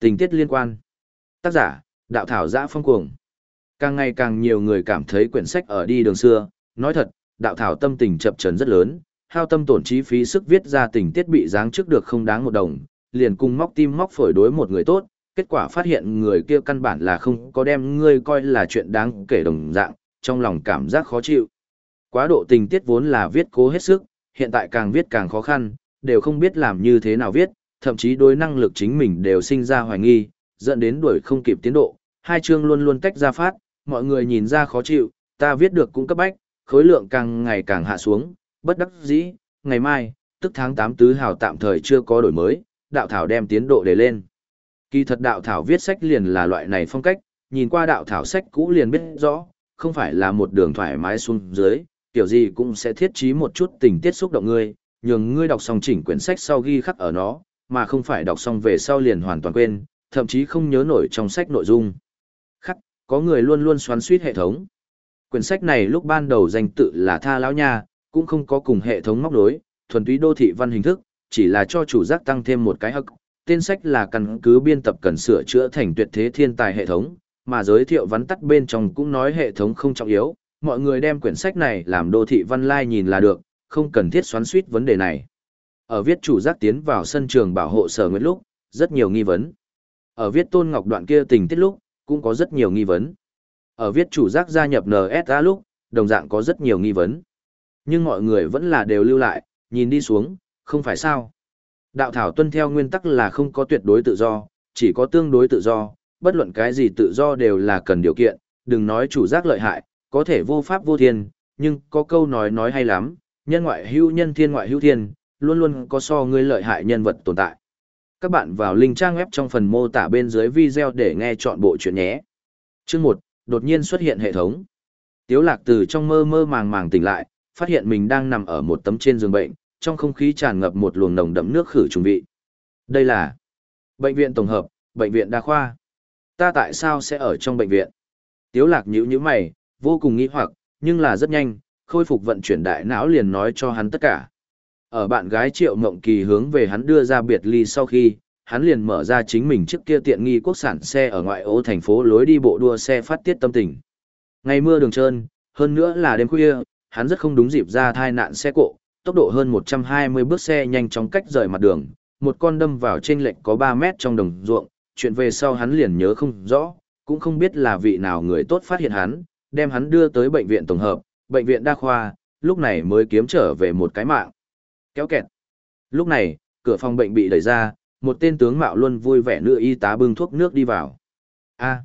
Tình tiết liên quan. Tác giả, đạo thảo giã phong cuồng. Càng ngày càng nhiều người cảm thấy quyển sách ở đi đường xưa, nói thật, đạo thảo tâm tình chập trấn rất lớn, hao tâm tổn trí phí sức viết ra tình tiết bị giáng trước được không đáng một đồng, liền cùng móc tim móc phổi đối một người tốt, kết quả phát hiện người kia căn bản là không có đem ngươi coi là chuyện đáng kể đồng dạng, trong lòng cảm giác khó chịu. Quá độ tình tiết vốn là viết cố hết sức, hiện tại càng viết càng khó khăn, đều không biết làm như thế nào viết, thậm chí đối năng lực chính mình đều sinh ra hoài nghi, dẫn đến đuổi không kịp tiến độ, hai chương luôn luôn tách ra phát, mọi người nhìn ra khó chịu, ta viết được cũng cấp bách, khối lượng càng ngày càng hạ xuống, bất đắc dĩ, ngày mai, tức tháng 8 tứ hào tạm thời chưa có đổi mới, đạo thảo đem tiến độ để lên. Kỳ thật đạo thảo viết sách liền là loại này phong cách, nhìn qua đạo thảo sách cũ liền biết rõ, không phải là một đường thoải mái xuống dưới, kiểu gì cũng sẽ thiết trí một chút tình tiết xúc động ngươi, nhường ngươi đọc xong chỉnh quyển sách sau ghi khắc ở nó, mà không phải đọc xong về sau liền hoàn toàn quên, thậm chí không nhớ nổi trong sách nội dung. Khắc, có người luôn luôn xoắn suýt hệ thống. Quyển sách này lúc ban đầu danh tự là Tha Lão Nha, cũng không có cùng hệ thống móc đối, thuần túy đô thị văn hình thức, chỉ là cho chủ giác tăng thêm một cái hậc. Tên sách là căn cứ biên tập cần sửa chữa thành tuyệt thế thiên tài hệ thống, mà giới thiệu vắn tắt bên trong cũng nói hệ thống không trọng yếu, mọi người đem quyển sách này làm đô thị văn lai nhìn là được, không cần thiết xoắn suýt vấn đề này. Ở viết chủ giác tiến vào sân trường bảo hộ sở nguyện lúc, rất nhiều nghi vấn. Ở viết tôn ngọc đoạn kia tình tiết lúc, cũng có rất nhiều nghi vấn. Ở viết chủ giác gia nhập NSA lúc, đồng dạng có rất nhiều nghi vấn. Nhưng mọi người vẫn là đều lưu lại, nhìn đi xuống, không phải sao. Đạo thảo tuân theo nguyên tắc là không có tuyệt đối tự do, chỉ có tương đối tự do, bất luận cái gì tự do đều là cần điều kiện, đừng nói chủ giác lợi hại, có thể vô pháp vô thiên, nhưng có câu nói nói hay lắm, nhân ngoại hữu nhân thiên ngoại hữu thiên, luôn luôn có so ngươi lợi hại nhân vật tồn tại. Các bạn vào link trang web trong phần mô tả bên dưới video để nghe chọn bộ chuyện nhé. Chương 1, đột nhiên xuất hiện hệ thống. Tiếu lạc từ trong mơ mơ màng màng tỉnh lại, phát hiện mình đang nằm ở một tấm trên giường bệnh, trong không khí tràn ngập một luồng nồng đậm nước khử trùng vị. Đây là bệnh viện tổng hợp, bệnh viện đa khoa. Ta tại sao sẽ ở trong bệnh viện? Tiếu lạc nhíu nhíu mày, vô cùng nghi hoặc, nhưng là rất nhanh, khôi phục vận chuyển đại não liền nói cho hắn tất cả. Ở bạn gái Triệu Mộng Kỳ hướng về hắn đưa ra biệt ly sau khi, hắn liền mở ra chính mình trước kia tiện nghi quốc sản xe ở ngoại ô thành phố lối đi bộ đua xe phát tiết tâm tình. Ngày mưa đường trơn, hơn nữa là đêm khuya, hắn rất không đúng dịp ra thai nạn xe cộ, tốc độ hơn 120 bước xe nhanh chóng cách rời mặt đường, một con đâm vào trên lệch có 3 mét trong đồng ruộng, chuyện về sau hắn liền nhớ không rõ, cũng không biết là vị nào người tốt phát hiện hắn, đem hắn đưa tới bệnh viện tổng hợp, bệnh viện đa khoa, lúc này mới kiếm trở về một cái mạng. Kéo kẹt. Lúc này, cửa phòng bệnh bị đẩy ra, một tên tướng mạo luôn vui vẻ nữ y tá bưng thuốc nước đi vào. A.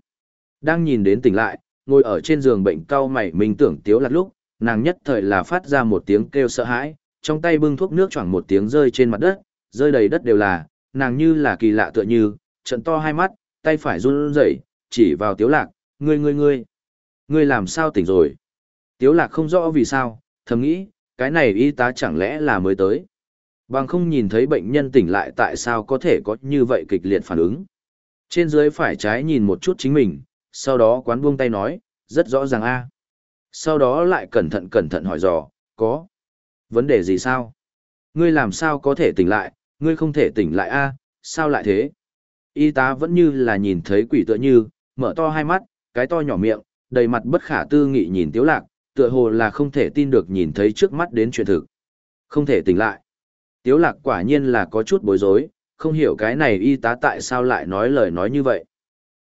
đang nhìn đến tỉnh lại, ngồi ở trên giường bệnh cau mày mình tưởng tiếu Lạc lúc, nàng nhất thời là phát ra một tiếng kêu sợ hãi, trong tay bưng thuốc nước choảng một tiếng rơi trên mặt đất, rơi đầy đất đều là, nàng như là kỳ lạ tựa như, trận to hai mắt, tay phải run rẩy, chỉ vào tiếu lạc, ngươi ngươi ngươi, ngươi làm sao tỉnh rồi? Tiếu lạc không rõ vì sao, thầm nghĩ, cái này y tá chẳng lẽ là mới tới. Bằng không nhìn thấy bệnh nhân tỉnh lại tại sao có thể có như vậy kịch liệt phản ứng. Trên dưới phải trái nhìn một chút chính mình, sau đó quán buông tay nói, rất rõ ràng a. Sau đó lại cẩn thận cẩn thận hỏi dò, có vấn đề gì sao? Ngươi làm sao có thể tỉnh lại, ngươi không thể tỉnh lại a, sao lại thế? Y tá vẫn như là nhìn thấy quỷ tựa như, mở to hai mắt, cái to nhỏ miệng, đầy mặt bất khả tư nghị nhìn tiếu lạc, tựa hồ là không thể tin được nhìn thấy trước mắt đến chuyện thực. Không thể tỉnh lại. Tiếu lạc quả nhiên là có chút bối rối, không hiểu cái này y tá tại sao lại nói lời nói như vậy.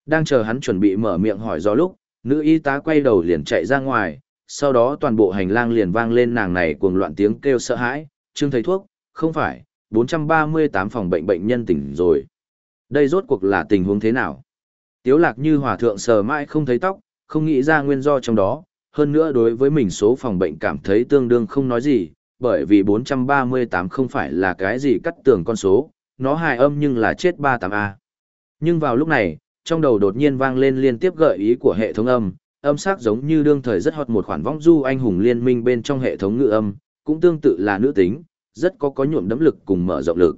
Đang chờ hắn chuẩn bị mở miệng hỏi do lúc, nữ y tá quay đầu liền chạy ra ngoài, sau đó toàn bộ hành lang liền vang lên nàng này cuồng loạn tiếng kêu sợ hãi, trương thấy thuốc, không phải, 438 phòng bệnh bệnh nhân tỉnh rồi. Đây rốt cuộc là tình huống thế nào? Tiếu lạc như hòa thượng sờ mãi không thấy tóc, không nghĩ ra nguyên do trong đó, hơn nữa đối với mình số phòng bệnh cảm thấy tương đương không nói gì, bởi vì 438 không phải là cái gì cắt tường con số, nó hài âm nhưng là chết 38A. Nhưng vào lúc này, trong đầu đột nhiên vang lên liên tiếp gợi ý của hệ thống âm, âm sắc giống như đương thời rất hot một khoản vong du anh hùng liên minh bên trong hệ thống ngữ âm, cũng tương tự là nữ tính, rất có có nhuộm đấm lực cùng mở rộng lực.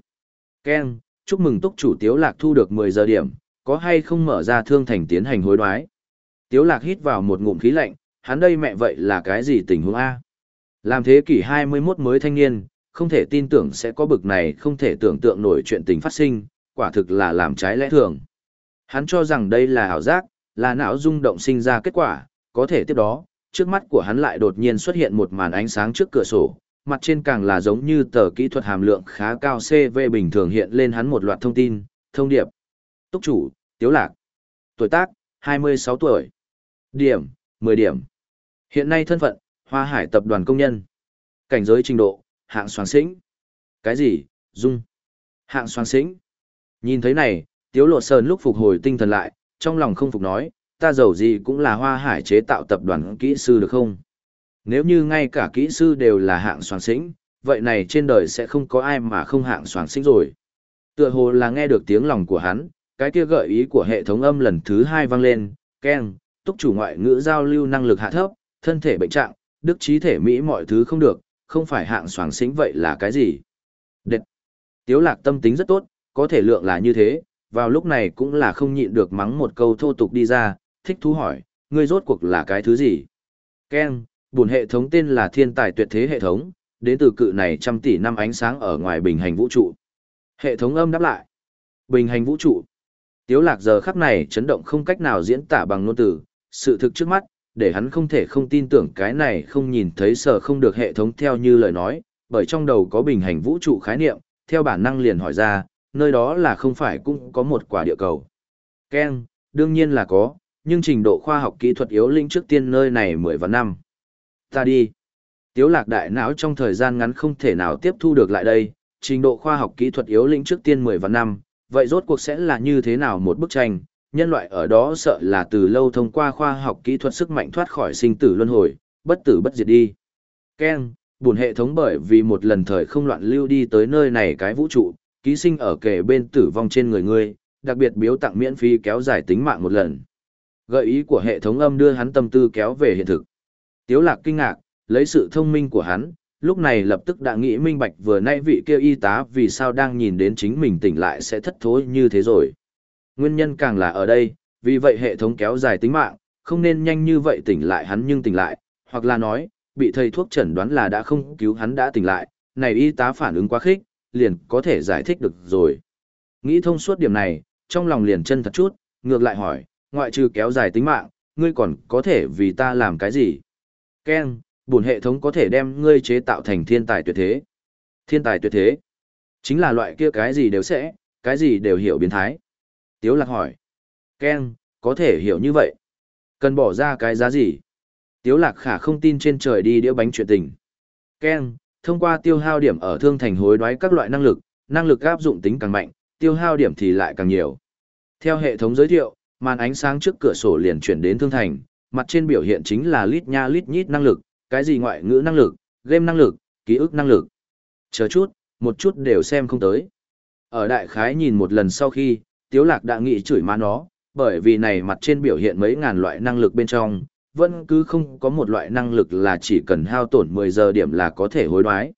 Ken, chúc mừng túc chủ Tiếu Lạc thu được 10 giờ điểm, có hay không mở ra thương thành tiến hành hối đoái. Tiếu Lạc hít vào một ngụm khí lạnh, hắn đây mẹ vậy là cái gì tình huống A? Làm thế kỷ 21 mới thanh niên, không thể tin tưởng sẽ có bực này không thể tưởng tượng nổi chuyện tình phát sinh, quả thực là làm trái lẽ thường. Hắn cho rằng đây là ảo giác, là não rung động sinh ra kết quả, có thể tiếp đó, trước mắt của hắn lại đột nhiên xuất hiện một màn ánh sáng trước cửa sổ, mặt trên càng là giống như tờ kỹ thuật hàm lượng khá cao CV bình thường hiện lên hắn một loạt thông tin, thông điệp. Túc chủ, Tiếu Lạc. Tuổi tác, 26 tuổi. Điểm, 10 điểm. Hiện nay thân phận, Hoa Hải tập đoàn công nhân. Cảnh giới trình độ, hạng soàng xĩnh. Cái gì, dung. Hạng soàng xĩnh. Nhìn thấy này, Tiếu Lộ Sơn lúc phục hồi tinh thần lại, trong lòng không phục nói, ta giàu gì cũng là Hoa Hải chế tạo tập đoàn kỹ sư được không? Nếu như ngay cả kỹ sư đều là hạng soàng xĩnh, vậy này trên đời sẽ không có ai mà không hạng soàng xĩnh rồi. Tựa hồ là nghe được tiếng lòng của hắn, cái kia gợi ý của hệ thống âm lần thứ hai vang lên, keng, túc chủ ngoại ngữ giao lưu năng lực hạ thấp, thân thể bệnh trạng, đức trí thể mỹ mọi thứ không được, không phải hạng soáng xính vậy là cái gì? Đệt! Tiếu lạc tâm tính rất tốt, có thể lượng là như thế, vào lúc này cũng là không nhịn được mắng một câu thô tục đi ra, thích thú hỏi, ngươi rốt cuộc là cái thứ gì? Ken, buồn hệ thống tên là thiên tài tuyệt thế hệ thống, đến từ cự này trăm tỷ năm ánh sáng ở ngoài bình hành vũ trụ. Hệ thống âm đáp lại. Bình hành vũ trụ. Tiếu lạc giờ khắc này chấn động không cách nào diễn tả bằng ngôn từ, sự thực trước mắt, để hắn không thể không tin tưởng cái này không nhìn thấy sở không được hệ thống theo như lời nói, bởi trong đầu có bình hành vũ trụ khái niệm, theo bản năng liền hỏi ra, nơi đó là không phải cũng có một quả địa cầu. Ken, đương nhiên là có, nhưng trình độ khoa học kỹ thuật yếu linh trước tiên nơi này mười vạn năm. Ta đi. Tiếu lạc đại não trong thời gian ngắn không thể nào tiếp thu được lại đây, trình độ khoa học kỹ thuật yếu lĩnh trước tiên 10 vạn năm, vậy rốt cuộc sẽ là như thế nào một bức tranh, nhân loại ở đó sợ là từ lâu thông qua khoa học kỹ thuật sức mạnh thoát khỏi sinh tử luân hồi, bất tử bất diệt đi. Ken, buồn hệ thống bởi vì một lần thời không loạn lưu đi tới nơi này cái vũ trụ, ký sinh ở kề bên tử vong trên người ngươi, đặc biệt biếu tặng miễn phí kéo dài tính mạng một lần. Gợi ý của hệ thống âm đưa hắn tâm tư kéo về hiện thực. Tiếu lạc kinh ngạc, lấy sự thông minh của hắn, lúc này lập tức đã nghĩ minh bạch vừa nãy vị kia y tá vì sao đang nhìn đến chính mình tỉnh lại sẽ thất thối như thế rồi. Nguyên nhân càng là ở đây, vì vậy hệ thống kéo dài tính mạng, không nên nhanh như vậy tỉnh lại hắn nhưng tỉnh lại, hoặc là nói, bị thầy thuốc chẩn đoán là đã không cứu hắn đã tỉnh lại, này y tá phản ứng quá khích, liền có thể giải thích được rồi. Nghĩ thông suốt điểm này, trong lòng liền chân thật chút, ngược lại hỏi, ngoại trừ kéo dài tính mạng, ngươi còn có thể vì ta làm cái gì? Ken, bổn hệ thống có thể đem ngươi chế tạo thành thiên tài tuyệt thế. Thiên tài tuyệt thế, chính là loại kia cái gì đều sẽ, cái gì đều hiểu biến thái. Tiếu lạc hỏi, Ken, có thể hiểu như vậy. Cần bỏ ra cái giá gì? Tiếu lạc khả không tin trên trời đi đĩa bánh chuyện tình. Ken, thông qua tiêu hao điểm ở thương thành hối đoái các loại năng lực, năng lực áp dụng tính càng mạnh, tiêu hao điểm thì lại càng nhiều. Theo hệ thống giới thiệu, màn ánh sáng trước cửa sổ liền chuyển đến thương thành, mặt trên biểu hiện chính là lít nha lít nhít năng lực, cái gì ngoại ngữ năng lực, game năng lực, ký ức năng lực. Chờ chút, một chút đều xem không tới. Ở đại khái nhìn một lần sau khi, Tiếu Lạc đã nghĩ chửi má nó, bởi vì này mặt trên biểu hiện mấy ngàn loại năng lực bên trong, vẫn cứ không có một loại năng lực là chỉ cần hao tổn 10 giờ điểm là có thể hối đoái.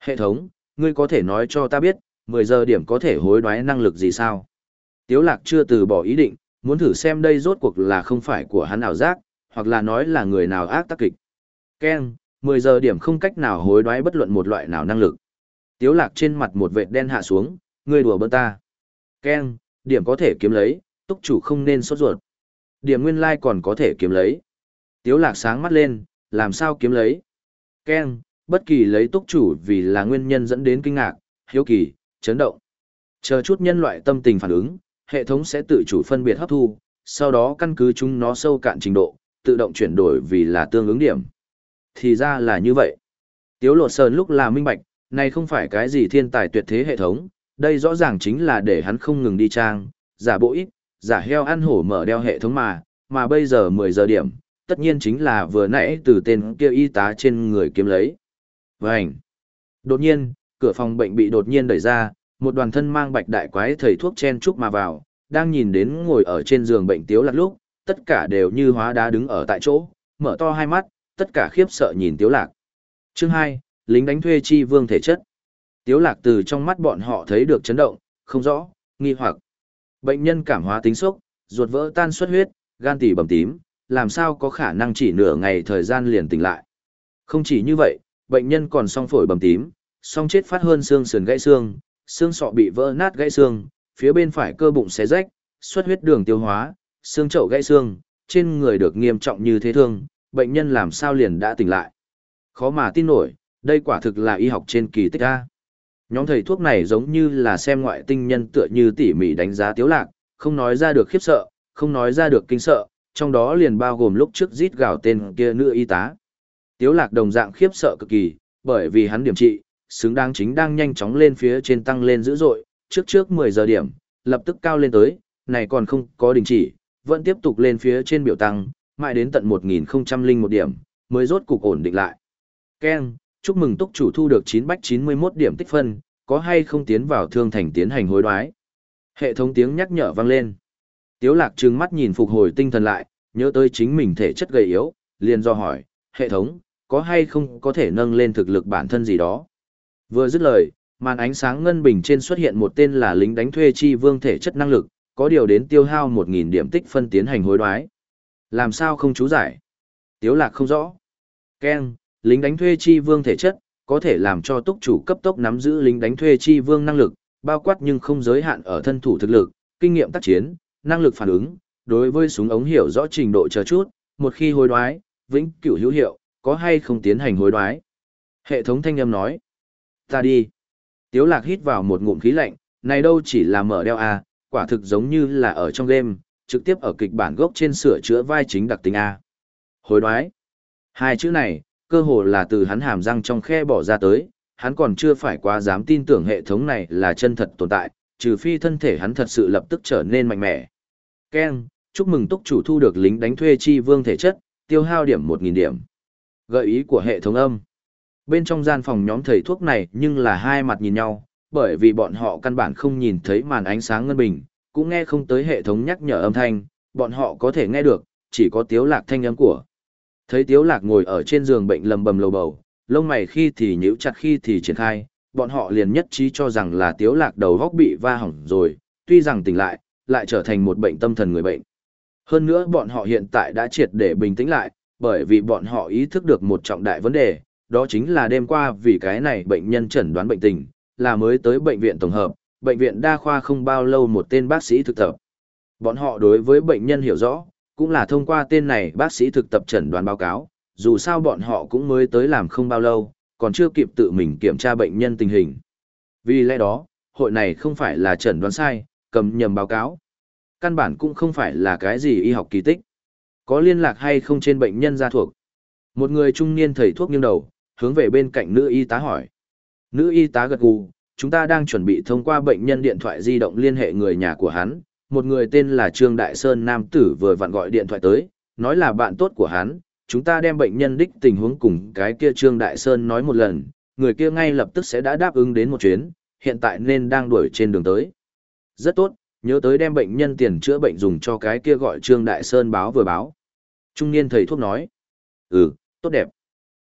Hệ thống, ngươi có thể nói cho ta biết, 10 giờ điểm có thể hối đoái năng lực gì sao? Tiếu Lạc chưa từ bỏ ý định, muốn thử xem đây rốt cuộc là không phải của hắn ảo giác, hoặc là nói là người nào ác tác kịch. Ken, 10 giờ điểm không cách nào hối đoái bất luận một loại nào năng lực. Tiếu lạc trên mặt một vệt đen hạ xuống, ngươi đùa bỡn ta. Ken, điểm có thể kiếm lấy, túc chủ không nên sốt ruột. Điểm nguyên lai like còn có thể kiếm lấy. Tiếu lạc sáng mắt lên, làm sao kiếm lấy. Ken, bất kỳ lấy túc chủ vì là nguyên nhân dẫn đến kinh ngạc, hiếu kỳ, chấn động. Chờ chút nhân loại tâm tình phản ứng, hệ thống sẽ tự chủ phân biệt hấp thu, sau đó căn cứ chúng nó sâu cạn trình độ, tự động chuyển đổi vì là tương ứng điểm. Thì ra là như vậy. Tiếu lộ sơn lúc là minh bạch, này không phải cái gì thiên tài tuyệt thế hệ thống, đây rõ ràng chính là để hắn không ngừng đi trang, giả bộ ít, giả heo ăn hổ mở đeo hệ thống mà, mà bây giờ 10 giờ điểm, tất nhiên chính là vừa nãy từ tên kia y tá trên người kiếm lấy. Vành. Đột nhiên, cửa phòng bệnh bị đột nhiên đẩy ra, một đoàn thân mang bạch đại quái thầy thuốc chen chúc mà vào, đang nhìn đến ngồi ở trên giường bệnh tiếu lạc lúc, tất cả đều như hóa đá đứng ở tại chỗ, mở to hai mắt, tất cả khiếp sợ nhìn tiếu lạc. Chương 2, lính đánh thuê chi vương thể chất. Tiếu lạc từ trong mắt bọn họ thấy được chấn động, không rõ, nghi hoặc. Bệnh nhân cảm hóa tính sốc, ruột vỡ tan xuất huyết, gan tỉ bầm tím, làm sao có khả năng chỉ nửa ngày thời gian liền tỉnh lại. Không chỉ như vậy, bệnh nhân còn song phổi bầm tím, song chết phát hơn xương sườn gãy xương, xương sọ bị vỡ nát gãy xương, phía bên phải cơ bụng xé rách, xuất huyết đường tiêu hóa, xương chậu gãy xương, trên người được nghiêm trọng như thế thương, bệnh nhân làm sao liền đã tỉnh lại. Khó mà tin nổi, đây quả thực là y học trên kỳ tích A. Nhóm thầy thuốc này giống như là xem ngoại tinh nhân tựa như tỉ mỉ đánh giá tiếu lạc, không nói ra được khiếp sợ, không nói ra được kinh sợ, trong đó liền bao gồm lúc trước rít gào tên kia nữ y tá. Tiếu lạc đồng dạng khiếp sợ cực kỳ, bởi vì hắn điểm trị, xứng đáng chính đang nhanh chóng lên phía trên tăng lên dữ dội, trước trước 10 giờ điểm, lập tức cao lên tới, này còn không có đình chỉ, vẫn tiếp tục lên phía trên biểu tăng, mãi đến tận 1001 điểm, mới rốt cục ổn định lại. Ken, chúc mừng túc chủ thu được 9 bách 91 điểm tích phân, có hay không tiến vào thương thành tiến hành hối đoái. Hệ thống tiếng nhắc nhở vang lên. Tiếu lạc trừng mắt nhìn phục hồi tinh thần lại, nhớ tới chính mình thể chất gầy yếu, liền do hỏi, hệ thống, có hay không có thể nâng lên thực lực bản thân gì đó. Vừa dứt lời, màn ánh sáng ngân bình trên xuất hiện một tên là lính đánh thuê chi vương thể chất năng lực, có điều đến tiêu hao 1.000 điểm tích phân tiến hành hối đoái. Làm sao không chú giải? Tiếu lạc không rõ. Ken, lính đánh thuê chi vương thể chất, có thể làm cho túc chủ cấp tốc nắm giữ lính đánh thuê chi vương năng lực, bao quát nhưng không giới hạn ở thân thủ thực lực, kinh nghiệm tác chiến, năng lực phản ứng, đối với súng ống hiểu rõ trình độ chờ chút, một khi hối đoái, vĩnh cửu hữu hiệu, có hay không tiến hành hối đoái. Hệ thống thanh âm nói, ta đi. Tiếu lạc hít vào một ngụm khí lạnh, này đâu chỉ là mở đeo A, quả thực giống như là ở trong game, trực tiếp ở kịch bản gốc trên sửa chữa vai chính đặc tính A. Hối đoái. Hai chữ này, cơ hồ là từ hắn hàm răng trong khe bỏ ra tới, hắn còn chưa phải quá dám tin tưởng hệ thống này là chân thật tồn tại, trừ phi thân thể hắn thật sự lập tức trở nên mạnh mẽ. Ken, chúc mừng túc chủ thu được lính đánh thuê chi vương thể chất, tiêu hao điểm 1.000 điểm. Gợi ý của hệ thống âm. Bên trong gian phòng nhóm thầy thuốc này nhưng là hai mặt nhìn nhau, bởi vì bọn họ căn bản không nhìn thấy màn ánh sáng ngân bình, cũng nghe không tới hệ thống nhắc nhở âm thanh, bọn họ có thể nghe được, chỉ có tiếu lạc thanh âm của. Thấy tiếu lạc ngồi ở trên giường bệnh lầm bầm lầu bầu, lông mày khi thì nhíu chặt khi thì triển khai, bọn họ liền nhất trí cho rằng là tiếu lạc đầu góc bị va hỏng rồi, tuy rằng tỉnh lại, lại trở thành một bệnh tâm thần người bệnh. Hơn nữa bọn họ hiện tại đã triệt để bình tĩnh lại, bởi vì bọn họ ý thức được một trọng đại vấn đề, đó chính là đêm qua vì cái này bệnh nhân chẩn đoán bệnh tình, là mới tới bệnh viện tổng hợp, bệnh viện đa khoa không bao lâu một tên bác sĩ thực tập. Bọn họ đối với bệnh nhân hiểu rõ, cũng là thông qua tên này bác sĩ thực tập chẩn đoán báo cáo, dù sao bọn họ cũng mới tới làm không bao lâu, còn chưa kịp tự mình kiểm tra bệnh nhân tình hình. Vì lẽ đó, hội này không phải là chẩn đoán sai, cầm nhầm báo cáo. Căn bản cũng không phải là cái gì y học kỳ tích. Có liên lạc hay không trên bệnh nhân gia thuộc? Một người trung niên thầy thuốc nghiêng đầu, hướng về bên cạnh nữ y tá hỏi. Nữ y tá gật gù, chúng ta đang chuẩn bị thông qua bệnh nhân điện thoại di động liên hệ người nhà của hắn. Một người tên là Trương Đại Sơn Nam Tử vừa vặn gọi điện thoại tới, nói là bạn tốt của hắn. Chúng ta đem bệnh nhân đích tình huống cùng cái kia Trương Đại Sơn nói một lần, người kia ngay lập tức sẽ đã đáp ứng đến một chuyến, hiện tại nên đang đuổi trên đường tới. Rất tốt, nhớ tới đem bệnh nhân tiền chữa bệnh dùng cho cái kia gọi Trương Đại Sơn báo vừa báo. Trung niên thầy thuốc nói. Ừ, tốt đẹp.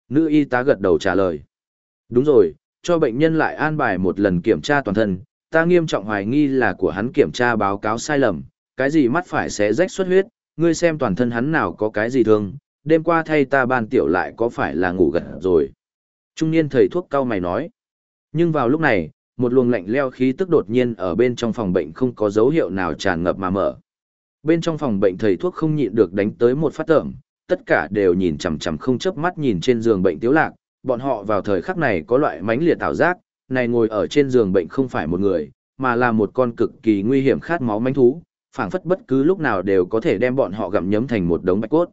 Nữ y tá gật đầu trả lời. Đúng rồi, cho bệnh nhân lại an bài một lần kiểm tra toàn thân, ta nghiêm trọng hoài nghi là của hắn kiểm tra báo cáo sai lầm, cái gì mắt phải sẽ rách xuất huyết, ngươi xem toàn thân hắn nào có cái gì thương, đêm qua thay ta ban tiểu lại có phải là ngủ gật rồi. Trung niên thầy thuốc cao mày nói. Nhưng vào lúc này, một luồng lạnh leo khí tức đột nhiên ở bên trong phòng bệnh không có dấu hiệu nào tràn ngập mà mở. Bên trong phòng bệnh thầy thuốc không nhịn được đánh tới một phát tởm, tất cả đều nhìn chằm chằm không chớp mắt nhìn trên giường bệnh tiếu lạc, bọn họ vào thời khắc này có loại mãnh liệt ảo giác, này ngồi ở trên giường bệnh không phải một người, mà là một con cực kỳ nguy hiểm khát máu manh thú, phảng phất bất cứ lúc nào đều có thể đem bọn họ gặm nhấm thành một đống bạch cốt.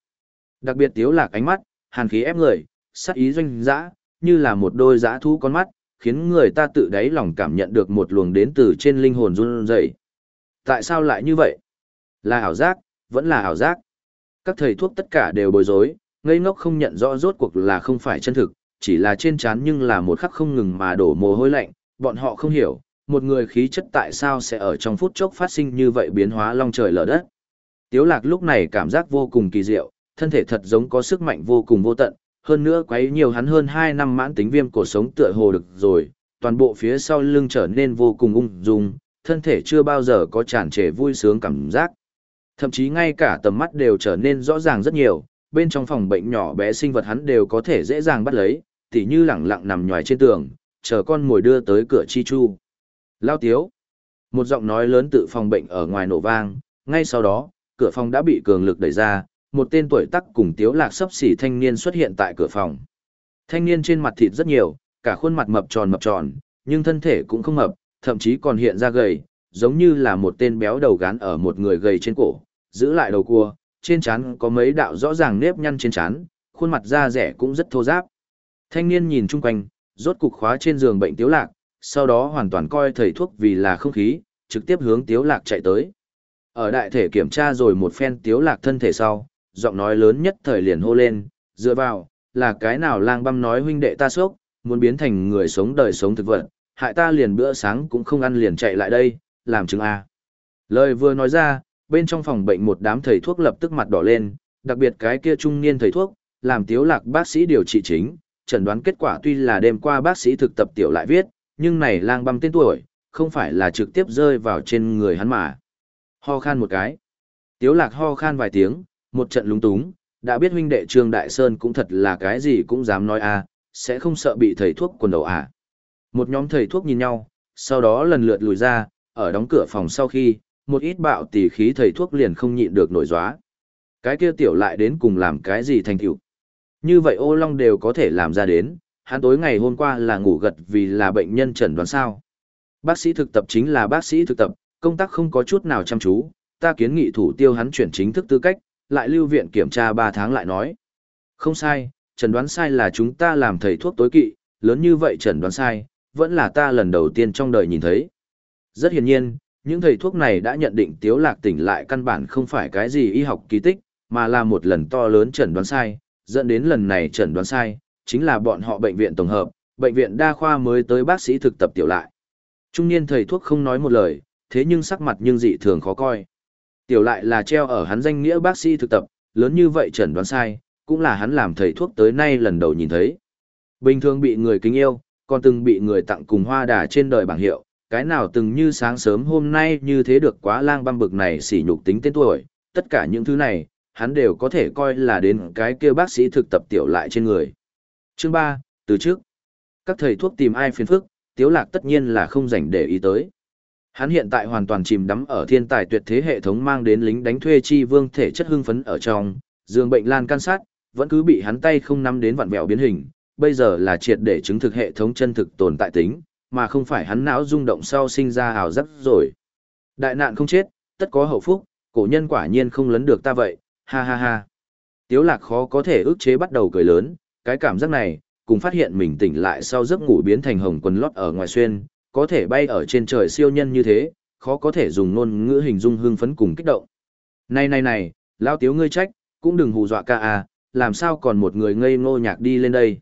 Đặc biệt tiếu lạc ánh mắt, hàn khí ép người, sát ý doanh dã, như là một đôi dã thú con mắt, khiến người ta tự đáy lòng cảm nhận được một luồng đến từ trên linh hồn run rẩy. Tại sao lại như vậy? Là ảo giác, vẫn là ảo giác. Các thầy thuốc tất cả đều bối rối, ngây ngốc không nhận rõ rốt cuộc là không phải chân thực, chỉ là trên trán nhưng là một khắc không ngừng mà đổ mồ hôi lạnh, bọn họ không hiểu, một người khí chất tại sao sẽ ở trong phút chốc phát sinh như vậy biến hóa long trời lở đất. Tiếu lạc lúc này cảm giác vô cùng kỳ diệu, thân thể thật giống có sức mạnh vô cùng vô tận, hơn nữa quấy nhiều hắn hơn 2 năm mãn tính viêm cổ sống tựa hồ được rồi, toàn bộ phía sau lưng trở nên vô cùng ung dung, thân thể chưa bao giờ có tràn trề vui sướng cảm giác. Thậm chí ngay cả tầm mắt đều trở nên rõ ràng rất nhiều, bên trong phòng bệnh nhỏ bé sinh vật hắn đều có thể dễ dàng bắt lấy, tỉ như lẳng lặng nằm nhòi trên tường, chờ con mồi đưa tới cửa chi chu. Lao tiếu. Một giọng nói lớn tự phòng bệnh ở ngoài nổ vang, Ngay sau đó, cửa phòng đã bị cường lực đẩy ra, một tên tuổi tắc cùng tiếu lạc sấp xỉ thanh niên xuất hiện tại cửa phòng. Thanh niên trên mặt thịt rất nhiều, cả khuôn mặt mập tròn mập tròn, nhưng thân thể cũng không mập, thậm chí còn hiện ra gầy, giống như là một tên béo đầu gán ở một người gầy trên cổ, giữ lại đầu cua, trên trán có mấy đạo rõ ràng nếp nhăn trên trán, khuôn mặt da rẻ cũng rất thô ráp. Thanh niên nhìn chung quanh, rốt cục khóa trên giường bệnh tiếu lạc, sau đó hoàn toàn coi thầy thuốc vì là không khí, trực tiếp hướng tiếu lạc chạy tới. Ở đại thể kiểm tra rồi một phen tiếu lạc thân thể sau, giọng nói lớn nhất thời liền hô lên, dựa vào, là cái nào lang băm nói huynh đệ ta sốc, muốn biến thành người sống đời sống thực vật, hại ta liền bữa sáng cũng không ăn liền chạy lại đây, làm chứng A. Lời vừa nói ra, bên trong phòng bệnh một đám thầy thuốc lập tức mặt đỏ lên, đặc biệt cái kia trung niên thầy thuốc, làm tiếu lạc bác sĩ điều trị chính, chẩn đoán kết quả tuy là đêm qua bác sĩ thực tập tiểu lại viết, nhưng này lang băm tên tuổi, không phải là trực tiếp rơi vào trên người hắn mà. Ho khan một cái. Tiếu lạc ho khan vài tiếng, một trận lúng túng, đã biết huynh đệ Trương Đại Sơn cũng thật là cái gì cũng dám nói à sẽ không sợ bị thầy thuốc quần đầu à. Một nhóm thầy thuốc nhìn nhau, sau đó lần lượt lùi ra, ở đóng cửa phòng sau khi, một ít bạo tỉ khí thầy thuốc liền không nhịn được nổi gióa. Cái kia tiểu lại đến cùng làm cái gì thành tiểu. Như vậy ô long đều có thể làm ra đến, hắn tối ngày hôm qua là ngủ gật vì là bệnh nhân chẩn đoán sao. Bác sĩ thực tập chính là bác sĩ thực tập, công tác không có chút nào chăm chú, ta kiến nghị thủ tiêu hắn chuyển chính thức tư cách, lại lưu viện kiểm tra 3 tháng lại nói. Không sai, chẩn đoán sai là chúng ta làm thầy thuốc tối kỵ, lớn như vậy chẩn đoán sai, vẫn là ta lần đầu tiên trong đời nhìn thấy. Rất hiển nhiên, những thầy thuốc này đã nhận định tiếu lạc tỉnh lại căn bản không phải cái gì y học kỳ tích, mà là một lần to lớn chẩn đoán sai, dẫn đến lần này chẩn đoán sai, chính là bọn họ bệnh viện tổng hợp, bệnh viện đa khoa mới tới bác sĩ thực tập tiểu lại. Trung niên thầy thuốc không nói một lời, thế nhưng sắc mặt nhưng dị thường khó coi. Tiểu lại là treo ở hắn danh nghĩa bác sĩ thực tập, lớn như vậy chẩn đoán sai, cũng là hắn làm thầy thuốc tới nay lần đầu nhìn thấy. Bình thường bị người kính yêu, còn từng bị người tặng cùng hoa đà trên đời bảng hiệu, cái nào từng như sáng sớm hôm nay như thế được quá lang băm bực này xỉ nhục tính tên tuổi, tất cả những thứ này, hắn đều có thể coi là đến cái kia bác sĩ thực tập tiểu lại trên người. Chương 3, từ trước, các thầy thuốc tìm ai phiền phức, tiếu lạc tất nhiên là không rảnh để ý tới. Hắn hiện tại hoàn toàn chìm đắm ở thiên tài tuyệt thế hệ thống mang đến lính đánh thuê chi vương thể chất hưng phấn ở trong, dương bệnh lan can sát, vẫn cứ bị hắn tay không nắm đến vặn vẹo biến hình, bây giờ là triệt để chứng thực hệ thống chân thực tồn tại tính, mà không phải hắn não rung động sau sinh ra hào giấc rồi. Đại nạn không chết, tất có hậu phúc, cổ nhân quả nhiên không lấn được ta vậy, ha ha ha. Tiếu lạc khó có thể ức chế bắt đầu cười lớn, cái cảm giác này, cùng phát hiện mình tỉnh lại sau giấc ngủ biến thành hồng quần lót ở ngoài xuyên, có thể bay ở trên trời siêu nhân như thế, khó có thể dùng ngôn ngữ hình dung hương phấn cùng kích động. Này này này, lao tiếu ngươi trách, cũng đừng hù dọa ca à, làm sao còn một người ngây ngô nhạc đi lên đây.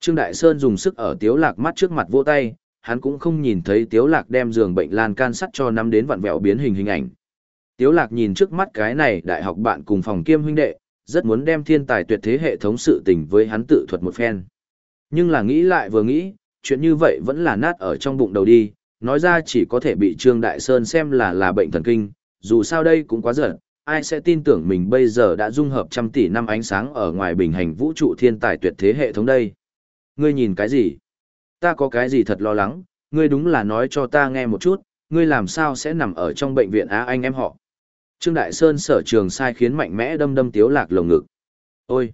Trương Đại Sơn dùng sức ở tiếu lạc mắt trước mặt vỗ tay, hắn cũng không nhìn thấy tiếu lạc đem giường bệnh lan can sắt cho nắm đến vặn vẹo biến hình hình ảnh. Tiếu lạc nhìn trước mắt cái này đại học bạn cùng phòng kiêm huynh đệ, rất muốn đem thiên tài tuyệt thế hệ thống sự tình với hắn tự thuật một phen. Nhưng là nghĩ lại vừa nghĩ, chuyện như vậy vẫn là nát ở trong bụng đầu đi, nói ra chỉ có thể bị Trương Đại Sơn xem là là bệnh thần kinh, dù sao đây cũng quá giận, ai sẽ tin tưởng mình bây giờ đã dung hợp trăm tỷ năm ánh sáng ở ngoài bình hành vũ trụ thiên tài tuyệt thế hệ thống đây. Ngươi nhìn cái gì? Ta có cái gì thật lo lắng, ngươi đúng là nói cho ta nghe một chút, ngươi làm sao sẽ nằm ở trong bệnh viện Á anh em họ. Trương Đại Sơn sở trường sai khiến mạnh mẽ đâm đâm Tiếu Lạc lồng ngực. Ôi!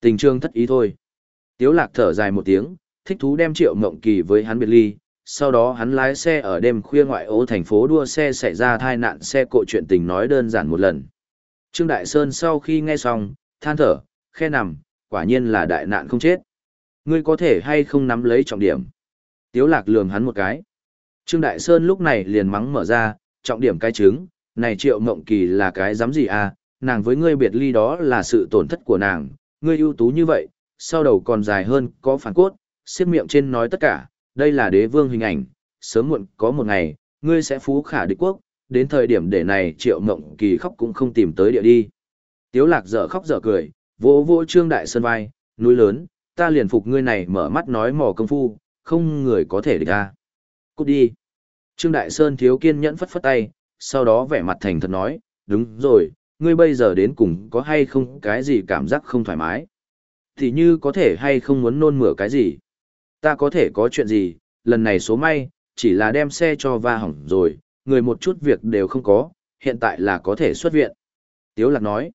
Tình trương thất ý thôi. Tiếu Lạc thở dài một tiếng, thích thú đem triệu mộng kỳ với hắn biệt ly. Sau đó hắn lái xe ở đêm khuya ngoại ô thành phố đua xe xảy ra tai nạn xe cộ chuyện tình nói đơn giản một lần. Trương Đại Sơn sau khi nghe xong, than thở, khe nằm, quả nhiên là đại nạn không chết. Ngươi có thể hay không nắm lấy trọng điểm. Tiếu lạc lườm hắn một cái. Trương Đại Sơn lúc này liền mắng mở ra, trọng điểm cái trứng, này triệu mộng kỳ là cái dám gì à, nàng với ngươi biệt ly đó là sự tổn thất của nàng, ngươi ưu tú như vậy, sau đầu còn dài hơn, có phản cốt, xiết miệng trên nói tất cả, đây là đế vương hình ảnh, sớm muộn có một ngày, ngươi sẽ phú khả địch quốc, đến thời điểm để này triệu mộng kỳ khóc cũng không tìm tới địa đi. Tiếu lạc dở khóc dở cười, vỗ vỗ trương đại sơn vai, núi lớn, ta liền phục ngươi này mở mắt nói mò công phu, không người có thể địch ta. Cút đi. Trương Đại Sơn thiếu kiên nhẫn phất phất tay, sau đó vẻ mặt thành thật nói, đúng rồi, ngươi bây giờ đến cùng có hay không cái gì cảm giác không thoải mái. Thì như có thể hay không muốn nôn mửa cái gì. Ta có thể có chuyện gì, lần này số may, chỉ là đem xe cho va hỏng rồi, người một chút việc đều không có, hiện tại là có thể xuất viện. Tiếu lạc nói,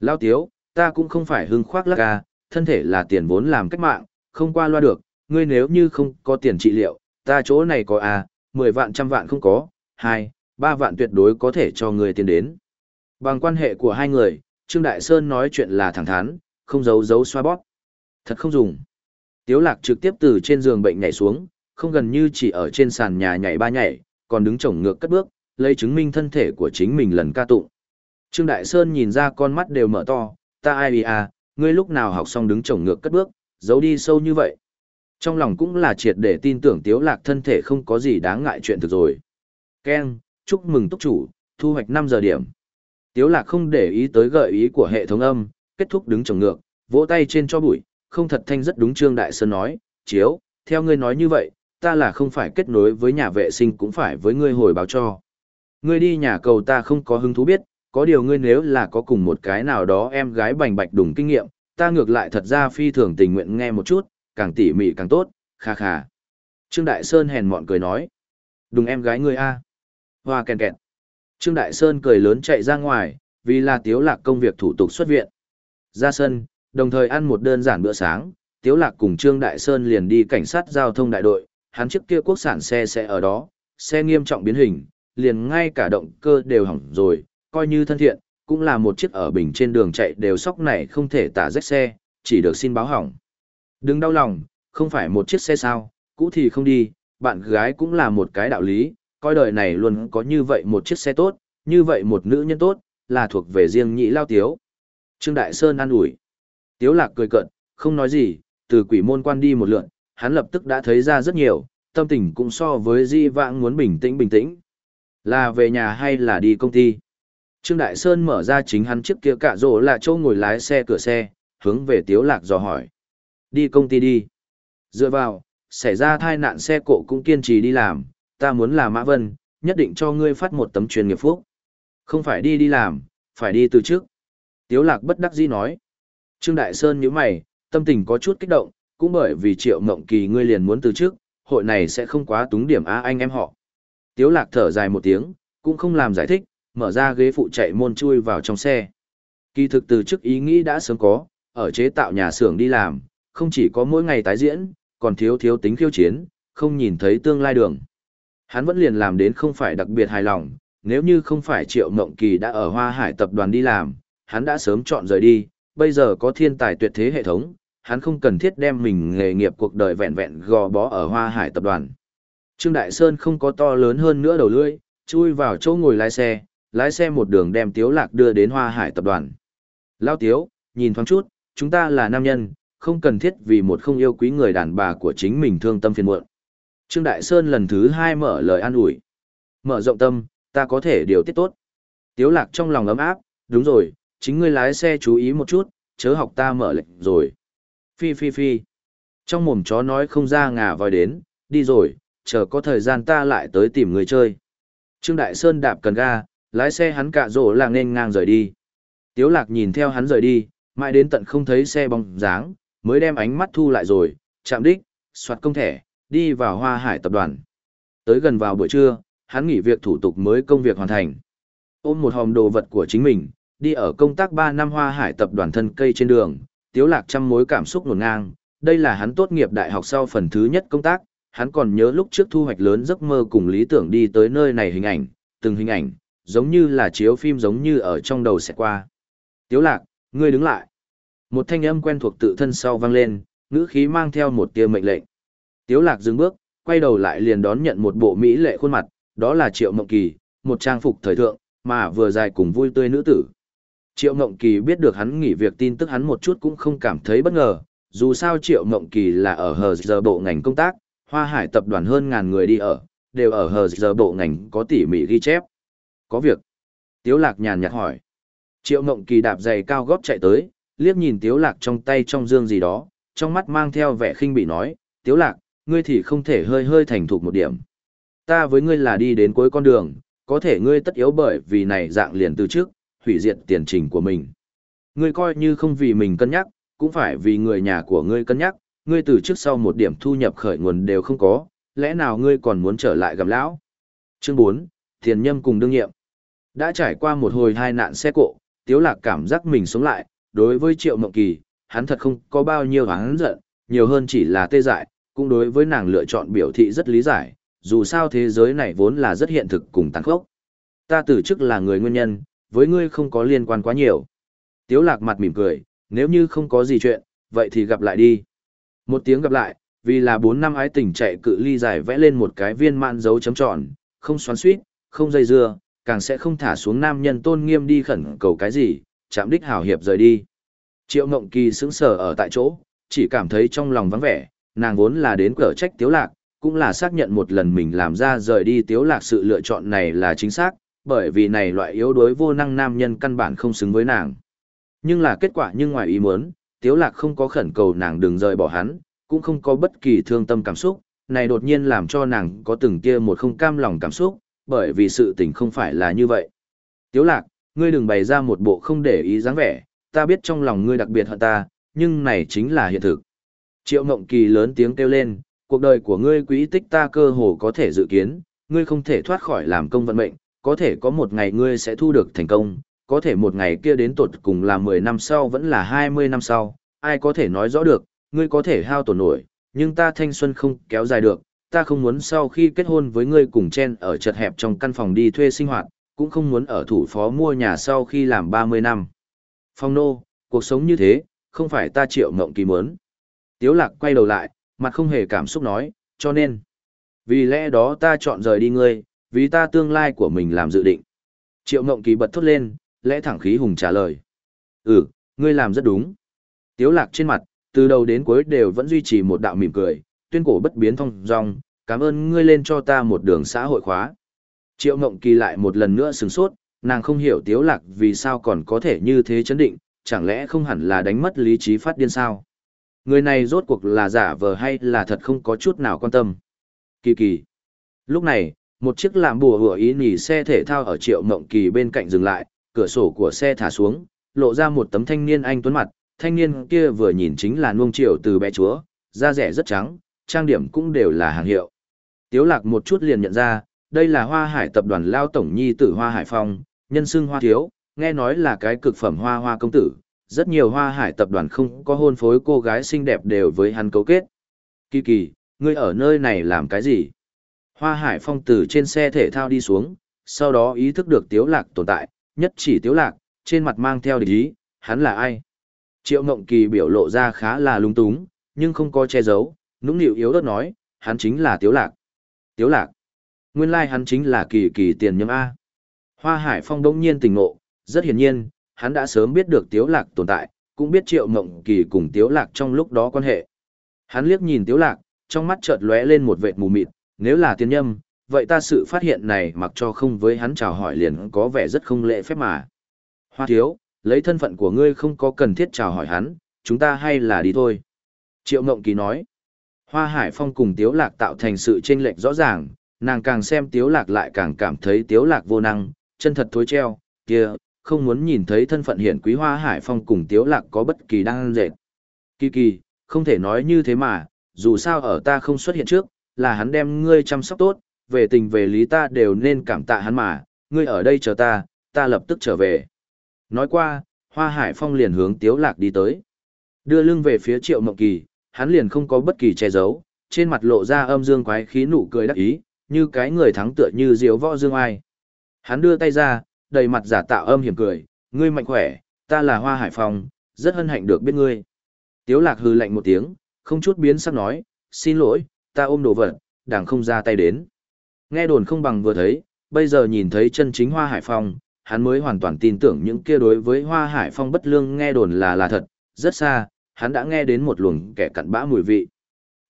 Lao Tiếu, ta cũng không phải hưng khoác lắc ca, à, thân thể là tiền vốn làm cách mạng, không qua loa được, ngươi nếu như không có tiền trị liệu, ta chỗ này có à, 10 vạn trăm vạn không có, 2, Ba vạn tuyệt đối có thể cho ngươi tiền đến. Bằng quan hệ của hai người, Trương Đại Sơn nói chuyện là thẳng thắn, không giấu giấu xoa bóp. Thật không dùng. Tiếu lạc trực tiếp từ trên giường bệnh nhảy xuống, không gần như chỉ ở trên sàn nhà nhảy ba nhảy, còn đứng chổng ngược cất bước, lấy chứng minh thân thể của chính mình lần ca tụng. Trương Đại Sơn nhìn ra con mắt đều mở to, ta ai à, ngươi lúc nào học xong đứng chổng ngược cất bước, giấu đi sâu như vậy. Trong lòng cũng là triệt để tin tưởng Tiếu Lạc thân thể không có gì đáng ngại chuyện thực rồi. Ken, chúc mừng túc chủ, thu hoạch năm giờ điểm. Tiếu Lạc không để ý tới gợi ý của hệ thống âm, kết thúc đứng trồng ngược, vỗ tay trên cho bụi, không thật thanh rất đúng Trương Đại Sơn nói, chiếu, theo ngươi nói như vậy, ta là không phải kết nối với nhà vệ sinh cũng phải với ngươi hồi báo cho. Ngươi đi nhà cầu ta không có hứng thú biết, có điều ngươi nếu là có cùng một cái nào đó em gái bành bạch đủng kinh nghiệm, ta ngược lại thật ra phi thường tình nguyện nghe một chút, càng tỉ mỉ càng tốt, kha kha. Trương Đại Sơn hèn mọn cười nói, đùng em gái ngươi a Hoa kèn kẹt. Trương Đại Sơn cười lớn chạy ra ngoài, vì là tiếu lạc công việc thủ tục xuất viện. Ra sân, đồng thời ăn một đơn giản bữa sáng, tiếu lạc cùng Trương Đại Sơn liền đi cảnh sát giao thông đại đội, hắn trước kia quốc sản xe sẽ ở đó, xe nghiêm trọng biến hình, liền ngay cả động cơ đều hỏng rồi, coi như thân thiện, cũng là một chiếc ở bình trên đường chạy đều sóc này không thể tả rách xe, chỉ được xin báo hỏng. Đừng đau lòng, không phải một chiếc xe sao, cũ thì không đi, bạn gái cũng là một cái đạo lý, coi đời này luôn có như vậy một chiếc xe tốt, như vậy một nữ nhân tốt, là thuộc về riêng nhị lao tiếu. Trương Đại Sơn an ủi. Tiếu lạc cười cợt, không nói gì, từ quỷ môn quan đi một lượn, hắn lập tức đã thấy ra rất nhiều, tâm tình cũng so với di vãng muốn bình tĩnh bình tĩnh. Là về nhà hay là đi công ty? Trương Đại Sơn mở ra chính hắn chiếc kia cả rổ là chỗ ngồi lái xe cửa xe, hướng về Tiếu Lạc dò hỏi. Đi công ty đi. Dựa vào, xảy ra tai nạn xe cộ cũng kiên trì đi làm, ta muốn là Mã Vân, nhất định cho ngươi phát một tấm truyền nghiệp phúc. Không phải đi đi làm, phải đi từ trước. Tiếu Lạc bất đắc dĩ nói. Trương Đại Sơn nhíu mày, tâm tình có chút kích động, cũng bởi vì Triệu mộng Kỳ ngươi liền muốn từ trước, hội này sẽ không quá túng điểm á anh em họ. Tiếu Lạc thở dài một tiếng, cũng không làm giải thích, mở ra ghế phụ chạy môn chui vào trong xe. Kỳ thực từ trước ý nghĩ đã sớm có, ở chế tạo nhà xưởng đi làm, không chỉ có mỗi ngày tái diễn, còn thiếu thiếu tính khiêu chiến, không nhìn thấy tương lai đường. Hắn vẫn liền làm đến không phải đặc biệt hài lòng, nếu như không phải Triệu Mộng Kỳ đã ở Hoa Hải tập đoàn đi làm, hắn đã sớm chọn rời đi, bây giờ có thiên tài tuyệt thế hệ thống, hắn không cần thiết đem mình nghề nghiệp cuộc đời vẹn vẹn gò bó ở Hoa Hải tập đoàn. Trương Đại Sơn không có to lớn hơn nữa đầu lưỡi, chui vào chỗ ngồi lái xe, lái xe một đường đem Tiếu Lạc đưa đến Hoa Hải tập đoàn. Lao Tiếu, nhìn thoáng chút, chúng ta là nam nhân, không cần thiết vì một không yêu quý người đàn bà của chính mình thương tâm phiền muộn. Trương Đại Sơn lần thứ hai mở lời an ủi. Mở rộng tâm, ta có thể điều tiết tốt. Tiếu Lạc trong lòng ấm áp, đúng rồi, chính ngươi lái xe chú ý một chút, chớ học ta mở lệnh rồi. Phi phi phi. Trong mồm chó nói không ra ngà vòi đến, đi rồi, chờ có thời gian ta lại tới tìm người chơi. Trương Đại Sơn đạp cần ga, lái xe hắn cạ rổ là nên ngang rời đi. Tiếu lạc nhìn theo hắn rời đi, mãi đến tận không thấy xe bóng dáng, mới đem ánh mắt thu lại rồi, chạm đích, soạt công thẻ, đi vào hoa hải tập đoàn. Tới gần vào buổi trưa, hắn nghỉ việc thủ tục mới công việc hoàn thành. Ôm một hòm đồ vật của chính mình, đi ở công tác 3 năm hoa hải tập đoàn thân cây trên đường, tiếu lạc trăm mối cảm xúc nổ ngang. Đây là hắn tốt nghiệp đại học sau phần thứ nhất công tác, hắn còn nhớ lúc trước thu hoạch lớn giấc mơ cùng lý tưởng đi tới nơi này hình ảnh, từng hình ảnh, giống như là chiếu phim giống như ở trong đầu sẽ qua. Tiếu lạc, ngươi đứng lại. Một thanh âm quen thuộc tự thân sau vang lên, ngữ khí mang theo một tia mệnh lệnh. Tiếu lạc dừng bước, quay đầu lại liền đón nhận một bộ mỹ lệ khuôn mặt, đó là Triệu Mộng Kỳ, một trang phục thời thượng, mà vừa dài cùng vui tươi nữ tử. Triệu Mộng Kỳ biết được hắn nghỉ việc tin tức hắn một chút cũng không cảm thấy bất ngờ, dù sao Triệu Mộng Kỳ là ở hờ giờ bộ ngành công tác, Hoa Hải tập đoàn hơn ngàn người đi ở, đều ở hờ giờ bộ ngành có tỉ mỉ ghi chép. Có việc. Tiếu lạc nhàn nhạt hỏi. Triệu Mộng Kỳ đạp giày cao gót chạy tới, liếc nhìn Tiếu lạc trong tay trong dương gì đó, trong mắt mang theo vẻ khinh bỉ nói, Tiếu lạc, ngươi thì không thể hơi hơi thành thục một điểm. Ta với ngươi là đi đến cuối con đường, có thể ngươi tất yếu bởi vì này dạng liền từ trước, hủy diệt tiền trình của mình. Ngươi coi như không vì mình cân nhắc, cũng phải vì người nhà của ngươi cân nhắc, ngươi từ trước sau một điểm thu nhập khởi nguồn đều không có, lẽ nào ngươi còn muốn trở lại gặp lão? Chương 4, Tiền Nhâm cùng đương nhiệm. Đã trải qua một hồi hai nạn xe cộ, Tiếu Lạc cảm giác mình sống lại, đối với Triệu Mộng Kỳ, hắn thật không có bao nhiêu hắn giận, nhiều hơn chỉ là tê dại, cũng đối với nàng lựa chọn biểu thị rất lý giải, dù sao thế giới này vốn là rất hiện thực cùng tàn khốc. Ta từ chức là người nguyên nhân, với ngươi không có liên quan quá nhiều. Tiếu lạc mặt mỉm cười, nếu như không có gì chuyện, vậy thì gặp lại đi. Một tiếng gặp lại, vì là bốn năm ái tình chạy cự ly dài vẽ lên một cái viên mạn dấu chấm tròn, không xoắn suýt, không dây dưa, càng sẽ không thả xuống nam nhân tôn nghiêm đi khẩn cầu cái gì, chạm đích hảo hiệp rời đi. Triệu Ngộng Kỳ sững sờ ở tại chỗ, chỉ cảm thấy trong lòng vắng vẻ, nàng vốn là đến cửa trách tiếu lạc, cũng là xác nhận một lần mình làm ra rời đi tiếu lạc sự lựa chọn này là chính xác, bởi vì này loại yếu đuối vô năng nam nhân căn bản không xứng với nàng. Nhưng là kết quả nhưng ngoài ý muốn, tiếu lạc không có khẩn cầu nàng đừng rời bỏ hắn, cũng không có bất kỳ thương tâm cảm xúc, này đột nhiên làm cho nàng có từng kia một không cam lòng cảm xúc, bởi vì sự tình không phải là như vậy. Tiếu lạc, ngươi đừng bày ra một bộ không để ý dáng vẻ, ta biết trong lòng ngươi đặc biệt hận ta, nhưng này chính là hiện thực. Triệu Ngộng Kỳ lớn tiếng kêu lên, cuộc đời của ngươi quỹ tích ta cơ hồ có thể dự kiến, ngươi không thể thoát khỏi làm công vận mệnh, có thể có một ngày ngươi sẽ thu được thành công, có thể một ngày kia đến tột cùng là 10 năm sau vẫn là 20 năm sau, ai có thể nói rõ được, ngươi có thể hao tổn nổi, nhưng ta thanh xuân không kéo dài được, ta không muốn sau khi kết hôn với ngươi cùng chen ở chật hẹp trong căn phòng đi thuê sinh hoạt, cũng không muốn ở thủ phó mua nhà sau khi làm 30 năm. Phong nô, cuộc sống như thế, không phải ta triệu ngộng kỳ muốn. Tiếu lạc quay đầu lại, mặt không hề cảm xúc nói, cho nên. Vì lẽ đó ta chọn rời đi ngươi, vì ta tương lai của mình làm dự định. Triệu ngộng kỳ bật thốt lên, lẽ thẳng khí hùng trả lời. Ừ, ngươi làm rất đúng. Tiếu lạc trên mặt, từ đầu đến cuối đều vẫn duy trì một đạo mỉm cười, tuyên cổ bất biến thông dong, cảm ơn ngươi lên cho ta một đường xã hội khóa. Triệu Ngộng Kỳ lại một lần nữa sừng sốt, nàng không hiểu Tiếu Lạc vì sao còn có thể như thế chấn định, chẳng lẽ không hẳn là đánh mất lý trí phát điên sao? Người này rốt cuộc là giả vờ hay là thật không có chút nào quan tâm. Kỳ kỳ. Lúc này, một chiếc làm bùa hủa ý nhì xe thể thao ở Triệu mộng Kỳ bên cạnh dừng lại, cửa sổ của xe thả xuống, lộ ra một tấm thanh niên anh tuấn mặt, thanh niên kia vừa nhìn chính là nuông triệu từ bé chúa, da rẻ rất trắng, trang điểm cũng đều là hàng hiệu. Tiếu lạc một chút liền nhận ra, đây là hoa hải tập đoàn lao tổng nhi tử hoa hải phong, nhân xưng hoa thiếu, nghe nói là cái cực phẩm hoa hoa công tử, rất nhiều hoa hải tập đoàn không có hôn phối cô gái xinh đẹp đều với hắn cấu kết. Kỳ kỳ, ngươi ở nơi này làm cái gì? Hoa hải phong từ trên xe thể thao đi xuống, sau đó ý thức được tiếu lạc tồn tại, nhất chỉ tiếu lạc, trên mặt mang theo địch ý, hắn là ai? Triệu Ngộng Kỳ biểu lộ ra khá là lung túng, nhưng không có che giấu, nũng nịu yếu ớt nói, hắn chính là Tiếu Lạc. Tiếu Lạc. Nguyên lai like hắn chính là kỳ kỳ tiền nhâm A. Hoa Hải Phong đông nhiên tỉnh ngộ, rất hiển nhiên, hắn đã sớm biết được Tiếu Lạc tồn tại, cũng biết Triệu Mộng Kỳ cùng Tiếu Lạc trong lúc đó quan hệ. Hắn liếc nhìn Tiếu Lạc, trong mắt chợt lóe lên một vệt mù mịt, nếu là tiên nhâm, vậy ta sự phát hiện này mặc cho không với hắn chào hỏi liền có vẻ rất không lễ phép mà. Hoa thiếu, lấy thân phận của ngươi không có cần thiết chào hỏi hắn, chúng ta hay là đi thôi. Triệu Ngộng Kỳ nói, Hoa Hải Phong cùng Tiếu Lạc tạo thành sự chênh lệch rõ ràng, nàng càng xem Tiếu Lạc lại càng cảm thấy Tiếu Lạc vô năng, chân thật thối treo, kia, không muốn nhìn thấy thân phận hiển quý Hoa Hải Phong cùng Tiếu Lạc có bất kỳ đang dệt. Kỳ kỳ, không thể nói như thế mà, dù sao ở ta không xuất hiện trước, là hắn đem ngươi chăm sóc tốt, về tình về lý ta đều nên cảm tạ hắn mà, ngươi ở đây chờ ta, ta lập tức trở về. Nói qua, Hoa Hải Phong liền hướng Tiếu Lạc đi tới. Đưa lưng về phía Triệu Mộng Kỳ, hắn liền không có bất kỳ che giấu, trên mặt lộ ra âm dương quái khí nụ cười đắc ý, như cái người thắng tựa như diếu võ dương ai. Hắn đưa tay ra, đầy mặt giả tạo âm hiểm cười, ngươi mạnh khỏe, ta là Hoa Hải Phong, rất hân hạnh được biết ngươi. Tiếu Lạc hừ lạnh một tiếng, không chút biến sắc nói, xin lỗi, ta ôm đồ vật, đảng không ra tay đến. Nghe đồn không bằng vừa thấy, bây giờ nhìn thấy chân chính Hoa Hải Phong, hắn mới hoàn toàn tin tưởng những kia đối với Hoa Hải Phong bất lương nghe đồn là là thật, rất xa, hắn đã nghe đến một luồng kẻ cặn bã mùi vị.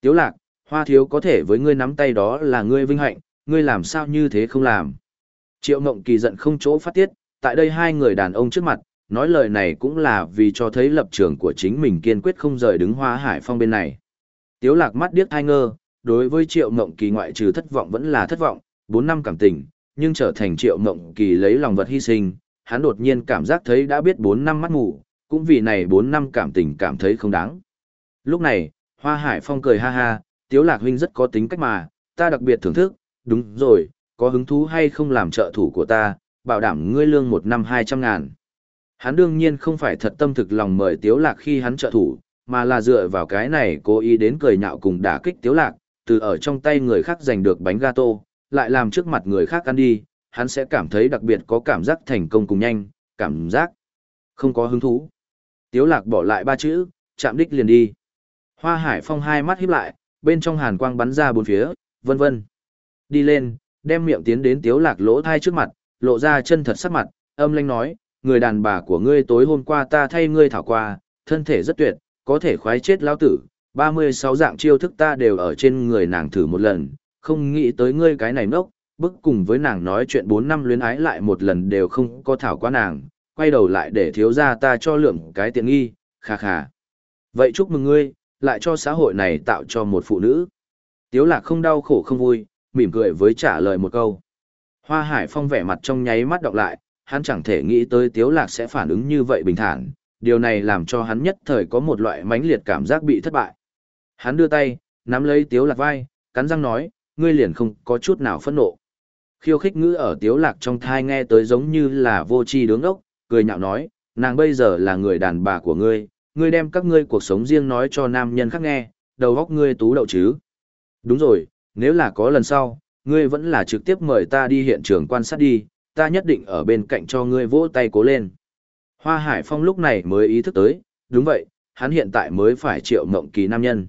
Tiếu lạc, Hoa Thiếu có thể với ngươi nắm tay đó là ngươi vinh hạnh, ngươi làm sao như thế không làm. Triệu Ngộng Kỳ giận không chỗ phát tiết, tại đây hai người đàn ông trước mặt, nói lời này cũng là vì cho thấy lập trường của chính mình kiên quyết không rời đứng Hoa Hải Phong bên này. Tiếu lạc mắt điếc hai ngơ, đối với Triệu Ngộng Kỳ ngoại trừ thất vọng vẫn là thất vọng, 4 năm cảm tình, nhưng trở thành triệu mộng kỳ lấy lòng vật hy sinh, hắn đột nhiên cảm giác thấy đã biết 4 năm mắt ngủ, cũng vì này 4 năm cảm tình cảm thấy không đáng. Lúc này, Hoa Hải Phong cười ha ha, Tiếu Lạc huynh rất có tính cách mà, ta đặc biệt thưởng thức, đúng rồi, có hứng thú hay không làm trợ thủ của ta, bảo đảm ngươi lương một năm hai trăm ngàn. Hắn đương nhiên không phải thật tâm thực lòng mời Tiếu Lạc khi hắn trợ thủ, mà là dựa vào cái này cố ý đến cười nhạo cùng đả kích Tiếu Lạc, từ ở trong tay người khác giành được bánh gato, lại làm trước mặt người khác ăn đi, hắn sẽ cảm thấy đặc biệt có cảm giác thành công cùng nhanh, cảm giác không có hứng thú. Tiếu Lạc bỏ lại ba chữ, chạm đích liền đi. Hoa Hải Phong hai mắt híp lại, bên trong hàn quang bắn ra bốn phía, vân vân. Đi lên, đem miệng tiến đến Tiếu Lạc lỗ thai trước mặt, lộ ra chân thật sắc mặt, âm lanh nói, người đàn bà của ngươi tối hôm qua ta thay ngươi thảo qua, thân thể rất tuyệt, có thể khoái chết lão tử, 36 dạng chiêu thức ta đều ở trên người nàng thử một lần, không nghĩ tới ngươi cái này nốc bức cùng với nàng nói chuyện 4 năm luyến ái lại một lần đều không có thảo qua nàng, quay đầu lại để thiếu gia ta cho lượng cái tiện nghi, khà khà. Vậy chúc mừng ngươi, lại cho xã hội này tạo cho một phụ nữ. Tiếu lạc không đau khổ không vui, mỉm cười với trả lời một câu. Hoa Hải Phong vẻ mặt trong nháy mắt đọc lại, hắn chẳng thể nghĩ tới Tiếu Lạc sẽ phản ứng như vậy bình thản, điều này làm cho hắn nhất thời có một loại mãnh liệt cảm giác bị thất bại. Hắn đưa tay, nắm lấy Tiếu Lạc vai, cắn răng nói, ngươi liền không có chút nào phẫn nộ. Khiêu khích ngữ ở Tiếu Lạc trong thai nghe tới giống như là vô tri đứng ốc, cười nhạo nói, nàng bây giờ là người đàn bà của ngươi, ngươi đem các ngươi cuộc sống riêng nói cho nam nhân khác nghe, đầu óc ngươi tú đậu chứ. Đúng rồi, nếu là có lần sau, ngươi vẫn là trực tiếp mời ta đi hiện trường quan sát đi, ta nhất định ở bên cạnh cho ngươi vỗ tay cố lên. Hoa Hải Phong lúc này mới ý thức tới, đúng vậy, hắn hiện tại mới phải triệu mộng kỳ nam nhân.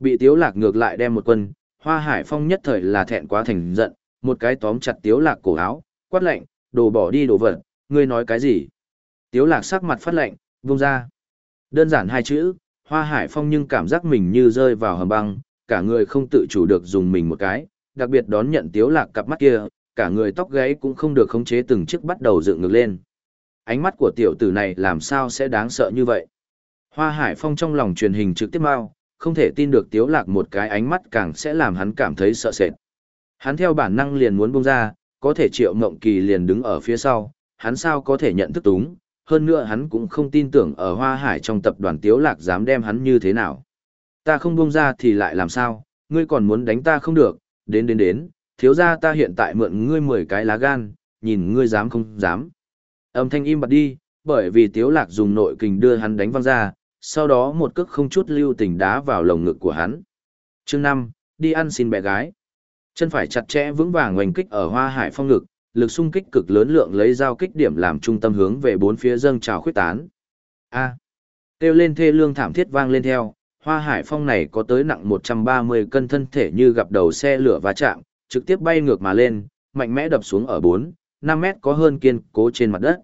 Bị Tiếu Lạc ngược lại đem một quân, Hoa Hải Phong nhất thời là thẹn quá thành giận, một cái tóm chặt Tiếu Lạc cổ áo, quát lạnh, đồ bỏ đi đồ vật, ngươi nói cái gì? Tiếu Lạc sắc mặt phát lạnh, vung ra. Đơn giản hai chữ, Hoa Hải Phong nhưng cảm giác mình như rơi vào hầm băng, cả người không tự chủ được dùng mình một cái, đặc biệt đón nhận Tiếu Lạc cặp mắt kia, cả người tóc gáy cũng không được khống chế từng chiếc bắt đầu dựng ngược lên. Ánh mắt của tiểu tử này làm sao sẽ đáng sợ như vậy? Hoa Hải Phong trong lòng truyền hình trực tiếp mau, không thể tin được Tiếu Lạc một cái ánh mắt càng sẽ làm hắn cảm thấy sợ sệt. Hắn theo bản năng liền muốn buông ra, có thể Triệu Ngộng Kỳ liền đứng ở phía sau, hắn sao có thể nhận thức túng, hơn nữa hắn cũng không tin tưởng ở Hoa Hải trong tập đoàn Tiếu Lạc dám đem hắn như thế nào. Ta không buông ra thì lại làm sao, ngươi còn muốn đánh ta không được, đến đến đến, thiếu gia ta hiện tại mượn ngươi 10 cái lá gan, nhìn ngươi dám không dám. Âm thanh im bặt đi, bởi vì Tiếu Lạc dùng nội kình đưa hắn đánh văng ra, sau đó một cước không chút lưu tình đá vào lồng ngực của hắn. Chương 5, đi ăn xin bé gái. Chân phải chặt chẽ vững vàng ngoành kích ở Hoa Hải Phong ngực, lực xung kích cực lớn lượng lấy dao kích điểm làm trung tâm hướng về bốn phía dâng trào khuyết tán. A. Kêu lên thê lương thảm thiết vang lên theo, Hoa Hải Phong này có tới nặng 130 cân thân thể như gặp đầu xe lửa va chạm, trực tiếp bay ngược mà lên, mạnh mẽ đập xuống ở 4, 5 mét có hơn kiên cố trên mặt đất.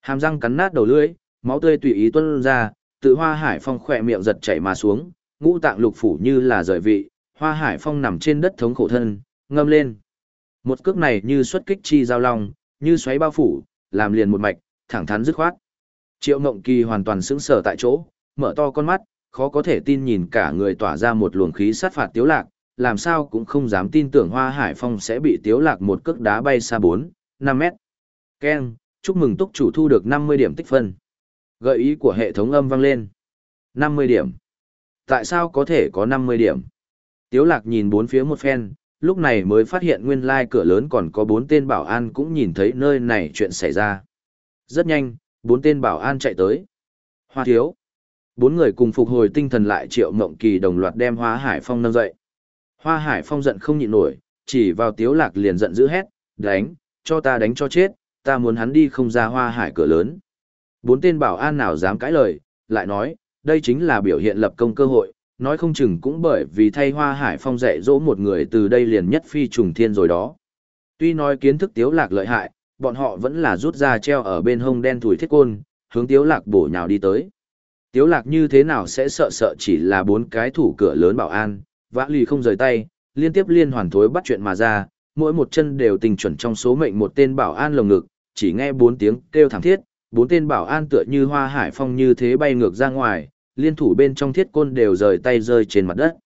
Hàm răng cắn nát đầu lưỡi, máu tươi tùy ý tuôn ra, tự Hoa Hải Phong khỏe miệng giật chảy mà xuống, ngũ tạng lục phủ như là rời vị, Hoa Hải Phong nằm trên đất thống khổ thân, ngâm lên. Một cước này như xuất kích chi giao long, như xoáy bao phủ, làm liền một mạch, thẳng thắn dứt khoát. Triệu Ngộng Kỳ hoàn toàn sững sờ tại chỗ, mở to con mắt, khó có thể tin nhìn cả người tỏa ra một luồng khí sát phạt tiếu lạc, làm sao cũng không dám tin tưởng Hoa Hải Phong sẽ bị tiếu lạc một cước đá bay xa 4, 5 mét. Ken, chúc mừng túc chủ thu được 50 điểm tích phân. Gợi ý của hệ thống âm vang lên. 50 điểm. Tại sao có thể có 50 điểm? Tiếu lạc nhìn bốn phía một phen, lúc này mới phát hiện nguyên lai cửa lớn còn có bốn tên bảo an cũng nhìn thấy nơi này chuyện xảy ra. Rất nhanh, bốn tên bảo an chạy tới. Hoa thiếu. Bốn người cùng phục hồi tinh thần lại triệu mộng kỳ đồng loạt đem hoa hải phong nâng dậy. Hoa hải phong giận không nhịn nổi, chỉ vào tiếu lạc liền giận dữ hét, đánh, cho ta đánh cho chết, ta muốn hắn đi không ra hoa hải cửa lớn. Bốn tên bảo an nào dám cãi lời, lại nói, đây chính là biểu hiện lập công cơ hội, nói không chừng cũng bởi vì thay hoa hải phong dạy dỗ một người từ đây liền nhất phi trùng thiên rồi đó. Tuy nói kiến thức tiếu lạc lợi hại, bọn họ vẫn là rút ra treo ở bên hông đen thủi thiết côn, hướng tiếu lạc bổ nhào đi tới. Tiếu lạc như thế nào sẽ sợ sợ chỉ là bốn cái thủ cửa lớn bảo an, vã lì không rời tay, liên tiếp liên hoàn thối bắt chuyện mà ra, mỗi một chân đều tình chuẩn trong số mệnh một tên bảo an lồng ngực, chỉ nghe bốn tiếng kêu thảm thiết, bốn tên bảo an tựa như hoa hải phong như thế bay ngược ra ngoài, liên thủ bên trong thiết côn đều rời tay rơi trên mặt đất.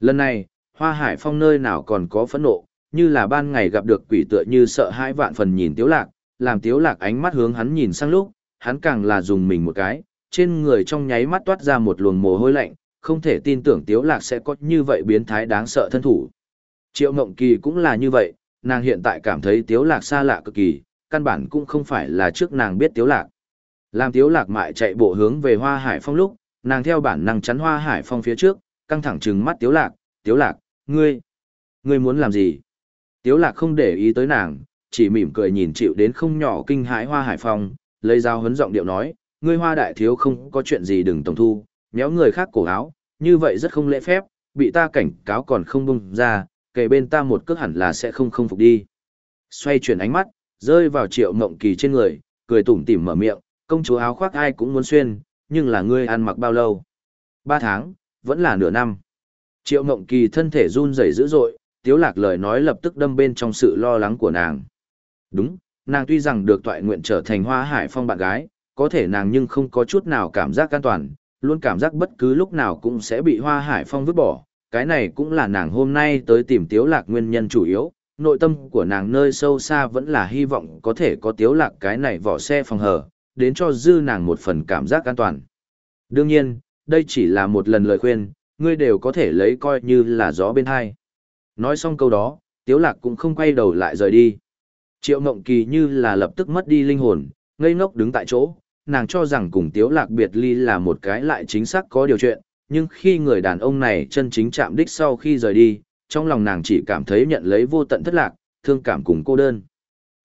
Lần này, hoa hải phong nơi nào còn có phẫn nộ, như là ban ngày gặp được quỷ tựa như sợ hãi vạn phần nhìn tiếu lạc, làm tiếu lạc ánh mắt hướng hắn nhìn sang lúc, hắn càng là dùng mình một cái, trên người trong nháy mắt toát ra một luồng mồ hôi lạnh, không thể tin tưởng tiếu lạc sẽ có như vậy biến thái đáng sợ thân thủ. Triệu Ngộng Kỳ cũng là như vậy, nàng hiện tại cảm thấy tiếu lạc xa lạ cực kỳ, căn bản cũng không phải là trước nàng biết tiếu lạc. Làm tiếu lạc mại chạy bộ hướng về hoa hải phong lúc, nàng theo bản năng chắn hoa hải phong phía trước, căng thẳng trừng mắt tiếu lạc, tiếu lạc, ngươi, ngươi muốn làm gì? Tiếu lạc không để ý tới nàng, chỉ mỉm cười nhìn chịu đến không nhỏ kinh hãi hoa hải phong, lấy dao hấn giọng điệu nói, ngươi hoa đại thiếu không có chuyện gì đừng tổng thu, nhéo người khác cổ áo, như vậy rất không lễ phép, bị ta cảnh cáo còn không bung ra, kề bên ta một cước hẳn là sẽ không không phục đi. Xoay chuyển ánh mắt, rơi vào triệu mộng kỳ trên người, cười tủm tỉm mở miệng, công chúa áo khoác ai cũng muốn xuyên, nhưng là ngươi ăn mặc bao lâu? Ba tháng, vẫn là nửa năm. Triệu mộng kỳ thân thể run rẩy dữ dội, tiếu lạc lời nói lập tức đâm bên trong sự lo lắng của nàng. Đúng, nàng tuy rằng được toại nguyện trở thành hoa hải phong bạn gái, có thể nàng nhưng không có chút nào cảm giác an toàn, luôn cảm giác bất cứ lúc nào cũng sẽ bị hoa hải phong vứt bỏ. Cái này cũng là nàng hôm nay tới tìm tiếu lạc nguyên nhân chủ yếu, nội tâm của nàng nơi sâu xa vẫn là hy vọng có thể có tiếu lạc cái này vỏ xe phòng hở, đến cho dư nàng một phần cảm giác an toàn. Đương nhiên, đây chỉ là một lần lời khuyên, ngươi đều có thể lấy coi như là gió bên hai. Nói xong câu đó, tiếu lạc cũng không quay đầu lại rời đi. Triệu mộng Kỳ như là lập tức mất đi linh hồn, ngây ngốc đứng tại chỗ, nàng cho rằng cùng tiếu lạc biệt ly là một cái lại chính xác có điều chuyện, nhưng khi người đàn ông này chân chính chạm đích sau khi rời đi, trong lòng nàng chỉ cảm thấy nhận lấy vô tận thất lạc, thương cảm cùng cô đơn.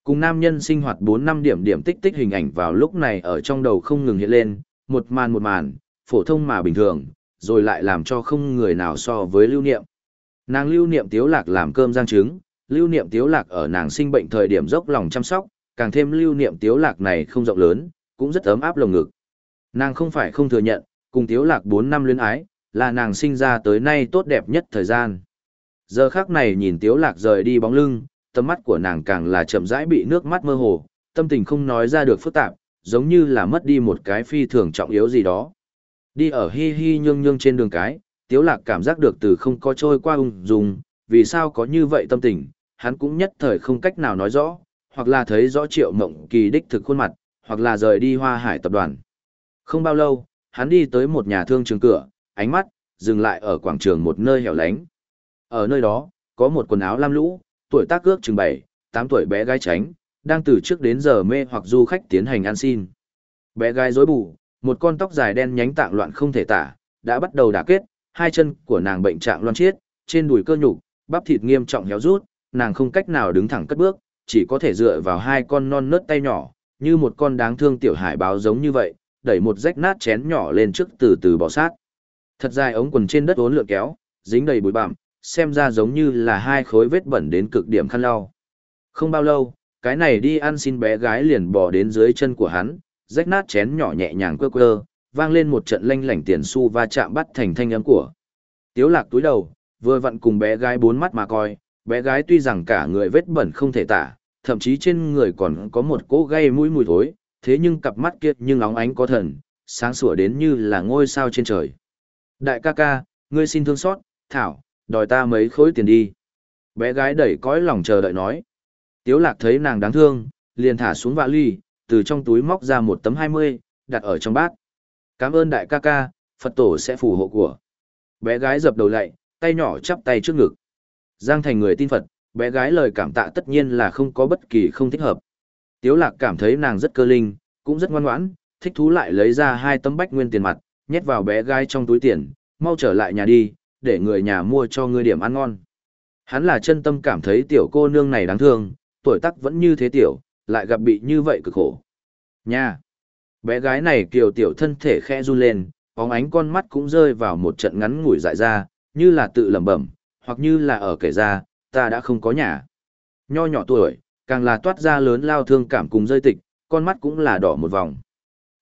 Cùng nam nhân sinh hoạt 4 năm điểm điểm tích tích hình ảnh vào lúc này ở trong đầu không ngừng hiện lên, một màn một màn, phổ thông mà bình thường, rồi lại làm cho không người nào so với lưu niệm. Nàng lưu niệm tiếu lạc làm cơm giang trứng, lưu niệm tiếu lạc ở nàng sinh bệnh thời điểm dốc lòng chăm sóc, càng thêm lưu niệm tiếu lạc này không rộng lớn, cũng rất ấm áp lồng ngực. Nàng không phải không thừa nhận, cùng tiếu lạc 4 năm luyến ái, là nàng sinh ra tới nay tốt đẹp nhất thời gian. Giờ khắc này nhìn tiếu lạc rời đi bóng lưng, tầm mắt của nàng càng là chậm rãi bị nước mắt mơ hồ, tâm tình không nói ra được phức tạp, giống như là mất đi một cái phi thường trọng yếu gì đó. Đi ở hi hi nhương nhương trên đường cái, tiếu lạc cảm giác được từ không có trôi qua ung dung, vì sao có như vậy tâm tình, hắn cũng nhất thời không cách nào nói rõ, hoặc là thấy rõ triệu mộng kỳ đích thực khuôn mặt, hoặc là rời đi hoa hải tập đoàn. Không bao lâu, hắn đi tới một nhà thương trường cửa, ánh mắt, dừng lại ở quảng trường một nơi hẻo lánh. Ở nơi đó, có một quần áo lam lũ, tuổi tác ước chừng 7, 8 tuổi bé gái tránh, đang từ trước đến giờ mê hoặc du khách tiến hành ăn xin. Bé gái rối bù, một con tóc dài đen nhánh tạng loạn không thể tả, đã bắt đầu đả kết, hai chân của nàng bệnh trạng loan chiết, trên đùi cơ nhục, bắp thịt nghiêm trọng héo rút, nàng không cách nào đứng thẳng cất bước, chỉ có thể dựa vào hai con non nớt tay nhỏ, như một con đáng thương tiểu hải báo giống như vậy, đẩy một rách nát chén nhỏ lên trước từ từ bỏ sát. Thật dài ống quần trên đất uốn lượn kéo, dính đầy bụi bặm, xem ra giống như là hai khối vết bẩn đến cực điểm khăn lau. Không bao lâu, cái này đi ăn xin bé gái liền bò đến dưới chân của hắn, rách nát chén nhỏ nhẹ nhàng quơ quơ, vang lên một trận lanh lảnh tiền xu va chạm bắt thành thanh âm của. Tiếu lạc túi đầu, vừa vặn cùng bé gái bốn mắt mà coi, bé gái tuy rằng cả người vết bẩn không thể tả, thậm chí trên người còn có một cỗ gây mũi mùi thối, thế nhưng cặp mắt kia nhưng óng ánh có thần, sáng sủa đến như là ngôi sao trên trời. Đại ca ca, ngươi xin thương xót, thảo, đòi ta mấy khối tiền đi. Bé gái đẩy cõi lòng chờ đợi nói. Tiếu lạc thấy nàng đáng thương, liền thả xuống vạ ly, từ trong túi móc ra một tấm 20, đặt ở trong bát. Cảm ơn đại ca ca, Phật tổ sẽ phù hộ của. Bé gái dập đầu lại, tay nhỏ chắp tay trước ngực. Giang thành người tin Phật, bé gái lời cảm tạ tất nhiên là không có bất kỳ không thích hợp. Tiếu lạc cảm thấy nàng rất cơ linh, cũng rất ngoan ngoãn, thích thú lại lấy ra hai tấm bách nguyên tiền mặt, nhét vào bé gái trong túi tiền, mau trở lại nhà đi, để người nhà mua cho ngươi điểm ăn ngon. Hắn là chân tâm cảm thấy tiểu cô nương này đáng thương, tuổi tác vẫn như thế tiểu, lại gặp bị như vậy cực khổ. Nha! Bé gái này kiều tiểu thân thể khẽ run lên, bóng ánh con mắt cũng rơi vào một trận ngắn ngủi dại ra, như là tự lẩm bẩm, hoặc như là ở kể ra, ta đã không có nhà. Nho nhỏ tuổi, càng là toát ra lớn lao thương cảm cùng rơi tịch, con mắt cũng là đỏ một vòng.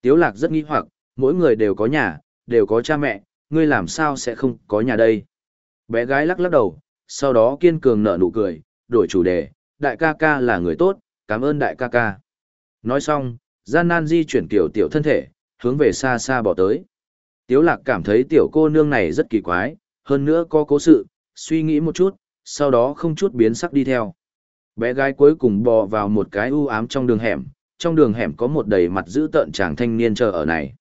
Tiếu lạc rất nghi hoặc, mỗi người đều có nhà, đều có cha mẹ, ngươi làm sao sẽ không có nhà đây? Bé gái lắc lắc đầu, sau đó kiên cường nở nụ cười, đổi chủ đề, đại ca ca là người tốt, cảm ơn đại ca ca. Nói xong, gian nan di chuyển tiểu tiểu thân thể, hướng về xa xa bỏ tới. Tiếu lạc cảm thấy tiểu cô nương này rất kỳ quái, hơn nữa có cố sự, suy nghĩ một chút, sau đó không chút biến sắc đi theo. Bé gái cuối cùng bò vào một cái u ám trong đường hẻm, trong đường hẻm có một đầy mặt giữ tợn chàng thanh niên chờ ở này.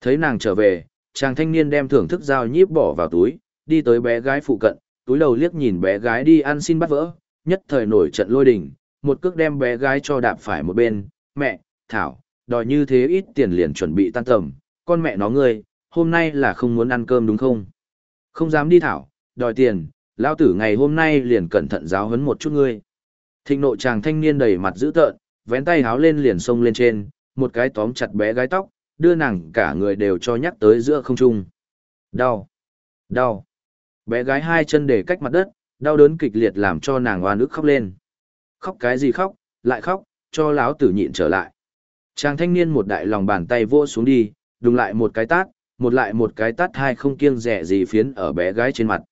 Thấy nàng trở về, chàng thanh niên đem thưởng thức dao nhíp bỏ vào túi, đi tới bé gái phụ cận, túi đầu liếc nhìn bé gái đi ăn xin bắt vỡ, nhất thời nổi trận lôi đình, một cước đem bé gái cho đạp phải một bên, mẹ, Thảo, đòi như thế ít tiền liền chuẩn bị tan tầm, con mẹ nó ngươi, hôm nay là không muốn ăn cơm đúng không? Không dám đi Thảo, đòi tiền, lao tử ngày hôm nay liền cẩn thận giáo huấn một chút ngươi. Thịnh nộ chàng thanh niên đầy mặt dữ tợn, vén tay háo lên liền xông lên trên, một cái tóm chặt bé gái tóc, đưa nàng cả người đều cho nhắc tới giữa không trung. Đau, đau. Bé gái hai chân để cách mặt đất, đau đớn kịch liệt làm cho nàng oan ức khóc lên. Khóc cái gì khóc, lại khóc, cho láo tử nhịn trở lại. Chàng thanh niên một đại lòng bàn tay vỗ xuống đi, đùng lại một cái tát, một lại một cái tát hai không kiêng rẻ gì phiến ở bé gái trên mặt.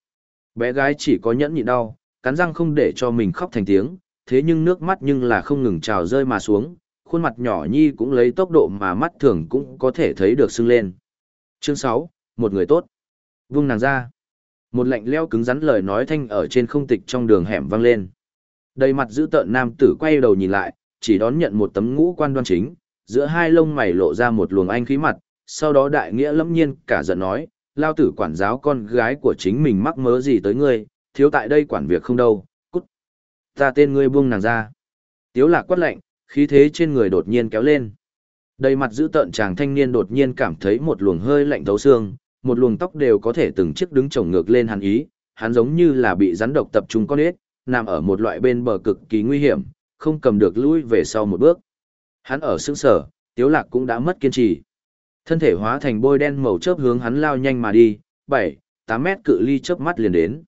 Bé gái chỉ có nhẫn nhịn đau, cắn răng không để cho mình khóc thành tiếng, thế nhưng nước mắt nhưng là không ngừng trào rơi mà xuống, khuôn mặt nhỏ nhi cũng lấy tốc độ mà mắt thường cũng có thể thấy được sưng lên. Chương 6, một người tốt. Vung nàng ra. Một lạnh leo cứng rắn lời nói thanh ở trên không tịch trong đường hẻm vang lên. Đầy mặt giữ tợn nam tử quay đầu nhìn lại, chỉ đón nhận một tấm ngũ quan đoan chính, giữa hai lông mày lộ ra một luồng anh khí mặt, sau đó đại nghĩa lâm nhiên cả giận nói, lao tử quản giáo con gái của chính mình mắc mớ gì tới ngươi, thiếu tại đây quản việc không đâu, cút. Ta tên ngươi buông nàng ra. Tiếu lạc quát lạnh, khí thế trên người đột nhiên kéo lên. Đầy mặt giữ tợn chàng thanh niên đột nhiên cảm thấy một luồng hơi lạnh thấu xương, một luồng tóc đều có thể từng chiếc đứng chồng ngược lên hắn ý, hắn giống như là bị rắn độc tập trung con ếch, nằm ở một loại bên bờ cực kỳ nguy hiểm, không cầm được lui về sau một bước. Hắn ở sững sở, Tiếu Lạc cũng đã mất kiên trì. Thân thể hóa thành bôi đen màu chớp hướng hắn lao nhanh mà đi, 7, 8 mét cự ly chớp mắt liền đến.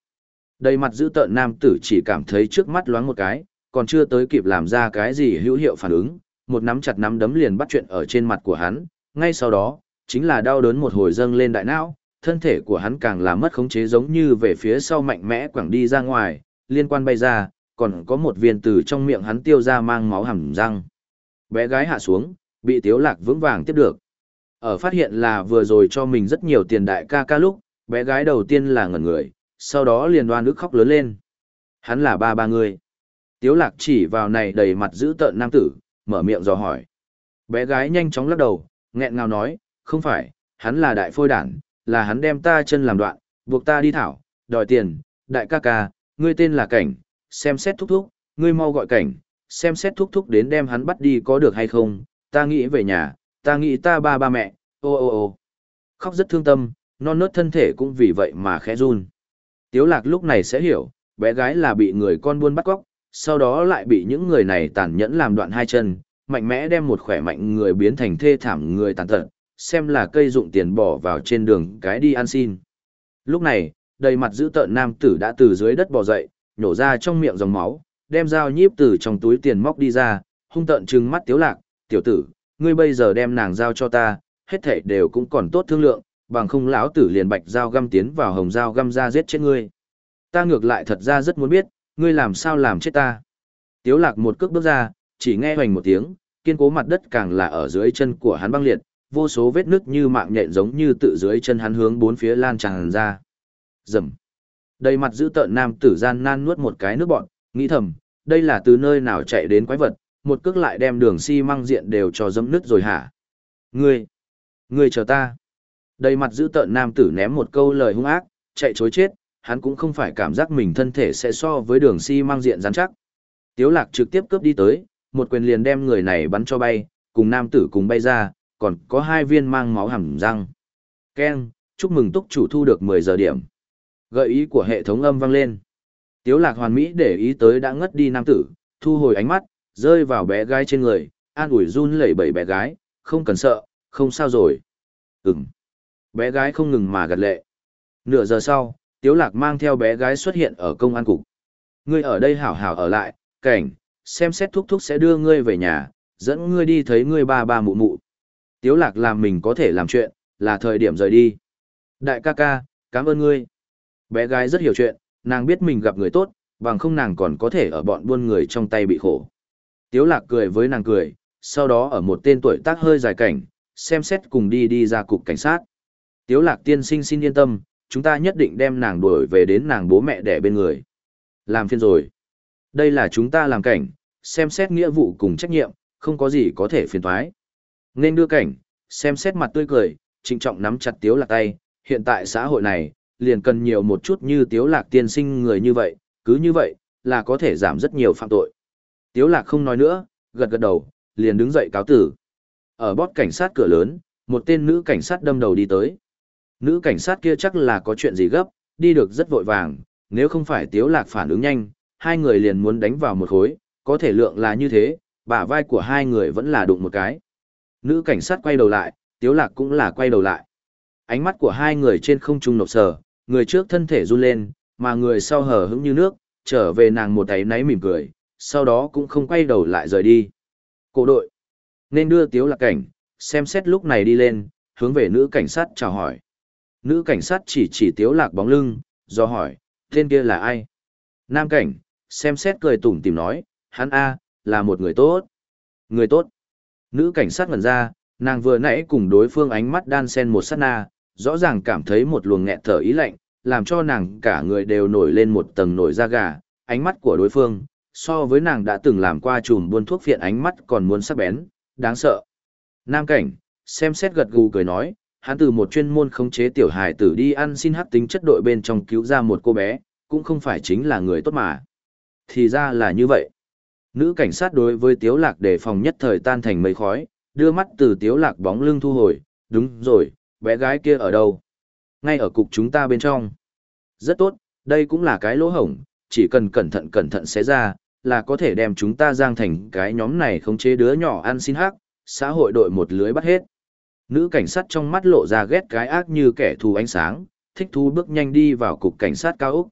Đầy mặt giữ tợn nam tử chỉ cảm thấy trước mắt loáng một cái, còn chưa tới kịp làm ra cái gì hữu hiệu phản ứng, một nắm chặt nắm đấm liền bắt chuyện ở trên mặt của hắn, ngay sau đó, chính là đau đớn một hồi dâng lên đại não, thân thể của hắn càng là mất khống chế giống như về phía sau mạnh mẽ quẳng đi ra ngoài, liên quan bay ra, còn có một viên từ trong miệng hắn tiêu ra mang máu hầm răng. Bé gái hạ xuống, bị tiếu lạc vững vàng tiếp được. Ở phát hiện là vừa rồi cho mình rất nhiều tiền đại ca ca lúc, bé gái đầu tiên là ngẩn người, sau đó liền đoan ức khóc lớn lên. Hắn là ba ba người. Tiếu lạc chỉ vào này đầy mặt giữ tợn nam tử, mở miệng dò hỏi. Bé gái nhanh chóng lắc đầu, nghẹn ngào nói, không phải, hắn là đại phôi đản, là hắn đem ta chân làm đoạn, buộc ta đi thảo, đòi tiền, đại ca ca, ngươi tên là cảnh, xem xét thúc thúc, ngươi mau gọi cảnh, xem xét thúc thúc đến đem hắn bắt đi có được hay không, ta nghĩ về nhà, ta nghĩ ta ba ba mẹ, ô ô ô. Khóc rất thương tâm, non nớt thân thể cũng vì vậy mà khẽ run. Tiếu lạc lúc này sẽ hiểu, bé gái là bị người con buôn bắt cóc, sau đó lại bị những người này tàn nhẫn làm đoạn hai chân, mạnh mẽ đem một khỏe mạnh người biến thành thê thảm người tàn tật, xem là cây dụng tiền bỏ vào trên đường cái đi ăn xin. Lúc này, đầy mặt dữ tợn nam tử đã từ dưới đất bò dậy, nhổ ra trong miệng dòng máu, đem dao nhíp từ trong túi tiền móc đi ra, hung tợn trừng mắt tiếu lạc, tiểu tử, ngươi bây giờ đem nàng giao cho ta, hết thảy đều cũng còn tốt thương lượng, bằng không lão tử liền bạch dao găm tiến vào hồng dao găm ra giết chết ngươi. Ta ngược lại thật ra rất muốn biết, ngươi làm sao làm chết ta. Tiếu lạc một cước bước ra, chỉ nghe hoành một tiếng, kiên cố mặt đất càng là ở dưới chân của hắn băng liệt, vô số vết nứt như mạng nhện giống như tự dưới chân hắn hướng bốn phía lan tràn ra. Rầm. Đầy mặt giữ tợn nam tử gian nan nuốt một cái nước bọn, nghĩ thầm, đây là từ nơi nào chạy đến quái vật, một cước lại đem đường xi si măng diện đều cho dấm nứt rồi hả? Ngươi, ngươi chờ ta. Đầy mặt giữ tợn nam tử ném một câu lời hung ác, chạy chối chết, hắn cũng không phải cảm giác mình thân thể sẽ so với đường xi si măng diện rắn chắc. Tiếu lạc trực tiếp cướp đi tới, một quyền liền đem người này bắn cho bay, cùng nam tử cùng bay ra, còn có hai viên mang máu hẳn răng. Ken, chúc mừng túc chủ thu được 10 giờ điểm. Gợi ý của hệ thống âm vang lên. Tiếu lạc hoàn mỹ để ý tới đã ngất đi nam tử, thu hồi ánh mắt, rơi vào bé gái trên người, an ủi run lẩy bẩy bé gái, không cần sợ, không sao rồi. Ừm. Bé gái không ngừng mà gật lệ. Nửa giờ sau, Tiếu lạc mang theo bé gái xuất hiện ở công an cục. Ngươi ở đây hảo hảo ở lại, cảnh, xem xét thúc thúc sẽ đưa ngươi về nhà, dẫn ngươi đi thấy ngươi ba ba mụ mụ. Tiếu lạc làm mình có thể làm chuyện, là thời điểm rời đi. Đại ca ca, cảm ơn ngươi. Bé gái rất hiểu chuyện, nàng biết mình gặp người tốt, bằng không nàng còn có thể ở bọn buôn người trong tay bị khổ. Tiếu lạc cười với nàng cười, sau đó ở một tên tuổi tác hơi dài cảnh, xem xét cùng đi đi ra cục cảnh sát. Tiếu lạc tiên sinh xin yên tâm, chúng ta nhất định đem nàng đuổi về đến nàng bố mẹ đẻ bên người. Làm phiên rồi. Đây là chúng ta làm cảnh, xem xét nghĩa vụ cùng trách nhiệm, không có gì có thể phiền toái. Nên đưa cảnh, xem xét mặt tươi cười, trịnh trọng nắm chặt tiếu lạc tay, hiện tại xã hội này, liền cần nhiều một chút như tiếu lạc tiên sinh người như vậy, cứ như vậy, là có thể giảm rất nhiều phạm tội. Tiếu lạc không nói nữa, gật gật đầu, liền đứng dậy cáo tử. Ở bót cảnh sát cửa lớn, một tên nữ cảnh sát đâm đầu đi tới. Nữ cảnh sát kia chắc là có chuyện gì gấp, đi được rất vội vàng, nếu không phải tiếu lạc phản ứng nhanh, hai người liền muốn đánh vào một khối, có thể lượng là như thế, bả vai của hai người vẫn là đụng một cái. Nữ cảnh sát quay đầu lại, tiếu lạc cũng là quay đầu lại. Ánh mắt của hai người trên không trung nộp sờ, người trước thân thể run lên, mà người sau hờ hững như nước, trở về nàng một tay náy mỉm cười, sau đó cũng không quay đầu lại rời đi. Cổ đội, nên đưa tiếu lạc cảnh, xem xét lúc này đi lên, hướng về nữ cảnh sát chào hỏi. Nữ cảnh sát chỉ chỉ tiếu lạc bóng lưng, do hỏi, tên kia là ai? Nam cảnh, xem xét cười tủm tìm nói, hắn A, là một người tốt. Người tốt. Nữ cảnh sát ngẩn ra, nàng vừa nãy cùng đối phương ánh mắt đan sen một sát na, rõ ràng cảm thấy một luồng nghẹt thở ý lạnh, làm cho nàng cả người đều nổi lên một tầng nổi da gà, ánh mắt của đối phương, so với nàng đã từng làm qua chùm buôn thuốc phiện ánh mắt còn muốn sắc bén, đáng sợ. Nam cảnh, xem xét gật gù cười nói, hắn từ một chuyên môn khống chế tiểu hài tử đi ăn xin hắc tính chất đội bên trong cứu ra một cô bé, cũng không phải chính là người tốt mà. Thì ra là như vậy. Nữ cảnh sát đối với tiếu lạc đề phòng nhất thời tan thành mây khói, đưa mắt từ tiếu lạc bóng lưng thu hồi, đúng rồi, bé gái kia ở đâu? Ngay ở cục chúng ta bên trong. Rất tốt, đây cũng là cái lỗ hổng, chỉ cần cẩn thận cẩn thận sẽ ra, là có thể đem chúng ta giang thành cái nhóm này khống chế đứa nhỏ ăn xin hắc, xã hội đội một lưới bắt hết. Nữ cảnh sát trong mắt lộ ra ghét cái ác như kẻ thù ánh sáng, thích thú bước nhanh đi vào cục cảnh sát cao Úc.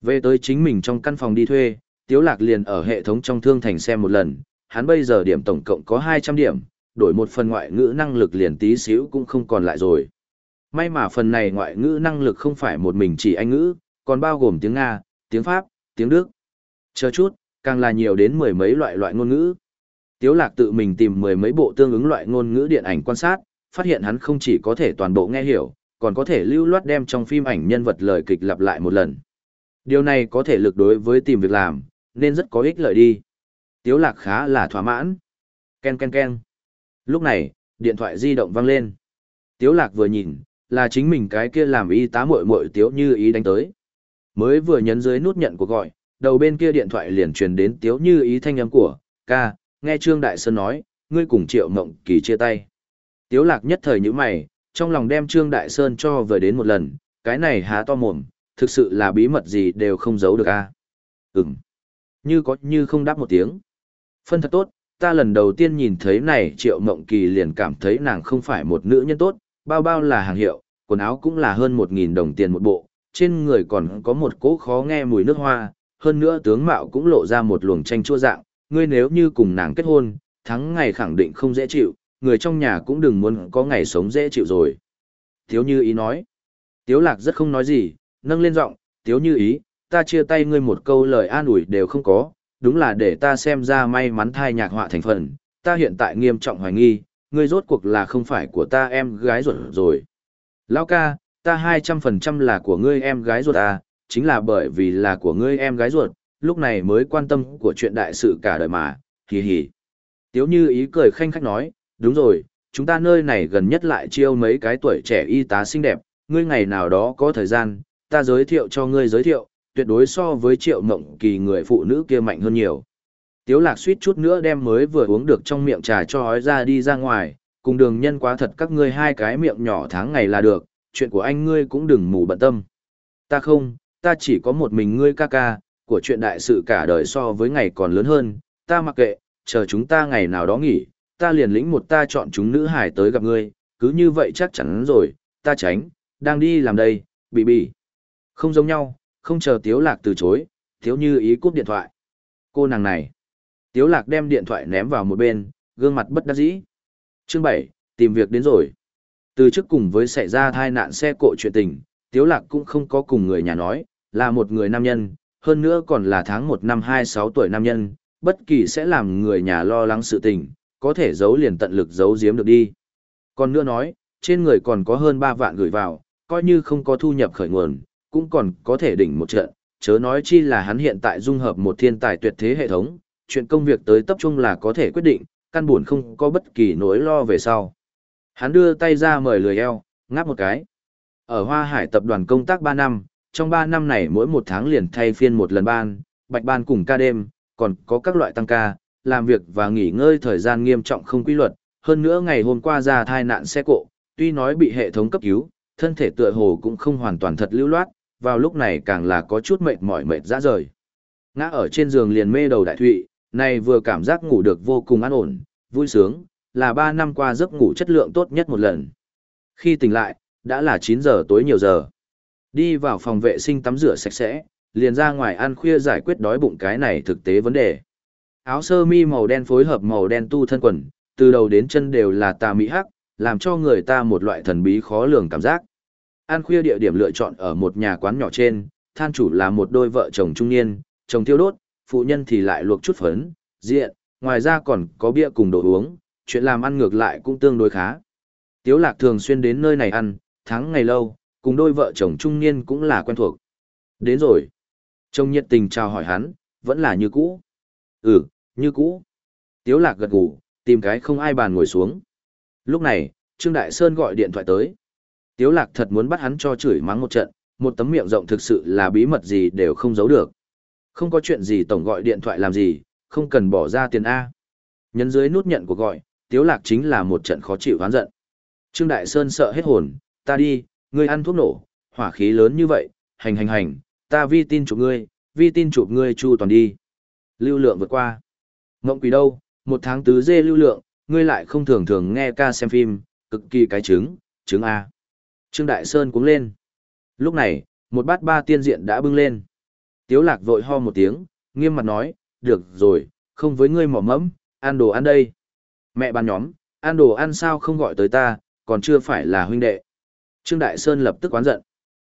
Về tới chính mình trong căn phòng đi thuê, Tiếu Lạc liền ở hệ thống trong thương thành xem một lần, hắn bây giờ điểm tổng cộng có 200 điểm, đổi một phần ngoại ngữ năng lực liền tí xíu cũng không còn lại rồi. May mà phần này ngoại ngữ năng lực không phải một mình chỉ Anh ngữ, còn bao gồm tiếng Nga, tiếng Pháp, tiếng Đức. Chờ chút, càng là nhiều đến mười mấy loại loại ngôn ngữ. Tiếu lạc tự mình tìm mười mấy bộ tương ứng loại ngôn ngữ điện ảnh quan sát, phát hiện hắn không chỉ có thể toàn bộ nghe hiểu, còn có thể lưu loát đem trong phim ảnh nhân vật lời kịch lặp lại một lần. Điều này có thể lực đối với tìm việc làm, nên rất có ích lợi đi. Tiếu lạc khá là thỏa mãn. Ken ken ken. Lúc này, điện thoại di động vang lên. Tiếu lạc vừa nhìn, là chính mình cái kia làm y tá muội muội tiếu như ý đánh tới. Mới vừa nhấn dưới nút nhận cuộc gọi, đầu bên kia điện thoại liền truyền đến tiếu như ý thanh âm của, ca, nghe Trương Đại Sơn nói, ngươi cùng Triệu Mộng Kỳ chia tay. Tiếu lạc nhất thời như mày, trong lòng đem Trương Đại Sơn cho vừa đến một lần, cái này há to mồm, thực sự là bí mật gì đều không giấu được a. À? Ừm. Như có như không đáp một tiếng. Phân thật tốt, ta lần đầu tiên nhìn thấy này Triệu Mộng Kỳ liền cảm thấy nàng không phải một nữ nhân tốt, bao bao là hàng hiệu, quần áo cũng là hơn một nghìn đồng tiền một bộ, trên người còn có một cỗ khó nghe mùi nước hoa, hơn nữa tướng mạo cũng lộ ra một luồng tranh chua dạng, ngươi nếu như cùng nàng kết hôn, thắng ngày khẳng định không dễ chịu, người trong nhà cũng đừng muốn có ngày sống dễ chịu rồi. Tiếu như ý nói. Tiếu lạc rất không nói gì, nâng lên giọng, tiếu như ý, ta chia tay ngươi một câu lời an ủi đều không có, đúng là để ta xem ra may mắn thai nhạc họa thành phần, ta hiện tại nghiêm trọng hoài nghi, ngươi rốt cuộc là không phải của ta em gái ruột rồi. Lão ca, ta 200% là của ngươi em gái ruột à, chính là bởi vì là của ngươi em gái ruột, lúc này mới quan tâm của chuyện đại sự cả đời mà, hì hì. Tiếu như ý cười khanh khách nói, đúng rồi, chúng ta nơi này gần nhất lại chiêu mấy cái tuổi trẻ y tá xinh đẹp, ngươi ngày nào đó có thời gian, ta giới thiệu cho ngươi giới thiệu, tuyệt đối so với triệu mộng kỳ người phụ nữ kia mạnh hơn nhiều. Tiếu lạc suýt chút nữa đem mới vừa uống được trong miệng trà cho hói ra đi ra ngoài, cùng đường nhân quá thật các ngươi hai cái miệng nhỏ tháng ngày là được, chuyện của anh ngươi cũng đừng mù bận tâm. Ta không, ta chỉ có một mình ngươi ca ca, của chuyện đại sự cả đời so với ngày còn lớn hơn, ta mặc kệ, chờ chúng ta ngày nào đó nghỉ, ta liền lĩnh một ta chọn chúng nữ hải tới gặp ngươi, cứ như vậy chắc chắn rồi, ta tránh, đang đi làm đây, bị bị. Không giống nhau, không chờ Tiếu Lạc từ chối, Tiếu Như ý cúp điện thoại. Cô nàng này. Tiếu Lạc đem điện thoại ném vào một bên, gương mặt bất đắc dĩ. Chương 7, tìm việc đến rồi. Từ trước cùng với xảy ra tai nạn xe cộ chuyện tình, Tiếu Lạc cũng không có cùng người nhà nói, là một người nam nhân, hơn nữa còn là tháng 1 năm 26 tuổi nam nhân, bất kỳ sẽ làm người nhà lo lắng sự tình, có thể giấu liền tận lực giấu giếm được đi. Còn nữa nói, trên người còn có hơn 3 vạn gửi vào, coi như không có thu nhập khởi nguồn, cũng còn có thể đỉnh một trận, chớ nói chi là hắn hiện tại dung hợp một thiên tài tuyệt thế hệ thống, chuyện công việc tới tập trung là có thể quyết định, căn buồn không có bất kỳ nỗi lo về sau. Hắn đưa tay ra mời lười eo, ngáp một cái. Ở Hoa Hải tập đoàn công tác 3 năm, trong 3 năm này mỗi một tháng liền thay phiên một lần ban, bạch ban cùng ca đêm, còn có các loại tăng ca, làm việc và nghỉ ngơi thời gian nghiêm trọng không quy luật, hơn nữa ngày hôm qua ra thai nạn xe cộ, tuy nói bị hệ thống cấp cứu, thân thể tựa hồ cũng không hoàn toàn thật lưu loát, vào lúc này càng là có chút mệt mỏi mệt ra rời. Ngã ở trên giường liền mê đầu đại thụy, này vừa cảm giác ngủ được vô cùng an ổn, vui sướng, là 3 năm qua giấc ngủ chất lượng tốt nhất một lần. Khi tỉnh lại, đã là 9 giờ tối nhiều giờ. Đi vào phòng vệ sinh tắm rửa sạch sẽ, liền ra ngoài ăn khuya giải quyết đói bụng cái này thực tế vấn đề. Áo sơ mi màu đen phối hợp màu đen tu thân quần, từ đầu đến chân đều là tà mỹ hắc, làm cho người ta một loại thần bí khó lường cảm giác. Ăn khuya địa điểm lựa chọn ở một nhà quán nhỏ trên, than chủ là một đôi vợ chồng trung niên, chồng tiêu đốt, phụ nhân thì lại luộc chút phấn, diện, ngoài ra còn có bia cùng đồ uống, chuyện làm ăn ngược lại cũng tương đối khá. Tiếu lạc thường xuyên đến nơi này ăn, tháng ngày lâu, cùng đôi vợ chồng trung niên cũng là quen thuộc. Đến rồi. Trông nhiệt tình chào hỏi hắn, vẫn là như cũ. Ừ, như cũ. Tiếu lạc gật gù, tìm cái không ai bàn ngồi xuống. Lúc này, Trương Đại Sơn gọi điện thoại tới. Tiếu lạc thật muốn bắt hắn cho chửi mắng một trận, một tấm miệng rộng thực sự là bí mật gì đều không giấu được. Không có chuyện gì tổng gọi điện thoại làm gì, không cần bỏ ra tiền A. Nhấn dưới nút nhận của gọi, Tiếu lạc chính là một trận khó chịu hoán giận. Trương Đại Sơn sợ hết hồn, ta đi, ngươi ăn thuốc nổ, hỏa khí lớn như vậy, hành hành hành, ta vi tin chụp ngươi, vi tin chụp ngươi chu toàn đi. Lưu lượng vượt qua. Ngộng quỷ đâu, một tháng tứ dê lưu lượng, ngươi lại không thường thường nghe ca xem phim, cực kỳ cái trứng, trứng A. Trương Đại Sơn cuống lên. Lúc này, một bát ba tiên diện đã bưng lên. Tiếu lạc vội ho một tiếng, nghiêm mặt nói, được rồi, không với ngươi mỏ mẫm, ăn đồ ăn đây. Mẹ bàn nhóm, ăn đồ ăn sao không gọi tới ta, còn chưa phải là huynh đệ. Trương Đại Sơn lập tức oán giận.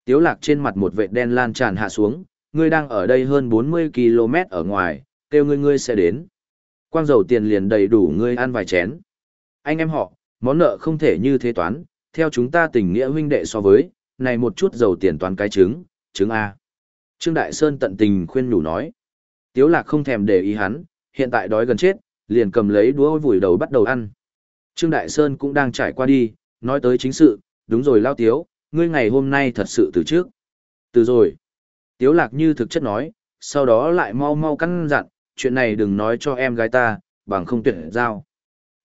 Tiếu lạc trên mặt một vệt đen lan tràn hạ xuống, ngươi đang ở đây hơn 40 km ở ngoài, kêu ngươi ngươi sẽ đến. Quang dầu tiền liền đầy đủ ngươi ăn vài chén. Anh em họ, món nợ không thể như thế toán, theo chúng ta tình nghĩa huynh đệ so với, này một chút dầu tiền toán cái trứng, trứng A. Trương Đại Sơn tận tình khuyên nhủ nói. Tiếu lạc không thèm để ý hắn, hiện tại đói gần chết, liền cầm lấy đũa vùi đầu bắt đầu ăn. Trương Đại Sơn cũng đang trải qua đi, nói tới chính sự, đúng rồi lao tiếu, ngươi ngày hôm nay thật sự từ trước. Từ rồi. Tiếu lạc như thực chất nói, sau đó lại mau mau căn dặn, chuyện này đừng nói cho em gái ta, bằng không tuyệt giao.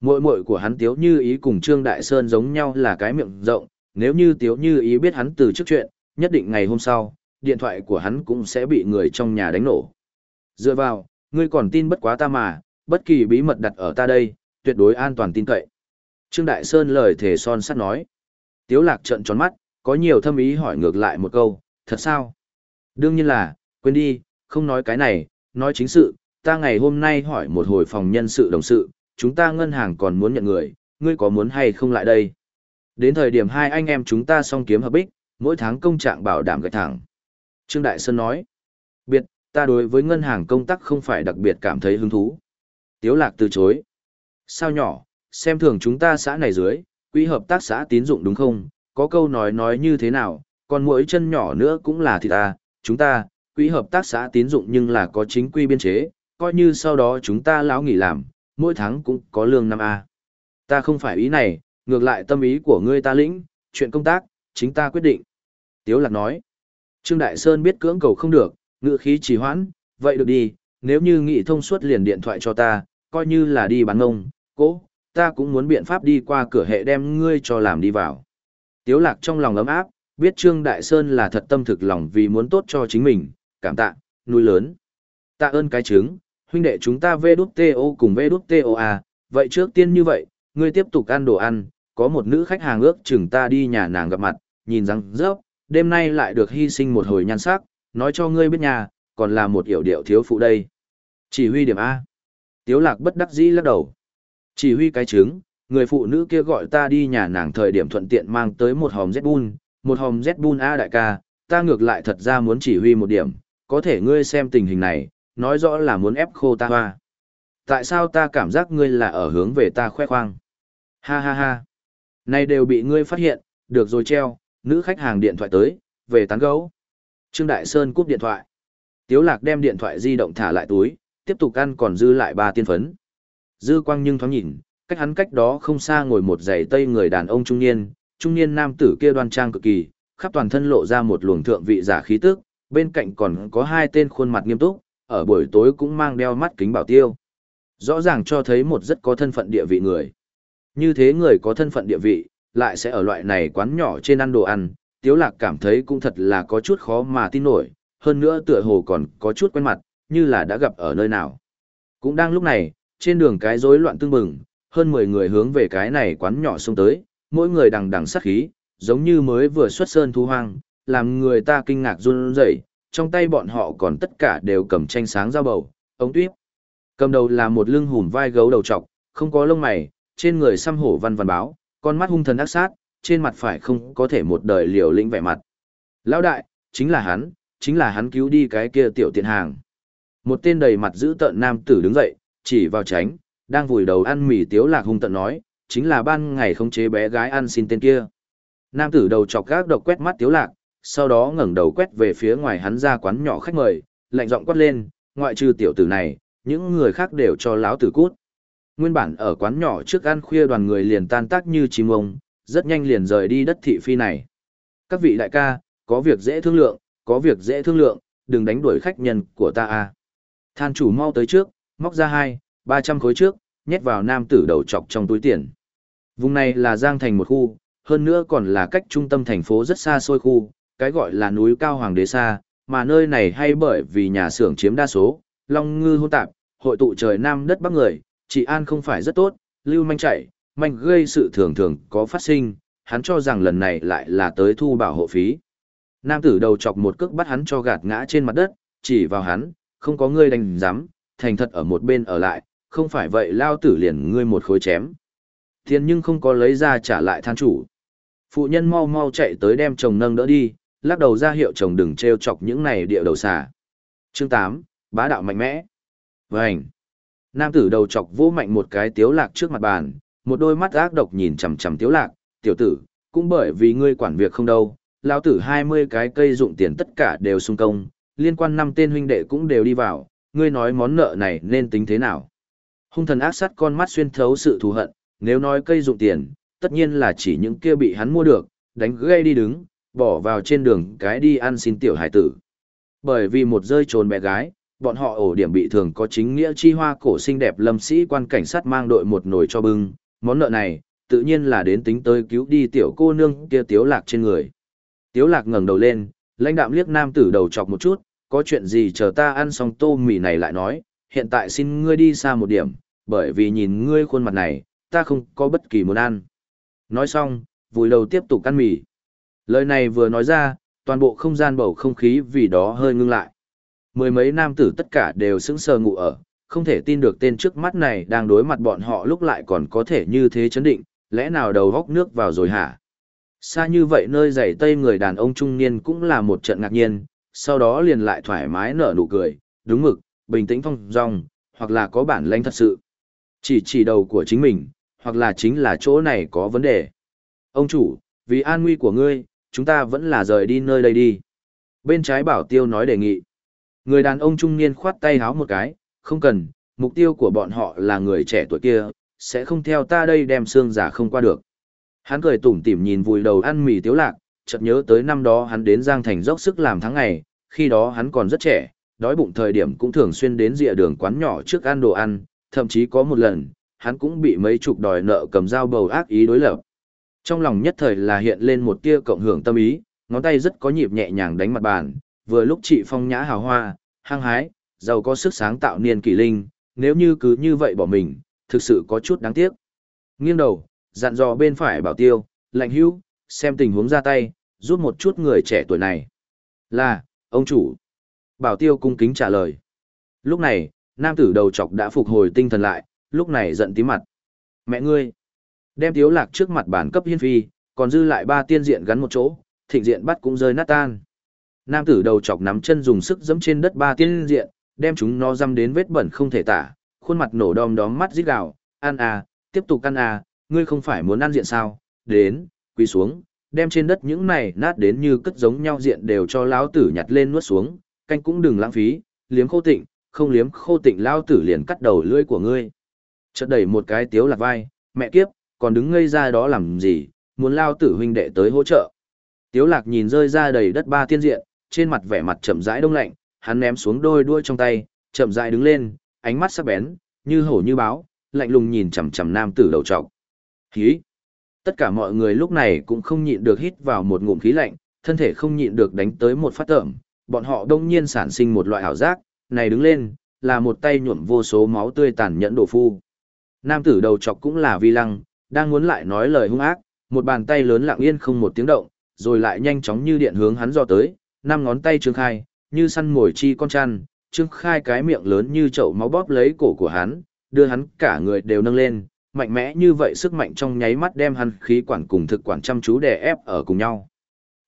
Mội mội của hắn Tiếu Như Ý cùng Trương Đại Sơn giống nhau là cái miệng rộng, nếu như Tiếu Như Ý biết hắn từ trước chuyện, nhất định ngày hôm sau, điện thoại của hắn cũng sẽ bị người trong nhà đánh nổ. Dựa vào, ngươi còn tin bất quá ta mà, bất kỳ bí mật đặt ở ta đây, tuyệt đối an toàn tin cậy. Trương Đại Sơn lời thề son sắt nói. Tiếu lạc trợn tròn mắt, có nhiều thâm ý hỏi ngược lại một câu, thật sao? Đương nhiên là, quên đi, không nói cái này, nói chính sự, ta ngày hôm nay hỏi một hồi phòng nhân sự đồng sự, chúng ta ngân hàng còn muốn nhận người, ngươi có muốn hay không lại đây? Đến thời điểm hai anh em chúng ta song kiếm hợp bích, mỗi tháng công trạng bảo đảm gạch thẳng. Trương Đại Sơn nói, biệt, ta đối với ngân hàng công tác không phải đặc biệt cảm thấy hứng thú. Tiếu lạc từ chối. Sao nhỏ, xem thường chúng ta xã này dưới, quỹ hợp tác xã tín dụng đúng không? Có câu nói nói như thế nào, còn mỗi chân nhỏ nữa cũng là thì ta, chúng ta, quỹ hợp tác xã tín dụng nhưng là có chính quy biên chế, coi như sau đó chúng ta lão nghỉ làm, mỗi tháng cũng có lương năm a Ta không phải ý này, ngược lại tâm ý của ngươi ta lĩnh, chuyện công tác, chính ta quyết định. Tiếu lạc nói, Trương Đại Sơn biết cưỡng cầu không được, ngựa khí trì hoãn, vậy được đi, nếu như nghị thông suốt liền điện thoại cho ta, coi như là đi bán ngông, cố, ta cũng muốn biện pháp đi qua cửa hệ đem ngươi cho làm đi vào. Tiếu lạc trong lòng ấm áp, biết Trương Đại Sơn là thật tâm thực lòng vì muốn tốt cho chính mình, cảm tạ, nuôi lớn. Tạ ơn cái trứng, huynh đệ chúng ta vê đút TO cùng vê đút TOA, vậy trước tiên như vậy, ngươi tiếp tục ăn đồ ăn, có một nữ khách hàng ước chừng ta đi nhà nàng gặp mặt, nhìn rằng rớp, đêm nay lại được hy sinh một hồi nhan sắc, nói cho ngươi biết nhà, còn là một hiểu điệu thiếu phụ đây. Chỉ huy điểm A. Tiếu lạc bất đắc dĩ lắc đầu. Chỉ huy cái trứng, người phụ nữ kia gọi ta đi nhà nàng thời điểm thuận tiện mang tới một hòm Z-Bun, một hòm Z-Bun A đại ca, ta ngược lại thật ra muốn chỉ huy một điểm, có thể ngươi xem tình hình này, nói rõ là muốn ép khô ta hoa. Tại sao ta cảm giác ngươi là ở hướng về ta khoe khoang? Ha ha ha. Này đều bị ngươi phát hiện, được rồi treo, nữ khách hàng điện thoại tới, về tán gấu. Trương Đại Sơn cúp điện thoại. Tiếu lạc đem điện thoại di động thả lại túi, tiếp tục ăn còn dư lại ba tiên phấn. Dư quang nhưng thoáng nhìn, cách hắn cách đó không xa ngồi một giày tây người đàn ông trung niên, trung niên nam tử kia đoan trang cực kỳ, khắp toàn thân lộ ra một luồng thượng vị giả khí tức, bên cạnh còn có hai tên khuôn mặt nghiêm túc, ở buổi tối cũng mang đeo mắt kính bảo tiêu. Rõ ràng cho thấy một rất có thân phận địa vị người. Như thế người có thân phận địa vị, lại sẽ ở loại này quán nhỏ trên ăn đồ ăn, Tiếu Lạc cảm thấy cũng thật là có chút khó mà tin nổi, hơn nữa tựa hồ còn có chút quen mặt, như là đã gặp ở nơi nào. Cũng đang lúc này, trên đường cái rối loạn tương bừng, hơn 10 người hướng về cái này quán nhỏ xông tới, mỗi người đằng đằng sát khí, giống như mới vừa xuất sơn thu hoang, làm người ta kinh ngạc run rẩy, trong tay bọn họ còn tất cả đều cầm tranh sáng dao bầu, ống tuyếp. Cầm đầu là một lưng hùm vai gấu đầu trọc, không có lông mày, trên người xăm hổ văn văn báo, con mắt hung thần ác sát, trên mặt phải không có thể một đời liều lĩnh vẻ mặt. Lão đại, chính là hắn, chính là hắn cứu đi cái kia tiểu tiện hàng. Một tên đầy mặt giữ tợn nam tử đứng dậy, chỉ vào tránh, đang vùi đầu ăn mì tiếu lạc hung tợn nói, chính là ban ngày không chế bé gái ăn xin tên kia. Nam tử đầu chọc gác độc quét mắt tiếu lạc, sau đó ngẩng đầu quét về phía ngoài hắn ra quán nhỏ khách mời, lạnh giọng quát lên, ngoại trừ tiểu tử này, những người khác đều cho láo tử cút. Nguyên bản ở quán nhỏ trước ăn khuya đoàn người liền tan tác như chim ông, rất nhanh liền rời đi đất thị phi này. Các vị đại ca, có việc dễ thương lượng, có việc dễ thương lượng, đừng đánh đuổi khách nhân của ta a. Than chủ mau tới trước, móc ra hai, ba trăm khối trước, nhét vào nam tử đầu chọc trong túi tiền. Vùng này là Giang Thành một khu, hơn nữa còn là cách trung tâm thành phố rất xa xôi khu, cái gọi là núi cao hoàng đế xa, mà nơi này hay bởi vì nhà xưởng chiếm đa số, long ngư hôn tạp, hội tụ trời nam đất bắc người, trị an không phải rất tốt, lưu manh chạy, manh gây sự thường thường có phát sinh, hắn cho rằng lần này lại là tới thu bảo hộ phí. Nam tử đầu chọc một cước bắt hắn cho gạt ngã trên mặt đất, chỉ vào hắn, không có ngươi đánh giám, thành thật ở một bên ở lại, không phải vậy lao tử liền ngươi một khối chém. Tiền nhưng không có lấy ra trả lại than chủ. Phụ nhân mau mau chạy tới đem chồng nâng đỡ đi, lắc đầu ra hiệu chồng đừng treo chọc những này địa đầu xà. Chương 8, bá đạo mạnh mẽ. Vành. Nam tử đầu chọc vô mạnh một cái tiếu lạc trước mặt bàn, một đôi mắt ác độc nhìn chằm chằm tiếu lạc, tiểu tử, cũng bởi vì ngươi quản việc không đâu, lao tử 20 cái cây dụng tiền tất cả đều sung công, liên quan năm tên huynh đệ cũng đều đi vào, ngươi nói món nợ này nên tính thế nào. Hung thần ác sát con mắt xuyên thấu sự thù hận, nếu nói cây dụng tiền, tất nhiên là chỉ những kia bị hắn mua được, đánh gây đi đứng, bỏ vào trên đường cái đi ăn xin tiểu hải tử. Bởi vì một rơi trồn bé gái, bọn họ ổ điểm bị thường có chính nghĩa chi hoa cổ xinh đẹp lâm sĩ quan cảnh sát mang đội một nồi cho bưng, món nợ này, tự nhiên là đến tính tới cứu đi tiểu cô nương kia tiếu lạc trên người. Tiếu lạc ngẩng đầu lên, lãnh đạm liếc nam tử đầu chọc một chút, có chuyện gì chờ ta ăn xong tô mì này lại nói, hiện tại xin ngươi đi xa một điểm, bởi vì nhìn ngươi khuôn mặt này, ta không có bất kỳ muốn ăn. Nói xong, vùi đầu tiếp tục ăn mì. Lời này vừa nói ra, toàn bộ không gian bầu không khí vì đó hơi ngưng lại. Mười mấy nam tử tất cả đều sững sờ ngủ ở, không thể tin được tên trước mắt này đang đối mặt bọn họ lúc lại còn có thể như thế chấn định, lẽ nào đầu góc nước vào rồi hả? Xa như vậy nơi dày tây người đàn ông trung niên cũng là một trận ngạc nhiên, sau đó liền lại thoải mái nở nụ cười, đúng mực, bình tĩnh phong dong, hoặc là có bản lãnh thật sự. Chỉ chỉ đầu của chính mình, hoặc là chính là chỗ này có vấn đề. Ông chủ, vì an nguy của ngươi, chúng ta vẫn là rời đi nơi đây đi. Bên trái bảo tiêu nói đề nghị. Người đàn ông trung niên khoát tay háo một cái, không cần, mục tiêu của bọn họ là người trẻ tuổi kia, sẽ không theo ta đây đem xương giả không qua được. Hắn cười tủm tỉm nhìn vùi đầu ăn mì tiếu lạc, chợt nhớ tới năm đó hắn đến Giang Thành dốc sức làm tháng ngày, khi đó hắn còn rất trẻ, đói bụng thời điểm cũng thường xuyên đến rìa đường quán nhỏ trước ăn đồ ăn, thậm chí có một lần, hắn cũng bị mấy chục đòi nợ cầm dao bầu ác ý đối lập. Trong lòng nhất thời là hiện lên một tia cộng hưởng tâm ý, ngón tay rất có nhịp nhẹ nhàng đánh mặt bàn, vừa lúc chị phong nhã hào hoa, hăng hái, giàu có sức sáng tạo niên kỷ linh, nếu như cứ như vậy bỏ mình, thực sự có chút đáng tiếc. Nghiêng đầu, dặn dò bên phải bảo tiêu, lạnh hưu, xem tình huống ra tay, giúp một chút người trẻ tuổi này. Là, ông chủ. Bảo tiêu cung kính trả lời. Lúc này, nam tử đầu chọc đã phục hồi tinh thần lại, lúc này giận tí mặt. Mẹ ngươi, đem tiếu lạc trước mặt bản cấp hiên phi, còn dư lại ba tiên diện gắn một chỗ, thịnh diện bắt cũng rơi nát tan. Nam tử đầu chọc nắm chân dùng sức giẫm trên đất ba tiên diện, đem chúng nó dăm đến vết bẩn không thể tả, khuôn mặt nổ đom đóm mắt rít gào, ăn à, tiếp tục ăn à, ngươi không phải muốn ăn diện sao, đến, quỳ xuống, đem trên đất những này nát đến như cất giống nhau diện đều cho lão tử nhặt lên nuốt xuống, canh cũng đừng lãng phí, liếm khô tịnh, không liếm khô tịnh lão tử liền cắt đầu lưỡi của ngươi. Chợt đẩy một cái tiếu lạc vai, mẹ kiếp, còn đứng ngây ra đó làm gì, muốn lao tử huynh đệ tới hỗ trợ. Tiếu lạc nhìn rơi ra đầy đất ba tiên diện, trên mặt vẻ mặt chậm rãi đông lạnh, hắn ném xuống đôi đuôi trong tay, chậm rãi đứng lên, ánh mắt sắc bén, như hổ như báo, lạnh lùng nhìn chằm chằm nam tử đầu trọc. Khí! Tất cả mọi người lúc này cũng không nhịn được hít vào một ngụm khí lạnh, thân thể không nhịn được đánh tới một phát tởm, bọn họ đông nhiên sản sinh một loại ảo giác, này đứng lên, là một tay nhuộm vô số máu tươi tàn nhẫn đổ phu. Nam tử đầu chọc cũng là vi lăng, đang muốn lại nói lời hung ác, một bàn tay lớn lặng yên không một tiếng động, rồi lại nhanh chóng như điện hướng hắn do tới, năm ngón tay trương khai, như săn mồi chi con chăn, trương khai cái miệng lớn như chậu máu bóp lấy cổ của hắn, đưa hắn cả người đều nâng lên, mạnh mẽ như vậy sức mạnh trong nháy mắt đem hắn khí quản cùng thực quản chăm chú đè ép ở cùng nhau.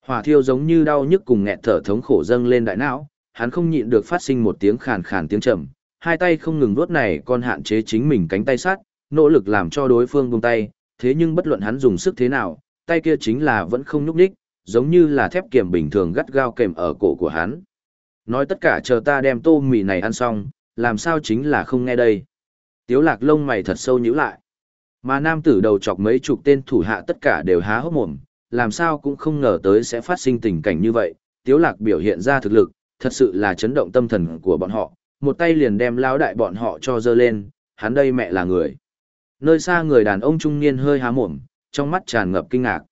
Hỏa thiêu giống như đau nhức cùng nghẹt thở thống khổ dâng lên đại não, hắn không nhịn được phát sinh một tiếng khàn khàn tiếng trầm, hai tay không ngừng vuốt này còn hạn chế chính mình cánh tay sát, nỗ lực làm cho đối phương buông tay, thế nhưng bất luận hắn dùng sức thế nào, tay kia chính là vẫn không nhúc nhích, giống như là thép kiềm bình thường gắt gao kèm ở cổ của hắn. Nói tất cả chờ ta đem tô mì này ăn xong, làm sao chính là không nghe đây. Tiếu lạc lông mày thật sâu nhíu lại. Mà nam tử đầu chọc mấy chục tên thủ hạ tất cả đều há hốc mồm, làm sao cũng không ngờ tới sẽ phát sinh tình cảnh như vậy. Tiếu lạc biểu hiện ra thực lực, thật sự là chấn động tâm thần của bọn họ, một tay liền đem lao đại bọn họ cho dơ lên, hắn đây mẹ là người. Nơi xa người đàn ông trung niên hơi há mồm, trong mắt tràn ngập kinh ngạc.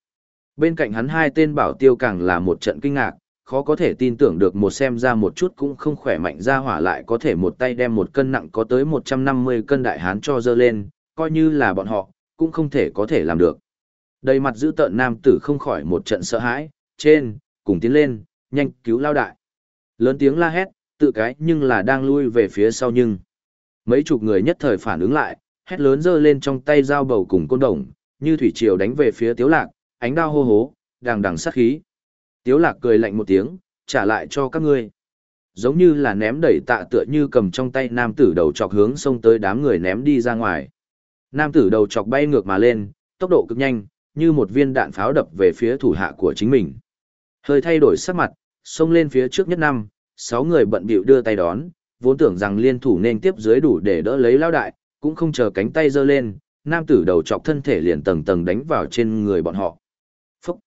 Bên cạnh hắn hai tên bảo tiêu càng là một trận kinh ngạc, khó có thể tin tưởng được một xem ra một chút cũng không khỏe mạnh ra hỏa lại có thể một tay đem một cân nặng có tới 150 cân đại hán cho dơ lên, coi như là bọn họ, cũng không thể có thể làm được. Đầy mặt giữ tợn nam tử không khỏi một trận sợ hãi, trên, cùng tiến lên, nhanh cứu lao đại. Lớn tiếng la hét, tự cái nhưng là đang lui về phía sau nhưng. Mấy chục người nhất thời phản ứng lại, hét lớn giơ lên trong tay dao bầu cùng côn đồng, như thủy triều đánh về phía tiếu lạc, ánh đao hô hố, đằng đằng sát khí. Tiếu lạc cười lạnh một tiếng, trả lại cho các ngươi. Giống như là ném đẩy tạ tựa như cầm trong tay nam tử đầu chọc hướng xông tới đám người ném đi ra ngoài. Nam tử đầu chọc bay ngược mà lên, tốc độ cực nhanh, như một viên đạn pháo đập về phía thủ hạ của chính mình. Hơi thay đổi sắc mặt, xông lên phía trước nhất năm, sáu người bận bịu đưa tay đón, vốn tưởng rằng liên thủ nên tiếp dưới đủ để đỡ lấy lao đại, cũng không chờ cánh tay giơ lên, nam tử đầu chọc thân thể liền tầng tầng đánh vào trên người bọn họ. Phúc!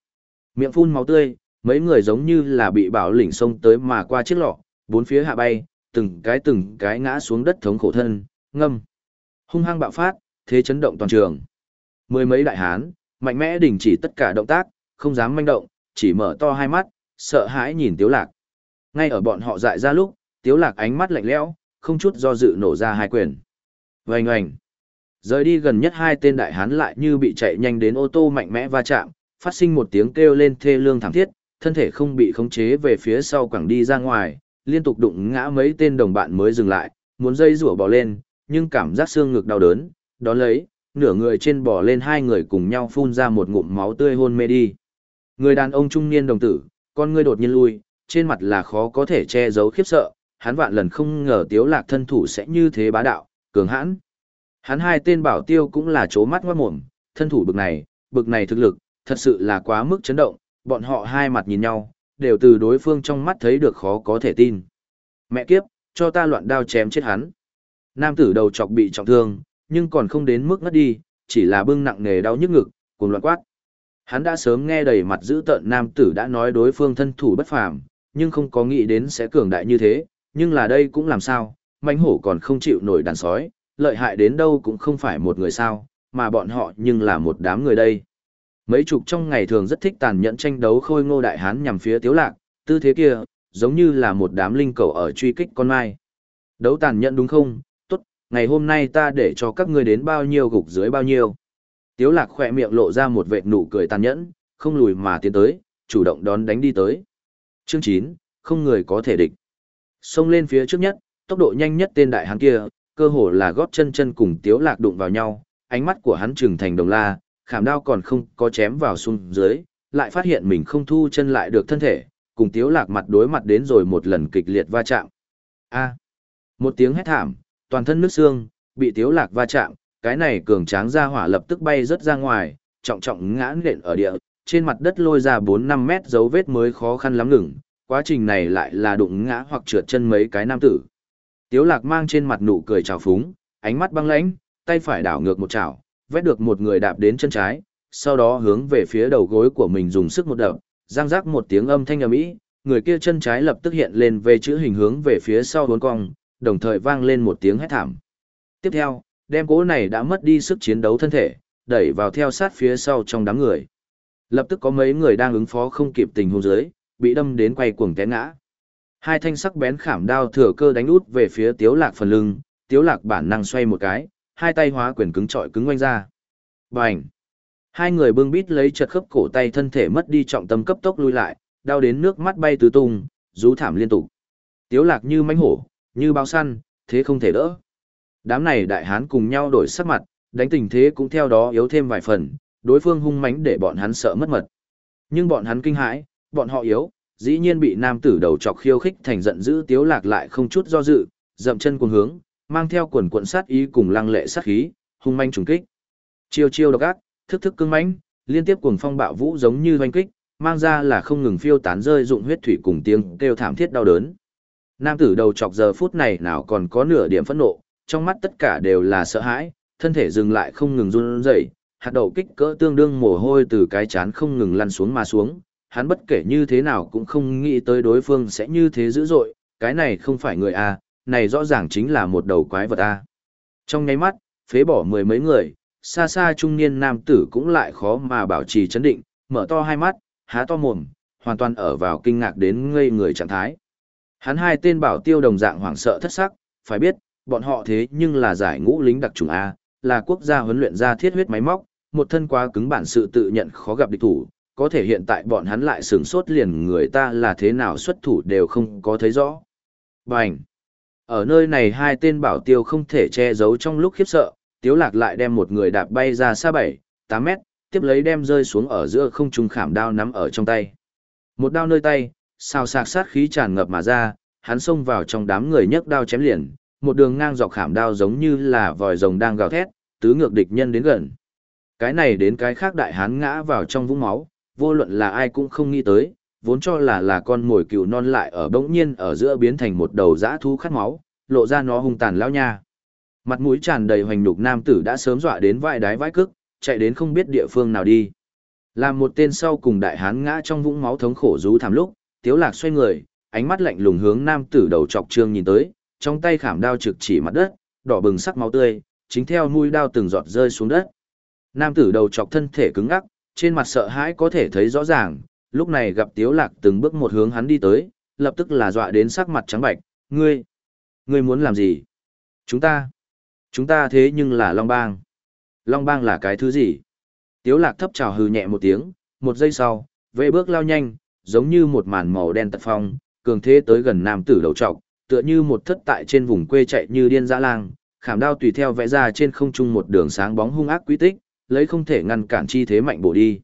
Miệng phun máu tươi, mấy người giống như là bị bảo lĩnh xông tới mà qua chiếc lọ, bốn phía hạ bay, từng cái từng cái ngã xuống đất thống khổ thân, ngâm. Hung hăng bạo phát, thế chấn động toàn trường. Mười mấy đại hán, mạnh mẽ đình chỉ tất cả động tác, không dám manh động, chỉ mở to hai mắt, sợ hãi nhìn Tiếu Lạc. Ngay ở bọn họ dại ra lúc, Tiếu Lạc ánh mắt lạnh lẽo, không chút do dự nổ ra hai quyền. Oanh oanh. Rời đi gần nhất hai tên đại hán lại như bị chạy nhanh đến ô tô mạnh mẽ va chạm, phát sinh một tiếng kêu lên thê lương thảm thiết, thân thể không bị khống chế về phía sau quẳng đi ra ngoài, liên tục đụng ngã mấy tên đồng bạn mới dừng lại, muốn dây rủa bò lên, nhưng cảm giác xương ngực đau đớn, đón lấy, nửa người trên bỏ lên hai người cùng nhau phun ra một ngụm máu tươi hôn mê đi. Người đàn ông trung niên đồng tử, con ngươi đột nhiên lui, trên mặt là khó có thể che giấu khiếp sợ, hắn vạn lần không ngờ tiếu lạc thân thủ sẽ như thế bá đạo, cường hãn. Hắn hai tên bảo tiêu cũng là chố mắt ngoát mồm, thân thủ bực này, bực này thực lực, thật sự là quá mức chấn động, bọn họ hai mặt nhìn nhau, đều từ đối phương trong mắt thấy được khó có thể tin. Mẹ kiếp, cho ta loạn đao chém chết hắn. Nam tử đầu chọc bị trọng thương, nhưng còn không đến mức ngất đi, chỉ là bưng nặng nề đau nhức ngực, cùng loạn quát. Hắn đã sớm nghe đầy mặt giữ tợn nam tử đã nói đối phương thân thủ bất phàm, nhưng không có nghĩ đến sẽ cường đại như thế, nhưng là đây cũng làm sao, mãnh hổ còn không chịu nổi đàn sói, lợi hại đến đâu cũng không phải một người sao, mà bọn họ nhưng là một đám người đây. Mấy chục trong ngày thường rất thích tàn nhẫn tranh đấu khôi ngô đại hán nhằm phía tiếu lạc, tư thế kia, giống như là một đám linh cầu ở truy kích con mai. Đấu tàn nhẫn đúng không? Ngày hôm nay ta để cho các ngươi đến bao nhiêu gục dưới bao nhiêu. Tiếu lạc khỏe miệng lộ ra một vệt nụ cười tàn nhẫn, không lùi mà tiến tới, chủ động đón đánh đi tới. Chương 9, không người có thể địch. Xông lên phía trước nhất, tốc độ nhanh nhất tên đại hán kia, cơ hồ là gót chân chân cùng tiếu lạc đụng vào nhau, ánh mắt của hắn trừng thành đồng la, khảm đao còn không có chém vào xuống dưới, lại phát hiện mình không thu chân lại được thân thể, cùng tiếu lạc mặt đối mặt đến rồi một lần kịch liệt va chạm. A. một tiếng hét thảm, toàn thân nước xương, bị tiếu lạc va chạm, cái này cường tráng ra hỏa lập tức bay rất ra ngoài, trọng trọng ngã nện ở địa, trên mặt đất lôi ra 4-5 mét dấu vết mới khó khăn lắm ngừng, quá trình này lại là đụng ngã hoặc trượt chân mấy cái nam tử. Tiếu lạc mang trên mặt nụ cười trào phúng, ánh mắt băng lãnh, tay phải đảo ngược một chảo, vét được một người đạp đến chân trái, sau đó hướng về phía đầu gối của mình dùng sức một đập, răng rác một tiếng âm thanh ầm ĩ, người kia chân trái lập tức hiện lên về chữ hình hướng về phía sau uốn cong, đồng thời vang lên một tiếng hét thảm. Tiếp theo, đem cố này đã mất đi sức chiến đấu thân thể, đẩy vào theo sát phía sau trong đám người. Lập tức có mấy người đang ứng phó không kịp tình huống dưới, bị đâm đến quay cuồng té ngã. Hai thanh sắc bén khảm đao thừa cơ đánh út về phía Tiếu Lạc phần lưng, Tiếu Lạc bản năng xoay một cái, hai tay hóa quyền cứng trọi cứng quanh ra. Bành! Hai người bưng bít lấy chật khớp cổ tay thân thể mất đi trọng tâm cấp tốc lui lại, đau đến nước mắt bay tứ tung, rú thảm liên tục. Tiếu Lạc như mãnh hổ, như bao săn, thế không thể đỡ. Đám này đại hán cùng nhau đổi sắc mặt, đánh tình thế cũng theo đó yếu thêm vài phần, đối phương hung mãnh để bọn hắn sợ mất mật. Nhưng bọn hắn kinh hãi, bọn họ yếu, dĩ nhiên bị nam tử đầu chọc khiêu khích thành giận dữ tiếu lạc lại không chút do dự, dậm chân cuồng hướng, mang theo quần quận sát ý cùng lăng lệ sát khí, hung manh trùng kích. Chiêu chiêu độc ác, thức thức cương mãnh, liên tiếp cuồng phong bạo vũ giống như hoành kích, mang ra là không ngừng phiêu tán rơi dụng huyết thủy cùng tiếng kêu thảm thiết đau đớn. Nam tử đầu chọc giờ phút này nào còn có nửa điểm phẫn nộ, trong mắt tất cả đều là sợ hãi, thân thể dừng lại không ngừng run rẩy, hạt đậu kích cỡ tương đương mồ hôi từ cái chán không ngừng lăn xuống mà xuống, hắn bất kể như thế nào cũng không nghĩ tới đối phương sẽ như thế dữ dội, cái này không phải người A, này rõ ràng chính là một đầu quái vật A. Trong nháy mắt, phế bỏ mười mấy người, xa xa trung niên nam tử cũng lại khó mà bảo trì chấn định, mở to hai mắt, há to mồm, hoàn toàn ở vào kinh ngạc đến ngây người trạng thái. Hắn hai tên bảo tiêu đồng dạng hoảng sợ thất sắc, phải biết, bọn họ thế nhưng là giải ngũ lính đặc trùng A, là quốc gia huấn luyện ra thiết huyết máy móc, một thân quá cứng bản sự tự nhận khó gặp địch thủ, có thể hiện tại bọn hắn lại sửng sốt liền người ta là thế nào xuất thủ đều không có thấy rõ. Bành! Ở nơi này hai tên bảo tiêu không thể che giấu trong lúc khiếp sợ, tiếu lạc lại đem một người đạp bay ra xa 7, 8 mét, tiếp lấy đem rơi xuống ở giữa không trung khảm đao nắm ở trong tay. Một đao nơi tay, sao sạc sát khí tràn ngập mà ra, hắn xông vào trong đám người nhấc đao chém liền, một đường ngang dọc khảm đao giống như là vòi rồng đang gào thét, tứ ngược địch nhân đến gần. Cái này đến cái khác đại hán ngã vào trong vũng máu, vô luận là ai cũng không nghĩ tới, vốn cho là là con mồi cừu non lại ở bỗng nhiên ở giữa biến thành một đầu dã thú khát máu, lộ ra nó hung tàn lão nha. Mặt mũi tràn đầy hoành nhục nam tử đã sớm dọa đến vai đái vai cức, chạy đến không biết địa phương nào đi. Làm một tên sau cùng đại hán ngã trong vũng máu thống khổ rú thảm lúc, Tiếu Lạc xoay người, ánh mắt lạnh lùng hướng nam tử đầu chọc trương nhìn tới, trong tay khảm đao trực chỉ mặt đất, đỏ bừng sắc máu tươi, chính theo mũi đao từng giọt rơi xuống đất. Nam tử đầu chọc thân thể cứng ngắc, trên mặt sợ hãi có thể thấy rõ ràng, lúc này gặp Tiếu Lạc từng bước một hướng hắn đi tới, lập tức là dọa đến sắc mặt trắng bạch, ngươi, ngươi muốn làm gì? Chúng ta, chúng ta thế nhưng là Long Bang. Long Bang là cái thứ gì? Tiếu Lạc thấp chào hừ nhẹ một tiếng, một giây sau, vệ bước lao nhanh, giống như một màn màu đen tật phong, cường thế tới gần nam tử đầu trọc, tựa như một thất tại trên vùng quê chạy như điên dã lang, khảm đao tùy theo vẽ ra trên không trung một đường sáng bóng hung ác quý tích, lấy không thể ngăn cản chi thế mạnh bổ đi.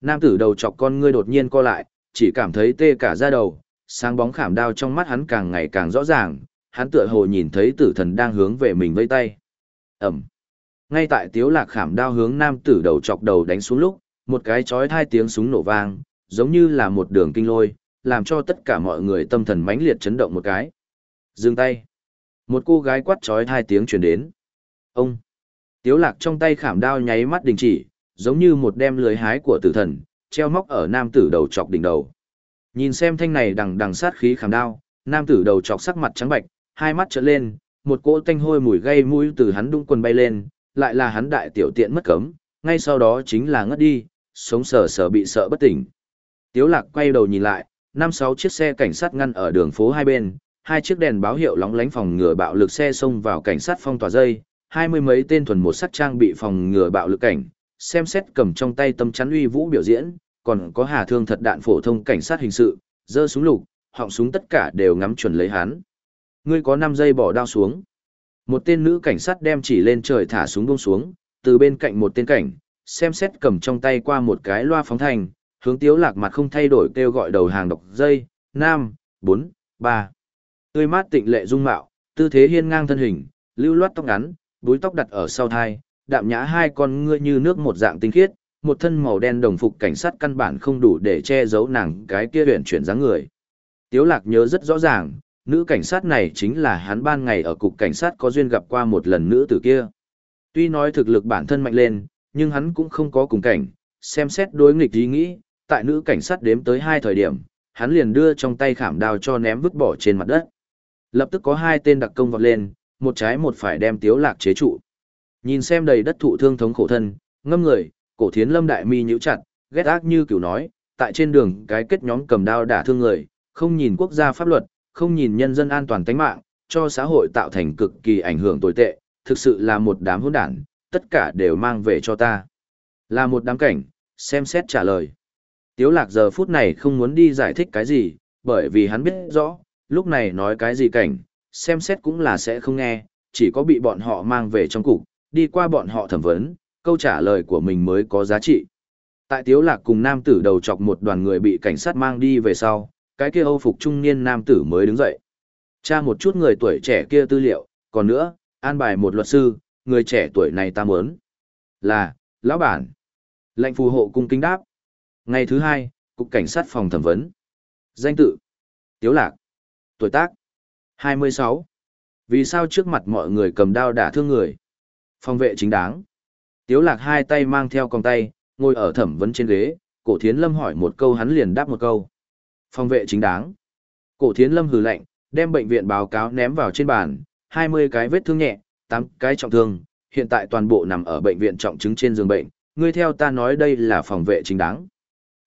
Nam tử đầu chọc con ngươi đột nhiên co lại, chỉ cảm thấy tê cả da đầu, sáng bóng khảm đao trong mắt hắn càng ngày càng rõ ràng, hắn tựa hồ nhìn thấy tử thần đang hướng về mình vây tay. Ẩm. Ngay tại tiếu lạc khảm đao hướng nam tử đầu chọc đầu đánh xuống lúc, một cái chói hai tiếng súng nổ vang, giống như là một đường kinh lôi, làm cho tất cả mọi người tâm thần mãnh liệt chấn động một cái. Dừng tay. Một cô gái quát chói hai tiếng truyền đến. Ông. Tiếu lạc trong tay khảm đao nháy mắt đình chỉ, giống như một đem lưới hái của tử thần, treo móc ở nam tử đầu chọc đỉnh đầu. Nhìn xem thanh này đằng đằng sát khí khảm đao, nam tử đầu chọc sắc mặt trắng bạch, hai mắt trợn lên, một cỗ tanh hôi mùi gây mũi từ hắn đung quần bay lên, lại là hắn đại tiểu tiện mất cấm, ngay sau đó chính là ngất đi, sống sờ sờ bị sợ bất tỉnh. Tiếu lạc quay đầu nhìn lại, năm sáu chiếc xe cảnh sát ngăn ở đường phố hai bên, hai chiếc đèn báo hiệu lóng lánh phòng ngừa bạo lực xe xông vào cảnh sát phong tỏa dây, hai mươi mấy tên thuần một sắc trang bị phòng ngừa bạo lực cảnh, xem xét cầm trong tay tâm chắn uy vũ biểu diễn, còn có hà thương thật đạn phổ thông cảnh sát hình sự, dơ súng lục, họng súng tất cả đều ngắm chuẩn lấy hắn. Ngươi có 5 giây bỏ đao xuống. Một tên nữ cảnh sát đem chỉ lên trời thả súng buông xuống, từ bên cạnh một tên cảnh, xem xét cầm trong tay qua một cái loa phóng thanh hướng tiếu lạc mặt không thay đổi kêu gọi đầu hàng độc dây, nam, 4, 3. Tươi mát tịnh lệ dung mạo, tư thế hiên ngang thân hình, lưu loát tóc ngắn, búi tóc đặt ở sau thai, đạm nhã hai con ngươi như nước một dạng tinh khiết, một thân màu đen đồng phục cảnh sát căn bản không đủ để che giấu nàng cái kia huyền chuyển dáng người. Tiếu lạc nhớ rất rõ ràng, nữ cảnh sát này chính là hắn ban ngày ở cục cảnh sát có duyên gặp qua một lần nữ tử kia. Tuy nói thực lực bản thân mạnh lên, nhưng hắn cũng không có cùng cảnh, xem xét đối nghịch ý nghĩ, tại nữ cảnh sát đếm tới hai thời điểm, hắn liền đưa trong tay khảm đao cho ném vứt bỏ trên mặt đất. Lập tức có hai tên đặc công vọt lên, một trái một phải đem tiếu lạc chế trụ. Nhìn xem đầy đất thụ thương thống khổ thân, ngâm người, cổ thiến lâm đại mi nhíu chặt, ghét ác như kiểu nói, tại trên đường cái kết nhóm cầm đao đả thương người, không nhìn quốc gia pháp luật, không nhìn nhân dân an toàn tính mạng, cho xã hội tạo thành cực kỳ ảnh hưởng tồi tệ, thực sự là một đám hỗn đản, tất cả đều mang về cho ta. Là một đám cảnh, xem xét trả lời. Tiếu lạc giờ phút này không muốn đi giải thích cái gì, bởi vì hắn biết rõ, lúc này nói cái gì cảnh, xem xét cũng là sẽ không nghe, chỉ có bị bọn họ mang về trong cục, đi qua bọn họ thẩm vấn, câu trả lời của mình mới có giá trị. Tại Tiếu Lạc cùng nam tử đầu chọc một đoàn người bị cảnh sát mang đi về sau, cái kia Âu phục trung niên nam tử mới đứng dậy. Tra một chút người tuổi trẻ kia tư liệu, còn nữa, an bài một luật sư, người trẻ tuổi này ta muốn. Là, lão bản. Lệnh phù hộ cung kính đáp. Ngày thứ hai, cục cảnh sát phòng thẩm vấn. Danh tự. Tiếu Lạc. Tuổi tác. 26. Vì sao trước mặt mọi người cầm đao đả thương người? Phòng vệ chính đáng. Tiếu lạc hai tay mang theo con tay, ngồi ở thẩm vấn trên ghế, cổ thiến lâm hỏi một câu hắn liền đáp một câu. Phòng vệ chính đáng. Cổ thiến lâm hừ lạnh, đem bệnh viện báo cáo ném vào trên bàn, 20 cái vết thương nhẹ, 8 cái trọng thương, hiện tại toàn bộ nằm ở bệnh viện trọng chứng trên giường bệnh, ngươi theo ta nói đây là phòng vệ chính đáng.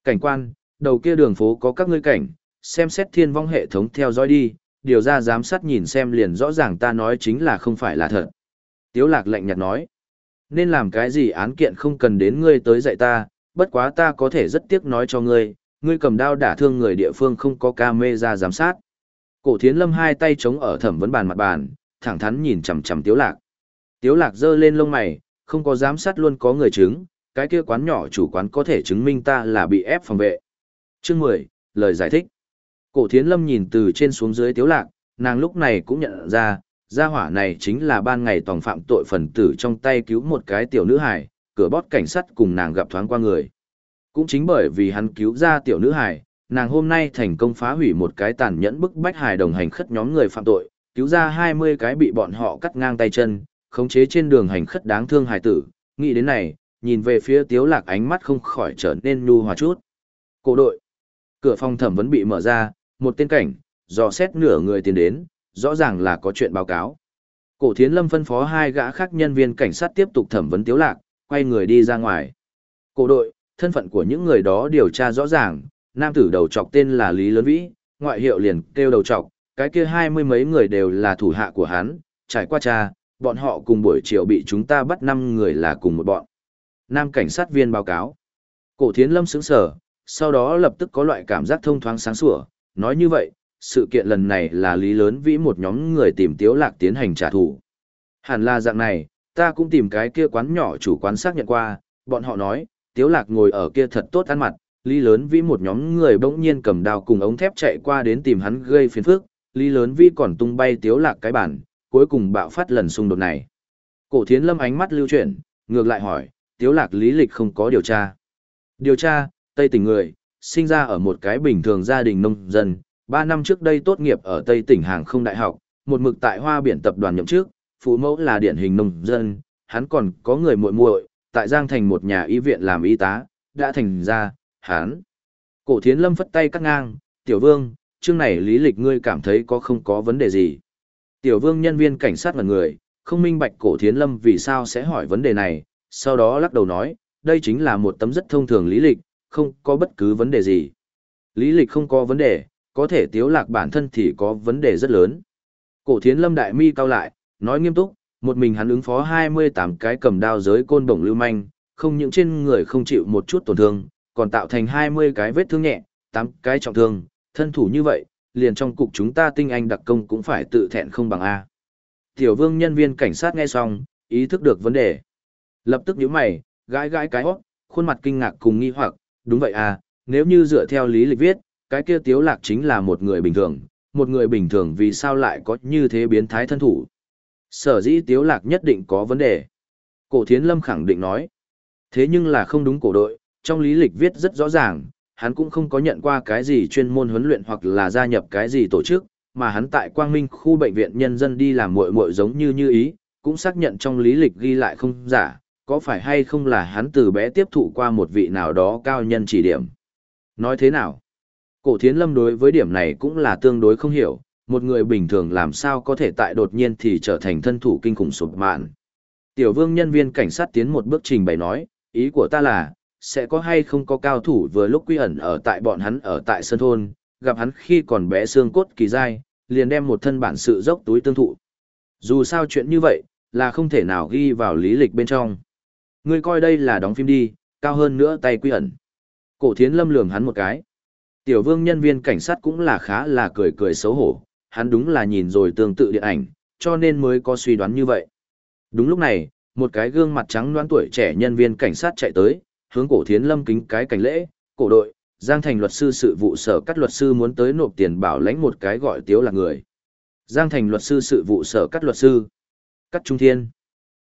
Cảnh quan, đầu kia đường phố có các ngươi cảnh, xem xét thiên vong hệ thống theo dõi đi, điều ra giám sát nhìn xem liền rõ ràng ta nói chính là không phải là thật. Tiếu lạc lạnh nhạt nói, nên làm cái gì án kiện không cần đến ngươi tới dạy ta, bất quá ta có thể rất tiếc nói cho ngươi, ngươi cầm đao đả thương người địa phương không có camera giám sát. Cổ thiến lâm hai tay chống ở thẩm vấn bàn mặt bàn, thẳng thắn nhìn chằm chằm tiếu lạc. Tiếu lạc giơ lên lông mày, không có giám sát luôn có người chứng, cái kia quán nhỏ chủ quán có thể chứng minh ta là bị ép phòng vệ. Chương 10, lời giải thích. Cổ thiến lâm nhìn từ trên xuống dưới tiếu lạc, nàng lúc này cũng nhận ra, gia hỏa này chính là ban ngày tòng phạm tội phần tử trong tay cứu một cái tiểu nữ hải, cửa bót cảnh sát cùng nàng gặp thoáng qua người. Cũng chính bởi vì hắn cứu ra tiểu nữ hải, nàng hôm nay thành công phá hủy một cái tàn nhẫn bức bách hài đồng hành khất nhóm người phạm tội, cứu ra 20 cái bị bọn họ cắt ngang tay chân, khống chế trên đường hành khất đáng thương hài tử, nghĩ đến này, nhìn về phía tiếu lạc ánh mắt không khỏi trở nên nhu hòa chút. Cổ đội, cửa phòng thẩm vấn bị mở ra, một tên cảnh, dò xét nửa người tiến đến, rõ ràng là có chuyện báo cáo. Cổ thiến lâm phân phó hai gã khác nhân viên cảnh sát tiếp tục thẩm vấn tiếu lạc, quay người đi ra ngoài. Cổ đội, thân phận của những người đó điều tra rõ ràng, nam tử đầu trọc tên là Lý Lớn Vĩ, ngoại hiệu liền kêu đầu trọc, cái kia hai mươi mấy người đều là thủ hạ của hắn, trải qua cha, bọn họ cùng buổi chiều bị chúng ta bắt năm người là cùng một bọn. Nam cảnh sát viên báo cáo. Cổ thiến lâm sững sở, sau đó lập tức có loại cảm giác thông thoáng sáng sủa, nói như vậy, sự kiện lần này là lý lớn vĩ một nhóm người tìm tiếu lạc tiến hành trả thù. Hẳn là dạng này, ta cũng tìm cái kia quán nhỏ chủ quán xác nhận qua, bọn họ nói, tiếu lạc ngồi ở kia thật tốt ăn mặt, lý lớn vĩ một nhóm người bỗng nhiên cầm đao cùng ống thép chạy qua đến tìm hắn gây phiền phức, lý lớn vĩ còn tung bay tiếu lạc cái bản, cuối cùng bạo phát lần xung đột này. Cổ thiến lâm ánh mắt lưu chuyển, ngược lại hỏi, tiếu lạc lý lịch không có điều tra. Điều tra, Tây tỉnh người, sinh ra ở một cái bình thường gia đình nông dân, ba năm trước đây tốt nghiệp ở Tây tỉnh hàng không đại học, một mực tại hoa biển tập đoàn nhậm chức, phụ mẫu là điển hình nông dân, hắn còn có người muội muội tại Giang Thành một nhà y viện làm y tá, đã thành ra, hắn. Cổ thiến lâm phất tay cắt ngang, tiểu vương, chương này lý lịch ngươi cảm thấy có không có vấn đề gì. Tiểu vương nhân viên cảnh sát ngần người, không minh bạch cổ thiến lâm vì sao sẽ hỏi vấn đề này, sau đó lắc đầu nói, đây chính là một tấm rất thông thường lý lịch, không có bất cứ vấn đề gì. Lý lịch không có vấn đề, có thể tiếu lạc bản thân thì có vấn đề rất lớn. Cổ thiến lâm đại mi cao lại, nói nghiêm túc, một mình hắn ứng phó 28 cái cầm đao giới côn bổng lưu manh, không những trên người không chịu một chút tổn thương, còn tạo thành 20 cái vết thương nhẹ, 8 cái trọng thương, thân thủ như vậy, liền trong cục chúng ta tinh anh đặc công cũng phải tự thẹn không bằng A. Tiểu vương nhân viên cảnh sát nghe xong, ý thức được vấn đề. Lập tức nhíu mày, gãi gãi cái hót, khuôn mặt kinh ngạc cùng nghi hoặc, đúng vậy à, nếu như dựa theo lý lịch viết, cái kia tiếu lạc chính là một người bình thường, một người bình thường vì sao lại có như thế biến thái thân thủ. Sở dĩ tiếu lạc nhất định có vấn đề. Cổ thiến lâm khẳng định nói. Thế nhưng là không đúng cổ đội, trong lý lịch viết rất rõ ràng, hắn cũng không có nhận qua cái gì chuyên môn huấn luyện hoặc là gia nhập cái gì tổ chức, mà hắn tại Quang Minh khu bệnh viện nhân dân đi làm muội muội giống như như ý, cũng xác nhận trong lý lịch ghi lại không giả, có phải hay không là hắn từ bé tiếp thụ qua một vị nào đó cao nhân chỉ điểm. Nói thế nào? Cổ thiến lâm đối với điểm này cũng là tương đối không hiểu, một người bình thường làm sao có thể tại đột nhiên thì trở thành thân thủ kinh khủng sụp mạn. Tiểu vương nhân viên cảnh sát tiến một bước trình bày nói, ý của ta là, sẽ có hay không có cao thủ vừa lúc quy ẩn ở tại bọn hắn ở tại sân thôn, gặp hắn khi còn bé xương cốt kỳ dai, liền đem một thân bản sự dốc túi tương thụ. Dù sao chuyện như vậy, là không thể nào ghi vào lý lịch bên trong. Ngươi coi đây là đóng phim đi, cao hơn nữa tay quy ẩn. Cổ thiến lâm lườm hắn một cái. Tiểu vương nhân viên cảnh sát cũng là khá là cười cười xấu hổ, hắn đúng là nhìn rồi tương tự điện ảnh, cho nên mới có suy đoán như vậy. Đúng lúc này, một cái gương mặt trắng đoán tuổi trẻ nhân viên cảnh sát chạy tới, hướng cổ thiến lâm kính cái cảnh lễ, cổ đội, Giang Thành luật sư sự vụ sở cắt luật sư muốn tới nộp tiền bảo lãnh một cái gọi tiếu là người. Giang Thành luật sư sự vụ sở cắt luật sư. Cắt Trung Thiên.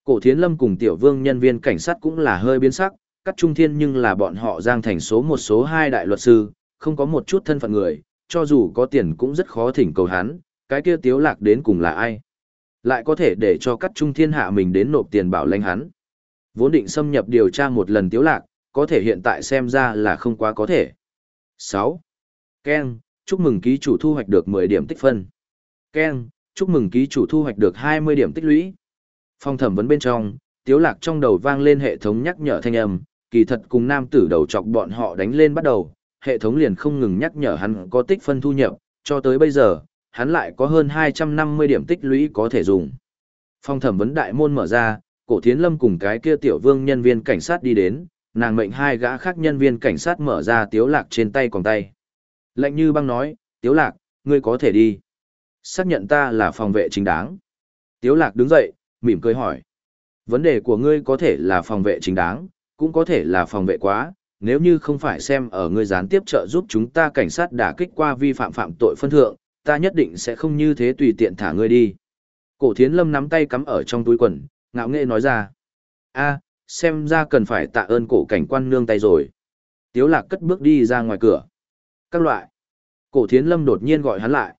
Cổ Thiến Lâm cùng Tiểu Vương nhân viên cảnh sát cũng là hơi biến sắc, Cắt Trung Thiên nhưng là bọn họ Giang Thành số một số hai đại luật sư, không có một chút thân phận người, cho dù có tiền cũng rất khó thỉnh cầu hắn, cái kia Tiếu Lạc đến cùng là ai. Lại có thể để cho Cắt Trung Thiên hạ mình đến nộp tiền bảo lãnh hắn. Vốn định xâm nhập điều tra một lần Tiếu Lạc, có thể hiện tại xem ra là không quá có thể. 6. Ken, chúc mừng ký chủ thu hoạch được 10 điểm tích phân. Ken, chúc mừng ký chủ thu hoạch được 20 điểm tích lũy. Phong thẩm vấn bên trong, tiếu lạc trong đầu vang lên hệ thống nhắc nhở thanh âm, kỳ thật cùng nam tử đầu chọc bọn họ đánh lên bắt đầu, hệ thống liền không ngừng nhắc nhở hắn có tích phân thu nhập, cho tới bây giờ, hắn lại có hơn 250 điểm tích lũy có thể dùng. Phong thẩm vấn đại môn mở ra, cổ thiến lâm cùng cái kia tiểu vương nhân viên cảnh sát đi đến, nàng mệnh hai gã khác nhân viên cảnh sát mở ra tiếu lạc trên tay còn tay. Lệnh như băng nói, tiếu lạc, ngươi có thể đi. Xác nhận ta là phòng vệ chính đáng. Tiếu lạc đứng dậy, mỉm cười hỏi. Vấn đề của ngươi có thể là phòng vệ chính đáng, cũng có thể là phòng vệ quá, nếu như không phải xem ở ngươi gián tiếp trợ giúp chúng ta cảnh sát đả kích qua vi phạm phạm tội phân thượng, ta nhất định sẽ không như thế tùy tiện thả ngươi đi. Cổ thiến lâm nắm tay cắm ở trong túi quần, ngạo nghệ nói ra. a xem ra cần phải tạ ơn cổ cảnh quan nương tay rồi. Tiếu lạc cất bước đi ra ngoài cửa. Các loại. Cổ thiến lâm đột nhiên gọi hắn lại.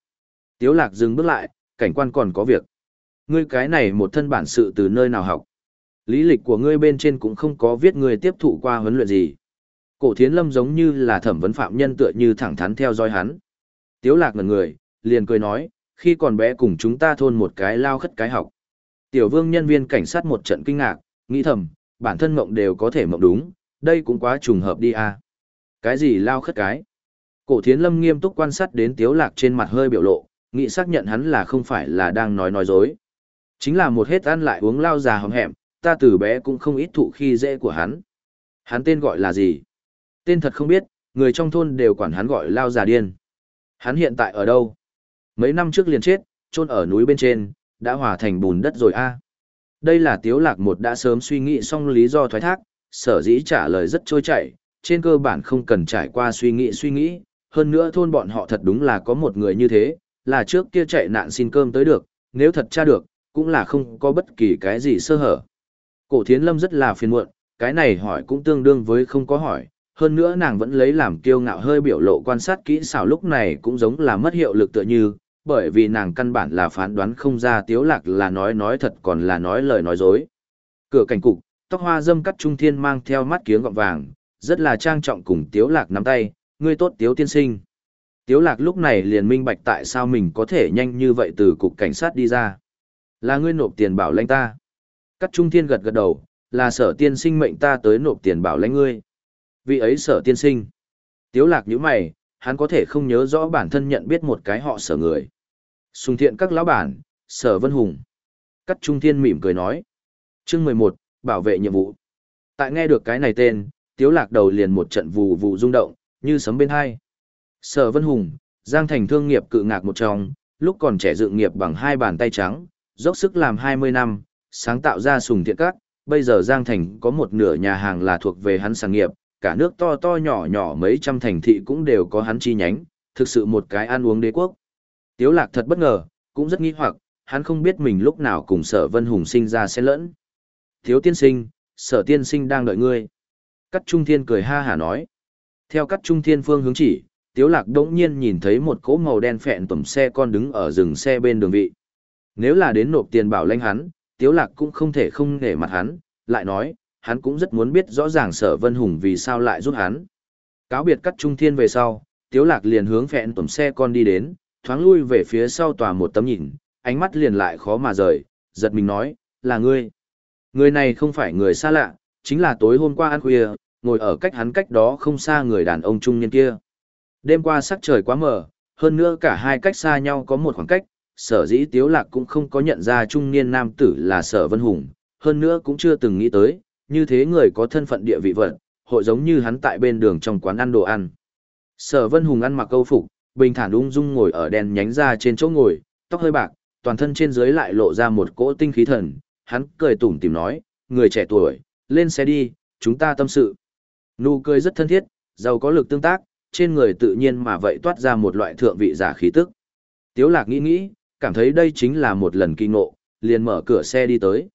Tiếu lạc dừng bước lại, cảnh quan còn có việc. Ngươi cái này một thân bản sự từ nơi nào học. Lý lịch của ngươi bên trên cũng không có viết ngươi tiếp thụ qua huấn luyện gì. Cổ thiến lâm giống như là thẩm vấn phạm nhân tựa như thẳng thắn theo dõi hắn. Tiếu lạc ngần người, liền cười nói, khi còn bé cùng chúng ta thôn một cái lao khất cái học. Tiểu vương nhân viên cảnh sát một trận kinh ngạc, nghĩ thầm, bản thân mộng đều có thể mộng đúng, đây cũng quá trùng hợp đi à. Cái gì lao khất cái? Cổ thiến lâm nghiêm túc quan sát đến tiếu lạc trên mặt hơi biểu lộ, nghĩ xác nhận hắn là không phải là đang nói nói dối. Chính là một hết ăn lại uống lao già hòm hẹm, ta từ bé cũng không ít thụ khi dễ của hắn. Hắn tên gọi là gì? Tên thật không biết, người trong thôn đều quản hắn gọi lao già điên. Hắn hiện tại ở đâu? Mấy năm trước liền chết, chôn ở núi bên trên, đã hòa thành bùn đất rồi a. Đây là tiếu lạc một đã sớm suy nghĩ xong lý do thoái thác, sở dĩ trả lời rất trôi chảy, trên cơ bản không cần trải qua suy nghĩ suy nghĩ, hơn nữa thôn bọn họ thật đúng là có một người như thế, là trước kia chạy nạn xin cơm tới được, nếu thật tra được, cũng là không có bất kỳ cái gì sơ hở. Cổ thiến lâm rất là phiền muộn, cái này hỏi cũng tương đương với không có hỏi, hơn nữa nàng vẫn lấy làm kiêu ngạo hơi biểu lộ quan sát kỹ xảo lúc này cũng giống là mất hiệu lực tựa như, bởi vì nàng căn bản là phán đoán không ra tiếu lạc là nói nói thật còn là nói lời nói dối. Cửa cảnh cục, tóc hoa dâm cắt trung thiên mang theo mắt kiếng gọng vàng, rất là trang trọng cùng tiếu lạc nắm tay, ngươi tốt tiếu tiên sinh. Tiếu lạc lúc này liền minh bạch tại sao mình có thể nhanh như vậy từ cục cảnh sát đi ra. Là ngươi nộp tiền bảo lãnh ta. Cắt trung thiên gật gật đầu, là sở tiên sinh mệnh ta tới nộp tiền bảo lãnh ngươi. Vị ấy sở tiên sinh. Tiếu lạc nhíu mày, hắn có thể không nhớ rõ bản thân nhận biết một cái họ sở người. Sùng thiện các lão bản, sở vân hùng. Cắt trung thiên mỉm cười nói. Chương 11, bảo vệ nhiệm vụ. Tại nghe được cái này tên, tiếu lạc đầu liền một trận vù vù rung động, như sấm bên hai. Sở vân hùng, giang thành thương nghiệp cự ngạc một trong, lúc còn trẻ dựng nghiệp bằng hai bàn tay trắng, dốc sức làm 20 năm, sáng tạo ra sùng thiện các. Bây giờ Giang Thành có một nửa nhà hàng là thuộc về hắn sản nghiệp, cả nước to to nhỏ nhỏ mấy trăm thành thị cũng đều có hắn chi nhánh, thực sự một cái ăn uống đế quốc. Tiếu lạc thật bất ngờ, cũng rất nghi hoặc, hắn không biết mình lúc nào cùng sở vân hùng sinh ra sẽ lẫn. Thiếu tiên sinh, sở tiên sinh đang đợi ngươi. Cắt trung thiên cười ha hà nói. Theo cắt trung thiên phương hướng chỉ, tiếu lạc đỗng nhiên nhìn thấy một cỗ màu đen phẹn tầm xe con đứng ở rừng xe bên đường vị. Nếu là đến nộp tiền bảo lãnh hắn, tiếu lạc cũng không thể không nể mặt hắn, lại nói, hắn cũng rất muốn biết rõ ràng sở vân hùng vì sao lại giúp hắn. Cáo biệt cắt trung thiên về sau, tiếu lạc liền hướng phẹn tầm xe con đi đến, thoáng lui về phía sau tòa một tấm nhìn, ánh mắt liền lại khó mà rời, giật mình nói, là ngươi. Người này không phải người xa lạ, chính là tối hôm qua ăn khuya, ngồi ở cách hắn cách đó không xa người đàn ông trung niên kia. Đêm qua sắc trời quá mờ, hơn nữa cả hai cách xa nhau có một khoảng cách, sở dĩ tiếu lạc cũng không có nhận ra trung niên nam tử là sở vân hùng, hơn nữa cũng chưa từng nghĩ tới, như thế người có thân phận địa vị vật, hội giống như hắn tại bên đường trong quán ăn đồ ăn. Sở vân hùng ăn mặc câu phục, bình thản ung dung ngồi ở đèn nhánh ra trên chỗ ngồi, tóc hơi bạc, toàn thân trên dưới lại lộ ra một cỗ tinh khí thần, hắn cười tủm tỉm nói, người trẻ tuổi, lên xe đi, chúng ta tâm sự. Nụ cười rất thân thiết, giàu có lực tương tác, trên người tự nhiên mà vậy toát ra một loại thượng vị giả khí tức. Tiếu lạc nghĩ nghĩ, cảm thấy đây chính là một lần kinh ngộ, liền mở cửa xe đi tới.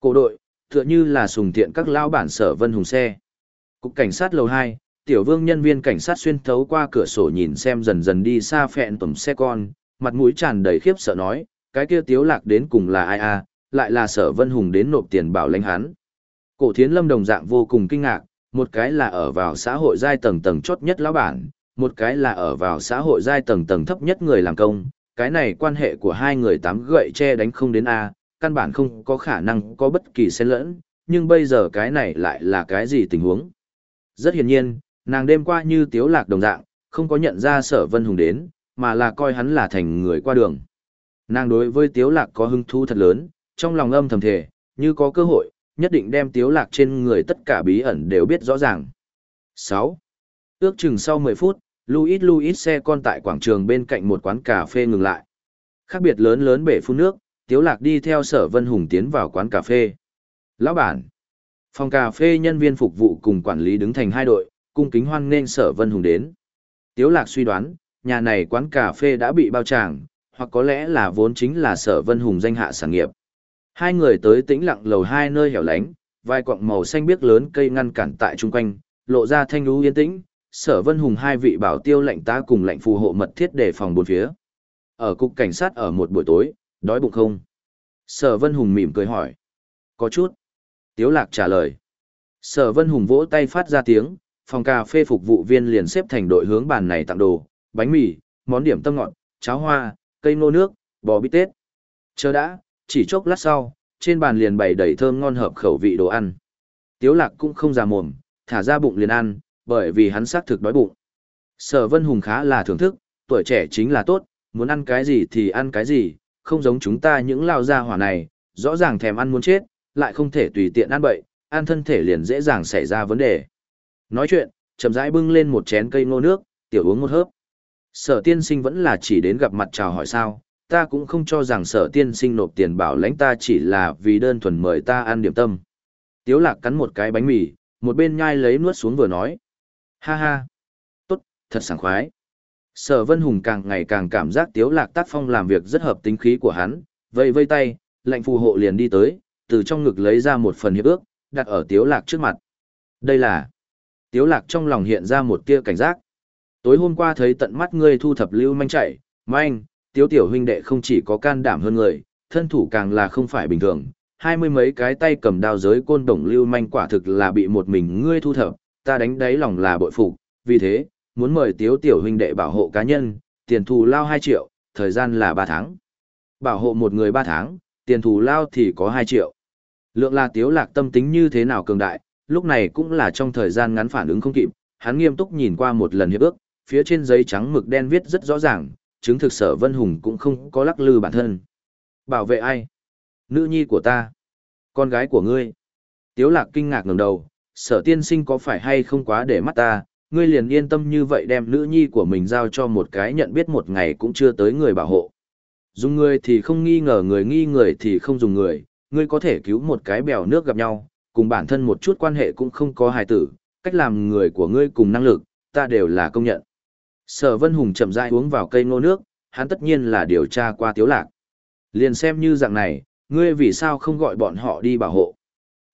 Cổ đội, tựa như là sùng thiện các lao bản sở vân hùng xe. Cục cảnh sát lầu 2, tiểu vương nhân viên cảnh sát xuyên thấu qua cửa sổ nhìn xem dần dần đi xa phẹn tầm xe con, mặt mũi tràn đầy khiếp sợ nói, cái kia tiếu lạc đến cùng là ai à, lại là sở vân hùng đến nộp tiền bảo lãnh hắn. Cổ thiến lâm đồng dạng vô cùng kinh ngạc, một cái là ở vào xã hội giai tầng tầng chốt nhất lão bản, một cái là ở vào xã hội giai tầng tầng thấp nhất người làm công, cái này quan hệ của hai người tám gậy che đánh không đến A, căn bản không có khả năng có bất kỳ xen lẫn, nhưng bây giờ cái này lại là cái gì tình huống. Rất hiển nhiên, nàng đêm qua như tiếu lạc đồng dạng, không có nhận ra sở vân hùng đến, mà là coi hắn là thành người qua đường. Nàng đối với tiếu lạc có hứng thú thật lớn, trong lòng âm thầm thề, như có cơ hội, nhất định đem tiếu lạc trên người tất cả bí ẩn đều biết rõ ràng. 6. Ước chừng sau 10 phút, Louis Louis xe con tại quảng trường bên cạnh một quán cà phê ngừng lại. Khác biệt lớn lớn bể phun nước, tiếu lạc đi theo sở vân hùng tiến vào quán cà phê. Lão bản. Phòng cà phê nhân viên phục vụ cùng quản lý đứng thành hai đội, cung kính hoan nghênh sở vân hùng đến. Tiếu lạc suy đoán, nhà này quán cà phê đã bị bao tràng, hoặc có lẽ là vốn chính là sở vân hùng danh hạ sản nghiệp. Hai người tới tĩnh lặng lầu hai nơi hẻo lánh, vài quặng màu xanh biếc lớn cây ngăn cản tại chung quanh, lộ ra thanh lũ yên tĩnh, sở vân hùng hai vị bảo tiêu lệnh tá cùng lệnh phù hộ mật thiết để phòng bốn phía. Ở cục cảnh sát ở một buổi tối, đói bụng không? Sở vân hùng mỉm cười hỏi. Có chút. Tiếu lạc trả lời. Sở vân hùng vỗ tay phát ra tiếng, phòng cà phê phục vụ viên liền xếp thành đội hướng bàn này tặng đồ, bánh mì, món điểm tâm ngọt, cháo hoa, cây nô nước, bò bít tết. Chờ đã, chỉ chốc lát sau, trên bàn liền bày đầy thơm ngon hợp khẩu vị đồ ăn. Tiếu lạc cũng không già mồm, thả ra bụng liền ăn, bởi vì hắn xác thực đói bụng. Sở Vân Hùng khá là thưởng thức, tuổi trẻ chính là tốt, muốn ăn cái gì thì ăn cái gì, không giống chúng ta những lao gia hỏa này, rõ ràng thèm ăn muốn chết, lại không thể tùy tiện ăn bậy, ăn thân thể liền dễ dàng xảy ra vấn đề. Nói chuyện, chậm rãi bưng lên một chén cây ngô nước, tiểu uống một hớp. Sở tiên sinh vẫn là chỉ đến gặp mặt chào hỏi sao, ta cũng không cho rằng sở tiên sinh nộp tiền bảo lãnh ta chỉ là vì đơn thuần mời ta ăn điểm tâm. Tiếu lạc cắn một cái bánh mì, một bên nhai lấy nuốt xuống vừa nói. Ha ha, tốt, thật sảng khoái. Sở Vân Hùng càng ngày càng cảm giác Tiếu Lạc tác phong làm việc rất hợp tính khí của hắn, vây vây tay, lệnh phù hộ liền đi tới, từ trong ngực lấy ra một phần hiệp ước, đặt ở Tiếu Lạc trước mặt. Đây là... Tiếu Lạc trong lòng hiện ra một tia cảnh giác. Tối hôm qua thấy tận mắt ngươi thu thập lưu manh chạy, manh, Tiếu Tiểu huynh đệ không chỉ có can đảm hơn người, thân thủ càng là không phải bình thường. Hai mươi mấy cái tay cầm đao giới côn đồng lưu manh quả thực là bị một mình ngươi thu thập, ta đánh đáy lòng là bội phục, vì thế, muốn mời tiếu tiểu huynh đệ bảo hộ cá nhân, tiền thù lao 2 triệu, thời gian là 3 tháng. Bảo hộ một người 3 tháng, tiền thù lao thì có 2 triệu. Lượng là tiếu lạc tâm tính như thế nào cường đại, lúc này cũng là trong thời gian ngắn phản ứng không kịp, hắn nghiêm túc nhìn qua một lần hiệp ước, phía trên giấy trắng mực đen viết rất rõ ràng, chứng thực sở Vân Hùng cũng không có lắc lư bản thân. Bảo vệ ai? Nữ nhi của ta. Con gái của ngươi. Tiếu lạc kinh ngạc ngẩng đầu, sở tiên sinh có phải hay không quá để mắt ta, ngươi liền yên tâm như vậy đem nữ nhi của mình giao cho một cái nhận biết một ngày cũng chưa tới người bảo hộ. Dùng người thì không nghi ngờ người nghi người thì không dùng người, ngươi có thể cứu một cái bèo nước gặp nhau, cùng bản thân một chút quan hệ cũng không có hài tử, cách làm người của ngươi cùng năng lực, ta đều là công nhận. Sở Vân Hùng chậm rãi uống vào cây ngô nước, hắn tất nhiên là điều tra qua tiếu lạc. Liền xem như dạng này, ngươi vì sao không gọi bọn họ đi bảo hộ?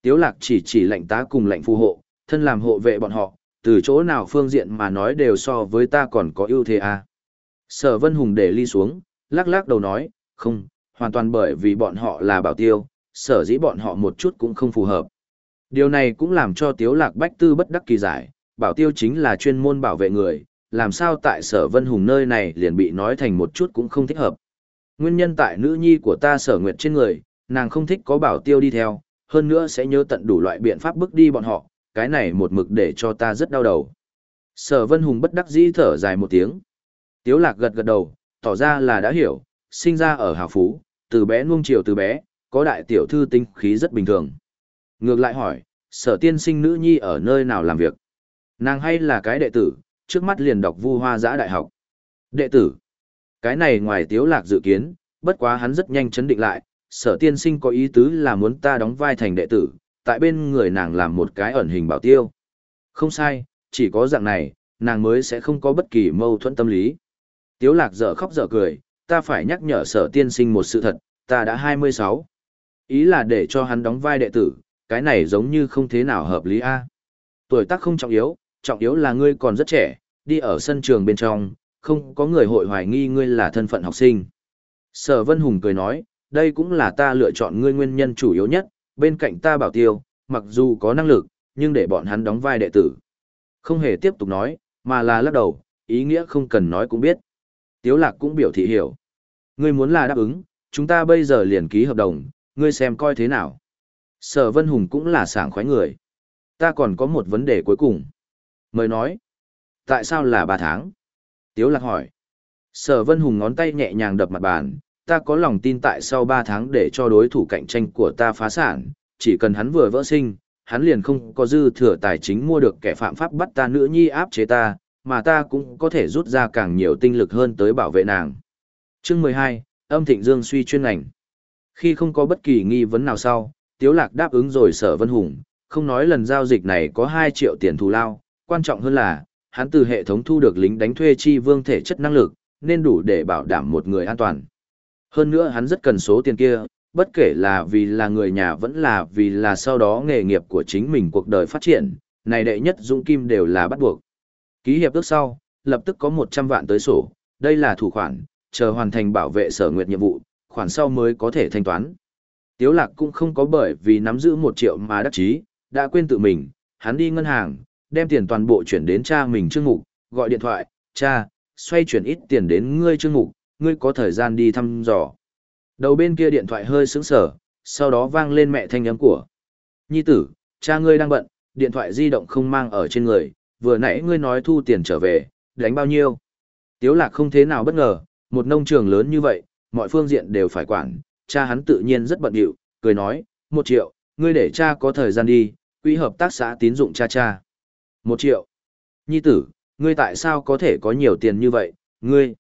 Tiếu lạc chỉ chỉ lệnh tá cùng lệnh phù hộ, thân làm hộ vệ bọn họ, từ chỗ nào phương diện mà nói đều so với ta còn có ưu thế à. Sở Vân Hùng để ly xuống, lắc lắc đầu nói, không, hoàn toàn bởi vì bọn họ là bảo tiêu, sở dĩ bọn họ một chút cũng không phù hợp. Điều này cũng làm cho Tiếu Lạc Bách Tư bất đắc kỳ giải, bảo tiêu chính là chuyên môn bảo vệ người, làm sao tại sở Vân Hùng nơi này liền bị nói thành một chút cũng không thích hợp. Nguyên nhân tại nữ nhi của ta sở nguyệt trên người, nàng không thích có bảo tiêu đi theo, hơn nữa sẽ nhớ tận đủ loại biện pháp bước đi bọn họ, cái này một mực để cho ta rất đau đầu. Sở Vân Hùng bất đắc dĩ thở dài một tiếng. Tiếu lạc gật gật đầu, tỏ ra là đã hiểu, sinh ra ở hào phú, từ bé nuông chiều từ bé, có đại tiểu thư tinh khí rất bình thường. Ngược lại hỏi, sở tiên sinh nữ nhi ở nơi nào làm việc? Nàng hay là cái đệ tử, trước mắt liền đọc vu hoa giã đại học. Đệ tử. Cái này ngoài tiếu lạc dự kiến, bất quá hắn rất nhanh chấn định lại, sở tiên sinh có ý tứ là muốn ta đóng vai thành đệ tử, tại bên người nàng làm một cái ẩn hình bảo tiêu. Không sai, chỉ có dạng này, nàng mới sẽ không có bất kỳ mâu thuẫn tâm lý. Tiếu lạc dở khóc dở cười, ta phải nhắc nhở sở tiên sinh một sự thật, ta đã 26. Ý là để cho hắn đóng vai đệ tử, cái này giống như không thế nào hợp lý a. Tuổi tác không trọng yếu, trọng yếu là ngươi còn rất trẻ, đi ở sân trường bên trong, không có người hội hoài nghi ngươi là thân phận học sinh. Sở Vân Hùng cười nói, đây cũng là ta lựa chọn ngươi nguyên nhân chủ yếu nhất, bên cạnh ta bảo tiêu, mặc dù có năng lực, nhưng để bọn hắn đóng vai đệ tử. Không hề tiếp tục nói, mà là lắc đầu, ý nghĩa không cần nói cũng biết. Tiếu lạc cũng biểu thị hiểu. Ngươi muốn là đáp ứng, chúng ta bây giờ liền ký hợp đồng, ngươi xem coi thế nào. Sở Vân Hùng cũng là sảng khoái người. Ta còn có một vấn đề cuối cùng. Mời nói. Tại sao là 3 tháng? Tiếu lạc hỏi. Sở Vân Hùng ngón tay nhẹ nhàng đập mặt bàn. Ta có lòng tin tại sau 3 tháng để cho đối thủ cạnh tranh của ta phá sản. Chỉ cần hắn vừa vỡ sinh, hắn liền không có dư thừa tài chính mua được kẻ phạm pháp bắt ta nữ nhi áp chế ta, mà ta cũng có thể rút ra càng nhiều tinh lực hơn tới bảo vệ nàng. Chương 12, âm thịnh dương suy chuyên ngành. Khi không có bất kỳ nghi vấn nào sau, Tiếu Lạc đáp ứng rồi sở Vân Hùng, không nói lần giao dịch này có 2 triệu tiền thù lao, quan trọng hơn là, hắn từ hệ thống thu được lính đánh thuê chi vương thể chất năng lực, nên đủ để bảo đảm một người an toàn. Hơn nữa hắn rất cần số tiền kia, bất kể là vì là người nhà vẫn là vì là sau đó nghề nghiệp của chính mình cuộc đời phát triển, này đệ nhất dũng kim đều là bắt buộc. Ký hiệp ước sau, lập tức có 100 vạn tới sổ, đây là thủ khoản, chờ hoàn thành bảo vệ sở nguyệt nhiệm vụ, khoản sau mới có thể thanh toán. Tiếu lạc cũng không có bởi vì nắm giữ 1 triệu mà đắc chí, đã quên tự mình, hắn đi ngân hàng, đem tiền toàn bộ chuyển đến cha mình trương mục, gọi điện thoại, cha, xoay chuyển ít tiền đến ngươi trương mục, ngươi có thời gian đi thăm dò. Đầu bên kia điện thoại hơi sững sờ, sau đó vang lên mẹ thanh âm của. Nhi tử, cha ngươi đang bận, điện thoại di động không mang ở trên người, vừa nãy ngươi nói thu tiền trở về, đánh bao nhiêu. Tiếu lạc không thế nào bất ngờ, một nông trường lớn như vậy, mọi phương diện đều phải quản, cha hắn tự nhiên rất bận điệu, cười nói, một triệu, ngươi để cha có thời gian đi, quỹ hợp tác xã tín dụng cha cha. Một triệu. Nhi tử, ngươi tại sao có thể có nhiều tiền như vậy, ngươi?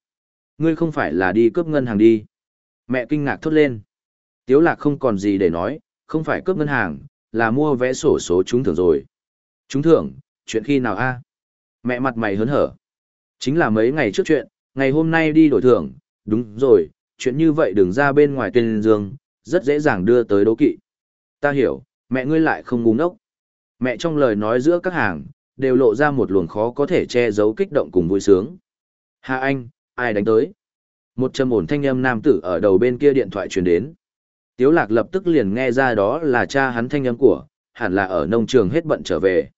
Ngươi không phải là đi cướp ngân hàng đi. Mẹ kinh ngạc thốt lên. Tiếu lạc không còn gì để nói, không phải cướp ngân hàng, là mua vé sổ số trúng thưởng rồi. Trúng thưởng, chuyện khi nào a? Mẹ mặt mày hớn hở. Chính là mấy ngày trước chuyện, ngày hôm nay đi đổi thưởng, đúng rồi, chuyện như vậy đừng ra bên ngoài tuyên dương, rất dễ dàng đưa tới đố kỵ. Ta hiểu, mẹ ngươi lại không ngu ngốc. Mẹ trong lời nói giữa các hàng, đều lộ ra một luồng khó có thể che giấu kích động cùng vui sướng. Hà anh, ai đánh tới? Một trầm ổn thanh âm nam tử ở đầu bên kia điện thoại truyền đến. Tiếu lạc lập tức liền nghe ra đó là cha hắn thanh âm của, hẳn là ở nông trường hết bận trở về.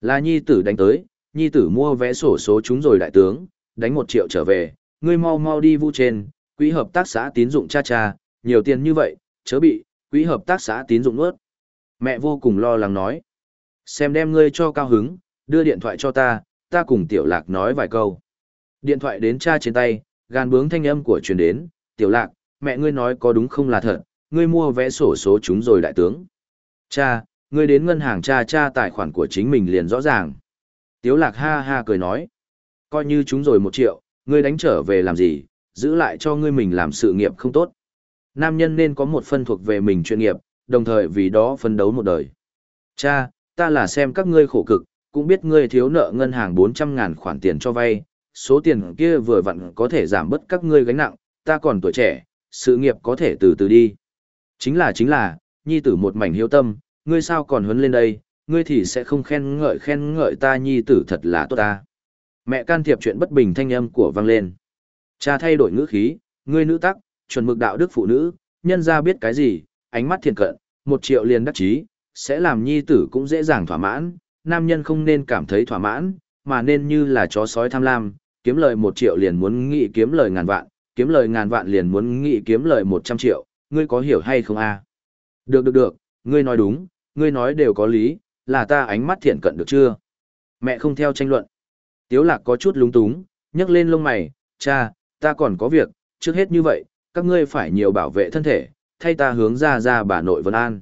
Là nhi tử đánh tới, nhi tử mua vé sổ số chúng rồi đại tướng, đánh một triệu trở về, ngươi mau mau đi vu trên, quỹ hợp tác xã tín dụng cha cha, nhiều tiền như vậy, chớ bị, quỹ hợp tác xã tín dụng nuốt. Mẹ vô cùng lo lắng nói. Xem đem ngươi cho cao hứng, đưa điện thoại cho ta, ta cùng tiểu lạc nói vài câu. Điện thoại đến cha trên tay, gan bướng thanh âm của truyền đến, tiểu lạc, mẹ ngươi nói có đúng không là thật, ngươi mua vé sổ số chúng rồi đại tướng. Cha, ngươi đến ngân hàng cha cha tài khoản của chính mình liền rõ ràng. Tiếu lạc ha ha cười nói, coi như chúng rồi một triệu, ngươi đánh trở về làm gì, giữ lại cho ngươi mình làm sự nghiệp không tốt. Nam nhân nên có một phân thuộc về mình chuyên nghiệp, đồng thời vì đó phấn đấu một đời. Cha, ta là xem các ngươi khổ cực, cũng biết ngươi thiếu nợ ngân hàng 400 ngàn khoản tiền cho vay, số tiền kia vừa vặn có thể giảm bớt các ngươi gánh nặng, ta còn tuổi trẻ, sự nghiệp có thể từ từ đi. Chính là chính là, nhi tử một mảnh hiếu tâm, ngươi sao còn huấn lên đây, ngươi thì sẽ không khen ngợi khen ngợi ta nhi tử thật là tốt ta. Mẹ can thiệp chuyện bất bình thanh âm của vang lên. Cha thay đổi ngữ khí, ngươi nữ tắc, chuẩn mực đạo đức phụ nữ, nhân ra biết cái gì, ánh mắt thiền cận, một triệu liền đắc chí, sẽ làm nhi tử cũng dễ dàng thỏa mãn, nam nhân không nên cảm thấy thỏa mãn, mà nên như là chó sói tham lam, kiếm lời một triệu liền muốn nghĩ kiếm lời ngàn vạn, kiếm lời ngàn vạn liền muốn nghĩ kiếm lời một trăm triệu, ngươi có hiểu hay không a? Được được được, ngươi nói đúng, ngươi nói đều có lý, là ta ánh mắt thiện cận được chưa? Mẹ không theo tranh luận. Tiếu lạc có chút lúng túng, nhấc lên lông mày, cha, ta còn có việc, trước hết như vậy, các ngươi phải nhiều bảo vệ thân thể, thay ta hướng ra ra bà nội Vân An.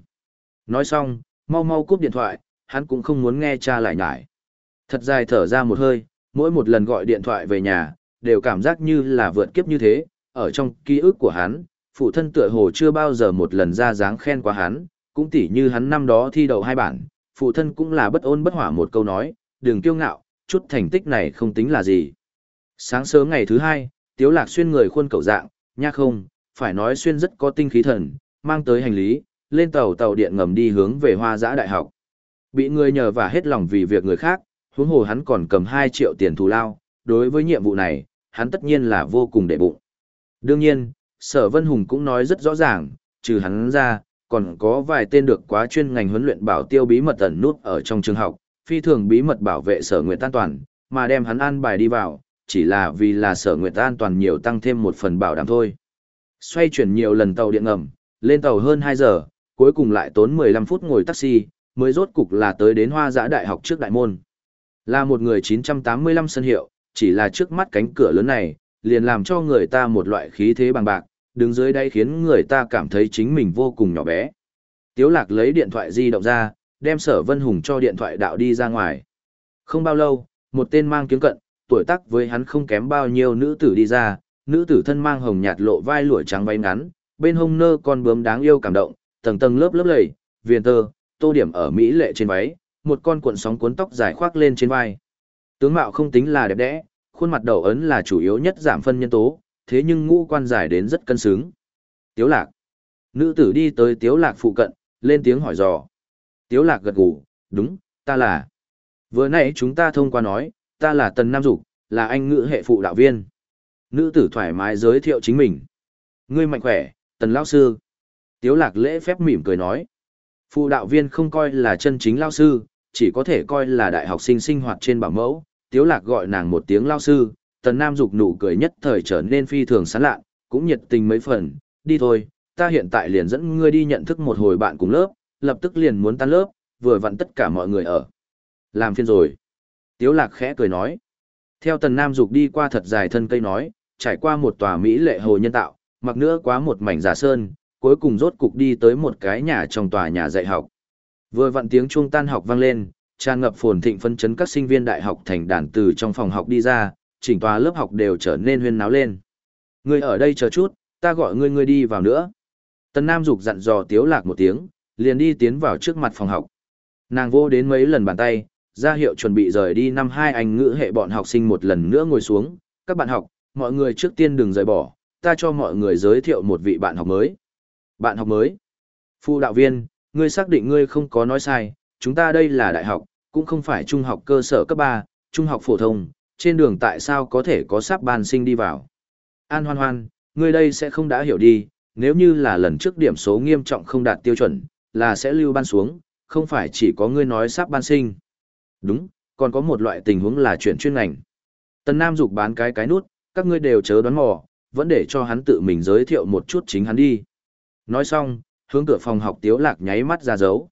Nói xong, mau mau cúp điện thoại, hắn cũng không muốn nghe cha lại nhải. Thật dài thở ra một hơi, mỗi một lần gọi điện thoại về nhà, đều cảm giác như là vượt kiếp như thế, ở trong ký ức của hắn, phụ thân tựa hồ chưa bao giờ một lần ra dáng khen qua hắn, cũng tỉ như hắn năm đó thi đầu hai bản, phụ thân cũng là bất ôn bất hỏa một câu nói, đừng kiêu ngạo, chút thành tích này không tính là gì. Sáng sớm ngày thứ hai, Tiếu Lạc xuyên người khuôn cầu dạng, nha không, phải nói xuyên rất có tinh khí thần, mang tới hành lý, lên tàu tàu điện ngầm đi hướng về Hoa Giã Đại học. Bị người nhờ và hết lòng vì việc người khác, huống hồ hắn còn cầm 2 triệu tiền thù lao, đối với nhiệm vụ này, hắn tất nhiên là vô cùng đệ bụng. Đương nhiên, Sở Vân Hùng cũng nói rất rõ ràng, trừ hắn ra, còn có vài tên được quá chuyên ngành huấn luyện bảo tiêu bí mật ẩn nút ở trong trường học, phi thường bí mật bảo vệ Sở Nguyệt an toàn, mà đem hắn an bài đi vào, chỉ là vì là Sở Nguyệt an toàn nhiều tăng thêm một phần bảo đảm thôi. Xoay chuyển nhiều lần tàu điện ngầm, lên tàu hơn 2 giờ, cuối cùng lại tốn 15 phút ngồi taxi, mới rốt cục là tới đến Hoa Giã Đại học trước đại môn. Là một người 985 sân hiệu, chỉ là trước mắt cánh cửa lớn này, liền làm cho người ta một loại khí thế bằng bạc, đứng dưới đây khiến người ta cảm thấy chính mình vô cùng nhỏ bé. Tiếu lạc lấy điện thoại di động ra, đem sở vân hùng cho điện thoại đạo đi ra ngoài. Không bao lâu, một tên mang kiếm cận, tuổi tác với hắn không kém bao nhiêu nữ tử đi ra, nữ tử thân mang hồng nhạt lộ vai lụa trắng váy ngắn, bên hông nơ con bướm đáng yêu cảm động, tầng tầng lớp lớp lầy, viền tơ, tô điểm ở mỹ lệ trên váy, một con cuộn sóng cuốn tóc dài khoác lên trên vai. Tướng mạo không tính là đẹp đẽ, khuôn mặt đầu ấn là chủ yếu nhất giảm phân nhân tố, thế nhưng ngũ quan dài đến rất cân xứng. Tiếu lạc. Nữ tử đi tới tiếu lạc phụ cận, lên tiếng hỏi dò. Tiếu lạc gật gù, đúng, ta là. Vừa nãy chúng ta thông qua nói, ta là Tần Nam Dục, là anh ngữ hệ phụ đạo viên. Nữ tử thoải mái giới thiệu chính mình. Ngươi mạnh khỏe, Tần Lão Sư. Tiếu lạc lễ phép mỉm cười nói. Phụ đạo viên không coi là chân chính Lão Sư, chỉ có thể coi là đại học sinh sinh hoạt trên bảo mẫu. Tiếu lạc gọi nàng một tiếng lao Sư, Tần Nam Dục nụ cười nhất thời trở nên phi thường sán lạ, cũng nhiệt tình mấy phần. Đi thôi, ta hiện tại liền dẫn ngươi đi nhận thức một hồi bạn cùng lớp, lập tức liền muốn tan lớp, vừa vặn tất cả mọi người ở. Làm phiên rồi. Tiếu lạc khẽ cười nói. Theo tần nam dục đi qua thật dài thân cây nói, trải qua một tòa Mỹ lệ hồ nhân tạo, mặc nữa quá một mảnh giả sơn, cuối cùng rốt cục đi tới một cái nhà trong tòa nhà dạy học. Vừa vặn tiếng chuông tan học vang lên, tràn ngập phồn thịnh phân chấn các sinh viên đại học thành đàn từ trong phòng học đi ra, chỉnh tòa lớp học đều trở nên huyên náo lên. Ngươi ở đây chờ chút, ta gọi ngươi ngươi đi vào nữa. Tần Nam Dục dặn dò Tiếu Lạc một tiếng, liền đi tiến vào trước mặt phòng học. Nàng vô đến mấy lần bàn tay, ra hiệu chuẩn bị rời đi năm hai anh ngữ hệ bọn học sinh một lần nữa ngồi xuống. Các bạn học, mọi người trước tiên đừng rời bỏ, ta cho mọi người giới thiệu một vị bạn học mới. Bạn học mới. Phu đạo viên, ngươi xác định ngươi không có nói sai, chúng ta đây là đại học, cũng không phải trung học cơ sở cấp 3, trung học phổ thông, trên đường tại sao có thể có sắp ban sinh đi vào. An hoan hoan, ngươi đây sẽ không đã hiểu đi, nếu như là lần trước điểm số nghiêm trọng không đạt tiêu chuẩn, là sẽ lưu ban xuống, không phải chỉ có ngươi nói sắp ban sinh. Đúng, còn có một loại tình huống là chuyển chuyên ngành. Tần Nam dục bán cái cái nút, các ngươi đều chớ đoán mò, vẫn để cho hắn tự mình giới thiệu một chút chính hắn đi. Nói xong, hướng cửa phòng học Tiếu Lạc nháy mắt ra dấu.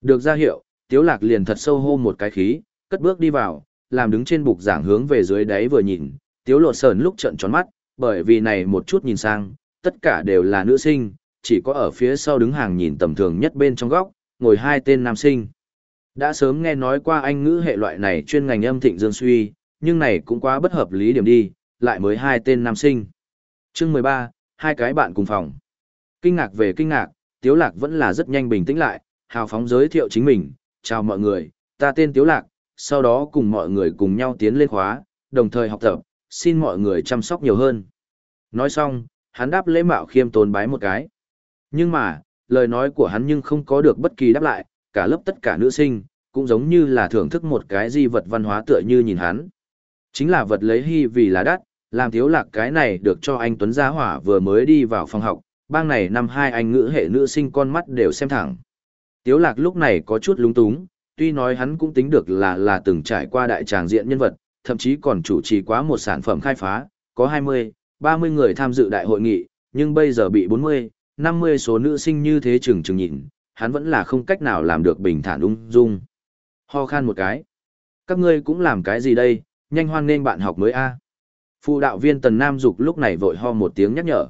Được ra hiệu, Tiếu Lạc liền thật sâu hô một cái khí, cất bước đi vào, làm đứng trên bục giảng hướng về dưới đáy vừa nhìn, Tiếu Lộ sờn lúc trợn tròn mắt, bởi vì này một chút nhìn sang, tất cả đều là nữ sinh, chỉ có ở phía sau đứng hàng nhìn tầm thường nhất bên trong góc, ngồi hai tên nam sinh. Đã sớm nghe nói qua anh ngữ hệ loại này chuyên ngành âm thịnh dương suy, nhưng này cũng quá bất hợp lý điểm đi, lại mới hai tên nam sinh. chương 13, hai cái bạn cùng phòng. Kinh ngạc về kinh ngạc, Tiếu Lạc vẫn là rất nhanh bình tĩnh lại, hào phóng giới thiệu chính mình, chào mọi người, ta tên Tiếu Lạc, sau đó cùng mọi người cùng nhau tiến lên khóa, đồng thời học tập, xin mọi người chăm sóc nhiều hơn. Nói xong, hắn đáp lễ mạo khiêm tốn bái một cái. Nhưng mà, lời nói của hắn nhưng không có được bất kỳ đáp lại, cả lớp tất cả nữ sinh, cũng giống như là thưởng thức một cái di vật văn hóa tựa như nhìn hắn. Chính là vật lấy hy vì là đắt, làm thiếu lạc cái này được cho anh Tuấn Gia Hỏa vừa mới đi vào phòng học, bang này năm hai anh ngữ hệ nữ sinh con mắt đều xem thẳng. Tiếu lạc lúc này có chút lúng túng, tuy nói hắn cũng tính được là là từng trải qua đại tràng diện nhân vật, thậm chí còn chủ trì quá một sản phẩm khai phá, có 20, 30 người tham dự đại hội nghị, nhưng bây giờ bị 40, 50 số nữ sinh như thế chừng chừng nhìn, hắn vẫn là không cách nào làm được bình thản ung dung. Ho khan một cái. Các ngươi cũng làm cái gì đây, nhanh hoan nên bạn học mới a. Phụ đạo viên Tần Nam Dục lúc này vội ho một tiếng nhắc nhở.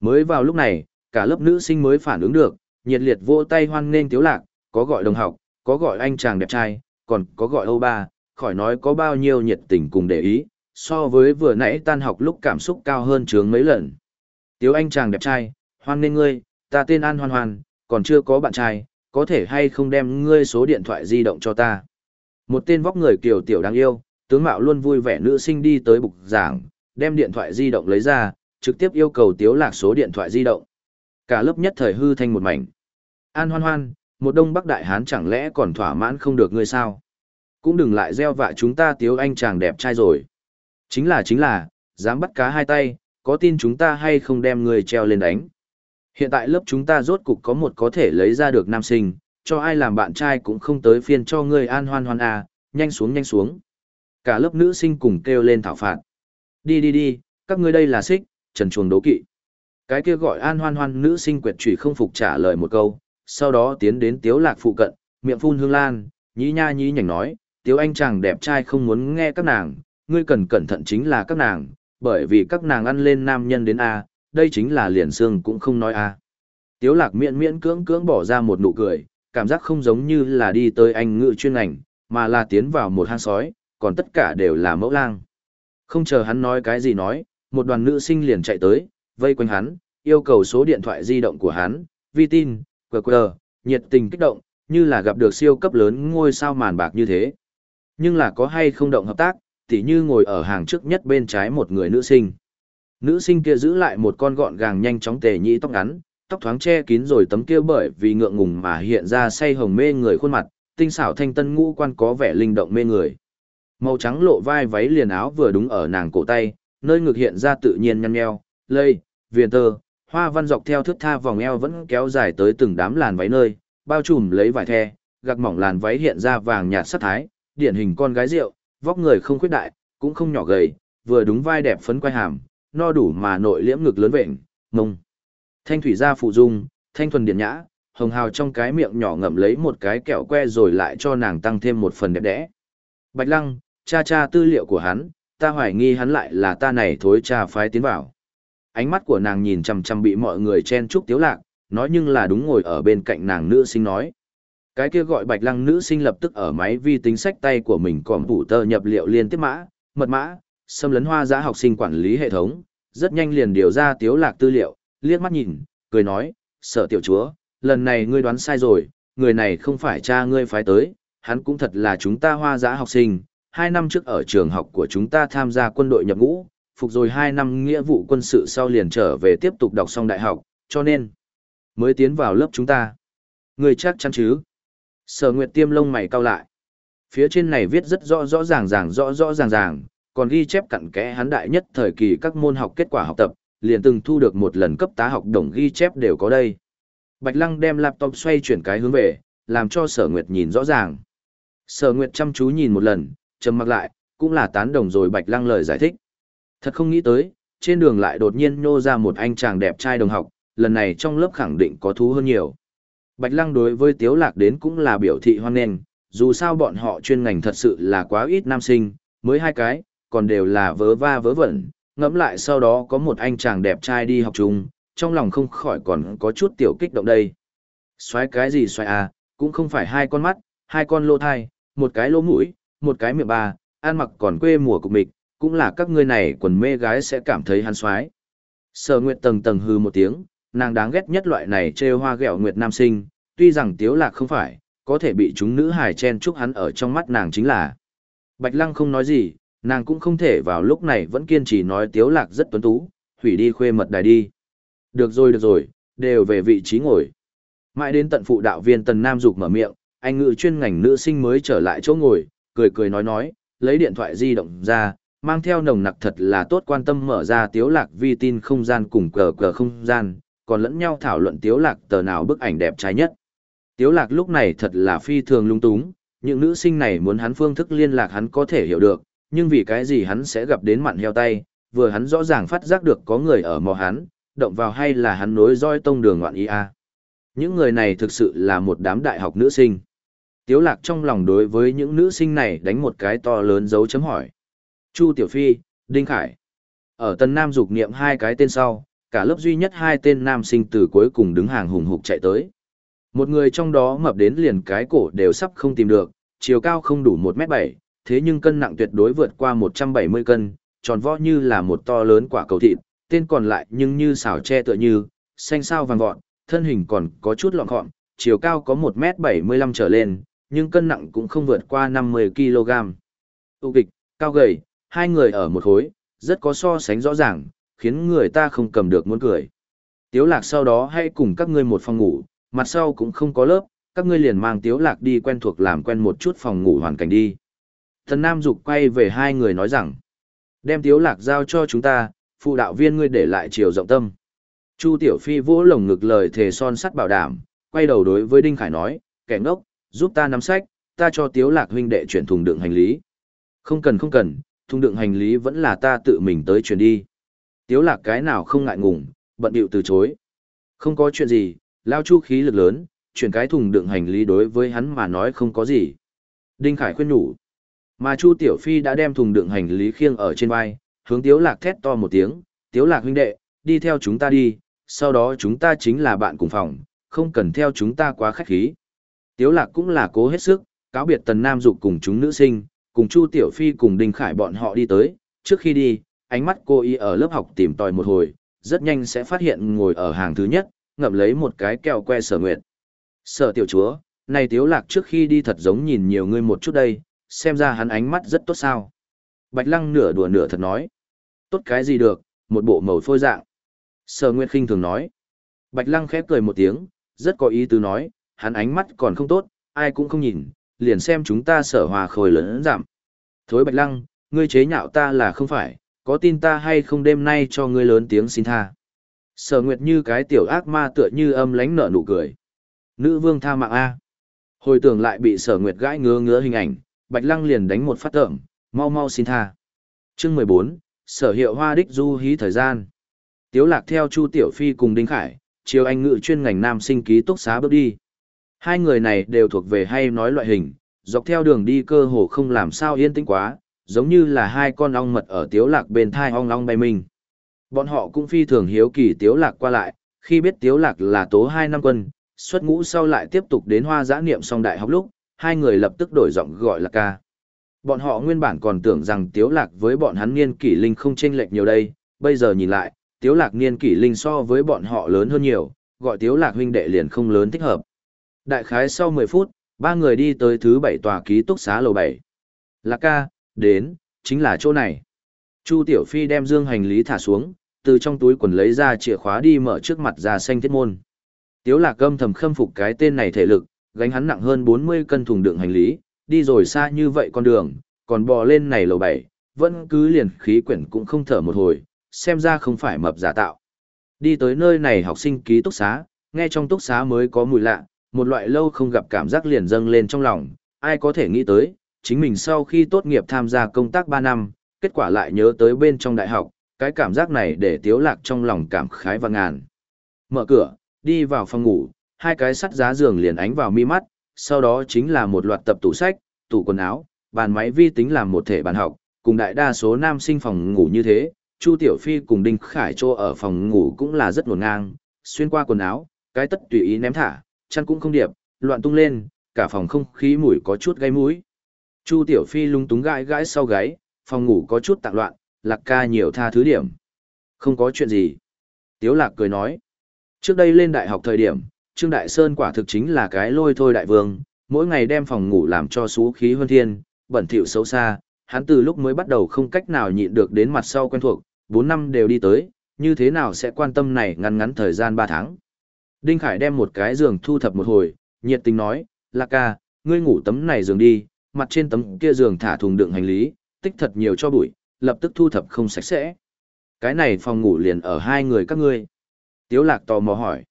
Mới vào lúc này, cả lớp nữ sinh mới phản ứng được, nhiệt liệt vỗ tay hoan nghênh tiếu lạc, có gọi đồng học, có gọi anh chàng đẹp trai, còn có gọi Âu ba, khỏi nói có bao nhiêu nhiệt tình cùng để ý, so với vừa nãy tan học lúc cảm xúc cao hơn trướng mấy lần. Tiếu anh chàng đẹp trai, hoan nghênh ngươi, ta tên An Hoan Hoan, còn chưa có bạn trai, có thể hay không đem ngươi số điện thoại di động cho ta. Một tên vóc người kiều tiểu đáng yêu, tướng mạo luôn vui vẻ nữ sinh đi tới bục giảng, đem điện thoại di động lấy ra, trực tiếp yêu cầu tiếu lạc số điện thoại di động. Cả lớp nhất thời hư thanh một mảnh. An hoan hoan, một đông bắc đại hán chẳng lẽ còn thỏa mãn không được ngươi sao? Cũng đừng lại gieo vạ chúng ta tiếu anh chàng đẹp trai rồi. Chính là chính là, dám bắt cá hai tay, có tin chúng ta hay không đem người treo lên đánh. Hiện tại lớp chúng ta rốt cục có một có thể lấy ra được nam sinh, cho ai làm bạn trai cũng không tới phiên cho ngươi an hoan hoan à, nhanh xuống nhanh xuống. Cả lớp nữ sinh cùng kêu lên thảo phạt. Đi đi đi, các ngươi đây là xích, trần chuồng đố kỵ. Cái kia gọi an hoan hoan nữ sinh quyệt trùy không phục trả lời một câu, sau đó tiến đến tiếu lạc phụ cận, miệng phun hương lan, nhí nha nhí nhảnh nói, tiếu anh chàng đẹp trai không muốn nghe các nàng, ngươi cần cẩn thận chính là các nàng, bởi vì các nàng ăn lên nam nhân đến A, đây chính là liền xương cũng không nói A. Tiếu lạc miễn miễn cưỡng cưỡng bỏ ra một nụ cười, cảm giác không giống như là đi tới anh ngự chuyên ngành, mà là tiến vào một hang sói, còn tất cả đều là mẫu lang. Không chờ hắn nói cái gì nói, một đoàn nữ sinh liền chạy tới, vây quanh hắn, yêu cầu số điện thoại di động của hắn, vi tin, QR, nhiệt tình kích động, như là gặp được siêu cấp lớn ngôi sao màn bạc như thế. Nhưng là có hay không động hợp tác, tỉ như ngồi ở hàng trước nhất bên trái một người nữ sinh. Nữ sinh kia giữ lại một con gọn gàng nhanh chóng tề nhĩ tóc ngắn, tóc thoáng che kín rồi tấm kia bởi vì ngượng ngùng mà hiện ra say hồng mê người khuôn mặt, tinh xảo thanh tân ngũ quan có vẻ linh động mê người. Màu trắng lộ vai váy liền áo vừa đúng ở nàng cổ tay, nơi ngực hiện ra tự nhiên nhăn nheo, lây, viền tơ, hoa văn dọc theo thước tha vòng eo vẫn kéo dài tới từng đám làn váy nơi, bao trùm lấy vải the, gạc mỏng làn váy hiện ra vàng nhạt sắc thái, điển hình con gái rượu, vóc người không khuyết đại, cũng không nhỏ gầy, vừa đúng vai đẹp phấn quay hàm, no đủ mà nội liễm ngực lớn vện, mông. Thanh thủy gia phụ dung, thanh thuần điển nhã, hồng hào trong cái miệng nhỏ ngậm lấy một cái kẹo que rồi lại cho nàng tăng thêm một phần đẹp đẽ. Bạch lăng, cha cha tư liệu của hắn, ta hoài nghi hắn lại là ta này thối cha phái tiến vào. Ánh mắt của nàng nhìn chằm chằm bị mọi người chen chúc tiếu lạc, nói nhưng là đúng ngồi ở bên cạnh nàng nữ sinh nói. Cái kia gọi bạch lăng nữ sinh lập tức ở máy vi tính sách tay của mình còn tủ tờ nhập liệu liên tiếp mã, mật mã, xâm lấn hoa giã học sinh quản lý hệ thống, rất nhanh liền điều ra tiếu lạc tư liệu, liếc mắt nhìn, cười nói, sợ tiểu chúa, lần này ngươi đoán sai rồi, người này không phải cha ngươi phái tới, hắn cũng thật là chúng ta hoa giã học sinh, hai năm trước ở trường học của chúng ta tham gia quân đội nhập ngũ, phục rồi hai năm nghĩa vụ quân sự sau liền trở về tiếp tục đọc xong đại học, cho nên mới tiến vào lớp chúng ta. Người chắc chắn chứ? Sở Nguyệt Tiêm lông mày cau lại. Phía trên này viết rất rõ rõ ràng ràng rõ rõ ràng ràng, còn ghi chép cặn kẽ hắn đại nhất thời kỳ các môn học kết quả học tập, liền từng thu được một lần cấp tá học đồng ghi chép đều có đây. Bạch Lăng đem laptop xoay chuyển cái hướng về, làm cho Sở Nguyệt nhìn rõ ràng. Sở Nguyệt chăm chú nhìn một lần, trầm mặc lại, cũng là tán đồng rồi Bạch Lăng lời giải thích. Thật không nghĩ tới, trên đường lại đột nhiên nhô ra một anh chàng đẹp trai đồng học, lần này trong lớp khẳng định có thú hơn nhiều. Bạch Lăng đối với Tiếu Lạc đến cũng là biểu thị hoan nghênh, dù sao bọn họ chuyên ngành thật sự là quá ít nam sinh, mới hai cái, còn đều là vớ va vớ vẩn, ngẫm lại sau đó có một anh chàng đẹp trai đi học chung, trong lòng không khỏi còn có chút tiểu kích động đây. Xoáy cái gì xoáy à, cũng không phải hai con mắt, hai con lô thai, một cái lỗ mũi, một cái miệng ba, ăn mặc còn quê mùa cục mịch, cũng là các ngươi này quần mê gái sẽ cảm thấy hắn xoái. Sở Nguyệt tầng tầng hư một tiếng, nàng đáng ghét nhất loại này trêu hoa ghẹo nguyệt nam sinh, tuy rằng tiếu lạc không phải, có thể bị chúng nữ hài chen chúc hắn ở trong mắt nàng chính là. Bạch Lăng không nói gì, nàng cũng không thể vào lúc này vẫn kiên trì nói tiếu lạc rất tuấn tú, hủy đi khuê mật đài đi. Được rồi được rồi, đều về vị trí ngồi. Mãi đến tận phụ đạo viên Tần Nam Dục mở miệng, anh ngự chuyên ngành nữ sinh mới trở lại chỗ ngồi, cười cười nói nói, lấy điện thoại di động ra, mang theo nồng nặc thật là tốt quan tâm mở ra tiếu lạc vi tin không gian cùng cờ cờ không gian, còn lẫn nhau thảo luận tiếu lạc tờ nào bức ảnh đẹp trai nhất. Tiếu lạc lúc này thật là phi thường lung túng, những nữ sinh này muốn hắn phương thức liên lạc hắn có thể hiểu được, nhưng vì cái gì hắn sẽ gặp đến mặn heo tay, vừa hắn rõ ràng phát giác được có người ở mò hắn, động vào hay là hắn nối roi tông đường ngoạn ý a. Những người này thực sự là một đám đại học nữ sinh. Tiếu lạc trong lòng đối với những nữ sinh này đánh một cái to lớn dấu chấm hỏi. Chu Tiểu Phi, Đinh Khải. Ở Tân Nam dục niệm hai cái tên sau, cả lớp duy nhất hai tên nam sinh từ cuối cùng đứng hàng hùng hục chạy tới. Một người trong đó mập đến liền cái cổ đều sắp không tìm được, chiều cao không đủ 1m7, thế nhưng cân nặng tuyệt đối vượt qua 170 cân, tròn vo như là một to lớn quả cầu thịt, tên còn lại nhưng như xảo tre tựa như, xanh sao vàng vọt, thân hình còn có chút lọn gọn, chiều cao có 1m75 trở lên, nhưng cân nặng cũng không vượt qua 50kg. Tụ kịch, cao gầy, hai người ở một khối, rất có so sánh rõ ràng, khiến người ta không cầm được muốn cười. Tiếu lạc sau đó hãy cùng các ngươi một phòng ngủ, mặt sau cũng không có lớp, các ngươi liền mang tiếu lạc đi quen thuộc làm quen một chút phòng ngủ hoàn cảnh đi. Thần Nam Dục quay về hai người nói rằng, đem tiếu lạc giao cho chúng ta, phụ đạo viên ngươi để lại chiều rộng tâm. Chu Tiểu Phi vỗ lồng ngực lời thề son sắt bảo đảm, quay đầu đối với Đinh Khải nói, kẻ ngốc, giúp ta nắm sách, ta cho tiếu lạc huynh đệ chuyển thùng đựng hành lý. Không cần không cần, thùng đựng hành lý vẫn là ta tự mình tới chuyển đi. Tiếu lạc cái nào không ngại ngùng, bận điệu từ chối. Không có chuyện gì, lao chu khí lực lớn, chuyển cái thùng đựng hành lý đối với hắn mà nói không có gì. Đinh Khải khuyên nhủ. Mà Chu Tiểu Phi đã đem thùng đựng hành lý khiêng ở trên vai, hướng Tiếu Lạc thét to một tiếng, Tiếu Lạc huynh đệ, đi theo chúng ta đi, sau đó chúng ta chính là bạn cùng phòng, không cần theo chúng ta quá khách khí. Tiếu Lạc cũng là cố hết sức, cáo biệt Tần Nam Dục cùng chúng nữ sinh, cùng Chu Tiểu Phi cùng Đinh Khải bọn họ đi tới, trước khi đi, ánh mắt cô y ở lớp học tìm tòi một hồi, rất nhanh sẽ phát hiện ngồi ở hàng thứ nhất, ngậm lấy một cái kẹo que sở nguyệt. Sở tiểu chúa, này tiếu lạc trước khi đi thật giống nhìn nhiều người một chút đây, xem ra hắn ánh mắt rất tốt sao. Bạch lăng nửa đùa nửa thật nói. Tốt cái gì được, một bộ màu phôi dạng. Sở Nguyệt khinh thường nói. Bạch lăng khép cười một tiếng, rất có ý tứ nói, hắn ánh mắt còn không tốt, ai cũng không nhìn, liền xem chúng ta sở hòa khôi lớn giảm. Thối Bạch lăng, ngươi chế nhạo ta là không phải, có tin ta hay không đêm nay cho ngươi lớn tiếng xin tha. Sở Nguyệt như cái tiểu ác ma tựa như âm lánh nở nụ cười. Nữ vương tha mạng A. Hồi tưởng lại bị sở Nguyệt gãi ngứa ngứa hình ảnh, Bạch Lăng liền đánh một phát tợm, mau mau xin tha. Chương mười bốn, Sở hiệu hoa đích du hí thời gian. Tiếu lạc theo Chu Tiểu Phi cùng Đinh Khải, chiều anh ngự chuyên ngành nam sinh ký túc xá bước đi. Hai người này đều thuộc về hay nói loại hình, dọc theo đường đi cơ hồ không làm sao yên tĩnh quá, giống như là hai con ong mật ở tiếu lạc bên thai ong ong bay mình. Bọn họ cũng phi thường hiếu kỳ tiếu lạc qua lại, khi biết tiếu lạc là tố hai năm quân, xuất ngũ sau lại tiếp tục đến hoa giã niệm xong đại học lúc, hai người lập tức đổi giọng gọi là ca. Bọn họ nguyên bản còn tưởng rằng tiếu lạc với bọn hắn niên kỷ linh không chênh lệch nhiều đây, bây giờ nhìn lại, tiếu lạc niên kỷ linh so với bọn họ lớn hơn nhiều, gọi tiếu lạc huynh đệ liền không lớn thích hợp. Đại khái sau 10 phút, ba người đi tới thứ bảy tòa ký túc xá lầu 7. Lạc ca, đến, chính là chỗ này. Chu Tiểu Phi đem dương hành lý thả xuống, từ trong túi quần lấy ra chìa khóa đi mở trước mặt ra xanh thiết môn. Tiếu lạc gâm thầm khâm phục cái tên này thể lực, gánh hắn nặng hơn 40 cân thùng đựng hành lý, đi rồi xa như vậy con đường, còn bò lên này lầu 7, vẫn cứ liền khí quyển cũng không thở một hồi, xem ra không phải mập giả tạo. Đi tới nơi này học sinh ký túc xá, nghe trong túc xá mới có mùi lạ, một loại lâu không gặp cảm giác liền dâng lên trong lòng, ai có thể nghĩ tới, chính mình sau khi tốt nghiệp tham gia công tác 3 năm, kết quả lại nhớ tới bên trong đại học, cái cảm giác này để tiếu lạc trong lòng cảm khái và ngàn. Mở cửa, đi vào phòng ngủ, hai cái sắt giá giường liền ánh vào mi mắt, sau đó chính là một loạt tập tủ sách, tủ quần áo, bàn máy vi tính làm một thể bàn học, cùng đại đa số nam sinh phòng ngủ như thế, Chu Tiểu Phi cùng Đinh Khải Trô ở phòng ngủ cũng là rất nguồn ngang, xuyên qua quần áo, cái tất tùy ý ném thả, chăn cũng không điệp, loạn tung lên, cả phòng không khí mùi có chút gây mũi. Chu Tiểu Phi lung túng gãi gãi sau gáy, phòng ngủ có chút tạng loạn, lạc ca nhiều tha thứ điểm. Không có chuyện gì. Tiếu lạc cười nói. Trước đây lên đại học thời điểm, Trương Đại Sơn quả thực chính là cái lôi thôi đại vương, mỗi ngày đem phòng ngủ làm cho xú khí hơn thiên, bẩn thỉu xấu xa, hắn từ lúc mới bắt đầu không cách nào nhịn được đến mặt sau quen thuộc, 4 năm đều đi tới, như thế nào sẽ quan tâm này ngắn ngắn thời gian 3 tháng. Đinh Khải đem một cái giường thu thập một hồi, nhiệt tình nói, Lạc ca, ngươi ngủ tấm này giường đi, mặt trên tấm kia giường thả thùng đựng hành lý, tích thật nhiều cho bụi, lập tức thu thập không sạch sẽ. Cái này phòng ngủ liền ở hai người các ngươi. Tiếu lạc tò mò hỏi.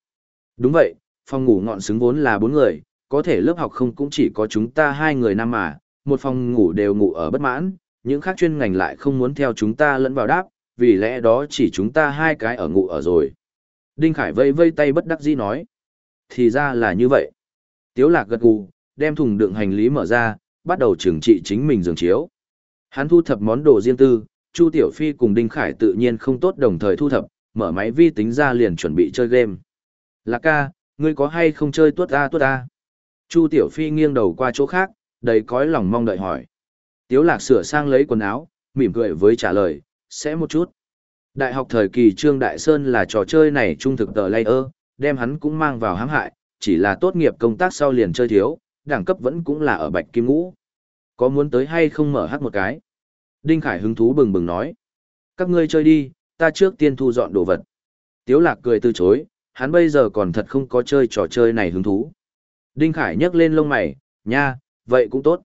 Đúng vậy, phòng ngủ ngọn xứng vốn là bốn người, có thể lớp học không cũng chỉ có chúng ta hai người nam mà, một phòng ngủ đều ngủ ở bất mãn, những khác chuyên ngành lại không muốn theo chúng ta lẫn vào đáp, vì lẽ đó chỉ chúng ta hai cái ở ngủ ở rồi. Đinh Khải vây vây tay bất đắc dĩ nói. Thì ra là như vậy. Tiếu lạc gật gù, đem thùng đựng hành lý mở ra, bắt đầu trừng trị chính mình giường chiếu. Hắn thu thập món đồ riêng tư, Chu Tiểu Phi cùng Đinh Khải tự nhiên không tốt đồng thời thu thập, mở máy vi tính ra liền chuẩn bị chơi game. Lạc ca, ngươi có hay không chơi tuốt a tuốt a? Chu Tiểu Phi nghiêng đầu qua chỗ khác, đầy cõi lòng mong đợi hỏi. Tiếu lạc sửa sang lấy quần áo, mỉm cười với trả lời, sẽ một chút. Đại học thời kỳ Trương Đại Sơn là trò chơi này trung thực tờ layer, đem hắn cũng mang vào hãm hại, chỉ là tốt nghiệp công tác sau liền chơi thiếu, đẳng cấp vẫn cũng là ở bạch kim ngũ. Có muốn tới hay không mở hát một cái? Đinh Khải hứng thú bừng bừng nói. Các ngươi chơi đi, ta trước tiên thu dọn đồ vật. Tiếu lạc cười từ chối, hắn bây giờ còn thật không có chơi trò chơi này hứng thú. Đinh Khải nhấc lên lông mày, nha, vậy cũng tốt.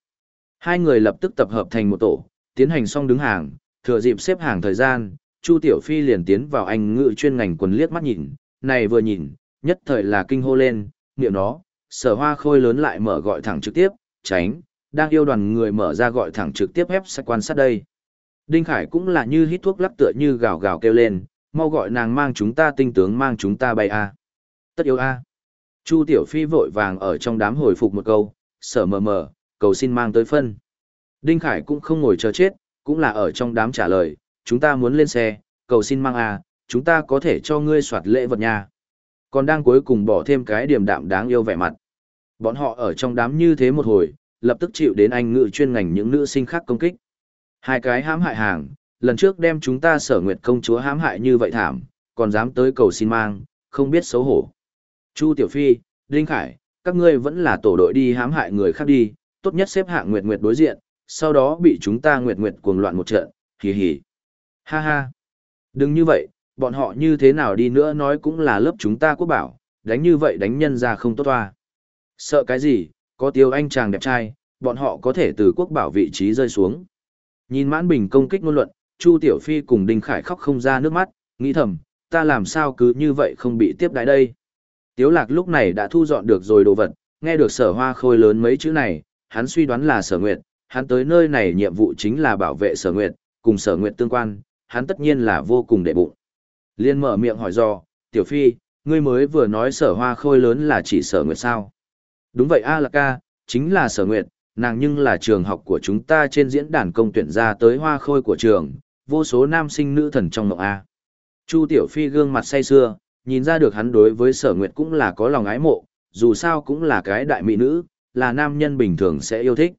Hai người lập tức tập hợp thành một tổ, tiến hành xong đứng hàng, thừa dịp xếp hàng thời gian, Chu Tiểu Phi liền tiến vào anh ngự chuyên ngành quần liếc mắt nhìn, này vừa nhìn, nhất thời là kinh hô lên, miệng nó, sở hoa khôi lớn lại mở gọi thẳng trực tiếp, tránh, đang yêu đoàn người mở ra gọi thẳng trực tiếp ép sạch quan sát đây. Đinh Khải cũng là như hít thuốc lắc tựa như gào gào kêu lên, mau gọi nàng mang chúng ta tinh tướng mang chúng ta bay a. Tất yếu a. Chu Tiểu Phi vội vàng ở trong đám hồi phục một câu, sở mờ mờ, cầu xin mang tới phân. Đinh Khải cũng không ngồi chờ chết, cũng là ở trong đám trả lời, chúng ta muốn lên xe, cầu xin mang à, chúng ta có thể cho ngươi soạt lễ vật nha. Còn đang cuối cùng bỏ thêm cái điểm đạm đáng yêu vẻ mặt. Bọn họ ở trong đám như thế một hồi, lập tức chịu đến anh ngự chuyên ngành những nữ sinh khác công kích. Hai cái hãm hại hàng, lần trước đem chúng ta sở nguyệt công chúa hãm hại như vậy thảm, còn dám tới cầu xin mang, không biết xấu hổ. Chu Tiểu Phi, Đinh Khải, các ngươi vẫn là tổ đội đi hãm hại người khác đi, tốt nhất xếp hạng nguyệt nguyệt đối diện, sau đó bị chúng ta nguyệt nguyệt cuồng loạn một trận, hì hì. Ha ha. Đừng như vậy, bọn họ như thế nào đi nữa nói cũng là lớp chúng ta quốc bảo, đánh như vậy đánh nhân ra không tốt toa. Sợ cái gì, có tiêu anh chàng đẹp trai, bọn họ có thể từ quốc bảo vị trí rơi xuống. Nhìn mãn bình công kích ngôn luận, Chu Tiểu Phi cùng Đinh Khải khóc không ra nước mắt, nghĩ thầm, ta làm sao cứ như vậy không bị tiếp đái đây. Tiếu lạc lúc này đã thu dọn được rồi đồ vật, nghe được sở hoa khôi lớn mấy chữ này, hắn suy đoán là sở nguyệt, hắn tới nơi này nhiệm vụ chính là bảo vệ sở nguyệt, cùng sở nguyệt tương quan, hắn tất nhiên là vô cùng đệ bụng. Liên mở miệng hỏi do, Tiểu Phi, ngươi mới vừa nói sở hoa khôi lớn là chỉ sở nguyệt sao? Đúng vậy A Lạc ca, chính là sở nguyệt, nàng nhưng là trường học của chúng ta trên diễn đàn công tuyển ra tới hoa khôi của trường, vô số nam sinh nữ thần trong mộng A. Chu Tiểu Phi gương mặt say xưa, nhìn ra được hắn đối với sở nguyệt cũng là có lòng ái mộ, dù sao cũng là cái đại mỹ nữ, là nam nhân bình thường sẽ yêu thích.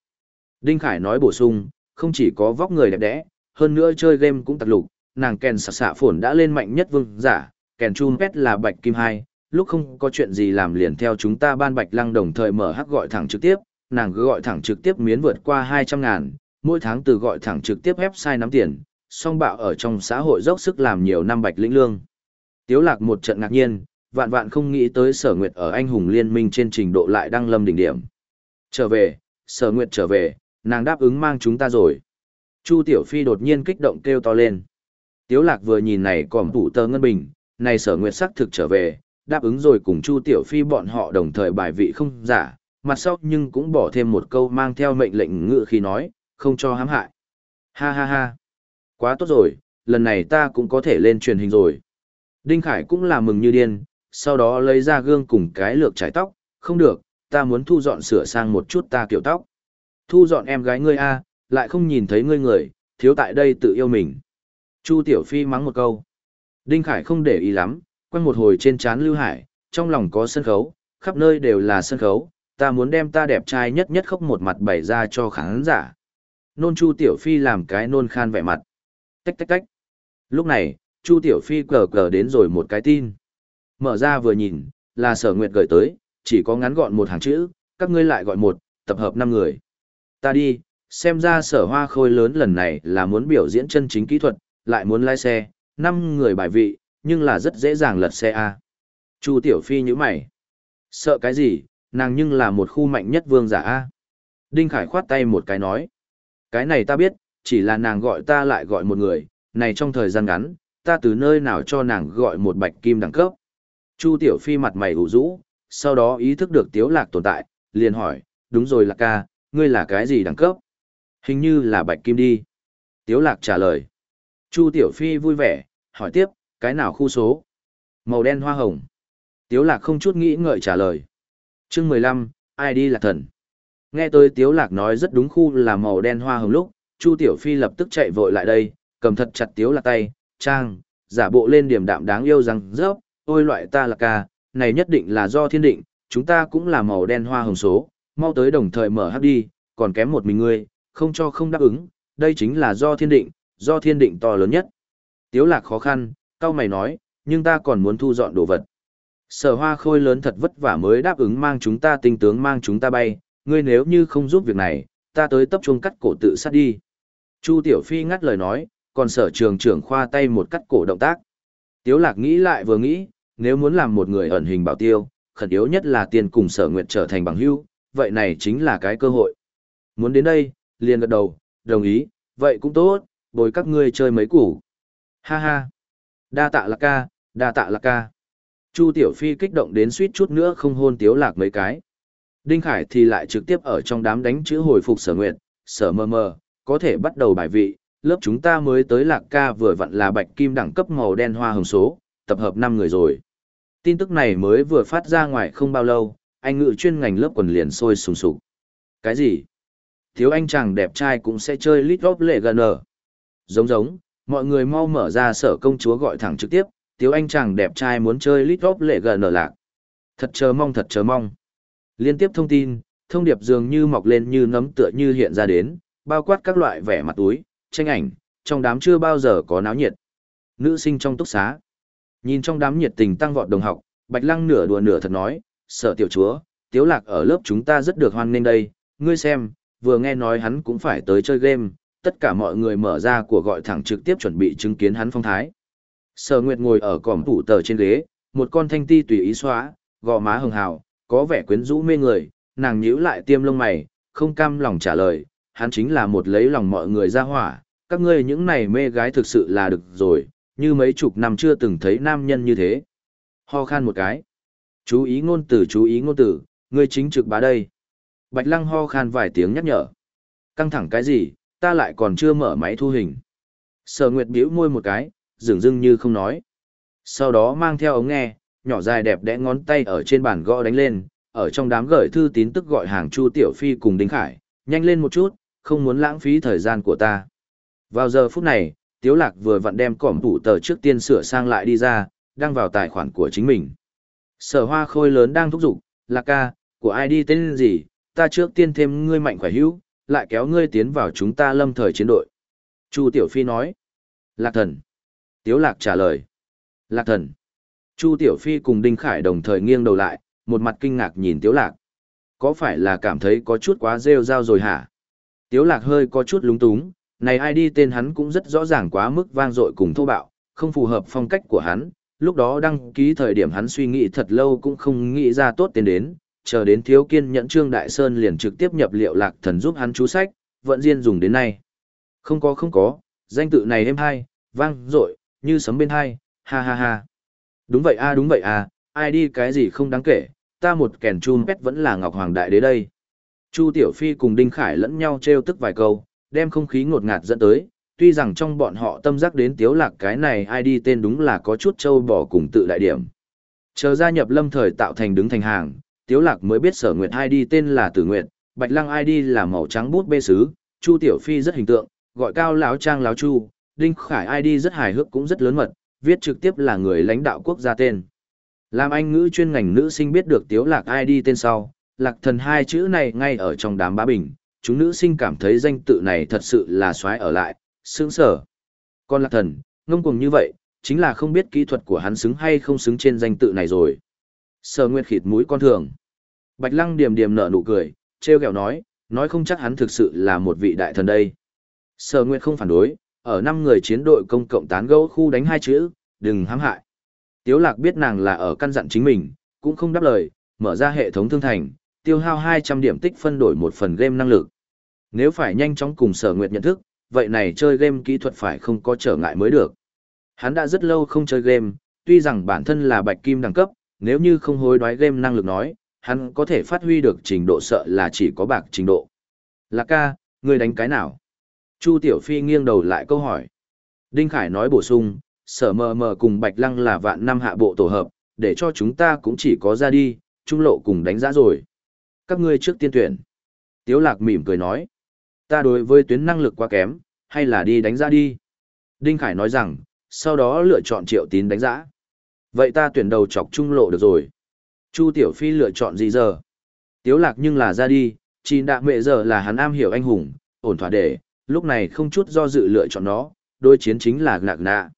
Đinh Khải nói bổ sung, không chỉ có vóc người đẹp đẽ, hơn nữa chơi game cũng tặc lục, nàng kèn xạ xạ phổn đã lên mạnh nhất vương giả, kèn chun pet là bạch kim hai, lúc không có chuyện gì làm liền theo chúng ta ban bạch lăng đồng thời mở hắc gọi thẳng trực tiếp, nàng gọi thẳng trực tiếp miến vượt qua 200 ngàn, mỗi tháng từ gọi thẳng trực tiếp website nắm tiền, song bạo ở trong xã hội dốc sức làm nhiều năm bạch lĩnh lương. Tiếu lạc một trận ngạc nhiên, vạn vạn không nghĩ tới sở nguyệt ở anh hùng liên minh trên trình độ lại đang lâm đỉnh điểm. Trở về, sở nguyệt trở về, nàng đáp ứng mang chúng ta rồi. Chu Tiểu Phi đột nhiên kích động kêu to lên. Tiếu lạc vừa nhìn này còn tủ tơ ngân bình, này sở nguyệt sắc thực trở về, đáp ứng rồi cùng Chu Tiểu Phi bọn họ đồng thời bài vị không giả, mặt sau nhưng cũng bỏ thêm một câu mang theo mệnh lệnh ngự khi nói, không cho hãm hại. Ha ha ha. Quá tốt rồi, lần này ta cũng có thể lên truyền hình rồi. Đinh Khải cũng là mừng như điên, sau đó lấy ra gương cùng cái lược trải tóc, không được, ta muốn thu dọn sửa sang một chút ta kiểu tóc. Thu dọn em gái ngươi a, lại không nhìn thấy ngươi người, thiếu tại đây tự yêu mình. Chu Tiểu Phi mắng một câu. Đinh Khải không để ý lắm, quanh một hồi trên chán Lưu Hải, trong lòng có sân khấu, khắp nơi đều là sân khấu, ta muốn đem ta đẹp trai nhất nhất khóc một mặt bày ra cho khán giả. Nôn Chu Tiểu Phi làm cái nôn khan vẻ mặt. Tách tách tách. Lúc này, Chu Tiểu Phi cờ cờ đến rồi một cái tin. Mở ra vừa nhìn, là sở nguyệt gửi tới, chỉ có ngắn gọn một hàng chữ, các ngươi lại gọi một, tập hợp năm người. Ta đi, xem ra sở hoa khôi lớn lần này là muốn biểu diễn chân chính kỹ thuật, lại muốn lái xe, năm người bài vị, nhưng là rất dễ dàng lật xe A. Chu Tiểu Phi như mày. Sợ cái gì, nàng nhưng là một khu mạnh nhất vương giả A. Đinh Khải khoát tay một cái nói. Cái này ta biết, chỉ là nàng gọi ta lại gọi một người, này trong thời gian ngắn, ta từ nơi nào cho nàng gọi một bạch kim đẳng cấp. Chu Tiểu Phi mặt mày ủ rũ, sau đó ý thức được Tiếu Lạc tồn tại, liền hỏi, đúng rồi lạc ca, ngươi là cái gì đẳng cấp? Hình như là bạch kim đi. Tiếu lạc trả lời. Chu Tiểu Phi vui vẻ, hỏi tiếp, cái nào khu số? Màu đen hoa hồng. Tiếu lạc không chút nghĩ ngợi trả lời. Chương 15, ai đi là thần. Nghe tôi Tiếu lạc nói rất đúng khu là màu đen hoa hồng lúc, Chu Tiểu Phi lập tức chạy vội lại đây, cầm thật chặt Tiếu lạc tay, trang, giả bộ lên điểm đạm đáng yêu rằng rớp, ôi loại ta là ca, này nhất định là do thiên định, chúng ta cũng là màu đen hoa hồng số, mau tới đồng thời mở hấp đi, còn kém một mình ngươi, không cho không đáp ứng, đây chính là do thiên định, do thiên định to lớn nhất. Tiếu lạc khó khăn, cao mày nói, nhưng ta còn muốn thu dọn đồ vật. Sở hoa khôi lớn thật vất vả mới đáp ứng mang chúng ta tinh tướng mang chúng ta bay, ngươi nếu như không giúp việc này, ta tới tấp chuông cắt cổ tự sát đi. Chu Tiểu Phi ngắt lời nói, còn sở trường trưởng khoa tay một cắt cổ động tác. Tiếu lạc nghĩ lại vừa nghĩ, nếu muốn làm một người ẩn hình bảo tiêu, khẩn yếu nhất là tiền cùng sở nguyện trở thành bằng hữu, vậy này chính là cái cơ hội. Muốn đến đây, liền gật đầu, đồng ý, vậy cũng tốt, bồi các ngươi chơi mấy củ. Ha ha. Đa tạ lạc ca, đa tạ lạc ca. Chu Tiểu Phi kích động đến suýt chút nữa không hôn tiếu lạc mấy cái. Đinh Khải thì lại trực tiếp ở trong đám đánh chữ hồi phục sở nguyện, sở mơ mơ, có thể bắt đầu bài vị, lớp chúng ta mới tới lạc ca vừa vặn là bạch kim đẳng cấp màu đen hoa hồng số, tập hợp 5 người rồi. Tin tức này mới vừa phát ra ngoài không bao lâu, anh ngự chuyên ngành lớp quần liền sôi sùng sục. Cái gì? Thiếu anh chàng đẹp trai cũng sẽ chơi lít góp lệ gần ở. Giống giống, mọi người mau mở ra sở công chúa gọi thẳng trực tiếp, thiếu anh chàng đẹp trai muốn chơi lít góp lệ gần ở lạc. Thật chờ mong thật chờ mong. Liên tiếp thông tin, thông điệp dường như mọc lên như nấm tựa như hiện ra đến, bao quát các loại vẻ mặt túi, tranh ảnh, trong đám chưa bao giờ có náo nhiệt. Nữ sinh trong túc xá. Nhìn trong đám nhiệt tình tăng vọt đồng học, Bạch Lăng nửa đùa nửa thật nói, sợ tiểu chúa, tiếu lạc ở lớp chúng ta rất được hoan nghênh đây, ngươi xem, vừa nghe nói hắn cũng phải tới chơi game, tất cả mọi người mở ra của gọi thẳng trực tiếp chuẩn bị chứng kiến hắn phong thái. Sở Nguyệt ngồi ở cỏm tủ tờ trên ghế, một con thanh ti tùy ý xóa, gò má hường hào, có vẻ quyến rũ mê người, nàng nhíu lại tiêm lông mày, không cam lòng trả lời, hắn chính là một lấy lòng mọi người ra hỏa, các ngươi những này mê gái thực sự là được rồi, như mấy chục năm chưa từng thấy nam nhân như thế. Ho khan một cái. Chú ý ngôn tử chú ý ngôn tử, ngươi chính trực bá đây. Bạch lăng ho khan vài tiếng nhắc nhở. Căng thẳng cái gì, ta lại còn chưa mở máy thu hình. Sở Nguyệt bĩu môi một cái, dường dưng như không nói. Sau đó mang theo ống nghe, nhỏ dài đẹp đẽ ngón tay ở trên bàn gõ đánh lên, ở trong đám gửi thư tín tức gọi hàng Chu Tiểu Phi cùng Đinh Khải, nhanh lên một chút, không muốn lãng phí thời gian của ta. Vào giờ phút này, Tiếu Lạc vừa vặn đem cỏm tủ tờ trước tiên sửa sang lại đi ra, đăng vào tài khoản của chính mình. Sở hoa khôi lớn đang thúc giục, Lạc ca, của ai đi tên gì, ta trước tiên thêm ngươi mạnh khỏe hữu, lại kéo ngươi tiến vào chúng ta lâm thời chiến đội. Chu Tiểu Phi nói. Lạc thần. Tiếu Lạc trả lời. Lạc thần. Chu Tiểu Phi cùng Đinh Khải đồng thời nghiêng đầu lại, một mặt kinh ngạc nhìn Tiếu Lạc. Có phải là cảm thấy có chút quá rêu rao rồi hả? Tiếu Lạc hơi có chút lúng túng, này ai đi tên hắn cũng rất rõ ràng quá mức vang dội cùng thô bạo, không phù hợp phong cách của hắn. Lúc đó đăng ký thời điểm hắn suy nghĩ thật lâu cũng không nghĩ ra tốt tên đến, chờ đến thiếu kiên nhẫn Trương Đại Sơn liền trực tiếp nhập liệu lạc thần giúp hắn chú sách, vẫn riêng dùng đến nay. Không có không có, danh tự này êm hay, vang rội như sấm bên hai, ha ha ha. Đúng vậy a đúng vậy a, ai đi cái gì không đáng kể, ta một kèn chum pet vẫn là Ngọc Hoàng Đại đế đây. Chu Tiểu Phi cùng Đinh Khải lẫn nhau trêu tức vài câu, đem không khí ngột ngạt dẫn tới, tuy rằng trong bọn họ tâm giác đến tiếu lạc cái này ai đi tên đúng là có chút trâu bỏ cùng tự đại điểm. Chờ gia nhập lâm thời tạo thành đứng thành hàng, tiếu lạc mới biết sở nguyệt ID tên là tử nguyệt, bạch lăng ID là màu trắng bút bê sứ, chu tiểu phi rất hình tượng, gọi cao lão trang lão chu, đinh khải ID rất hài hước cũng rất lớn mật, viết trực tiếp là người lãnh đạo quốc gia tên. Làm anh ngữ chuyên ngành nữ sinh biết được tiếu lạc ID tên sau, lạc thần hai chữ này ngay ở trong đám bá bình, chúng nữ sinh cảm thấy danh tự này thật sự là xoái ở lại, sướng sở. Còn lạc thần, ngông cuồng như vậy, chính là không biết kỹ thuật của hắn xứng hay không xứng trên danh tự này rồi. Sở Nguyệt khịt mũi con thường. Bạch Lăng điềm điềm nở nụ cười, treo kẹo nói, nói không chắc hắn thực sự là một vị đại thần đây. Sở Nguyệt không phản đối, ở năm người chiến đội công cộng tán gẫu khu đánh hai chữ, đừng hãm hại. Tiếu Lạc biết nàng là ở căn dặn chính mình, cũng không đáp lời, mở ra hệ thống thương thành, tiêu hao 200 điểm tích phân đổi một phần game năng lực. Nếu phải nhanh chóng cùng Sở Nguyệt nhận thức, vậy này chơi game kỹ thuật phải không có trở ngại mới được. Hắn đã rất lâu không chơi game, tuy rằng bản thân là bạch kim đẳng cấp, nếu như không hối đoái game năng lực nói, hắn có thể phát huy được trình độ sợ là chỉ có bạc trình độ. Lạc ca, người đánh cái nào? Chu Tiểu Phi nghiêng đầu lại câu hỏi. Đinh Khải nói bổ sung, sở mờ mờ cùng Bạch Lăng là vạn năm hạ bộ tổ hợp, để cho chúng ta cũng chỉ có ra đi, trung lộ cùng đánh giá rồi. Các ngươi trước tiên tuyển. Tiếu Lạc mỉm cười nói. Ta đối với tuyến năng lực quá kém, hay là đi đánh giá đi. Đinh Khải nói rằng, sau đó lựa chọn triệu tín đánh giá. Vậy ta tuyển đầu chọc trung lộ được rồi. Chu Tiểu Phi lựa chọn gì giờ? Tiếu lạc nhưng là ra đi, chỉ đạ mẹ giờ là hắn am hiểu anh hùng, ổn thỏa để, lúc này không chút do dự lựa chọn nó, đôi chiến chính là ngạc nạ.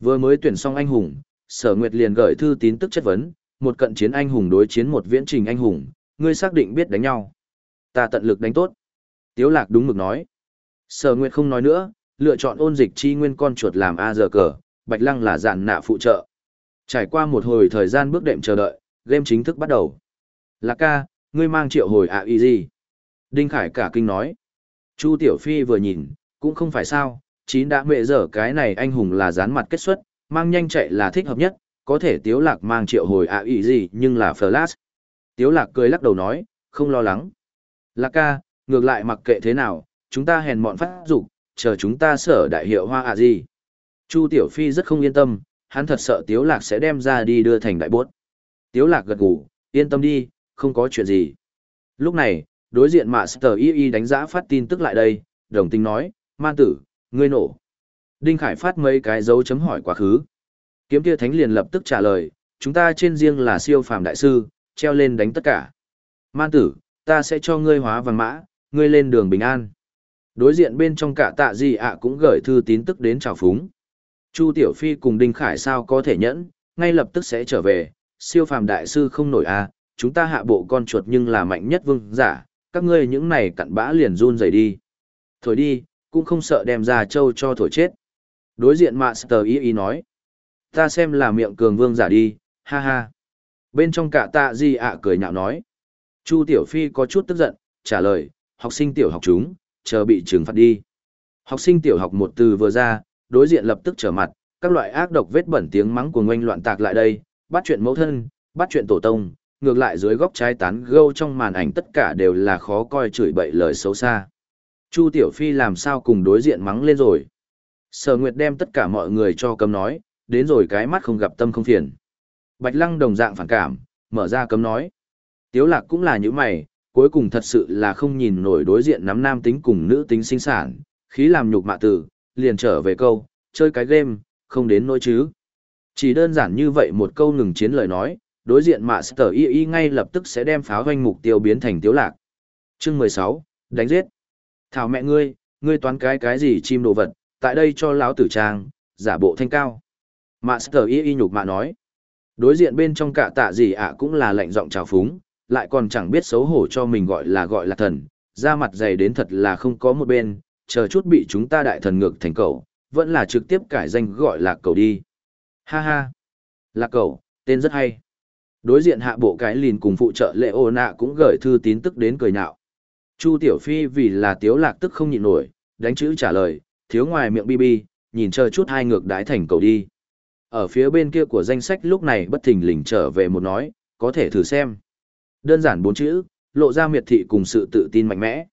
Vừa mới tuyển xong anh hùng, sở nguyệt liền gửi thư tín tức chất vấn, một cận chiến anh hùng đối chiến một viễn trình anh hùng, ngươi xác định biết đánh nhau. Ta tận lực đánh tốt. Tiếu lạc đúng mực nói. Sở nguyệt không nói nữa, lựa chọn ôn dịch chi nguyên con chuột làm A giờ cờ, bạch lăng là giản nạ phụ trợ. Trải qua một hồi thời gian bước đệm chờ đợi, game chính thức bắt đầu. Lạc ca, ngươi mang triệu hồi ạ y gì? Đinh Khải cả kinh nói. Chu Tiểu Phi vừa nhìn, cũng không phải sao, chín đã mệ dở cái này anh hùng là dán mặt kết xuất, mang nhanh chạy là thích hợp nhất, có thể Tiếu Lạc mang triệu hồi ạ y gì nhưng là flash. Tiếu Lạc cười lắc đầu nói, không lo lắng. Lạc ca, ngược lại mặc kệ thế nào, chúng ta hèn mọn phát dục chờ chúng ta sở đại hiệu hoa ạ gì. Chu Tiểu Phi rất không yên tâm, hắn thật sợ Tiếu Lạc sẽ đem ra đi đưa thành đại bốt. Tiếu lạc gật gù, yên tâm đi, không có chuyện gì. Lúc này, đối diện Master Y Y đánh giá phát tin tức lại đây, đồng tình nói, man tử, ngươi nổ. Đinh Khải phát mấy cái dấu chấm hỏi quá khứ. Kiếm kia thánh liền lập tức trả lời, chúng ta trên riêng là siêu phàm đại sư, treo lên đánh tất cả. Man tử, ta sẽ cho ngươi hóa vàng mã, ngươi lên đường bình an. Đối diện bên trong cả tạ gì ạ cũng gửi thư tín tức đến chào phúng. Chu Tiểu Phi cùng Đinh Khải sao có thể nhẫn, ngay lập tức sẽ trở về, siêu phàm đại sư không nổi a, à, chúng ta hạ bộ con chuột nhưng là mạnh nhất vương giả, các ngươi những này cặn bã liền run rẩy đi. Thổi đi, cũng không sợ đem ra châu cho thổi chết. Đối diện Master Y Y nói, ta xem là miệng cường vương giả đi, ha ha. Bên trong cả tạ gì ạ cười nhạo nói. Chu Tiểu Phi có chút tức giận, trả lời, học sinh tiểu học chúng, chờ bị trừng phạt đi. Học sinh tiểu học một từ vừa ra, đối diện lập tức trở mặt, các loại ác độc vết bẩn tiếng mắng của ngoanh loạn tạc lại đây, bắt chuyện mẫu thân, bắt chuyện tổ tông, ngược lại dưới góc trái tán gâu trong màn ảnh tất cả đều là khó coi chửi bậy lời xấu xa. Chu Tiểu Phi làm sao cùng đối diện mắng lên rồi. Sở Nguyệt đem tất cả mọi người cho cấm nói, đến rồi cái mắt không gặp tâm không phiền. Bạch Lăng đồng dạng phản cảm, mở ra cấm nói. Tiếu lạc cũng là như mày, cuối cùng thật sự là không nhìn nổi đối diện nắm nam tính cùng nữ tính sinh sản, khí làm nhục mạ tử, liền trở về câu, chơi cái game, không đến nỗi chứ. Chỉ đơn giản như vậy một câu ngừng chiến lời nói, đối diện Master Y Y ngay lập tức sẽ đem pháo hoanh mục tiêu biến thành tiếu lạc. Chương 16, đánh giết. Thảo mẹ ngươi, ngươi toán cái cái gì chim đồ vật, tại đây cho lão tử trang, giả bộ thanh cao. Master Y Y nhục mạ nói. Đối diện bên trong cả tạ gì ạ cũng là lạnh giọng trào phúng, lại còn chẳng biết xấu hổ cho mình gọi là gọi là thần, da mặt dày đến thật là không có một bên, chờ chút bị chúng ta đại thần ngược thành cầu, vẫn là trực tiếp cải danh gọi là cầu đi. Ha ha. Là cầu tên rất hay. Đối diện hạ bộ cái lìn cùng phụ trợ lệ ô nạ cũng gửi thư tín tức đến cười nhạo. Chu Tiểu Phi vì là tiếu lạc tức không nhịn nổi, đánh chữ trả lời, thiếu ngoài miệng bi bi, nhìn chờ chút hai ngược đái thành cầu đi. Ở phía bên kia của danh sách lúc này bất thình lình trở về một nói, có thể thử xem. Đơn giản bốn chữ, lộ ra miệt thị cùng sự tự tin mạnh mẽ.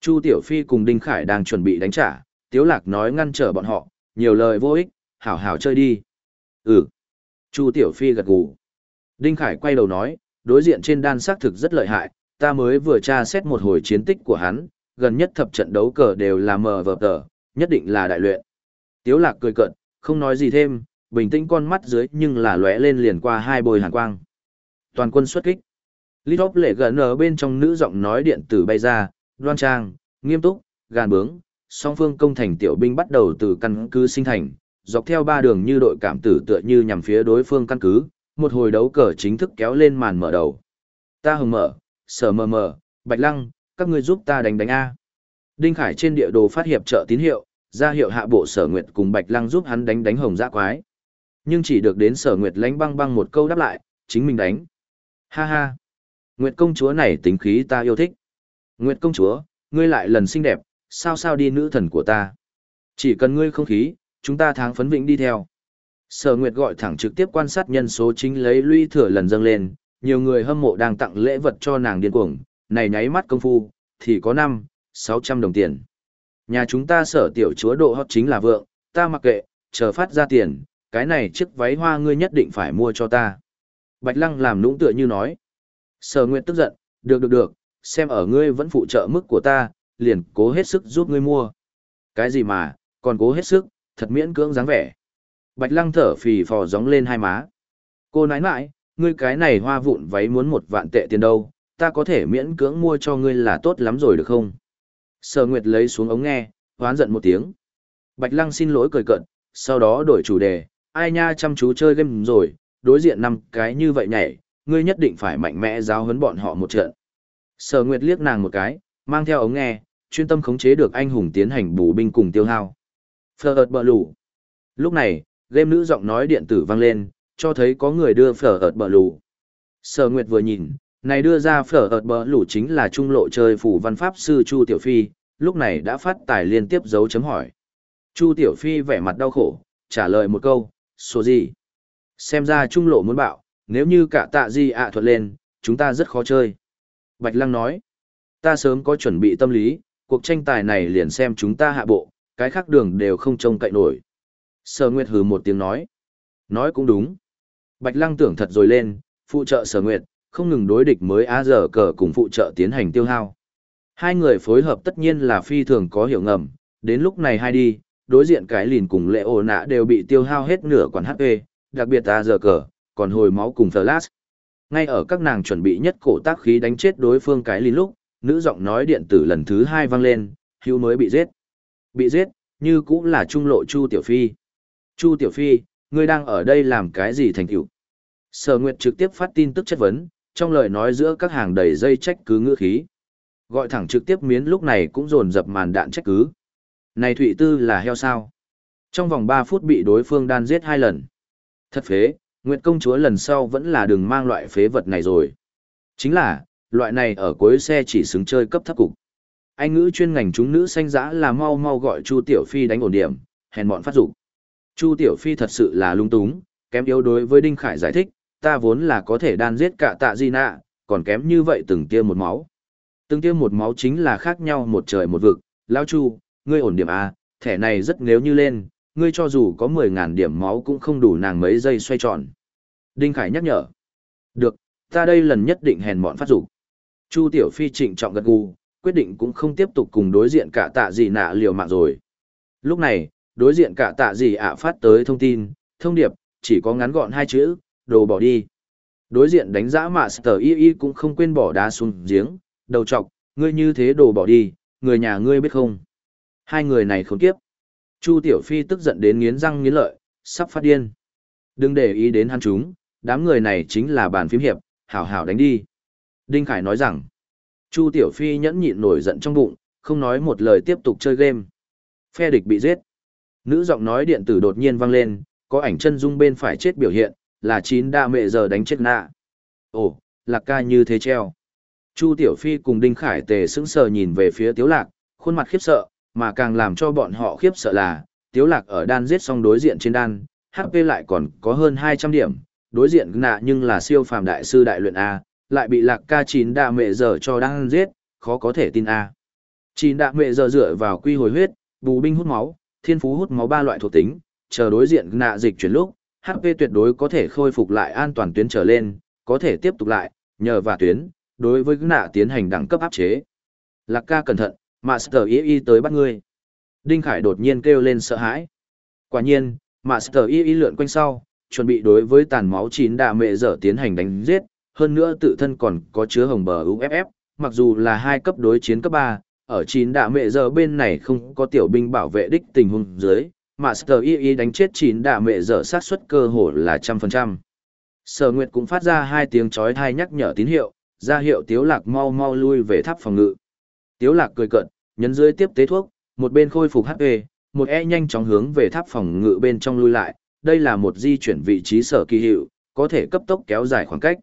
Chu Tiểu Phi cùng Đinh Khải đang chuẩn bị đánh trả, Tiếu Lạc nói ngăn trở bọn họ, nhiều lời vô ích, hảo hảo chơi đi. Ừ. Chu Tiểu Phi gật gù. Đinh Khải quay đầu nói, đối diện trên đan xác thực rất lợi hại, ta mới vừa tra xét một hồi chiến tích của hắn, gần nhất thập trận đấu cờ đều là mờ vờ tờ, nhất định là đại luyện. Tiếu Lạc cười cợt, không nói gì thêm, bình tĩnh con mắt dưới nhưng là lóe lên liền qua hai bồi hàn quang. Toàn quân xuất kích. Lithop lệ gần ở bên trong nữ giọng nói điện tử bay ra, đoan trang, nghiêm túc, gàn bướng, song phương công thành tiểu binh bắt đầu từ căn cứ sinh thành, dọc theo ba đường như đội cảm tử tựa như nhằm phía đối phương căn cứ, một hồi đấu cờ chính thức kéo lên màn mở đầu. Ta hừng mở, sở mờ mờ, bạch lăng, các ngươi giúp ta đánh đánh A. Đinh Khải trên địa đồ phát hiệp trợ tín hiệu, ra hiệu hạ bộ sở nguyệt cùng bạch lăng giúp hắn đánh đánh hồng dã quái. Nhưng chỉ được đến sở nguyệt lánh băng băng một câu đáp lại, chính mình đánh. Ha ha. Nguyệt công chúa này tính khí ta yêu thích. Nguyệt công chúa, ngươi lại lần xinh đẹp, sao sao đi nữ thần của ta. Chỉ cần ngươi không khí, chúng ta tháng phấn vĩnh đi theo. Sở Nguyệt gọi thẳng trực tiếp quan sát nhân số chính lấy lũy thừa lần dâng lên, nhiều người hâm mộ đang tặng lễ vật cho nàng điên cuồng, này nháy mắt công phu, thì có năm, sáu trăm đồng tiền. Nhà chúng ta sở tiểu chúa độ hot chính là vượng, ta mặc kệ, chờ phát ra tiền, cái này chiếc váy hoa ngươi nhất định phải mua cho ta. Bạch Lăng làm nũng tựa như nói. Sở Nguyệt tức giận, được được được, xem ở ngươi vẫn phụ trợ mức của ta, liền cố hết sức giúp ngươi mua. Cái gì mà, còn cố hết sức, thật miễn cưỡng dáng vẻ. Bạch Lăng thở phì phò gióng lên hai má. Cô nãi nãi, ngươi cái này hoa vụn váy muốn một vạn tệ tiền đâu, ta có thể miễn cưỡng mua cho ngươi là tốt lắm rồi được không? Sở Nguyệt lấy xuống ống nghe, hoán giận một tiếng. Bạch Lăng xin lỗi cười cận, sau đó đổi chủ đề, ai nha chăm chú chơi game rồi, đối diện năm cái như vậy nhảy, ngươi nhất định phải mạnh mẽ giáo huấn bọn họ một trận. Sở Nguyệt liếc nàng một cái, mang theo ống nghe, chuyên tâm khống chế được anh hùng tiến hành bù binh cùng tiêu hao. Phở ợt bờ lù. Lúc này, game nữ giọng nói điện tử vang lên, cho thấy có người đưa phở ợt bờ lù. Sở Nguyệt vừa nhìn, này đưa ra phở ợt bờ lù chính là trung lộ chơi phủ văn pháp sư Chu Tiểu Phi, lúc này đã phát tài liên tiếp dấu chấm hỏi. Chu Tiểu Phi vẻ mặt đau khổ, trả lời một câu, số gì? Xem ra trung lộ muốn bạo, nếu như cả tạ di ạ thuật lên, chúng ta rất khó chơi. Bạch Lăng nói, ta sớm có chuẩn bị tâm lý, cuộc tranh tài này liền xem chúng ta hạ bộ, cái khác đường đều không trông cậy nổi. Sở Nguyệt hừ một tiếng nói, nói cũng đúng. Bạch Lăng tưởng thật rồi lên, phụ trợ Sở Nguyệt, không ngừng đối địch mới á giờ cờ cùng phụ trợ tiến hành tiêu hao. Hai người phối hợp tất nhiên là phi thường có hiểu ngầm, đến lúc này hai đi, đối diện cái lìn cùng lệ ổ nạ đều bị tiêu hao hết nửa quản HP, đặc biệt ta giờ cờ, còn hồi máu cùng flash. Ngay ở các nàng chuẩn bị nhất cổ tác khí đánh chết đối phương cái lìn lúc, nữ giọng nói điện tử lần thứ hai vang lên, hữu mới bị giết. Bị giết, như cũng là trung lộ Chu Tiểu Phi. Chu Tiểu Phi, ngươi đang ở đây làm cái gì thành tựu? Sở Nguyệt trực tiếp phát tin tức chất vấn, trong lời nói giữa các hàng đầy dây trách cứ ngữ khí. Gọi thẳng trực tiếp miến lúc này cũng dồn dập màn đạn trách cứ. Này Thụy Tư là heo sao? Trong vòng 3 phút bị đối phương đan giết hai lần. Thật phế, Nguyệt công chúa lần sau vẫn là đừng mang loại phế vật này rồi. Chính là, loại này ở cuối xe chỉ xứng chơi cấp thấp cục. Anh ngữ chuyên ngành chúng nữ xanh dã là mau mau gọi Chu Tiểu Phi đánh ổn điểm, hèn bọn phát dục. Chu Tiểu Phi thật sự là lung túng, kém yếu đối với Đinh Khải giải thích, ta vốn là có thể đan giết cả tạ di nạ, còn kém như vậy từng tiêm một máu. Từng tiêm một máu chính là khác nhau một trời một vực, Lao Chu, ngươi ổn điểm A, thẻ này rất nếu như lên, ngươi cho dù có 10.000 điểm máu cũng không đủ nàng mấy giây xoay tròn. Đinh Khải nhắc nhở. Được, ta đây lần nhất định hèn mọn phát dục. Chu Tiểu Phi trịnh trọng gật gù, quyết định cũng không tiếp tục cùng đối diện cả tạ gì nạ liều mạng rồi. Lúc này, đối diện cả tạ gì ạ phát tới thông tin, thông điệp, chỉ có ngắn gọn hai chữ, đồ bỏ đi. Đối diện đánh giá mà Sở Y Y cũng không quên bỏ đá xuống giếng, đầu chọc, ngươi như thế đồ bỏ đi, người nhà ngươi biết không? Hai người này khốn kiếp. Chu Tiểu Phi tức giận đến nghiến răng nghiến lợi, sắp phát điên. Đừng để ý đến hắn chúng, đám người này chính là bàn phím hiệp, hảo hảo đánh đi. Đinh Khải nói rằng, Chu Tiểu Phi nhẫn nhịn nổi giận trong bụng, không nói một lời tiếp tục chơi game. Phe địch bị giết. Nữ giọng nói điện tử đột nhiên vang lên, có ảnh chân dung bên phải chết biểu hiện, là chín đa mẹ giờ đánh chết nạ. Ồ, lạc ca như thế treo. Chu Tiểu Phi cùng Đinh Khải tề sững sờ nhìn về phía Tiếu Lạc, khuôn mặt khiếp sợ, mà càng làm cho bọn họ khiếp sợ là, Tiếu Lạc ở đan giết xong đối diện trên đan, HP lại còn có hơn 200 điểm, đối diện nạ nhưng là siêu phàm đại sư đại luyện A, lại bị lạc ca chín đạ mệ giờ cho đang giết, khó có thể tin A. Chín đạ mệ giờ dựa vào quy hồi huyết, bù binh hút máu, thiên phú hút máu ba loại thuộc tính, chờ đối diện nạ dịch chuyển lúc, HP tuyệt đối có thể khôi phục lại an toàn tuyến trở lên, có thể tiếp tục lại, nhờ và tuyến, đối với nạ tiến hành đẳng cấp áp chế. Lạc ca cẩn thận, Master Y Y tới bắt ngươi. Đinh Khải đột nhiên kêu lên sợ hãi. Quả nhiên, Master Y Y lượn quanh sau, chuẩn bị đối với tàn máu chín đạ mẹ dở tiến hành đánh giết, hơn nữa tự thân còn có chứa hồng bờ UFF, mặc dù là hai cấp đối chiến cấp 3, ở chín đạ mẹ dở bên này không có tiểu binh bảo vệ đích tình huống dưới, Master Y Y đánh chết chín đạ mẹ dở sát suất cơ hội là trăm phần trăm. Sở Nguyệt cũng phát ra hai tiếng chói tai nhắc nhở tín hiệu, ra hiệu Tiếu Lạc mau mau lui về tháp phòng ngự. Tiếu Lạc cười cợt, nhấn dưới tiếp tế thuốc, một bên khôi phục HP, một e nhanh chóng hướng về tháp phòng ngự bên trong lui lại, đây là một di chuyển vị trí sở kỳ hiệu, có thể cấp tốc kéo dài khoảng cách.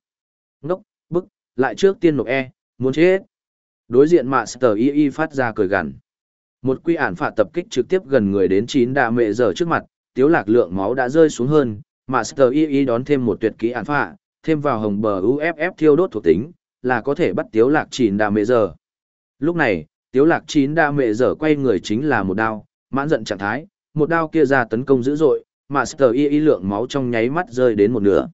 Ngốc, bức, lại trước tiên nộp E, muốn chết. Đối diện mạ Master Y phát ra cười gằn. Một quy ản phạt tập kích trực tiếp gần người đến 9 đà mệ giờ trước mặt, tiếu lạc lượng máu đã rơi xuống hơn, Master Y đón thêm một tuyệt kỹ ản phạ, thêm vào hồng bờ UFF thiêu đốt thuộc tính, là có thể bắt tiếu lạc chín đà mệ giờ. Lúc này, tiếu lạc chín đa mệ dở quay người chính là một đao, mãn giận trạng thái, một đao kia ra tấn công dữ dội, Master y y lượng máu trong nháy mắt rơi đến một nửa.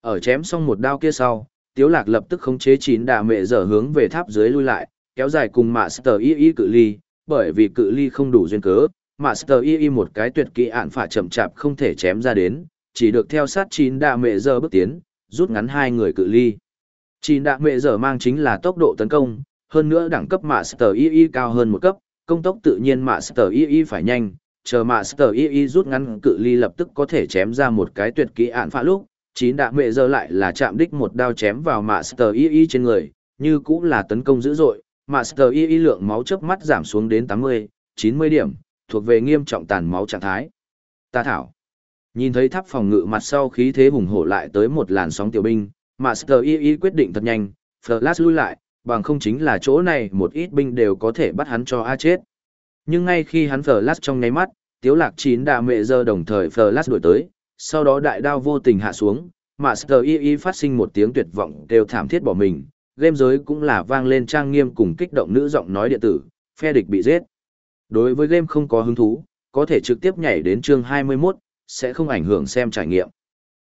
Ở chém xong một đao kia sau, tiếu lạc lập tức khống chế chín đa mệ Dở hướng về tháp dưới lui lại, kéo dài cùng Master y y cự ly, bởi vì cự ly không đủ duyên cớ, Master y y một cái tuyệt kỹ ạn phả chậm chạp không thể chém ra đến, chỉ được theo sát chín đa mệ Dở bước tiến, rút ngắn hai người cự ly. Chín đa mệ Dở mang chính là tốc độ tấn công, hơn nữa đẳng cấp Master y y cao hơn một cấp, công tốc tự nhiên Master y y phải nhanh, chờ Master y y rút ngắn cự ly lập tức có thể chém ra một cái tuyệt kỹ ạn phá lúc, chín đạ mệ giờ lại là chạm đích một đao chém vào Master y y trên người, như cũng là tấn công dữ dội, Master y y lượng máu chớp mắt giảm xuống đến 80, 90 điểm, thuộc về nghiêm trọng tàn máu trạng thái. Ta thảo. Nhìn thấy tháp phòng ngự mặt sau khí thế hùng hổ lại tới một làn sóng tiểu binh, Master y y quyết định thật nhanh, Flash lui lại, bằng không chính là chỗ này một ít binh đều có thể bắt hắn cho A chết. Nhưng ngay khi hắn Flash trong nháy mắt, tiếu lạc chín đà mệ giờ đồng thời Flash đuổi tới, sau đó đại đao vô tình hạ xuống, Master y y phát sinh một tiếng tuyệt vọng đều thảm thiết bỏ mình, game giới cũng là vang lên trang nghiêm cùng kích động nữ giọng nói điện tử, phe địch bị giết. Đối với game không có hứng thú, có thể trực tiếp nhảy đến chương 21, sẽ không ảnh hưởng xem trải nghiệm.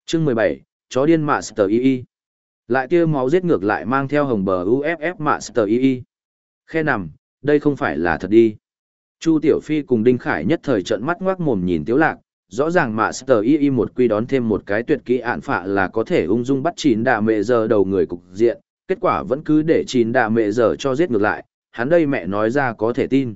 Chương 17, chó điên Master y lại tia máu giết ngược lại mang theo hồng bờ UFF Master y Khe nằm, đây không phải là thật đi. Chu Tiểu Phi cùng Đinh Khải nhất thời trợn mắt ngoác mồm nhìn Tiếu Lạc, rõ ràng Master Y một quy đón thêm một cái tuyệt kỹ ạn phạ là có thể ung dung bắt chín đà mẹ giờ đầu người cục diện, kết quả vẫn cứ để chín đà mẹ giờ cho giết ngược lại, hắn đây mẹ nói ra có thể tin.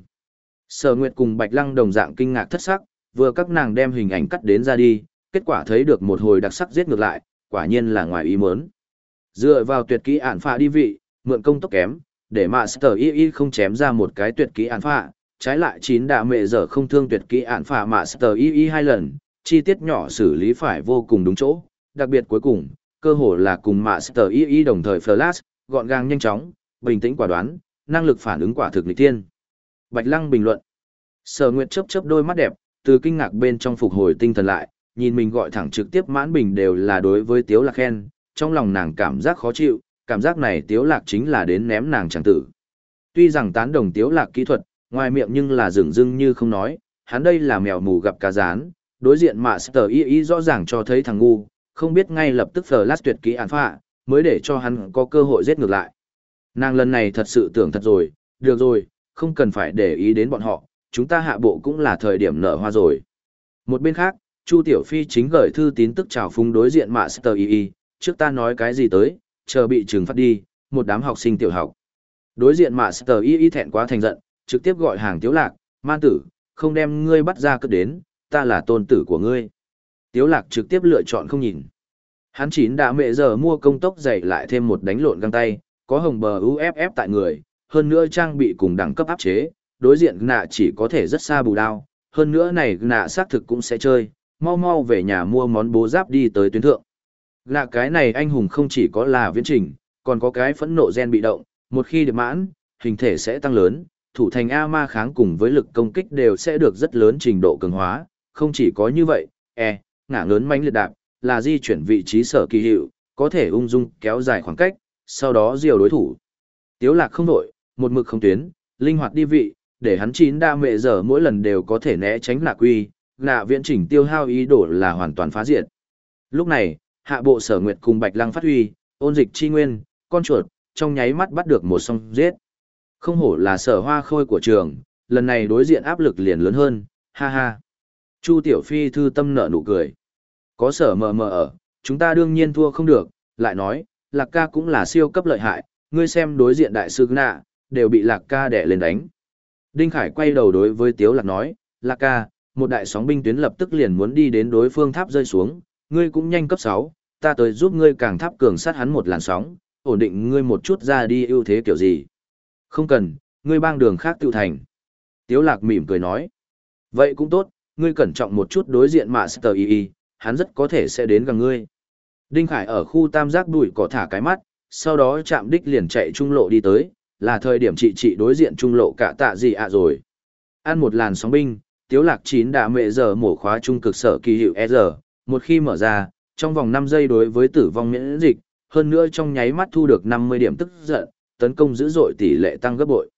Sở Nguyệt cùng Bạch Lăng đồng dạng kinh ngạc thất sắc, vừa các nàng đem hình ảnh cắt đến ra đi, kết quả thấy được một hồi đặc sắc giết ngược lại, quả nhiên là ngoài ý muốn. Dựa vào tuyệt kỹ ạn phạ đi vị, mượn công tốc kém, để Master Y không chém ra một cái tuyệt kỹ ạn phạ, trái lại chín đạ mệ giờ không thương tuyệt kỹ ạn phạ mà sờ y y hai lần, chi tiết nhỏ xử lý phải vô cùng đúng chỗ, đặc biệt cuối cùng, cơ hồ là cùng mà sờ y y đồng thời flash, gọn gàng nhanh chóng, bình tĩnh quả đoán, năng lực phản ứng quả thực nghịch thiên. Bạch Lăng bình luận. Sở Nguyệt chớp chớp đôi mắt đẹp, từ kinh ngạc bên trong phục hồi tinh thần lại, nhìn mình gọi thẳng trực tiếp mãn bình đều là đối với Tiếu Lạc khen, trong lòng nàng cảm giác khó chịu, cảm giác này Tiếu Lạc chính là đến ném nàng chẳng tử. Tuy rằng tán đồng Tiếu Lạc kỹ thuật, ngoài miệng nhưng là dừng dưng như không nói, hắn đây là mèo mù gặp cá rán, đối diện mà sở Y Y rõ ràng cho thấy thằng ngu, không biết ngay lập tức lát tuyệt kỹ án phạ, mới để cho hắn có cơ hội giết ngược lại. Nàng lần này thật sự tưởng thật rồi, được rồi, không cần phải để ý đến bọn họ, chúng ta hạ bộ cũng là thời điểm nở hoa rồi. Một bên khác, Chu Tiểu Phi chính gửi thư tín tức chào phúng đối diện Master Y Y, trước ta nói cái gì tới, chờ bị trừng phạt đi, một đám học sinh tiểu học. Đối diện mà Sở Y Y thẹn quá thành giận, trực tiếp gọi hàng tiếu lạc, man tử, không đem ngươi bắt ra cứ đến, ta là tôn tử của ngươi. Tiếu lạc trực tiếp lựa chọn không nhìn. Hắn chín đã mẹ giờ mua công tốc dày lại thêm một đánh lộn găng tay, có hồng bờ UFF tại người, hơn nữa trang bị cùng đẳng cấp áp chế, đối diện nạ chỉ có thể rất xa bù đao, hơn nữa này nạ xác thực cũng sẽ chơi, mau mau về nhà mua món bố giáp đi tới tuyến thượng. Nạ cái này anh hùng không chỉ có là viễn trình, còn có cái phẫn nộ gen bị động, một khi được mãn, hình thể sẽ tăng lớn, thủ thành A ma kháng cùng với lực công kích đều sẽ được rất lớn trình độ cường hóa, không chỉ có như vậy, E, ngã lớn mánh liệt đạp, là di chuyển vị trí sở kỳ hiệu, có thể ung dung kéo dài khoảng cách, sau đó diều đối thủ. Tiếu lạc không đổi, một mực không tuyến, linh hoạt đi vị, để hắn chín đa mệ giờ mỗi lần đều có thể né tránh lạc quy, nạ viễn chỉnh tiêu hao ý đồ là hoàn toàn phá diệt. Lúc này, hạ bộ sở nguyệt cùng bạch lăng phát huy, ôn dịch chi nguyên, con chuột, trong nháy mắt bắt được một song giết. Không hổ là sở hoa khôi của trường, lần này đối diện áp lực liền lớn hơn, ha ha. Chu Tiểu Phi thư tâm nợ nụ cười. Có sở mờ mờ ở, chúng ta đương nhiên thua không được, lại nói, Lạc ca cũng là siêu cấp lợi hại, ngươi xem đối diện đại sư nạ, đều bị Lạc ca đẻ lên đánh. Đinh Khải quay đầu đối với Tiếu Lạc nói, Lạc ca, một đại sóng binh tuyến lập tức liền muốn đi đến đối phương tháp rơi xuống, ngươi cũng nhanh cấp 6, ta tới giúp ngươi càng tháp cường sát hắn một làn sóng, ổn định ngươi một chút ra đi ưu thế kiểu gì. Không cần, ngươi bang đường khác tự thành. Tiếu lạc mỉm cười nói. Vậy cũng tốt, ngươi cẩn trọng một chút đối diện Master Y hắn rất có thể sẽ đến gần ngươi. Đinh Khải ở khu tam giác Đuổi cỏ thả cái mắt, sau đó chạm đích liền chạy trung lộ đi tới, là thời điểm chị chị đối diện trung lộ cả tạ gì ạ rồi. Ăn một làn sóng binh, tiếu lạc chín đã mệ giờ mổ khóa trung cực sở kỳ hiệu E giờ, một khi mở ra, trong vòng 5 giây đối với tử vong miễn dịch, hơn nữa trong nháy mắt thu được 50 điểm tức giận, tấn công dữ dội tỷ lệ tăng gấp bội.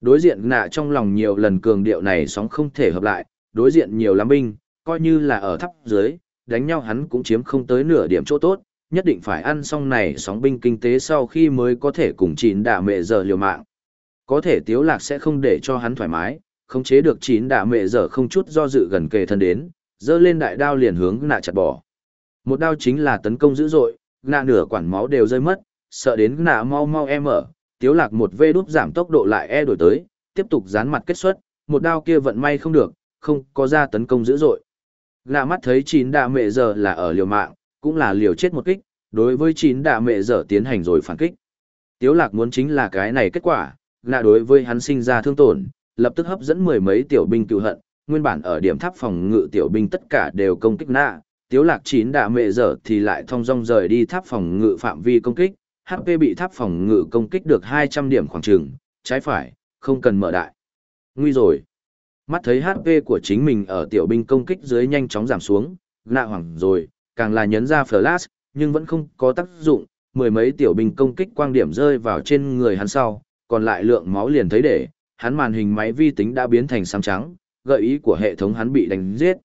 Đối diện nạ trong lòng nhiều lần cường điệu này sóng không thể hợp lại, đối diện nhiều lắm binh, coi như là ở thấp dưới, đánh nhau hắn cũng chiếm không tới nửa điểm chỗ tốt, nhất định phải ăn xong này sóng binh kinh tế sau khi mới có thể cùng chín đả mẹ giờ liều mạng. Có thể tiếu lạc sẽ không để cho hắn thoải mái, không chế được chín đả mẹ giờ không chút do dự gần kề thân đến, dơ lên đại đao liền hướng nạ chặt bỏ. Một đao chính là tấn công dữ dội, nạ nửa quản máu đều rơi mất, sợ đến nạ mau mau em ở, tiếu lạc một vê đút giảm tốc độ lại e đổi tới, tiếp tục dán mặt kết xuất, một đao kia vận may không được, không có ra tấn công dữ dội. Nạ mắt thấy chín đạ mẹ giờ là ở liều mạng, cũng là liều chết một kích, đối với chín đạ mẹ giờ tiến hành rồi phản kích. Tiếu lạc muốn chính là cái này kết quả, nạ đối với hắn sinh ra thương tổn, lập tức hấp dẫn mười mấy tiểu binh cựu hận, nguyên bản ở điểm tháp phòng ngự tiểu binh tất cả đều công kích nạ, tiếu lạc chín đã mẹ dở thì lại thong dong rời đi tháp phòng ngự phạm vi công kích, HP bị tháp phòng ngự công kích được 200 điểm khoảng trường, trái phải, không cần mở đại. Nguy rồi. Mắt thấy HP của chính mình ở tiểu binh công kích dưới nhanh chóng giảm xuống, nạ hoảng rồi, càng là nhấn ra flash, nhưng vẫn không có tác dụng, mười mấy tiểu binh công kích quang điểm rơi vào trên người hắn sau, còn lại lượng máu liền thấy để, hắn màn hình máy vi tính đã biến thành xám trắng, gợi ý của hệ thống hắn bị đánh giết.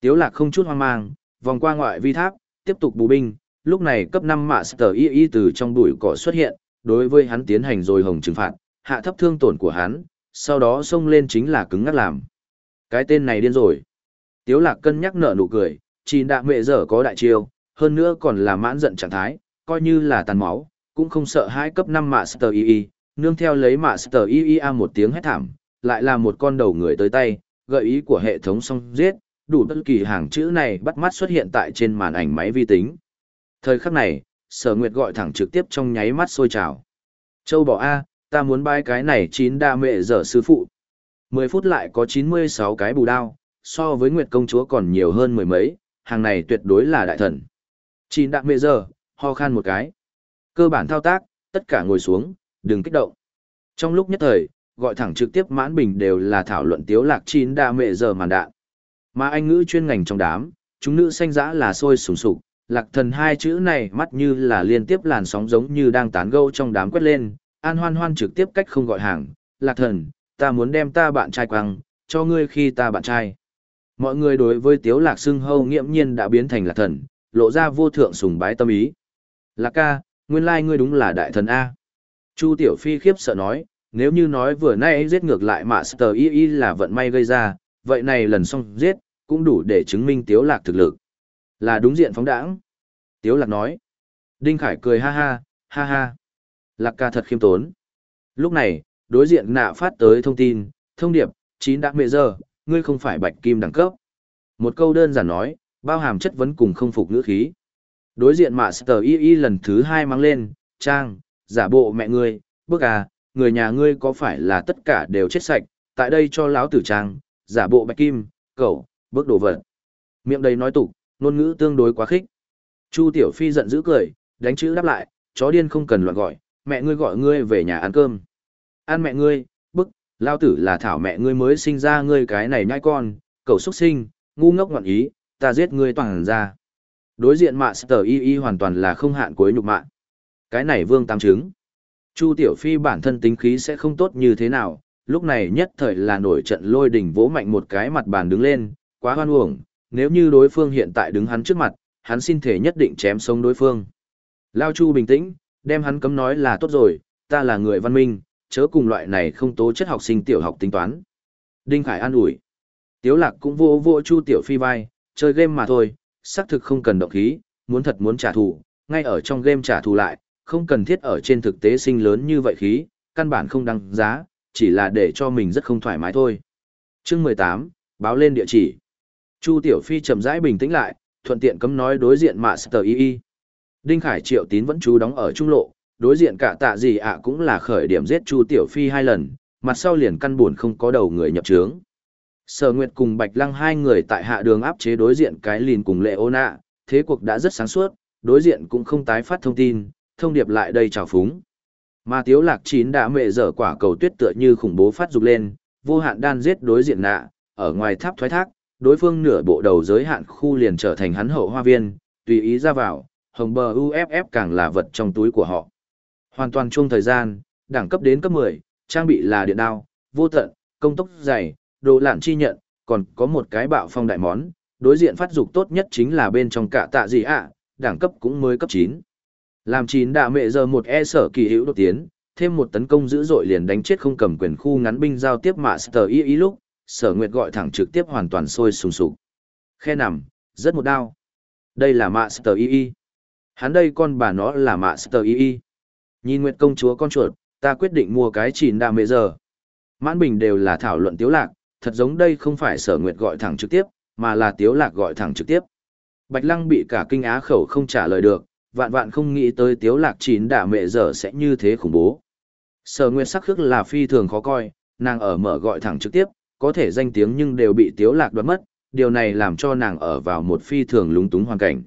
Tiếu lạc không chút hoang mang, vòng qua ngoại vi tháp, tiếp tục bù binh, lúc này cấp 5 Master Y Y từ trong bụi cỏ xuất hiện, đối với hắn tiến hành rồi hồng trừng phạt, hạ thấp thương tổn của hắn, sau đó xông lên chính là cứng ngắt làm. Cái tên này điên rồi. Tiếu lạc cân nhắc nở nụ cười, chỉ đạ mẹ giờ có đại chiêu, hơn nữa còn là mãn giận trạng thái, coi như là tàn máu, cũng không sợ hai cấp 5 Master Y Y, nương theo lấy Master Y Y a một tiếng hét thảm, lại là một con đầu người tới tay, gợi ý của hệ thống xong giết, đủ bất kỳ hàng chữ này bắt mắt xuất hiện tại trên màn ảnh máy vi tính. Thời khắc này, sở nguyệt gọi thẳng trực tiếp trong nháy mắt sôi trào. Châu bỏ A, ta muốn bay cái này chín đa mệ dở sư phụ. Mười phút lại có chín mươi sáu cái bù đao, so với Nguyệt công chúa còn nhiều hơn mười mấy, hàng này tuyệt đối là đại thần. Chín đa mệ dở, ho khan một cái. Cơ bản thao tác, tất cả ngồi xuống, đừng kích động. Trong lúc nhất thời, gọi thẳng trực tiếp mãn bình đều là thảo luận tiếu lạc chín đa mệ giờ màn đạn. Mà anh ngữ chuyên ngành trong đám, chúng nữ xanh dã là sôi sùng sục, lạc thần hai chữ này mắt như là liên tiếp làn sóng giống như đang tán gẫu trong đám quét lên, an hoan hoan trực tiếp cách không gọi hàng, lạc thần, ta muốn đem ta bạn trai quăng, cho ngươi khi ta bạn trai. Mọi người đối với tiếu lạc xưng hâu nghiễm nhiên đã biến thành lạc thần, lộ ra vô thượng sùng bái tâm ý. Lạc ca, nguyên lai ngươi đúng là đại thần A. Chu Tiểu Phi khiếp sợ nói, nếu như nói vừa nay giết ngược lại Master Y Y là vận may gây ra, vậy này lần xong giết, cũng đủ để chứng minh Tiếu Lạc thực lực. Là đúng diện phóng đãng. Tiếu Lạc nói. Đinh Khải cười ha ha, ha ha. Lạc ca thật khiêm tốn. Lúc này, đối diện nạ phát tới thông tin, thông điệp, chín đã mệ giờ, ngươi không phải bạch kim đẳng cấp. Một câu đơn giản nói, bao hàm chất vấn cùng không phục ngữ khí. Đối diện Master Y Y lần thứ hai mang lên, trang, giả bộ mẹ ngươi, bước à, người nhà ngươi có phải là tất cả đều chết sạch, tại đây cho lão tử trang, giả bộ bạch kim, cậu, bước đồ vật. Miệng đầy nói tục, ngôn ngữ tương đối quá khích. Chu Tiểu Phi giận dữ cười, đánh chữ đáp lại, chó điên không cần loạn gọi, mẹ ngươi gọi ngươi về nhà ăn cơm. Ăn mẹ ngươi, bức, lao tử là thảo mẹ ngươi mới sinh ra ngươi cái này nhai con, cậu xuất sinh, ngu ngốc ngoạn ý, ta giết ngươi toàn ra. Đối diện mạ sở y y hoàn toàn là không hạn cuối nhục mạ. Cái này vương tam chứng. Chu Tiểu Phi bản thân tính khí sẽ không tốt như thế nào, lúc này nhất thời là nổi trận lôi đỉnh vỗ mạnh một cái mặt bàn đứng lên, quá hoan uổng, nếu như đối phương hiện tại đứng hắn trước mặt, hắn xin thể nhất định chém sống đối phương. Lao Chu bình tĩnh, đem hắn cấm nói là tốt rồi, ta là người văn minh, chớ cùng loại này không tố chất học sinh tiểu học tính toán. Đinh Khải an ủi. Tiếu lạc cũng vô vô Chu Tiểu Phi vai, chơi game mà thôi, xác thực không cần động khí, muốn thật muốn trả thù, ngay ở trong game trả thù lại, không cần thiết ở trên thực tế sinh lớn như vậy khí, căn bản không đăng giá, chỉ là để cho mình rất không thoải mái thôi. Chương 18, báo lên địa chỉ. Chu Tiểu Phi chậm rãi bình tĩnh lại, thuận tiện cấm nói đối diện Master Y. Đinh Khải Triệu Tín vẫn chú đóng ở trung lộ, đối diện cả tạ gì ạ cũng là khởi điểm giết Chu Tiểu Phi hai lần, mặt sau liền căn buồn không có đầu người nhập trướng. Sở Nguyệt cùng Bạch Lăng hai người tại hạ đường áp chế đối diện cái lìn cùng Lệ Ô Nạ, thế cuộc đã rất sáng suốt, đối diện cũng không tái phát thông tin, thông điệp lại đây chào phúng. Mà Tiếu Lạc Chín đã mệ dở quả cầu tuyết tựa như khủng bố phát dục lên, vô hạn đan giết đối diện nạ, ở ngoài tháp thoái thác, đối phương nửa bộ đầu giới hạn khu liền trở thành hắn hậu hoa viên, tùy ý ra vào, hồng bờ UFF càng là vật trong túi của họ. Hoàn toàn chung thời gian, đẳng cấp đến cấp 10, trang bị là điện đao, vô tận, công tốc dày, đồ lạn chi nhận, còn có một cái bạo phong đại món, đối diện phát dục tốt nhất chính là bên trong cả tạ gì ạ, đẳng cấp cũng mới cấp 9. Làm chín đạ mẹ giờ một e sở kỳ hữu đột tiến, thêm một tấn công dữ dội liền đánh chết không cầm quyền khu ngắn binh giao tiếp Master Y y lúc, sở nguyệt gọi thẳng trực tiếp hoàn toàn sôi sùng sục. Khe nằm, rất một đao. Đây là Master Y Hắn đây con bà nó là Master Y Nhìn Nguyệt công chúa con chuột, ta quyết định mua cái chín đạ mẹ giờ. Mãn bình đều là thảo luận tiếu lạc, thật giống đây không phải sở nguyệt gọi thẳng trực tiếp, mà là tiếu lạc gọi thẳng trực tiếp. Bạch lăng bị cả kinh á khẩu không trả lời được, vạn vạn không nghĩ tới tiếu lạc chín đả mẹ giờ sẽ như thế khủng bố. Sở nguyệt sắc khước là phi thường khó coi, nàng ở mở gọi thẳng trực tiếp, có thể danh tiếng nhưng đều bị tiếu lạc đoạt mất, điều này làm cho nàng ở vào một phi thường lúng túng hoàn cảnh.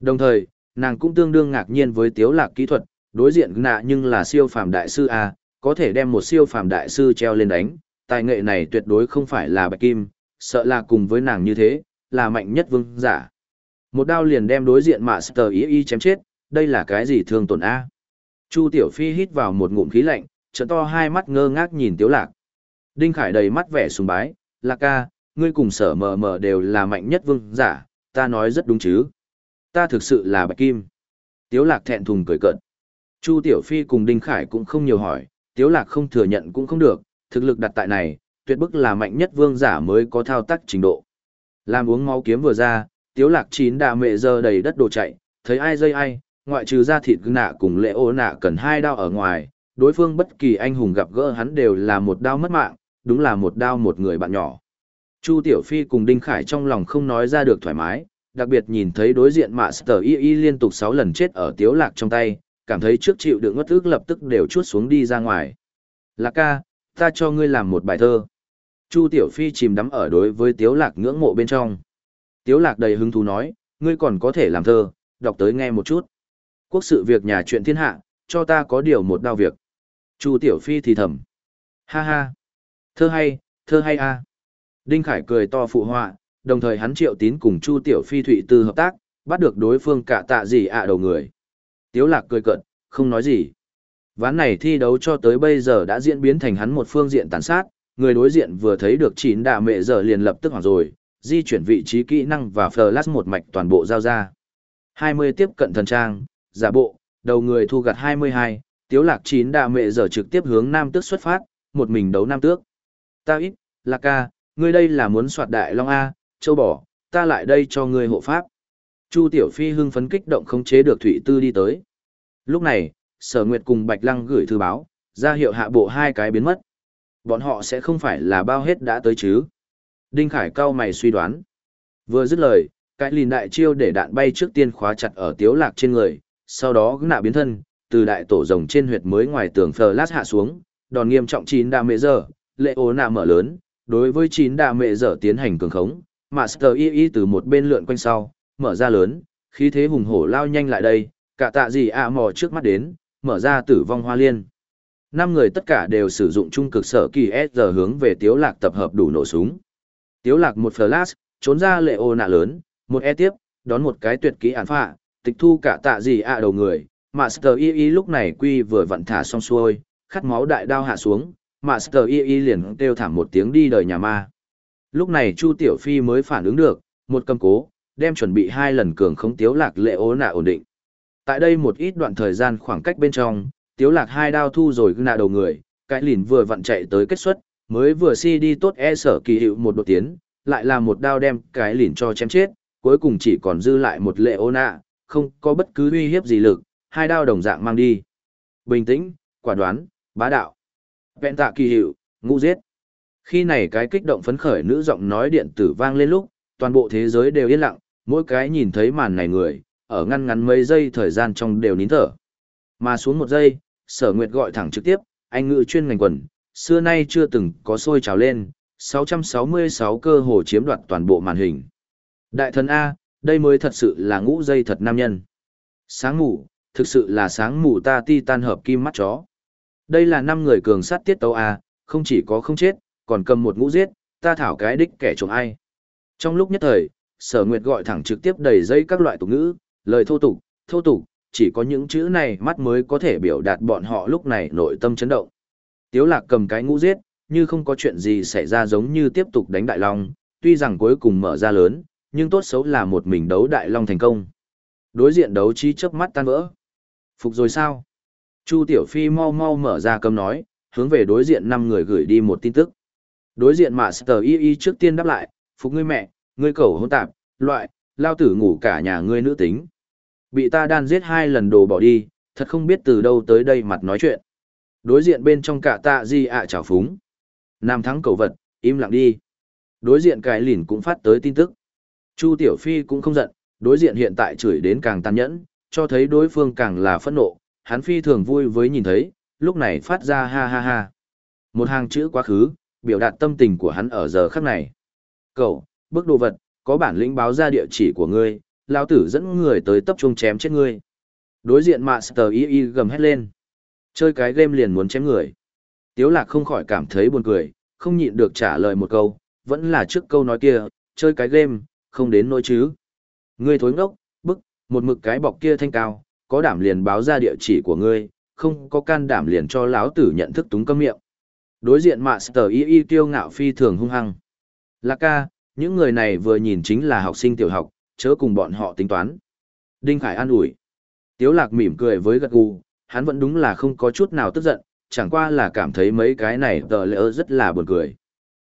Đồng thời, nàng cũng tương đương ngạc nhiên với tiếu lạc kỹ thuật, đối diện nạ nhưng là siêu phàm đại sư A, có thể đem một siêu phàm đại sư treo lên đánh, tài nghệ này tuyệt đối không phải là bạch kim, sợ là cùng với nàng như thế, là mạnh nhất vương giả. Một đao liền đem đối diện Master Y Y chém chết, đây là cái gì thương tổn A. Chu Tiểu Phi hít vào một ngụm khí lạnh, trận to hai mắt ngơ ngác nhìn Tiếu Lạc. Đinh Khải đầy mắt vẻ sùng bái, Lạc ca, ngươi cùng sở mờ mờ đều là mạnh nhất vương giả, ta nói rất đúng chứ. Ta thực sự là bạch kim. Tiếu Lạc thẹn thùng cười cợt. Chu Tiểu Phi cùng Đinh Khải cũng không nhiều hỏi, Tiếu Lạc không thừa nhận cũng không được, thực lực đặt tại này, tuyệt bức là mạnh nhất vương giả mới có thao tác trình độ. Làm uống máu kiếm vừa ra, tiếu lạc chín đà mẹ giờ đầy đất đồ chạy, thấy ai dây ai, ngoại trừ ra thịt nạ cùng lệ ô nạ cần hai đao ở ngoài, đối phương bất kỳ anh hùng gặp gỡ hắn đều là một đao mất mạng, đúng là một đao một người bạn nhỏ. Chu Tiểu Phi cùng Đinh Khải trong lòng không nói ra được thoải mái, đặc biệt nhìn thấy đối diện Master Y Y liên tục 6 lần chết ở tiếu lạc trong tay, cảm thấy trước chịu đựng ngất ức lập tức đều chuốt xuống đi ra ngoài. Lạc ca, ta cho ngươi làm một bài thơ. Chu Tiểu Phi chìm đắm ở đối với Tiếu Lạc ngưỡng mộ bên trong. Tiếu Lạc đầy hứng thú nói, ngươi còn có thể làm thơ, đọc tới nghe một chút. Quốc sự việc nhà chuyện thiên hạ, cho ta có điều một đao việc. Chu Tiểu Phi thì thầm. Ha ha. Thơ hay, thơ hay a. Đinh Khải cười to phụ họa, đồng thời hắn triệu tín cùng Chu Tiểu Phi Thụy Tư hợp tác, bắt được đối phương cả tạ gì ạ đầu người. Tiếu Lạc cười cợt, không nói gì. Ván này thi đấu cho tới bây giờ đã diễn biến thành hắn một phương diện tàn sát, người đối diện vừa thấy được chín đạ mẹ giờ liền lập tức hoảng rồi, di chuyển vị trí kỹ năng và flash một mạch toàn bộ giao ra. 20 tiếp cận thần trang, giả bộ, đầu người thu gặt 22, tiếu lạc chín đạ mẹ giờ trực tiếp hướng nam tước xuất phát, một mình đấu nam tước. Ta ít, lạc ca, ngươi đây là muốn soạt đại long A, châu bò, ta lại đây cho ngươi hộ pháp. Chu Tiểu Phi hưng phấn kích động không chế được Thụy Tư đi tới. Lúc này, Sở Nguyệt cùng Bạch Lăng gửi thư báo, ra hiệu hạ bộ hai cái biến mất. Bọn họ sẽ không phải là bao hết đã tới chứ. Đinh Khải cao mày suy đoán. Vừa dứt lời, cái lìn đại chiêu để đạn bay trước tiên khóa chặt ở tiếu lạc trên người, sau đó nạ biến thân, từ đại tổ rồng trên huyệt mới ngoài tường lát hạ xuống, đòn nghiêm trọng chín đa mệ giờ, lệ ố nạ mở lớn, đối với chín đa mệ giờ tiến hành cường khống, Master Y Y từ một bên lượn quanh sau, mở ra lớn, khí thế hùng hổ lao nhanh lại đây, cả tạ gì ạ mò trước mắt đến, mở ra tử vong hoa liên năm người tất cả đều sử dụng trung cực sở kỳ S hướng về Tiếu Lạc tập hợp đủ nổ súng. Tiếu Lạc một flash, trốn ra lệ ô nạ lớn, một e tiếp, đón một cái tuyệt kỹ án phạ, tịch thu cả tạ gì ạ đầu người. Master Y Y lúc này quy vừa vặn thả xong xuôi, khát máu đại đao hạ xuống, Master Y Y liền kêu thảm một tiếng đi đời nhà ma. Lúc này Chu Tiểu Phi mới phản ứng được, một cầm cố, đem chuẩn bị hai lần cường không tiếu lạc lệ ố nạ ổn định. Tại đây một ít đoạn thời gian khoảng cách bên trong, tiếu lạc hai đao thu rồi nạ đầu người, cái lìn vừa vặn chạy tới kết xuất, mới vừa si đi tốt e sở kỳ hiệu một đột tiến, lại là một đao đem cái lìn cho chém chết, cuối cùng chỉ còn dư lại một lệ ô nạ, không có bất cứ uy hiếp gì lực, hai đao đồng dạng mang đi. Bình tĩnh, quả đoán, bá đạo. Vẹn tạ kỳ hiệu, ngũ giết. Khi này cái kích động phấn khởi nữ giọng nói điện tử vang lên lúc, toàn bộ thế giới đều yên lặng, mỗi cái nhìn thấy màn này người, ở ngăn ngắn mấy giây thời gian trong đều nín thở. Mà xuống một giây, sở nguyệt gọi thẳng trực tiếp, anh ngự chuyên ngành quần, xưa nay chưa từng có sôi trào lên, 666 cơ hồ chiếm đoạt toàn bộ màn hình. Đại thần A, đây mới thật sự là ngũ dây thật nam nhân. Sáng mù, thực sự là sáng mù ta ti tan hợp kim mắt chó. Đây là năm người cường sát tiết tấu A, không chỉ có không chết, còn cầm một ngũ giết, ta thảo cái đích kẻ trộm ai. Trong lúc nhất thời, sở nguyệt gọi thẳng trực tiếp đầy dây các loại tục ngữ, Lời thô tục, thô tục, chỉ có những chữ này mắt mới có thể biểu đạt bọn họ lúc này nội tâm chấn động. Tiếu lạc cầm cái ngũ giết, như không có chuyện gì xảy ra giống như tiếp tục đánh Đại Long, tuy rằng cuối cùng mở ra lớn, nhưng tốt xấu là một mình đấu Đại Long thành công. Đối diện đấu trí chớp mắt tan vỡ. Phục rồi sao? Chu Tiểu Phi mau mau mở ra cầm nói, hướng về đối diện năm người gửi đi một tin tức. Đối diện Master Y Y trước tiên đáp lại, phục ngươi mẹ, ngươi cầu hôn tạp, loại, lao tử ngủ cả nhà ngươi nữ tính. Bị ta đan giết hai lần đồ bỏ đi, thật không biết từ đâu tới đây mặt nói chuyện. Đối diện bên trong cả tạ di ạ à trào phúng. Nam thắng cầu vật, im lặng đi. Đối diện cái lìn cũng phát tới tin tức. Chu Tiểu Phi cũng không giận, đối diện hiện tại chửi đến càng tàn nhẫn, cho thấy đối phương càng là phẫn nộ, hắn phi thường vui với nhìn thấy, lúc này phát ra ha ha ha. Một hàng chữ quá khứ, biểu đạt tâm tình của hắn ở giờ khắc này. Cậu, bức đồ vật, có bản lĩnh báo ra địa chỉ của ngươi, lao tử dẫn người tới tập trung chém chết ngươi. Đối diện Master Y Y gầm hét lên. Chơi cái game liền muốn chém người. Tiếu lạc không khỏi cảm thấy buồn cười, không nhịn được trả lời một câu, vẫn là trước câu nói kia, chơi cái game, không đến nỗi chứ. Ngươi thối ngốc, bức, một mực cái bọc kia thanh cao, có đảm liền báo ra địa chỉ của ngươi, không có can đảm liền cho lão tử nhận thức túng câm miệng. Đối diện Master Y Y tiêu ngạo phi thường hung hăng. Lạc ca, những người này vừa nhìn chính là học sinh tiểu học, chớ cùng bọn họ tính toán. Đinh Khải an ủi. Tiếu lạc mỉm cười với gật gù, hắn vẫn đúng là không có chút nào tức giận, chẳng qua là cảm thấy mấy cái này tờ lỡ rất là buồn cười.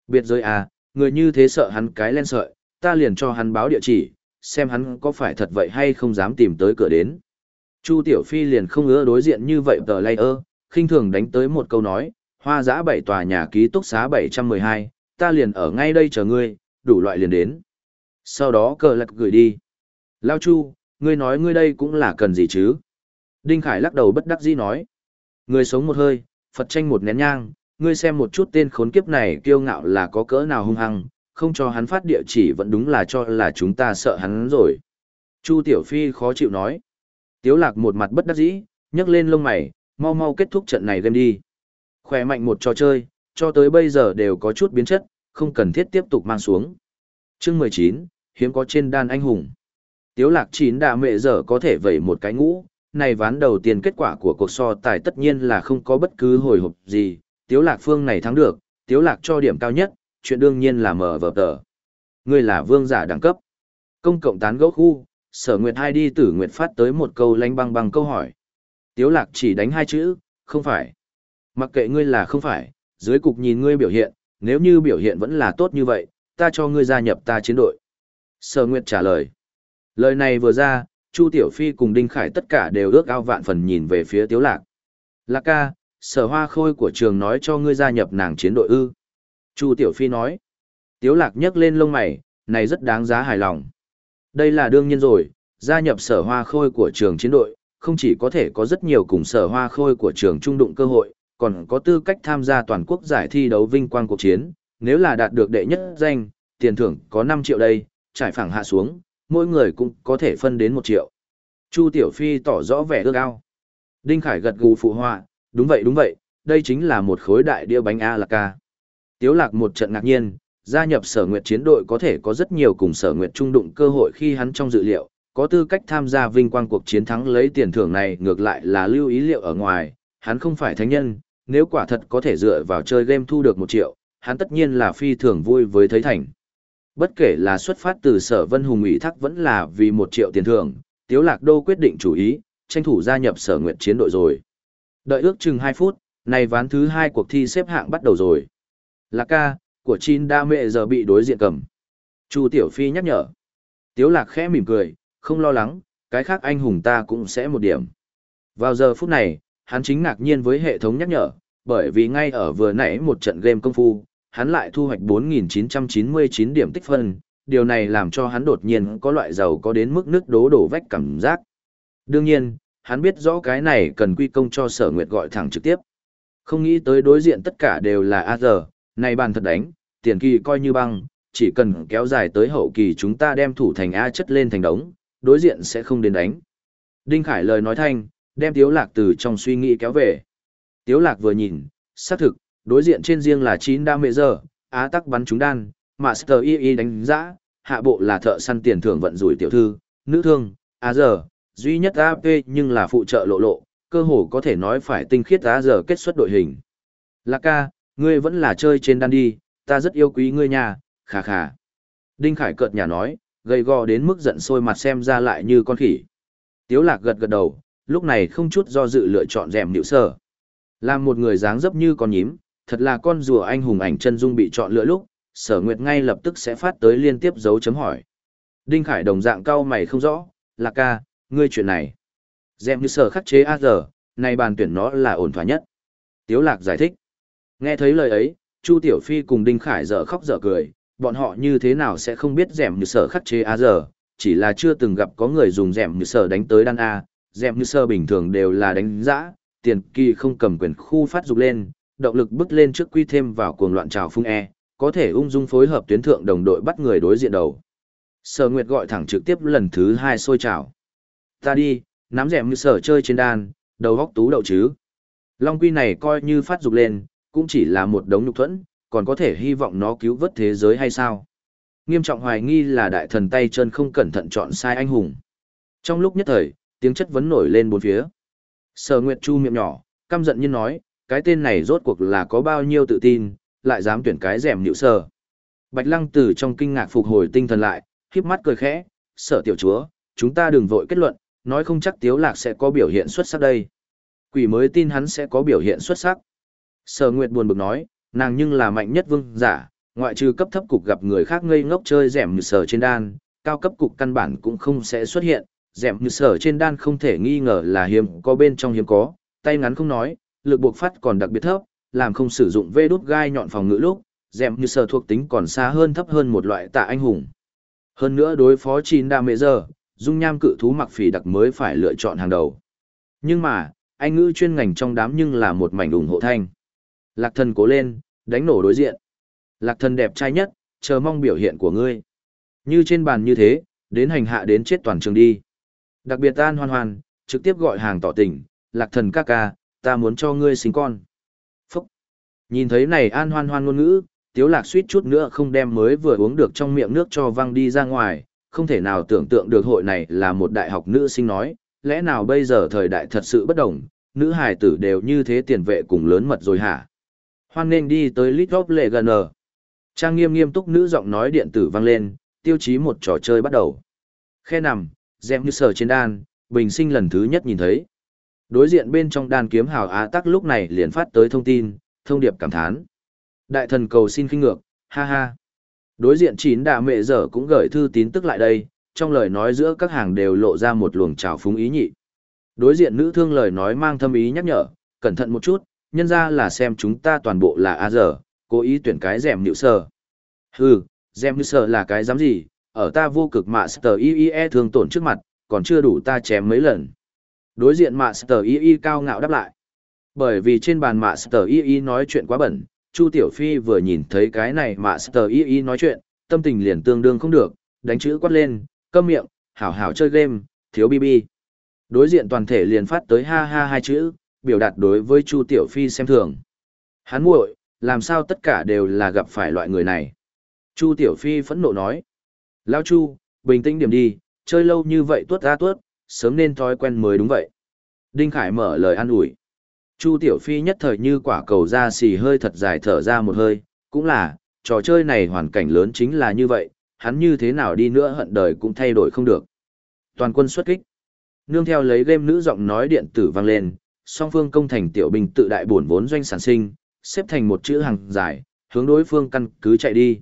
Biệt giới à, người như thế sợ hắn cái len sợi, ta liền cho hắn báo địa chỉ, xem hắn có phải thật vậy hay không dám tìm tới cửa đến. Chu Tiểu Phi liền không ưa đối diện như vậy tờ layer, khinh thường đánh tới một câu nói, hoa giã bảy tòa nhà ký túc xá 712, ta liền ở ngay đây chờ ngươi, đủ loại liền đến. Sau đó cờ lạc gửi đi. Lao Chu, ngươi nói ngươi đây cũng là cần gì chứ? Đinh Khải lắc đầu bất đắc dĩ nói. Người sống một hơi, Phật tranh một nén nhang, ngươi xem một chút tên khốn kiếp này kiêu ngạo là có cỡ nào hung hăng, không cho hắn phát địa chỉ vẫn đúng là cho là chúng ta sợ hắn rồi. Chu Tiểu Phi khó chịu nói. Tiếu lạc một mặt bất đắc dĩ, nhấc lên lông mày, mau mau kết thúc trận này game đi. Khỏe mạnh một trò chơi, cho tới bây giờ đều có chút biến chất, không cần thiết tiếp tục mang xuống. Chương 19, hiếm có trên đan anh hùng. Tiếu lạc chín đà mẹ giờ có thể vẩy một cái ngũ, này ván đầu tiên kết quả của cuộc so tài tất nhiên là không có bất cứ hồi hộp gì, tiếu lạc phương này thắng được, tiếu lạc cho điểm cao nhất, chuyện đương nhiên là mở vở tờ. Ngươi là vương giả đẳng cấp. Công cộng tán gẫu khu, sở nguyệt hai đi tử nguyệt phát tới một câu lanh băng băng câu hỏi. Tiếu lạc chỉ đánh hai chữ, không phải. Mặc kệ ngươi là không phải, dưới cục nhìn ngươi biểu hiện, nếu như biểu hiện vẫn là tốt như vậy, ta cho ngươi gia nhập ta chiến đội. Sở Nguyệt trả lời. Lời này vừa ra, Chu Tiểu Phi cùng Đinh Khải tất cả đều ước ao vạn phần nhìn về phía Tiếu Lạc. Lạc ca, sở hoa khôi của trường nói cho ngươi gia nhập nàng chiến đội ư. Chu Tiểu Phi nói. Tiếu Lạc nhấc lên lông mày, này rất đáng giá hài lòng. Đây là đương nhiên rồi, gia nhập sở hoa khôi của trường chiến đội, không chỉ có thể có rất nhiều cùng sở hoa khôi của trường trung đụng cơ hội, còn có tư cách tham gia toàn quốc giải thi đấu vinh quang cuộc chiến, nếu là đạt được đệ nhất danh, tiền thưởng có 5 triệu đây, trải phẳng hạ xuống, mỗi người cũng có thể phân đến một triệu. Chu Tiểu Phi tỏ rõ vẻ ước ao. Đinh Khải gật gù phụ họa, đúng vậy đúng vậy, đây chính là một khối đại đĩa bánh A lạc ca. Tiếu lạc một trận ngạc nhiên, gia nhập sở nguyệt chiến đội có thể có rất nhiều cùng sở nguyệt trung đụng cơ hội khi hắn trong dự liệu, có tư cách tham gia vinh quang cuộc chiến thắng lấy tiền thưởng này ngược lại là lưu ý liệu ở ngoài, hắn không phải thánh nhân, nếu quả thật có thể dựa vào chơi game thu được một triệu, hắn tất nhiên là phi thường vui với thấy thành. Bất kể là xuất phát từ sở vân hùng ủy thác vẫn là vì một triệu tiền thưởng, Tiếu Lạc Đô quyết định chủ ý, tranh thủ gia nhập sở nguyện chiến đội rồi. Đợi ước chừng 2 phút, này ván thứ 2 cuộc thi xếp hạng bắt đầu rồi. Lạc ca, của Chin đa Mệ giờ bị đối diện cầm. Chu Tiểu Phi nhắc nhở. Tiếu Lạc khẽ mỉm cười, không lo lắng, cái khác anh hùng ta cũng sẽ một điểm. Vào giờ phút này, hắn chính ngạc nhiên với hệ thống nhắc nhở, bởi vì ngay ở vừa nãy một trận game công phu, hắn lại thu hoạch 4.999 điểm tích phân, điều này làm cho hắn đột nhiên có loại giàu có đến mức nước đố đổ vách cảm giác. Đương nhiên, hắn biết rõ cái này cần quy công cho sở nguyệt gọi thẳng trực tiếp. Không nghĩ tới đối diện tất cả đều là A giờ, này bàn thật đánh, tiền kỳ coi như băng, chỉ cần kéo dài tới hậu kỳ chúng ta đem thủ thành A chất lên thành đống, đối diện sẽ không đến đánh. Đinh Khải lời nói thanh, đem Tiếu Lạc từ trong suy nghĩ kéo về. Tiếu Lạc vừa nhìn, xác thực, đối diện trên riêng là chín đa mệ giờ, á tắc bắn trúng đan, Master Y Y đánh giã, hạ bộ là thợ săn tiền thưởng vận rủi tiểu thư, nữ thương, á giờ, duy nhất AP nhưng là phụ trợ lộ lộ, cơ hồ có thể nói phải tinh khiết á giờ kết xuất đội hình. Lạc ca, ngươi vẫn là chơi trên đan đi, ta rất yêu quý ngươi nha, khà khà. Đinh Khải cợt nhà nói, gầy gò đến mức giận sôi mặt xem ra lại như con khỉ. Tiếu lạc gật gật đầu, lúc này không chút do dự lựa chọn rèm nịu sở. Làm một người dáng dấp như con nhím, thật là con rùa anh hùng ảnh chân dung bị chọn lựa lúc, sở nguyệt ngay lập tức sẽ phát tới liên tiếp dấu chấm hỏi. Đinh Khải đồng dạng cao mày không rõ, lạc ca, ngươi chuyện này. Dẹm như sở khắc chế A giờ, này bàn tuyển nó là ổn thỏa nhất. Tiếu lạc giải thích. Nghe thấy lời ấy, Chu Tiểu Phi cùng Đinh Khải dở khóc dở cười, bọn họ như thế nào sẽ không biết dẹm như sở khắc chế A giờ, chỉ là chưa từng gặp có người dùng dẹm như sở đánh tới đan A, dẹm như sở bình thường đều là đánh giã, tiền kỳ không cầm quyền khu phát dục lên, động lực bước lên trước quy thêm vào cuồng loạn trào phung E, có thể ung dung phối hợp tuyến thượng đồng đội bắt người đối diện đầu. Sở Nguyệt gọi thẳng trực tiếp lần thứ hai sôi trào. Ta đi, nắm rèm như sở chơi trên đan, đầu góc tú đậu chứ. Long quy này coi như phát dục lên, cũng chỉ là một đống nhục thuẫn, còn có thể hy vọng nó cứu vớt thế giới hay sao. Nghiêm trọng hoài nghi là đại thần tay chân không cẩn thận chọn sai anh hùng. Trong lúc nhất thời, tiếng chất vấn nổi lên bốn phía. Sở Nguyệt Chu miệng nhỏ, căm giận như nói, cái tên này rốt cuộc là có bao nhiêu tự tin, lại dám tuyển cái rèm nhịu sờ. Bạch Lăng từ trong kinh ngạc phục hồi tinh thần lại, khiếp mắt cười khẽ, sở tiểu chúa, chúng ta đừng vội kết luận, nói không chắc Tiếu Lạc sẽ có biểu hiện xuất sắc đây. Quỷ mới tin hắn sẽ có biểu hiện xuất sắc. Sở Nguyệt buồn bực nói, nàng nhưng là mạnh nhất vương giả, ngoại trừ cấp thấp cục gặp người khác ngây ngốc chơi rèm như sở trên đan, cao cấp cục căn bản cũng không sẽ xuất hiện, rèm như sở trên đan không thể nghi ngờ là hiếm có bên trong hiếm có, tay ngắn không nói, lực buộc phát còn đặc biệt thấp, làm không sử dụng vê đút gai nhọn phòng ngự lúc, rèm như sở thuộc tính còn xa hơn thấp hơn một loại tạ anh hùng. Hơn nữa đối phó chín đa mệ giờ, dung nham cự thú mặc phỉ đặc mới phải lựa chọn hàng đầu. Nhưng mà, anh ngữ chuyên ngành trong đám nhưng là một mảnh ủng hộ thanh. Lạc thần cố lên, đánh nổ đối diện. Lạc thần đẹp trai nhất, chờ mong biểu hiện của ngươi. Như trên bàn như thế, đến hành hạ đến chết toàn trường đi. Đặc biệt an hoan hoan, trực tiếp gọi hàng tỏ tình, lạc thần ca ca, ta muốn cho ngươi sinh con. Phúc! Nhìn thấy này an hoan hoan ngôn ngữ, tiếu lạc suýt chút nữa không đem mới vừa uống được trong miệng nước cho văng đi ra ngoài, không thể nào tưởng tượng được hội này là một đại học nữ sinh nói, lẽ nào bây giờ thời đại thật sự bất đồng, nữ hài tử đều như thế tiền vệ cùng lớn mật rồi hả? Hoan nên đi tới Lit Lệ gần ở. Trang nghiêm nghiêm túc nữ giọng nói điện tử vang lên, tiêu chí một trò chơi bắt đầu. Khe nằm, dẹm như sờ trên đan, bình sinh lần thứ nhất nhìn thấy. Đối diện bên trong đàn kiếm hào á tắc lúc này liền phát tới thông tin, thông điệp cảm thán. Đại thần cầu xin khinh ngược, ha ha. Đối diện chín đà mẹ giờ cũng gửi thư tín tức lại đây, trong lời nói giữa các hàng đều lộ ra một luồng trào phúng ý nhị. Đối diện nữ thương lời nói mang thâm ý nhắc nhở, cẩn thận một chút, nhân ra là xem chúng ta toàn bộ là A giờ, cố ý tuyển cái rèm nhịu sờ. Hừ, rèm nhịu sờ là cái dám gì, ở ta vô cực mạ sờ y e thương tổn trước mặt, còn chưa đủ ta chém mấy lần. Đối diện mạ sờ y y cao ngạo đáp lại. Bởi vì trên bàn mạ sờ y y nói chuyện quá bẩn, Chu Tiểu Phi vừa nhìn thấy cái này Master Sờ Y Y nói chuyện, tâm tình liền tương đương không được, đánh chữ quát lên, câm miệng, hảo hảo chơi game, thiếu BB. Đối diện toàn thể liền phát tới ha ha hai chữ, biểu đạt đối với Chu Tiểu Phi xem thường. Hắn muội, làm sao tất cả đều là gặp phải loại người này. Chu Tiểu Phi phẫn nộ nói. Lao Chu, bình tĩnh điểm đi, chơi lâu như vậy tuốt ra tuốt, sớm nên thói quen mới đúng vậy. Đinh Khải mở lời an ủi. Chu Tiểu Phi nhất thời như quả cầu ra xì hơi thật dài thở ra một hơi, cũng là, trò chơi này hoàn cảnh lớn chính là như vậy, hắn như thế nào đi nữa hận đời cũng thay đổi không được. Toàn quân xuất kích. Nương theo lấy game nữ giọng nói điện tử vang lên, song phương công thành tiểu binh tự đại buồn vốn doanh sản sinh, xếp thành một chữ hàng dài, hướng đối phương căn cứ chạy đi.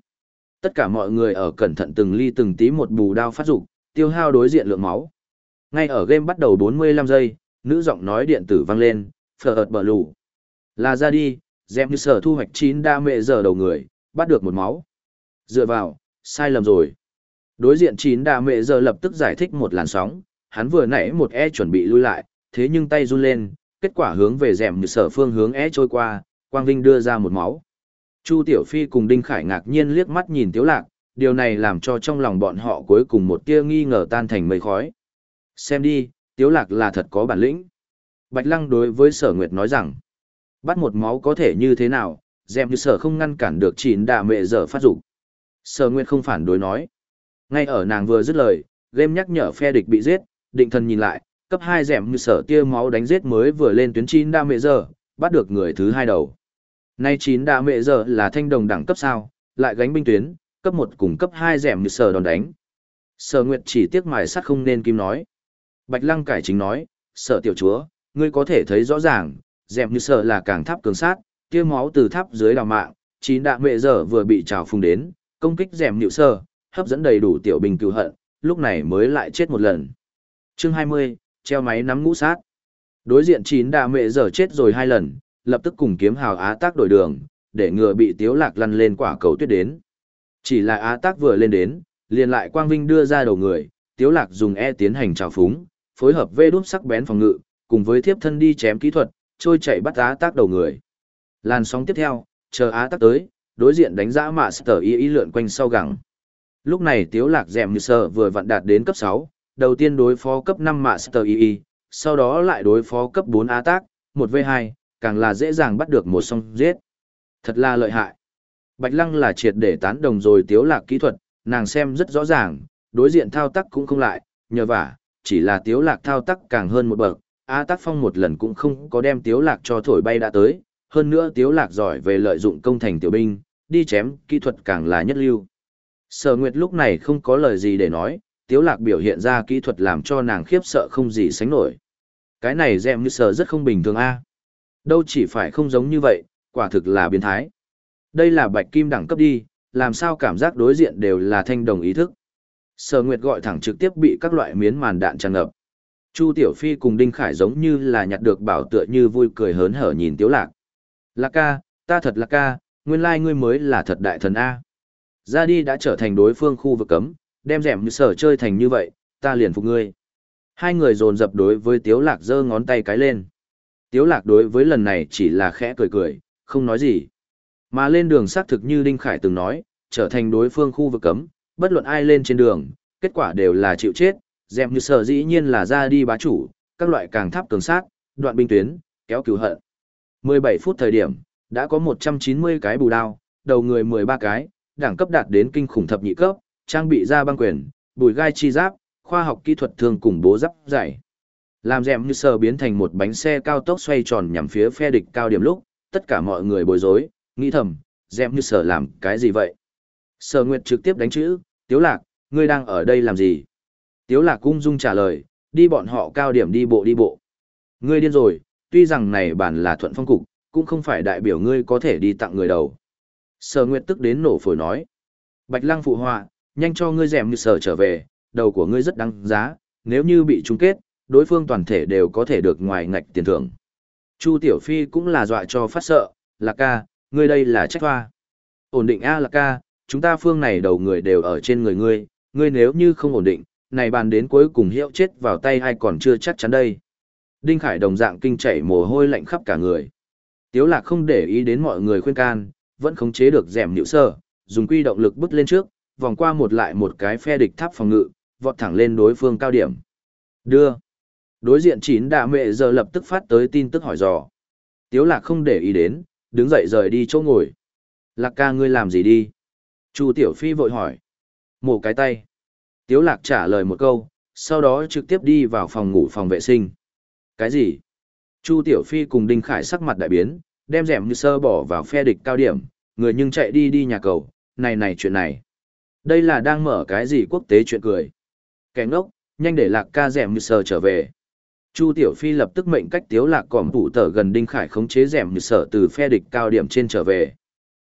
Tất cả mọi người ở cẩn thận từng ly từng tí một bù đao phát dục, tiêu hao đối diện lượng máu. Ngay ở game bắt đầu 45 giây, nữ giọng nói điện tử vang lên, phở ợt bờ lù. Là ra đi, dẹp như sở thu hoạch chín đa mệ giờ đầu người, bắt được một máu. Dựa vào, sai lầm rồi. Đối diện chín đa mệ giờ lập tức giải thích một làn sóng, hắn vừa nãy một e chuẩn bị lui lại, thế nhưng tay run lên, kết quả hướng về dẻm như sở phương hướng e trôi qua, Quang Vinh đưa ra một máu. Chu Tiểu Phi cùng Đinh Khải ngạc nhiên liếc mắt nhìn Tiếu Lạc, điều này làm cho trong lòng bọn họ cuối cùng một tia nghi ngờ tan thành mây khói. Xem đi, Tiếu Lạc là thật có bản lĩnh. Bạch Lăng đối với Sở Nguyệt nói rằng, bắt một máu có thể như thế nào, dèm như Sở không ngăn cản được chín đà mẹ giờ phát dục. Sở Nguyệt không phản đối nói. Ngay ở nàng vừa dứt lời, game nhắc nhở phe địch bị giết, định thần nhìn lại, cấp 2 dẻm như sở tia máu đánh giết mới vừa lên tuyến chín đa mệ giờ, bắt được người thứ hai đầu. Nay chín đa mệ giờ là thanh đồng đẳng cấp sao, lại gánh binh tuyến, cấp 1 cùng cấp 2 dẻm như sở đòn đánh. Sở Nguyệt chỉ tiếc mài sắt không nên kim nói. Bạch Lăng cải chính nói, sợ tiểu chúa, ngươi có thể thấy rõ ràng, dẻm như sợ là càng tháp cường sát, kia máu từ tháp dưới đào mạng, chín đạ mệ giờ vừa bị trào phung đến, công kích dẻm nhự sơ, hấp dẫn đầy đủ tiểu bình cứu hận, lúc này mới lại chết một lần. Chương 20, treo máy nắm ngũ sát. Đối diện chín đạ mệ giờ chết rồi hai lần, lập tức cùng kiếm hào á tác đổi đường, để ngừa bị tiếu lạc lăn lên quả cầu tuyết đến. Chỉ là á tác vừa lên đến, liền lại quang vinh đưa ra đầu người, tiếu lạc dùng e tiến hành trào phúng, phối hợp vê đút sắc bén phòng ngự, cùng với thiếp thân đi chém kỹ thuật, trôi chạy bắt á tác đầu người. Làn sóng tiếp theo, chờ á tác tới, đối diện đánh giã mạ sở y y lượn quanh sau gẳng. Lúc này tiếu lạc dẹm như sờ vừa vặn đạt đến cấp 6, đầu tiên đối phó cấp 5 Master EE, sau đó lại đối phó cấp 4 á tác, 1v2, càng là dễ dàng bắt được một song giết. Thật là lợi hại. Bạch Lăng là triệt để tán đồng rồi tiếu lạc kỹ thuật, nàng xem rất rõ ràng, đối diện thao tác cũng không lại, nhờ vả, chỉ là tiếu lạc thao tác càng hơn một bậc, A tác phong một lần cũng không có đem tiếu lạc cho thổi bay đã tới, hơn nữa tiếu lạc giỏi về lợi dụng công thành tiểu binh, đi chém, kỹ thuật càng là nhất lưu. Sở Nguyệt lúc này không có lời gì để nói, Tiếu Lạc biểu hiện ra kỹ thuật làm cho nàng khiếp sợ không gì sánh nổi. Cái này dẹm như sở rất không bình thường a. Đâu chỉ phải không giống như vậy, quả thực là biến thái. Đây là bạch kim đẳng cấp đi, làm sao cảm giác đối diện đều là thanh đồng ý thức. Sở Nguyệt gọi thẳng trực tiếp bị các loại miến màn đạn tràn ngập. Chu Tiểu Phi cùng Đinh Khải giống như là nhặt được bảo tựa như vui cười hớn hở nhìn Tiếu Lạc. Lạc ca, ta thật lạc ca, nguyên lai ngươi mới là thật đại thần A. Ra đi đã trở thành đối phương khu vực cấm, đem rẻm như sở chơi thành như vậy, ta liền phục ngươi. Hai người dồn dập đối với Tiếu Lạc giơ ngón tay cái lên. Tiếu Lạc đối với lần này chỉ là khẽ cười cười, không nói gì. Mà lên đường xác thực như Đinh Khải từng nói, trở thành đối phương khu vực cấm, bất luận ai lên trên đường, kết quả đều là chịu chết, dèm như sở dĩ nhiên là ra đi bá chủ, các loại càng tháp cường sát, đoạn binh tuyến, kéo cứu hận. 17 phút thời điểm, đã có 190 cái bù đao, đầu người 13 cái, đẳng cấp đạt đến kinh khủng thập nhị cấp, trang bị ra băng quyền, bùi gai chi giáp, khoa học kỹ thuật thường cùng bố giáp dày. Làm dẹm như sờ biến thành một bánh xe cao tốc xoay tròn nhằm phía phe địch cao điểm lúc, tất cả mọi người bối rối, nghĩ thầm, dẹm như sờ làm cái gì vậy? Sở Nguyệt trực tiếp đánh chữ, Tiếu Lạc, ngươi đang ở đây làm gì? Tiếu Lạc cung dung trả lời, đi bọn họ cao điểm đi bộ đi bộ. Ngươi điên rồi, tuy rằng này bản là thuận phong cục, cũng không phải đại biểu ngươi có thể đi tặng người đầu. Sở Nguyệt tức đến nổ phổi nói. Bạch Lăng phụ họa, nhanh cho ngươi dẻm như sở trở về, đầu của ngươi rất đáng giá, nếu như bị chung kết, đối phương toàn thể đều có thể được ngoài ngạch tiền thưởng. Chu Tiểu Phi cũng là dọa cho phát sợ, Lạc ca, ngươi đây là trách hoa. Ổn định A Lạc ca, chúng ta phương này đầu người đều ở trên người ngươi, ngươi nếu như không ổn định, này bàn đến cuối cùng hiệu chết vào tay hay còn chưa chắc chắn đây. Đinh Khải đồng dạng kinh chảy mồ hôi lạnh khắp cả người. Tiếu lạc không để ý đến mọi người khuyên can, vẫn khống chế được dẻm nhịu sơ, dùng quy động lực bứt lên trước, vòng qua một lại một cái phe địch tháp phòng ngự, vọt thẳng lên đối phương cao điểm. Đưa. Đối diện chín đạ mẹ giờ lập tức phát tới tin tức hỏi dò. Tiếu lạc không để ý đến, đứng dậy rời đi chỗ ngồi. Lạc ca ngươi làm gì đi? Chu Tiểu Phi vội hỏi. Mổ cái tay. Tiếu lạc trả lời một câu, sau đó trực tiếp đi vào phòng ngủ phòng vệ sinh. Cái gì? Chu Tiểu Phi cùng Đinh Khải sắc mặt đại biến, đem rèm như sơ bỏ vào phe địch cao điểm, người nhưng chạy đi đi nhà cầu, này này chuyện này. Đây là đang mở cái gì quốc tế chuyện cười. Kẻ ngốc, nhanh để lạc ca rèm như sơ trở về. Chu Tiểu Phi lập tức mệnh cách tiếu lạc cỏm thủ tở gần Đinh Khải khống chế rèm như sở từ phe địch cao điểm trên trở về.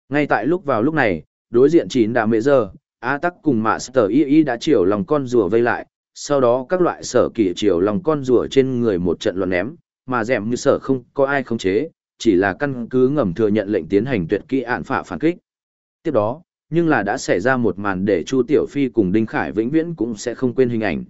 Ngay tại lúc vào lúc này, đối diện chín đã mệ giờ, Á tắc cùng mạ sở y y đã chiều lòng con rùa vây lại, sau đó các loại sở kỷ chiều lòng con rùa trên người một trận luận ném, mà dẻm như sở không có ai khống chế, chỉ là căn cứ ngầm thừa nhận lệnh tiến hành tuyệt kỹ án phạ phản kích. Tiếp đó, nhưng là đã xảy ra một màn để Chu Tiểu Phi cùng Đinh Khải vĩnh viễn cũng sẽ không quên hình ảnh.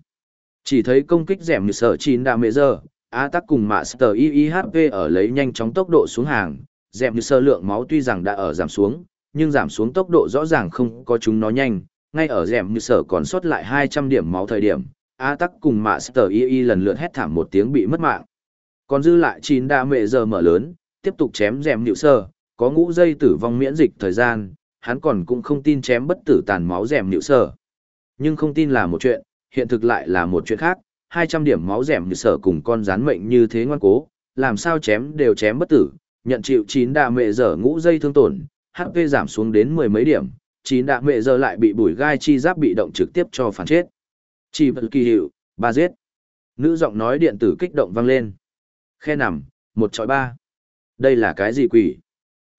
Chỉ thấy công kích dẻm như sở chín đà mệ giờ, A tắc cùng Master HP ở lấy nhanh chóng tốc độ xuống hàng, dẻm như sơ lượng máu tuy rằng đã ở giảm xuống, nhưng giảm xuống tốc độ rõ ràng không có chúng nó nhanh, ngay ở rèm như sở còn sót lại 200 điểm máu thời điểm, A tắc cùng Master Y lần lượt hét thảm một tiếng bị mất mạng. Còn dư lại chín đa mệ giờ mở lớn, tiếp tục chém rèm nhịu sơ, có ngũ dây tử vong miễn dịch thời gian, hắn còn cũng không tin chém bất tử tàn máu rèm nhịu sơ. Nhưng không tin là một chuyện, hiện thực lại là một chuyện khác, 200 điểm máu rèm như sơ cùng con rán mệnh như thế ngoan cố, làm sao chém đều chém bất tử, nhận chịu chín đa mệ giờ ngũ dây thương tổn, HP giảm xuống đến mười mấy điểm, chỉ đạ mẹ giờ lại bị bùi gai chi giáp bị động trực tiếp cho phản chết. Chỉ vật kỳ hiệu, ba giết. Nữ giọng nói điện tử kích động vang lên. Khe nằm, một chọi ba. Đây là cái gì quỷ?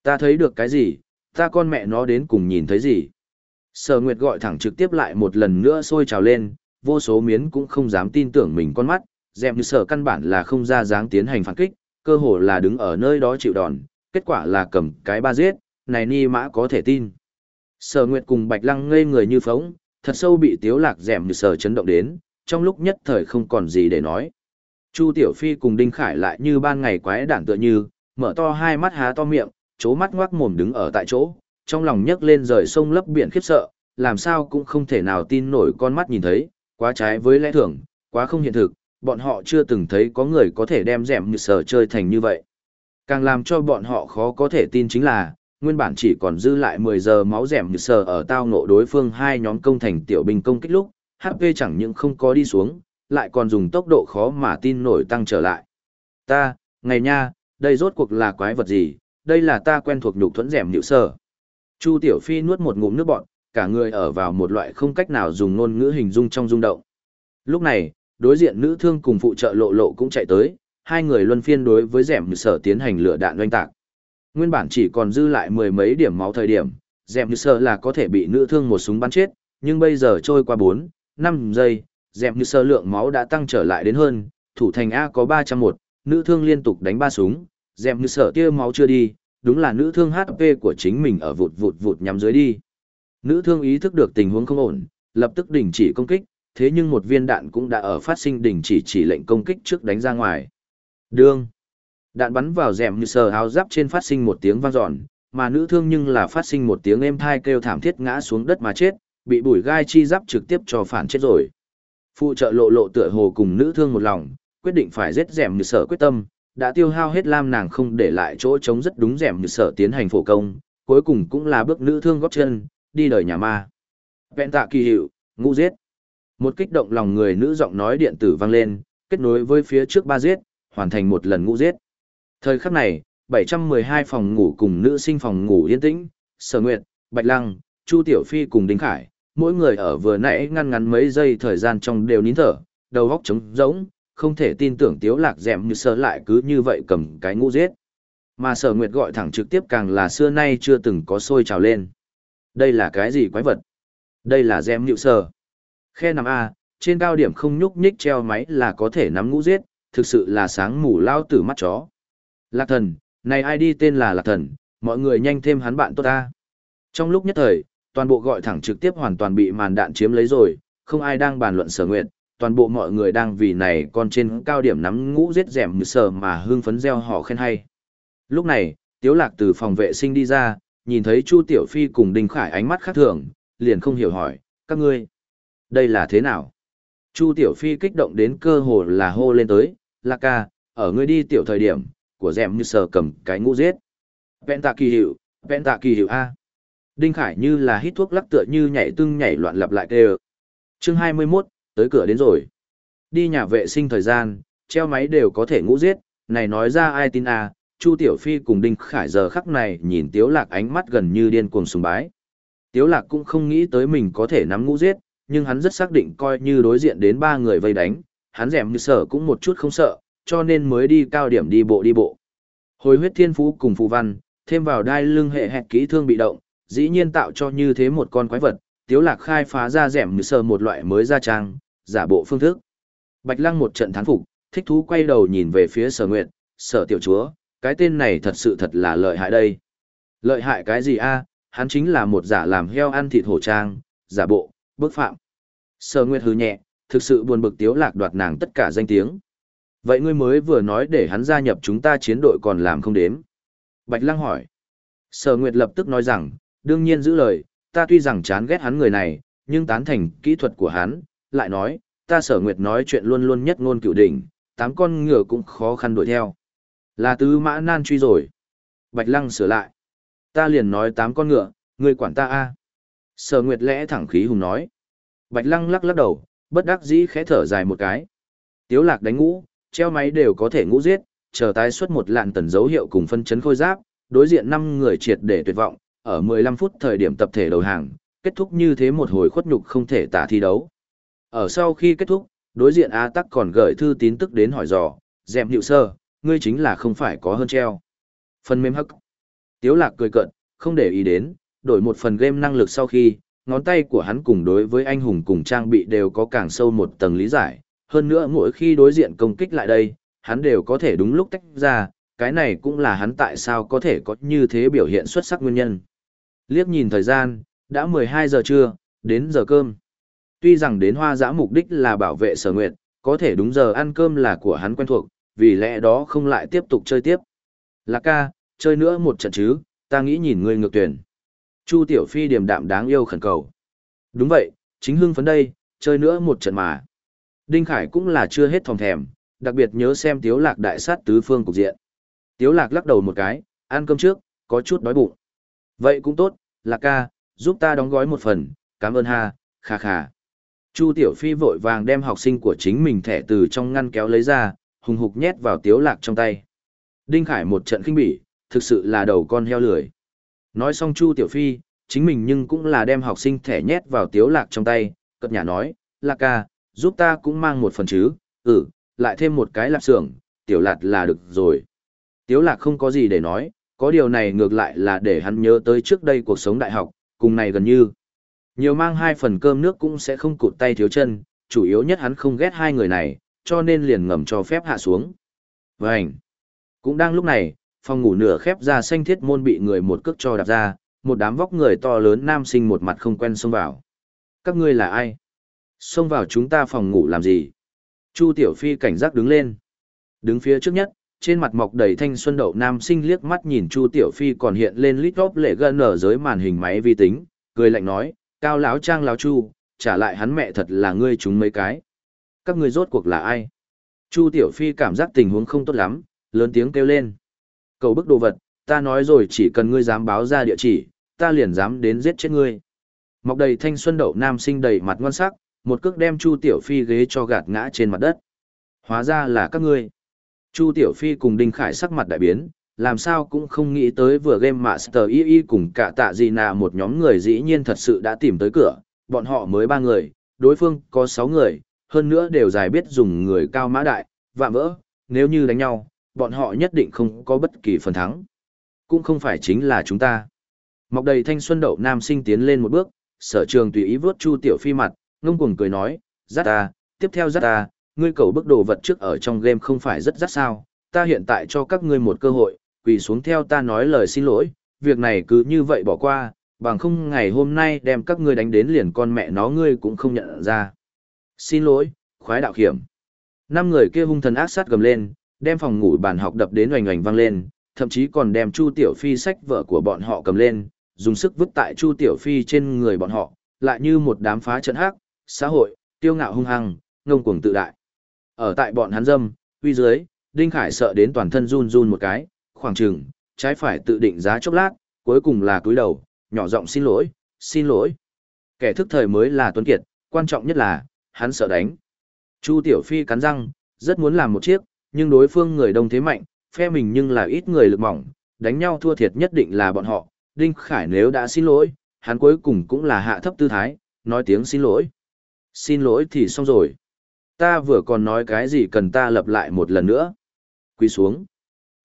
Ta thấy được cái gì? Ta con mẹ nó đến cùng nhìn thấy gì? Sở Nguyệt gọi thẳng trực tiếp lại một lần nữa sôi trào lên, vô số miến cũng không dám tin tưởng mình con mắt, dẹp như sở căn bản là không ra dáng tiến hành phản kích, cơ hồ là đứng ở nơi đó chịu đòn, kết quả là cầm cái ba giết, này ni mã có thể tin. Sở Nguyệt cùng Bạch Lăng ngây người như phóng, thật sâu bị tiếu lạc dẻm như sở chấn động đến, trong lúc nhất thời không còn gì để nói. Chu Tiểu Phi cùng Đinh Khải lại như ban ngày quái đản tựa như, mở to hai mắt há to miệng, chố mắt ngoác mồm đứng ở tại chỗ, trong lòng nhấc lên rời sông lấp biển khiếp sợ, làm sao cũng không thể nào tin nổi con mắt nhìn thấy, quá trái với lẽ thường, quá không hiện thực, bọn họ chưa từng thấy có người có thể đem dẻm như sở chơi thành như vậy. Càng làm cho bọn họ khó có thể tin chính là, nguyên bản chỉ còn dư lại 10 giờ máu rẻm như sở ở tao ngộ đối phương hai nhóm công thành tiểu binh công kích lúc, HP chẳng những không có đi xuống, lại còn dùng tốc độ khó mà tin nổi tăng trở lại. Ta, ngày nha, đây rốt cuộc là quái vật gì, đây là ta quen thuộc nhục thuẫn rẻm như sở. Chu Tiểu Phi nuốt một ngụm nước bọt, cả người ở vào một loại không cách nào dùng ngôn ngữ hình dung trong rung động. Lúc này, đối diện nữ thương cùng phụ trợ lộ lộ cũng chạy tới, hai người luân phiên đối với rẻm sở tiến hành lửa đạn doanh tạc. Nguyên bản chỉ còn dư lại mười mấy điểm máu thời điểm, dẹp như sơ là có thể bị nữ thương một súng bắn chết, nhưng bây giờ trôi qua 4, 5 giây, Dèm như sơ lượng máu đã tăng trở lại đến hơn, thủ thành A có 301, nữ thương liên tục đánh ba súng, rẻm sở tia máu chưa đi, đúng là nữ thương HP của chính mình ở vụt vụt vụt nhắm dưới đi. Nữ thương ý thức được tình huống không ổn, lập tức đình chỉ công kích, thế nhưng một viên đạn cũng đã ở phát sinh đình chỉ chỉ lệnh công kích trước đánh ra ngoài. Đương. Đạn bắn vào rèm như sờ áo giáp trên phát sinh một tiếng vang dọn, mà nữ thương nhưng là phát sinh một tiếng êm thai kêu thảm thiết ngã xuống đất mà chết, bị bùi gai chi giáp trực tiếp cho phản chết rồi. Phụ trợ lộ lộ tựa hồ cùng nữ thương một lòng, quyết định phải giết rèm như sở quyết tâm, đã tiêu hao hết lam nàng không để lại chỗ trống rất đúng rèm như sở tiến hành phổ công, cuối cùng cũng là bước nữ thương góp chân, đi đời nhà ma. Vẹn tạ kỳ hiệu, ngũ giết. Một kích động lòng người nữ giọng nói điện tử vang lên, kết nối với phía trước ba giết, hoàn thành một lần ngũ giết. Thời khắc này, 712 phòng ngủ cùng nữ sinh phòng ngủ yên tĩnh, Sở Nguyệt, Bạch Lăng, Chu Tiểu Phi cùng Đinh Khải, mỗi người ở vừa nãy ngăn ngắn mấy giây thời gian trong đều nín thở, đầu óc trống rỗng, không thể tin tưởng Tiếu Lạc dẻm như sơ lại cứ như vậy cầm cái ngũ giết. Mà Sở Nguyệt gọi thẳng trực tiếp càng là xưa nay chưa từng có sôi trào lên. Đây là cái gì quái vật? Đây là dẻm nhịu sơ. Khe nằm A, trên cao điểm không nhúc nhích treo máy là có thể nắm ngũ giết, thực sự là sáng mù lao tử mắt chó. Lạc thần, này ai đi tên là Lạc thần, mọi người nhanh thêm hắn bạn tốt ta. Trong lúc nhất thời, toàn bộ gọi thẳng trực tiếp hoàn toàn bị màn đạn chiếm lấy rồi, không ai đang bàn luận sở nguyện, toàn bộ mọi người đang vì này còn trên cao điểm nắm ngũ giết rèm sờ mà hương phấn gieo họ khen hay. Lúc này, Tiếu Lạc từ phòng vệ sinh đi ra, nhìn thấy Chu Tiểu Phi cùng Đinh Khải ánh mắt khác thường, liền không hiểu hỏi, các ngươi, đây là thế nào? Chu Tiểu Phi kích động đến cơ hồ là hô lên tới, Lạc ca, ở ngươi đi tiểu thời điểm, của dẻm như sờ cầm cái ngũ giết. Vẹn tạ kỳ hiệu, vẹn tạ kỳ hiệu A. Đinh Khải như là hít thuốc lắc tựa như nhảy tưng nhảy loạn lặp lại kêu. Chương 21, tới cửa đến rồi. Đi nhà vệ sinh thời gian, treo máy đều có thể ngũ giết, này nói ra ai tin A, Chu Tiểu Phi cùng Đinh Khải giờ khắc này nhìn Tiếu Lạc ánh mắt gần như điên cuồng sùng bái. Tiếu Lạc cũng không nghĩ tới mình có thể nắm ngũ giết, nhưng hắn rất xác định coi như đối diện đến ba người vây đánh, hắn rèm như sở cũng một chút không sợ, cho nên mới đi cao điểm đi bộ đi bộ. Hồi huyết thiên phú cùng phù văn, thêm vào đai lưng hệ hẹt kỹ thương bị động, dĩ nhiên tạo cho như thế một con quái vật, Tiếu Lạc khai phá ra rẻm như sờ một loại mới ra trang, giả bộ phương thức. Bạch Lăng một trận thán phục, thích thú quay đầu nhìn về phía Sở Nguyệt, Sở tiểu chúa, cái tên này thật sự thật là lợi hại đây. Lợi hại cái gì a? hắn chính là một giả làm heo ăn thịt hổ trang, giả bộ, bức phạm. Sở Nguyệt hứ nhẹ, thực sự buồn bực tiếu lạc đoạt nàng tất cả danh tiếng. Vậy ngươi mới vừa nói để hắn gia nhập chúng ta chiến đội còn làm không đếm. Bạch Lăng hỏi. Sở Nguyệt lập tức nói rằng, đương nhiên giữ lời, ta tuy rằng chán ghét hắn người này, nhưng tán thành kỹ thuật của hắn, lại nói, ta Sở Nguyệt nói chuyện luôn luôn nhất ngôn cửu đỉnh, tám con ngựa cũng khó khăn đuổi theo. Là tứ mã nan truy rồi. Bạch Lăng sửa lại. Ta liền nói tám con ngựa, ngươi quản ta a. Sở Nguyệt lẽ thẳng khí hùng nói. Bạch Lăng lắc lắc đầu, bất đắc dĩ khẽ thở dài một cái. Tiếu lạc đánh ngũ, treo máy đều có thể ngũ giết, chờ tái xuất một lạn tần dấu hiệu cùng phân chấn khôi giáp, đối diện 5 người triệt để tuyệt vọng, ở 15 phút thời điểm tập thể đầu hàng, kết thúc như thế một hồi khuất nhục không thể tả thi đấu. Ở sau khi kết thúc, đối diện A Tắc còn gửi thư tín tức đến hỏi dò, dẹm hiệu sơ, ngươi chính là không phải có hơn treo. Phần mềm hắc. Tiếu lạc cười cận, không để ý đến, đổi một phần game năng lực sau khi, ngón tay của hắn cùng đối với anh hùng cùng trang bị đều có càng sâu một tầng lý giải. Hơn nữa mỗi khi đối diện công kích lại đây, hắn đều có thể đúng lúc tách ra, cái này cũng là hắn tại sao có thể có như thế biểu hiện xuất sắc nguyên nhân. Liếc nhìn thời gian, đã 12 giờ trưa, đến giờ cơm. Tuy rằng đến hoa giã mục đích là bảo vệ sở nguyện, có thể đúng giờ ăn cơm là của hắn quen thuộc, vì lẽ đó không lại tiếp tục chơi tiếp. Lạc ca, chơi nữa một trận chứ, ta nghĩ nhìn người ngược tuyển. Chu Tiểu Phi điềm đạm đáng yêu khẩn cầu. Đúng vậy, chính hưng phấn đây, chơi nữa một trận mà. Đinh Khải cũng là chưa hết thòng thèm, đặc biệt nhớ xem Tiếu Lạc đại sát tứ phương cục diện. Tiếu Lạc lắc đầu một cái, ăn cơm trước, có chút đói bụng. Vậy cũng tốt, Lạc ca, giúp ta đóng gói một phần, cảm ơn ha, khà khà. Chu Tiểu Phi vội vàng đem học sinh của chính mình thẻ từ trong ngăn kéo lấy ra, hùng hục nhét vào Tiếu Lạc trong tay. Đinh Khải một trận kinh bỉ, thực sự là đầu con heo lười. Nói xong Chu Tiểu Phi, chính mình nhưng cũng là đem học sinh thẻ nhét vào Tiếu Lạc trong tay, cất nhà nói, Lạc ca, giúp ta cũng mang một phần chứ, ừ, lại thêm một cái lạp xưởng, Tiểu lạt là được rồi. Tiếu Lạc không có gì để nói, có điều này ngược lại là để hắn nhớ tới trước đây cuộc sống đại học, cùng này gần như. Nhiều mang hai phần cơm nước cũng sẽ không cụt tay thiếu chân, chủ yếu nhất hắn không ghét hai người này, cho nên liền ngầm cho phép hạ xuống. Vânh! Cũng đang lúc này, phòng ngủ nửa khép ra xanh thiết môn bị người một cước cho đạp ra, một đám vóc người to lớn nam sinh một mặt không quen xông vào. Các ngươi là ai? Xông vào chúng ta phòng ngủ làm gì? Chu Tiểu Phi cảnh giác đứng lên. Đứng phía trước nhất, trên mặt mọc đầy thanh xuân đậu nam sinh liếc mắt nhìn Chu Tiểu Phi còn hiện lên lít góp lệ gần ở dưới màn hình máy vi tính, cười lạnh nói, cao lão trang lão Chu, trả lại hắn mẹ thật là ngươi chúng mấy cái. Các ngươi rốt cuộc là ai? Chu Tiểu Phi cảm giác tình huống không tốt lắm, lớn tiếng kêu lên. Cầu bức đồ vật, ta nói rồi chỉ cần ngươi dám báo ra địa chỉ, ta liền dám đến giết chết ngươi. Mọc đầy thanh xuân đậu nam sinh đầy mặt ngoan sắc, một cước đem Chu Tiểu Phi ghế cho gạt ngã trên mặt đất. Hóa ra là các ngươi. Chu Tiểu Phi cùng Đinh Khải sắc mặt đại biến, làm sao cũng không nghĩ tới vừa game Master Y Y cùng cả tạ gì nà một nhóm người dĩ nhiên thật sự đã tìm tới cửa, bọn họ mới ba người, đối phương có sáu người, hơn nữa đều giải biết dùng người cao mã đại, vạm vỡ, nếu như đánh nhau, bọn họ nhất định không có bất kỳ phần thắng. Cũng không phải chính là chúng ta. Mọc đầy thanh xuân đậu nam sinh tiến lên một bước, sở trường tùy ý vớt Chu Tiểu Phi mặt, ngông cuồng cười nói, rát ta, tiếp theo rát ta, ngươi cầu bức đồ vật trước ở trong game không phải rất rát sao, ta hiện tại cho các ngươi một cơ hội, quỳ xuống theo ta nói lời xin lỗi, việc này cứ như vậy bỏ qua, bằng không ngày hôm nay đem các ngươi đánh đến liền con mẹ nó ngươi cũng không nhận ra. Xin lỗi, khoái đạo hiểm. Năm người kia hung thần ác sát gầm lên, đem phòng ngủ bàn học đập đến oành oành vang lên, thậm chí còn đem Chu Tiểu Phi sách vợ của bọn họ cầm lên, dùng sức vứt tại Chu Tiểu Phi trên người bọn họ, lại như một đám phá trận hắc, xã hội, tiêu ngạo hung hăng, ngông cuồng tự đại. Ở tại bọn hắn dâm, uy dưới, Đinh Khải sợ đến toàn thân run run một cái, khoảng chừng, trái phải tự định giá chốc lát, cuối cùng là cúi đầu, nhỏ giọng xin lỗi, xin lỗi. Kẻ thức thời mới là tuấn kiệt, quan trọng nhất là, hắn sợ đánh. Chu Tiểu Phi cắn răng, rất muốn làm một chiếc, nhưng đối phương người đông thế mạnh, phe mình nhưng là ít người lực mỏng, đánh nhau thua thiệt nhất định là bọn họ. Đinh Khải nếu đã xin lỗi, hắn cuối cùng cũng là hạ thấp tư thái, nói tiếng xin lỗi. Xin lỗi thì xong rồi. Ta vừa còn nói cái gì cần ta lập lại một lần nữa. Quỳ xuống.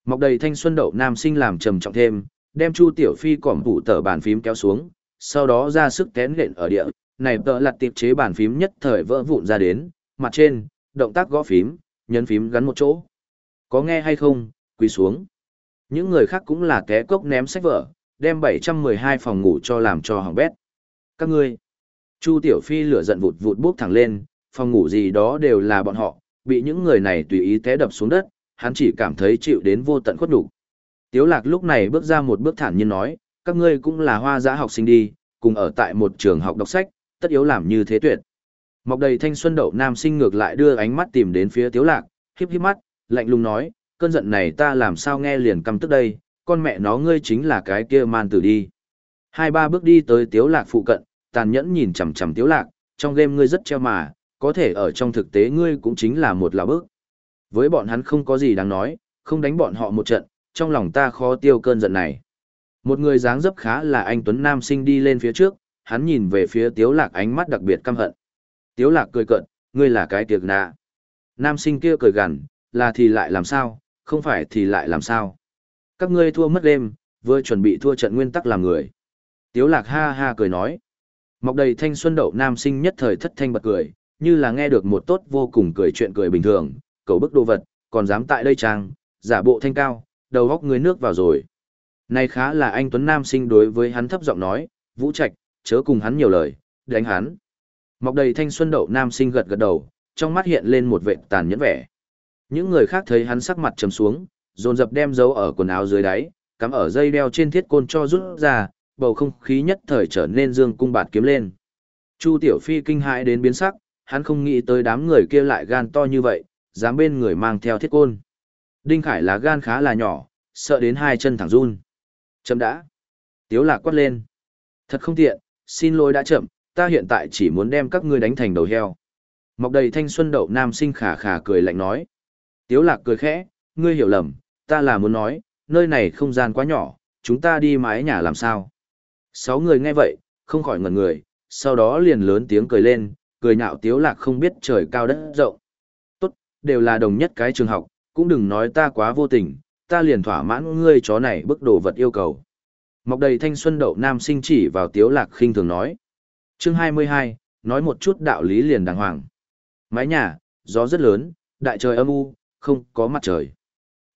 Mọc đầy thanh xuân đậu nam sinh làm trầm trọng thêm, đem Chu Tiểu Phi cỏm tủ tờ bàn phím kéo xuống, sau đó ra sức tén lện ở địa, này tờ lặt tiệp chế bàn phím nhất thời vỡ vụn ra đến, mặt trên, động tác gõ phím, nhấn phím gắn một chỗ. Có nghe hay không, quỳ xuống. Những người khác cũng là té cốc ném sách vở, đem 712 phòng ngủ cho làm cho hỏng bét. Các ngươi, Chu Tiểu Phi lửa giận vụt vụt bước thẳng lên, phòng ngủ gì đó đều là bọn họ, bị những người này tùy ý té đập xuống đất, hắn chỉ cảm thấy chịu đến vô tận khuất đủ. Tiếu lạc lúc này bước ra một bước thản nhiên nói, các ngươi cũng là hoa giã học sinh đi, cùng ở tại một trường học đọc sách, tất yếu làm như thế tuyệt. Mọc đầy thanh xuân đậu nam sinh ngược lại đưa ánh mắt tìm đến phía tiếu lạc, híp híp mắt, lạnh lùng nói, cơn giận này ta làm sao nghe liền căm tức đây, con mẹ nó ngươi chính là cái kia man tử đi. Hai ba bước đi tới tiếu lạc phụ cận, tàn nhẫn nhìn chằm chằm tiếu lạc, trong game ngươi rất treo mà, có thể ở trong thực tế ngươi cũng chính là một là bước. Với bọn hắn không có gì đáng nói, không đánh bọn họ một trận, trong lòng ta khó tiêu cơn giận này. Một người dáng dấp khá là anh Tuấn Nam sinh đi lên phía trước, hắn nhìn về phía Tiếu Lạc ánh mắt đặc biệt căm hận. Tiếu Lạc cười cợt, ngươi là cái tiệc nạ. Nam sinh kia cười gằn, là thì lại làm sao, không phải thì lại làm sao. Các ngươi thua mất đêm, vừa chuẩn bị thua trận nguyên tắc làm người. Tiếu Lạc ha ha cười nói. Mọc đầy thanh xuân đậu nam sinh nhất thời thất thanh bật cười, như là nghe được một tốt vô cùng cười chuyện cười bình thường, cầu bức đồ vật, còn dám tại đây trang, giả bộ thanh cao, đầu góc người nước vào rồi. Này khá là anh Tuấn Nam sinh đối với hắn thấp giọng nói, Vũ Trạch, chớ cùng hắn nhiều lời, đánh hắn. Mọc đầy thanh xuân đậu Nam sinh gật gật đầu, trong mắt hiện lên một vệ tàn nhẫn vẻ. Những người khác thấy hắn sắc mặt trầm xuống, dồn dập đem dấu ở quần áo dưới đáy, cắm ở dây đeo trên thiết côn cho rút ra, bầu không khí nhất thời trở nên dương cung bạt kiếm lên. Chu Tiểu Phi kinh hãi đến biến sắc, hắn không nghĩ tới đám người kia lại gan to như vậy, dám bên người mang theo thiết côn. Đinh Khải là gan khá là nhỏ, sợ đến hai chân thẳng run. Chậm đã. Tiếu lạc quát lên. Thật không tiện, xin lỗi đã chậm, ta hiện tại chỉ muốn đem các ngươi đánh thành đầu heo. Mọc đầy thanh xuân đậu nam sinh khả khả cười lạnh nói. Tiếu lạc cười khẽ, ngươi hiểu lầm, ta là muốn nói, nơi này không gian quá nhỏ, chúng ta đi mái nhà làm sao. Sáu người nghe vậy, không khỏi ngẩn người, sau đó liền lớn tiếng cười lên, cười nhạo tiếu lạc không biết trời cao đất rộng. Tốt, đều là đồng nhất cái trường học, cũng đừng nói ta quá vô tình, ta liền thỏa mãn ngươi chó này bức đồ vật yêu cầu. Mọc đầy thanh xuân đậu nam sinh chỉ vào tiếu lạc khinh thường nói. Chương 22, nói một chút đạo lý liền đàng hoàng. Mái nhà, gió rất lớn, đại trời âm u, không có mặt trời.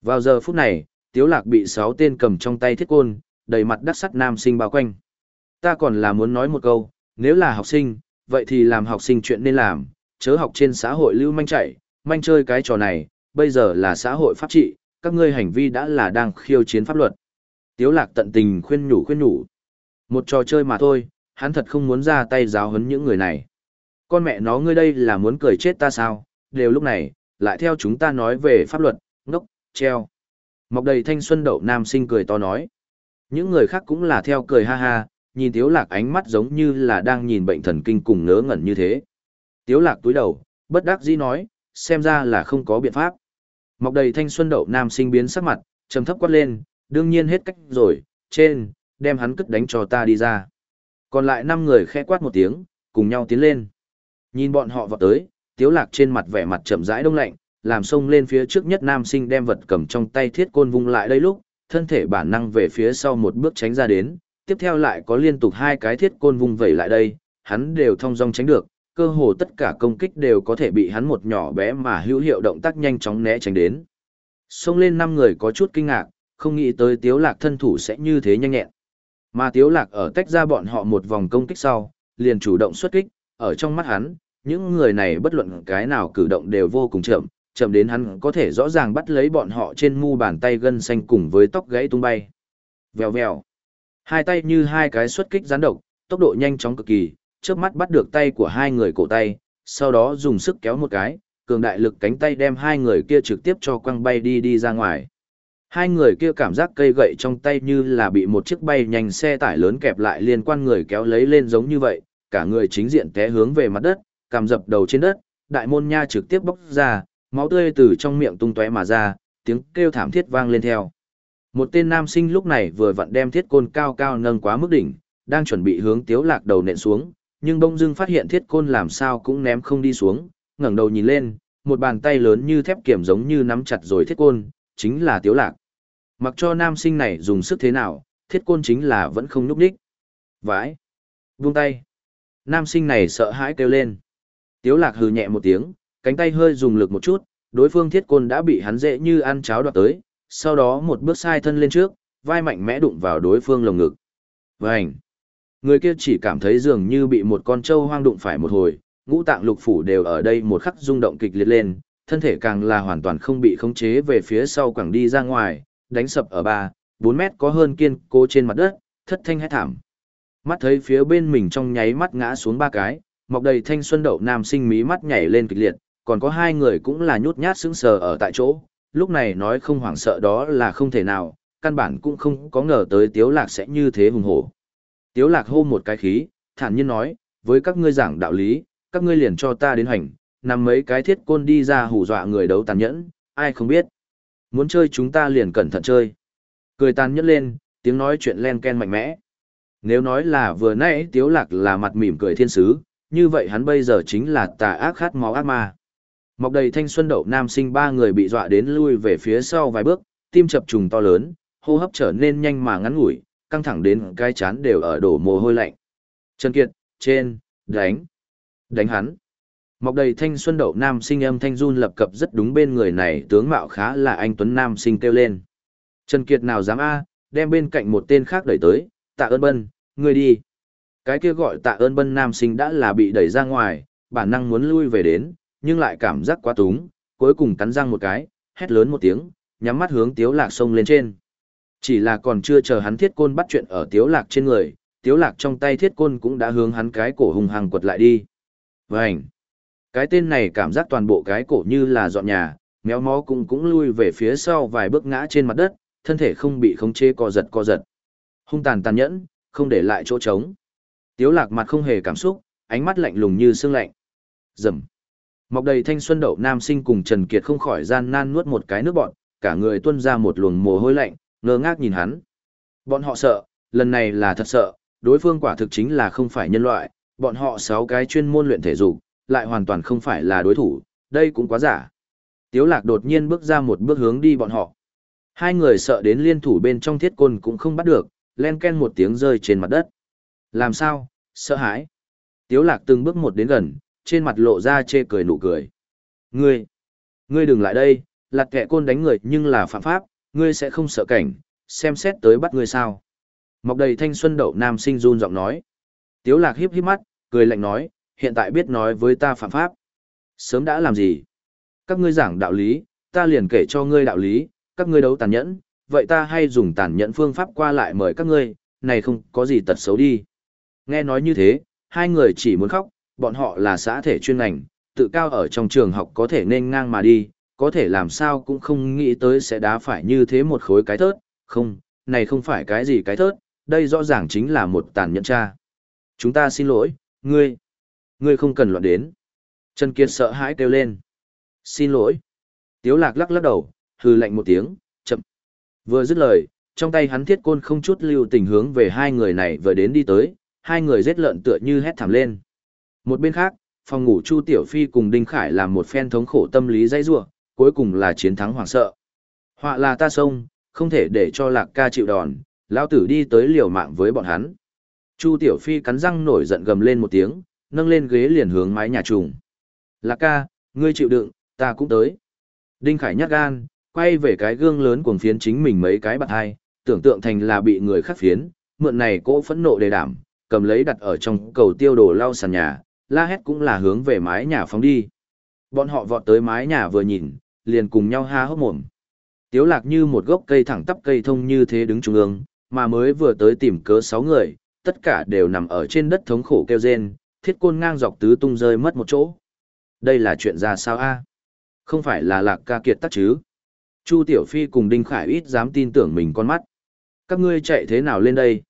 Vào giờ phút này, tiếu lạc bị sáu tên cầm trong tay thiết côn, đầy mặt đắc sắt nam sinh bao quanh. Ta còn là muốn nói một câu, nếu là học sinh, vậy thì làm học sinh chuyện nên làm, chớ học trên xã hội lưu manh chạy, manh chơi cái trò này, bây giờ là xã hội pháp trị, các ngươi hành vi đã là đang khiêu chiến pháp luật. Tiếu lạc tận tình khuyên nhủ khuyên nhủ. Một trò chơi mà thôi, hắn thật không muốn ra tay giáo huấn những người này. Con mẹ nó ngươi đây là muốn cười chết ta sao, đều lúc này, lại theo chúng ta nói về pháp luật, ngốc, treo. Mọc đầy thanh xuân đậu nam sinh cười to nói. Những người khác cũng là theo cười ha ha, nhìn tiếu lạc ánh mắt giống như là đang nhìn bệnh thần kinh cùng ngớ ngẩn như thế. Tiếu lạc túi đầu, bất đắc dĩ nói, xem ra là không có biện pháp. Mọc đầy thanh xuân đậu nam sinh biến sắc mặt, trầm thấp quát lên, đương nhiên hết cách rồi, trên, đem hắn cất đánh cho ta đi ra. Còn lại năm người khẽ quát một tiếng, cùng nhau tiến lên. Nhìn bọn họ vào tới, tiếu lạc trên mặt vẻ mặt chậm rãi đông lạnh, làm sông lên phía trước nhất nam sinh đem vật cầm trong tay thiết côn vung lại đây lúc, thân thể bản năng về phía sau một bước tránh ra đến, tiếp theo lại có liên tục hai cái thiết côn vung vẩy lại đây, hắn đều thông dong tránh được, cơ hồ tất cả công kích đều có thể bị hắn một nhỏ bé mà hữu hiệu động tác nhanh chóng né tránh đến. Xông lên năm người có chút kinh ngạc, không nghĩ tới tiếu lạc thân thủ sẽ như thế nhanh nhẹn. Mà tiếu lạc ở tách ra bọn họ một vòng công kích sau, liền chủ động xuất kích, ở trong mắt hắn, những người này bất luận cái nào cử động đều vô cùng chậm, chậm đến hắn có thể rõ ràng bắt lấy bọn họ trên mu bàn tay gân xanh cùng với tóc gãy tung bay. Vèo vèo. Hai tay như hai cái xuất kích gián độc, tốc độ nhanh chóng cực kỳ, chớp mắt bắt được tay của hai người cổ tay, sau đó dùng sức kéo một cái, cường đại lực cánh tay đem hai người kia trực tiếp cho quăng bay đi đi ra ngoài. Hai người kia cảm giác cây gậy trong tay như là bị một chiếc bay nhanh xe tải lớn kẹp lại liên quan người kéo lấy lên giống như vậy, cả người chính diện té hướng về mặt đất, cằm dập đầu trên đất, đại môn nha trực tiếp bốc ra, máu tươi từ trong miệng tung tóe mà ra, tiếng kêu thảm thiết vang lên theo. Một tên nam sinh lúc này vừa vặn đem thiết côn cao cao nâng quá mức đỉnh, đang chuẩn bị hướng tiếu lạc đầu nện xuống, nhưng bỗng dưng phát hiện thiết côn làm sao cũng ném không đi xuống, ngẩng đầu nhìn lên, một bàn tay lớn như thép kiểm giống như nắm chặt rồi thiết côn, chính là tiếu lạc. Mặc cho nam sinh này dùng sức thế nào, thiết côn chính là vẫn không nhúc đích. Vãi! Buông tay! Nam sinh này sợ hãi kêu lên. Tiếu lạc hừ nhẹ một tiếng, cánh tay hơi dùng lực một chút, đối phương thiết côn đã bị hắn dễ như ăn cháo đoạt tới, sau đó một bước sai thân lên trước, vai mạnh mẽ đụng vào đối phương lồng ngực. Vành! Người kia chỉ cảm thấy dường như bị một con trâu hoang đụng phải một hồi, ngũ tạng lục phủ đều ở đây một khắc rung động kịch liệt lên, thân thể càng là hoàn toàn không bị khống chế về phía sau quẳng đi ra ngoài, đánh sập ở 3, 4 mét có hơn kiên cố trên mặt đất, thất thanh hét thảm. Mắt thấy phía bên mình trong nháy mắt ngã xuống ba cái, mọc đầy thanh xuân đậu nam sinh mí mắt nhảy lên kịch liệt, còn có hai người cũng là nhút nhát sững sờ ở tại chỗ, lúc này nói không hoảng sợ đó là không thể nào, căn bản cũng không có ngờ tới tiếu lạc sẽ như thế hùng hổ. Tiếu lạc hô một cái khí, thản nhiên nói, với các ngươi giảng đạo lý, các ngươi liền cho ta đến hành, nằm mấy cái thiết côn đi ra hù dọa người đấu tàn nhẫn, ai không biết. Muốn chơi chúng ta liền cẩn thận chơi. Cười tàn nhẫn lên, tiếng nói chuyện len ken mạnh mẽ. Nếu nói là vừa nãy Tiếu Lạc là mặt mỉm cười thiên sứ, như vậy hắn bây giờ chính là tà ác khát máu ác ma. Mọc đầy thanh xuân đậu nam sinh ba người bị dọa đến lui về phía sau vài bước, tim chập trùng to lớn, hô hấp trở nên nhanh mà ngắn ngủi, căng thẳng đến cái chán đều ở đổ mồ hôi lạnh. Trần Kiệt, trên, đánh, đánh hắn. Mọc đầy thanh xuân đậu nam sinh âm thanh run lập cập rất đúng bên người này tướng mạo khá là anh Tuấn nam sinh kêu lên. Trần Kiệt nào dám a, đem bên cạnh một tên khác đẩy tới, tạ ơn bân, người đi. Cái kia gọi tạ ơn bân nam sinh đã là bị đẩy ra ngoài, bản năng muốn lui về đến, nhưng lại cảm giác quá túng, cuối cùng cắn răng một cái, hét lớn một tiếng, nhắm mắt hướng tiếu lạc xông lên trên. Chỉ là còn chưa chờ hắn thiết côn bắt chuyện ở tiếu lạc trên người, tiếu lạc trong tay thiết côn cũng đã hướng hắn cái cổ hùng hăng quật lại đi. Vành! Cái tên này cảm giác toàn bộ cái cổ như là dọn nhà, méo mó cũng cũng lui về phía sau vài bước ngã trên mặt đất, thân thể không bị khống chế co giật co giật. Hung tàn tàn nhẫn, không để lại chỗ trống. Tiếu lạc mặt không hề cảm xúc, ánh mắt lạnh lùng như xương lạnh. Rầm. Mọc đầy thanh xuân đậu nam sinh cùng Trần Kiệt không khỏi gian nan nuốt một cái nước bọt, cả người tuôn ra một luồng mồ hôi lạnh, ngơ ngác nhìn hắn. Bọn họ sợ, lần này là thật sợ, đối phương quả thực chính là không phải nhân loại, bọn họ sáu cái chuyên môn luyện thể dục, lại hoàn toàn không phải là đối thủ, đây cũng quá giả. Tiếu lạc đột nhiên bước ra một bước hướng đi bọn họ. Hai người sợ đến liên thủ bên trong thiết côn cũng không bắt được, len ken một tiếng rơi trên mặt đất. Làm sao, sợ hãi. Tiếu lạc từng bước một đến gần, trên mặt lộ ra chê cười nụ cười. Ngươi, ngươi đừng lại đây, lạt kẹ côn đánh người nhưng là phạm pháp, ngươi sẽ không sợ cảnh, xem xét tới bắt ngươi sao. Mọc đầy thanh xuân đậu nam sinh run giọng nói. Tiếu lạc hiếp hiếp mắt, cười lạnh nói, hiện tại biết nói với ta phạm pháp. Sớm đã làm gì? Các ngươi giảng đạo lý, ta liền kể cho ngươi đạo lý, các ngươi đấu tàn nhẫn, vậy ta hay dùng tàn nhẫn phương pháp qua lại mời các ngươi, này không có gì tật xấu đi. Nghe nói như thế, hai người chỉ muốn khóc, bọn họ là xã thể chuyên ngành, tự cao ở trong trường học có thể nên ngang mà đi, có thể làm sao cũng không nghĩ tới sẽ đá phải như thế một khối cái thớt, không, này không phải cái gì cái thớt, đây rõ ràng chính là một tàn nhẫn cha. Chúng ta xin lỗi, ngươi, ngươi không cần loạn đến. Trần Kiệt sợ hãi kêu lên. Xin lỗi. Tiếu lạc lắc lắc đầu, hừ lạnh một tiếng, chậm. Vừa dứt lời, trong tay hắn thiết côn không chút lưu tình hướng về hai người này vừa đến đi tới, hai người giết lợn tựa như hét thảm lên. Một bên khác, phòng ngủ Chu Tiểu Phi cùng Đinh Khải làm một phen thống khổ tâm lý dãy rủa, cuối cùng là chiến thắng hoảng sợ. Họa là ta sông, không thể để cho Lạc Ca chịu đòn, lão tử đi tới liều mạng với bọn hắn. Chu Tiểu Phi cắn răng nổi giận gầm lên một tiếng, nâng lên ghế liền hướng mái nhà trùng. Lạc ca, ngươi chịu đựng, ta cũng tới. Đinh Khải nhát gan, quay về cái gương lớn cuồng phiến chính mình mấy cái bạn hai, tưởng tượng thành là bị người khác phiến, mượn này cỗ phẫn nộ đề đảm, cầm lấy đặt ở trong cầu tiêu đồ lau sàn nhà, la hét cũng là hướng về mái nhà phóng đi. Bọn họ vọt tới mái nhà vừa nhìn, liền cùng nhau ha hốc mồm. Tiếu lạc như một gốc cây thẳng tắp cây thông như thế đứng trung ương, mà mới vừa tới tìm cớ sáu người, tất cả đều nằm ở trên đất thống khổ kêu rên, thiết côn ngang dọc tứ tung rơi mất một chỗ. Đây là chuyện ra sao a? Không phải là lạc ca kiệt tắc chứ? Chu Tiểu Phi cùng Đinh Khải ít dám tin tưởng mình con mắt. Các ngươi chạy thế nào lên đây?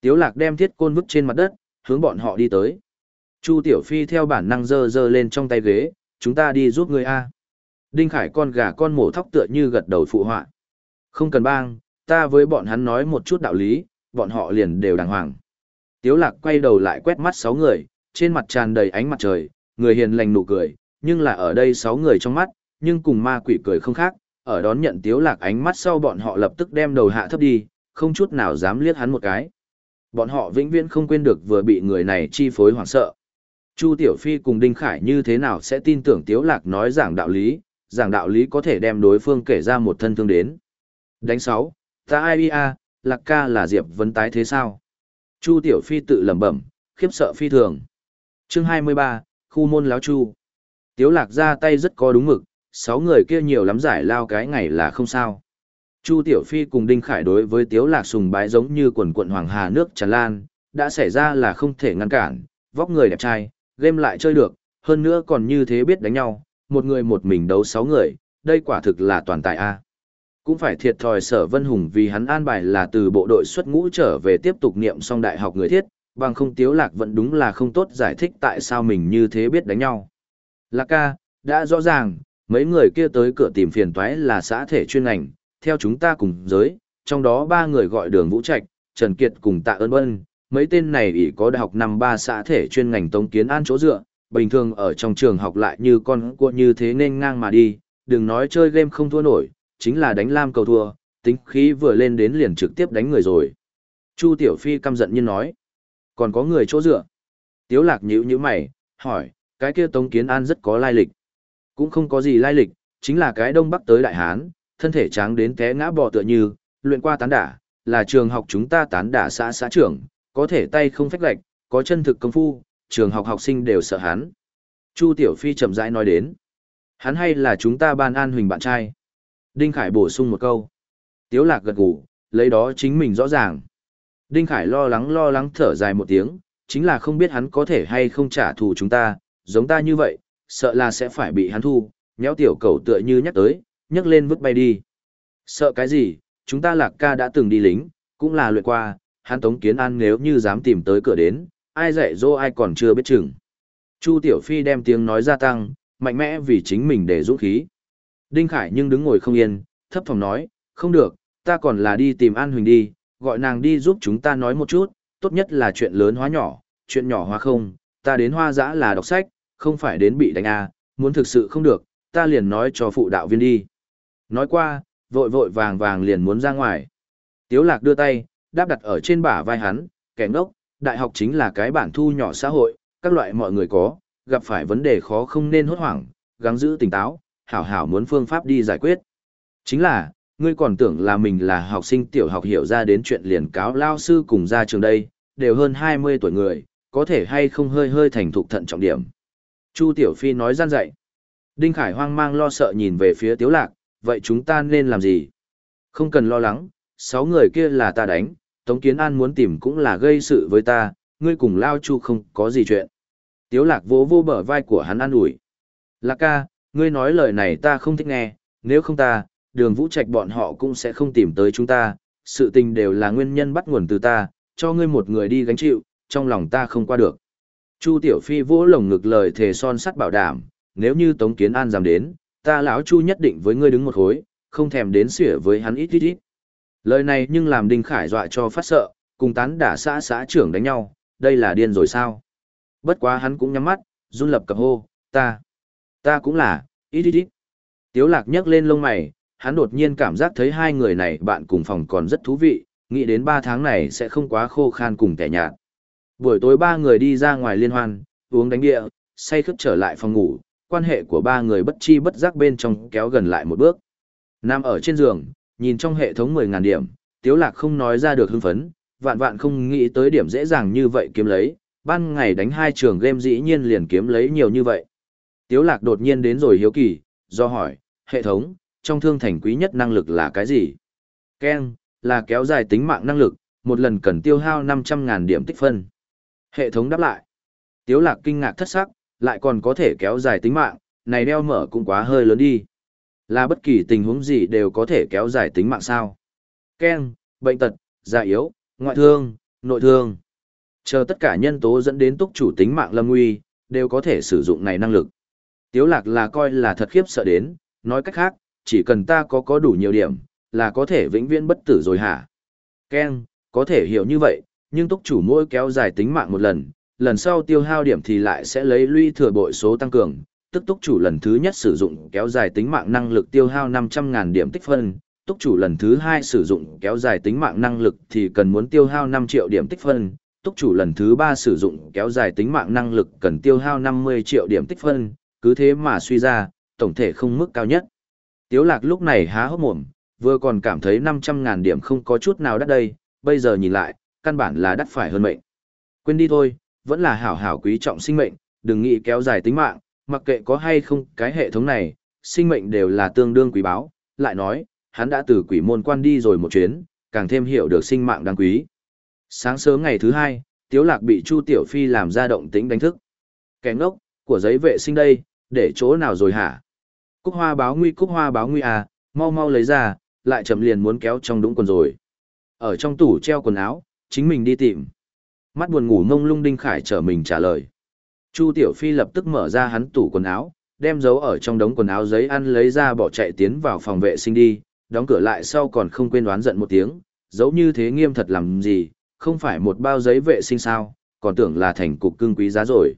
Tiếu lạc đem thiết côn vứt trên mặt đất, hướng bọn họ đi tới. Chu Tiểu Phi theo bản năng dơ dơ lên trong tay ghế, chúng ta đi giúp ngươi a. Đinh Khải con gà con mổ thóc tựa như gật đầu phụ họa. Không cần bang, ta với bọn hắn nói một chút đạo lý, bọn họ liền đều đàng hoàng. Tiếu lạc quay đầu lại quét mắt sáu người, trên mặt tràn đầy ánh mặt trời, người hiền lành nụ cười, nhưng là ở đây sáu người trong mắt, nhưng cùng ma quỷ cười không khác, ở đón nhận tiếu lạc ánh mắt sau bọn họ lập tức đem đầu hạ thấp đi, không chút nào dám liếc hắn một cái. Bọn họ vĩnh viễn không quên được vừa bị người này chi phối hoảng sợ. Chu Tiểu Phi cùng Đinh Khải như thế nào sẽ tin tưởng tiếu lạc nói giảng đạo lý, giảng đạo lý có thể đem đối phương kể ra một thân thương đến. Đánh sáu, ta ai a, lạc ca là Diệp Vân tái thế sao? Chu Tiểu Phi tự lẩm bẩm, khiếp sợ phi thường. Chương 23, khu môn láo chu. Tiếu lạc ra tay rất có đúng mực, sáu người kia nhiều lắm giải lao cái ngày là không sao. Chu Tiểu Phi cùng Đinh Khải đối với Tiếu Lạc sùng bái giống như quần quận hoàng hà nước tràn lan, đã xảy ra là không thể ngăn cản, vóc người đẹp trai, game lại chơi được, hơn nữa còn như thế biết đánh nhau, một người một mình đấu sáu người, đây quả thực là toàn tài A. Cũng phải thiệt thòi sở Vân Hùng vì hắn an bài là từ bộ đội xuất ngũ trở về tiếp tục niệm xong đại học người thiết, bằng không tiếu lạc vẫn đúng là không tốt giải thích tại sao mình như thế biết đánh nhau. Lạc ca, đã rõ ràng, mấy người kia tới cửa tìm phiền toái là xã thể chuyên ngành, theo chúng ta cùng giới, trong đó ba người gọi đường Vũ Trạch, Trần Kiệt cùng Tạ Ơn Bân, mấy tên này ỷ có đại học năm ba xã thể chuyên ngành tống kiến an chỗ dựa, bình thường ở trong trường học lại như con cua như thế nên ngang mà đi, đừng nói chơi game không thua nổi, chính là đánh lam cầu thua, tính khí vừa lên đến liền trực tiếp đánh người rồi. Chu Tiểu Phi căm giận như nói, còn có người chỗ dựa. Tiếu lạc nhíu nhíu mày, hỏi, cái kia Tống Kiến An rất có lai lịch. Cũng không có gì lai lịch, chính là cái đông bắc tới Đại Hán, thân thể tráng đến té ngã bò tựa như, luyện qua tán đả, là trường học chúng ta tán đả xã xã trưởng, có thể tay không phách lạch, có chân thực công phu, trường học học sinh đều sợ hắn. Chu Tiểu Phi chậm rãi nói đến. Hắn hay là chúng ta ban an huỳnh bạn trai? Đinh Khải bổ sung một câu. Tiếu lạc gật gù, lấy đó chính mình rõ ràng. Đinh Khải lo lắng lo lắng thở dài một tiếng, chính là không biết hắn có thể hay không trả thù chúng ta, giống ta như vậy, sợ là sẽ phải bị hắn thu, nhéo tiểu cầu tựa như nhắc tới, nhấc lên vứt bay đi. Sợ cái gì, chúng ta lạc ca đã từng đi lính, cũng là luyện qua, hắn Tống Kiến An nếu như dám tìm tới cửa đến, ai dạy dỗ ai còn chưa biết chừng. Chu Tiểu Phi đem tiếng nói gia tăng, mạnh mẽ vì chính mình để dũng khí. Đinh Khải nhưng đứng ngồi không yên, thấp phòng nói, không được, ta còn là đi tìm An Huỳnh đi, gọi nàng đi giúp chúng ta nói một chút, tốt nhất là chuyện lớn hóa nhỏ, chuyện nhỏ hóa không, ta đến hoa dã là đọc sách, không phải đến bị đánh à, muốn thực sự không được, ta liền nói cho phụ đạo viên đi. Nói qua, vội vội vàng vàng liền muốn ra ngoài. Tiếu lạc đưa tay, đáp đặt ở trên bả vai hắn, kẻ ngốc, đại học chính là cái bản thu nhỏ xã hội, các loại mọi người có, gặp phải vấn đề khó không nên hốt hoảng, gắng giữ tỉnh táo, hảo hảo muốn phương pháp đi giải quyết. Chính là, ngươi còn tưởng là mình là học sinh tiểu học hiểu ra đến chuyện liền cáo lao sư cùng ra trường đây, đều hơn 20 tuổi người, có thể hay không hơi hơi thành thục thận trọng điểm. Chu Tiểu Phi nói gian dạy. Đinh Khải hoang mang lo sợ nhìn về phía Tiếu Lạc, vậy chúng ta nên làm gì? Không cần lo lắng, sáu người kia là ta đánh, Tống Kiến An muốn tìm cũng là gây sự với ta, ngươi cùng Lao Chu không có gì chuyện. Tiếu Lạc vỗ vô bờ vai của hắn an ủi. Lạc ca, ngươi nói lời này ta không thích nghe, nếu không ta, đường vũ trạch bọn họ cũng sẽ không tìm tới chúng ta, sự tình đều là nguyên nhân bắt nguồn từ ta, cho ngươi một người đi gánh chịu, trong lòng ta không qua được. Chu Tiểu Phi vỗ lồng ngực lời thề son sắt bảo đảm, nếu như Tống Kiến An dám đến, ta lão Chu nhất định với ngươi đứng một khối, không thèm đến xỉa với hắn ít ít ít. Lời này nhưng làm Đinh Khải dọa cho phát sợ, cùng tán đả xã xã trưởng đánh nhau, đây là điên rồi sao? Bất quá hắn cũng nhắm mắt, run lập cập hô, ta, ta cũng là, ít ít ít. Tiếu lạc nhấc lên lông mày, hắn đột nhiên cảm giác thấy hai người này bạn cùng phòng còn rất thú vị, nghĩ đến ba tháng này sẽ không quá khô khan cùng kẻ nhạt. Buổi tối ba người đi ra ngoài liên hoan, uống đánh địa, say khướt trở lại phòng ngủ, quan hệ của ba người bất chi bất giác bên trong kéo gần lại một bước. nam ở trên giường, nhìn trong hệ thống 10.000 điểm, Tiếu Lạc không nói ra được hưng phấn, vạn vạn không nghĩ tới điểm dễ dàng như vậy kiếm lấy, ban ngày đánh hai trường game dĩ nhiên liền kiếm lấy nhiều như vậy. Tiếu Lạc đột nhiên đến rồi hiếu kỳ, do hỏi, hệ thống, trong thương thành quý nhất năng lực là cái gì? Ken, là kéo dài tính mạng năng lực, một lần cần tiêu hao 500.000 điểm tích phân. Hệ thống đáp lại. Tiếu lạc kinh ngạc thất sắc, lại còn có thể kéo dài tính mạng, này đeo mở cũng quá hơi lớn đi. Là bất kỳ tình huống gì đều có thể kéo dài tính mạng sao. Ken, bệnh tật, già yếu, ngoại thương, nội thương. Chờ tất cả nhân tố dẫn đến túc chủ tính mạng lâm nguy, đều có thể sử dụng này năng lực. Tiếu lạc là coi là thật khiếp sợ đến, nói cách khác, chỉ cần ta có có đủ nhiều điểm, là có thể vĩnh viễn bất tử rồi hả? Ken, có thể hiểu như vậy, nhưng túc chủ mỗi kéo dài tính mạng một lần, lần sau tiêu hao điểm thì lại sẽ lấy lũy thừa bội số tăng cường, tức túc chủ lần thứ nhất sử dụng kéo dài tính mạng năng lực tiêu hao 500.000 điểm tích phân, túc chủ lần thứ hai sử dụng kéo dài tính mạng năng lực thì cần muốn tiêu hao 5 triệu điểm tích phân, túc chủ lần thứ ba sử dụng kéo dài tính mạng năng lực cần tiêu hao 50 triệu điểm tích phân, cứ thế mà suy ra, tổng thể không mức cao nhất. Tiếu lạc lúc này há hốc mồm, vừa còn cảm thấy 500.000 điểm không có chút nào đắt đây, bây giờ nhìn lại, căn bản là đắt phải hơn mệnh. Quên đi thôi, vẫn là hảo hảo quý trọng sinh mệnh, đừng nghĩ kéo dài tính mạng, mặc kệ có hay không cái hệ thống này, sinh mệnh đều là tương đương quý báu, lại nói, hắn đã từ quỷ môn quan đi rồi một chuyến, càng thêm hiểu được sinh mạng đáng quý. Sáng sớm ngày thứ hai, Tiếu Lạc bị Chu Tiểu Phi làm ra động tĩnh đánh thức. Kẻ ngốc, của giấy vệ sinh đây, để chỗ nào rồi hả? Cúc hoa báo nguy cúc hoa báo nguy à, mau mau lấy ra, lại chậm liền muốn kéo trong đũng quần rồi. Ở trong tủ treo quần áo, chính mình đi tìm. Mắt buồn ngủ ngông lung Đinh Khải trở mình trả lời. Chu Tiểu Phi lập tức mở ra hắn tủ quần áo, đem giấu ở trong đống quần áo giấy ăn lấy ra bỏ chạy tiến vào phòng vệ sinh đi, đóng cửa lại sau còn không quên đoán giận một tiếng, giấu như thế nghiêm thật làm gì, không phải một bao giấy vệ sinh sao, còn tưởng là thành cục cưng quý giá rồi.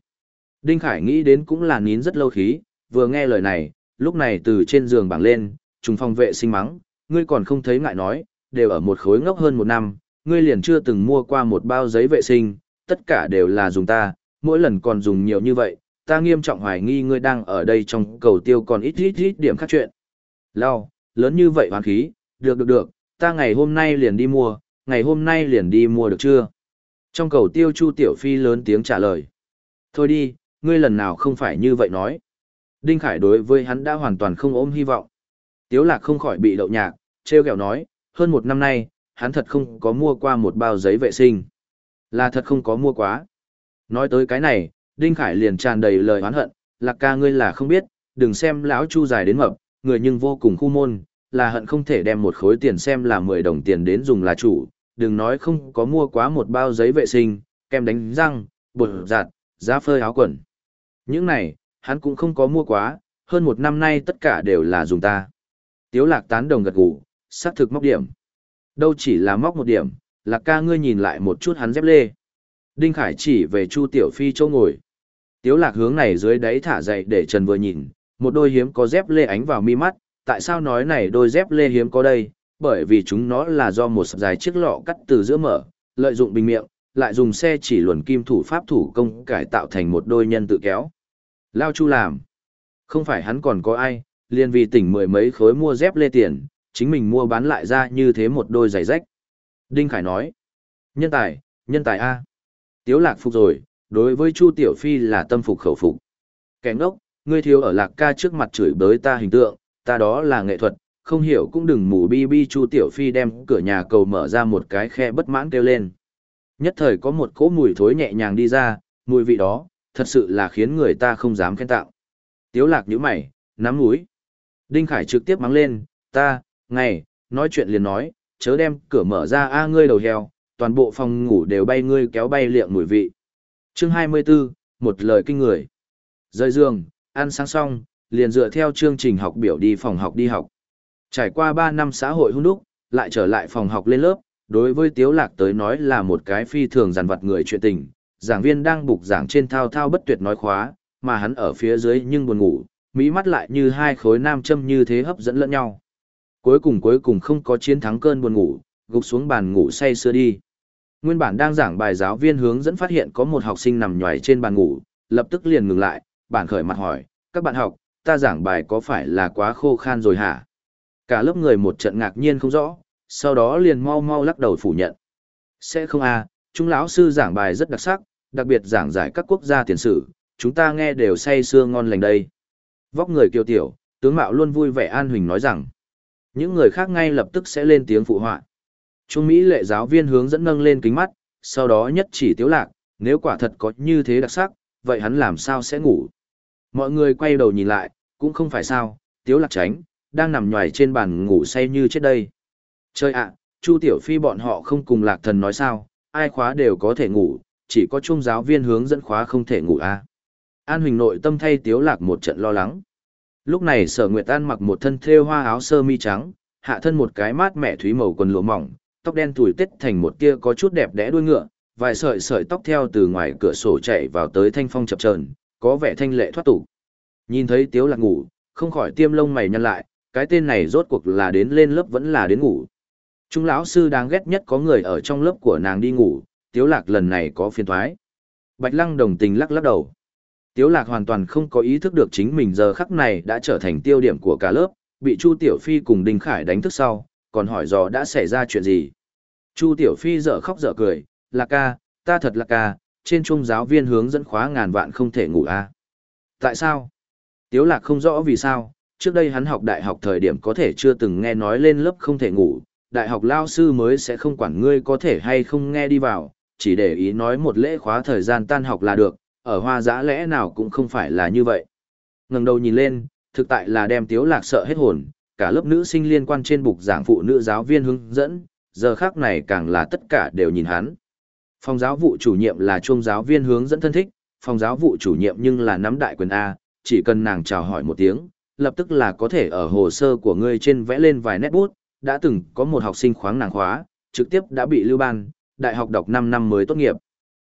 Đinh Khải nghĩ đến cũng là nín rất lâu khí, vừa nghe lời này, lúc này từ trên giường bảng lên, trùng phòng vệ sinh mắng, ngươi còn không thấy ngại nói, đều ở một khối ngốc hơn một năm, ngươi liền chưa từng mua qua một bao giấy vệ sinh, tất cả đều là dùng ta, mỗi lần còn dùng nhiều như vậy, ta nghiêm trọng hoài nghi ngươi đang ở đây trong cầu tiêu còn ít ít ít điểm khác chuyện. Lao, lớn như vậy hoàn khí, được được được, ta ngày hôm nay liền đi mua, ngày hôm nay liền đi mua được chưa? Trong cầu tiêu Chu Tiểu Phi lớn tiếng trả lời. Thôi đi, ngươi lần nào không phải như vậy nói. Đinh Khải đối với hắn đã hoàn toàn không ôm hy vọng. Tiếu lạc không khỏi bị đậu nhạc, treo kẹo nói, hơn một năm nay, hắn thật không có mua qua một bao giấy vệ sinh. Là thật không có mua quá. Nói tới cái này, Đinh Khải liền tràn đầy lời oán hận, lạc ca ngươi là không biết, đừng xem lão chu dài đến mập, người nhưng vô cùng khu môn, là hận không thể đem một khối tiền xem là 10 đồng tiền đến dùng là chủ, đừng nói không có mua quá một bao giấy vệ sinh, kem đánh răng, bột giặt, giá phơi áo quần. Những này, hắn cũng không có mua quá, hơn một năm nay tất cả đều là dùng ta. Tiếu lạc tán đồng gật gù, xác thực móc điểm. Đâu chỉ là móc một điểm, lạc ca ngươi nhìn lại một chút hắn dép lê. Đinh Khải chỉ về Chu Tiểu Phi châu ngồi. Tiếu lạc hướng này dưới đáy thả dậy để Trần vừa nhìn, một đôi hiếm có dép lê ánh vào mi mắt, tại sao nói này đôi dép lê hiếm có đây, bởi vì chúng nó là do một dài chiếc lọ cắt từ giữa mở, lợi dụng bình miệng, lại dùng xe chỉ luồn kim thủ pháp thủ công cải tạo thành một đôi nhân tự kéo. Lao Chu làm. Không phải hắn còn có ai, liền vì tỉnh mười mấy khối mua dép lê tiền, chính mình mua bán lại ra như thế một đôi giày rách. Đinh Khải nói. Nhân tài, nhân tài A. Tiếu lạc phục rồi, đối với Chu Tiểu Phi là tâm phục khẩu phục. Kẻ ngốc, ngươi thiếu ở lạc ca trước mặt chửi bới ta hình tượng, ta đó là nghệ thuật, không hiểu cũng đừng mù bi bi Chu Tiểu Phi đem cửa nhà cầu mở ra một cái khe bất mãn kêu lên. Nhất thời có một cỗ mùi thối nhẹ nhàng đi ra, mùi vị đó, thật sự là khiến người ta không dám khen tạo. Tiếu lạc nhíu mày, nắm mũi. Đinh Khải trực tiếp mắng lên, ta, ngày, nói chuyện liền nói, chớ đem cửa mở ra a ngươi đầu heo, toàn bộ phòng ngủ đều bay ngươi kéo bay liệng mùi vị. Chương 24, một lời kinh người. Rời giường, ăn sáng xong, liền dựa theo chương trình học biểu đi phòng học đi học. Trải qua 3 năm xã hội hung đúc, lại trở lại phòng học lên lớp, đối với Tiếu Lạc tới nói là một cái phi thường dằn vặt người chuyện tình. Giảng viên đang bục giảng trên thao thao bất tuyệt nói khóa, mà hắn ở phía dưới nhưng buồn ngủ, mỹ mắt lại như hai khối nam châm như thế hấp dẫn lẫn nhau. Cuối cùng cuối cùng không có chiến thắng cơn buồn ngủ, gục xuống bàn ngủ say sưa đi. Nguyên bản đang giảng bài giáo viên hướng dẫn phát hiện có một học sinh nằm nhòi trên bàn ngủ, lập tức liền ngừng lại, bản khởi mặt hỏi, các bạn học, ta giảng bài có phải là quá khô khan rồi hả? Cả lớp người một trận ngạc nhiên không rõ, sau đó liền mau mau lắc đầu phủ nhận. Sẽ không à, chúng lão sư giảng bài rất đặc sắc, đặc biệt giảng giải các quốc gia tiền sử, chúng ta nghe đều say sưa ngon lành đây. Vóc người kiêu tiểu, tướng mạo luôn vui vẻ an huỳnh nói rằng, những người khác ngay lập tức sẽ lên tiếng phụ họa. Trung Mỹ lệ giáo viên hướng dẫn nâng lên kính mắt, sau đó nhất chỉ tiếu lạc, nếu quả thật có như thế đặc sắc, vậy hắn làm sao sẽ ngủ? Mọi người quay đầu nhìn lại, cũng không phải sao, tiếu lạc tránh, đang nằm nhòi trên bàn ngủ say như chết đây. Chơi ạ, Chu Tiểu Phi bọn họ không cùng lạc thần nói sao, ai khóa đều có thể ngủ, chỉ có trung giáo viên hướng dẫn khóa không thể ngủ à. An Huỳnh nội tâm thay tiếu lạc một trận lo lắng. Lúc này sở Nguyệt An mặc một thân thêu hoa áo sơ mi trắng, hạ thân một cái mát mẻ thúy màu quần lụa mỏng, tóc đen thủi tết thành một tia có chút đẹp đẽ đuôi ngựa, vài sợi sợi tóc theo từ ngoài cửa sổ chạy vào tới thanh phong chập chờn, có vẻ thanh lệ thoát tục. Nhìn thấy Tiếu Lạc ngủ, không khỏi tiêm lông mày nhăn lại, cái tên này rốt cuộc là đến lên lớp vẫn là đến ngủ. Trung lão sư đáng ghét nhất có người ở trong lớp của nàng đi ngủ, Tiếu Lạc lần này có phiền toái. Bạch Lăng đồng tình lắc lắc đầu. Tiếu Lạc hoàn toàn không có ý thức được chính mình giờ khắc này đã trở thành tiêu điểm của cả lớp, bị Chu Tiểu Phi cùng Đinh Khải đánh thức sau, còn hỏi dò đã xảy ra chuyện gì. Chu Tiểu Phi dở khóc dở cười, là ca, ta thật là ca, trên trung giáo viên hướng dẫn khóa ngàn vạn không thể ngủ a. À? Tại sao? Tiếu lạc không rõ vì sao, trước đây hắn học đại học thời điểm có thể chưa từng nghe nói lên lớp không thể ngủ, đại học lao sư mới sẽ không quản ngươi có thể hay không nghe đi vào, chỉ để ý nói một lễ khóa thời gian tan học là được, ở hoa giã lẽ nào cũng không phải là như vậy. ngẩng đầu nhìn lên, thực tại là đem tiếu lạc sợ hết hồn, cả lớp nữ sinh liên quan trên bục giảng phụ nữ giáo viên hướng dẫn, giờ khác này càng là tất cả đều nhìn hắn. Phòng giáo vụ chủ nhiệm là trung giáo viên hướng dẫn thân thích, phòng giáo vụ chủ nhiệm nhưng là nắm đại quyền A, chỉ cần nàng chào hỏi một tiếng, lập tức là có thể ở hồ sơ của ngươi trên vẽ lên vài nét bút, đã từng có một học sinh khoáng nàng khóa, trực tiếp đã bị lưu ban, đại học đọc 5 năm mới tốt nghiệp.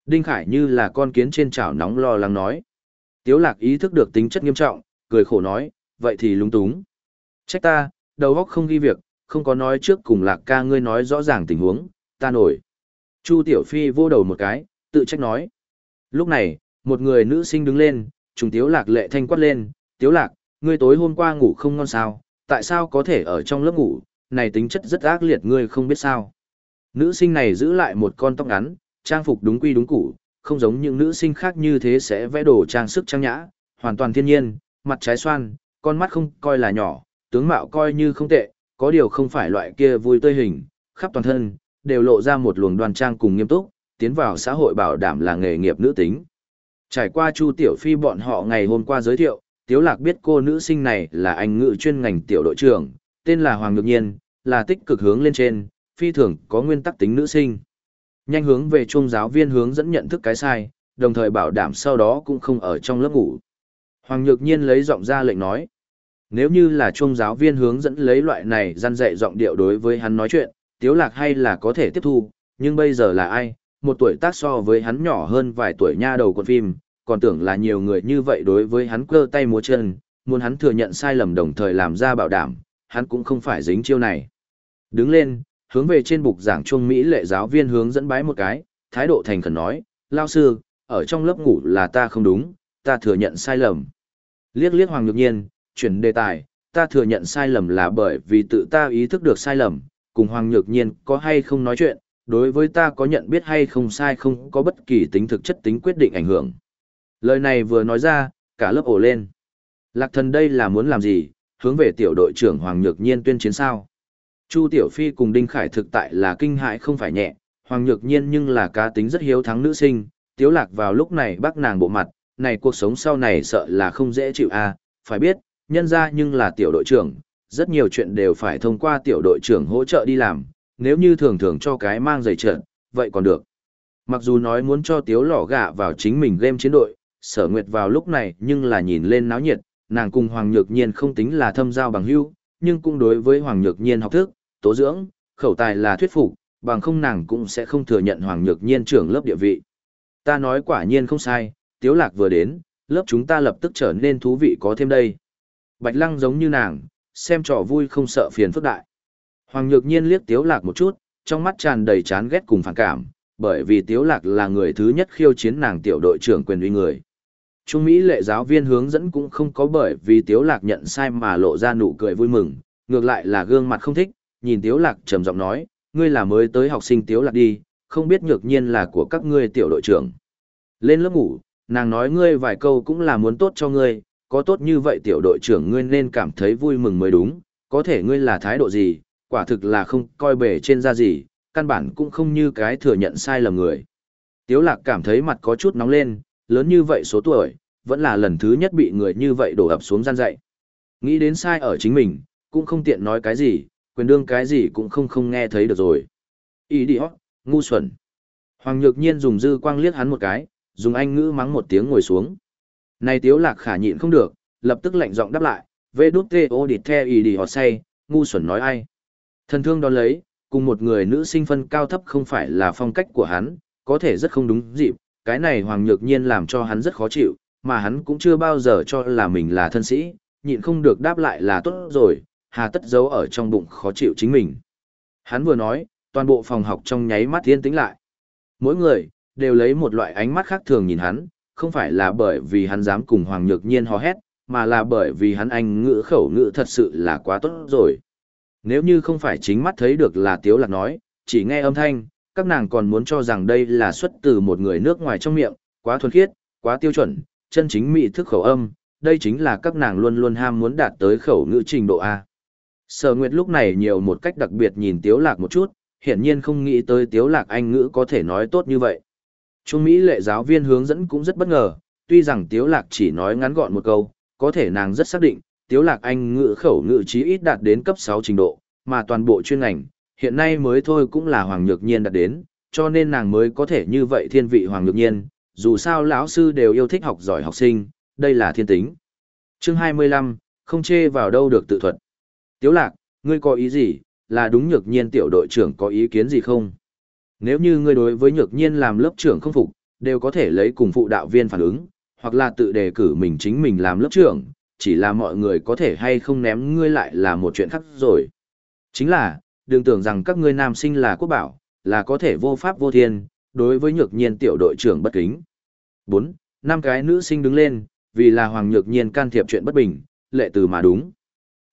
Đinh Khải như là con kiến trên chảo nóng lo lắng nói. Tiếu lạc ý thức được tính chất nghiêm trọng, cười khổ nói, vậy thì lúng túng. Trách ta, đầu óc không ghi việc, không có nói trước cùng lạc ca ngươi nói rõ ràng tình huống, ta nổi. Chu Tiểu Phi vô đầu một cái, tự trách nói. Lúc này, một người nữ sinh đứng lên, trùng Tiếu Lạc lệ thanh quát lên, Tiếu Lạc, ngươi tối hôm qua ngủ không ngon sao, tại sao có thể ở trong lớp ngủ, này tính chất rất ác liệt ngươi không biết sao. Nữ sinh này giữ lại một con tóc ngắn, trang phục đúng quy đúng củ, không giống những nữ sinh khác như thế sẽ vẽ đồ trang sức trang nhã, hoàn toàn thiên nhiên, mặt trái xoan, con mắt không coi là nhỏ, tướng mạo coi như không tệ, có điều không phải loại kia vui tươi hình, khắp toàn thân, đều lộ ra một luồng đoan trang cùng nghiêm túc, tiến vào xã hội bảo đảm là nghề nghiệp nữ tính. Trải qua Chu Tiểu Phi bọn họ ngày hôm qua giới thiệu, Tiếu Lạc biết cô nữ sinh này là anh ngự chuyên ngành tiểu đội trưởng, tên là Hoàng Nhược Nhiên, là tích cực hướng lên trên, phi thường có nguyên tắc tính nữ sinh. Nhanh hướng về trung giáo viên hướng dẫn nhận thức cái sai, đồng thời bảo đảm sau đó cũng không ở trong lớp ngủ. Hoàng Nhược Nhiên lấy giọng ra lệnh nói. Nếu như là trung giáo viên hướng dẫn lấy loại này gian dạy giọng điệu đối với hắn nói chuyện, Tiếu Lạc hay là có thể tiếp thu, nhưng bây giờ là ai, một tuổi tác so với hắn nhỏ hơn vài tuổi nha đầu con phim, còn tưởng là nhiều người như vậy đối với hắn cơ tay múa chân, muốn hắn thừa nhận sai lầm đồng thời làm ra bảo đảm, hắn cũng không phải dính chiêu này. Đứng lên, hướng về trên bục giảng trung Mỹ lệ giáo viên hướng dẫn bái một cái, thái độ thành khẩn nói, lao sư, ở trong lớp ngủ là ta không đúng, ta thừa nhận sai lầm. Liếc liếc Hoàng Nhược Nhiên, chuyển đề tài, ta thừa nhận sai lầm là bởi vì tự ta ý thức được sai lầm, cùng Hoàng Nhược Nhiên có hay không nói chuyện, đối với ta có nhận biết hay không sai không có bất kỳ tính thực chất tính quyết định ảnh hưởng. Lời này vừa nói ra, cả lớp ổ lên. Lạc thần đây là muốn làm gì, hướng về tiểu đội trưởng Hoàng Nhược Nhiên tuyên chiến sao. Chu Tiểu Phi cùng Đinh Khải thực tại là kinh hãi không phải nhẹ, Hoàng Nhược Nhiên nhưng là cá tính rất hiếu thắng nữ sinh, Tiếu Lạc vào lúc này bác nàng bộ mặt, này cuộc sống sau này sợ là không dễ chịu a, à, phải biết, nhân ra nhưng là tiểu đội trưởng, rất nhiều chuyện đều phải thông qua tiểu đội trưởng hỗ trợ đi làm, nếu như thường thường cho cái mang giày trận, vậy còn được. Mặc dù nói muốn cho Tiếu lỏ gạ vào chính mình game chiến đội, sở nguyệt vào lúc này nhưng là nhìn lên náo nhiệt, nàng cùng Hoàng Nhược Nhiên không tính là thâm giao bằng hữu, nhưng cũng đối với Hoàng Nhược Nhiên học thức, tố dưỡng, khẩu tài là thuyết phục, bằng không nàng cũng sẽ không thừa nhận Hoàng Nhược Nhiên trưởng lớp địa vị. Ta nói quả nhiên không sai, Tiếu Lạc vừa đến, lớp chúng ta lập tức trở nên thú vị có thêm đây. Bạch Lăng giống như nàng, xem trò vui không sợ phiền phức đại. Hoàng Nhược Nhiên liếc Tiếu Lạc một chút, trong mắt tràn đầy chán ghét cùng phản cảm, bởi vì Tiếu Lạc là người thứ nhất khiêu chiến nàng tiểu đội trưởng quyền uy người. Trung Mỹ lệ giáo viên hướng dẫn cũng không có bởi vì Tiếu Lạc nhận sai mà lộ ra nụ cười vui mừng, ngược lại là gương mặt không thích, nhìn Tiếu Lạc trầm giọng nói, ngươi là mới tới học sinh Tiếu Lạc đi, không biết nhược nhiên là của các ngươi tiểu đội trưởng. Lên lớp ngủ, nàng nói ngươi vài câu cũng là muốn tốt cho ngươi, có tốt như vậy tiểu đội trưởng ngươi nên cảm thấy vui mừng mới đúng, có thể ngươi là thái độ gì, quả thực là không coi bề trên ra gì, căn bản cũng không như cái thừa nhận sai lầm người. Tiếu lạc cảm thấy mặt có chút nóng lên, lớn như vậy số tuổi, vẫn là lần thứ nhất bị người như vậy đổ ập xuống gian dạy. Nghĩ đến sai ở chính mình, cũng không tiện nói cái gì, quyền đương cái gì cũng không không nghe thấy được rồi. Ý đi hót, ngu xuẩn. Hoàng Nhược Nhiên dùng dư quang liếc hắn một cái, dùng anh ngữ mắng một tiếng ngồi xuống. Này tiếu lạc khả nhịn không được, lập tức lạnh giọng đáp lại, vê đút tê ô địt the ý đi hót say, ngu xuẩn nói ai. Thần thương đón lấy, cùng một người nữ sinh phân cao thấp không phải là phong cách của hắn, có thể rất không đúng dịp, cái này Hoàng Nhược Nhiên làm cho hắn rất khó chịu, mà hắn cũng chưa bao giờ cho là mình là thân sĩ, nhịn không được đáp lại là tốt rồi, hà tất giấu ở trong bụng khó chịu chính mình. Hắn vừa nói, toàn bộ phòng học trong nháy mắt yên tĩnh lại. Mỗi người, đều lấy một loại ánh mắt khác thường nhìn hắn, không phải là bởi vì hắn dám cùng Hoàng Nhược Nhiên hò hét, mà là bởi vì hắn anh ngữ khẩu ngữ thật sự là quá tốt rồi. Nếu như không phải chính mắt thấy được là Tiếu Lạc nói, chỉ nghe âm thanh, các nàng còn muốn cho rằng đây là xuất từ một người nước ngoài trong miệng, quá thuần khiết, quá tiêu chuẩn, chân chính mỹ thức khẩu âm, đây chính là các nàng luôn luôn ham muốn đạt tới khẩu ngữ trình độ A. Sở Nguyệt lúc này nhiều một cách đặc biệt nhìn Tiếu Lạc một chút, hiển nhiên không nghĩ tới Tiếu Lạc Anh ngữ có thể nói tốt như vậy. Trung Mỹ lệ giáo viên hướng dẫn cũng rất bất ngờ, tuy rằng Tiếu Lạc chỉ nói ngắn gọn một câu, có thể nàng rất xác định, Tiếu Lạc Anh ngữ khẩu ngữ chí ít đạt đến cấp 6 trình độ, mà toàn bộ chuyên ngành, hiện nay mới thôi cũng là Hoàng Nhược Nhiên đạt đến, cho nên nàng mới có thể như vậy thiên vị Hoàng Nhược Nhiên, dù sao lão sư đều yêu thích học giỏi học sinh, đây là thiên tính. Chương 25, không chê vào đâu được tự thuật. Tiếu lạc, ngươi có ý gì, là đúng Nhược Nhiên tiểu đội trưởng có ý kiến gì không? Nếu như ngươi đối với Nhược Nhiên làm lớp trưởng không phục, đều có thể lấy cùng phụ đạo viên phản ứng, hoặc là tự đề cử mình chính mình làm lớp trưởng, chỉ là mọi người có thể hay không ném ngươi lại là một chuyện khác rồi. Chính là, đừng tưởng rằng các ngươi nam sinh là quốc bảo, là có thể vô pháp vô thiên, đối với nhược nhiên tiểu đội trưởng bất kính. 4. Năm cái nữ sinh đứng lên, vì là Hoàng Nhược Nhiên can thiệp chuyện bất bình, lệ từ mà đúng.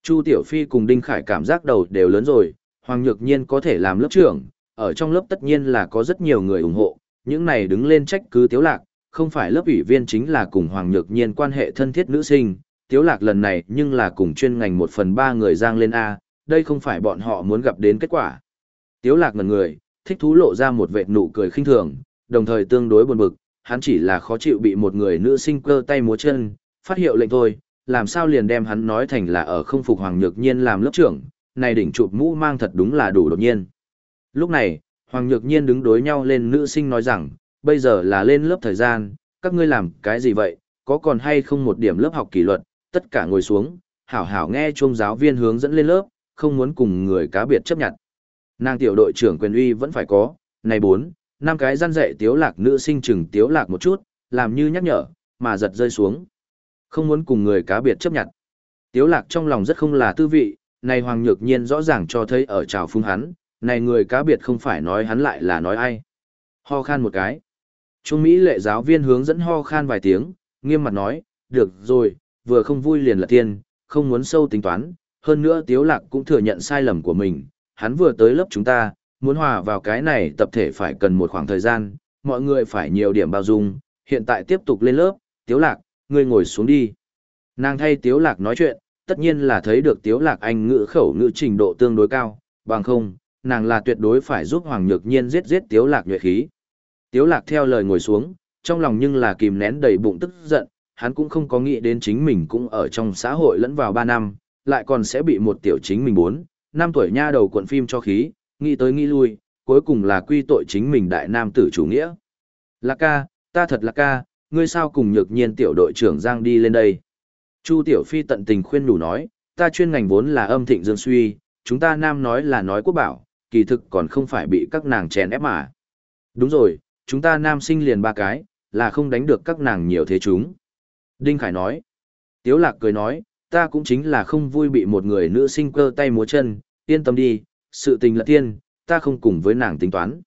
Chu Tiểu Phi cùng Đinh Khải cảm giác đầu đều lớn rồi, Hoàng Nhược Nhiên có thể làm lớp trưởng, ở trong lớp tất nhiên là có rất nhiều người ủng hộ, những này đứng lên trách cứ Tiếu Lạc, không phải lớp ủy viên chính là cùng Hoàng Nhược Nhiên quan hệ thân thiết nữ sinh, Tiếu Lạc lần này nhưng là cùng chuyên ngành một phần ba người giang lên A, đây không phải bọn họ muốn gặp đến kết quả. Tiếu Lạc ngần người, thích thú lộ ra một vệt nụ cười khinh thường, đồng thời tương đối buồn bực, hắn chỉ là khó chịu bị một người nữ sinh cơ tay múa chân, phát hiệu lệnh thôi, làm sao liền đem hắn nói thành là ở không phục Hoàng Nhược Nhiên làm lớp trưởng, này đỉnh chụp mũ mang thật đúng là đủ đột nhiên. Lúc này, Hoàng Nhược Nhiên đứng đối nhau lên nữ sinh nói rằng, bây giờ là lên lớp thời gian, các ngươi làm cái gì vậy, có còn hay không một điểm lớp học kỷ luật, tất cả ngồi xuống, hảo hảo nghe chung giáo viên hướng dẫn lên lớp, không muốn cùng người cá biệt chấp nhận. Nàng tiểu đội trưởng quyền uy vẫn phải có, này bốn, năm cái gian dạy tiếu lạc nữ sinh chừng tiếu lạc một chút, làm như nhắc nhở, mà giật rơi xuống. Không muốn cùng người cá biệt chấp nhận. Tiếu lạc trong lòng rất không là tư vị, này Hoàng Nhược Nhiên rõ ràng cho thấy ở trào phung hắn, này người cá biệt không phải nói hắn lại là nói ai. Ho khan một cái. Trung Mỹ lệ giáo viên hướng dẫn ho khan vài tiếng, nghiêm mặt nói, được rồi, vừa không vui liền là tiên, không muốn sâu tính toán, hơn nữa Tiếu Lạc cũng thừa nhận sai lầm của mình, hắn vừa tới lớp chúng ta, muốn hòa vào cái này tập thể phải cần một khoảng thời gian, mọi người phải nhiều điểm bao dung, hiện tại tiếp tục lên lớp, Tiếu Lạc, ngươi ngồi xuống đi. Nàng thay Tiếu Lạc nói chuyện, tất nhiên là thấy được Tiếu Lạc anh ngữ khẩu ngữ trình độ tương đối cao, bằng không, nàng là tuyệt đối phải giúp Hoàng Nhược Nhiên giết giết Tiếu Lạc nhuệ khí. Tiếu Lạc theo lời ngồi xuống, trong lòng nhưng là kìm nén đầy bụng tức giận, hắn cũng không có nghĩ đến chính mình cũng ở trong xã hội lẫn vào 3 năm, lại còn sẽ bị một tiểu chính mình bốn, năm tuổi nha đầu cuộn phim cho khí, nghĩ tới nghĩ lui, cuối cùng là quy tội chính mình đại nam tử chủ nghĩa. Lạc ca, ta thật lạc ca, ngươi sao cùng nhược nhiên tiểu đội trưởng Giang đi lên đây. Chu Tiểu Phi tận tình khuyên đủ nói, ta chuyên ngành vốn là âm thịnh dương suy, chúng ta nam nói là nói quốc bảo, kỳ thực còn không phải bị các nàng chèn ép mà. Đúng rồi, chúng ta nam sinh liền ba cái, là không đánh được các nàng nhiều thế chúng. Đinh Khải nói. Tiếu Lạc cười nói, ta cũng chính là không vui bị một người nữ sinh cơ tay múa chân, yên tâm đi, sự tình là tiên, ta không cùng với nàng tính toán.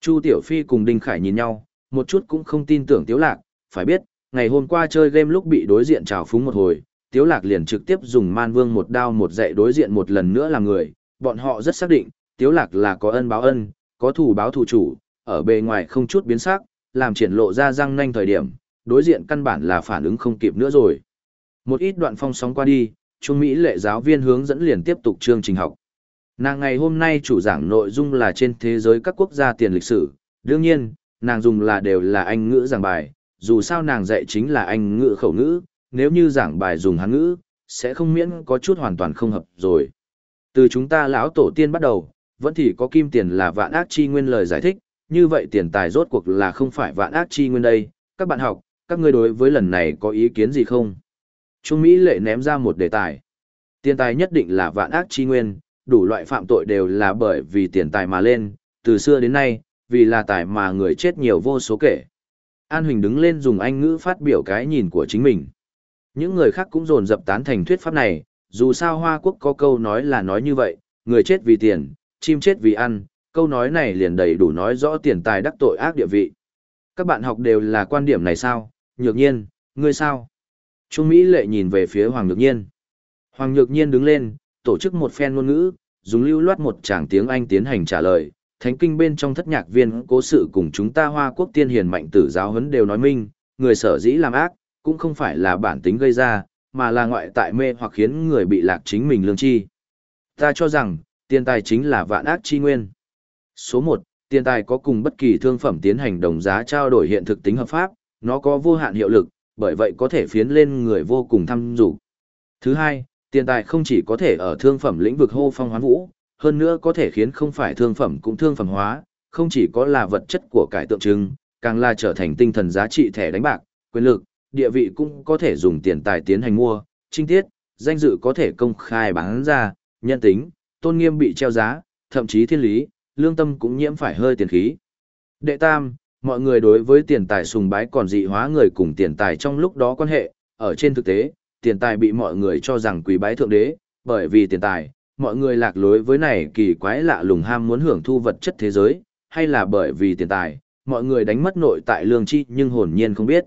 Chu Tiểu Phi cùng Đinh Khải nhìn nhau, một chút cũng không tin tưởng Tiếu Lạc, phải biết, ngày hôm qua chơi game lúc bị đối diện trào phúng một hồi, Tiếu Lạc liền trực tiếp dùng man vương một đao một dạy đối diện một lần nữa làm người, bọn họ rất xác định, Tiếu Lạc là có ân báo ân, có thù báo thù chủ, ở bề ngoài không chút biến sắc, làm triển lộ ra răng nanh thời điểm, đối diện căn bản là phản ứng không kịp nữa rồi. Một ít đoạn phong sóng qua đi, Trung Mỹ lệ giáo viên hướng dẫn liền tiếp tục chương trình học. Nàng ngày hôm nay chủ giảng nội dung là trên thế giới các quốc gia tiền lịch sử, đương nhiên, nàng dùng là đều là anh ngữ giảng bài, dù sao nàng dạy chính là anh ngữ khẩu ngữ, nếu như giảng bài dùng hán ngữ, sẽ không miễn có chút hoàn toàn không hợp rồi. Từ chúng ta lão tổ tiên bắt đầu, vẫn thì có kim tiền là vạn ác chi nguyên lời giải thích, như vậy tiền tài rốt cuộc là không phải vạn ác chi nguyên đây, các bạn học, các ngươi đối với lần này có ý kiến gì không? Trung Mỹ lệ ném ra một đề tài. Tiền tài nhất định là vạn ác chi nguyên, đủ loại phạm tội đều là bởi vì tiền tài mà lên, từ xưa đến nay, vì là tài mà người chết nhiều vô số kể. An Huỳnh đứng lên dùng anh ngữ phát biểu cái nhìn của chính mình. Những người khác cũng dồn dập tán thành thuyết pháp này, dù sao Hoa Quốc có câu nói là nói như vậy, người chết vì tiền, chim chết vì ăn, câu nói này liền đầy đủ nói rõ tiền tài đắc tội ác địa vị. Các bạn học đều là quan điểm này sao? Nhược nhiên, ngươi sao? Trung Mỹ lệ nhìn về phía Hoàng Nhược Nhiên. Hoàng Nhược Nhiên đứng lên, tổ chức một phen ngôn ngữ, dùng lưu loát một tràng tiếng Anh tiến hành trả lời. Thánh kinh bên trong thất nhạc viên cố sự cùng chúng ta hoa quốc tiên hiền mạnh tử giáo huấn đều nói minh, người sở dĩ làm ác, cũng không phải là bản tính gây ra, mà là ngoại tại mê hoặc khiến người bị lạc chính mình lương chi. Ta cho rằng, tiền tài chính là vạn ác chi nguyên. Số 1, tiền tài có cùng bất kỳ thương phẩm tiến hành đồng giá trao đổi hiện thực tính hợp pháp, nó có vô hạn hiệu lực, bởi vậy có thể phiến lên người vô cùng thăm dụ. Thứ hai, tiền tài không chỉ có thể ở thương phẩm lĩnh vực hô phong hoán vũ, hơn nữa có thể khiến không phải thương phẩm cũng thương phẩm hóa, không chỉ có là vật chất của cải tượng trưng, càng là trở thành tinh thần giá trị thẻ đánh bạc, quyền lực, địa vị cũng có thể dùng tiền tài tiến hành mua, trinh tiết, danh dự có thể công khai bán ra, nhân tính, tôn nghiêm bị treo giá, thậm chí thiên lý, lương tâm cũng nhiễm phải hơi tiền khí. Đệ tam, mọi người đối với tiền tài sùng bái còn dị hóa người cùng tiền tài trong lúc đó quan hệ, ở trên thực tế, tiền tài bị mọi người cho rằng quý bái thượng đế, bởi vì tiền tài, mọi người lạc lối với này kỳ quái lạ lùng ham muốn hưởng thu vật chất thế giới, hay là bởi vì tiền tài, mọi người đánh mất nội tại lương chi nhưng hồn nhiên không biết.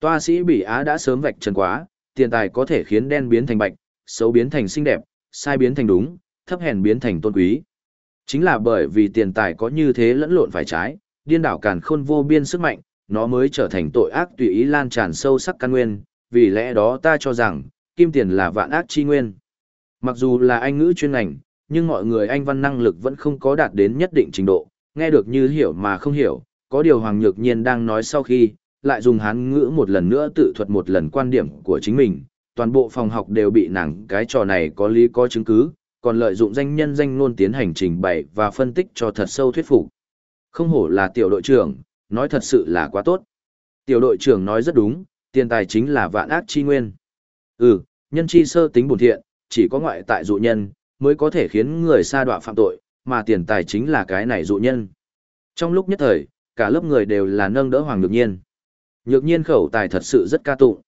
Toa sĩ Bỉ Á đã sớm vạch trần quá, tiền tài có thể khiến đen biến thành bạch, xấu biến thành xinh đẹp, sai biến thành đúng, thấp hèn biến thành tôn quý. Chính là bởi vì tiền tài có như thế lẫn lộn phải trái, điên đảo càn khôn vô biên sức mạnh, nó mới trở thành tội ác tùy ý lan tràn sâu sắc căn nguyên, vì lẽ đó ta cho rằng, kim tiền là vạn ác chi nguyên. Mặc dù là anh ngữ chuyên ngành, nhưng mọi người anh văn năng lực vẫn không có đạt đến nhất định trình độ, nghe được như hiểu mà không hiểu, có điều Hoàng Nhược Nhiên đang nói sau khi, lại dùng hán ngữ một lần nữa tự thuật một lần quan điểm của chính mình, toàn bộ phòng học đều bị nàng cái trò này có lý có chứng cứ, còn lợi dụng danh nhân danh ngôn tiến hành trình bày và phân tích cho thật sâu thuyết phục. Không hổ là tiểu đội trưởng, nói thật sự là quá tốt. Tiểu đội trưởng nói rất đúng, tiền tài chính là vạn ác chi nguyên. Ừ, nhân chi sơ tính bổn thiện, chỉ có ngoại tại dụ nhân, mới có thể khiến người sa đọa phạm tội, mà tiền tài chính là cái này dụ nhân. Trong lúc nhất thời, cả lớp người đều là nâng đỡ Hoàng Nhược Nhiên. Nhược Nhiên khẩu tài thật sự rất ca tụng.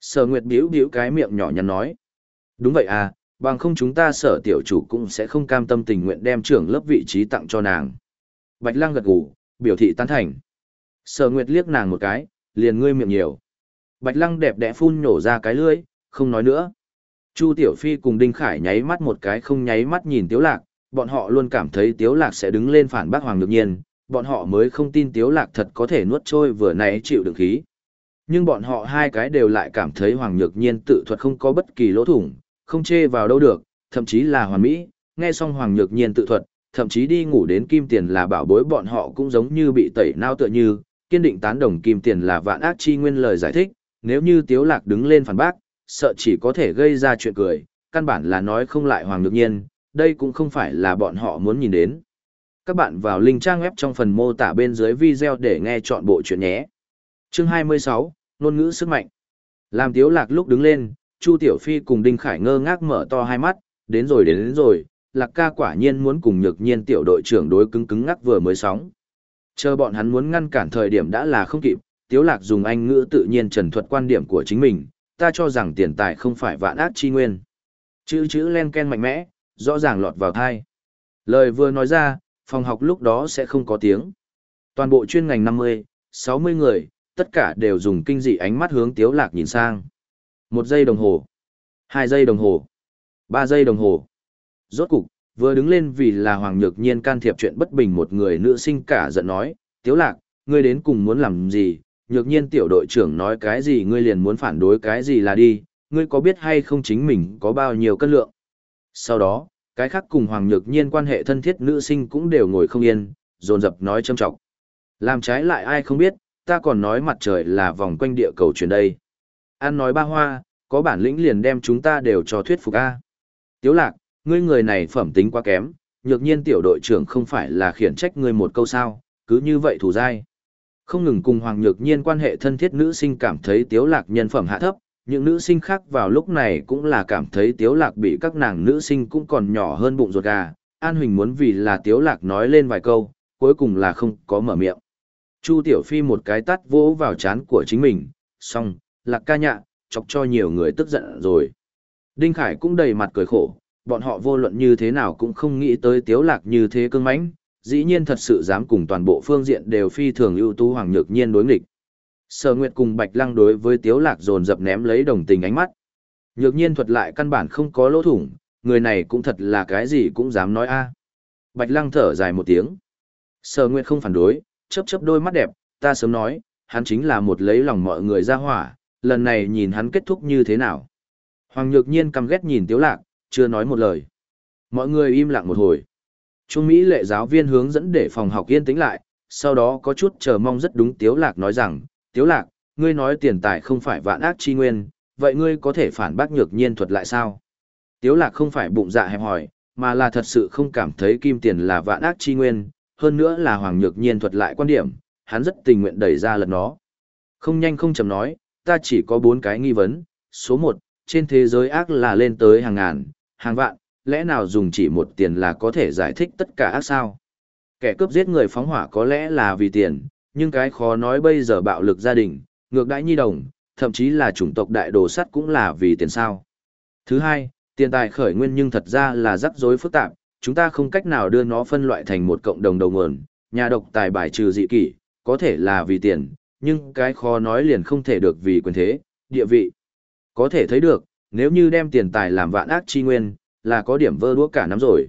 Sở Nguyệt biểu biểu cái miệng nhỏ nhắn nói. Đúng vậy à, bằng không chúng ta sở tiểu chủ cũng sẽ không cam tâm tình nguyện đem trưởng lớp vị trí tặng cho nàng. Bạch Lăng gật gù, biểu thị tán thành. Sở Nguyệt liếc nàng một cái, liền ngươi miệng nhiều. Bạch Lăng đẹp đẽ phun nhổ ra cái lưỡi, không nói nữa. Chu Tiểu Phi cùng Đinh Khải nháy mắt một cái không nháy mắt nhìn Tiếu Lạc, bọn họ luôn cảm thấy Tiếu Lạc sẽ đứng lên phản bác Hoàng Nhược Nhiên, bọn họ mới không tin Tiếu Lạc thật có thể nuốt trôi vừa nãy chịu đựng khí. Nhưng bọn họ hai cái đều lại cảm thấy Hoàng Nhược Nhiên tự thuật không có bất kỳ lỗ thủng, không chê vào đâu được, thậm chí là hoàn mỹ, nghe xong Hoàng Nhược Nhiên tự thuật, thậm chí đi ngủ đến kim tiền là bảo bối bọn họ cũng giống như bị tẩy nao tựa như, kiên định tán đồng kim tiền là vạn ác chi nguyên lời giải thích, nếu như Tiếu Lạc đứng lên phản bác, sợ chỉ có thể gây ra chuyện cười, căn bản là nói không lại Hoàng Nhược Nhiên, đây cũng không phải là bọn họ muốn nhìn đến. Các bạn vào link trang web trong phần mô tả bên dưới video để nghe chọn bộ chuyện nhé. Chương 26, Nôn ngữ sức mạnh. Làm Tiếu Lạc lúc đứng lên, Chu Tiểu Phi cùng Đinh Khải ngơ ngác mở to hai mắt, đến rồi đến, đến rồi, Lạc ca quả nhiên muốn cùng nhược nhiên tiểu đội trưởng đối cứng cứng ngắc vừa mới sóng. Chờ bọn hắn muốn ngăn cản thời điểm đã là không kịp, Tiếu Lạc dùng anh ngữ tự nhiên trần thuật quan điểm của chính mình, ta cho rằng tiền tài không phải vạn ác chi nguyên. Chữ chữ len ken mạnh mẽ, rõ ràng lọt vào tai. Lời vừa nói ra, phòng học lúc đó sẽ không có tiếng. Toàn bộ chuyên ngành 50, 60 người, tất cả đều dùng kinh dị ánh mắt hướng Tiếu Lạc nhìn sang. Một giây đồng hồ, hai giây đồng hồ, ba giây đồng hồ. Rốt cục, vừa đứng lên vì là Hoàng Nhược Nhiên can thiệp chuyện bất bình một người nữ sinh cả giận nói, Tiếu Lạc, ngươi đến cùng muốn làm gì, nhược nhiên tiểu đội trưởng nói cái gì ngươi liền muốn phản đối cái gì là đi, ngươi có biết hay không chính mình có bao nhiêu cân lượng. Sau đó, cái khác cùng Hoàng Nhược Nhiên quan hệ thân thiết nữ sinh cũng đều ngồi không yên, dồn dập nói châm trọng. Làm trái lại ai không biết, ta còn nói mặt trời là vòng quanh địa cầu chuyển đây. An nói ba hoa, có bản lĩnh liền đem chúng ta đều cho thuyết phục A. Tiếu lạc, ngươi người này phẩm tính quá kém, nhược nhiên tiểu đội trưởng không phải là khiển trách ngươi một câu sao, cứ như vậy thủ dai. Không ngừng cùng Hoàng Nhược Nhiên quan hệ thân thiết nữ sinh cảm thấy Tiếu Lạc nhân phẩm hạ thấp, những nữ sinh khác vào lúc này cũng là cảm thấy Tiếu Lạc bị các nàng nữ sinh cũng còn nhỏ hơn bụng ruột gà. An Huỳnh muốn vì là Tiếu Lạc nói lên vài câu, cuối cùng là không có mở miệng. Chu Tiểu Phi một cái tát vỗ vào chán của chính mình, xong, Lạc ca nhạ, chọc cho nhiều người tức giận rồi. Đinh Khải cũng đầy mặt cười khổ, bọn họ vô luận như thế nào cũng không nghĩ tới Tiếu Lạc như thế cương mãnh, dĩ nhiên thật sự dám cùng toàn bộ phương diện đều phi thường ưu tú hoàng nhược nhiên đối nghịch. Sở Nguyệt cùng Bạch Lăng đối với Tiếu Lạc dồn dập ném lấy đồng tình ánh mắt. Nhược nhiên thuật lại căn bản không có lỗ thủng, người này cũng thật là cái gì cũng dám nói a. À. Bạch Lăng thở dài một tiếng. Sở Nguyệt không phản đối, chớp chớp đôi mắt đẹp, ta sớm nói, hắn chính là một lấy lòng mọi người ra hỏa, lần này nhìn hắn kết thúc như thế nào. Hoàng Nhược Nhiên căm ghét nhìn Tiếu Lạc, chưa nói một lời. Mọi người im lặng một hồi. Trung Mỹ lệ giáo viên hướng dẫn để phòng học yên tĩnh lại, sau đó có chút chờ mong rất đúng Tiếu Lạc nói rằng, Tiếu Lạc, ngươi nói tiền tài không phải vạn ác chi nguyên, vậy ngươi có thể phản bác nhược nhiên thuật lại sao? Tiếu Lạc không phải bụng dạ hẹp hỏi, mà là thật sự không cảm thấy kim tiền là vạn ác chi nguyên, hơn nữa là Hoàng Nhược Nhiên thuật lại quan điểm, hắn rất tình nguyện đẩy ra lần nó. Không nhanh không chậm nói, ta chỉ có bốn cái nghi vấn. Số một, trên thế giới ác là lên tới hàng ngàn, hàng vạn, lẽ nào dùng chỉ một tiền là có thể giải thích tất cả ác sao? Kẻ cướp giết người phóng hỏa có lẽ là vì tiền, nhưng cái khó nói bây giờ bạo lực gia đình, ngược đãi nhi đồng, thậm chí là chủng tộc đại đồ sắt cũng là vì tiền sao. Thứ hai, tiền tài khởi nguyên nhưng thật ra là rắc rối phức tạp, chúng ta không cách nào đưa nó phân loại thành một cộng đồng đầu nguồn, nhà độc tài bài trừ dị kỷ, có thể là vì tiền, nhưng cái khó nói liền không thể được vì quyền thế, địa vị. Có thể thấy được, nếu như đem tiền tài làm vạn ác chi nguyên, là có điểm vơ đũa cả nắm rồi.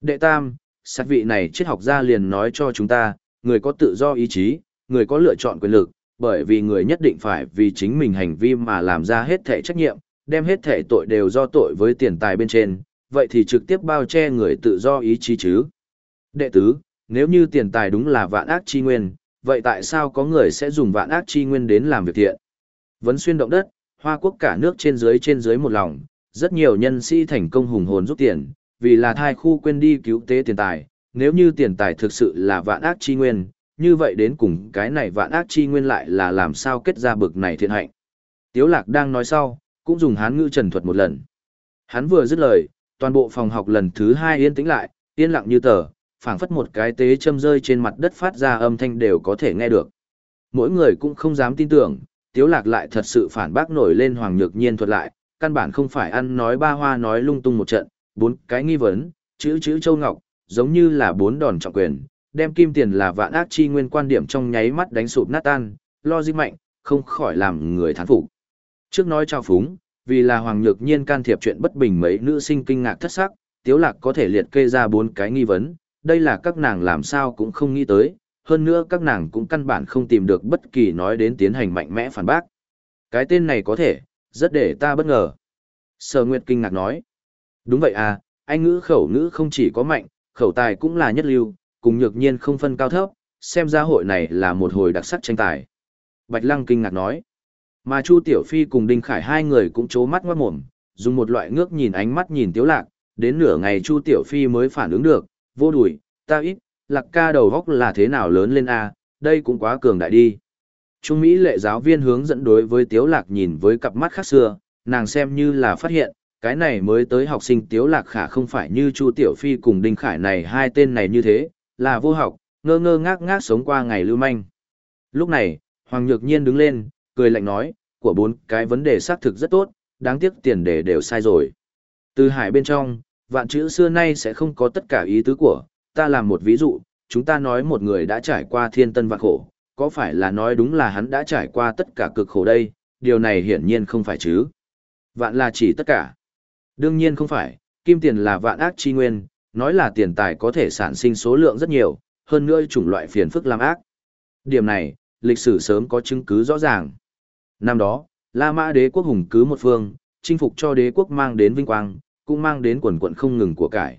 Đệ tam, sát vị này triết học gia liền nói cho chúng ta, người có tự do ý chí, người có lựa chọn quyền lực, bởi vì người nhất định phải vì chính mình hành vi mà làm ra hết thể trách nhiệm, đem hết thể tội đều do tội với tiền tài bên trên, vậy thì trực tiếp bao che người tự do ý chí chứ. Đệ tứ, nếu như tiền tài đúng là vạn ác chi nguyên, vậy tại sao có người sẽ dùng vạn ác chi nguyên đến làm việc thiện? Vấn xuyên động đất, Hoa quốc cả nước trên dưới trên dưới một lòng, rất nhiều nhân sĩ thành công hùng hồn giúp tiền, vì là thai khu quên đi cứu tế tiền tài, nếu như tiền tài thực sự là vạn ác chi nguyên, như vậy đến cùng cái này vạn ác chi nguyên lại là làm sao kết ra bực này thiện hạnh. Tiếu lạc đang nói sau, cũng dùng hán ngữ trần thuật một lần. Hắn vừa dứt lời, toàn bộ phòng học lần thứ hai yên tĩnh lại, yên lặng như tờ, phảng phất một cái tế châm rơi trên mặt đất phát ra âm thanh đều có thể nghe được. Mỗi người cũng không dám tin tưởng, tiếu lạc lại thật sự phản bác nổi lên hoàng nhược nhiên thuật lại, căn bản không phải ăn nói ba hoa nói lung tung một trận, bốn cái nghi vấn, chữ chữ châu ngọc, giống như là bốn đòn trọng quyền, đem kim tiền là vạn ác chi nguyên quan điểm trong nháy mắt đánh sụp nát tan, lo di mạnh, không khỏi làm người thán phục. Trước nói trao phúng, vì là Hoàng Nhược Nhiên can thiệp chuyện bất bình mấy nữ sinh kinh ngạc thất sắc, Tiếu Lạc có thể liệt kê ra bốn cái nghi vấn, đây là các nàng làm sao cũng không nghĩ tới, hơn nữa các nàng cũng căn bản không tìm được bất kỳ nói đến tiến hành mạnh mẽ phản bác. Cái tên này có thể, rất để ta bất ngờ. Sở Nguyệt kinh ngạc nói, đúng vậy à, anh ngữ khẩu ngữ không chỉ có mạnh, khẩu tài cũng là nhất lưu, cùng nhược nhiên không phân cao thấp, xem ra hội này là một hồi đặc sắc tranh tài. Bạch Lăng kinh ngạc nói, mà Chu Tiểu Phi cùng Đinh Khải hai người cũng chố mắt ngoát mồm, dùng một loại ngước nhìn ánh mắt nhìn Tiếu Lạc, đến nửa ngày Chu Tiểu Phi mới phản ứng được, vô đùi, ta ít, Lạc ca đầu góc là thế nào lớn lên a, đây cũng quá cường đại đi. Trung Mỹ lệ giáo viên hướng dẫn đối với Tiếu Lạc nhìn với cặp mắt khác xưa, nàng xem như là phát hiện, cái này mới tới học sinh Tiếu Lạc khả không phải như Chu Tiểu Phi cùng Đinh Khải này hai tên này như thế, là vô học, ngơ ngơ ngác ngác sống qua ngày lưu manh. Lúc này, Hoàng Nhược Nhiên đứng lên, cười lạnh nói, của bốn cái vấn đề xác thực rất tốt, đáng tiếc tiền đề đều sai rồi. Từ hải bên trong, vạn chữ xưa nay sẽ không có tất cả ý tứ của, ta làm một ví dụ, chúng ta nói một người đã trải qua thiên tân vạn khổ, có phải là nói đúng là hắn đã trải qua tất cả cực khổ đây, điều này hiển nhiên không phải chứ. Vạn là chỉ tất cả. Đương nhiên không phải, kim tiền là vạn ác chi nguyên, nói là tiền tài có thể sản sinh số lượng rất nhiều, hơn nữa chủng loại phiền phức làm ác. Điểm này, lịch sử sớm có chứng cứ rõ ràng. Năm đó, La Mã đế quốc hùng cứ một phương, chinh phục cho đế quốc mang đến vinh quang, cũng mang đến quần quận không ngừng của cải.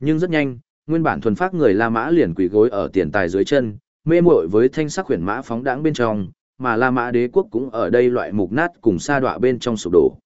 Nhưng rất nhanh, nguyên bản thuần phát người La Mã liền quỳ gối ở tiền tài dưới chân, mê muội với thanh sắc huyền mã phóng đãng bên trong, mà La Mã đế quốc cũng ở đây loại mục nát cùng sa đọa bên trong sụp đổ.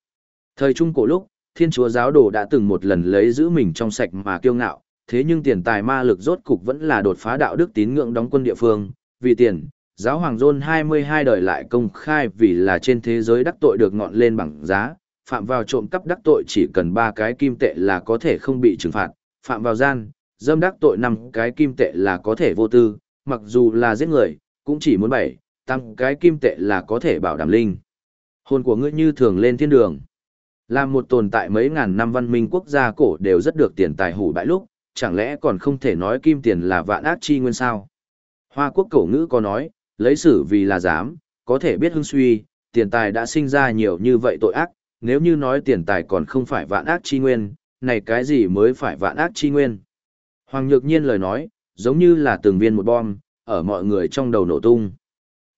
Thời trung cổ lúc, thiên chúa giáo đồ đã từng một lần lấy giữ mình trong sạch mà kiêu ngạo, thế nhưng tiền tài ma lực rốt cục vẫn là đột phá đạo đức tín ngưỡng đóng quân địa phương, vì tiền, giáo hoàng John 22 đời lại công khai vì là trên thế giới đắc tội được ngọn lên bằng giá, phạm vào trộm cắp đắc tội chỉ cần ba cái kim tệ là có thể không bị trừng phạt, phạm vào gian, dâm đắc tội năm cái kim tệ là có thể vô tư, mặc dù là giết người, cũng chỉ muốn bảy, tăng cái kim tệ là có thể bảo đảm linh. Hồn của ngươi như thường lên thiên đường. Là một tồn tại mấy ngàn năm văn minh quốc gia cổ đều rất được tiền tài hủ bại lúc, chẳng lẽ còn không thể nói kim tiền là vạn ác chi nguyên sao? Hoa quốc cổ ngữ có nói, lấy sử vì là dám, có thể biết hưng suy, tiền tài đã sinh ra nhiều như vậy tội ác, nếu như nói tiền tài còn không phải vạn ác chi nguyên, này cái gì mới phải vạn ác chi nguyên? Hoàng Nhược Nhiên lời nói, giống như là từng viên một bom, ở mọi người trong đầu nổ tung.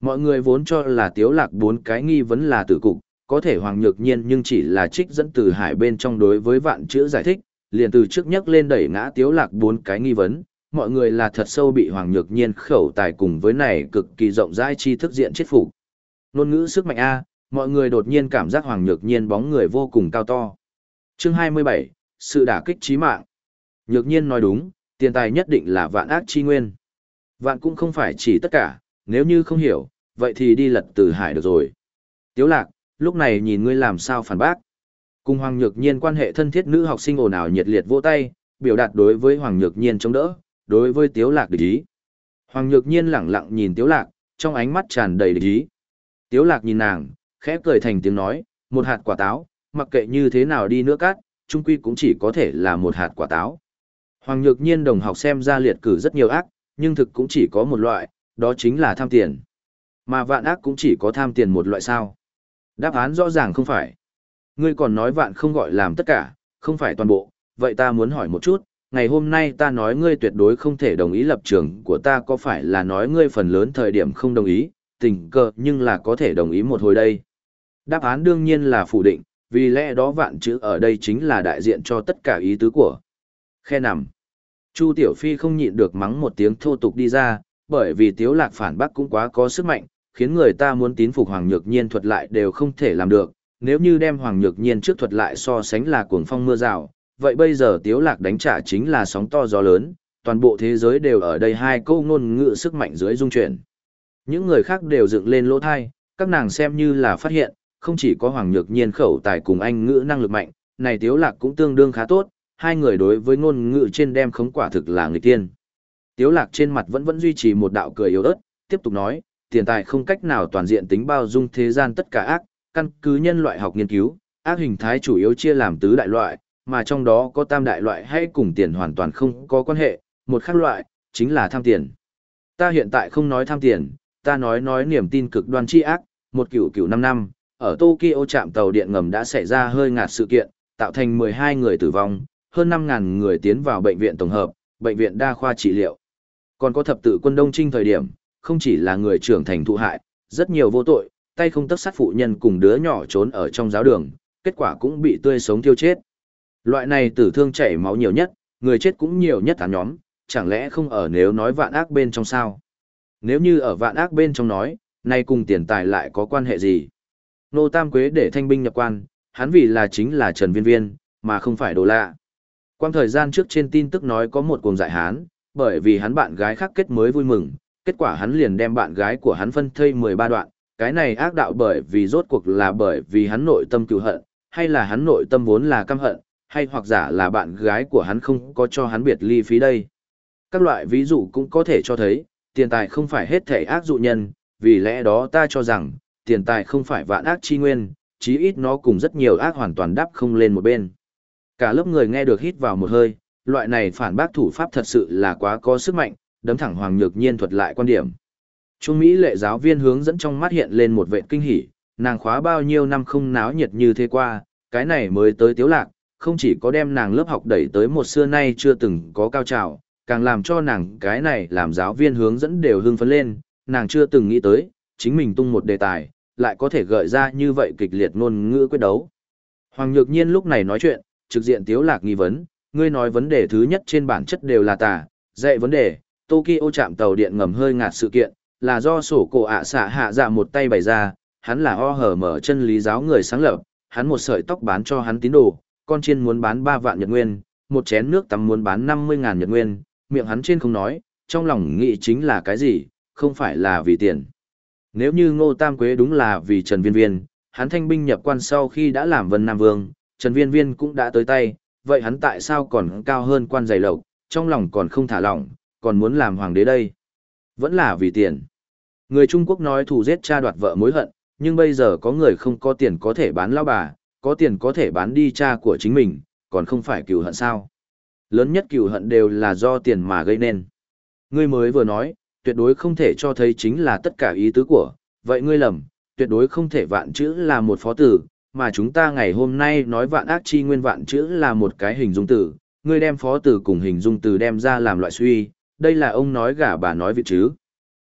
Mọi người vốn cho là tiếu lạc bốn cái nghi vấn là tử cục, có thể Hoàng Nhược Nhiên nhưng chỉ là trích dẫn từ hải bên trong đối với vạn chữ giải thích, liền từ trước nhất lên đẩy ngã tiếu lạc bốn cái nghi vấn, mọi người là thật sâu bị Hoàng Nhược Nhiên khẩu tài cùng với này cực kỳ rộng rãi chi thức diện chết phục. Nôn ngữ sức mạnh A, mọi người đột nhiên cảm giác Hoàng Nhược Nhiên bóng người vô cùng cao to. Chương 27, sự đả kích chí mạng. Nhược Nhiên nói đúng, Tiền tài nhất định là vạn ác chi nguyên. Vạn cũng không phải chỉ tất cả, nếu như không hiểu, vậy thì đi lật từ hải được rồi. Tiếu lạc, lúc này nhìn ngươi làm sao phản bác. Cùng Hoàng Nhược Nhiên quan hệ thân thiết nữ học sinh ồn ào nhiệt liệt vỗ tay, biểu đạt đối với Hoàng Nhược Nhiên chống đỡ, đối với Tiếu Lạc địch ý. Hoàng Nhược Nhiên lẳng lặng nhìn Tiếu Lạc, trong ánh mắt tràn đầy địch ý. Tiếu Lạc nhìn nàng, khẽ cười thành tiếng nói, một hạt quả táo, mặc kệ như thế nào đi nữa cát, trung quy cũng chỉ có thể là một hạt quả táo. Hoàng Nhược Nhiên đồng học xem ra liệt cử rất nhiều ác, nhưng thực cũng chỉ có một loại, đó chính là tham tiền. Mà vạn ác cũng chỉ có tham tiền một loại sao. Đáp án rõ ràng không phải. Ngươi còn nói vạn không gọi làm tất cả, không phải toàn bộ, vậy ta muốn hỏi một chút, ngày hôm nay ta nói ngươi tuyệt đối không thể đồng ý lập trường của ta có phải là nói ngươi phần lớn thời điểm không đồng ý, tình cờ nhưng là có thể đồng ý một hồi đây. Đáp án đương nhiên là phủ định, vì lẽ đó vạn chữ ở đây chính là đại diện cho tất cả ý tứ của. Khe nằm. Chu Tiểu Phi không nhịn được mắng một tiếng thô tục đi ra, bởi vì Tiếu Lạc phản bác cũng quá có sức mạnh, khiến người ta muốn tín phục Hoàng Nhược Nhiên thuật lại đều không thể làm được. Nếu như đem Hoàng Nhược Nhiên trước thuật lại so sánh là cuồng phong mưa rào, vậy bây giờ Tiếu Lạc đánh trả chính là sóng to gió lớn, toàn bộ thế giới đều ở đây hai câu ngôn ngữ sức mạnh dưới dung chuyển. Những người khác đều dựng lên lỗ thai, các nàng xem như là phát hiện, không chỉ có Hoàng Nhược Nhiên khẩu tài cùng anh ngữ năng lực mạnh, này Tiếu Lạc cũng tương đương khá tốt, hai người đối với ngôn ngữ trên đem khống quả thực là người tiên. Tiếu Lạc trên mặt vẫn vẫn duy trì một đạo cười yếu ớt, tiếp tục nói, tiền tài không cách nào toàn diện tính bao dung thế gian tất cả ác, căn cứ nhân loại học nghiên cứu, ác hình thái chủ yếu chia làm tứ đại loại, mà trong đó có tam đại loại hay cùng tiền hoàn toàn không có quan hệ, một khác loại, chính là tham tiền. Ta hiện tại không nói tham tiền, ta nói nói niềm tin cực đoan chi ác, một cửu cửu năm năm, ở Tokyo trạm tàu điện ngầm đã xảy ra hơi ngạt sự kiện, tạo thành 12 người tử vong, hơn 5.000 người tiến vào bệnh viện tổng hợp, bệnh viện đa khoa trị liệu. Còn có thập tự quân Đông Trinh thời điểm, không chỉ là người trưởng thành thụ hại, rất nhiều vô tội, tay không tất sát phụ nhân cùng đứa nhỏ trốn ở trong giáo đường, kết quả cũng bị tươi sống tiêu chết. Loại này tử thương chảy máu nhiều nhất, người chết cũng nhiều nhất án nhóm, chẳng lẽ không ở nếu nói vạn ác bên trong sao? Nếu như ở vạn ác bên trong nói, nay cùng tiền tài lại có quan hệ gì? Nô Tam Quế để thanh binh nhập quan, hắn vì là chính là Trần Viên Viên, mà không phải đồ lạ. Quang thời gian trước trên tin tức nói có một cuồng dại hán, bởi vì hắn bạn gái khác kết mới vui mừng, kết quả hắn liền đem bạn gái của hắn phân thây 13 đoạn, cái này ác đạo bởi vì rốt cuộc là bởi vì hắn nội tâm cựu hận, hay là hắn nội tâm vốn là căm hận, hay hoặc giả là bạn gái của hắn không có cho hắn biệt ly phí đây. Các loại ví dụ cũng có thể cho thấy, tiền tài không phải hết thể ác dụ nhân, vì lẽ đó ta cho rằng, tiền tài không phải vạn ác chi nguyên, chí ít nó cùng rất nhiều ác hoàn toàn đắp không lên một bên. Cả lớp người nghe được hít vào một hơi, loại này phản bác thủ pháp thật sự là quá có sức mạnh, đấm thẳng Hoàng Nhược Nhiên thuật lại quan điểm. Trung Mỹ lệ giáo viên hướng dẫn trong mắt hiện lên một vệ kinh hỉ, nàng khóa bao nhiêu năm không náo nhiệt như thế qua, cái này mới tới tiếu lạc, không chỉ có đem nàng lớp học đẩy tới một xưa nay chưa từng có cao trào, càng làm cho nàng cái này làm giáo viên hướng dẫn đều hưng phấn lên, nàng chưa từng nghĩ tới, chính mình tung một đề tài, lại có thể gợi ra như vậy kịch liệt ngôn ngữ quyết đấu. Hoàng Nhược Nhiên lúc này nói chuyện, trực diện tiếu lạc nghi vấn, ngươi nói vấn đề thứ nhất trên bản chất đều là tà, dạy vấn đề, Tokyo chạm tàu điện ngầm hơi ngạt sự kiện, là do sổ cổ ạ xạ hạ dạ một tay bày ra, hắn là o hở mở chân lý giáo người sáng lập, hắn một sợi tóc bán cho hắn tín đồ, con chiên muốn bán 3 vạn nhật nguyên, một chén nước tắm muốn bán 50 ngàn nhật nguyên, miệng hắn trên không nói, trong lòng nghĩ chính là cái gì, không phải là vì tiền. Nếu như Ngô Tam Quế đúng là vì Trần Viên Viên, hắn thanh binh nhập quan sau khi đã làm Vân Nam Vương, Trần Viên Viên cũng đã tới tay, vậy hắn tại sao còn cao hơn quan giày lộc, trong lòng còn không thả lỏng, còn muốn làm hoàng đế đây? Vẫn là vì tiền. Người Trung Quốc nói thù giết cha đoạt vợ mối hận, nhưng bây giờ có người không có tiền có thể bán lao bà, có tiền có thể bán đi cha của chính mình, còn không phải cừu hận sao? Lớn nhất cừu hận đều là do tiền mà gây nên. Ngươi mới vừa nói, tuyệt đối không thể cho thấy chính là tất cả ý tứ của, vậy ngươi lầm, tuyệt đối không thể vạn chữ là một phó tử, mà chúng ta ngày hôm nay nói vạn ác chi nguyên vạn chữ là một cái hình dung từ, ngươi đem phó từ cùng hình dung từ đem ra làm loại suy, đây là ông nói gả bà nói vị chứ.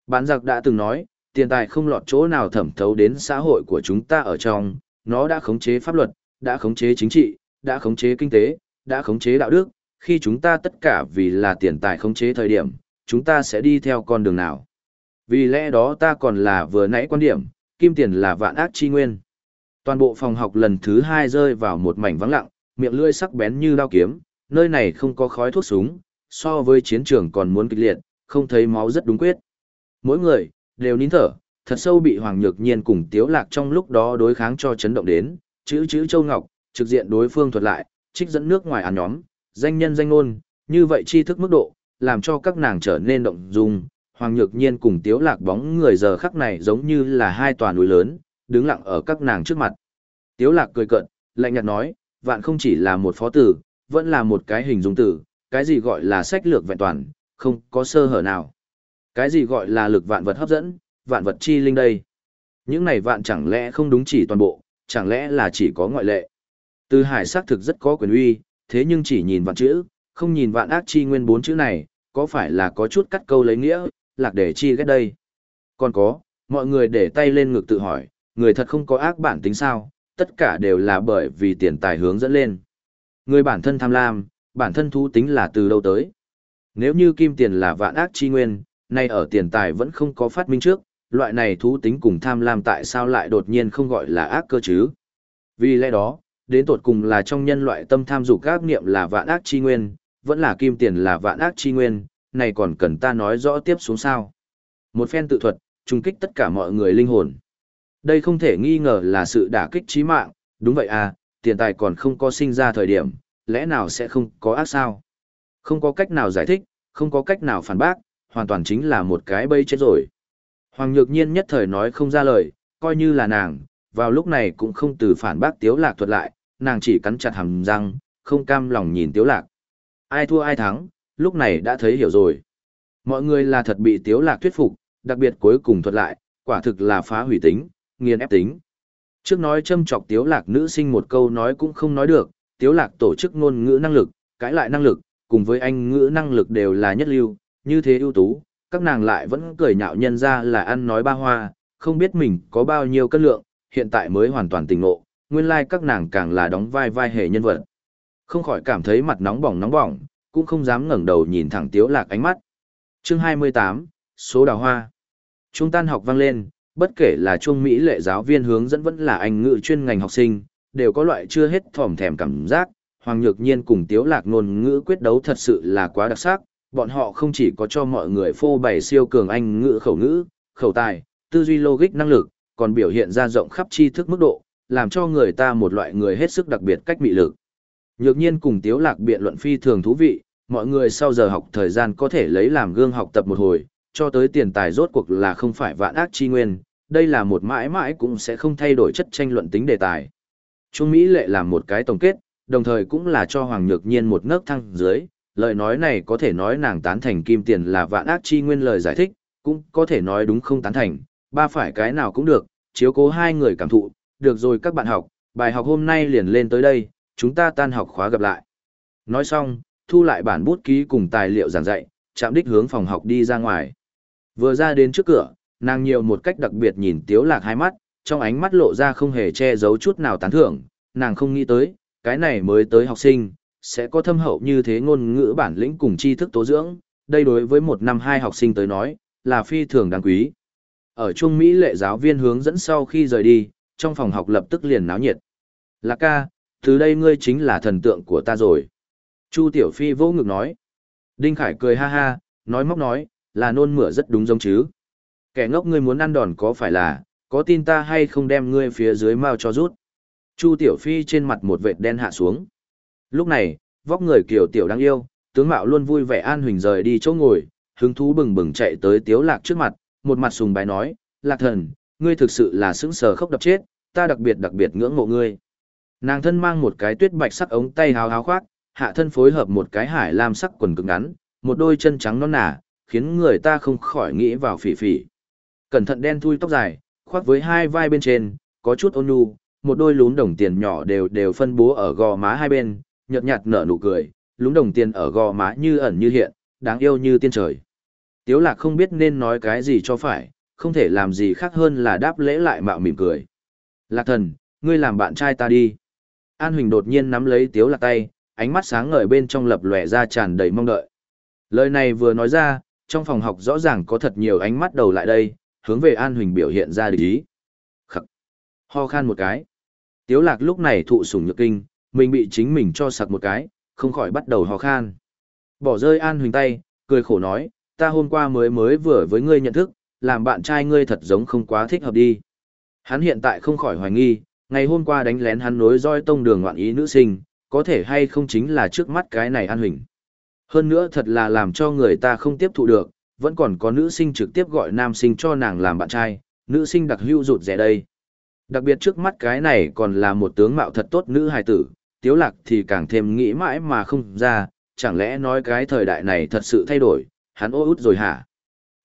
Bán giặc đã từng nói, tiền tài không lọt chỗ nào thẩm thấu đến xã hội của chúng ta ở trong, nó đã khống chế pháp luật, đã khống chế chính trị, đã khống chế kinh tế, đã khống chế đạo đức, khi chúng ta tất cả vì là tiền tài khống chế thời điểm, chúng ta sẽ đi theo con đường nào. Vì lẽ đó ta còn là vừa nãy quan điểm, kim tiền là vạn ác chi nguyên. Toàn bộ phòng học lần thứ hai rơi vào một mảnh vắng lặng, miệng lưỡi sắc bén như đao kiếm, nơi này không có khói thuốc súng, so với chiến trường còn muốn kịch liệt, không thấy máu rất đúng quyết. Mỗi người, đều nín thở, thật sâu bị Hoàng Nhược Nhiên cùng Tiếu Lạc trong lúc đó đối kháng cho chấn động đến, chữ chữ Châu Ngọc, trực diện đối phương thuật lại, trích dẫn nước ngoài án nhóm, danh nhân danh ngôn, như vậy tri thức mức độ, làm cho các nàng trở nên động dung. Hoàng Nhược Nhiên cùng Tiếu Lạc bóng người giờ khắc này giống như là hai tòa núi lớn, đứng lặng ở các nàng trước mặt. Tiếu Lạc cười cợt, lạnh nhạt nói, vạn không chỉ là một phó tử, vẫn là một cái hình dung tử, cái gì gọi là sách lược vẹn toàn, không có sơ hở nào. Cái gì gọi là lực vạn vật hấp dẫn, vạn vật chi linh đây. Những này vạn chẳng lẽ không đúng chỉ toàn bộ, chẳng lẽ là chỉ có ngoại lệ. Từ hải xác thực rất có quyền uy, thế nhưng chỉ nhìn vạn chữ, không nhìn vạn ác chi nguyên bốn chữ này, có phải là có chút cắt câu lấy nghĩa, lạc để chi ghét đây. Còn có, mọi người để tay lên ngực tự hỏi, người thật không có ác bản tính sao, tất cả đều là bởi vì tiền tài hướng dẫn lên. Người bản thân tham lam, bản thân thú tính là từ đâu tới. Nếu như kim tiền là vạn ác chi nguyên, nay ở tiền tài vẫn không có phát minh trước, loại này thú tính cùng tham lam tại sao lại đột nhiên không gọi là ác cơ chứ? Vì lẽ đó, đến tột cùng là trong nhân loại tâm tham dục các niệm là vạn ác chi nguyên, vẫn là kim tiền là vạn ác chi nguyên, này còn cần ta nói rõ tiếp xuống sao. Một phen tự thuật, trùng kích tất cả mọi người linh hồn. Đây không thể nghi ngờ là sự đả kích trí mạng, đúng vậy à, tiền tài còn không có sinh ra thời điểm, lẽ nào sẽ không có ác sao? Không có cách nào giải thích, không có cách nào phản bác, hoàn toàn chính là một cái bây chết rồi. Hoàng Nhược Nhiên nhất thời nói không ra lời, coi như là nàng, vào lúc này cũng không từ phản bác Tiếu Lạc thuật lại, nàng chỉ cắn chặt hàm răng, không cam lòng nhìn Tiếu Lạc. Ai thua ai thắng, lúc này đã thấy hiểu rồi. Mọi người là thật bị Tiếu Lạc thuyết phục, đặc biệt cuối cùng thuật lại, quả thực là phá hủy tính, nghiền ép tính. Trước nói châm chọc Tiếu Lạc nữ sinh một câu nói cũng không nói được, Tiếu Lạc tổ chức ngôn ngữ năng lực, cãi lại năng lực, cùng với anh ngữ năng lực đều là nhất lưu, như thế ưu tú, các nàng lại vẫn cười nhạo nhân ra là ăn nói ba hoa, không biết mình có bao nhiêu cân lượng, hiện tại mới hoàn toàn tỉnh ngộ, nguyên lai like các nàng càng là đóng vai vai hệ nhân vật. Không khỏi cảm thấy mặt nóng bỏng nóng bỏng, cũng không dám ngẩng đầu nhìn thẳng Tiếu Lạc ánh mắt. Chương 28, số đào hoa. Trung tan học vang lên, bất kể là trung Mỹ lệ giáo viên hướng dẫn vẫn là anh ngữ chuyên ngành học sinh, đều có loại chưa hết thòm thèm cảm giác. Hoàng Nhược Nhiên cùng Tiếu Lạc ngôn ngữ quyết đấu thật sự là quá đặc sắc, bọn họ không chỉ có cho mọi người phô bày siêu cường anh ngữ khẩu ngữ, khẩu tài, tư duy logic năng lực, còn biểu hiện ra rộng khắp tri thức mức độ, làm cho người ta một loại người hết sức đặc biệt cách mị lực. Nhược nhiên cùng Tiếu Lạc biện luận phi thường thú vị, mọi người sau giờ học thời gian có thể lấy làm gương học tập một hồi, cho tới tiền tài rốt cuộc là không phải vạn ác chi nguyên, đây là một mãi mãi cũng sẽ không thay đổi chất tranh luận tính đề tài. Trung Mỹ lệ làm một cái tổng kết, đồng thời cũng là cho Hoàng Nhược Nhiên một nấc thăng dưới, lời nói này có thể nói nàng tán thành kim tiền là vạn ác chi nguyên lời giải thích, cũng có thể nói đúng không tán thành, ba phải cái nào cũng được, chiếu cố hai người cảm thụ, được rồi các bạn học, bài học hôm nay liền lên tới đây, chúng ta tan học khóa gặp lại. Nói xong, thu lại bản bút ký cùng tài liệu giảng dạy, chạm đích hướng phòng học đi ra ngoài. Vừa ra đến trước cửa, nàng nhiều một cách đặc biệt nhìn Tiếu Lạc hai mắt, trong ánh mắt lộ ra không hề che giấu chút nào tán thưởng, nàng không nghĩ tới, cái này mới tới học sinh, sẽ có thâm hậu như thế ngôn ngữ bản lĩnh cùng tri thức tố dưỡng, đây đối với một năm hai học sinh tới nói, là phi thường đáng quý. Ở Trung Mỹ lệ giáo viên hướng dẫn sau khi rời đi, trong phòng học lập tức liền náo nhiệt. Lạc ca, từ đây ngươi chính là thần tượng của ta rồi. Chu Tiểu Phi vô ngực nói. Đinh Khải cười ha ha, nói móc nói, là nôn mửa rất đúng giống chứ. Kẻ ngốc ngươi muốn ăn đòn có phải là, có tin ta hay không đem ngươi phía dưới mau cho rút. Chu Tiểu Phi trên mặt một vệt đen hạ xuống. Lúc này, vóc người kiểu tiểu đáng yêu, tướng mạo luôn vui vẻ an huỳnh rời đi chỗ ngồi, hứng thú bừng bừng chạy tới Tiếu Lạc trước mặt, một mặt sùng bái nói, Lạc thần, ngươi thực sự là sững sờ khóc đập chết, ta đặc biệt đặc biệt ngưỡng mộ ngươi. Nàng thân mang một cái tuyết bạch sắc ống tay háo háo khoác, hạ thân phối hợp một cái hải lam sắc quần cực ngắn, một đôi chân trắng non nả, khiến người ta không khỏi nghĩ vào phỉ phỉ. Cẩn thận đen thui tóc dài, khoác với hai vai bên trên, có chút ôn nhu, một đôi lún đồng tiền nhỏ đều đều phân bố ở gò má hai bên, nhợt nhạt nở nụ cười, lún đồng tiền ở gò má như ẩn như hiện, đáng yêu như tiên trời. Tiếu lạc không biết nên nói cái gì cho phải, không thể làm gì khác hơn là đáp lễ lại mạo mỉm cười. Lạc thần, ngươi làm bạn trai ta đi. An Huỳnh đột nhiên nắm lấy Tiếu lạc tay, ánh mắt sáng ngời bên trong lập lòe ra tràn đầy mong đợi. Lời này vừa nói ra, trong phòng học rõ ràng có thật nhiều ánh mắt đầu lại đây, hướng về An Huỳnh biểu hiện ra địch ý. Khắc. Ho khan một cái. Tiếu lạc lúc này thụ sủng nhược kinh, mình bị chính mình cho sặc một cái, không khỏi bắt đầu ho khan. Bỏ rơi An Huỳnh tay, cười khổ nói, ta hôm qua mới mới vừa với ngươi nhận thức, làm bạn trai ngươi thật giống không quá thích hợp đi. Hắn hiện tại không khỏi hoài nghi, ngày hôm qua đánh lén hắn nối roi tông đường ngoạn ý nữ sinh, có thể hay không chính là trước mắt cái này An Huỳnh. Hơn nữa thật là làm cho người ta không tiếp thụ được, vẫn còn có nữ sinh trực tiếp gọi nam sinh cho nàng làm bạn trai, nữ sinh đặc hưu rụt rẻ đây. Đặc biệt trước mắt cái này còn là một tướng mạo thật tốt nữ hài tử, tiếu lạc thì càng thêm nghĩ mãi mà không ra, chẳng lẽ nói cái thời đại này thật sự thay đổi, hắn ô út rồi hả?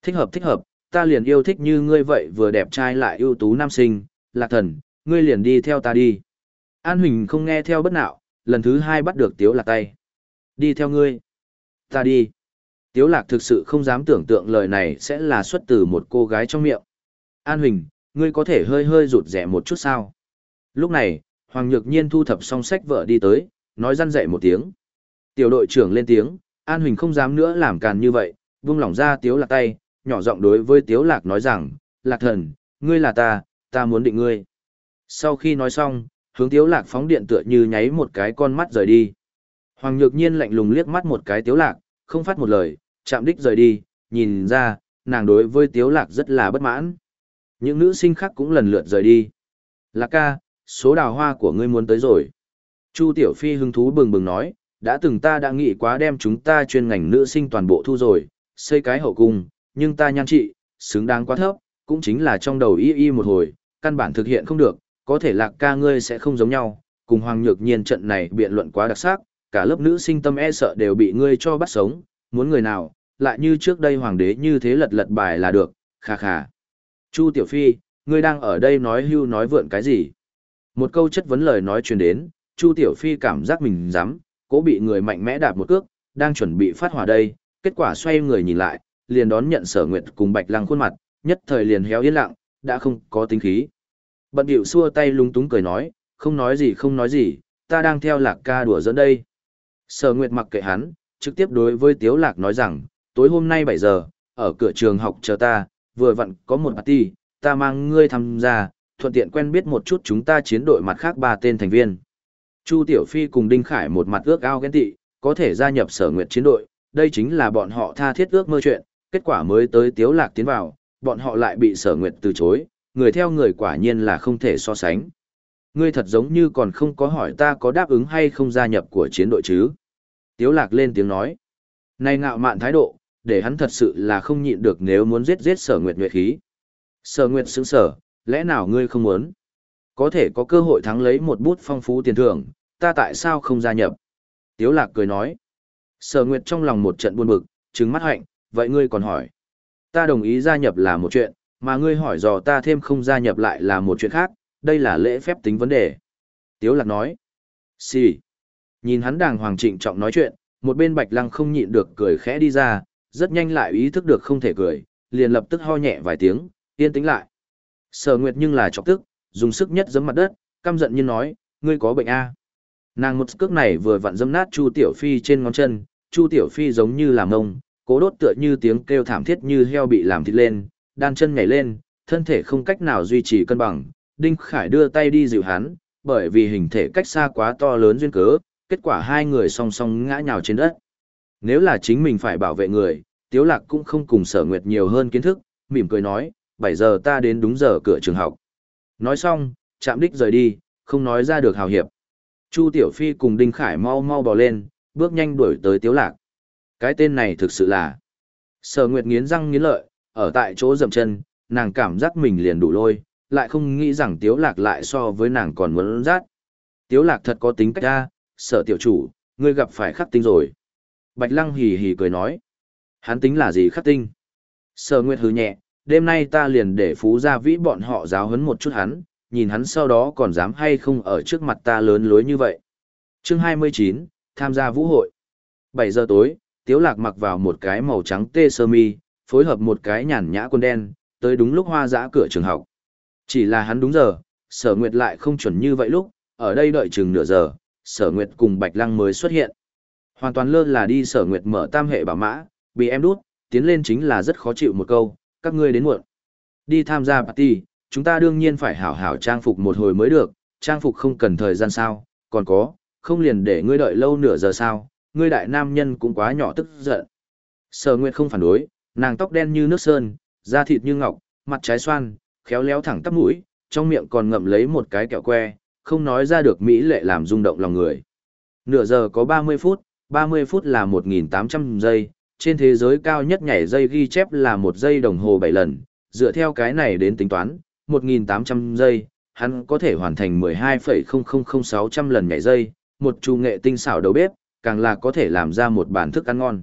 Thích hợp thích hợp, ta liền yêu thích như ngươi vậy vừa đẹp trai lại ưu tú nam sinh, lạc thần, ngươi liền đi theo ta đi. An Huỳnh không nghe theo bất nạo, lần thứ hai bắt được tiếu lạc tay. Đi theo ngươi. Ta đi. Tiếu lạc thực sự không dám tưởng tượng lời này sẽ là xuất từ một cô gái trong miệng. An Huỳnh, ngươi có thể hơi hơi rụt rẻ một chút sao? Lúc này, Hoàng Nhược Nhiên thu thập xong sách vợ đi tới, nói răn dạy một tiếng. Tiểu đội trưởng lên tiếng, An Huỳnh không dám nữa làm càn như vậy, vung lỏng ra Tiếu Lạc tay, nhỏ giọng đối với Tiếu Lạc nói rằng, Lạc thần, ngươi là ta, ta muốn định ngươi. Sau khi nói xong, hướng Tiếu Lạc phóng điện tựa như nháy một cái con mắt rời đi. Hoàng Nhược Nhiên lạnh lùng liếc mắt một cái Tiếu Lạc, không phát một lời, chạm đích rời đi, nhìn ra, nàng đối với Tiếu Lạc rất là bất mãn. Những nữ sinh khác cũng lần lượt rời đi. Lạc ca, số đào hoa của ngươi muốn tới rồi. Chu Tiểu Phi hứng thú bừng bừng nói, đã từng ta đã nghĩ quá đem chúng ta chuyên ngành nữ sinh toàn bộ thu rồi, xây cái hậu cung, nhưng ta nhan trị, xứng đáng quá thấp, cũng chính là trong đầu y y một hồi, căn bản thực hiện không được, có thể lạc ca ngươi sẽ không giống nhau, cùng Hoàng Nhược Nhiên trận này biện luận quá đặc sắc, cả lớp nữ sinh tâm e sợ đều bị ngươi cho bắt sống, muốn người nào, lại như trước đây hoàng đế như thế lật lật bài là được, khà khà. Chu Tiểu Phi, ngươi đang ở đây nói hưu nói vượn cái gì? Một câu chất vấn lời nói truyền đến, Chu Tiểu Phi cảm giác mình dám, cố bị người mạnh mẽ đạp một cước, đang chuẩn bị phát hỏa đây, kết quả xoay người nhìn lại, liền đón nhận sở nguyệt cùng bạch lăng khuôn mặt, nhất thời liền héo yên lặng, đã không có tính khí. Bận điệu xua tay lung túng cười nói, không nói gì không nói gì, ta đang theo lạc ca đùa dẫn đây. Sở nguyệt mặc kệ hắn, trực tiếp đối với Tiếu Lạc nói rằng, tối hôm nay 7 giờ, ở cửa trường học chờ ta, vừa vặn có một party, ta mang ngươi tham gia, thuận tiện quen biết một chút chúng ta chiến đội mặt khác ba tên thành viên. Chu Tiểu Phi cùng Đinh Khải một mặt ước ao ghen tị, có thể gia nhập sở nguyệt chiến đội, đây chính là bọn họ tha thiết ước mơ chuyện, kết quả mới tới Tiếu Lạc tiến vào, bọn họ lại bị sở nguyệt từ chối, người theo người quả nhiên là không thể so sánh. Ngươi thật giống như còn không có hỏi ta có đáp ứng hay không gia nhập của chiến đội chứ. Tiếu Lạc lên tiếng nói. Này ngạo mạn thái độ, để hắn thật sự là không nhịn được nếu muốn giết giết sở nguyệt nguyệt khí. Sở nguyệt sững sở, lẽ nào ngươi không muốn? Có thể có cơ hội thắng lấy một bút phong phú tiền thưởng, ta tại sao không gia nhập? Tiếu lạc cười nói. Sở Nguyệt trong lòng một trận buồn bực, trừng mắt hạnh, vậy ngươi còn hỏi. Ta đồng ý gia nhập là một chuyện, mà ngươi hỏi dò ta thêm không gia nhập lại là một chuyện khác, đây là lễ phép tính vấn đề. Tiếu lạc nói. Xì. Nhìn hắn đàng hoàng trịnh trọng nói chuyện, một bên bạch lăng không nhịn được cười khẽ đi ra, rất nhanh lại ý thức được không thể cười, liền lập tức ho nhẹ vài tiếng, yên tĩnh lại. Sở Nguyệt nhưng là chọc tức, dùng sức nhất giẫm mặt đất, căm giận như nói, ngươi có bệnh a? Nàng một cước này vừa vặn dẫm nát Chu Tiểu Phi trên ngón chân, Chu Tiểu Phi giống như làm ngông, cố đốt tựa như tiếng kêu thảm thiết như heo bị làm thịt lên, đan chân nhảy lên, thân thể không cách nào duy trì cân bằng. Đinh Khải đưa tay đi dịu hắn, bởi vì hình thể cách xa quá to lớn duyên cớ, kết quả hai người song song ngã nhào trên đất. Nếu là chính mình phải bảo vệ người, Tiếu Lạc cũng không cùng Sở Nguyệt nhiều hơn kiến thức, mỉm cười nói, 7 giờ ta đến đúng giờ cửa trường học. Nói xong, chạm đích rời đi, không nói ra được hào hiệp. Chu Tiểu Phi cùng Đinh Khải mau mau bò lên, bước nhanh đuổi tới Tiếu Lạc. Cái tên này thực sự là... Sở Nguyệt nghiến răng nghiến lợi, ở tại chỗ dậm chân, nàng cảm giác mình liền đủ lôi, lại không nghĩ rằng Tiếu Lạc lại so với nàng còn muốn rát. Tiếu Lạc thật có tính cách ra, sợ tiểu chủ, ngươi gặp phải khắc tinh rồi. Bạch Lăng hì hì cười nói. Hắn tính là gì khắc tinh? Sở Nguyệt hứ nhẹ, đêm nay ta liền để phú gia vĩ bọn họ giáo huấn một chút hắn, nhìn hắn sau đó còn dám hay không ở trước mặt ta lớn lối như vậy. Chương 29, tham gia vũ hội. 7 giờ tối, Tiếu Lạc mặc vào một cái màu trắng tê sơ mi, phối hợp một cái nhàn nhã quần đen, tới đúng lúc hoa dã cửa trường học. Chỉ là hắn đúng giờ, sở nguyệt lại không chuẩn như vậy lúc, ở đây đợi chừng nửa giờ, sở nguyệt cùng Bạch Lăng mới xuất hiện. Hoàn toàn lơ là đi sở nguyệt mở tam hệ bảo mã, bị em đút, tiến lên chính là rất khó chịu một câu, các ngươi đến muộn. Đi tham gia party, chúng ta đương nhiên phải hảo hảo trang phục một hồi mới được, trang phục không cần thời gian sao, còn có, không liền để ngươi đợi lâu nửa giờ sao, ngươi đại nam nhân cũng quá nhỏ tức giận. Sở Nguyệt không phản đối, nàng tóc đen như nước sơn, da thịt như ngọc, mặt trái xoan, khéo léo thẳng tắp mũi, trong miệng còn ngậm lấy một cái kẹo que, không nói ra được mỹ lệ làm rung động lòng người. Nửa giờ có 30 phút, 30 phút là 1.800 giây, trên thế giới cao nhất nhảy dây ghi chép là một giây đồng hồ 7 lần, dựa theo cái này đến tính toán, 1.800 giây, hắn có thể hoàn thành 12,000600 lần nhảy dây, một chủ nghệ tinh xảo đầu bếp, càng là có thể làm ra một bản thức ăn ngon.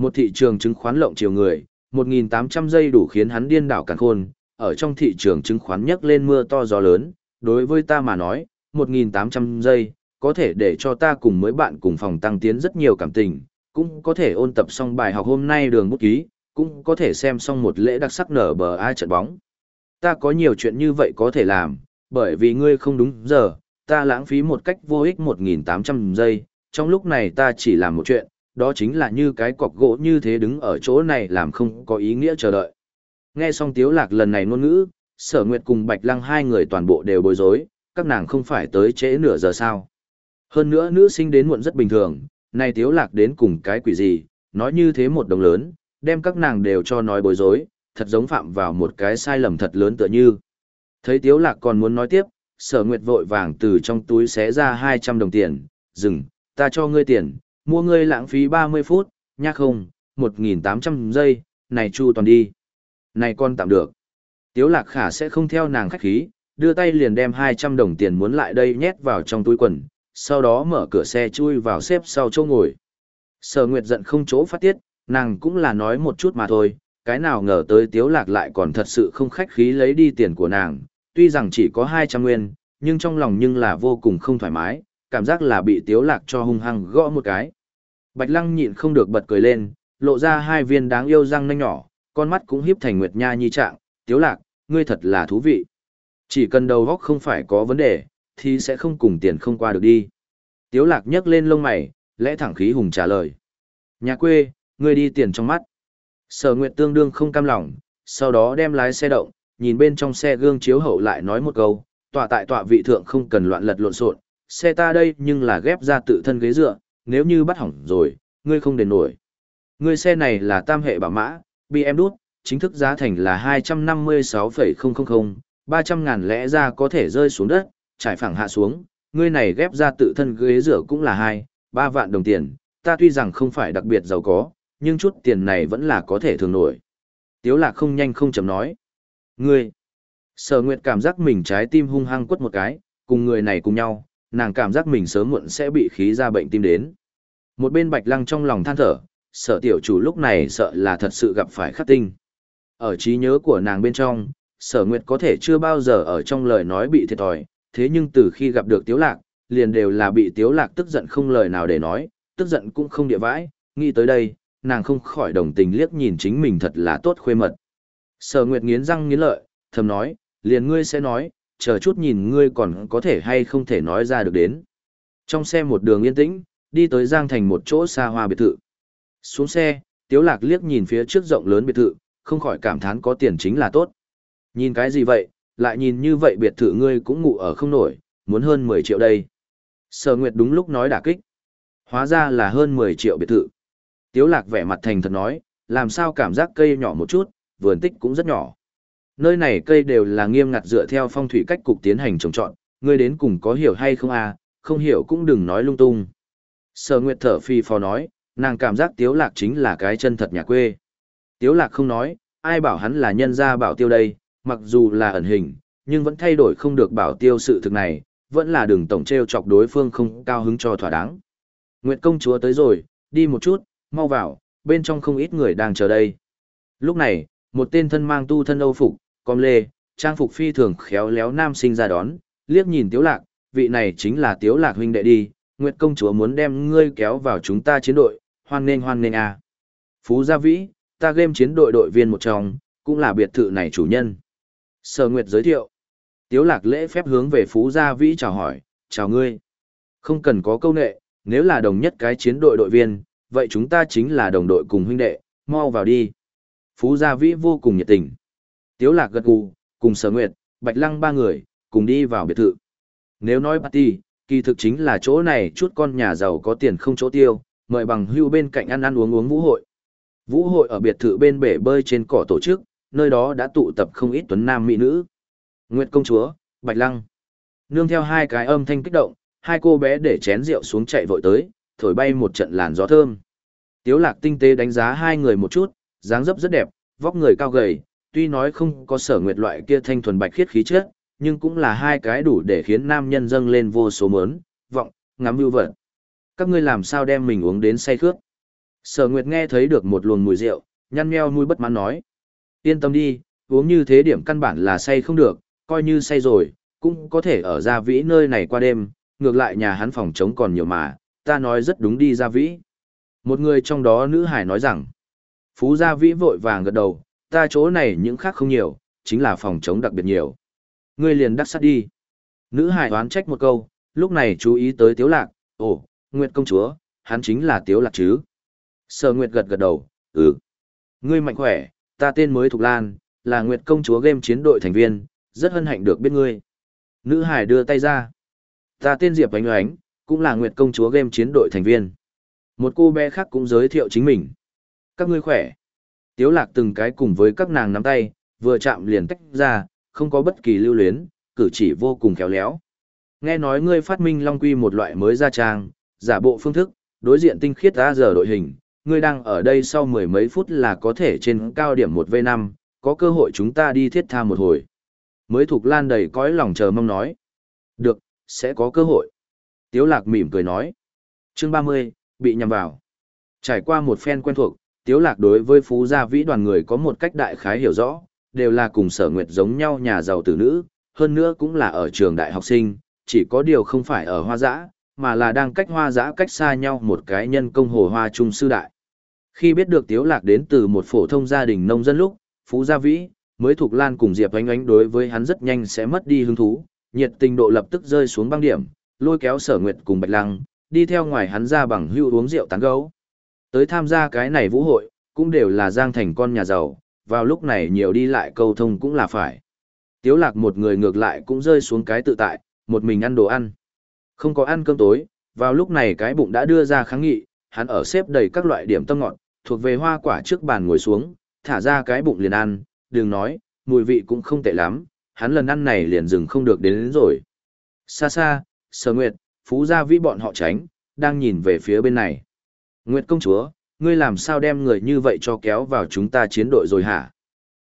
Một thị trường chứng khoán lộng chiều người, 1.800 giây đủ khiến hắn điên đảo càng khôn, ở trong thị trường chứng khoán nhấc lên mưa to gió lớn, đối với ta mà nói, 1.800 giây, có thể để cho ta cùng mấy bạn cùng phòng tăng tiến rất nhiều cảm tình, cũng có thể ôn tập xong bài học hôm nay đường bút ký, cũng có thể xem xong một lễ đặc sắc nở bờ ai trận bóng. Ta có nhiều chuyện như vậy có thể làm, bởi vì ngươi không đúng giờ, ta lãng phí một cách vô ích 1.800 giây, trong lúc này ta chỉ làm một chuyện, đó chính là như cái cọc gỗ như thế đứng ở chỗ này làm không có ý nghĩa chờ đợi. Nghe xong Tiếu Lạc lần này ngôn ngữ, Sở Nguyệt cùng Bạch Lăng hai người toàn bộ đều bối rối, các nàng không phải tới trễ nửa giờ sao. Hơn nữa nữ sinh đến muộn rất bình thường, này Tiếu Lạc đến cùng cái quỷ gì, nói như thế một đồng lớn, đem các nàng đều cho nói bối rối, thật giống phạm vào một cái sai lầm thật lớn tựa như. Thấy Tiếu Lạc còn muốn nói tiếp, Sở Nguyệt vội vàng từ trong túi xé ra 200 đồng tiền, dừng, ta cho ngươi tiền, mua ngươi lãng phí 30 phút, nhắc không, 1.800 giây, này chu toàn đi. Này con tạm được. Tiếu lạc khả sẽ không theo nàng khách khí, đưa tay liền đem 200 đồng tiền muốn lại đây nhét vào trong túi quần, sau đó mở cửa xe chui vào xếp sau chỗ ngồi. Sở Nguyệt giận không chỗ phát tiết, nàng cũng là nói một chút mà thôi, cái nào ngờ tới Tiếu lạc lại còn thật sự không khách khí lấy đi tiền của nàng, tuy rằng chỉ có 200 nguyên, nhưng trong lòng nhưng là vô cùng không thoải mái, cảm giác là bị Tiếu lạc cho hung hăng gõ một cái. Bạch Lăng nhịn không được bật cười lên, lộ ra hai viên đáng yêu răng nanh nhỏ, con mắt cũng hiếp thành nguyệt nha nhi trạng, tiếu lạc, ngươi thật là thú vị. Chỉ cần đầu góc không phải có vấn đề, thì sẽ không cùng tiền không qua được đi. Tiếu lạc nhấc lên lông mày, lẽ thẳng khí hùng trả lời. Nhà quê, ngươi đi tiền trong mắt. Sở Nguyệt tương đương không cam lòng, sau đó đem lái xe động, nhìn bên trong xe gương chiếu hậu lại nói một câu, tọa tại tọa vị thượng không cần loạn lật lộn xộn, xe ta đây nhưng là ghép ra tự thân ghế dựa, nếu như bắt hỏng rồi, ngươi không đền nổi. Ngươi xe này là tam hệ bảo mã, BM đút, chính thức giá thành là 256,000, 300 ngàn lẽ ra có thể rơi xuống đất, trải phẳng hạ xuống, ngươi này ghép ra tự thân ghế rửa cũng là 2, 3 vạn đồng tiền, ta tuy rằng không phải đặc biệt giàu có, nhưng chút tiền này vẫn là có thể thường nổi. Tiếu lạc không nhanh không chậm nói. Ngươi, sở nguyệt cảm giác mình trái tim hung hăng quất một cái, cùng người này cùng nhau, nàng cảm giác mình sớm muộn sẽ bị khí ra bệnh tim đến. Một bên bạch lăng trong lòng than thở, sở tiểu chủ lúc này sợ là thật sự gặp phải khắc tinh. Ở trí nhớ của nàng bên trong, sở nguyệt có thể chưa bao giờ ở trong lời nói bị thiệt thòi, thế nhưng từ khi gặp được tiếu lạc, liền đều là bị tiếu lạc tức giận không lời nào để nói, tức giận cũng không địa vãi, nghĩ tới đây, nàng không khỏi đồng tình liếc nhìn chính mình thật là tốt khuê mật. Sở nguyệt nghiến răng nghiến lợi, thầm nói, liền ngươi sẽ nói, chờ chút nhìn ngươi còn có thể hay không thể nói ra được đến. Trong xe một đường yên tĩnh, đi tới Giang Thành một chỗ xa hoa biệt thự. Xuống xe, Tiếu Lạc liếc nhìn phía trước rộng lớn biệt thự, không khỏi cảm thán có tiền chính là tốt. Nhìn cái gì vậy, lại nhìn như vậy biệt thự ngươi cũng ngủ ở không nổi, muốn hơn 10 triệu đây. Sở Nguyệt đúng lúc nói đả kích. Hóa ra là hơn 10 triệu biệt thự. Tiếu Lạc vẻ mặt thành thật nói, làm sao cảm giác cây nhỏ một chút, vườn tích cũng rất nhỏ. Nơi này cây đều là nghiêm ngặt dựa theo phong thủy cách cục tiến hành trồng trọt, ngươi đến cùng có hiểu hay không à, không hiểu cũng đừng nói lung tung. Sở Nguyệt thở phi phò nói, nàng cảm giác Tiếu Lạc chính là cái chân thật nhà quê. Tiếu Lạc không nói, ai bảo hắn là nhân gia bảo tiêu đây, mặc dù là ẩn hình, nhưng vẫn thay đổi không được bảo tiêu sự thực này, vẫn là đường tổng treo chọc đối phương không cao hứng cho thỏa đáng. Nguyệt công chúa tới rồi, đi một chút, mau vào, bên trong không ít người đang chờ đây. Lúc này, một tên thân mang tu thân âu phục, com lê, trang phục phi thường khéo léo nam sinh ra đón, liếc nhìn Tiếu Lạc, vị này chính là Tiếu Lạc huynh đệ đi, Nguyệt công chúa muốn đem ngươi kéo vào chúng ta chiến đội, hoan nghênh hoan nghênh à. Phú Gia Vĩ, ta game chiến đội đội viên một trong, cũng là biệt thự này chủ nhân. Sở Nguyệt giới thiệu. Tiếu lạc lễ phép hướng về Phú Gia Vĩ chào hỏi, chào ngươi. Không cần có câu nệ, nếu là đồng nhất cái chiến đội đội viên, vậy chúng ta chính là đồng đội cùng huynh đệ, mau vào đi. Phú Gia Vĩ vô cùng nhiệt tình. Tiếu lạc gật gù, cùng Sở Nguyệt, Bạch Lăng ba người, cùng đi vào biệt thự. Nếu nói party, kỳ thực chính là chỗ này chút con nhà giàu có tiền không chỗ tiêu, mời bằng hưu bên cạnh ăn ăn uống uống vũ hội. Vũ hội ở biệt thự bên bể bơi trên cỏ tổ chức, nơi đó đã tụ tập không ít tuấn nam mỹ nữ. Nguyệt công chúa, Bạch Lăng. Nương theo hai cái âm thanh kích động, hai cô bé để chén rượu xuống chạy vội tới, thổi bay một trận làn gió thơm. Tiếu lạc tinh tế đánh giá hai người một chút, dáng dấp rất đẹp, vóc người cao gầy, tuy nói không có sở nguyệt loại kia thanh thuần bạch khiết khí chất, nhưng cũng là hai cái đủ để khiến nam nhân dâng lên vô số mớn, vọng, ngắm ưu vật. Các ngươi làm sao đem mình uống đến say khước? Sở Nguyệt nghe thấy được một luồng mùi rượu, nhăn nheo mũi bất mãn nói. Yên tâm đi, uống như thế điểm căn bản là say không được, coi như say rồi, cũng có thể ở gia vĩ nơi này qua đêm, ngược lại nhà hắn phòng trống còn nhiều mà, ta nói rất đúng đi gia vĩ. Một người trong đó nữ hải nói rằng, Phú gia vĩ vội vàng gật đầu, ta chỗ này những khác không nhiều, chính là phòng chống đặc biệt nhiều. Ngươi liền đắc sát đi. Nữ hải oán trách một câu, lúc này chú ý tới tiếu lạc, ồ, Nguyệt công chúa, hắn chính là tiếu lạc chứ. Sở Nguyệt gật gật đầu, ừ. Ngươi mạnh khỏe, ta tên mới Thục Lan, là Nguyệt công chúa game chiến đội thành viên, rất hân hạnh được biết ngươi. Nữ hải đưa tay ra. Ta tên Diệp Ánh Oánh, cũng là Nguyệt công chúa game chiến đội thành viên. Một cô bé khác cũng giới thiệu chính mình. Các ngươi khỏe. Tiếu lạc từng cái cùng với các nàng nắm tay, vừa chạm liền tách ra, không có bất kỳ lưu luyến, cử chỉ vô cùng khéo léo. Nghe nói ngươi phát minh long quy một loại mới ra trang, giả bộ phương thức, đối diện tinh khiết ra giờ đội hình, ngươi đang ở đây sau mười mấy phút là có thể trên cao điểm 1v5, có cơ hội chúng ta đi thiết tha một hồi. Mới thuộc lan đầy cõi lòng chờ mong nói. Được, sẽ có cơ hội. Tiếu lạc mỉm cười nói. Chương 30, bị nhầm vào. Trải qua một phen quen thuộc, Tiếu lạc đối với phú gia vĩ đoàn người có một cách đại khái hiểu rõ, đều là cùng sở nguyệt giống nhau nhà giàu tử nữ, hơn nữa cũng là ở trường đại học sinh, chỉ có điều không phải ở hoa giã, mà là đang cách hoa giã cách xa nhau một cái nhân công hồ hoa trung sư đại. Khi biết được Tiếu Lạc đến từ một phổ thông gia đình nông dân lúc, Phú Gia Vĩ, mới thuộc Lan cùng Diệp Ánh Ánh đối với hắn rất nhanh sẽ mất đi hứng thú, nhiệt tình độ lập tức rơi xuống băng điểm, lôi kéo Sở Nguyệt cùng Bạch Lăng, đi theo ngoài hắn ra bằng hưu uống rượu tán gấu. Tới tham gia cái này vũ hội, cũng đều là giang thành con nhà giàu, vào lúc này nhiều đi lại câu thông cũng là phải. Tiếu lạc một người ngược lại cũng rơi xuống cái tự tại, một mình ăn đồ ăn. Không có ăn cơm tối, vào lúc này cái bụng đã đưa ra kháng nghị, hắn ở xếp đầy các loại điểm tâm ngọt, thuộc về hoa quả trước bàn ngồi xuống, thả ra cái bụng liền ăn, đừng nói, mùi vị cũng không tệ lắm, hắn lần ăn này liền dừng không được đến, đến rồi. Xa xa, Sở Nguyệt, Phú Gia Vĩ bọn họ tránh, đang nhìn về phía bên này. Nguyệt công chúa, ngươi làm sao đem người như vậy cho kéo vào chúng ta chiến đội rồi hả?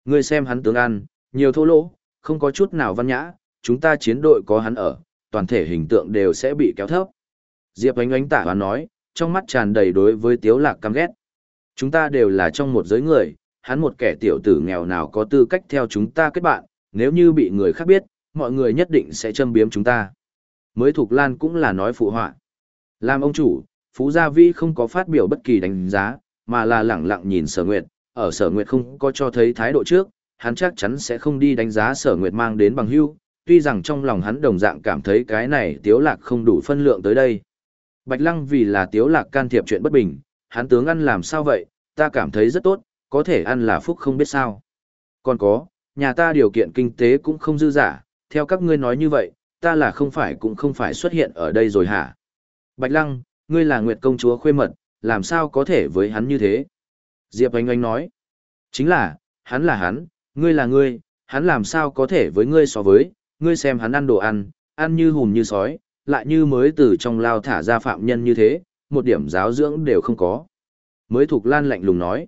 Ngươi xem hắn tướng ăn, nhiều thô lỗ, không có chút nào văn nhã, chúng ta chiến đội có hắn ở, toàn thể hình tượng đều sẽ bị kéo thấp. Diệp ánh ánh tả và nói, trong mắt tràn đầy đối với tiếu lạc căm ghét. Chúng ta đều là trong một giới người, hắn một kẻ tiểu tử nghèo nào có tư cách theo chúng ta kết bạn, nếu như bị người khác biết, mọi người nhất định sẽ châm biếm chúng ta. Mới Thục Lan cũng là nói phụ họa. Làm ông chủ, Phú Gia Vi không có phát biểu bất kỳ đánh giá, mà là lẳng lặng nhìn sở nguyệt, ở sở nguyệt không có cho thấy thái độ trước, hắn chắc chắn sẽ không đi đánh giá sở nguyệt mang đến bằng hưu, tuy rằng trong lòng hắn đồng dạng cảm thấy cái này tiếu lạc không đủ phân lượng tới đây. Bạch Lăng vì là tiếu lạc can thiệp chuyện bất bình, hắn tướng ăn làm sao vậy, ta cảm thấy rất tốt, có thể ăn là phúc không biết sao. Còn có, nhà ta điều kiện kinh tế cũng không dư giả, theo các ngươi nói như vậy, ta là không phải cũng không phải xuất hiện ở đây rồi hả? Bạch Lăng, ngươi là Nguyệt công chúa khuê mật, làm sao có thể với hắn như thế? Diệp Anh Anh nói, chính là, hắn là hắn, ngươi là ngươi, hắn làm sao có thể với ngươi so với, ngươi xem hắn ăn đồ ăn, ăn như hùm như sói, lại như mới từ trong lao thả ra phạm nhân như thế, một điểm giáo dưỡng đều không có. Mới Thục Lan lạnh lùng nói.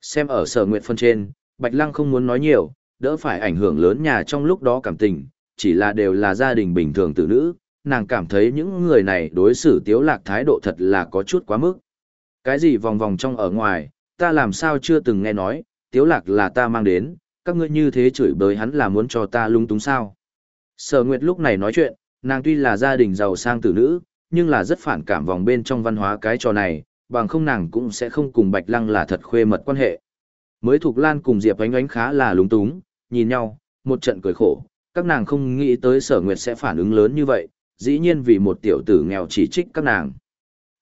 Xem ở sở nguyện phân trên, Bạch Lăng không muốn nói nhiều, đỡ phải ảnh hưởng lớn nhà trong lúc đó cảm tình, chỉ là đều là gia đình bình thường tử nữ, nàng cảm thấy những người này đối xử tiếu lạc thái độ thật là có chút quá mức. Cái gì vòng vòng trong ở ngoài, ta làm sao chưa từng nghe nói, tiếu lạc là ta mang đến, các ngươi như thế chửi bới hắn là muốn cho ta lung túng sao. Sở Nguyệt lúc này nói chuyện, nàng tuy là gia đình giàu sang tử nữ, nhưng là rất phản cảm vòng bên trong văn hóa cái trò này, bằng không nàng cũng sẽ không cùng Bạch Lăng là thật khuê mật quan hệ. Mới Thục Lan cùng Diệp Ánh Ánh khá là lúng túng, nhìn nhau, một trận cười khổ, các nàng không nghĩ tới Sở Nguyệt sẽ phản ứng lớn như vậy, dĩ nhiên vì một tiểu tử nghèo chỉ trích các nàng.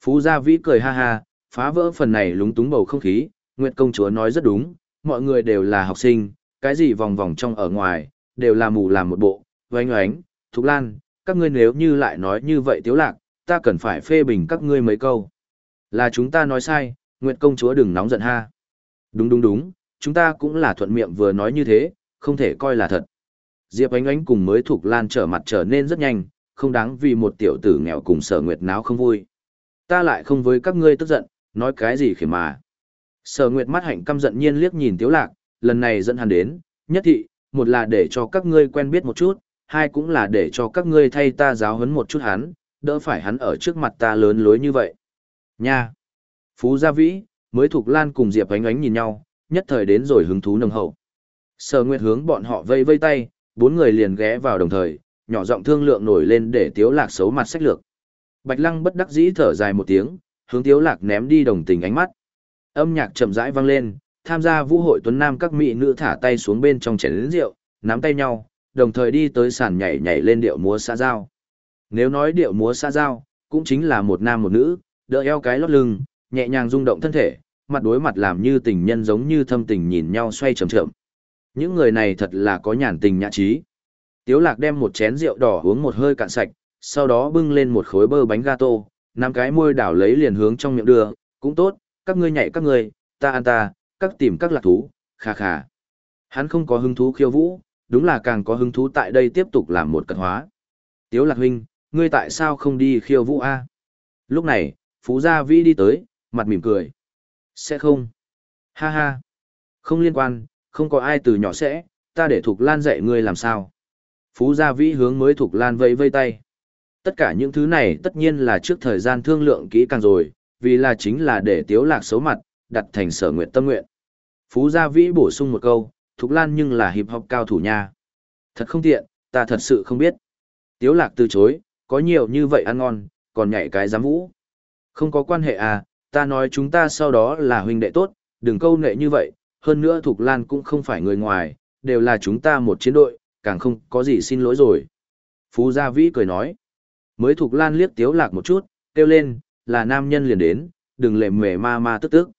Phú Gia Vĩ cười ha ha, phá vỡ phần này lúng túng bầu không khí, Nguyệt công chúa nói rất đúng, mọi người đều là học sinh, cái gì vòng vòng trong ở ngoài, đều là mù làm một bộ, oánh oánh, Thục Lan, các ngươi nếu như lại nói như vậy tiếu lạc, ta cần phải phê bình các ngươi mấy câu. Là chúng ta nói sai, Nguyệt công chúa đừng nóng giận ha. Đúng đúng đúng, chúng ta cũng là thuận miệng vừa nói như thế, không thể coi là thật. Diệp Ánh Ánh cùng mới thục lan trở mặt trở nên rất nhanh, không đáng vì một tiểu tử nghèo cùng sở nguyệt náo không vui. Ta lại không với các ngươi tức giận, nói cái gì khi mà. Sở nguyệt mắt hạnh căm giận nhiên liếc nhìn tiếu lạc, lần này dẫn hắn đến, nhất thị, một là để cho các ngươi quen biết một chút, hai cũng là để cho các ngươi thay ta giáo huấn một chút hắn, đỡ phải hắn ở trước mặt ta lớn lối như vậy. Nha! Phú Gia Vĩ, mới thuộc Lan cùng Diệp ánh ánh nhìn nhau, nhất thời đến rồi hứng thú nồng hậu. Sở Nguyệt hướng bọn họ vây vây tay, bốn người liền ghé vào đồng thời, nhỏ giọng thương lượng nổi lên để Tiếu Lạc xấu mặt sách lược. Bạch Lăng bất đắc dĩ thở dài một tiếng, hướng Tiếu Lạc ném đi đồng tình ánh mắt. Âm nhạc chậm rãi vang lên, tham gia vũ hội tuấn nam các mỹ nữ thả tay xuống bên trong chén rượu, nắm tay nhau, đồng thời đi tới sàn nhảy nhảy lên điệu múa xã giao. Nếu nói điệu múa xã giao, cũng chính là một nam một nữ, đỡ eo cái lót lưng, nhẹ nhàng rung động thân thể, mặt đối mặt làm như tình nhân giống như thâm tình nhìn nhau xoay chậm chậm. Những người này thật là có nhàn tình nhã trí. Tiếu lạc đem một chén rượu đỏ uống một hơi cạn sạch, sau đó bưng lên một khối bơ bánh gato, năm cái môi đảo lấy liền hướng trong miệng đưa, cũng tốt, các ngươi nhảy các ngươi, ta ăn ta, các tìm các lạc thú, khà khà. Hắn không có hứng thú khiêu vũ, đúng là càng có hứng thú tại đây tiếp tục làm một cận hóa. Tiếu lạc huynh, ngươi tại sao không đi khiêu vũ a? Lúc này, Phú Gia Vĩ đi tới, mặt mỉm cười. Sẽ không. Ha ha. Không liên quan, không có ai từ nhỏ sẽ, ta để Thục Lan dạy ngươi làm sao. Phú Gia Vĩ hướng mới Thục Lan vây vây tay. Tất cả những thứ này tất nhiên là trước thời gian thương lượng kỹ càng rồi, vì là chính là để tiếu lạc xấu mặt, đặt thành sở nguyện tâm nguyện. Phú Gia Vĩ bổ sung một câu, Thục Lan nhưng là hiệp học cao thủ nha. Thật không tiện, ta thật sự không biết. Tiếu lạc từ chối, có nhiều như vậy ăn ngon, còn nhảy cái giám vũ. Không có quan hệ à, ta nói chúng ta sau đó là huynh đệ tốt, đừng câu nệ như vậy, hơn nữa Thục Lan cũng không phải người ngoài, đều là chúng ta một chiến đội, càng không có gì xin lỗi rồi. Phú Gia Vĩ cười nói, mới Thục Lan liếc Tiếu Lạc một chút, kêu lên, là nam nhân liền đến, đừng lệ mề ma ma tức tức.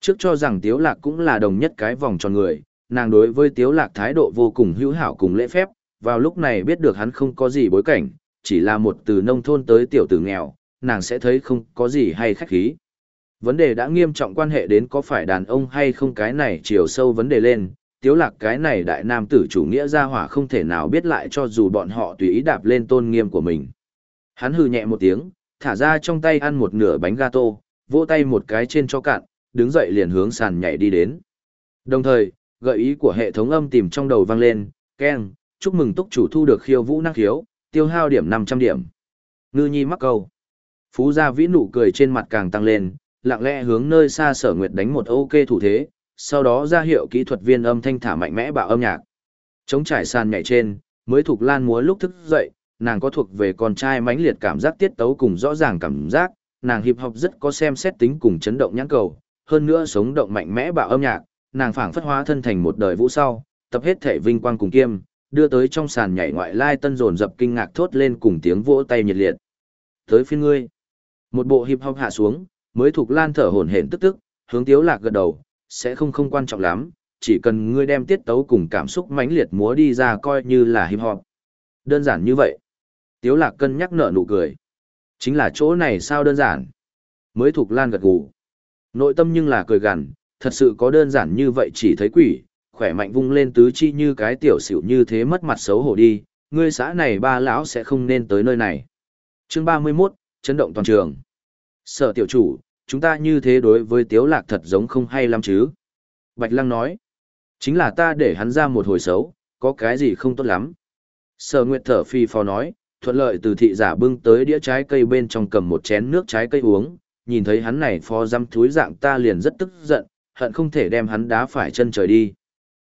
Trước cho rằng Tiếu Lạc cũng là đồng nhất cái vòng tròn người, nàng đối với Tiếu Lạc thái độ vô cùng hữu hảo cùng lễ phép, vào lúc này biết được hắn không có gì bối cảnh, chỉ là một từ nông thôn tới tiểu tử nghèo, nàng sẽ thấy không có gì hay khách khí. Vấn đề đã nghiêm trọng quan hệ đến có phải đàn ông hay không cái này chiều sâu vấn đề lên, tiếu lạc cái này đại nam tử chủ nghĩa gia hỏa không thể nào biết lại cho dù bọn họ tùy ý đạp lên tôn nghiêm của mình. Hắn hừ nhẹ một tiếng, thả ra trong tay ăn một nửa bánh gato, vỗ tay một cái trên cho cạn, đứng dậy liền hướng sàn nhảy đi đến. Đồng thời, gợi ý của hệ thống âm tìm trong đầu vang lên, keng, chúc mừng túc chủ thu được khiêu vũ năng khiếu, tiêu hao điểm 500 điểm. Ngư nhi mắc câu. Phú gia vĩ nụ cười trên mặt càng tăng lên, lặng lẽ hướng nơi xa sở nguyệt đánh một ok thủ thế, sau đó ra hiệu kỹ thuật viên âm thanh thả mạnh mẽ bạo âm nhạc. Chống trải sàn nhảy trên, mới thuộc lan múa lúc thức dậy, nàng có thuộc về con trai mãnh liệt cảm giác tiết tấu cùng rõ ràng cảm giác, nàng hiệp học rất có xem xét tính cùng chấn động nhãn cầu, hơn nữa sống động mạnh mẽ bạo âm nhạc, nàng phảng phất hóa thân thành một đời vũ sau, tập hết thể vinh quang cùng kiêm, đưa tới trong sàn nhảy ngoại lai tân dồn dập kinh ngạc thốt lên cùng tiếng vỗ tay nhiệt liệt. Tới phiên ngươi. Một bộ hiệp học hạ xuống, mới thuộc lan thở hổn hển tức tức, hướng tiếu lạc gật đầu, sẽ không không quan trọng lắm, chỉ cần ngươi đem tiết tấu cùng cảm xúc mãnh liệt múa đi ra coi như là hip hop. Đơn giản như vậy. Tiếu lạc cân nhắc nở nụ cười. Chính là chỗ này sao đơn giản. Mới thuộc lan gật gù. Nội tâm nhưng là cười gằn, thật sự có đơn giản như vậy chỉ thấy quỷ, khỏe mạnh vung lên tứ chi như cái tiểu xỉu như thế mất mặt xấu hổ đi, ngươi xã này ba lão sẽ không nên tới nơi này. Chương 31, chấn động toàn trường. Sở tiểu chủ, chúng ta như thế đối với tiếu lạc thật giống không hay lắm chứ. Bạch Lăng nói, chính là ta để hắn ra một hồi xấu, có cái gì không tốt lắm. Sở Nguyệt thở phì phò nói, thuận lợi từ thị giả bưng tới đĩa trái cây bên trong cầm một chén nước trái cây uống, nhìn thấy hắn này phó dăm thúi dạng ta liền rất tức giận, hận không thể đem hắn đá phải chân trời đi.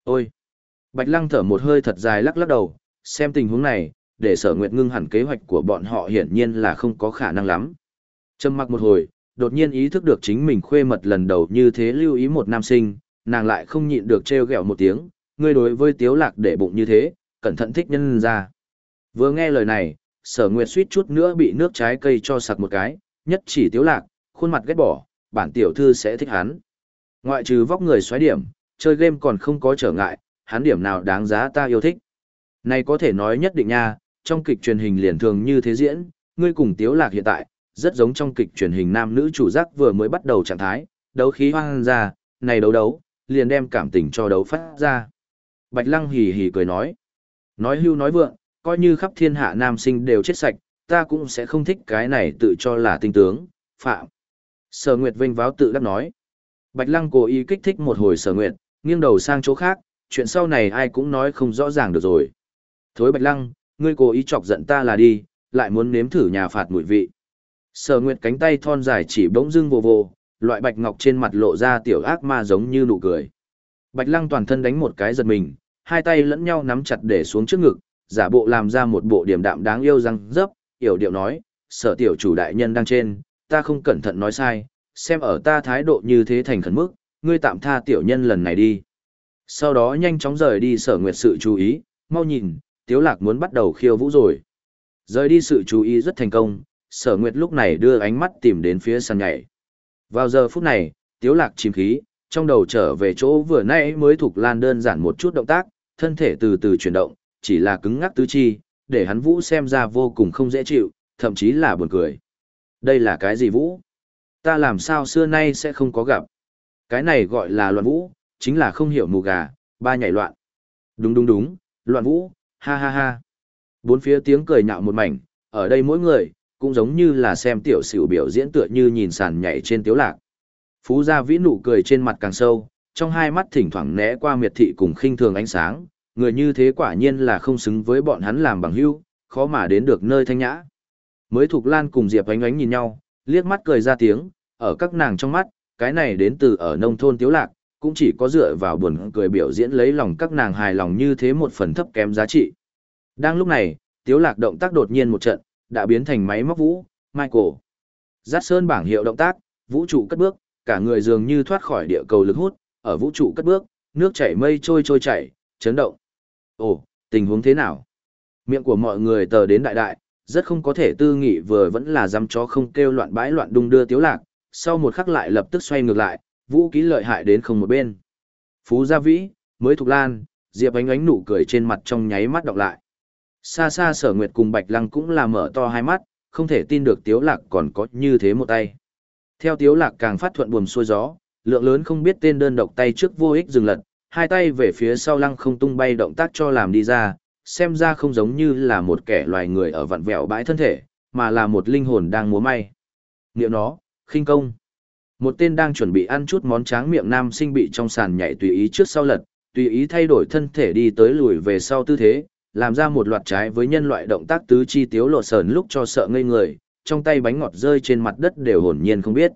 Ôi! Bạch Lăng thở một hơi thật dài lắc lắc đầu, xem tình huống này, để sở nguyệt ngưng hẳn kế hoạch của bọn họ hiển nhiên là không có khả năng lắm. Trầm mặc một hồi, đột nhiên ý thức được chính mình khuê mật lần đầu như thế lưu ý một nam sinh, nàng lại không nhịn được trêu ghẹo một tiếng, ngươi đối với tiếu lạc để bụng như thế, cẩn thận thích nhân ra. Vừa nghe lời này, sở nguyệt suýt chút nữa bị nước trái cây cho sặc một cái, nhất chỉ tiếu lạc, khuôn mặt ghét bỏ, bản tiểu thư sẽ thích hắn. Ngoại trừ vóc người xoáy điểm, chơi game còn không có trở ngại, hắn điểm nào đáng giá ta yêu thích. Này có thể nói nhất định nha, trong kịch truyền hình liền thường như thế diễn, ngươi cùng tiếu lạc hiện tại, rất giống trong kịch truyền hình nam nữ chủ giác vừa mới bắt đầu trạng thái, đấu khí hoang ra, này đấu đấu, liền đem cảm tình cho đấu phát ra. Bạch Lăng hì hì cười nói, nói hưu nói vượng, coi như khắp thiên hạ nam sinh đều chết sạch, ta cũng sẽ không thích cái này tự cho là tinh tướng, phạm. Sở Nguyệt vinh váo tự đắc nói. Bạch Lăng cố ý kích thích một hồi Sở Nguyệt, nghiêng đầu sang chỗ khác, chuyện sau này ai cũng nói không rõ ràng được rồi. Thối Bạch Lăng, ngươi cố ý chọc giận ta là đi, lại muốn nếm thử nhà phạt mùi vị. Sở Nguyệt cánh tay thon dài chỉ bỗng dưng vô vô, loại bạch ngọc trên mặt lộ ra tiểu ác ma giống như nụ cười. Bạch Lăng toàn thân đánh một cái giật mình, hai tay lẫn nhau nắm chặt để xuống trước ngực, giả bộ làm ra một bộ điểm đạm đáng yêu răng dấp, yểu điệu nói, sở tiểu chủ đại nhân đang trên, ta không cẩn thận nói sai, xem ở ta thái độ như thế thành khẩn mức, ngươi tạm tha tiểu nhân lần này đi. Sau đó nhanh chóng rời đi sở nguyệt sự chú ý, mau nhìn, tiếu lạc muốn bắt đầu khiêu vũ rồi. Rời đi sự chú ý rất thành công, sở nguyệt lúc này đưa ánh mắt tìm đến phía sàn nhảy. Vào giờ phút này, tiếu lạc chìm khí, trong đầu trở về chỗ vừa nãy mới thuộc lan đơn giản một chút động tác, thân thể từ từ chuyển động, chỉ là cứng ngắc tứ chi, để hắn vũ xem ra vô cùng không dễ chịu, thậm chí là buồn cười. Đây là cái gì vũ? Ta làm sao xưa nay sẽ không có gặp. Cái này gọi là loạn vũ, chính là không hiểu mù gà, ba nhảy loạn. Đúng đúng đúng, loạn vũ, ha ha ha. Bốn phía tiếng cười nhạo một mảnh, ở đây mỗi người, cũng giống như là xem tiểu sửu biểu diễn tựa như nhìn sàn nhảy trên tiếu lạc. Phú gia vĩ nụ cười trên mặt càng sâu, trong hai mắt thỉnh thoảng né qua miệt thị cùng khinh thường ánh sáng, người như thế quả nhiên là không xứng với bọn hắn làm bằng hữu, khó mà đến được nơi thanh nhã. Mới Thục Lan cùng Diệp ánh ánh nhìn nhau, liếc mắt cười ra tiếng, ở các nàng trong mắt, cái này đến từ ở nông thôn tiếu lạc, cũng chỉ có dựa vào buồn cười biểu diễn lấy lòng các nàng hài lòng như thế một phần thấp kém giá trị. Đang lúc này, tiếu lạc động tác đột nhiên một trận, đã biến thành máy móc vũ, Michael. Giác sơn bảng hiệu động tác, vũ trụ cất bước, cả người dường như thoát khỏi địa cầu lực hút, ở vũ trụ cất bước, nước chảy mây trôi trôi chảy, chấn động. Ồ, tình huống thế nào? Miệng của mọi người tờ đến đại đại, rất không có thể tư nghị vừa vẫn là dám chó không kêu loạn bãi loạn đung đưa tiếu lạc, sau một khắc lại lập tức xoay ngược lại, vũ ký lợi hại đến không một bên. Phú Gia Vĩ, mới Thục Lan, Diệp ánh ánh nụ cười trên mặt trong nháy mắt đọc lại. Xa xa sở nguyệt cùng Bạch Lăng cũng là mở to hai mắt, không thể tin được tiếu lạc còn có như thế một tay. Theo tiếu lạc càng phát thuận buồm xuôi gió, lượng lớn không biết tên đơn độc tay trước vô ích dừng lật, hai tay về phía sau lăng không tung bay động tác cho làm đi ra, xem ra không giống như là một kẻ loài người ở vặn vẹo bãi thân thể, mà là một linh hồn đang múa may. Niệm nó, khinh công. Một tên đang chuẩn bị ăn chút món tráng miệng nam sinh bị trong sàn nhảy tùy ý trước sau lật, tùy ý thay đổi thân thể đi tới lùi về sau tư thế, làm ra một loạt trái với nhân loại động tác tứ chi tiếu lộ sờn lúc cho sợ ngây người, trong tay bánh ngọt rơi trên mặt đất đều hồn nhiên không biết.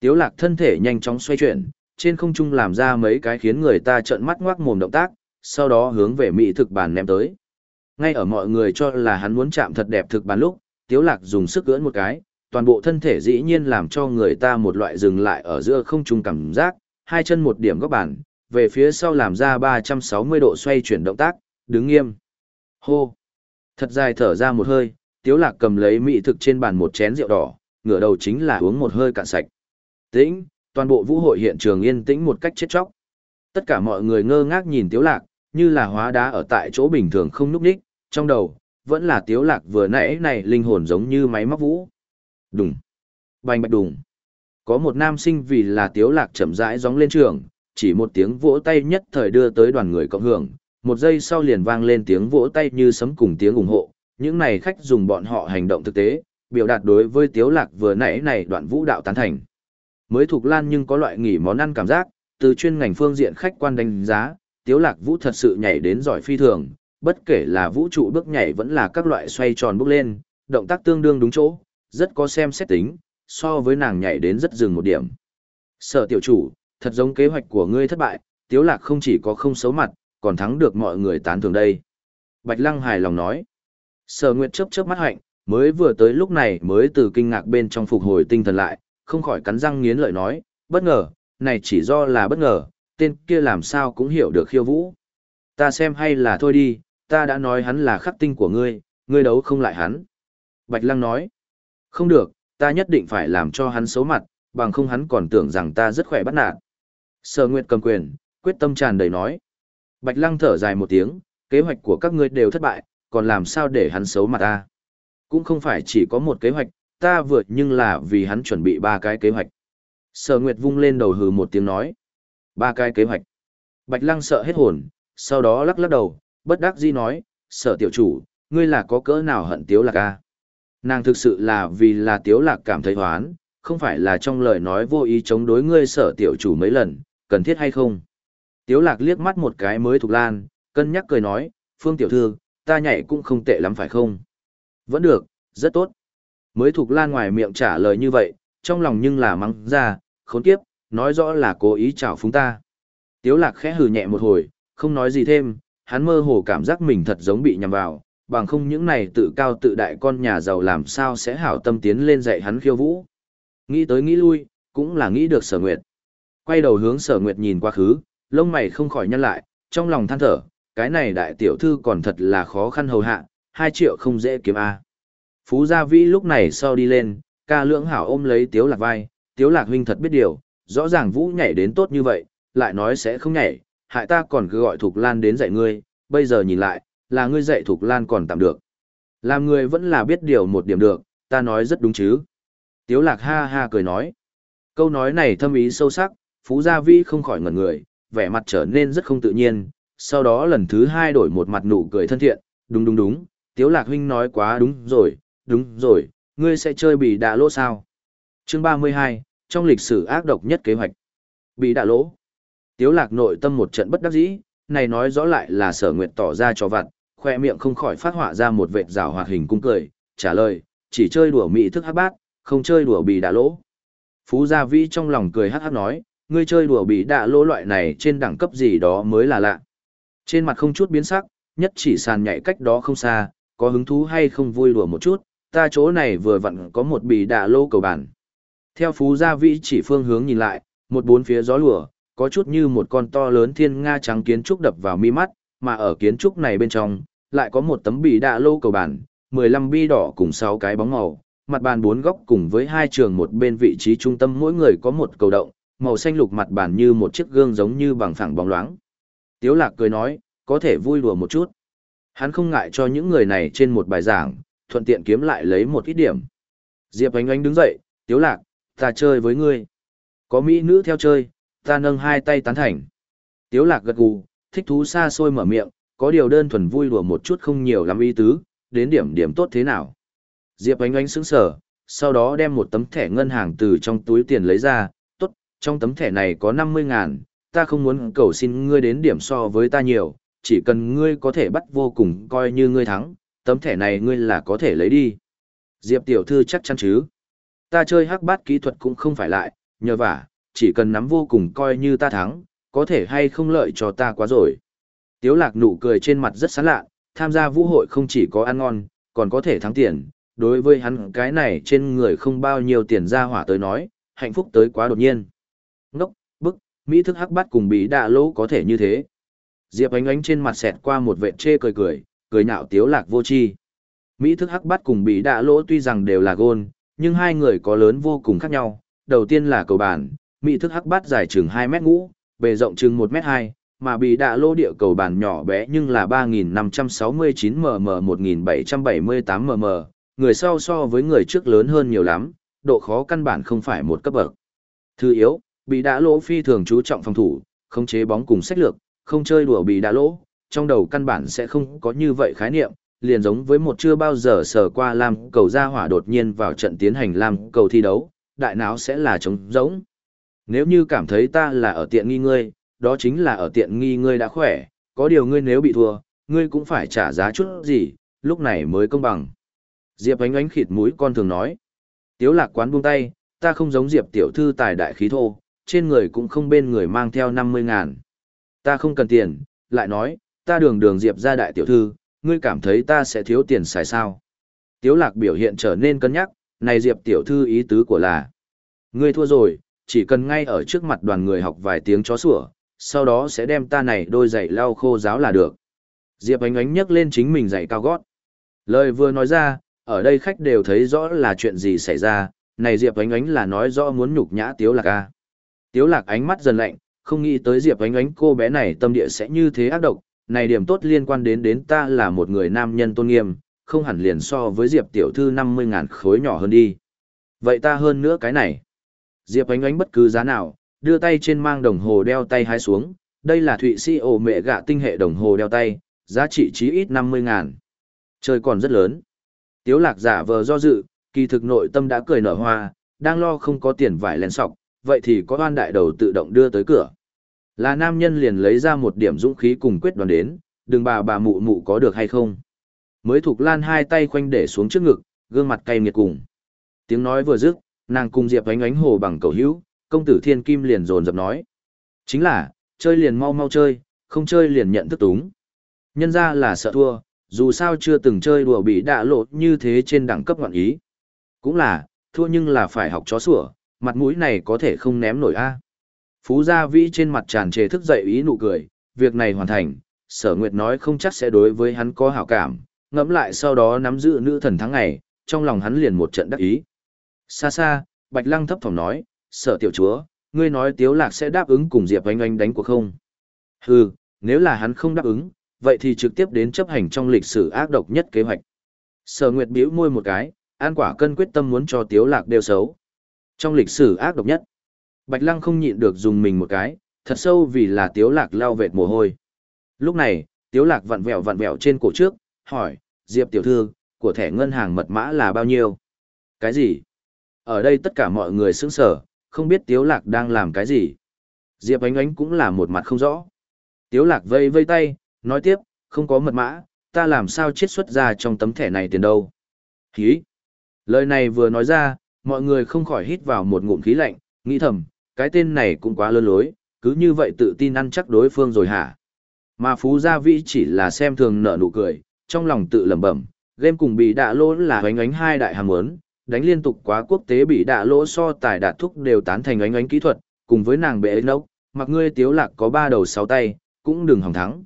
Tiếu lạc thân thể nhanh chóng xoay chuyển, trên không trung làm ra mấy cái khiến người ta trợn mắt ngoác mồm động tác, sau đó hướng về mỹ thực bàn ném tới. Ngay ở mọi người cho là hắn muốn chạm thật đẹp thực bàn lúc, Tiếu Lạc dùng sức cưỡn một cái, toàn bộ thân thể dĩ nhiên làm cho người ta một loại dừng lại ở giữa không trung cảm giác, hai chân một điểm góc bàn, về phía sau làm ra 360 độ xoay chuyển động tác, đứng nghiêm. Hô! Thật dài thở ra một hơi, Tiếu Lạc cầm lấy mỹ thực trên bàn một chén rượu đỏ, ngửa đầu chính là uống một hơi cạn sạch. Tĩnh, toàn bộ vũ hội hiện trường yên tĩnh một cách chết chóc. Tất cả mọi người ngơ ngác nhìn Tiếu Lạc, như là hóa đá ở tại chỗ bình thường không núp đích, trong đầu, vẫn là Tiếu Lạc vừa nãy này linh hồn giống như máy móc vũ. Đùng, bành bạch đùng. Có một nam sinh vì là Tiếu Lạc chậm rãi gióng lên trường, chỉ một tiếng vỗ tay nhất thời đưa tới đoàn người cộng hưởng, một giây sau liền vang lên tiếng vỗ tay như sấm cùng tiếng ủng hộ, những này khách dùng bọn họ hành động thực tế, biểu đạt đối với Tiếu Lạc vừa nãy này đoạn vũ đạo tán thành. Mới thuộc lan nhưng có loại nghỉ món ăn cảm giác, từ chuyên ngành phương diện khách quan đánh giá, Tiếu Lạc Vũ thật sự nhảy đến giỏi phi thường, bất kể là vũ trụ bước nhảy vẫn là các loại xoay tròn bước lên, động tác tương đương đúng chỗ, rất có xem xét tính, so với nàng nhảy đến rất dừng một điểm. Sở tiểu chủ, thật giống kế hoạch của ngươi thất bại, Tiếu Lạc không chỉ có không xấu mặt, còn thắng được mọi người tán thưởng đây. Bạch Lăng hài lòng nói. Sở Nguyệt chớp chớp mắt hạnh, mới vừa tới lúc này mới từ kinh ngạc bên trong phục hồi tinh thần lại, không khỏi cắn răng nghiến lợi nói, bất ngờ, này chỉ do là bất ngờ, tên kia làm sao cũng hiểu được khiêu vũ. Ta xem hay là thôi đi, ta đã nói hắn là khắc tinh của ngươi, ngươi đấu không lại hắn. Bạch Lăng nói, không được, ta nhất định phải làm cho hắn xấu mặt, bằng không hắn còn tưởng rằng ta rất khỏe bắt nạt. Sở Nguyệt cầm quyền, quyết tâm tràn đầy nói. Bạch Lăng thở dài một tiếng, kế hoạch của các ngươi đều thất bại, còn làm sao để hắn xấu mặt ta. Cũng không phải chỉ có một kế hoạch, ta vượt nhưng là vì hắn chuẩn bị ba cái kế hoạch. Sở Nguyệt vung lên đầu hừ một tiếng nói. Ba cái kế hoạch. Bạch Lăng sợ hết hồn, sau đó lắc lắc đầu, bất đắc dĩ nói, sở tiểu chủ, ngươi là có cỡ nào hận tiếu lạc a? Nàng thực sự là vì là tiếu lạc cảm thấy hoán, không phải là trong lời nói vô ý chống đối ngươi sở tiểu chủ mấy lần, cần thiết hay không? Tiếu lạc liếc mắt một cái mới thuộc lan, cân nhắc cười nói, phương tiểu thư, ta nhảy cũng không tệ lắm phải không? Vẫn được, rất tốt. Mới thuộc lan ngoài miệng trả lời như vậy, trong lòng nhưng là mắng ra, khốn kiếp, nói rõ là cố ý chào phúng ta. Tiếu lạc khẽ hừ nhẹ một hồi, không nói gì thêm, hắn mơ hồ cảm giác mình thật giống bị nhầm vào, bằng không những này tự cao tự đại con nhà giàu làm sao sẽ hảo tâm tiến lên dạy hắn khiêu vũ. Nghĩ tới nghĩ lui, cũng là nghĩ được sở nguyệt. Quay đầu hướng sở nguyệt nhìn quá khứ, lông mày không khỏi nhăn lại, trong lòng than thở, cái này đại tiểu thư còn thật là khó khăn hầu hạ, hai triệu không dễ kiếm A. Phú Gia Vĩ lúc này sau đi lên, ca lưỡng hảo ôm lấy tiếu lạc vai, tiếu lạc huynh thật biết điều, rõ ràng vũ nhảy đến tốt như vậy, lại nói sẽ không nhảy, hại ta còn cứ gọi Thục Lan đến dạy ngươi, bây giờ nhìn lại, là ngươi dạy Thục Lan còn tạm được. Làm người vẫn là biết điều một điểm được, ta nói rất đúng chứ. Tiếu lạc ha ha cười nói. Câu nói này thâm ý sâu sắc, Phú Gia Vĩ không khỏi ngẩn người, vẻ mặt trở nên rất không tự nhiên, sau đó lần thứ hai đổi một mặt nụ cười thân thiện, đúng đúng đúng, Tiếu Lạc huynh nói quá đúng rồi, đúng rồi, ngươi sẽ chơi bị đạ lỗ sao? Chương 32, trong lịch sử ác độc nhất kế hoạch. Bị đạ lỗ. Tiếu lạc nội tâm một trận bất đắc dĩ, này nói rõ lại là sở nguyện tỏ ra cho vặt, khoe miệng không khỏi phát họa ra một vệt rào hoạt hình cung cười, trả lời, chỉ chơi đùa mỹ thức hát bát, không chơi đùa bị đạ lỗ. Phú Gia Vĩ trong lòng cười hát hát nói, ngươi chơi đùa bị đạ lỗ loại này trên đẳng cấp gì đó mới là lạ. Trên mặt không chút biến sắc, nhất chỉ sàn nhảy cách đó không xa, có hứng thú hay không vui đùa một chút, ta chỗ này vừa vặn có một bị đạ lỗ cầu bản. Theo Phú Gia Vĩ chỉ phương hướng nhìn lại, một bốn phía gió lùa, có chút như một con to lớn thiên nga trắng kiến trúc đập vào mi mắt, mà ở kiến trúc này bên trong, lại có một tấm bị đạ lô cầu bản, 15 bi đỏ cùng 6 cái bóng màu, mặt bàn bốn góc cùng với hai trường một bên vị trí trung tâm mỗi người có một cầu động, màu xanh lục mặt bàn như một chiếc gương giống như bằng phẳng bóng loáng. Tiếu lạc cười nói, có thể vui đùa một chút. Hắn không ngại cho những người này trên một bài giảng, thuận tiện kiếm lại lấy một ít điểm. Diệp ánh ánh đứng dậy, tiếu lạc, ta chơi với ngươi. Có mỹ nữ theo chơi, ta nâng hai tay tán thành. Tiếu lạc gật gù, thích thú xa xôi mở miệng, có điều đơn thuần vui đùa một chút không nhiều lắm ý tứ, đến điểm điểm tốt thế nào. Diệp ánh ánh sững sờ, sau đó đem một tấm thẻ ngân hàng từ trong túi tiền lấy ra, trong tấm thẻ này có 50 ngàn, ta không muốn cầu xin ngươi đến điểm so với ta nhiều, chỉ cần ngươi có thể bắt vô cùng coi như ngươi thắng, tấm thẻ này ngươi là có thể lấy đi. Diệp tiểu thư chắc chắn chứ. Ta chơi hắc bát kỹ thuật cũng không phải lại, nhờ vả, chỉ cần nắm vô cùng coi như ta thắng, có thể hay không lợi cho ta quá rồi. Tiếu lạc nụ cười trên mặt rất sán lạ, tham gia vũ hội không chỉ có ăn ngon, còn có thể thắng tiền. Đối với hắn cái này trên người không bao nhiêu tiền ra hỏa tới nói, hạnh phúc tới quá đột nhiên. Mỹ thức hắc bát cùng bí đạ lỗ có thể như thế. Diệp ánh ánh trên mặt xẹt qua một vệ chê cười cười, cười nhạo tiếu lạc vô chi. Mỹ thức hắc bát cùng bí đạ lỗ tuy rằng đều là gôn, nhưng hai người có lớn vô cùng khác nhau. Đầu tiên là cầu bàn, Mỹ thức hắc bát dài chừng 2 mét ngũ, bề rộng chừng 1 mét 2, mà bị đạ lô địa cầu bàn nhỏ bé nhưng là 3569mm 1778mm, người sau so với người trước lớn hơn nhiều lắm, độ khó căn bản không phải một cấp bậc. Thứ yếu, bị đá lỗ phi thường chú trọng phòng thủ, không chế bóng cùng sách lược, không chơi đùa bị đá lỗ, trong đầu căn bản sẽ không có như vậy khái niệm, liền giống với một chưa bao giờ sờ qua làm cầu ra hỏa đột nhiên vào trận tiến hành làm cầu thi đấu, đại não sẽ là trống rỗng. Nếu như cảm thấy ta là ở tiện nghi ngươi, đó chính là ở tiện nghi ngươi đã khỏe, có điều ngươi nếu bị thua, ngươi cũng phải trả giá chút gì, lúc này mới công bằng. Diệp ánh ánh khịt mũi con thường nói. Tiếu lạc quán buông tay, ta không giống Diệp tiểu thư tài đại khí thô, trên người cũng không bên người mang theo 50 ngàn. Ta không cần tiền, lại nói, ta đường đường Diệp ra đại tiểu thư, ngươi cảm thấy ta sẽ thiếu tiền xài sao. Tiếu lạc biểu hiện trở nên cân nhắc, này Diệp tiểu thư ý tứ của là. Ngươi thua rồi, chỉ cần ngay ở trước mặt đoàn người học vài tiếng chó sủa, sau đó sẽ đem ta này đôi giày lau khô giáo là được. Diệp ánh ánh nhấc lên chính mình giày cao gót. Lời vừa nói ra, ở đây khách đều thấy rõ là chuyện gì xảy ra, này Diệp ánh ánh là nói rõ muốn nhục nhã Tiếu Lạc a. Tiếu Lạc ánh mắt dần lạnh, không nghĩ tới Diệp ánh ánh cô bé này tâm địa sẽ như thế ác độc, này điểm tốt liên quan đến đến ta là một người nam nhân tôn nghiêm, không hẳn liền so với Diệp tiểu thư 50 ngàn khối nhỏ hơn đi. Vậy ta hơn nữa cái này. Diệp ánh ánh bất cứ giá nào, đưa tay trên mang đồng hồ đeo tay hái xuống, đây là Thụy Sĩ ổ mẹ gạ tinh hệ đồng hồ đeo tay, giá trị chí ít 50 ngàn. Trời còn rất lớn. Tiếu lạc giả vờ do dự, kỳ thực nội tâm đã cười nở hoa, đang lo không có tiền vải lén sọc, vậy thì có oan đại đầu tự động đưa tới cửa. Là nam nhân liền lấy ra một điểm dũng khí cùng quyết đoán đến, đừng bà bà mụ mụ có được hay không. Mới thuộc lan hai tay khoanh để xuống trước ngực, gương mặt cay nghiệt cùng. Tiếng nói vừa dứt, nàng cùng Diệp ánh ánh hồ bằng cầu hữu, công tử thiên kim liền dồn dập nói. Chính là, chơi liền mau mau chơi, không chơi liền nhận thức túng. Nhân ra là sợ thua, dù sao chưa từng chơi đùa bị đạ lộ như thế trên đẳng cấp ngoạn ý. Cũng là, thua nhưng là phải học chó sủa, mặt mũi này có thể không ném nổi a. Phú Gia Vĩ trên mặt tràn trề thức dậy ý nụ cười, việc này hoàn thành, sở nguyệt nói không chắc sẽ đối với hắn có hảo cảm, ngẫm lại sau đó nắm giữ nữ thần thắng ngày, trong lòng hắn liền một trận đắc ý. Xa xa, Bạch Lăng thấp thỏm nói, sở tiểu chúa, ngươi nói Tiếu Lạc sẽ đáp ứng cùng Diệp Anh Anh đánh cuộc không? Hừ, nếu là hắn không đáp ứng, vậy thì trực tiếp đến chấp hành trong lịch sử ác độc nhất kế hoạch. Sở Nguyệt bĩu môi một cái, an quả cân quyết tâm muốn cho Tiếu Lạc đều xấu. Trong lịch sử ác độc nhất, Bạch Lăng không nhịn được dùng mình một cái, thật sâu vì là Tiếu Lạc lao vệt mồ hôi. Lúc này, Tiếu Lạc vặn vẹo vặn vẹo trên cổ trước, hỏi, Diệp tiểu thư, của thẻ ngân hàng mật mã là bao nhiêu? Cái gì? Ở đây tất cả mọi người sững sờ, không biết Tiếu Lạc đang làm cái gì. Diệp ánh ánh cũng là một mặt không rõ. Tiếu Lạc vây vây tay, nói tiếp, không có mật mã, ta làm sao chiết xuất ra trong tấm thẻ này tiền đâu. Khí! Lời này vừa nói ra, mọi người không khỏi hít vào một ngụm khí lạnh, nghĩ thầm, cái tên này cũng quá lơ lối, cứ như vậy tự tin ăn chắc đối phương rồi hả? Mà Phú Gia Vĩ chỉ là xem thường nở nụ cười, trong lòng tự lẩm bẩm, game cùng bị đạ lỗ là ánh ánh hai đại hàng ớn, đánh liên tục quá quốc tế bị đạ lỗ so tài đạt thúc đều tán thành ánh ánh kỹ thuật, cùng với nàng bệ nốc, mặc ngươi tiếu lạc có ba đầu sáu tay, cũng đừng hòng thắng.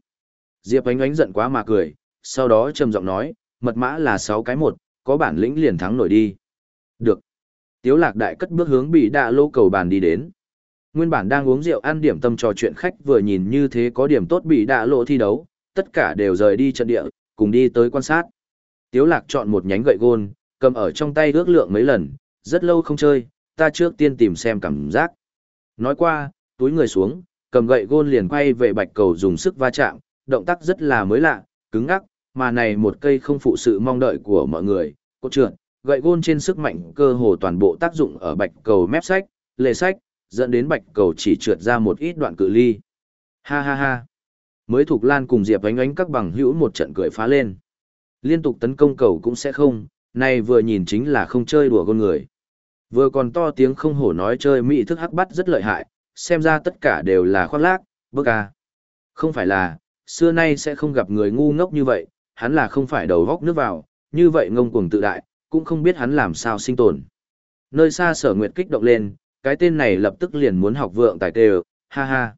Diệp ánh ánh giận quá mà cười, sau đó trầm giọng nói, mật mã là sáu cái một, có bản lĩnh liền thắng nổi đi. Được. Tiếu lạc đại cất bước hướng bị đạ lỗ cầu bàn đi đến. Nguyên bản đang uống rượu ăn điểm tâm trò chuyện khách vừa nhìn như thế có điểm tốt bị đạ lộ thi đấu, tất cả đều rời đi trận địa, cùng đi tới quan sát. Tiếu lạc chọn một nhánh gậy gôn, cầm ở trong tay ước lượng mấy lần, rất lâu không chơi, ta trước tiên tìm xem cảm giác. Nói qua, túi người xuống, cầm gậy gôn liền quay về bạch cầu dùng sức va chạm, động tác rất là mới lạ, cứng ngắc, mà này một cây không phụ sự mong đợi của mọi người, cốt trượt, gậy gôn trên sức mạnh cơ hồ toàn bộ tác dụng ở bạch cầu mép sách, lề sách, dẫn đến bạch cầu chỉ trượt ra một ít đoạn cự ly. Ha ha ha. Mới thuộc Lan cùng Diệp ánh ánh các bằng hữu một trận cười phá lên. Liên tục tấn công cầu cũng sẽ không, này vừa nhìn chính là không chơi đùa con người. Vừa còn to tiếng không hổ nói chơi mỹ thức hắc bắt rất lợi hại, xem ra tất cả đều là khoác lác, bức à. Không phải là, xưa nay sẽ không gặp người ngu ngốc như vậy, hắn là không phải đầu góc nước vào, như vậy ngông cuồng tự đại, cũng không biết hắn làm sao sinh tồn. Nơi xa sở nguyệt kích động lên, cái tên này lập tức liền muốn học vượng tài tê ha ha.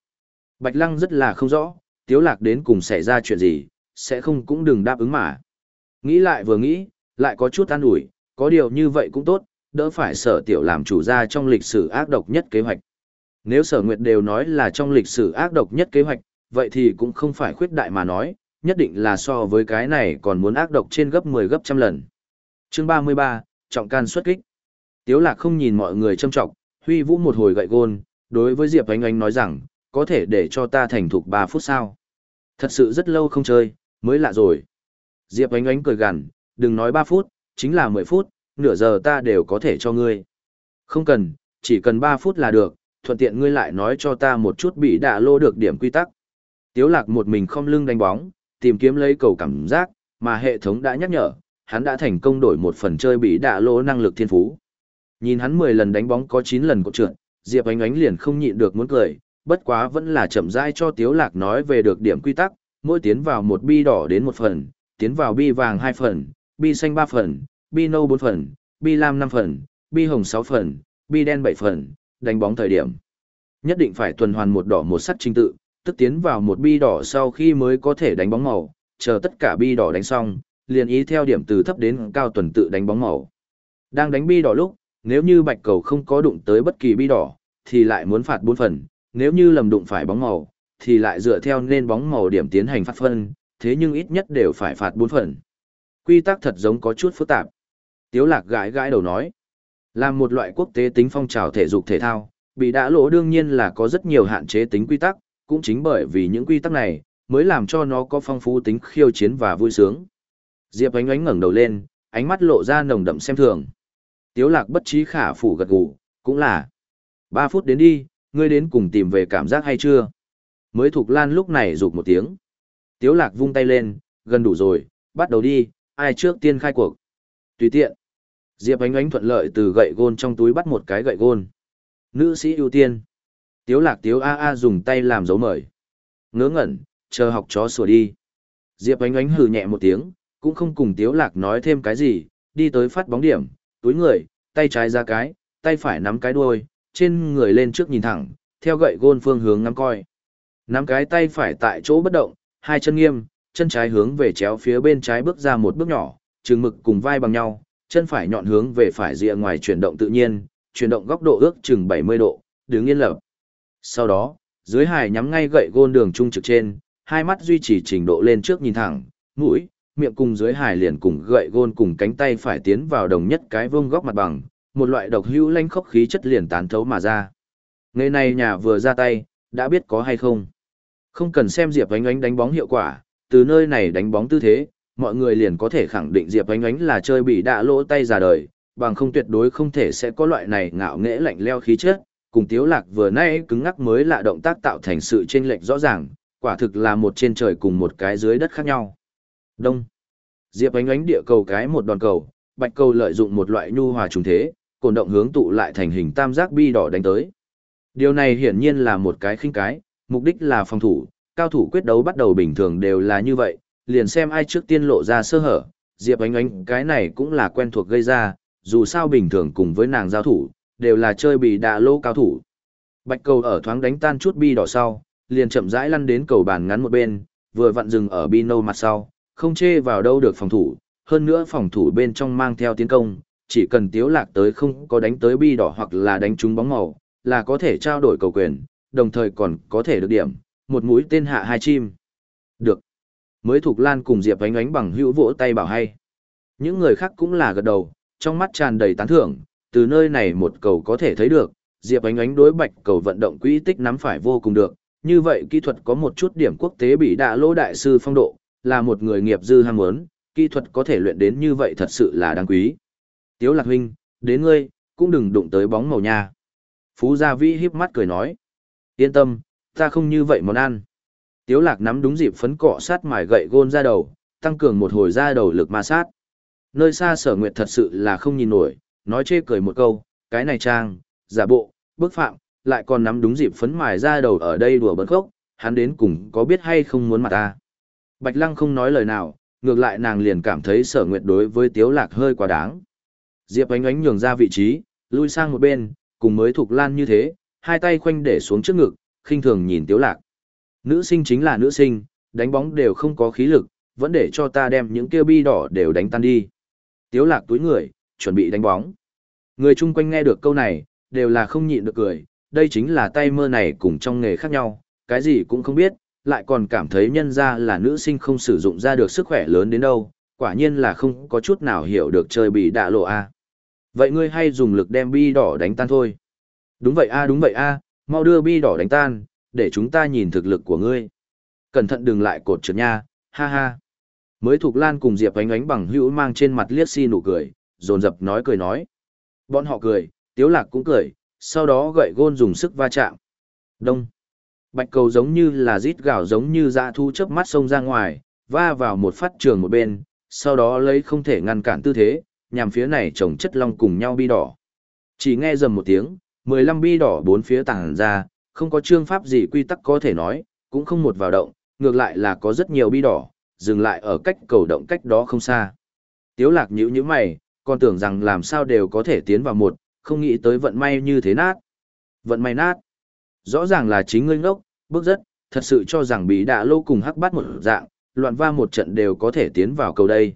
Bạch Lăng rất là không rõ, tiếu lạc đến cùng xảy ra chuyện gì, sẽ không cũng đừng đáp ứng mà. Nghĩ lại vừa nghĩ, lại có chút an ủi, có điều như vậy cũng tốt, đỡ phải sở tiểu làm chủ ra trong lịch sử ác độc nhất kế hoạch. Nếu sở nguyệt đều nói là trong lịch sử ác độc nhất kế hoạch, vậy thì cũng không phải khuyết đại mà nói, nhất định là so với cái này còn muốn ác độc trên gấp 10 gấp trăm lần. Chương 33, trọng can xuất kích. Tiếu lạc không nhìn mọi người châm trọng, huy vũ một hồi gậy gôn, đối với Diệp Ánh Ánh nói rằng, có thể để cho ta thành thục ba phút sao. Thật sự rất lâu không chơi, mới lạ rồi. Diệp Ánh Ánh cười gằn, đừng nói ba phút, chính là 10 phút, nửa giờ ta đều có thể cho ngươi. Không cần, chỉ cần ba phút là được, thuận tiện ngươi lại nói cho ta một chút bị đạ lô được điểm quy tắc. Tiếu lạc một mình không lưng đánh bóng, tìm kiếm lấy cầu cảm giác, mà hệ thống đã nhắc nhở, hắn đã thành công đổi một phần chơi bị đạ lỗ năng lực thiên phú. Nhìn hắn 10 lần đánh bóng có 9 lần cột trượt, Diệp Ánh Ánh liền không nhịn được muốn cười, bất quá vẫn là chậm rãi cho Tiếu Lạc nói về được điểm quy tắc, mỗi tiến vào một bi đỏ đến một phần, tiến vào bi vàng hai phần, bi xanh ba phần, bi nâu bốn phần, bi lam năm phần, bi hồng sáu phần, bi đen bảy phần, đánh bóng thời điểm. Nhất định phải tuần hoàn một đỏ một sắt trình tự, tức tiến vào một bi đỏ sau khi mới có thể đánh bóng màu, chờ tất cả bi đỏ đánh xong, liền ý theo điểm từ thấp đến cao tuần tự đánh bóng màu. Đang đánh bi đỏ lúc, nếu như bạch cầu không có đụng tới bất kỳ bi đỏ, thì lại muốn phạt 4 phần, nếu như lầm đụng phải bóng màu, thì lại dựa theo nên bóng màu điểm tiến hành phát phân, thế nhưng ít nhất đều phải phạt 4 phần. Quy tắc thật giống có chút phức tạp. Tiếu lạc gãi gãi đầu nói. Làm một loại quốc tế tính phong trào thể dục thể thao, bị đã lỗ đương nhiên là có rất nhiều hạn chế tính quy tắc, cũng chính bởi vì những quy tắc này, mới làm cho nó có phong phú tính khiêu chiến và vui sướng. Diệp ánh ánh ngẩng đầu lên, ánh mắt lộ ra nồng đậm xem thường. Tiếu lạc bất trí khả phủ gật gù, cũng là. Ba phút đến đi, ngươi đến cùng tìm về cảm giác hay chưa? Mới thuộc lan lúc này rụt một tiếng. Tiếu lạc vung tay lên, gần đủ rồi, bắt đầu đi, ai trước tiên khai cuộc. Tùy tiện. Diệp ánh ánh thuận lợi từ gậy gôn trong túi bắt một cái gậy gôn. Nữ sĩ ưu tiên. Tiếu lạc tiếu A A dùng tay làm dấu mời. Ngớ ngẩn, chờ học chó sủa đi. Diệp ánh ánh hừ nhẹ một tiếng, cũng không cùng tiếu lạc nói thêm cái gì, đi tới phát bóng điểm, túi người, tay trái ra cái, tay phải nắm cái đuôi, trên người lên trước nhìn thẳng, theo gậy gôn phương hướng ngắm coi. Nắm cái tay phải tại chỗ bất động, hai chân nghiêm, chân trái hướng về chéo phía bên trái bước ra một bước nhỏ, trường mực cùng vai bằng nhau, chân phải nhọn hướng về phải rìa ngoài chuyển động tự nhiên, chuyển động góc độ ước chừng 70 độ, đứng yên lập. Sau đó, dưới hài nhắm ngay gậy gôn đường trung trực trên, hai mắt duy trì trình độ lên trước nhìn thẳng, mũi, miệng cùng dưới hài liền cùng gậy gôn cùng cánh tay phải tiến vào đồng nhất cái vương góc mặt bằng, một loại độc hữu lanh khốc khí chất liền tán thấu mà ra. Ngày này nhà vừa ra tay, đã biết có hay không. Không cần xem Diệp Ánh Ánh đánh bóng hiệu quả, từ nơi này đánh bóng tư thế, mọi người liền có thể khẳng định Diệp Ánh Ánh là chơi bị đạ lỗ tay ra đời, bằng không tuyệt đối không thể sẽ có loại này ngạo nghễ lạnh leo khí chất, cùng Tiếu Lạc vừa nãy cứng ngắc mới lạ động tác tạo thành sự chênh lệch rõ ràng, quả thực là một trên trời cùng một cái dưới đất khác nhau. Đông. Diệp Ánh Ánh địa cầu cái một đòn cầu, bạch cầu lợi dụng một loại nhu hòa trùng thế, cổ động hướng tụ lại thành hình tam giác bi đỏ đánh tới. Điều này hiển nhiên là một cái khinh cái, mục đích là phòng thủ, cao thủ quyết đấu bắt đầu bình thường đều là như vậy, liền xem ai trước tiên lộ ra sơ hở, Diệp Ánh Ánh cái này cũng là quen thuộc gây ra, dù sao bình thường cùng với nàng giao thủ, đều là chơi bị đạ lô cao thủ. Bạch cầu ở thoáng đánh tan chút bi đỏ sau, liền chậm rãi lăn đến cầu bàn ngắn một bên, vừa vặn dừng ở bi nâu mặt sau, không chê vào đâu được phòng thủ, hơn nữa phòng thủ bên trong mang theo tiến công, chỉ cần tiếu lạc tới không có đánh tới bi đỏ hoặc là đánh trúng bóng màu, là có thể trao đổi cầu quyền, đồng thời còn có thể được điểm, một mũi tên hạ hai chim. Được. Mới Thục Lan cùng Diệp ánh ánh bằng hữu vỗ tay bảo hay. Những người khác cũng là gật đầu, trong mắt tràn đầy tán thưởng, từ nơi này một cầu có thể thấy được, Diệp ánh ánh đối bạch cầu vận động quỹ tích nắm phải vô cùng được, như vậy kỹ thuật có một chút điểm quốc tế bị đạ lỗ đại sư phong độ, là một người nghiệp dư ham muốn, kỹ thuật có thể luyện đến như vậy thật sự là đáng quý. Tiếu lạc huynh, đến ngươi, cũng đừng đụng tới bóng màu nha. Phú Gia Vĩ híp mắt cười nói. Yên tâm, ta không như vậy món ăn. Tiếu lạc nắm đúng dịp phấn cọ sát mài gậy gôn ra đầu, tăng cường một hồi ra đầu lực ma sát. Nơi xa sở nguyệt thật sự là không nhìn nổi, nói chê cười một câu, cái này trang, giả bộ, bức phạm, lại còn nắm đúng dịp phấn mài ra đầu ở đây đùa bẩn khốc, hắn đến cùng có biết hay không muốn mặt ta. Bạch Lăng không nói lời nào, ngược lại nàng liền cảm thấy sở nguyệt đối với tiếu lạc hơi quá đáng. Diệp ánh ánh nhường ra vị trí, lui sang một bên, cùng mới thuộc lan như thế, hai tay khoanh để xuống trước ngực, khinh thường nhìn tiếu lạc. Nữ sinh chính là nữ sinh, đánh bóng đều không có khí lực, vẫn để cho ta đem những kia bi đỏ đều đánh tan đi. Tiếu lạc túi người, chuẩn bị đánh bóng. Người chung quanh nghe được câu này, đều là không nhịn được cười, đây chính là tay mơ này cùng trong nghề khác nhau, cái gì cũng không biết, lại còn cảm thấy nhân ra là nữ sinh không sử dụng ra được sức khỏe lớn đến đâu, quả nhiên là không có chút nào hiểu được chơi bị đạ lộ a. Vậy ngươi hay dùng lực đem bi đỏ đánh tan thôi. Đúng vậy a đúng vậy a, mau đưa bi đỏ đánh tan, để chúng ta nhìn thực lực của ngươi. Cẩn thận đừng lại cột trượt nha, ha ha. Mới Thục Lan cùng Diệp ánh ánh bằng hữu mang trên mặt liếc si nụ cười, dồn dập nói cười nói. Bọn họ cười, Tiếu Lạc cũng cười, sau đó gậy gôn dùng sức va chạm. Đông. Bạch cầu giống như là rít gạo giống như dã thu chớp mắt xông ra ngoài, va vào một phát trường một bên, sau đó lấy không thể ngăn cản tư thế, nhằm phía này chồng chất long cùng nhau bi đỏ. Chỉ nghe dầm một tiếng, 15 bi đỏ bốn phía tàng ra, không có chương pháp gì quy tắc có thể nói, cũng không một vào động, ngược lại là có rất nhiều bi đỏ, dừng lại ở cách cầu động cách đó không xa. Tiếu lạc nhíu nhíu mày, còn tưởng rằng làm sao đều có thể tiến vào một, không nghĩ tới vận may như thế nát. Vận may nát. Rõ ràng là chính ngươi ngốc, bước rất, thật sự cho rằng bị đạ lô cùng hắc Bát một dạng, loạn va một trận đều có thể tiến vào cầu đây.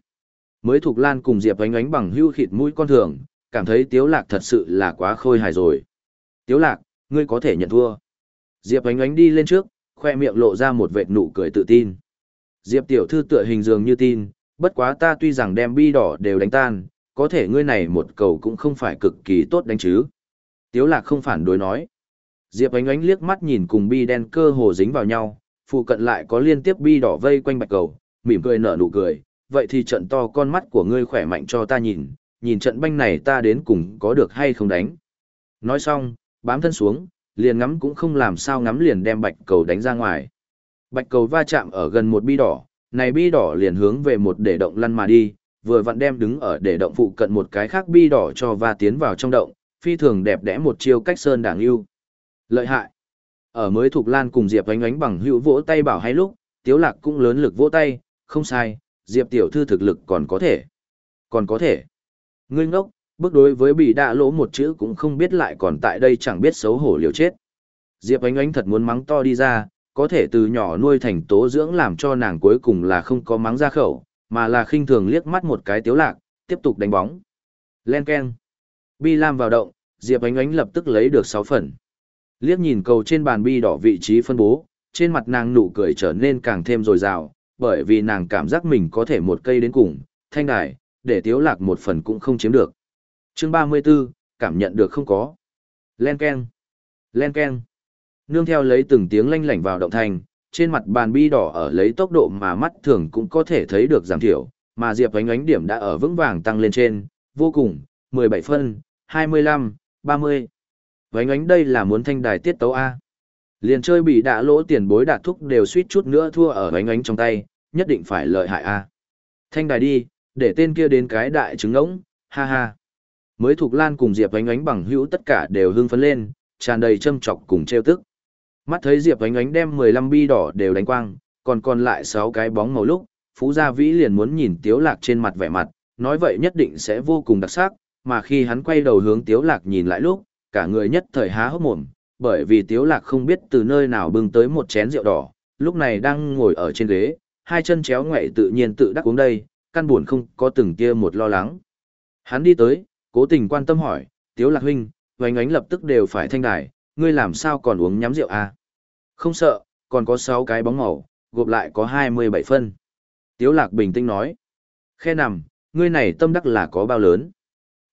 Mới thuộc Lan cùng Diệp ánh ánh bằng hưu khịt mũi con thường, cảm thấy Tiếu Lạc thật sự là quá khôi hài rồi. Tiếu Lạc, ngươi có thể nhận thua. Diệp ánh ánh đi lên trước, khoe miệng lộ ra một vệt nụ cười tự tin. Diệp tiểu thư tựa hình dường như tin, bất quá ta tuy rằng đem bi đỏ đều đánh tan, có thể ngươi này một cầu cũng không phải cực kỳ tốt đánh chứ. Tiếu lạc không phản đối nói. Diệp ánh ánh liếc mắt nhìn cùng bi đen cơ hồ dính vào nhau, phụ cận lại có liên tiếp bi đỏ vây quanh bạch cầu, mỉm cười nở nụ cười, vậy thì trận to con mắt của ngươi khỏe mạnh cho ta nhìn, nhìn trận banh này ta đến cùng có được hay không đánh. Nói xong, bám thân xuống, liền ngắm cũng không làm sao ngắm liền đem bạch cầu đánh ra ngoài. Bạch cầu va chạm ở gần một bi đỏ, này bi đỏ liền hướng về một để động lăn mà đi, vừa vặn đem đứng ở để động phụ cận một cái khác bi đỏ cho va tiến vào trong động, phi thường đẹp đẽ một chiêu cách sơn đảng yêu. Lợi hại. Ở mới thuộc lan cùng Diệp ánh ánh bằng hữu vỗ tay bảo hay lúc, Tiếu Lạc cũng lớn lực vỗ tay, không sai, Diệp tiểu thư thực lực còn có thể. Còn có thể. Ngươi ngốc, bước đối với bị đạ lỗ một chữ cũng không biết lại còn tại đây chẳng biết xấu hổ liều chết. Diệp ánh ánh thật muốn mắng to đi ra, có thể từ nhỏ nuôi thành tố dưỡng làm cho nàng cuối cùng là không có mắng ra khẩu, mà là khinh thường liếc mắt một cái tiếu lạc, tiếp tục đánh bóng. Len keng. Bi Lam vào động, Diệp ánh ánh lập tức lấy được 6 phần. Liếc nhìn cầu trên bàn bi đỏ vị trí phân bố, trên mặt nàng nụ cười trở nên càng thêm dồi dào, bởi vì nàng cảm giác mình có thể một cây đến cùng, thanh đài, để tiếu lạc một phần cũng không chiếm được. Chương 34, cảm nhận được không có. Len keng. Len keng. Nương theo lấy từng tiếng lanh lảnh vào động thành, trên mặt bàn bi đỏ ở lấy tốc độ mà mắt thường cũng có thể thấy được giảm thiểu, mà Diệp ánh ánh điểm đã ở vững vàng tăng lên trên, vô cùng, 17 phân, 25, 30. Vánh ánh đây là muốn thanh đài tiết tấu A. Liền chơi bị đạ lỗ tiền bối đạt thúc đều suýt chút nữa thua ở vánh ánh trong tay, nhất định phải lợi hại A. Thanh đài đi, để tên kia đến cái đại trứng ngỗng, ha ha. Mới thuộc lan cùng Diệp vánh ánh bằng hữu tất cả đều hưng phấn lên, tràn đầy châm chọc cùng trêu tức. Mắt thấy Diệp vánh ánh đem 15 bi đỏ đều đánh quang, còn còn lại 6 cái bóng màu lúc, Phú Gia Vĩ liền muốn nhìn Tiếu Lạc trên mặt vẻ mặt, nói vậy nhất định sẽ vô cùng đặc sắc, mà khi hắn quay đầu hướng Tiếu Lạc nhìn lại lúc, cả người nhất thời há hốc mồm, bởi vì Tiếu Lạc không biết từ nơi nào bưng tới một chén rượu đỏ, lúc này đang ngồi ở trên ghế, hai chân chéo ngoại tự nhiên tự đắc uống đây, căn buồn không có từng kia một lo lắng. Hắn đi tới, cố tình quan tâm hỏi, Tiếu Lạc huynh, vành ánh lập tức đều phải thanh đài, ngươi làm sao còn uống nhắm rượu à? Không sợ, còn có 6 cái bóng màu, gộp lại có 27 phân. Tiếu Lạc bình tĩnh nói, khe nằm, ngươi này tâm đắc là có bao lớn.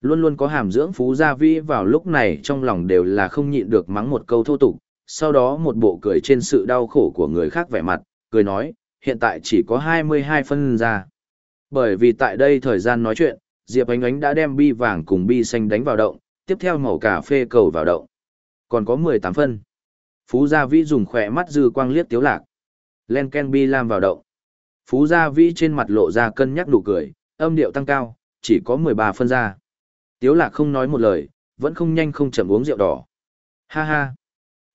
Luôn luôn có hàm dưỡng phú gia vĩ vào lúc này trong lòng đều là không nhịn được mắng một câu thô tục, sau đó một bộ cười trên sự đau khổ của người khác vẻ mặt, cười nói, hiện tại chỉ có 22 phân ra. Bởi vì tại đây thời gian nói chuyện, Diệp Ánh Ánh đã đem bi vàng cùng bi xanh đánh vào động, tiếp theo màu cà phê cầu vào động. Còn có 18 phân. Phú Gia Vĩ dùng khỏe mắt dư quang liếc tiếu lạc. Len Ken bi lam vào động. Phú Gia Vĩ trên mặt lộ ra cân nhắc nụ cười, âm điệu tăng cao, chỉ có 13 phân ra. Tiếu lạc không nói một lời, vẫn không nhanh không chậm uống rượu đỏ. Ha ha.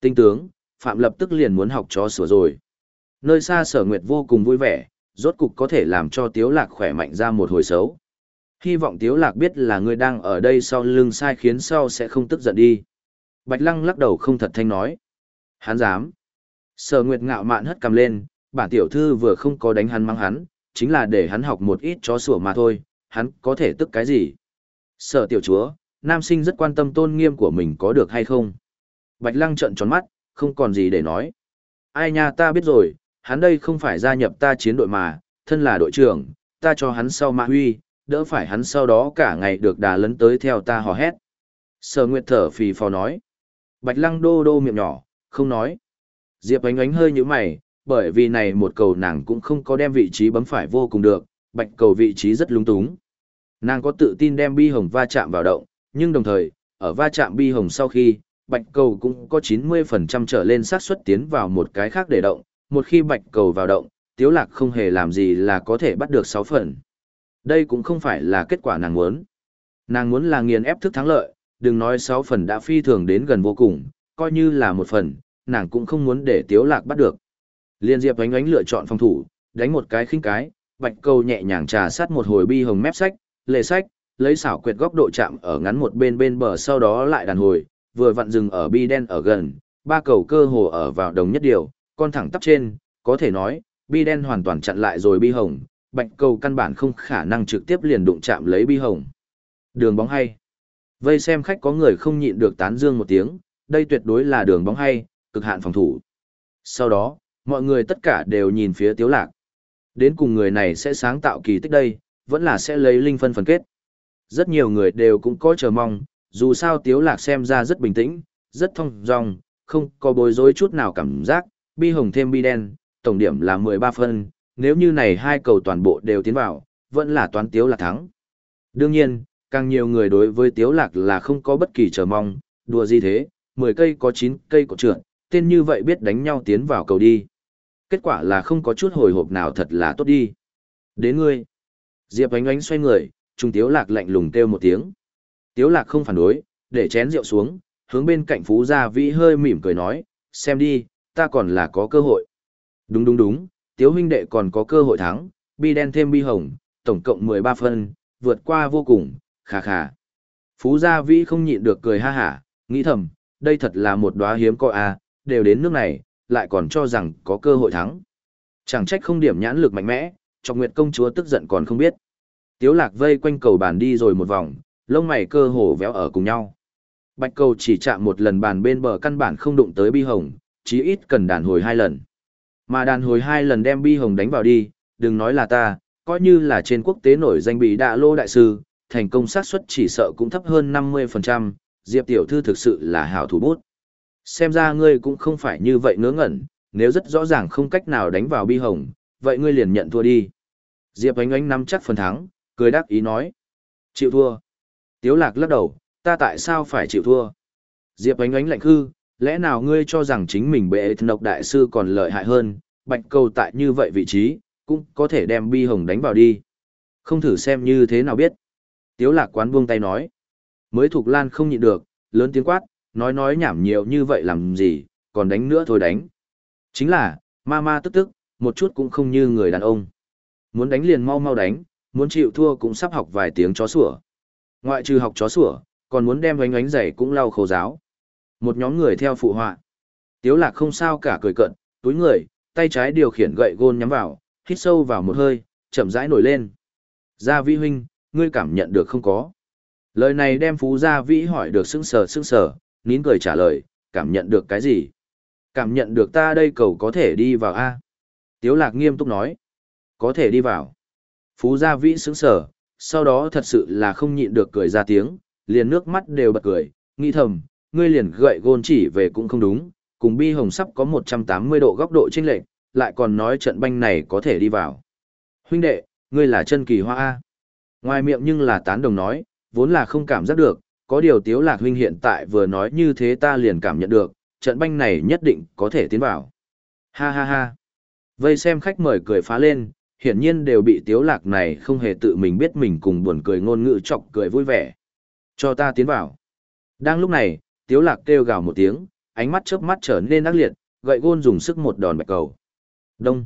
Tinh tướng, Phạm lập tức liền muốn học chó sửa rồi. Nơi xa sở nguyệt vô cùng vui vẻ, rốt cục có thể làm cho Tiếu lạc khỏe mạnh ra một hồi xấu. Hy vọng Tiếu lạc biết là người đang ở đây sau lưng sai khiến sau sẽ không tức giận đi. Bạch lăng lắc đầu không thật thanh nói. Hắn dám. Sở nguyệt ngạo mạn hất cầm lên, bản tiểu thư vừa không có đánh hắn mang hắn, chính là để hắn học một ít chó sủa mà thôi, hắn có thể tức cái gì. Sở tiểu chúa, nam sinh rất quan tâm tôn nghiêm của mình có được hay không. Bạch lăng trợn tròn mắt, không còn gì để nói. Ai nha ta biết rồi, hắn đây không phải gia nhập ta chiến đội mà, thân là đội trưởng, ta cho hắn sau mạ huy, đỡ phải hắn sau đó cả ngày được đà lấn tới theo ta hò hét. Sở Nguyệt thở phì phò nói. Bạch lăng đô đô miệng nhỏ, không nói. Diệp ánh ánh hơi như mày, bởi vì này một cầu nàng cũng không có đem vị trí bấm phải vô cùng được, bạch cầu vị trí rất lung túng. Nàng có tự tin đem bi hồng va chạm vào động, nhưng đồng thời, ở va chạm bi hồng sau khi, bạch cầu cũng có 90% trở lên xác suất tiến vào một cái khác để động, một khi bạch cầu vào động, tiếu lạc không hề làm gì là có thể bắt được 6 phần. Đây cũng không phải là kết quả nàng muốn. Nàng muốn là nghiền ép thức thắng lợi, đừng nói 6 phần đã phi thường đến gần vô cùng, coi như là một phần, nàng cũng không muốn để tiếu lạc bắt được. Liên Diệp ánh ánh lựa chọn phòng thủ, đánh một cái khinh cái, bạch cầu nhẹ nhàng trà sát một hồi bi hồng mép sách, lệ sách, lấy xảo quyệt góc độ chạm ở ngắn một bên bên bờ sau đó lại đàn hồi, vừa vặn dừng ở bi đen ở gần, ba cầu cơ hồ ở vào đồng nhất điều, con thẳng tắp trên, có thể nói, bi đen hoàn toàn chặn lại rồi bi hồng, bạch cầu căn bản không khả năng trực tiếp liền đụng chạm lấy bi hồng. Đường bóng hay. Vây xem khách có người không nhịn được tán dương một tiếng, đây tuyệt đối là đường bóng hay, cực hạn phòng thủ. Sau đó, mọi người tất cả đều nhìn phía tiếu lạc. Đến cùng người này sẽ sáng tạo kỳ tích đây, vẫn là sẽ lấy linh phân phần kết. Rất nhiều người đều cũng có chờ mong, dù sao Tiếu Lạc xem ra rất bình tĩnh, rất thông dong, không có bối rối chút nào cảm giác, bi hồng thêm bi đen, tổng điểm là 13 phân, nếu như này hai cầu toàn bộ đều tiến vào, vẫn là toán Tiếu Lạc thắng. Đương nhiên, càng nhiều người đối với Tiếu Lạc là không có bất kỳ chờ mong, đùa gì thế, 10 cây có 9 cây có trượt, tên như vậy biết đánh nhau tiến vào cầu đi. Kết quả là không có chút hồi hộp nào thật là tốt đi. Đến ngươi. Diệp ánh ánh xoay người, trung Tiếu Lạc lạnh lùng kêu một tiếng. Tiếu Lạc không phản đối, để chén rượu xuống, hướng bên cạnh Phú Gia Vĩ hơi mỉm cười nói, xem đi, ta còn là có cơ hội. Đúng đúng đúng, Tiếu huynh đệ còn có cơ hội thắng, bi đen thêm bi hồng, tổng cộng 13 phân, vượt qua vô cùng, khà khà. Phú Gia Vĩ không nhịn được cười ha hả, nghĩ thầm, đây thật là một đóa hiếm có a, đều đến nước này, lại còn cho rằng có cơ hội thắng. Chẳng trách không điểm nhãn lực mạnh mẽ, cho Nguyệt công chúa tức giận còn không biết. Tiếu lạc vây quanh cầu bàn đi rồi một vòng, lông mày cơ hồ véo ở cùng nhau. Bạch cầu chỉ chạm một lần bàn bên bờ căn bản không đụng tới bi hồng, chí ít cần đàn hồi hai lần. Mà đàn hồi hai lần đem bi hồng đánh vào đi, đừng nói là ta, coi như là trên quốc tế nổi danh bị đạ lô đại sư, thành công xác suất chỉ sợ cũng thấp hơn 50%, Diệp tiểu thư thực sự là hảo thủ bút. Xem ra ngươi cũng không phải như vậy ngớ ngẩn, nếu rất rõ ràng không cách nào đánh vào bi hồng, vậy ngươi liền nhận thua đi. Diệp ánh ánh nắm chắc phần thắng, cười đắc ý nói. Chịu thua. Tiếu lạc lắc đầu, ta tại sao phải chịu thua? Diệp ánh ánh lạnh hư lẽ nào ngươi cho rằng chính mình bệ thần độc đại sư còn lợi hại hơn, bạch cầu tại như vậy vị trí, cũng có thể đem bi hồng đánh vào đi. Không thử xem như thế nào biết. Tiếu lạc quán buông tay nói. Mới thuộc lan không nhịn được, lớn tiếng quát, nói nói nhảm nhiều như vậy làm gì, còn đánh nữa thôi đánh. Chính là, ma ma tức tức, một chút cũng không như người đàn ông. Muốn đánh liền mau mau đánh, muốn chịu thua cũng sắp học vài tiếng chó sủa. Ngoại trừ học chó sủa, còn muốn đem oánh oánh giày cũng lau khổ giáo. Một nhóm người theo phụ họa. Tiếu lạc không sao cả cười cận, túi người, tay trái điều khiển gậy gôn nhắm vào, hít sâu vào một hơi, chậm rãi nổi lên. Gia Vĩ huynh, ngươi cảm nhận được không có? Lời này đem Phú Gia Vĩ hỏi được sững sờ sững sờ, nín cười trả lời, cảm nhận được cái gì? Cảm nhận được ta đây cầu có thể đi vào A. Tiếu lạc nghiêm túc nói, có thể đi vào. Phú Gia Vĩ sững sờ, sau đó thật sự là không nhịn được cười ra tiếng, liền nước mắt đều bật cười, nghĩ thầm, ngươi liền gậy gôn chỉ về cũng không đúng, cùng bi hồng sắp có 180 độ góc độ chênh lệch, lại còn nói trận banh này có thể đi vào. Huynh đệ, ngươi là chân kỳ hoa A. Ngoài miệng nhưng là tán đồng nói, vốn là không cảm giác được, có điều tiếu lạc huynh hiện tại vừa nói như thế ta liền cảm nhận được, trận banh này nhất định có thể tiến vào. Ha ha ha. Vây xem khách mời cười phá lên, hiển nhiên đều bị tiếu lạc này không hề tự mình biết mình cùng buồn cười ngôn ngữ chọc cười vui vẻ. Cho ta tiến vào. Đang lúc này, tiếu lạc kêu gào một tiếng, ánh mắt chớp mắt trở nên ác liệt, gậy gôn dùng sức một đòn bạch cầu. Đông.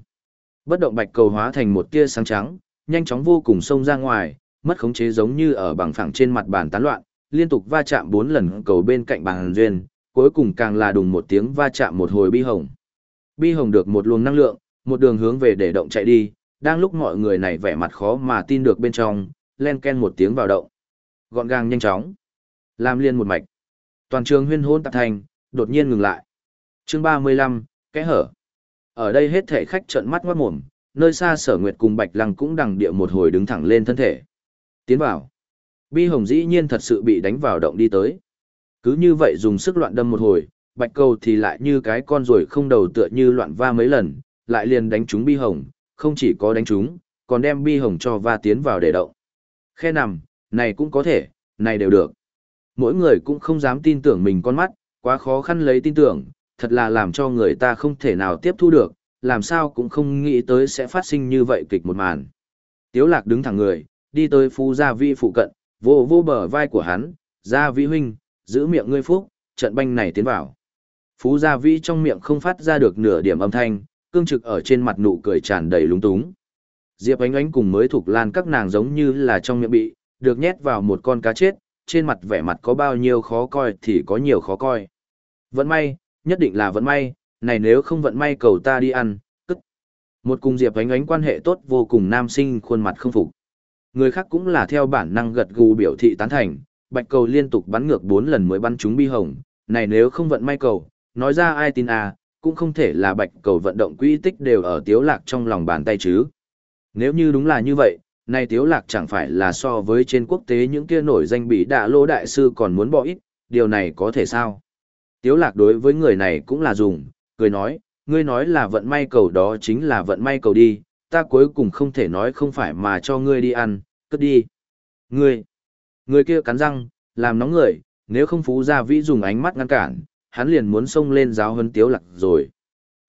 Bất động bạch cầu hóa thành một tia sáng trắng, nhanh chóng vô cùng xông ra ngoài, mất khống chế giống như ở bằng phẳng trên mặt bàn tán loạn, liên tục va chạm bốn lần cầu bên cạnh bàn duyên, cuối cùng càng là đùng một tiếng va chạm một hồi bi hồng. Bi hồng được một luồng năng lượng, một đường hướng về để động chạy đi, đang lúc mọi người này vẻ mặt khó mà tin được bên trong, len ken một tiếng vào động. Gọn gàng nhanh chóng. Làm liên một mạch. Toàn trường huyên hôn tạp thành, đột nhiên ngừng lại. chương 35, kẽ hở. Ở đây hết thể khách trợn mắt ngoát mồm, nơi xa sở nguyệt cùng bạch lăng cũng đằng địa một hồi đứng thẳng lên thân thể. Tiến vào. Bi hồng dĩ nhiên thật sự bị đánh vào động đi tới. Cứ như vậy dùng sức loạn đâm một hồi, bạch cầu thì lại như cái con ruồi không đầu tựa như loạn va mấy lần, lại liền đánh trúng bi hồng, không chỉ có đánh trúng, còn đem bi hồng cho va tiến vào để động. Khe nằm, này cũng có thể, này đều được. Mỗi người cũng không dám tin tưởng mình con mắt, quá khó khăn lấy tin tưởng, thật là làm cho người ta không thể nào tiếp thu được, làm sao cũng không nghĩ tới sẽ phát sinh như vậy kịch một màn. Tiếu lạc đứng thẳng người, đi tới Phú Gia Vi phụ cận, vô vô bờ vai của hắn, Gia Vi huynh, giữ miệng ngươi phúc, trận banh này tiến vào. Phú Gia Vi trong miệng không phát ra được nửa điểm âm thanh, cương trực ở trên mặt nụ cười tràn đầy lúng túng. Diệp ánh ánh cùng mới thuộc lan các nàng giống như là trong miệng bị, được nhét vào một con cá chết, trên mặt vẻ mặt có bao nhiêu khó coi thì có nhiều khó coi. Vận may, nhất định là vận may, này nếu không vận may cầu ta đi ăn, cất. Một cùng Diệp ánh ánh quan hệ tốt vô cùng nam sinh khuôn mặt không phục. Người khác cũng là theo bản năng gật gù biểu thị tán thành, bạch cầu liên tục bắn ngược 4 lần mới bắn trúng bi hồng, này nếu không vận may cầu, nói ra ai tin à, cũng không thể là bạch cầu vận động quỹ tích đều ở tiếu lạc trong lòng bàn tay chứ. Nếu như đúng là như vậy, nay Tiếu Lạc chẳng phải là so với trên quốc tế những kia nổi danh bị đạ lô đại sư còn muốn bỏ ít, điều này có thể sao? Tiếu Lạc đối với người này cũng là dùng, cười nói, ngươi nói là vận may cầu đó chính là vận may cầu đi, ta cuối cùng không thể nói không phải mà cho ngươi đi ăn, cất đi. Ngươi, ngươi kia cắn răng, làm nóng người, nếu không phú gia vĩ dùng ánh mắt ngăn cản, hắn liền muốn xông lên giáo huấn tiếu lạc rồi.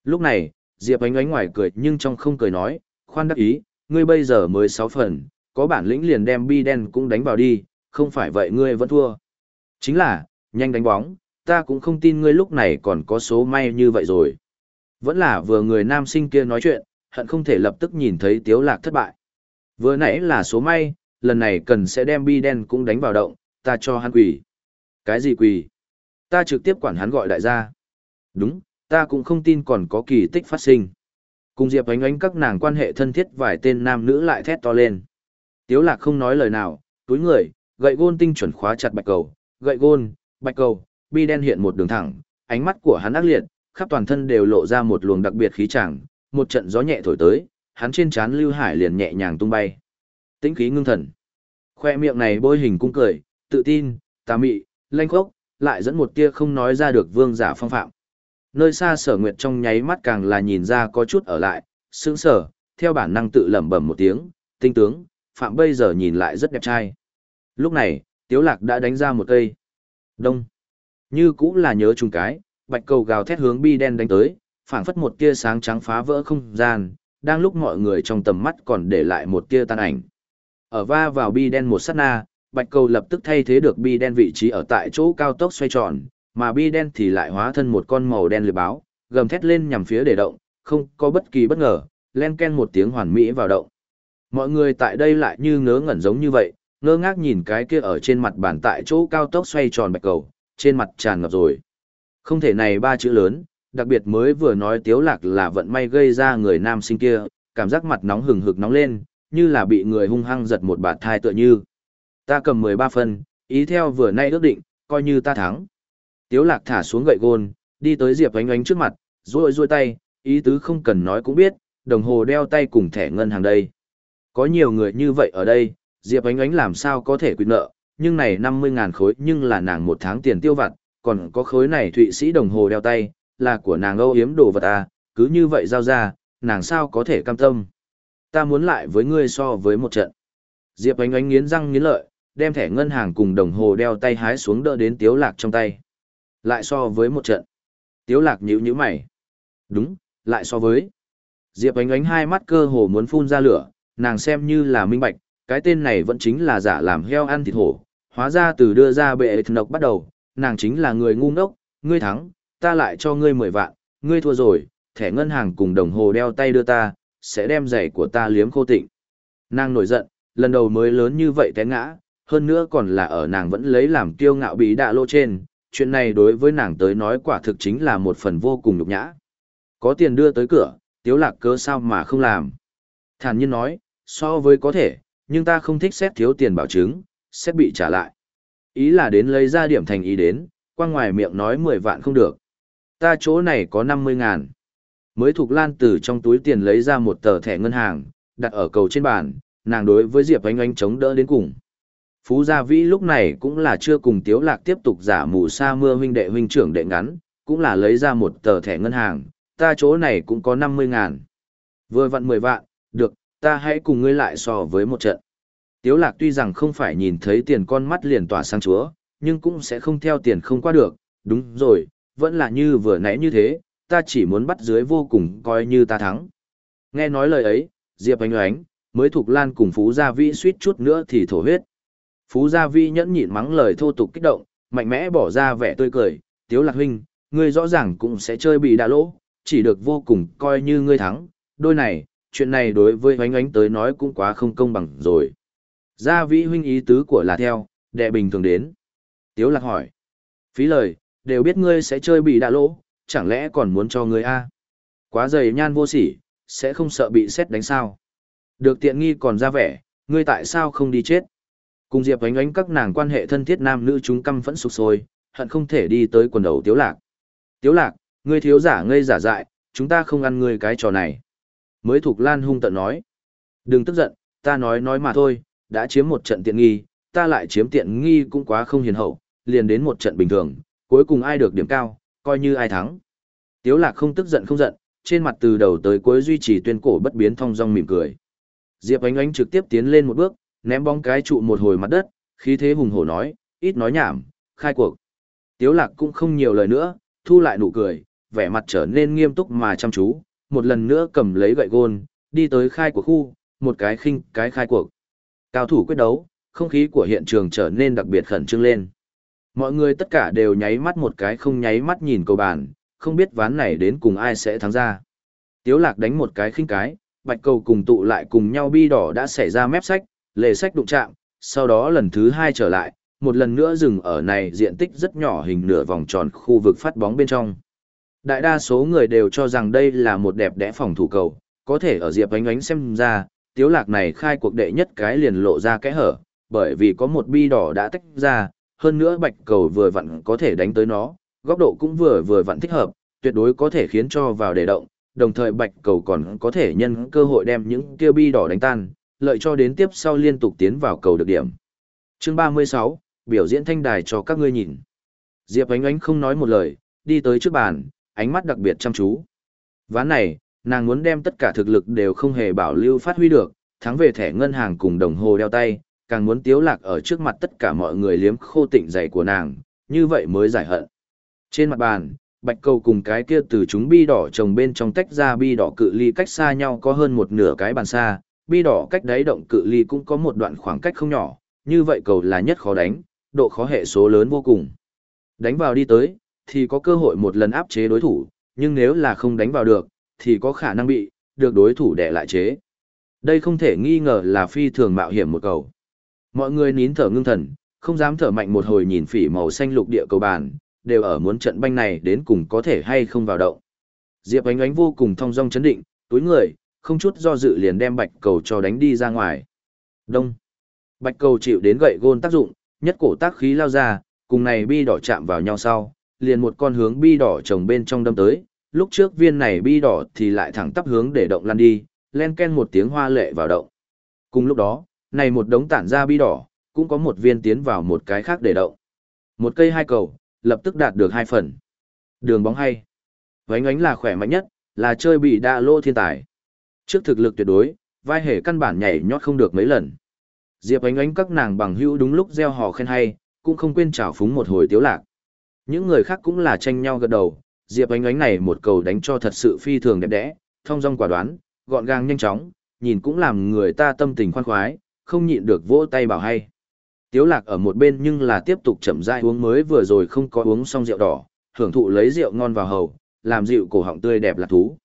Lúc này, Diệp ánh ánh ngoài cười nhưng trong không cười nói, khoan đắc ý, ngươi bây giờ mới sáu phần, có bản lĩnh liền đem bi đen cũng đánh vào đi, không phải vậy ngươi vẫn thua. Chính là, nhanh đánh bóng, ta cũng không tin ngươi lúc này còn có số may như vậy rồi. Vẫn là vừa người nam sinh kia nói chuyện, hận không thể lập tức nhìn thấy tiếu lạc thất bại. Vừa nãy là số may, lần này cần sẽ đem bi đen cũng đánh vào động, ta cho hắn quỳ. Cái gì quỳ? Ta trực tiếp quản hắn gọi đại gia. Đúng, ta cũng không tin còn có kỳ tích phát sinh. Cùng Diệp ánh ánh các nàng quan hệ thân thiết vài tên nam nữ lại thét to lên. Tiếu lạc không nói lời nào, túi người, gậy gôn tinh chuẩn khóa chặt bạch cầu, gậy gôn, bạch cầu, bi đen hiện một đường thẳng, ánh mắt của hắn ác liệt, khắp toàn thân đều lộ ra một luồng đặc biệt khí chàng, một trận gió nhẹ thổi tới, hắn trên trán lưu hải liền nhẹ nhàng tung bay. Tĩnh khí ngưng thần. Khoe miệng này bôi hình cung cười, tự tin, tà mị, lanh khốc, lại dẫn một tia không nói ra được vương giả phong phạm. Nơi xa sở nguyệt trong nháy mắt càng là nhìn ra có chút ở lại, sững sở, theo bản năng tự lẩm bẩm một tiếng, tinh tướng, phạm bây giờ nhìn lại rất đẹp trai. Lúc này, tiếu lạc đã đánh ra một cây. Đông. Như cũng là nhớ trùng cái, bạch cầu gào thét hướng bi đen đánh tới, phảng phất một tia sáng trắng phá vỡ không gian, đang lúc mọi người trong tầm mắt còn để lại một tia tan ảnh. Ở va vào bi đen một sát na, bạch cầu lập tức thay thế được bi đen vị trí ở tại chỗ cao tốc xoay tròn, mà bi đen thì lại hóa thân một con màu đen lưỡi báo, gầm thét lên nhằm phía để động, không có bất kỳ bất ngờ, len ken một tiếng hoàn mỹ vào động. Mọi người tại đây lại như ngớ ngẩn giống như vậy, ngơ ngác nhìn cái kia ở trên mặt bàn tại chỗ cao tốc xoay tròn bạch cầu, trên mặt tràn ngập rồi. Không thể này ba chữ lớn, đặc biệt mới vừa nói tiếu lạc là vận may gây ra người nam sinh kia, cảm giác mặt nóng hừng hực nóng lên, như là bị người hung hăng giật một bạt thai tựa như. Ta cầm 13 phân, ý theo vừa nay ước định, coi như ta thắng. Tiếu lạc thả xuống gậy gôn, đi tới Diệp Ánh Ánh trước mặt, ruôi ruôi tay, ý tứ không cần nói cũng biết, đồng hồ đeo tay cùng thẻ ngân hàng đây. Có nhiều người như vậy ở đây, Diệp Ánh Ánh làm sao có thể quyết nợ, nhưng này 50.000 khối nhưng là nàng một tháng tiền tiêu vặt, còn có khối này thụy sĩ đồng hồ đeo tay, là của nàng âu yếm đồ vật à, cứ như vậy giao ra, nàng sao có thể cam tâm. Ta muốn lại với ngươi so với một trận. Diệp Ánh Ánh nghiến răng nghiến lợi, đem thẻ ngân hàng cùng đồng hồ đeo tay hái xuống đỡ đến Tiếu Lạc trong tay. Lại so với một trận. Tiếu Lạc nhíu nhíu mày. Đúng, lại so với. Diệp Ánh Ánh hai mắt cơ hồ muốn phun ra lửa, nàng xem như là minh bạch, cái tên này vẫn chính là giả làm heo ăn thịt hổ, hóa ra từ đưa ra bệ nộc bắt đầu, nàng chính là người ngu ngốc, ngươi thắng, ta lại cho ngươi 10 vạn, ngươi thua rồi, thẻ ngân hàng cùng đồng hồ đeo tay đưa ta, sẽ đem giày của ta liếm khô tịnh. Nàng nổi giận, lần đầu mới lớn như vậy té ngã, hơn nữa còn là ở nàng vẫn lấy làm kiêu ngạo bí đạ lô trên, chuyện này đối với nàng tới nói quả thực chính là một phần vô cùng nhục nhã. Có tiền đưa tới cửa, tiếu lạc cớ sao mà không làm. Thản nhiên nói, so với có thể, nhưng ta không thích xét thiếu tiền bảo chứng, xét bị trả lại. Ý là đến lấy ra điểm thành ý đến, qua ngoài miệng nói 10 vạn không được. Ta chỗ này có 50 ngàn. Mới thuộc lan từ trong túi tiền lấy ra một tờ thẻ ngân hàng, đặt ở cầu trên bàn, nàng đối với Diệp Anh Anh chống đỡ đến cùng. Phú Gia Vĩ lúc này cũng là chưa cùng Tiếu Lạc tiếp tục giả mù sa mưa huynh đệ huynh trưởng đệ ngắn, cũng là lấy ra một tờ thẻ ngân hàng, ta chỗ này cũng có 50 ngàn. Vừa vặn 10 vạn, được, ta hãy cùng ngươi lại so với một trận. Tiếu Lạc tuy rằng không phải nhìn thấy tiền con mắt liền tỏa sang chúa, nhưng cũng sẽ không theo tiền không qua được, đúng rồi, vẫn là như vừa nãy như thế, ta chỉ muốn bắt dưới vô cùng coi như ta thắng. Nghe nói lời ấy, Diệp Ánh Oánh, mới thuộc lan cùng Phú Gia Vĩ suýt chút nữa thì thổ huyết. Phú Gia Vi nhẫn nhịn mắng lời thô tục kích động, mạnh mẽ bỏ ra vẻ tươi cười, tiếu lạc huynh, ngươi rõ ràng cũng sẽ chơi bị đá lỗ, chỉ được vô cùng coi như ngươi thắng, đôi này, chuyện này đối với hoánh ánh tới nói cũng quá không công bằng rồi. Gia Vi huynh ý tứ của là theo, đệ bình thường đến. Tiếu lạc hỏi, phí lời, đều biết ngươi sẽ chơi bị đá lỗ, chẳng lẽ còn muốn cho ngươi a? Quá dày nhan vô sỉ, sẽ không sợ bị xét đánh sao? Được tiện nghi còn ra vẻ, ngươi tại sao không đi chết? Cùng Diệp ánh ánh các nàng quan hệ thân thiết nam nữ chúng căm phẫn sục sôi, hận không thể đi tới quần đầu Tiếu Lạc. Tiếu Lạc, ngươi thiếu giả ngây giả dại, chúng ta không ăn ngươi cái trò này. Mới Thục Lan hung tận nói. Đừng tức giận, ta nói nói mà thôi, đã chiếm một trận tiện nghi, ta lại chiếm tiện nghi cũng quá không hiền hậu, liền đến một trận bình thường, cuối cùng ai được điểm cao, coi như ai thắng. Tiếu lạc không tức giận không giận, trên mặt từ đầu tới cuối duy trì tuyên cổ bất biến thong dong mỉm cười. Diệp ánh ánh trực tiếp tiến lên một bước, ném bóng cái trụ một hồi mặt đất, khí thế hùng hổ nói, ít nói nhảm, khai cuộc. Tiếu lạc cũng không nhiều lời nữa, thu lại nụ cười, vẻ mặt trở nên nghiêm túc mà chăm chú, một lần nữa cầm lấy gậy gôn, đi tới khai cuộc khu, một cái khinh cái khai cuộc. Cao thủ quyết đấu, không khí của hiện trường trở nên đặc biệt khẩn trương lên. Mọi người tất cả đều nháy mắt một cái không nháy mắt nhìn cầu bàn, không biết ván này đến cùng ai sẽ thắng ra. Tiếu lạc đánh một cái khinh cái, bạch cầu cùng tụ lại cùng nhau bi đỏ đã xảy ra mép sách, lề sách đụng chạm, sau đó lần thứ hai trở lại, một lần nữa dừng ở này diện tích rất nhỏ hình nửa vòng tròn khu vực phát bóng bên trong. Đại đa số người đều cho rằng đây là một đẹp đẽ phòng thủ cầu, có thể ở Diệp Ánh Ánh xem ra, tiếu lạc này khai cuộc đệ nhất cái liền lộ ra cái hở, bởi vì có một bi đỏ đã tách ra, hơn nữa bạch cầu vừa vặn có thể đánh tới nó, góc độ cũng vừa vừa vặn thích hợp, tuyệt đối có thể khiến cho vào để động, đồng thời bạch cầu còn có thể nhân cơ hội đem những kia bi đỏ đánh tan, lợi cho đến tiếp sau liên tục tiến vào cầu được điểm. Chương 36, biểu diễn thanh đài cho các ngươi nhìn. Diệp Ánh Ánh không nói một lời, đi tới trước bàn, ánh mắt đặc biệt chăm chú. Ván này, nàng muốn đem tất cả thực lực đều không hề bảo lưu phát huy được, thắng về thẻ ngân hàng cùng đồng hồ đeo tay, càng muốn tiếu lạc ở trước mặt tất cả mọi người liếm khô tịnh dày của nàng, như vậy mới giải hận. Trên mặt bàn, bạch cầu cùng cái kia từ chúng bi đỏ trồng bên trong tách ra bi đỏ cự ly cách xa nhau có hơn một nửa cái bàn xa, bi đỏ cách đáy động cự ly cũng có một đoạn khoảng cách không nhỏ, như vậy cầu là nhất khó đánh, độ khó hệ số lớn vô cùng. Đánh vào đi tới, thì có cơ hội một lần áp chế đối thủ, nhưng nếu là không đánh vào được, thì có khả năng bị, được đối thủ đè lại chế. Đây không thể nghi ngờ là phi thường mạo hiểm một cầu. Mọi người nín thở ngưng thần, không dám thở mạnh một hồi nhìn phỉ màu xanh lục địa cầu bàn, đều ở muốn trận banh này đến cùng có thể hay không vào động. Diệp ánh ánh vô cùng thong dong chấn định, túi người, không chút do dự liền đem bạch cầu cho đánh đi ra ngoài. Đông. Bạch cầu chịu đến gậy gôn tác dụng, nhất cổ tác khí lao ra, cùng này bi đỏ chạm vào nhau sau, liền một con hướng bi đỏ trồng bên trong đâm tới, lúc trước viên này bi đỏ thì lại thẳng tắp hướng để động lăn đi, len ken một tiếng hoa lệ vào động. Cùng lúc đó, này một đống tản ra bi đỏ, cũng có một viên tiến vào một cái khác để động. Một cây hai cầu, lập tức đạt được hai phần. Đường bóng hay. Vánh ánh là khỏe mạnh nhất, là chơi bị đa lô thiên tài. Trước thực lực tuyệt đối, vai hề căn bản nhảy nhót không được mấy lần. Diệp ánh ánh các nàng bằng hữu đúng lúc gieo hò khen hay, cũng không quên trào phúng một hồi tiếu lạc. Những người khác cũng là tranh nhau gật đầu, Diệp ánh ánh này một cầu đánh cho thật sự phi thường đẹp đẽ, thông dong quả đoán, gọn gàng nhanh chóng, nhìn cũng làm người ta tâm tình khoan khoái, không nhịn được vỗ tay bảo hay. Tiếu lạc ở một bên nhưng là tiếp tục chậm rãi uống mới vừa rồi không có uống xong rượu đỏ, hưởng thụ lấy rượu ngon vào hầu, làm rượu cổ họng tươi đẹp là thú.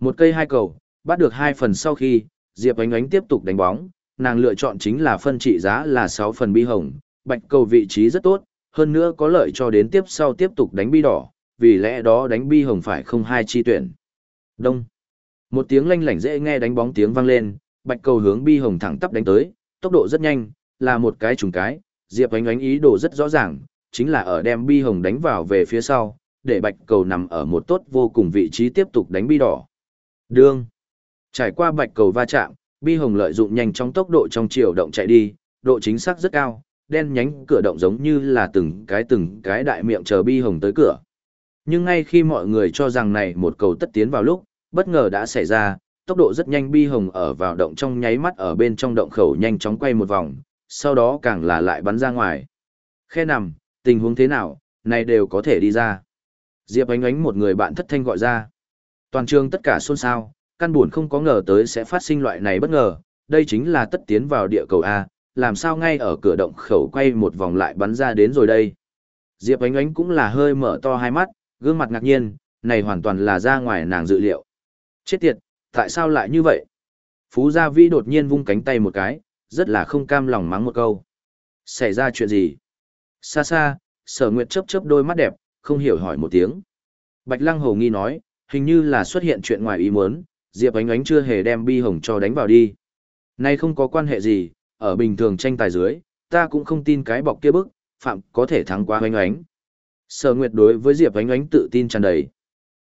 Một cây hai cầu, bắt được hai phần sau khi, Diệp Ánh Ánh tiếp tục đánh bóng, nàng lựa chọn chính là phân trị giá là 6 phần bi hồng, bạch cầu vị trí rất tốt, hơn nữa có lợi cho đến tiếp sau tiếp tục đánh bi đỏ, vì lẽ đó đánh bi hồng phải không hai chi tuyển. Đông. Một tiếng lanh lảnh dễ nghe đánh bóng tiếng vang lên, bạch cầu hướng bi hồng thẳng tắp đánh tới, tốc độ rất nhanh, là một cái trùng cái, Diệp Ánh Ánh ý đồ rất rõ ràng, chính là ở đem bi hồng đánh vào về phía sau, để bạch cầu nằm ở một tốt vô cùng vị trí tiếp tục đánh bi đỏ. Đương. Trải qua bạch cầu va chạm, bi hồng lợi dụng nhanh chóng tốc độ trong chiều động chạy đi, độ chính xác rất cao, đen nhánh cửa động giống như là từng cái từng cái đại miệng chờ bi hồng tới cửa. Nhưng ngay khi mọi người cho rằng này một cầu tất tiến vào lúc, bất ngờ đã xảy ra, tốc độ rất nhanh bi hồng ở vào động trong nháy mắt ở bên trong động khẩu nhanh chóng quay một vòng, sau đó càng là lại bắn ra ngoài. Khe nằm, tình huống thế nào, này đều có thể đi ra. Diệp ánh ánh một người bạn thất thanh gọi ra. Toàn trường tất cả xôn xao, căn buồn không có ngờ tới sẽ phát sinh loại này bất ngờ, đây chính là tất tiến vào địa cầu A, làm sao ngay ở cửa động khẩu quay một vòng lại bắn ra đến rồi đây. Diệp ánh ánh cũng là hơi mở to hai mắt, gương mặt ngạc nhiên, này hoàn toàn là ra ngoài nàng dự liệu. Chết tiệt, tại sao lại như vậy? Phú Gia Vĩ đột nhiên vung cánh tay một cái, rất là không cam lòng mắng một câu. Xảy ra chuyện gì? Xa xa, sở nguyệt chớp chớp đôi mắt đẹp, không hiểu hỏi một tiếng. Bạch Lăng Hồ nghi nói, hình như là xuất hiện chuyện ngoài ý muốn, Diệp Ánh Ánh chưa hề đem bi hồng cho đánh vào đi. Nay không có quan hệ gì, ở bình thường tranh tài dưới, ta cũng không tin cái bọc kia bức, phạm có thể thắng qua Ánh Ánh. Sở Nguyệt đối với Diệp Ánh Ánh tự tin tràn đầy.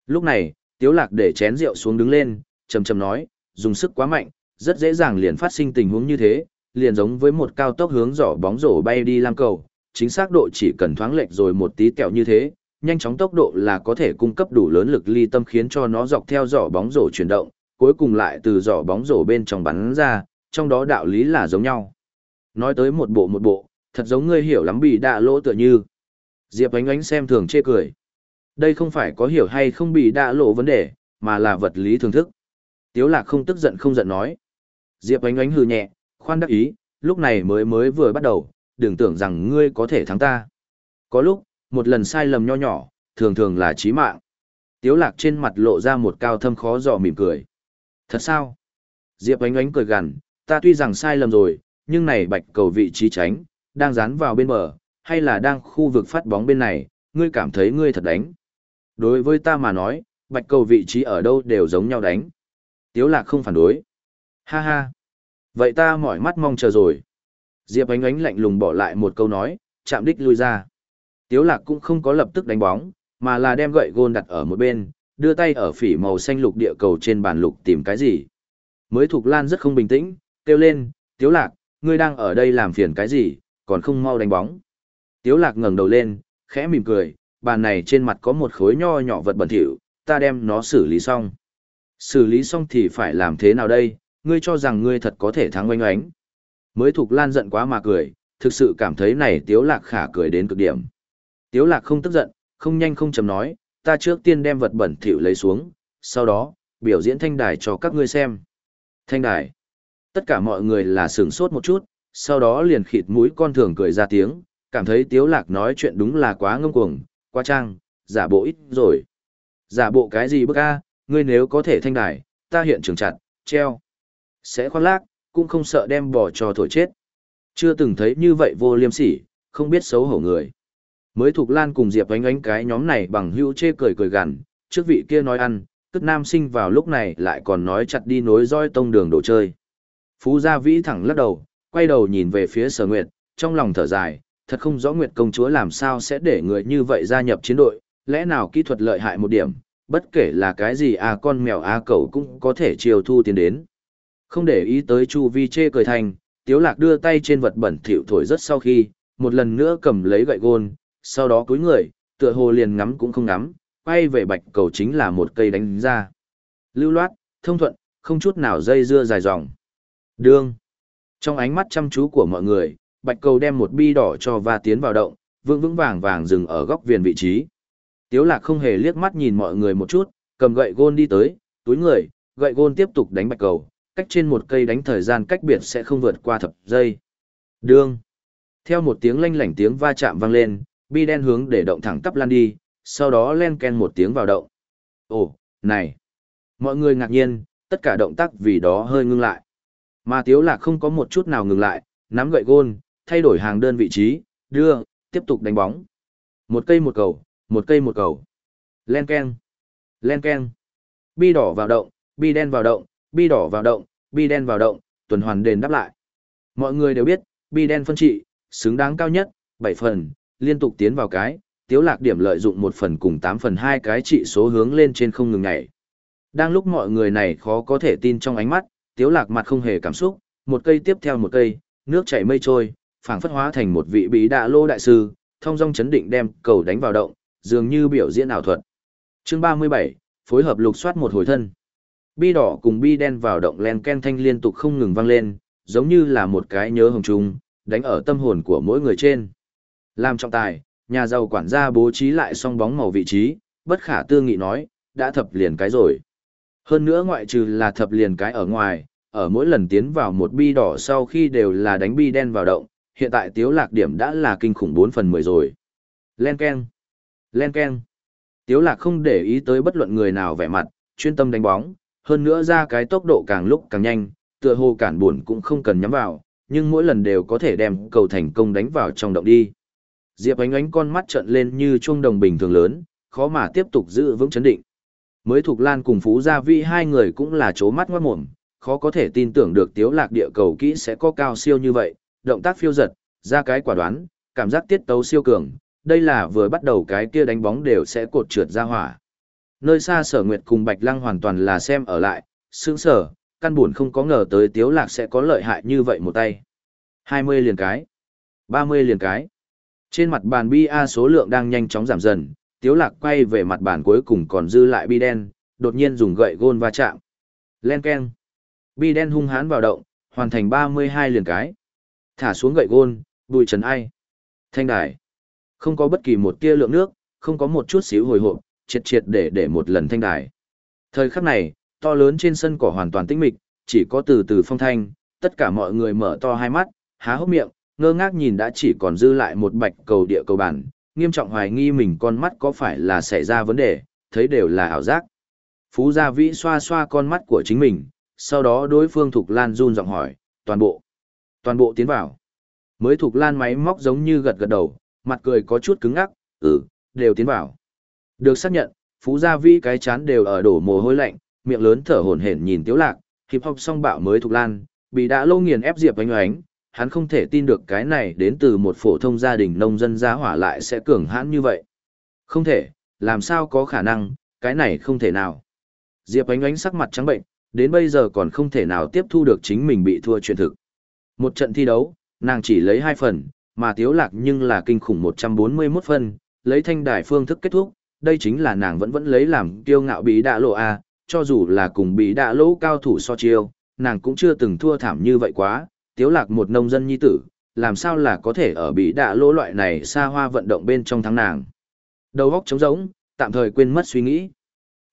Lúc này, Tiếu Lạc để chén rượu xuống đứng lên, trầm trầm nói, dùng sức quá mạnh, rất dễ dàng liền phát sinh tình huống như thế, liền giống với một cao tốc hướng giỏ bóng rổ bay đi lam cầu, chính xác độ chỉ cần thoáng lệch rồi một tí kẹo như thế, nhanh chóng tốc độ là có thể cung cấp đủ lớn lực ly tâm khiến cho nó dọc theo giỏ bóng rổ chuyển động, cuối cùng lại từ giỏ bóng rổ bên trong bắn ra, trong đó đạo lý là giống nhau. Nói tới một bộ một bộ, thật giống ngươi hiểu lắm bị đạ lỗ tựa như. Diệp ánh ánh xem thường chê cười. Đây không phải có hiểu hay không bị đạ lộ vấn đề, mà là vật lý thường thức. Tiếu lạc không tức giận không giận nói. Diệp ánh ánh hừ nhẹ, khoan đắc ý, lúc này mới mới vừa bắt đầu, đừng tưởng rằng ngươi có thể thắng ta. Có lúc, một lần sai lầm nho nhỏ, thường thường là chí mạng. Tiếu lạc trên mặt lộ ra một cao thâm khó dò mỉm cười. Thật sao? Diệp ánh ánh cười gằn, ta tuy rằng sai lầm rồi, nhưng này bạch cầu vị trí tránh, đang dán vào bên bờ, hay là đang khu vực phát bóng bên này, ngươi cảm thấy ngươi thật đánh. Đối với ta mà nói, bạch cầu vị trí ở đâu đều giống nhau đánh. Tiếu lạc không phản đối. Ha ha. Vậy ta mỏi mắt mong chờ rồi. Diệp ánh ánh lạnh lùng bỏ lại một câu nói, chạm đích lui ra. Tiếu lạc cũng không có lập tức đánh bóng, mà là đem gậy gôn đặt ở một bên, đưa tay ở phỉ màu xanh lục địa cầu trên bàn lục tìm cái gì. Mới Thục Lan rất không bình tĩnh, kêu lên, Tiếu lạc, ngươi đang ở đây làm phiền cái gì, còn không mau đánh bóng. Tiếu lạc ngẩng đầu lên, khẽ mỉm cười, bàn này trên mặt có một khối nho nhỏ vật bẩn thỉu, ta đem nó xử lý xong. Xử lý xong thì phải làm thế nào đây, ngươi cho rằng ngươi thật có thể thắng oanh oánh. Mới Thục Lan giận quá mà cười, thực sự cảm thấy này Tiếu Lạc khả cười đến cực điểm. Tiếu Lạc không tức giận, không nhanh không chậm nói, ta trước tiên đem vật bẩn thỉu lấy xuống, sau đó, biểu diễn thanh đài cho các ngươi xem. Thanh đài. Tất cả mọi người là sửng sốt một chút, sau đó liền khịt mũi con thường cười ra tiếng, cảm thấy Tiếu Lạc nói chuyện đúng là quá ngông cuồng, quá trang, giả bộ ít rồi. Giả bộ cái gì bức a, ngươi nếu có thể thanh đài, ta hiện trường chặt, treo. Sẽ khoan lác, cũng không sợ đem bỏ cho thổi chết. Chưa từng thấy như vậy vô liêm sỉ, không biết xấu hổ người. Mới thuộc Lan cùng Diệp ánh ánh cái nhóm này bằng hữu chê cười cười gằn, trước vị kia nói ăn, tức nam sinh vào lúc này lại còn nói chặt đi nối roi tông đường đồ chơi. Phú Gia Vĩ thẳng lắc đầu, quay đầu nhìn về phía sở nguyệt, trong lòng thở dài, thật không rõ Nguyệt công chúa làm sao sẽ để người như vậy gia nhập chiến đội, lẽ nào kỹ thuật lợi hại một điểm, bất kể là cái gì à con mèo à cậu cũng có thể chiều thu tiền đến. Không để ý tới Chu Vi chê cười thành, Tiếu Lạc đưa tay trên vật bẩn thỉu thổi rất sau khi, một lần nữa cầm lấy gậy gôn, sau đó cúi người, tựa hồ liền ngắm cũng không ngắm, quay về bạch cầu chính là một cây đánh ra. Lưu loát, thông thuận, không chút nào dây dưa dài dòng. Đương. Trong ánh mắt chăm chú của mọi người, bạch cầu đem một bi đỏ cho va tiến vào động, vững vững vàng vàng dừng ở góc viền vị trí. Tiếu lạc không hề liếc mắt nhìn mọi người một chút, cầm gậy gôn đi tới, túi người, gậy gôn tiếp tục đánh bạch cầu, cách trên một cây đánh thời gian cách biệt sẽ không vượt qua thập giây. Đương. Theo một tiếng lanh lảnh tiếng va chạm vang lên, bi đen hướng để động thẳng tắp lan đi, sau đó len ken một tiếng vào động. Ồ, này. Mọi người ngạc nhiên, tất cả động tác vì đó hơi ngưng lại. Mà tiếu lạc không có một chút nào ngừng lại, nắm gậy gôn, thay đổi hàng đơn vị trí, đưa, tiếp tục đánh bóng. Một cây một cầu, một cây một cầu. Len ken. Len ken. Bi đỏ vào động, bi đen vào động, bi đỏ vào động, bi đen vào động, tuần hoàn đền đáp lại. Mọi người đều biết, bi đen phân trị, xứng đáng cao nhất, 7 phần, liên tục tiến vào cái, tiếu lạc điểm lợi dụng một phần cùng 8 phần hai cái trị số hướng lên trên không ngừng ngày. Đang lúc mọi người này khó có thể tin trong ánh mắt, tiếu lạc mặt không hề cảm xúc, một cây tiếp theo một cây, nước chảy mây trôi, phảng phất hóa thành một vị bí đạ lô đại sư, thông dong chấn định đem cầu đánh vào động, dường như biểu diễn ảo thuật. Chương 37, phối hợp lục soát một hồi thân. Bi đỏ cùng bi đen vào động len ken thanh liên tục không ngừng vang lên, giống như là một cái nhớ hồng trung, đánh ở tâm hồn của mỗi người trên. Làm trọng tài, nhà giàu quản gia bố trí lại song bóng màu vị trí, bất khả tư nghị nói, đã thập liền cái rồi. Hơn nữa ngoại trừ là thập liền cái ở ngoài, ở mỗi lần tiến vào một bi đỏ sau khi đều là đánh bi đen vào động, hiện tại tiếu lạc điểm đã là kinh khủng 4 phần 10 rồi. Len Lenken, Len Tiếu lạc không để ý tới bất luận người nào vẻ mặt, chuyên tâm đánh bóng, hơn nữa ra cái tốc độ càng lúc càng nhanh, tựa hồ cản buồn cũng không cần nhắm vào, nhưng mỗi lần đều có thể đem cầu thành công đánh vào trong động đi. Diệp ánh ánh con mắt trợn lên như chuông đồng bình thường lớn, khó mà tiếp tục giữ vững chấn định. Mới Thục Lan cùng Phú Gia Vi hai người cũng là chố mắt ngoát mồm, khó có thể tin tưởng được tiếu lạc địa cầu kỹ sẽ có cao siêu như vậy, động tác phiêu giật, ra cái quả đoán, cảm giác tiết tấu siêu cường, đây là vừa bắt đầu cái kia đánh bóng đều sẽ cột trượt ra hỏa. Nơi xa sở nguyệt cùng Bạch Lăng hoàn toàn là xem ở lại, sướng sở, căn buồn không có ngờ tới tiếu lạc sẽ có lợi hại như vậy một tay. 20 liền cái, 30 liền cái. Trên mặt bàn bi A số lượng đang nhanh chóng giảm dần, tiếu lạc quay về mặt bàn cuối cùng còn dư lại bi đen, đột nhiên dùng gậy gôn va chạm. Len keng. Bi đen hung hãn vào động, hoàn thành 32 liền cái. Thả xuống gậy gôn, bùi trần ai. Thanh đài. Không có bất kỳ một tia lượng nước, không có một chút xíu hồi hộp, triệt triệt để để một lần thanh đài. Thời khắc này, to lớn trên sân cỏ hoàn toàn tĩnh mịch, chỉ có từ từ phong thanh, tất cả mọi người mở to hai mắt, há hốc miệng, ngơ ngác nhìn đã chỉ còn dư lại một bạch cầu địa cầu bản, nghiêm trọng hoài nghi mình con mắt có phải là xảy ra vấn đề, thấy đều là ảo giác. Phú Gia Vĩ xoa xoa con mắt của chính mình, sau đó đối phương Thục Lan run giọng hỏi, toàn bộ, toàn bộ tiến vào. Mới Thục Lan máy móc giống như gật gật đầu, mặt cười có chút cứng ngắc, ừ, đều tiến vào. Được xác nhận, Phú Gia Vĩ cái chán đều ở đổ mồ hôi lạnh, miệng lớn thở hổn hển nhìn Tiếu Lạc, hiệp học song bạo mới Thục Lan, bị đã lâu nghiền ép Diệp oánh oánh, hắn không thể tin được cái này đến từ một phổ thông gia đình nông dân gia hỏa lại sẽ cường hãn như vậy. Không thể, làm sao có khả năng, cái này không thể nào. Diệp ánh ánh sắc mặt trắng bệnh, đến bây giờ còn không thể nào tiếp thu được chính mình bị thua chuyện thực. Một trận thi đấu, nàng chỉ lấy hai phần, mà tiếu lạc nhưng là kinh khủng 141 phần lấy thanh đài phương thức kết thúc, đây chính là nàng vẫn vẫn lấy làm kiêu ngạo bí đạ lộ A, cho dù là cùng bí đạ lỗ cao thủ so chiêu, nàng cũng chưa từng thua thảm như vậy quá, tiếu lạc một nông dân nhi tử, làm sao là có thể ở bị đạ lỗ loại này xa hoa vận động bên trong thắng nàng. Đầu óc trống rỗng, tạm thời quên mất suy nghĩ.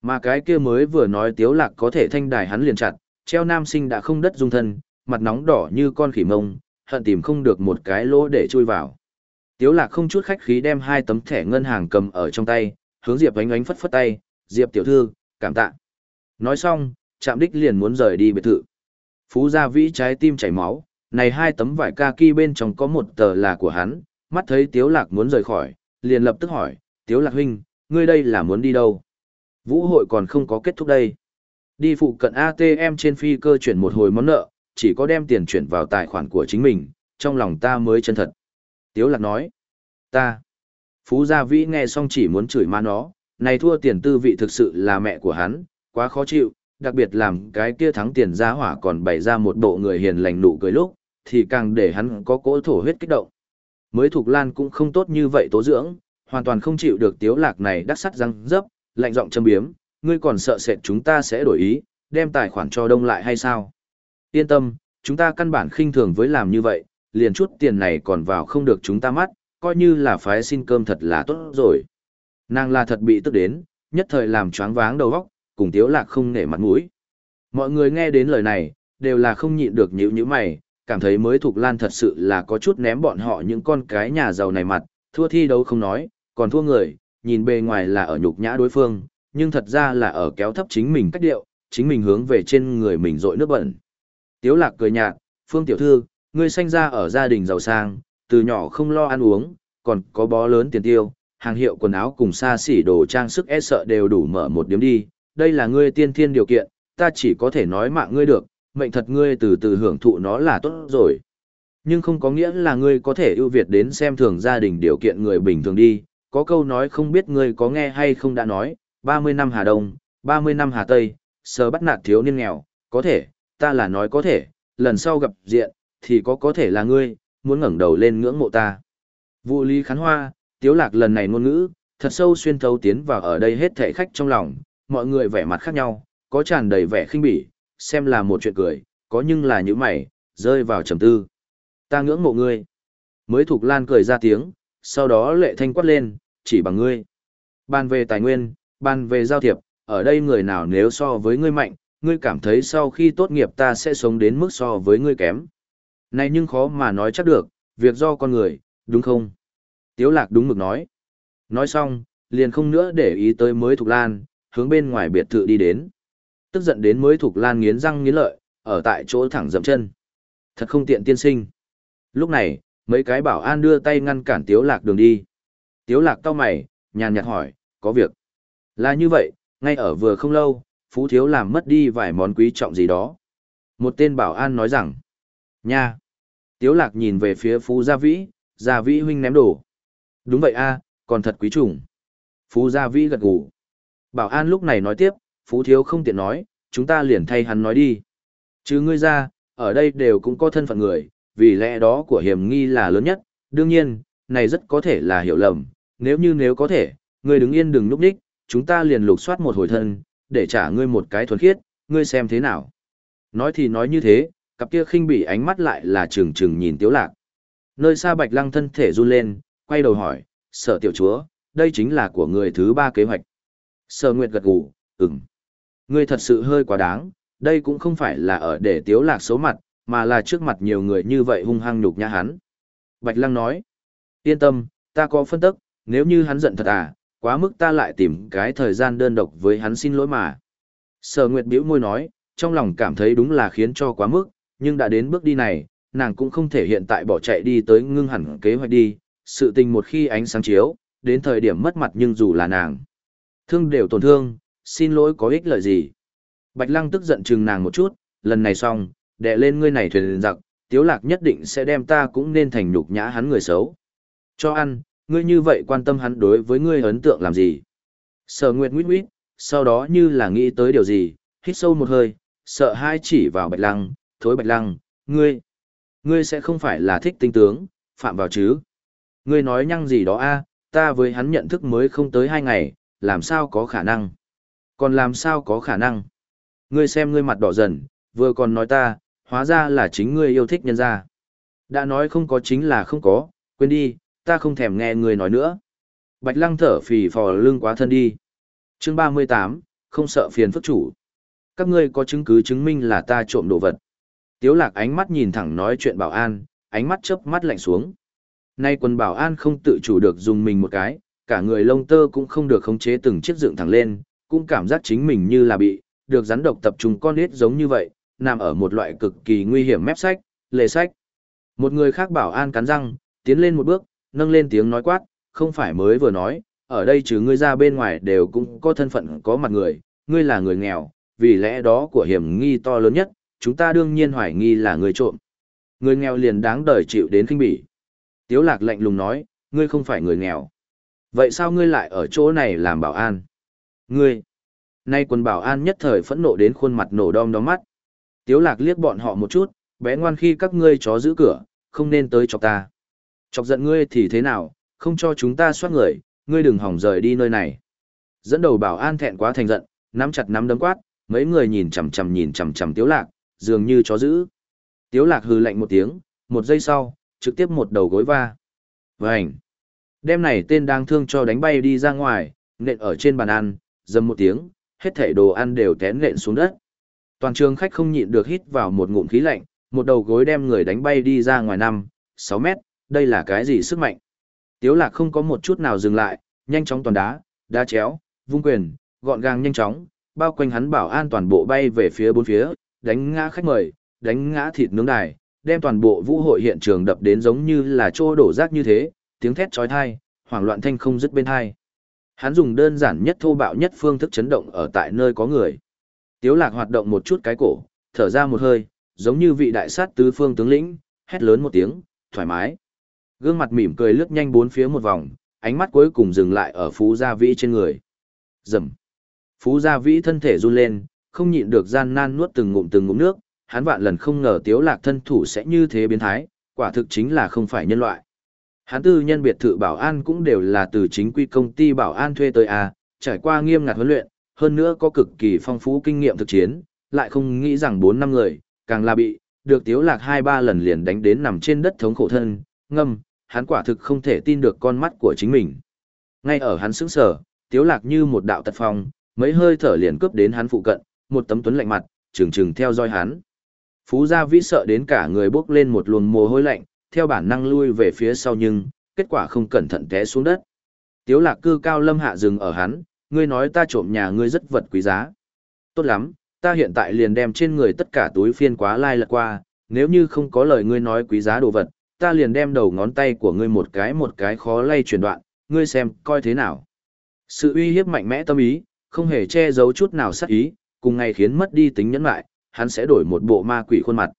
Mà cái kia mới vừa nói tiếu lạc có thể thanh đài hắn liền chặt, treo nam sinh đã không đất dung thân, mặt nóng đỏ như con khỉ mông, hận tìm không được một cái lỗ để chui vào. Tiếu lạc không chút khách khí đem hai tấm thẻ ngân hàng cầm ở trong tay, hướng Diệp ánh ánh phất phất tay, Diệp tiểu thư, cảm tạ. Nói xong, chạm đích liền muốn rời đi biệt thự. Phú gia vĩ trái tim chảy máu, này hai tấm vải kaki bên trong có một tờ là của hắn, mắt thấy Tiếu Lạc muốn rời khỏi, liền lập tức hỏi, Tiếu Lạc huynh, ngươi đây là muốn đi đâu? Vũ hội còn không có kết thúc đây. Đi phụ cận ATM trên phi cơ chuyển một hồi món nợ, chỉ có đem tiền chuyển vào tài khoản của chính mình, trong lòng ta mới chân thật. Tiếu Lạc nói, ta. Phú Gia Vĩ nghe xong chỉ muốn chửi ma nó, này thua tiền tư vị thực sự là mẹ của hắn, quá khó chịu, đặc biệt làm cái kia thắng tiền giá hỏa còn bày ra một bộ người hiền lành nụ cười lúc, thì càng để hắn có cỗ thổ huyết kích động. Mới Thục Lan cũng không tốt như vậy tố dưỡng, hoàn toàn không chịu được tiếu lạc này đắc sắt răng dấp, lạnh giọng châm biếm, ngươi còn sợ sệt chúng ta sẽ đổi ý, đem tài khoản cho đông lại hay sao? Yên tâm, chúng ta căn bản khinh thường với làm như vậy, liền chút tiền này còn vào không được chúng ta mắt, coi như là phái xin cơm thật là tốt rồi. Nàng là thật bị tức đến, nhất thời làm choáng váng đầu óc, cùng tiếu lạc không nể mặt mũi. Mọi người nghe đến lời này, đều là không nhịn được nhíu nhíu mày, cảm thấy mới Thục Lan thật sự là có chút ném bọn họ những con cái nhà giàu này mặt, thua thi đấu không nói, còn thua người, nhìn bề ngoài là ở nhục nhã đối phương, nhưng thật ra là ở kéo thấp chính mình cách điệu, chính mình hướng về trên người mình rội nước bẩn. Tiếu lạc cười nhạt, Phương Tiểu Thư, ngươi sinh ra ở gia đình giàu sang, từ nhỏ không lo ăn uống, còn có bó lớn tiền tiêu, hàng hiệu quần áo cùng xa xỉ đồ trang sức e sợ đều đủ mở một điểm đi, đây là ngươi tiên thiên điều kiện, ta chỉ có thể nói mạng ngươi được, mệnh thật ngươi từ từ hưởng thụ nó là tốt rồi. Nhưng không có nghĩa là ngươi có thể ưu việt đến xem thường gia đình điều kiện người bình thường đi, có câu nói không biết ngươi có nghe hay không đã nói, 30 năm Hà Đông, 30 năm Hà Tây, sờ bắt nạt thiếu niên nghèo, có thể, ta là nói có thể, lần sau gặp diện, thì có có thể là ngươi, muốn ngẩng đầu lên ngưỡng mộ ta. Vụ lý khán hoa, tiếu lạc lần này ngôn ngữ, thật sâu xuyên thấu tiến vào ở đây hết thảy khách trong lòng, mọi người vẻ mặt khác nhau, có tràn đầy vẻ khinh bỉ, xem là một chuyện cười, có nhưng là những mày, rơi vào trầm tư. Ta ngưỡng mộ ngươi. Mới Thục Lan cười ra tiếng, sau đó lệ thanh quát lên, chỉ bằng ngươi. Bàn về tài nguyên, bàn về giao thiệp, ở đây người nào nếu so với ngươi mạnh, ngươi cảm thấy sau khi tốt nghiệp ta sẽ sống đến mức so với ngươi kém. Này nhưng khó mà nói chắc được, việc do con người, đúng không? Tiếu lạc đúng mực nói. Nói xong, liền không nữa để ý tới mới Thục Lan, hướng bên ngoài biệt thự đi đến. Tức giận đến mới Thục Lan nghiến răng nghiến lợi, ở tại chỗ thẳng dậm chân. Thật không tiện tiên sinh. Lúc này, mấy cái bảo an đưa tay ngăn cản Tiếu Lạc đường đi. Tiếu Lạc cau mày, nhàn nhạt hỏi, có việc. Là như vậy, ngay ở vừa không lâu, Phú Thiếu làm mất đi vài món quý trọng gì đó. Một tên bảo an nói rằng, nha. Tiếu Lạc nhìn về phía Phú Gia Vĩ, Gia Vĩ huynh ném đồ. Đúng vậy a, còn thật quý trùng. Phú Gia Vĩ gật gù. Bảo an lúc này nói tiếp, Phú Thiếu không tiện nói, chúng ta liền thay hắn nói đi. Chứ ngươi ra, ở đây đều cũng có thân phận người, vì lẽ đó của hiểm nghi là lớn nhất, đương nhiên, này rất có thể là hiểu lầm, nếu như nếu có thể, ngươi đứng yên đừng núp đích, chúng ta liền lục soát một hồi thân, để trả ngươi một cái thuần khiết, ngươi xem thế nào. Nói thì nói như thế, cặp kia khinh bị ánh mắt lại là trừng trừng nhìn tiếu lạc. Nơi xa bạch lăng thân thể run lên, quay đầu hỏi, sở tiểu chúa, đây chính là của người thứ ba kế hoạch. Sở Nguyệt gật gù, ừm. Ngươi thật sự hơi quá đáng, đây cũng không phải là ở để tiếu lạc xấu mặt, mà là trước mặt nhiều người như vậy hung hăng nhục nhã hắn. Bạch Lăng nói, yên tâm, ta có phân tức, nếu như hắn giận thật à, quá mức ta lại tìm cái thời gian đơn độc với hắn xin lỗi mà. Sở Nguyệt bĩu môi nói, trong lòng cảm thấy đúng là khiến cho quá mức, nhưng đã đến bước đi này, nàng cũng không thể hiện tại bỏ chạy đi tới ngưng hẳn kế hoạch đi, sự tình một khi ánh sáng chiếu, đến thời điểm mất mặt nhưng dù là nàng. Thương đều tổn thương, xin lỗi có ích lợi gì. Bạch Lăng tức giận chừng nàng một chút, lần này xong, đệ lên ngươi này thuyền giặc, tiếu lạc nhất định sẽ đem ta cũng nên thành nhục nhã hắn người xấu. Cho ăn, ngươi như vậy quan tâm hắn đối với ngươi ấn tượng làm gì? Sở Nguyệt nguyết nguyết, sau đó như là nghĩ tới điều gì, hít sâu một hơi, sợ hai chỉ vào Bạch Lăng, thối Bạch Lăng, ngươi, ngươi sẽ không phải là thích tinh tướng, phạm vào chứ? Ngươi nói nhăng gì đó a? ta với hắn nhận thức mới không tới hai ngày, làm sao có khả năng? Còn làm sao có khả năng? Ngươi xem ngươi mặt đỏ dần, vừa còn nói ta, hóa ra là chính ngươi yêu thích nhân gia. Đã nói không có chính là không có, quên đi, ta không thèm nghe ngươi nói nữa. Bạch lăng thở phì phò lưng quá thân đi. chương 38, không sợ phiền phức chủ. Các ngươi có chứng cứ chứng minh là ta trộm đồ vật. Tiếu lạc ánh mắt nhìn thẳng nói chuyện bảo an, ánh mắt chớp mắt lạnh xuống. Nay quần bảo an không tự chủ được dùng mình một cái, cả người lông tơ cũng không được khống chế từng chiếc dựng thẳng lên, cũng cảm giác chính mình như là bị, được rắn độc tập trung con nết giống như vậy, nằm ở một loại cực kỳ nguy hiểm mép sách, lề sách. Một người khác bảo an cắn răng, tiến lên một bước, nâng lên tiếng nói quát, không phải mới vừa nói, ở đây trừ ngươi ra bên ngoài đều cũng có thân phận có mặt người, ngươi là người nghèo, vì lẽ đó của hiểm nghi to lớn nhất, chúng ta đương nhiên hoài nghi là người trộm. Người nghèo liền đáng đời chịu đến kinh bỉ. Tiếu lạc lạnh lùng nói, ngươi không phải người nghèo. Vậy sao ngươi lại ở chỗ này làm bảo an? Ngươi! Nay quần bảo an nhất thời phẫn nộ đến khuôn mặt nổ đom đóm mắt. Tiếu lạc liếc bọn họ một chút, bé ngoan khi các ngươi chó giữ cửa, không nên tới chọc ta. Chọc giận ngươi thì thế nào, không cho chúng ta soát người, ngươi đừng hỏng rời đi nơi này. Dẫn đầu bảo an thẹn quá thành giận, nắm chặt nắm đấm quát, mấy người nhìn chằm chằm nhìn chằm chằm tiếu lạc, dường như chó giữ. Tiếu lạc hừ lạnh một tiếng, một giây sau, trực tiếp một đầu gối va. Vành! Đêm này tên đang thương cho đánh bay đi ra ngoài, nện ở trên bàn ăn, dầm một tiếng, hết thảy đồ ăn đều tén nện xuống đất. Toàn trường khách không nhịn được hít vào một ngụm khí lạnh, một đầu gối đem người đánh bay đi ra ngoài năm, 6 mét, đây là cái gì sức mạnh? Tiếu lạc không có một chút nào dừng lại, nhanh chóng toàn đá, đá chéo, vung quyền, gọn gàng nhanh chóng, bao quanh hắn bảo an toàn bộ bay về phía bốn phía, đánh ngã khách mời, đánh ngã thịt nướng đài, đem toàn bộ vũ hội hiện trường đập đến giống như là trô đổ rác như thế, tiếng thét chói tai, hoảng loạn thanh không dứt bên tai. Hắn dùng đơn giản nhất thô bạo nhất phương thức chấn động ở tại nơi có người. Tiếu lạc hoạt động một chút cái cổ, thở ra một hơi, giống như vị đại sát tứ phương tướng lĩnh, hét lớn một tiếng, thoải mái. Gương mặt mỉm cười lướt nhanh bốn phía một vòng, ánh mắt cuối cùng dừng lại ở Phú Gia Vĩ trên người. Rầm. Phú Gia Vĩ thân thể run lên, không nhịn được gian nan nuốt từng ngụm từng ngụm nước, hắn vạn lần không ngờ Tiếu Lạc thân thủ sẽ như thế biến thái, quả thực chính là không phải nhân loại. Hắn tư nhân biệt thự bảo an cũng đều là từ chính quy công ty bảo an thuê tới A, trải qua nghiêm ngặt huấn luyện, hơn nữa có cực kỳ phong phú kinh nghiệm thực chiến, lại không nghĩ rằng 4 năm người, càng là bị, được tiếu lạc 2-3 lần liền đánh đến nằm trên đất thống khổ thân, ngâm, hắn quả thực không thể tin được con mắt của chính mình. Ngay ở hắn sững sờ, tiếu lạc như một đạo tật phong, mấy hơi thở liền cướp đến hắn phụ cận, một tấm tuấn lạnh mặt, trừng trừng theo dõi hắn. Phú gia vĩ sợ đến cả người bốc lên một luồng mồ hôi lạnh, theo bản năng lui về phía sau nhưng, kết quả không cẩn thận té xuống đất. Tiếu lạc cư cao lâm hạ dừng ở hắn, ngươi nói ta trộm nhà ngươi rất vật quý giá. Tốt lắm, ta hiện tại liền đem trên người tất cả túi phiên quá lai lật qua, nếu như không có lời ngươi nói quý giá đồ vật, ta liền đem đầu ngón tay của ngươi một cái một cái khó lay chuyển đoạn, ngươi xem, coi thế nào. Sự uy hiếp mạnh mẽ tâm ý, không hề che giấu chút nào sát ý, cùng ngày khiến mất đi tính nhẫn lại, hắn sẽ đổi một bộ ma quỷ khuôn mặt.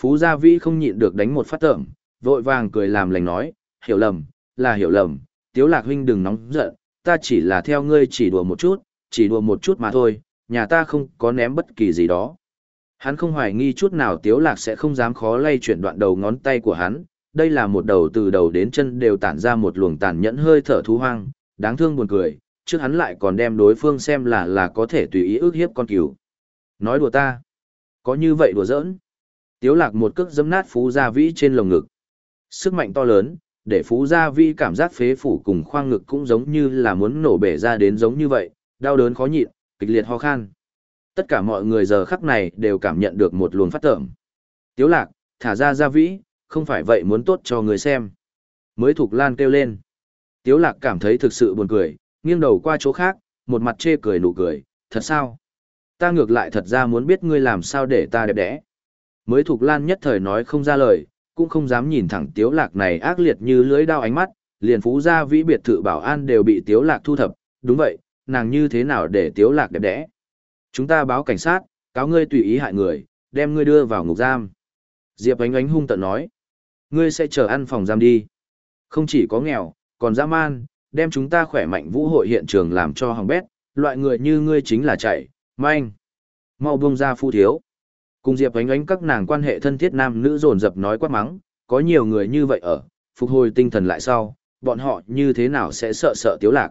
Phú Gia Vĩ không nhịn được đánh một phát tởm, vội vàng cười làm lành nói, hiểu lầm, là hiểu lầm, tiếu lạc huynh đừng nóng giận, ta chỉ là theo ngươi chỉ đùa một chút, chỉ đùa một chút mà thôi, nhà ta không có ném bất kỳ gì đó. Hắn không hoài nghi chút nào Tiếu Lạc sẽ không dám khó lay chuyển đoạn đầu ngón tay của hắn, đây là một đầu từ đầu đến chân đều tản ra một luồng tàn nhẫn hơi thở thú hoang, đáng thương buồn cười, trước hắn lại còn đem đối phương xem là là có thể tùy ý ước hiếp con cừu. Nói đùa ta, có như vậy đùa giỡn. Tiếu Lạc một cước giẫm nát Phú Gia Vĩ trên lồng ngực. Sức mạnh to lớn, để Phú Gia Vĩ cảm giác phế phủ cùng khoang ngực cũng giống như là muốn nổ bể ra đến giống như vậy, đau đớn khó nhịn, kịch liệt ho khan. Tất cả mọi người giờ khắc này đều cảm nhận được một luồng phát tởm. Tiếu lạc, thả ra gia vĩ, không phải vậy muốn tốt cho người xem. Mới Thục Lan kêu lên. Tiếu lạc cảm thấy thực sự buồn cười, nghiêng đầu qua chỗ khác, một mặt chê cười nụ cười, thật sao? Ta ngược lại thật ra muốn biết ngươi làm sao để ta đẹp đẽ. Mới Thục Lan nhất thời nói không ra lời, cũng không dám nhìn thẳng Tiếu lạc này ác liệt như lưỡi đao ánh mắt, liền phú gia vĩ biệt thự bảo an đều bị Tiếu lạc thu thập, đúng vậy, nàng như thế nào để Tiếu lạc đẹp đẽ. Chúng ta báo cảnh sát, cáo ngươi tùy ý hại người, đem ngươi đưa vào ngục giam. Diệp ánh ánh hung tận nói. Ngươi sẽ chờ ăn phòng giam đi. Không chỉ có nghèo, còn dã man, đem chúng ta khỏe mạnh vũ hội hiện trường làm cho hỏng bét, loại người như ngươi chính là chạy, manh. Mau buông ra phu thiếu. Cùng Diệp ánh ánh các nàng quan hệ thân thiết nam nữ dồn dập nói quát mắng, có nhiều người như vậy ở, phục hồi tinh thần lại sau, bọn họ như thế nào sẽ sợ sợ tiếu lạc.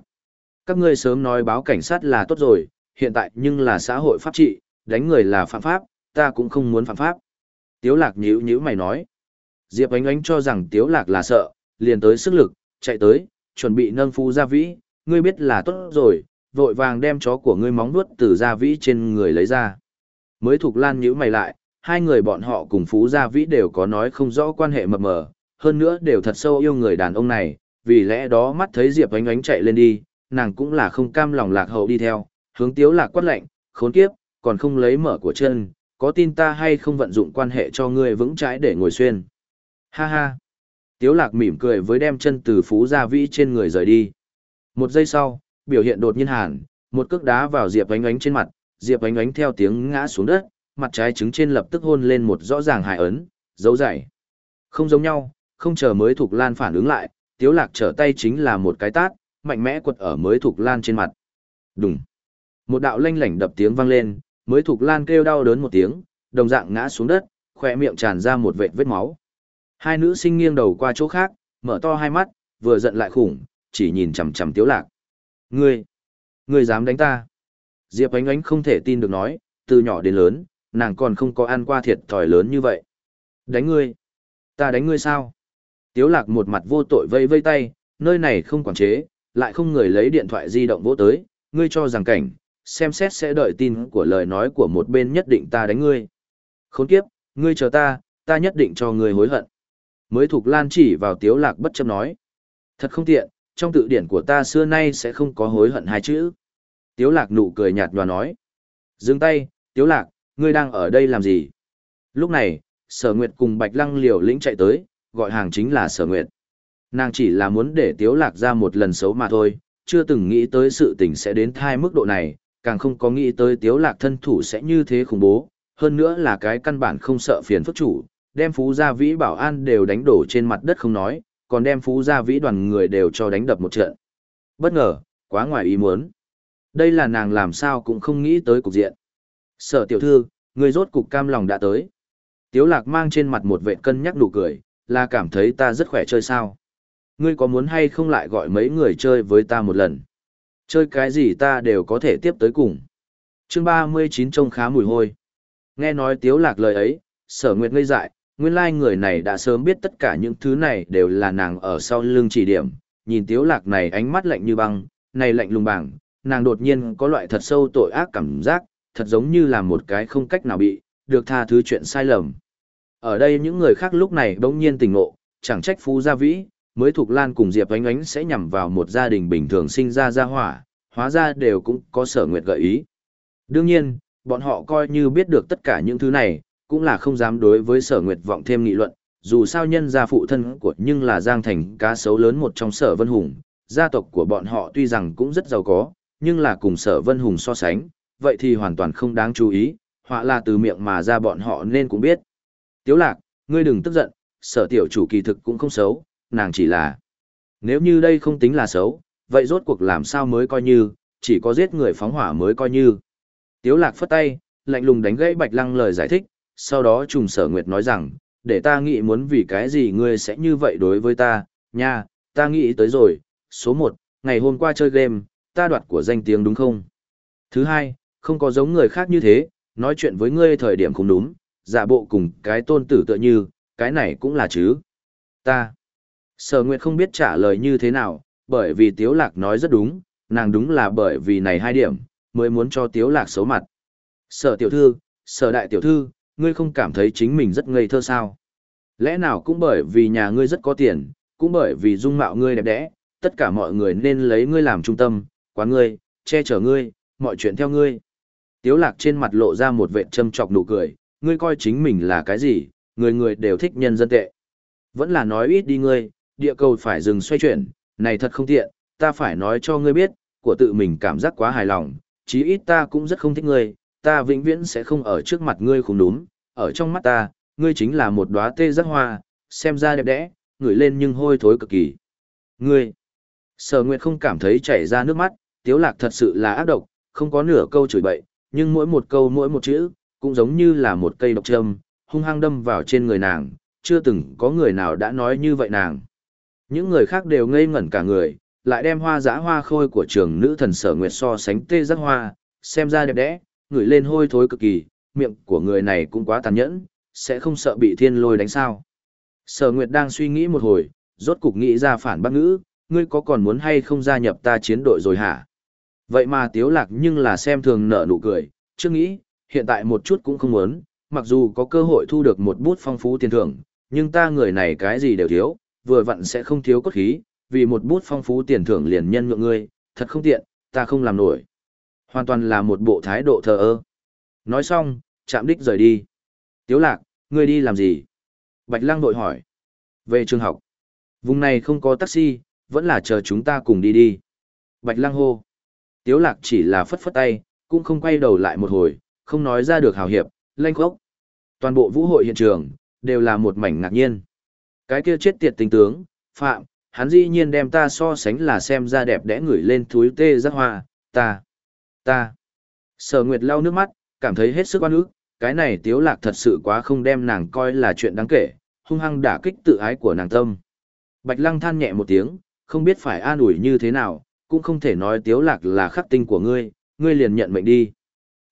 Các ngươi sớm nói báo cảnh sát là tốt rồi, hiện tại nhưng là xã hội pháp trị, đánh người là phạm pháp, ta cũng không muốn phạm pháp. Tiếu lạc nhíu nhíu mày nói. Diệp ánh ánh cho rằng tiếu lạc là sợ, liền tới sức lực, chạy tới, chuẩn bị nâng phu gia vĩ, ngươi biết là tốt rồi, vội vàng đem chó của ngươi móng nuốt từ gia vĩ trên người lấy ra. Mới thuộc lan nhíu mày lại, hai người bọn họ cùng phú gia vĩ đều có nói không rõ quan hệ mập mờ, hơn nữa đều thật sâu yêu người đàn ông này, vì lẽ đó mắt thấy Diệp ánh ánh chạy lên đi, nàng cũng là không cam lòng lạc hậu đi theo, hướng tiếu lạc quát lạnh, khốn kiếp, còn không lấy mở của chân, có tin ta hay không vận dụng quan hệ cho ngươi vững chãi để ngồi xuyên. Ha ha. Tiếu lạc mỉm cười với đem chân từ phú gia vĩ trên người rời đi. Một giây sau, biểu hiện đột nhiên hàn, một cước đá vào Diệp ánh ánh trên mặt, Diệp ánh ánh theo tiếng ngã xuống đất, mặt trái trứng trên lập tức hôn lên một rõ ràng hài ấn, dấu dày. Không giống nhau, không chờ mới thuộc lan phản ứng lại, tiếu lạc trở tay chính là một cái tát, mạnh mẽ quật ở mới thuộc lan trên mặt. Đùng. Một đạo lanh lảnh đập tiếng vang lên, mới thuộc lan kêu đau đớn một tiếng, đồng dạng ngã xuống đất, khỏe miệng tràn ra một vệt vết máu. Hai nữ sinh nghiêng đầu qua chỗ khác, mở to hai mắt, vừa giận lại khủng, chỉ nhìn chằm chằm tiếu lạc. Ngươi, ngươi dám đánh ta? Diệp ánh ánh không thể tin được nói, từ nhỏ đến lớn, nàng còn không có ăn qua thiệt thòi lớn như vậy. Đánh ngươi? Ta đánh ngươi sao? Tiếu lạc một mặt vô tội vây vây tay, nơi này không quản chế, lại không người lấy điện thoại di động vỗ tới, ngươi cho rằng cảnh, xem xét sẽ đợi tin của lời nói của một bên nhất định ta đánh ngươi. Khốn kiếp, ngươi chờ ta, ta nhất định cho ngươi hối hận. Mới thuộc lan chỉ vào tiếu lạc bất chấp nói. Thật không tiện, trong tự điển của ta xưa nay sẽ không có hối hận hai chữ. Tiếu lạc nụ cười nhạt nhòa nói. Dừng tay, tiếu lạc, ngươi đang ở đây làm gì? Lúc này, sở nguyệt cùng bạch lăng liều lĩnh chạy tới, gọi hàng chính là sở nguyệt. Nàng chỉ là muốn để tiếu lạc ra một lần xấu mà thôi, chưa từng nghĩ tới sự tình sẽ đến thai mức độ này, càng không có nghĩ tới tiếu lạc thân thủ sẽ như thế khủng bố, hơn nữa là cái căn bản không sợ phiền phức chủ, đem phú gia vĩ bảo an đều đánh đổ trên mặt đất không nói, còn đem phú gia vĩ đoàn người đều cho đánh đập một trận. Bất ngờ, quá ngoài ý muốn. Đây là nàng làm sao cũng không nghĩ tới cục diện. Sở tiểu thư, người rốt cục cam lòng đã tới. Tiếu lạc mang trên mặt một vệ cân nhắc nụ cười, là cảm thấy ta rất khỏe chơi sao. Ngươi có muốn hay không lại gọi mấy người chơi với ta một lần? Chơi cái gì ta đều có thể tiếp tới cùng. chương 39 trông khá mùi hôi. Nghe nói tiếu lạc lời ấy, sở nguyệt ngây dại, nguyên lai người này đã sớm biết tất cả những thứ này đều là nàng ở sau lưng chỉ điểm. Nhìn tiếu lạc này ánh mắt lạnh như băng, này lạnh lùng bảng, nàng đột nhiên có loại thật sâu tội ác cảm giác, thật giống như là một cái không cách nào bị, được tha thứ chuyện sai lầm. Ở đây những người khác lúc này bỗng nhiên tỉnh ngộ, chẳng trách phú gia vĩ, mới thuộc Lan cùng Diệp Ánh Ánh sẽ nhằm vào một gia đình bình thường sinh ra gia hỏa, hóa ra đều cũng có sở nguyệt gợi ý. Đương nhiên, bọn họ coi như biết được tất cả những thứ này, cũng là không dám đối với sở nguyệt vọng thêm nghị luận, dù sao nhân gia phụ thân của nhưng là Giang Thành cá sấu lớn một trong sở Vân Hùng, gia tộc của bọn họ tuy rằng cũng rất giàu có, nhưng là cùng sở Vân Hùng so sánh, vậy thì hoàn toàn không đáng chú ý, họa là từ miệng mà ra bọn họ nên cũng biết. Tiếu lạc, ngươi đừng tức giận, sở tiểu chủ kỳ thực cũng không xấu, nàng chỉ là... Nếu như đây không tính là xấu, vậy rốt cuộc làm sao mới coi như, chỉ có giết người phóng hỏa mới coi như. Tiếu lạc phất tay, lạnh lùng đánh gãy Bạch Lăng lời giải thích, sau đó trùng sở nguyệt nói rằng, để ta nghĩ muốn vì cái gì ngươi sẽ như vậy đối với ta, nha, ta nghĩ tới rồi, số một, ngày hôm qua chơi game, ta đoạt của danh tiếng đúng không? Thứ hai, không có giống người khác như thế, nói chuyện với ngươi thời điểm không đúng, giả bộ cùng cái tôn tử tựa như, cái này cũng là chứ. Ta. Sở Nguyệt không biết trả lời như thế nào, bởi vì Tiếu Lạc nói rất đúng, nàng đúng là bởi vì này hai điểm, mới muốn cho Tiếu Lạc xấu mặt. Sở tiểu thư, sở đại tiểu thư, ngươi không cảm thấy chính mình rất ngây thơ sao? Lẽ nào cũng bởi vì nhà ngươi rất có tiền, cũng bởi vì dung mạo ngươi đẹp đẽ, tất cả mọi người nên lấy ngươi làm trung tâm, quá ngươi, che chở ngươi, mọi chuyện theo ngươi. Tiếu lạc trên mặt lộ ra một vệt châm chọc nụ cười, ngươi coi chính mình là cái gì, người người đều thích nhân dân tệ. Vẫn là nói ít đi ngươi, địa cầu phải dừng xoay chuyển, này thật không tiện, ta phải nói cho ngươi biết, của tự mình cảm giác quá hài lòng, chí ít ta cũng rất không thích ngươi, ta vĩnh viễn sẽ không ở trước mặt ngươi khủng đúng, ở trong mắt ta, ngươi chính là một đóa tê giác hoa, xem ra đẹp đẽ, ngửi lên nhưng hôi thối cực kỳ. Ngươi, sở nguyệt không cảm thấy chảy ra nước mắt, tiếu lạc thật sự là ác độc, không có nửa câu chửi bậy, nhưng mỗi một câu mỗi một chữ, cũng giống như là một cây độc châm, hung hăng đâm vào trên người nàng, chưa từng có người nào đã nói như vậy nàng. Những người khác đều ngây ngẩn cả người, lại đem hoa giã hoa khôi của trường nữ thần sở nguyệt so sánh tê giác hoa, xem ra đẹp đẽ, ngửi lên hôi thối cực kỳ, miệng của người này cũng quá tàn nhẫn, sẽ không sợ bị thiên lôi đánh sao. Sở Nguyệt đang suy nghĩ một hồi, rốt cục nghĩ ra phản bác ngữ, ngươi có còn muốn hay không gia nhập ta chiến đội rồi hả? Vậy mà Tiếu Lạc nhưng là xem thường nở nụ cười, chưa nghĩ, hiện tại một chút cũng không muốn, mặc dù có cơ hội thu được một bút phong phú tiền thưởng, nhưng ta người này cái gì đều thiếu, vừa vặn sẽ không thiếu cốt khí, vì một bút phong phú tiền thưởng liền nhân nhượng ngươi, thật không tiện, ta không làm nổi. Hoàn toàn là một bộ thái độ thờ ơ. Nói xong, chạm đích rời đi. Tiếu lạc, ngươi đi làm gì? Bạch Lăng đội hỏi. Về trường học. Vùng này không có taxi, vẫn là chờ chúng ta cùng đi đi. Bạch Lăng hô. Tiếu lạc chỉ là phất phất tay, cũng không quay đầu lại một hồi, không nói ra được hào hiệp, lanh khốc. Toàn bộ vũ hội hiện trường, đều là một mảnh ngạc nhiên. Cái kia chết tiệt tình tướng, Phạm, hắn dĩ nhiên đem ta so sánh là xem ra đẹp đẽ ngửi lên túi tê giác hoa, ta, ta. Sở Nguyệt lau nước mắt, cảm thấy hết sức oan ức, cái này tiếu lạc thật sự quá không đem nàng coi là chuyện đáng kể, hung hăng đả kích tự ái của nàng tâm. Bạch lăng than nhẹ một tiếng, không biết phải an ủi như thế nào, cũng không thể nói tiếu lạc là khắc tinh của ngươi, ngươi liền nhận mệnh đi.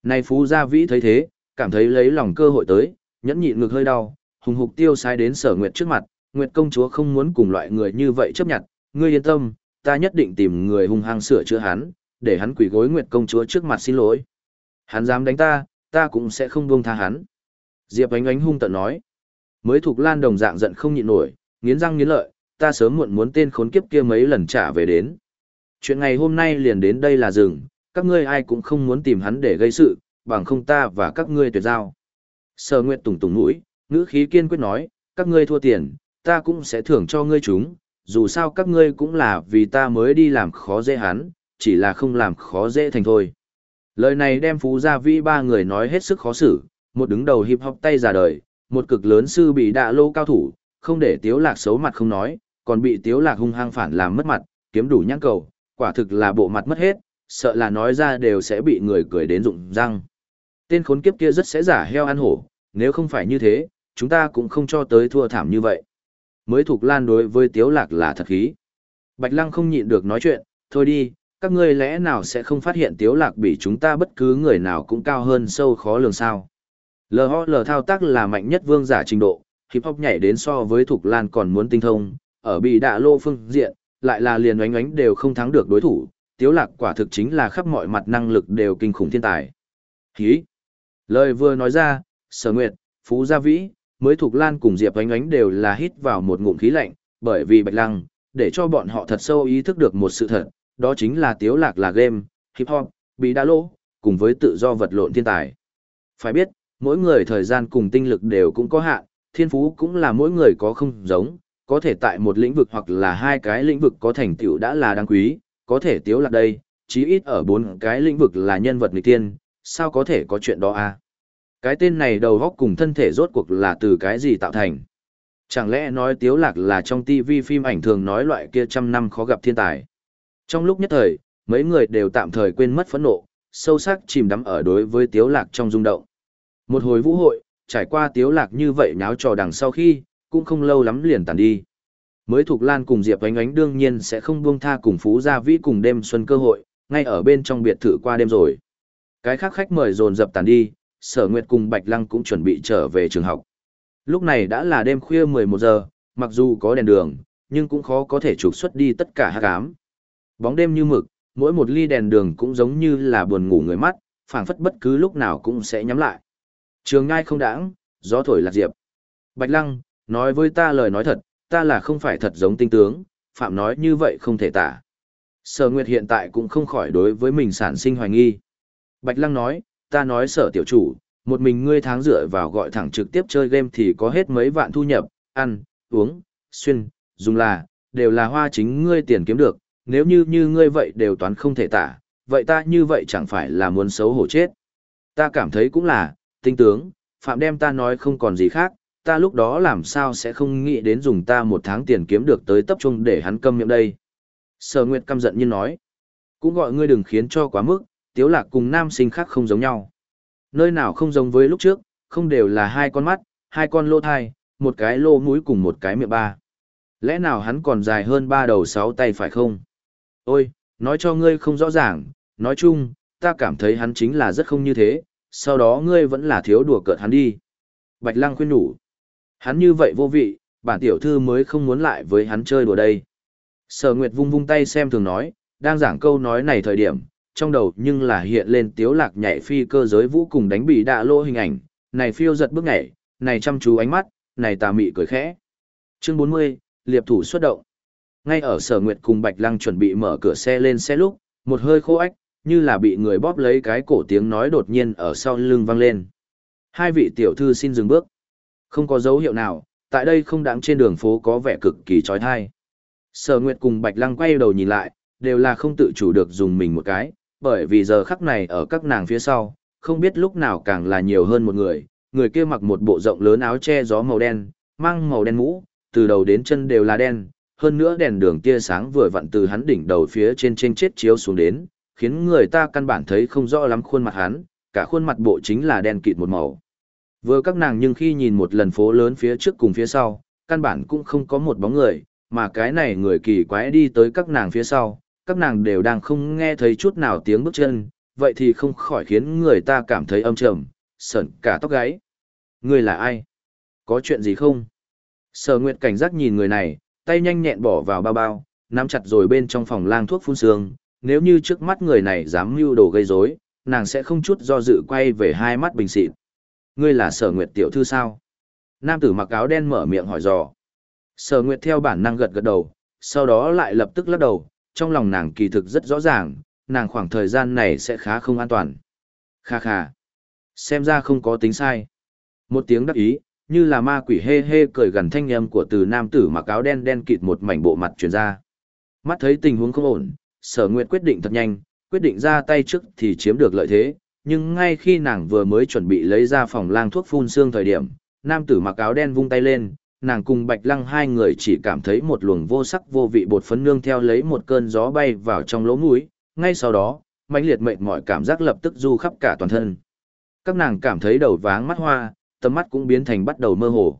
Này phú gia vĩ thấy thế, cảm thấy lấy lòng cơ hội tới, nhẫn nhịn ngực hơi đau, hùng hục tiêu sai đến sở nguyệt trước mặt, nguyệt công chúa không muốn cùng loại người như vậy chấp nhận, ngươi yên tâm, ta nhất định tìm người hung hăng sửa chữa hắn, để hắn quỳ gối nguyệt công chúa trước mặt xin lỗi. Hắn dám đánh ta, ta cũng sẽ không buông tha hắn. Diệp ánh ánh hung tận nói. Mới thuộc lan đồng dạng giận không nhịn nổi, nghiến răng nghiến lợi, ta sớm muộn muốn tên khốn kiếp kia mấy lần trả về đến. Chuyện ngày hôm nay liền đến đây là dừng, các ngươi ai cũng không muốn tìm hắn để gây sự, bằng không ta và các ngươi tuyệt giao. Sở Nguyệt tùng tùng mũi, ngữ khí kiên quyết nói, các ngươi thua tiền, ta cũng sẽ thưởng cho ngươi chúng, dù sao các ngươi cũng là vì ta mới đi làm khó dễ hắn, chỉ là không làm khó dễ thành thôi. Lời này đem Phú Gia Vĩ ba người nói hết sức khó xử, một đứng đầu hiệp học tay già đời, một cực lớn sư bị đạ lô cao thủ, không để Tiếu Lạc xấu mặt không nói, còn bị Tiếu Lạc hung hăng phản làm mất mặt, kiếm đủ nhãn cầu, quả thực là bộ mặt mất hết, sợ là nói ra đều sẽ bị người cười đến rụng răng. Tên khốn kiếp kia rất sẽ giả heo ăn hổ, nếu không phải như thế, chúng ta cũng không cho tới thua thảm như vậy. Mới thuộc lan đối với Tiếu Lạc là thật khí. Bạch Lăng không nhịn được nói chuyện, thôi đi, các ngươi lẽ nào sẽ không phát hiện tiếu lạc bị chúng ta bất cứ người nào cũng cao hơn sâu khó lường sao. LHL thao tác là mạnh nhất vương giả trình độ, hip hop nhảy đến so với thuộc Lan còn muốn tinh thông, ở bị đạ lô phương diện, lại là liền oánh oánh đều không thắng được đối thủ, tiếu lạc quả thực chính là khắp mọi mặt năng lực đều kinh khủng thiên tài. Hí! Lời vừa nói ra, sở nguyệt, phú gia vĩ, mới thuộc Lan cùng Diệp oánh oánh đều là hít vào một ngụm khí lạnh, bởi vì bạch lăng, để cho bọn họ thật sâu ý thức được một sự thật, đó chính là tiếu lạc là game, hip hop, bị đa lỗ cùng với tự do vật lộn thiên tài. Phải biết, mỗi người thời gian cùng tinh lực đều cũng có hạn, thiên phú cũng là mỗi người có không giống, có thể tại một lĩnh vực hoặc là hai cái lĩnh vực có thành tựu đã là đáng quý, có thể tiếu lạc đây, chí ít ở bốn cái lĩnh vực là nhân vật nghịch tiên, sao có thể có chuyện đó a? À? Cái tên này đầu góc cùng thân thể rốt cuộc là từ cái gì tạo thành? Chẳng lẽ nói tiếu lạc là trong TV phim ảnh thường nói loại kia trăm năm khó gặp thiên tài? Trong lúc nhất thời, mấy người đều tạm thời quên mất phẫn nộ, sâu sắc chìm đắm ở đối với tiếu lạc trong rung động. Một hồi vũ hội, trải qua tiếu lạc như vậy nháo trò đằng sau khi, cũng không lâu lắm liền tàn đi. Mới Thục Lan cùng Diệp Ánh Ánh đương nhiên sẽ không buông tha cùng Phú Gia Vĩ cùng đêm xuân cơ hội, ngay ở bên trong biệt thự qua đêm rồi. Cái khác khách mời dồn dập tàn đi, Sở Nguyệt cùng Bạch Lăng cũng chuẩn bị trở về trường học. Lúc này đã là đêm khuya 11 giờ, mặc dù có đèn đường, nhưng cũng khó có thể trục xuất đi tất cả hắc ám. Bóng đêm như mực, mỗi một ly đèn đường cũng giống như là buồn ngủ người mắt, phảng phất bất cứ lúc nào cũng sẽ nhắm lại. Trường ngai không đãng, gió thổi lạc diệp. Bạch Lăng, nói với ta lời nói thật, ta là không phải thật giống tinh tướng, phạm nói như vậy không thể tả. Sở Nguyệt hiện tại cũng không khỏi đối với mình sản sinh hoài nghi. Bạch Lăng nói, ta nói sở tiểu chủ, một mình ngươi tháng dựa vào gọi thẳng trực tiếp chơi game thì có hết mấy vạn thu nhập, ăn, uống, xuyên, dùng là, đều là hoa chính ngươi tiền kiếm được, nếu như như ngươi vậy đều toán không thể tả, vậy ta như vậy chẳng phải là muốn xấu hổ chết. Ta cảm thấy cũng là, tinh tướng, Phạm đem ta nói không còn gì khác, ta lúc đó làm sao sẽ không nghĩ đến dùng ta một tháng tiền kiếm được tới tập trung để hắn câm miệng đây. Sở Nguyệt căm giận như nói, cũng gọi ngươi đừng khiến cho quá mức, tiếu lạc cùng nam sinh khác không giống nhau. Nơi nào không giống với lúc trước, không đều là hai con mắt, hai con lô thai, một cái lô mũi cùng một cái miệng ba. Lẽ nào hắn còn dài hơn ba đầu sáu tay phải không? Ôi, nói cho ngươi không rõ ràng, nói chung, ta cảm thấy hắn chính là rất không như thế, sau đó ngươi vẫn là thiếu đùa cợt hắn đi. Bạch Lăng khuyên nhủ. Hắn như vậy vô vị, bản tiểu thư mới không muốn lại với hắn chơi đùa đây. Sở Nguyệt vung vung tay xem thường nói, đang giảng câu nói này thời điểm, trong đầu nhưng là hiện lên tiếu lạc nhảy phi cơ giới vũ cùng đánh bị đạ lô hình ảnh, này phiêu giật bước nhảy, này chăm chú ánh mắt, này tà mị cười khẽ. Chương 40, liệp thủ xuất động. Ngay ở sở nguyệt cùng Bạch Lăng chuẩn bị mở cửa xe lên xe lúc, một hơi khô ách, như là bị người bóp lấy cái cổ tiếng nói đột nhiên ở sau lưng vang lên. Hai vị tiểu thư xin dừng bước. Không có dấu hiệu nào, tại đây không đáng trên đường phố có vẻ cực kỳ trói thai. Sở Nguyệt cùng Bạch Lăng quay đầu nhìn lại, đều là không tự chủ được dùng mình một cái, bởi vì giờ khắc này ở các nàng phía sau, không biết lúc nào càng là nhiều hơn một người, người kia mặc một bộ rộng lớn áo che gió màu đen, mang màu đen mũ, từ đầu đến chân đều là đen, hơn nữa đèn đường tia sáng vừa vặn từ hắn đỉnh đầu phía trên trên chết chiếu xuống đến, khiến người ta căn bản thấy không rõ lắm khuôn mặt hắn, cả khuôn mặt bộ chính là đen kịt một màu. Vừa các nàng nhưng khi nhìn một lần phố lớn phía trước cùng phía sau, căn bản cũng không có một bóng người, mà cái này người kỳ quái đi tới các nàng phía sau, các nàng đều đang không nghe thấy chút nào tiếng bước chân, vậy thì không khỏi khiến người ta cảm thấy âm trầm, sợn cả tóc gáy. Người là ai? Có chuyện gì không? Sở Nguyệt cảnh giác nhìn người này, tay nhanh nhẹn bỏ vào bao bao, nắm chặt rồi bên trong phòng lang thuốc phun sương, nếu như trước mắt người này dám mưu đồ gây rối, nàng sẽ không chút do dự quay về hai mắt bình xịt. Ngươi là Sở Nguyệt tiểu thư sao? Nam tử mặc áo đen mở miệng hỏi dò. Sở Nguyệt theo bản năng gật gật đầu, sau đó lại lập tức lắc đầu, trong lòng nàng kỳ thực rất rõ ràng, nàng khoảng thời gian này sẽ khá không an toàn. Kha kha. Xem ra không có tính sai. Một tiếng đắc ý, như là ma quỷ hê hê cười gần thanh âm của từ nam tử mặc áo đen đen kịt một mảnh bộ mặt truyền ra. Mắt thấy tình huống không ổn, sở nguyệt quyết định thật nhanh, quyết định ra tay trước thì chiếm được lợi thế, nhưng ngay khi nàng vừa mới chuẩn bị lấy ra phòng lang thuốc phun xương thời điểm, nam tử mặc áo đen vung tay lên, nàng cùng bạch lăng hai người chỉ cảm thấy một luồng vô sắc vô vị bột phấn nương theo lấy một cơn gió bay vào trong lỗ mũi, ngay sau đó, mãnh liệt mệt mỏi cảm giác lập tức du khắp cả toàn thân. Các nàng cảm thấy đầu váng mắt hoa, tầm mắt cũng biến thành bắt đầu mơ hồ.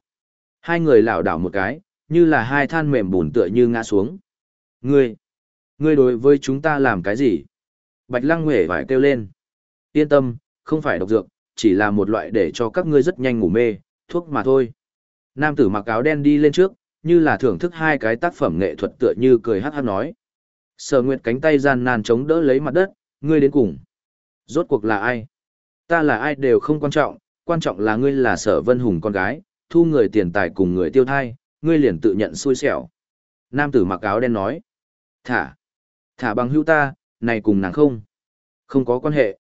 Hai người lảo đảo một cái, như là hai than mềm bùn tựa như ngã xuống. Ngươi, ngươi đối với chúng ta làm cái gì? Bạch lăng nguệ vải kêu lên. Yên tâm, không phải độc dược, chỉ là một loại để cho các ngươi rất nhanh ngủ mê, thuốc mà thôi. Nam tử mặc áo đen đi lên trước, như là thưởng thức hai cái tác phẩm nghệ thuật tựa như cười hát hát nói. Sở Nguyệt cánh tay gian nan chống đỡ lấy mặt đất, ngươi đến cùng. Rốt cuộc là ai? Ta là ai đều không quan trọng, quan trọng là ngươi là sở vân hùng con gái, thu người tiền tài cùng người tiêu thai, ngươi liền tự nhận xui xẻo. Nam tử mặc áo đen nói. Thả. Thả bằng hữu ta, này cùng nàng không. Không có quan hệ.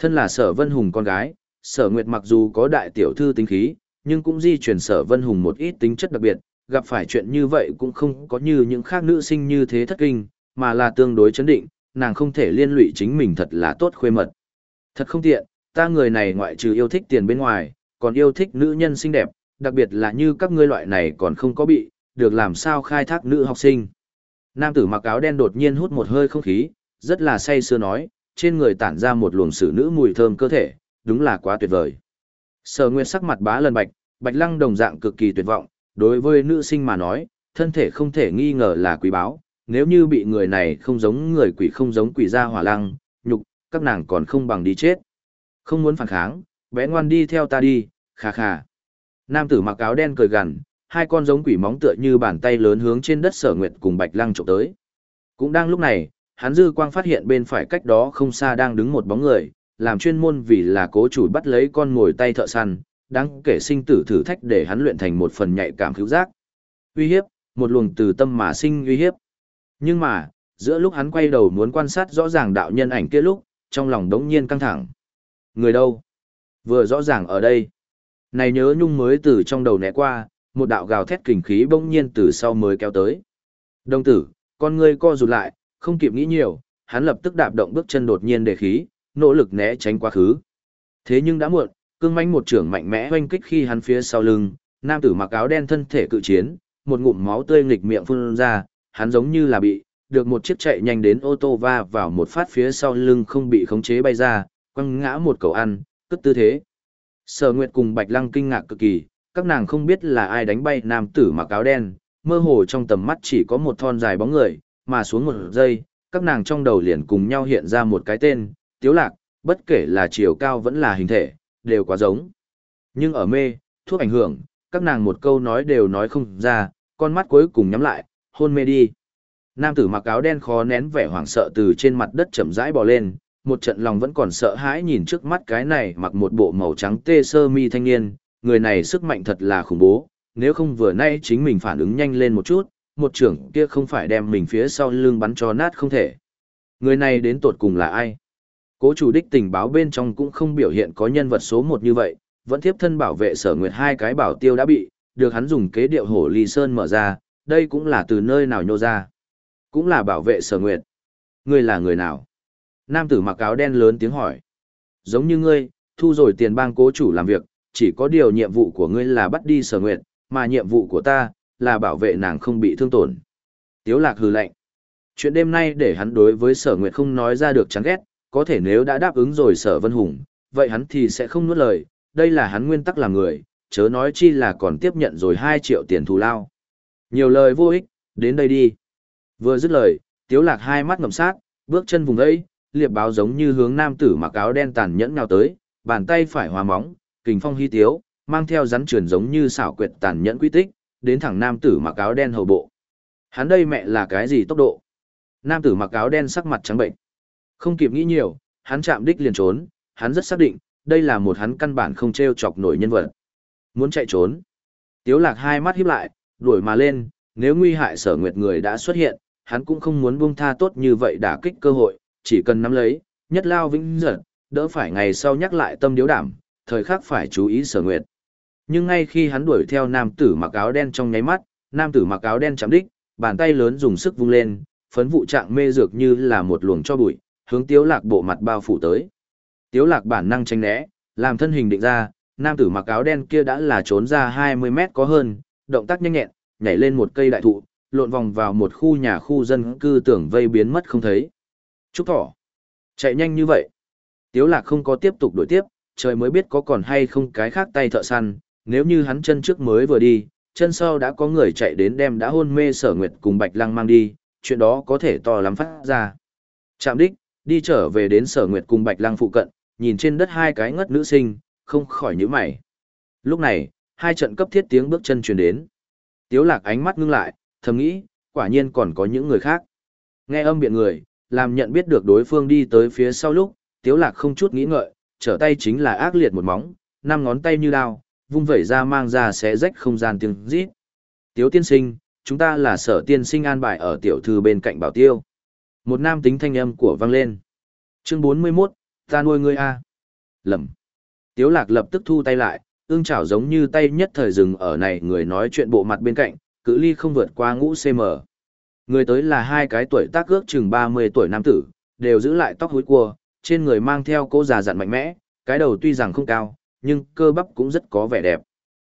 Thân là sở vân hùng con gái, sở nguyệt mặc dù có đại tiểu thư tính khí, nhưng cũng di chuyển sở vân hùng một ít tính chất đặc biệt, gặp phải chuyện như vậy cũng không có như những khác nữ sinh như thế thất kinh, mà là tương đối chấn định, nàng không thể liên lụy chính mình thật là tốt khuê mật. Thật không tiện, ta người này ngoại trừ yêu thích tiền bên ngoài, còn yêu thích nữ nhân xinh đẹp, đặc biệt là như các ngươi loại này còn không có bị, được làm sao khai thác nữ học sinh. Nam tử mặc áo đen đột nhiên hút một hơi không khí, rất là say sưa nói, trên người tản ra một luồng xử nữ mùi thơm cơ thể, đúng là quá tuyệt vời. Sở Nguyệt sắc mặt bá lần bạch, bạch lăng đồng dạng cực kỳ tuyệt vọng, đối với nữ sinh mà nói, thân thể không thể nghi ngờ là quý báu, nếu như bị người này không giống người quỷ không giống quỷ ra hỏa lăng, nhục, các nàng còn không bằng đi chết. Không muốn phản kháng, bé ngoan đi theo ta đi, khà khà. Nam tử mặc áo đen cười gằn, hai con giống quỷ móng tựa như bàn tay lớn hướng trên đất sở nguyệt cùng bạch lăng chụp tới. Cũng đang lúc này, hắn dư quang phát hiện bên phải cách đó không xa đang đứng một bóng người, làm chuyên môn vì là cố chủ bắt lấy con ngồi tay thợ săn, đáng kể sinh tử thử thách để hắn luyện thành một phần nhạy cảm cứu giác. Uy hiếp, một luồng từ tâm mà sinh uy hiếp. Nhưng mà, giữa lúc hắn quay đầu muốn quan sát rõ ràng đạo nhân ảnh kia lúc, trong lòng đống nhiên căng thẳng. Người đâu? Vừa rõ ràng ở đây. Này nhớ nhung mới từ trong đầu né qua, một đạo gào thét kình khí bỗng nhiên từ sau mới kéo tới. Đồng tử, con ngươi co rụt lại, không kịp nghĩ nhiều, hắn lập tức đạp động bước chân đột nhiên để khí, nỗ lực né tránh quá khứ. Thế nhưng đã muộn, cương mãnh một trưởng mạnh mẽ hoanh kích khi hắn phía sau lưng, nam tử mặc áo đen thân thể cự chiến, một ngụm máu tươi nghịch miệng phun ra, hắn giống như là bị được một chiếc chạy nhanh đến ô tô va vào một phát phía sau lưng không bị khống chế bay ra, quăng ngã một cầu ăn, cất tư thế. Sở Nguyệt cùng Bạch Lăng kinh ngạc cực kỳ, các nàng không biết là ai đánh bay nam tử mặc áo đen, mơ hồ trong tầm mắt chỉ có một thon dài bóng người, mà xuống một giây, các nàng trong đầu liền cùng nhau hiện ra một cái tên, Tiếu Lạc, bất kể là chiều cao vẫn là hình thể, đều quá giống. Nhưng ở mê, thuốc ảnh hưởng, các nàng một câu nói đều nói không ra, con mắt cuối cùng nhắm lại, hôn mê đi. Nam tử mặc áo đen khó nén vẻ hoảng sợ từ trên mặt đất chậm rãi bò lên, một trận lòng vẫn còn sợ hãi nhìn trước mắt cái này mặc một bộ màu trắng tê sơ mi thanh niên, người này sức mạnh thật là khủng bố, nếu không vừa nay chính mình phản ứng nhanh lên một chút, một trưởng kia không phải đem mình phía sau lưng bắn cho nát không thể. Người này đến tột cùng là ai? Cố chủ đích tình báo bên trong cũng không biểu hiện có nhân vật số một như vậy, vẫn tiếp thân bảo vệ sở nguyệt hai cái bảo tiêu đã bị, được hắn dùng kế điệu hổ ly sơn mở ra, đây cũng là từ nơi nào nhô ra. Cũng là bảo vệ sở nguyệt. Ngươi là người nào? Nam tử mặc áo đen lớn tiếng hỏi. Giống như ngươi, thu rồi tiền bang cố chủ làm việc, chỉ có điều nhiệm vụ của ngươi là bắt đi sở nguyệt, mà nhiệm vụ của ta, là bảo vệ nàng không bị thương tổn. Tiếu lạc hừ lạnh. Chuyện đêm nay để hắn đối với sở nguyệt không nói ra được chán ghét, có thể nếu đã đáp ứng rồi sở vân hùng, vậy hắn thì sẽ không nuốt lời, đây là hắn nguyên tắc làm người, chớ nói chi là còn tiếp nhận rồi 2 triệu tiền thù lao. Nhiều lời vô ích, đến đây đi. Vừa dứt lời, tiếu lạc hai mắt ngầm sát, bước chân vùng ấy, liệp báo giống như hướng nam tử mặc áo đen tàn nhẫn nào tới, bàn tay phải hòa móng, kình phong hy tiếu, mang theo rắn truyền giống như xảo quyệt tàn nhẫn quy tích, đến thẳng nam tử mặc áo đen hầu bộ. Hắn đây mẹ là cái gì tốc độ? Nam tử mặc áo đen sắc mặt trắng bệnh. Không kịp nghĩ nhiều, hắn chạm đích liền trốn, hắn rất xác định, đây là một hắn căn bản không treo chọc nổi nhân vật. Muốn chạy trốn. Tiếu lạc hai mắt híp lại, đuổi mà lên, nếu nguy hại sở nguyệt người đã xuất hiện, hắn cũng không muốn buông tha tốt như vậy đả kích cơ hội, chỉ cần nắm lấy, nhất lao vĩnh giật, đỡ phải ngày sau nhắc lại tâm điếu đảm, thời khắc phải chú ý sở nguyệt. Nhưng ngay khi hắn đuổi theo nam tử mặc áo đen trong nháy mắt, nam tử mặc áo đen chạm đích, bàn tay lớn dùng sức vung lên, phấn vụ trạng mê dược như là một luồng cho bụi, hướng tiếu lạc bộ mặt bao phủ tới. Tiếu lạc bản năng tránh né, làm thân hình định ra, nam tử mặc áo đen kia đã là trốn ra 20 mét có hơn, động tác nhanh nhẹn, nhảy lên một cây đại thụ, lộn vòng vào một khu nhà khu dân cư tưởng vây biến mất không thấy. Trúc thỏ. Chạy nhanh như vậy. Tiếu lạc không có tiếp tục đuổi tiếp, trời mới biết có còn hay không cái khác tay thợ săn, nếu như hắn chân trước mới vừa đi, chân sau đã có người chạy đến đem đã hôn mê sở nguyệt cùng bạch lăng mang đi, chuyện đó có thể to lắm phát ra. Chạm đích, đi trở về đến sở nguyệt cùng bạch lăng phụ cận, nhìn trên đất hai cái ngất nữ sinh, không khỏi nhíu mày. Lúc này, hai trận cấp thiết tiếng bước chân truyền đến. Tiếu lạc ánh mắt ngưng lại, thầm nghĩ, quả nhiên còn có những người khác. Nghe âm biện người, làm nhận biết được đối phương đi tới phía sau lúc, tiếu lạc không chút nghĩ ngợi, trở tay chính là ác liệt một móng, năm ngón tay như đao, vung vẩy ra mang ra sẽ rách không gian tiếng rít. Tiếu tiên sinh, chúng ta là sở tiên sinh an bài ở tiểu thư bên cạnh bảo tiêu. Một nam tính thanh âm của vang lên. Chương 41, ta nuôi ngươi a. Lầm. Tiếu lạc lập tức thu tay lại, ương chảo giống như tay nhất thời dừng ở này người nói chuyện bộ mặt bên cạnh, cự ly không vượt qua ngũ cm. Người tới là hai cái tuổi tác ước chừng 30 tuổi nam tử, đều giữ lại tóc húi cua, trên người mang theo cô già dặn mạnh mẽ, cái đầu tuy rằng không cao, nhưng cơ bắp cũng rất có vẻ đẹp.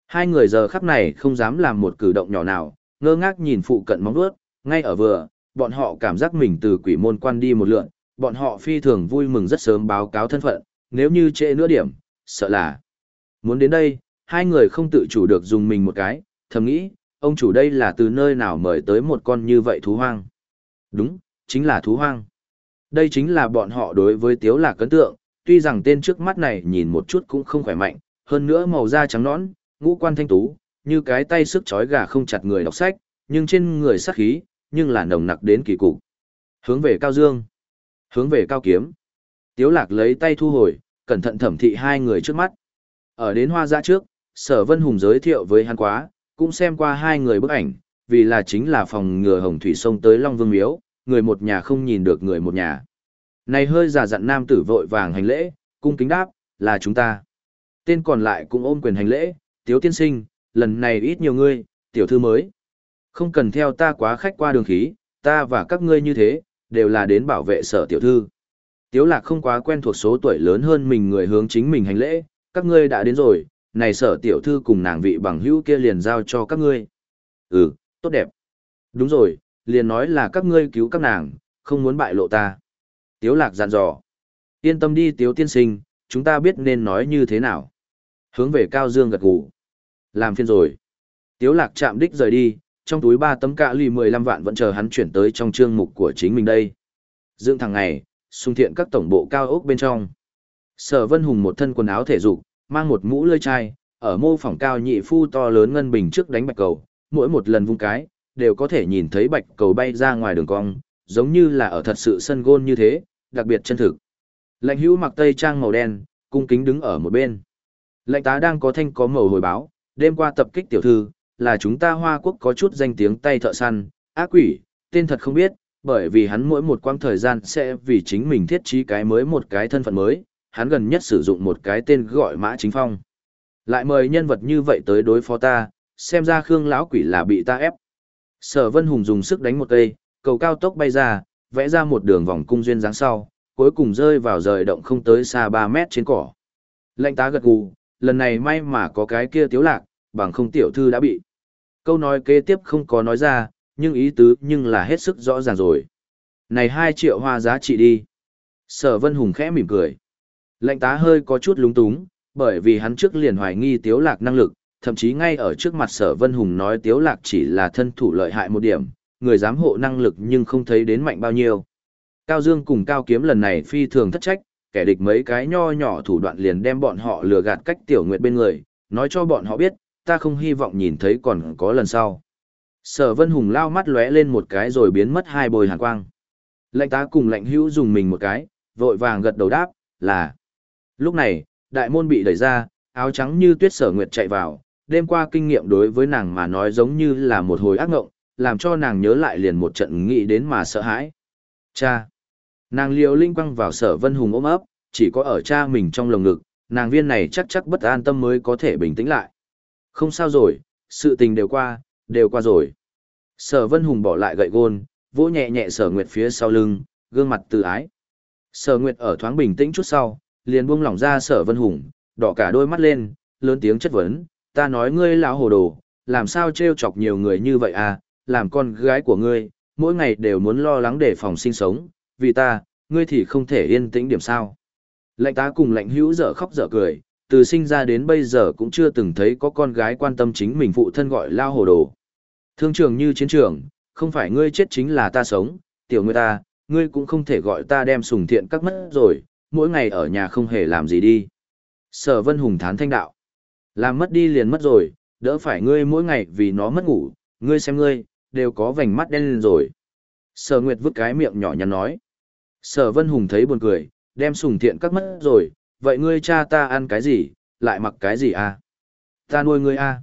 Hai người giờ khắc này không dám làm một cử động nhỏ nào, ngơ ngác nhìn phụ cận móng vuốt, ngay ở vừa, bọn họ cảm giác mình từ quỷ môn quan đi một lượn, bọn họ phi thường vui mừng rất sớm báo cáo thân phận, nếu như trễ nửa điểm, sợ là. Muốn đến đây, hai người không tự chủ được dùng mình một cái, thầm nghĩ, ông chủ đây là từ nơi nào mời tới một con như vậy thú hoang. Đúng, chính là thú hoang. Đây chính là bọn họ đối với tiếu lạc cấn tượng, tuy rằng tên trước mắt này nhìn một chút cũng không khỏe mạnh, hơn nữa màu da trắng nõn, ngũ quan thanh tú, như cái tay sức chói gà không chặt người đọc sách, nhưng trên người sắc khí, nhưng là nồng nặc đến kỳ cục. Hướng về Cao Dương, hướng về Cao Kiếm. Tiếu lạc lấy tay thu hồi, cẩn thận thẩm thị hai người trước mắt. Ở đến hoa giã trước, sở vân hùng giới thiệu với hắn quá, cũng xem qua hai người bức ảnh, vì là chính là phòng ngừa hồng thủy sông tới Long Vương Miếu, người một nhà không nhìn được người một nhà. Này hơi giả dặn nam tử vội vàng hành lễ, cung kính đáp, là chúng ta. Tên còn lại cũng ôm quyền hành lễ, tiếu tiên sinh, lần này ít nhiều ngươi, tiểu thư mới. Không cần theo ta quá khách qua đường khí, ta và các ngươi như thế, đều là đến bảo vệ sở tiểu thư. Tiếu lạc không quá quen thuộc số tuổi lớn hơn mình người hướng chính mình hành lễ, các ngươi đã đến rồi, này sở tiểu thư cùng nàng vị bằng hữu kia liền giao cho các ngươi. Ừ, tốt đẹp. Đúng rồi, liền nói là các ngươi cứu các nàng, không muốn bại lộ ta. Tiếu lạc dặn dò. Yên tâm đi tiếu tiên sinh, chúng ta biết nên nói như thế nào. Hướng về Cao Dương gật gù. Làm phiên rồi. Tiếu lạc chạm đích rời đi, trong túi ba tấm cạ lì 15 vạn vẫn chờ hắn chuyển tới trong chương mục của chính mình đây. Dương thằng ngày, xung thiện các tổng bộ cao ốc bên trong. Sở Vân Hùng một thân quần áo thể dục, mang một mũ lơi chai, ở mô phỏng cao nhị phu to lớn ngân bình trước đánh bạch cầu, mỗi một lần vung cái, đều có thể nhìn thấy bạch cầu bay ra ngoài đường cong, giống như là ở thật sự sân gôn như thế, đặc biệt chân thực. Lệnh hữu mặc tây trang màu đen, cung kính đứng ở một bên. Lệnh tá đang có thanh có màu hồi báo, đêm qua tập kích tiểu thư, là chúng ta Hoa Quốc có chút danh tiếng tay thợ săn, ác quỷ, tên thật không biết, bởi vì hắn mỗi một quãng thời gian sẽ vì chính mình thiết trí cái mới một cái thân phận mới, hắn gần nhất sử dụng một cái tên gọi Mã Chính Phong. Lại mời nhân vật như vậy tới đối phó ta, xem ra Khương lão quỷ là bị ta ép. Sở Vân Hùng dùng sức đánh một cây, cầu cao tốc bay ra, vẽ ra một đường vòng cung duyên dáng sau, cuối cùng rơi vào rời động không tới xa 3 mét trên cỏ. Lệnh tá gật gù, lần này may mà có cái kia tiếu lạc, bằng không tiểu thư đã bị. Câu nói kế tiếp không có nói ra, nhưng ý tứ nhưng là hết sức rõ ràng rồi. Này 2 triệu hoa giá trị đi. Sở Vân Hùng khẽ mỉm cười. Lệnh tá hơi có chút lúng túng, bởi vì hắn trước liền hoài nghi tiếu lạc năng lực, thậm chí ngay ở trước mặt sở Vân Hùng nói tiếu lạc chỉ là thân thủ lợi hại một điểm, người giám hộ năng lực nhưng không thấy đến mạnh bao nhiêu. Cao Dương cùng Cao Kiếm lần này phi thường thất trách, kẻ địch mấy cái nho nhỏ thủ đoạn liền đem bọn họ lừa gạt cách tiểu nguyệt bên người, nói cho bọn họ biết, ta không hy vọng nhìn thấy còn có lần sau. Sở Vân Hùng lao mắt lóe lên một cái rồi biến mất hai bồi hàn quang. Lệnh tá cùng lệnh hữu dùng mình một cái, vội vàng gật đầu đáp, là. Lúc này, đại môn bị đẩy ra, áo trắng như tuyết sở nguyệt chạy vào, đêm qua kinh nghiệm đối với nàng mà nói giống như là một hồi ác ngộng, làm cho nàng nhớ lại liền một trận nghĩ đến mà sợ hãi. Cha! Nàng liều linh quăng vào sở vân hùng ôm ấp, chỉ có ở cha mình trong lồng ngực, nàng viên này chắc chắc bất an tâm mới có thể bình tĩnh lại. Không sao rồi, sự tình đều qua, đều qua rồi. Sở vân hùng bỏ lại gậy gôn, vỗ nhẹ nhẹ sở nguyệt phía sau lưng, gương mặt tự ái. Sở nguyệt ở thoáng bình tĩnh chút sau, liền buông lỏng ra sở vân hùng, đỏ cả đôi mắt lên, lớn tiếng chất vấn, ta nói ngươi lão hồ đồ, làm sao trêu chọc nhiều người như vậy à, làm con gái của ngươi, mỗi ngày đều muốn lo lắng để phòng sinh sống, vì ta, ngươi thì không thể yên tĩnh điểm sao. Lệnh tá cùng lệnh hữu dở khóc dở cười, từ sinh ra đến bây giờ cũng chưa từng thấy có con gái quan tâm chính mình phụ thân gọi lao hồ đồ. Thương trường như chiến trường, không phải ngươi chết chính là ta sống, tiểu ngươi ta, ngươi cũng không thể gọi ta đem sùng thiện các mất rồi, mỗi ngày ở nhà không hề làm gì đi. Sở vân hùng thán thanh đạo. Làm mất đi liền mất rồi, đỡ phải ngươi mỗi ngày vì nó mất ngủ, ngươi xem ngươi, đều có vành mắt đen lên rồi. Sở Nguyệt vứt cái miệng nhỏ nhắn nói. Sở Vân Hùng thấy buồn cười, đem sùng thiện các mất rồi, vậy ngươi cha ta ăn cái gì, lại mặc cái gì à? Ta nuôi ngươi à?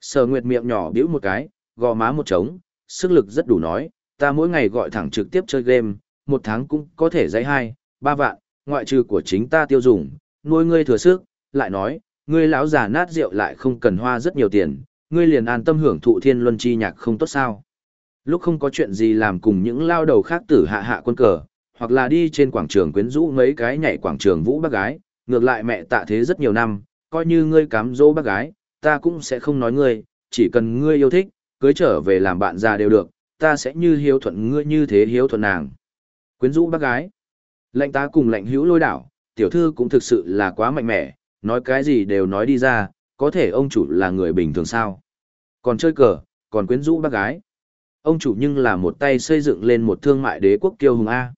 Sở Nguyệt miệng nhỏ biểu một cái, gò má một trống, sức lực rất đủ nói, ta mỗi ngày gọi thẳng trực tiếp chơi game, một tháng cũng có thể dạy hai, ba vạn, ngoại trừ của chính ta tiêu dùng, nuôi ngươi thừa sức, lại nói, ngươi lão già nát rượu lại không cần hoa rất nhiều tiền, ngươi liền an tâm hưởng thụ thiên luân chi nhạc không tốt sao. Lúc không có chuyện gì làm cùng những lao đầu khác tử hạ hạ quân cờ, hoặc là đi trên quảng trường quyến rũ mấy cái nhảy quảng trường vũ bác gái, ngược lại mẹ tạ thế rất nhiều năm, coi như ngươi cám dỗ bác gái, ta cũng sẽ không nói ngươi, chỉ cần ngươi yêu thích, cưới trở về làm bạn già đều được, ta sẽ như hiếu thuận ngươi như thế hiếu thuận nàng. Quyến rũ bác gái. Lệnh tá cùng lệnh hữu lôi đảo, tiểu thư cũng thực sự là quá mạnh mẽ, nói cái gì đều nói đi ra, có thể ông chủ là người bình thường sao. Còn chơi cờ, còn quyến rũ bác gái. Ông chủ nhưng là một tay xây dựng lên một thương mại đế quốc kiêu hùng A.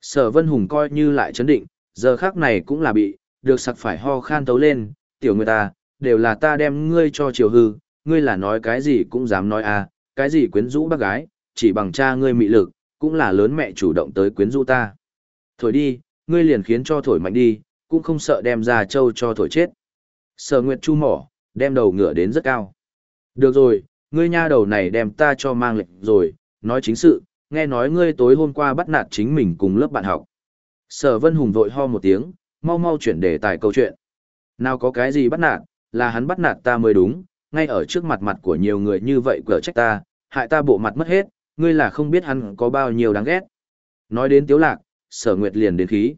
Sở Vân Hùng coi như lại chấn định, giờ khác này cũng là bị, được sặc phải ho khan tấu lên, tiểu người ta, à, đều là ta đem ngươi cho chiều hư, ngươi là nói cái gì cũng dám nói a, cái gì quyến rũ bác gái, chỉ bằng cha ngươi mị lực, cũng là lớn mẹ chủ động tới quyến rũ ta. Thổi đi, ngươi liền khiến cho thổi mạnh đi, cũng không sợ đem ra châu cho thổi chết. Sở Nguyệt Chu mỏ, đem đầu ngựa đến rất cao. Được rồi, ngươi nha đầu này đem ta cho mang lệnh rồi, nói chính sự, nghe nói ngươi tối hôm qua bắt nạt chính mình cùng lớp bạn học. Sở Vân Hùng vội ho một tiếng, mau mau chuyển đề tài câu chuyện. Nào có cái gì bắt nạt, là hắn bắt nạt ta mới đúng, ngay ở trước mặt mặt của nhiều người như vậy cỡ trách ta, hại ta bộ mặt mất hết, ngươi là không biết hắn có bao nhiêu đáng ghét. Nói đến tiếu lạc, sở nguyệt liền đến khí.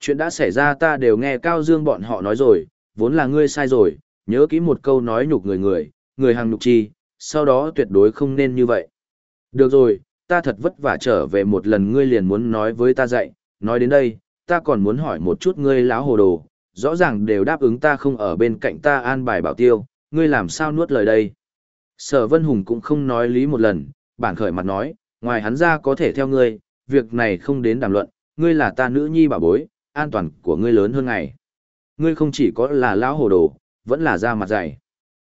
Chuyện đã xảy ra ta đều nghe Cao Dương bọn họ nói rồi, vốn là ngươi sai rồi, nhớ kỹ một câu nói nhục người người, người hàng nhục chi, sau đó tuyệt đối không nên như vậy. Được rồi, ta thật vất vả trở về một lần ngươi liền muốn nói với ta dạy, nói đến đây, ta còn muốn hỏi một chút ngươi láo hồ đồ, rõ ràng đều đáp ứng ta không ở bên cạnh ta an bài bảo tiêu, ngươi làm sao nuốt lời đây. Sở Vân Hùng cũng không nói lý một lần, bản khởi mặt nói, ngoài hắn ra có thể theo ngươi, việc này không đến đàm luận, ngươi là ta nữ nhi bảo bối, an toàn của ngươi lớn hơn ngày. Ngươi không chỉ có là lão hồ đồ, vẫn là da mặt dày.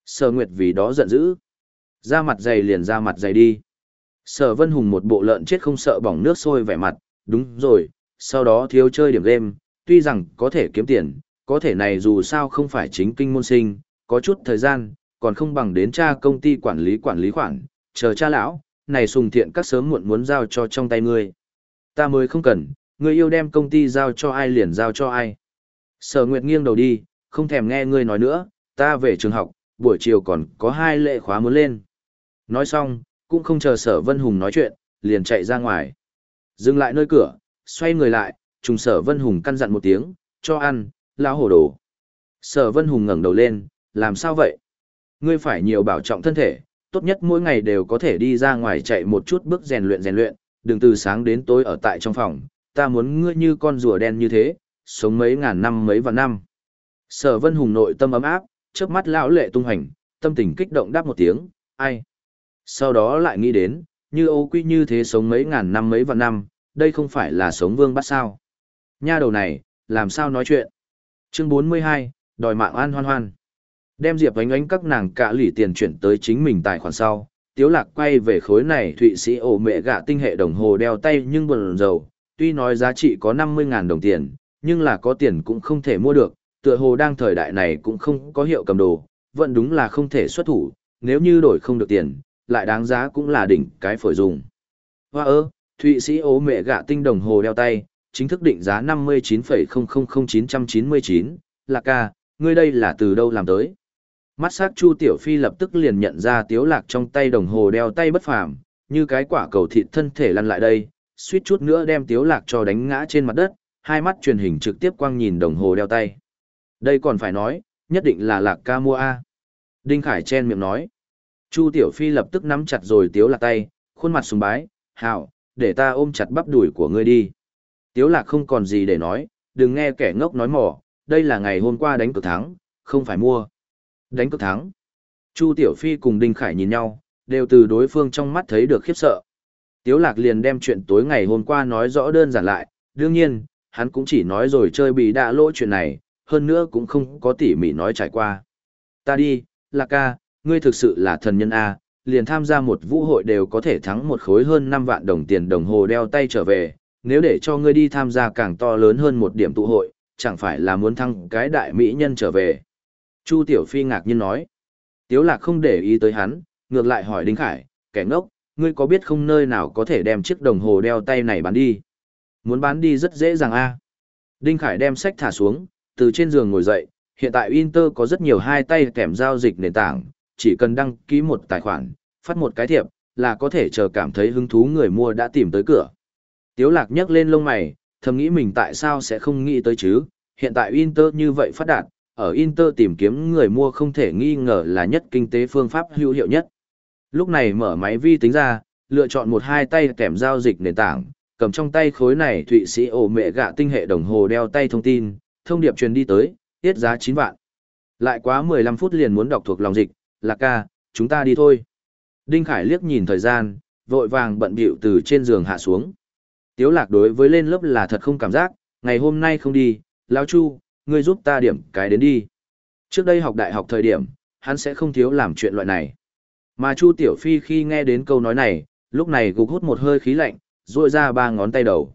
Sở Nguyệt vì đó giận dữ. Da mặt dày liền da mặt dày đi. Sở Vân Hùng một bộ lợn chết không sợ bỏng nước sôi vẻ mặt, đúng rồi, sau đó thiếu chơi điểm game, tuy rằng có thể kiếm tiền, có thể này dù sao không phải chính kinh môn sinh, có chút thời gian, còn không bằng đến cha công ty quản lý quản lý khoản, chờ cha lão, này sùng thiện các sớm muộn muốn giao cho trong tay ngươi. Ta mới không cần, ngươi yêu đem công ty giao cho ai liền giao cho ai. Sở Nguyệt nghiêng đầu đi, không thèm nghe ngươi nói nữa, ta về trường học, buổi chiều còn có hai lệ khóa muốn lên. Nói xong, cũng không chờ sở Vân Hùng nói chuyện, liền chạy ra ngoài. Dừng lại nơi cửa, xoay người lại, trùng sở Vân Hùng căn dặn một tiếng, cho ăn, lão hổ đồ. Sở Vân Hùng ngẩng đầu lên, làm sao vậy? Ngươi phải nhiều bảo trọng thân thể, tốt nhất mỗi ngày đều có thể đi ra ngoài chạy một chút bước rèn luyện rèn luyện, đừng từ sáng đến tối ở tại trong phòng, ta muốn ngươi như con rùa đen như thế, sống mấy ngàn năm mấy vạn năm. Sở Vân Hùng nội tâm ấm áp, chớp mắt lão lệ tung hành, tâm tình kích động đáp một tiếng, ai? Sau đó lại nghĩ đến, như ô quy như thế sống mấy ngàn năm mấy vạn năm, đây không phải là sống vương bắt sao. Nha đầu này, làm sao nói chuyện? Chương 42, đòi mạng an hoan hoan. Đem Diệp ánh ánh các nàng cả lỷ tiền chuyển tới chính mình tài khoản sau, Tiếu Lạc quay về khối này Thụy Sĩ ổ mẹ gạ tinh hệ đồng hồ đeo tay nhưng buồn rầu, tuy nói giá trị có 50.000 đồng tiền, nhưng là có tiền cũng không thể mua được, tựa hồ đang thời đại này cũng không có hiệu cầm đồ, vẫn đúng là không thể xuất thủ, nếu như đổi không được tiền, lại đáng giá cũng là đỉnh cái phổi dùng. Hoa ơ, Thụy Sĩ ố mẹ gạ tinh đồng hồ đeo tay, chính thức định giá 59,000999, lạc ca, ngươi đây là từ đâu làm tới? Mắt sắc Chu Tiểu Phi lập tức liền nhận ra Tiếu Lạc trong tay đồng hồ đeo tay bất phàm, như cái quả cầu thịt thân thể lăn lại đây, suýt chút nữa đem Tiếu Lạc cho đánh ngã trên mặt đất, hai mắt truyền hình trực tiếp quang nhìn đồng hồ đeo tay. Đây còn phải nói, nhất định là Lạc ca mua A. Đinh Khải chen miệng nói. Chu Tiểu Phi lập tức nắm chặt rồi Tiếu Lạc tay, khuôn mặt sùng bái, hảo, để ta ôm chặt bắp đùi của ngươi đi. Tiếu Lạc không còn gì để nói, đừng nghe kẻ ngốc nói mỏ, đây là ngày hôm qua đánh cược thắng, không phải mua. Đánh cược thắng. Chu Tiểu Phi cùng Đinh Khải nhìn nhau, đều từ đối phương trong mắt thấy được khiếp sợ. Tiếu Lạc liền đem chuyện tối ngày hôm qua nói rõ đơn giản lại, đương nhiên, hắn cũng chỉ nói rồi chơi bị đạ lỗ chuyện này, hơn nữa cũng không có tỉ mỉ nói trải qua. Ta đi, Lạc ca, ngươi thực sự là thần nhân A, liền tham gia một vũ hội đều có thể thắng một khối hơn 5 vạn đồng tiền đồng hồ đeo tay trở về, nếu để cho ngươi đi tham gia càng to lớn hơn một điểm tụ hội, chẳng phải là muốn thăng cái đại mỹ nhân trở về. Chu Tiểu Phi ngạc nhiên nói. Tiếu Lạc không để ý tới hắn, ngược lại hỏi Đinh Khải, kẻ ngốc, ngươi có biết không nơi nào có thể đem chiếc đồng hồ đeo tay này bán đi? Muốn bán đi rất dễ dàng a. Đinh Khải đem sách thả xuống, từ trên giường ngồi dậy, hiện tại Inter có rất nhiều hai tay kèm giao dịch nền tảng, chỉ cần đăng ký một tài khoản, phát một cái thiệp, là có thể chờ cảm thấy hứng thú người mua đã tìm tới cửa. Tiếu lạc nhấc lên lông mày, thầm nghĩ mình tại sao sẽ không nghĩ tới chứ, hiện tại Inter như vậy phát đạt, ở Inter tìm kiếm người mua không thể nghi ngờ là nhất kinh tế phương pháp hữu hiệu nhất. Lúc này mở máy vi tính ra, lựa chọn một hai tay kèm giao dịch nền tảng, cầm trong tay khối này Thụy Sĩ ổ mẹ gạ tinh hệ đồng hồ đeo tay thông tin, thông điệp truyền đi tới, tiết giá 9 vạn. Lại quá 15 phút liền muốn đọc thuộc lòng dịch, lạc ca, chúng ta đi thôi. Đinh Khải liếc nhìn thời gian, vội vàng bận bịu từ trên giường hạ xuống. Tiếu lạc đối với lên lớp là thật không cảm giác, ngày hôm nay không đi, lão chu, ngươi giúp ta điểm cái đến đi. Trước đây học đại học thời điểm, hắn sẽ không thiếu làm chuyện loại này. Mà Chu Tiểu Phi khi nghe đến câu nói này, lúc này gục hút một hơi khí lạnh, ruội ra ba ngón tay đầu.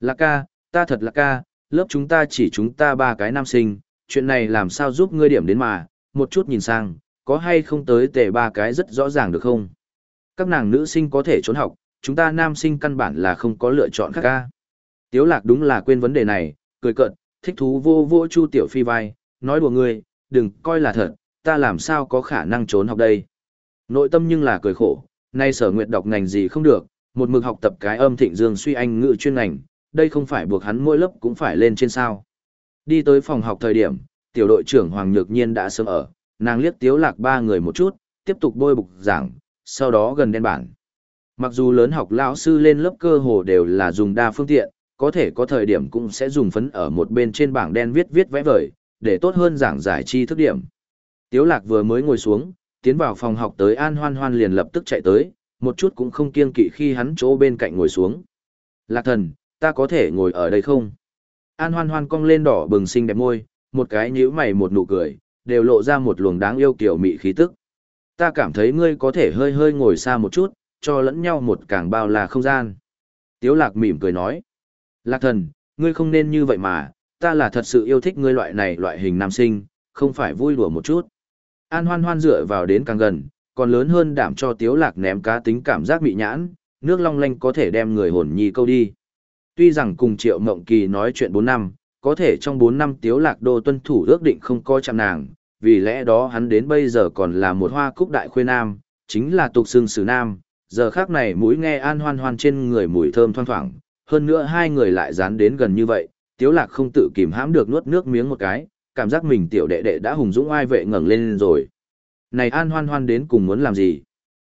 Lạc ca, ta thật là ca, lớp chúng ta chỉ chúng ta ba cái nam sinh, chuyện này làm sao giúp ngươi điểm đến mà, một chút nhìn sang, có hay không tới tề ba cái rất rõ ràng được không? Các nàng nữ sinh có thể trốn học, chúng ta nam sinh căn bản là không có lựa chọn khác ca. Tiếu lạc đúng là quên vấn đề này, cười cợt, thích thú vô vô chu tiểu phi vai, nói đùa ngươi, đừng coi là thật, ta làm sao có khả năng trốn học đây. Nội tâm nhưng là cười khổ, nay sở nguyện đọc ngành gì không được, một mực học tập cái âm thịnh dương suy anh ngữ chuyên ngành, đây không phải buộc hắn mỗi lớp cũng phải lên trên sao. Đi tới phòng học thời điểm, tiểu đội trưởng Hoàng Nhược Nhiên đã sớm ở, nàng liếc tiếu lạc ba người một chút, tiếp tục bôi bục giảng, sau đó gần đen bản. Mặc dù lớn học lão sư lên lớp cơ hồ đều là dùng đa phương tiện, có thể có thời điểm cũng sẽ dùng phấn ở một bên trên bảng đen viết viết vẽ vời, để tốt hơn giảng giải chi thức điểm. Tiếu lạc vừa mới ngồi xuống, tiến vào phòng học tới An Hoan Hoan liền lập tức chạy tới, một chút cũng không kiêng kỵ khi hắn chỗ bên cạnh ngồi xuống. Lạc thần, ta có thể ngồi ở đây không? An Hoan Hoan cong lên đỏ bừng xinh đẹp môi, một cái nhíu mày một nụ cười, đều lộ ra một luồng đáng yêu kiểu mị khí tức. Ta cảm thấy ngươi có thể hơi hơi ngồi xa một chút, cho lẫn nhau một càng bao là không gian. Tiếu lạc mỉm cười nói. Lạc thần, ngươi không nên như vậy mà, ta là thật sự yêu thích ngươi loại này loại hình nam sinh, không phải vui đùa một chút. An hoan hoan dựa vào đến càng gần, còn lớn hơn đảm cho tiếu lạc ném cá tính cảm giác bị nhãn, nước long lanh có thể đem người hồn nhi câu đi. Tuy rằng cùng triệu mộng kỳ nói chuyện 4 năm, có thể trong 4 năm tiếu lạc đô tuân thủ ước định không coi chạm nàng, vì lẽ đó hắn đến bây giờ còn là một hoa cúc đại khuê nam, chính là tục xương sử nam, giờ khác này mũi nghe an hoan hoan trên người mùi thơm thoang thoảng, hơn nữa hai người lại dán đến gần như vậy, tiếu lạc không tự kìm hãm được nuốt nước miếng một cái, cảm giác mình tiểu đệ đệ đã hùng dũng ai vệ ngẩng lên rồi. Này an hoan hoan đến cùng muốn làm gì?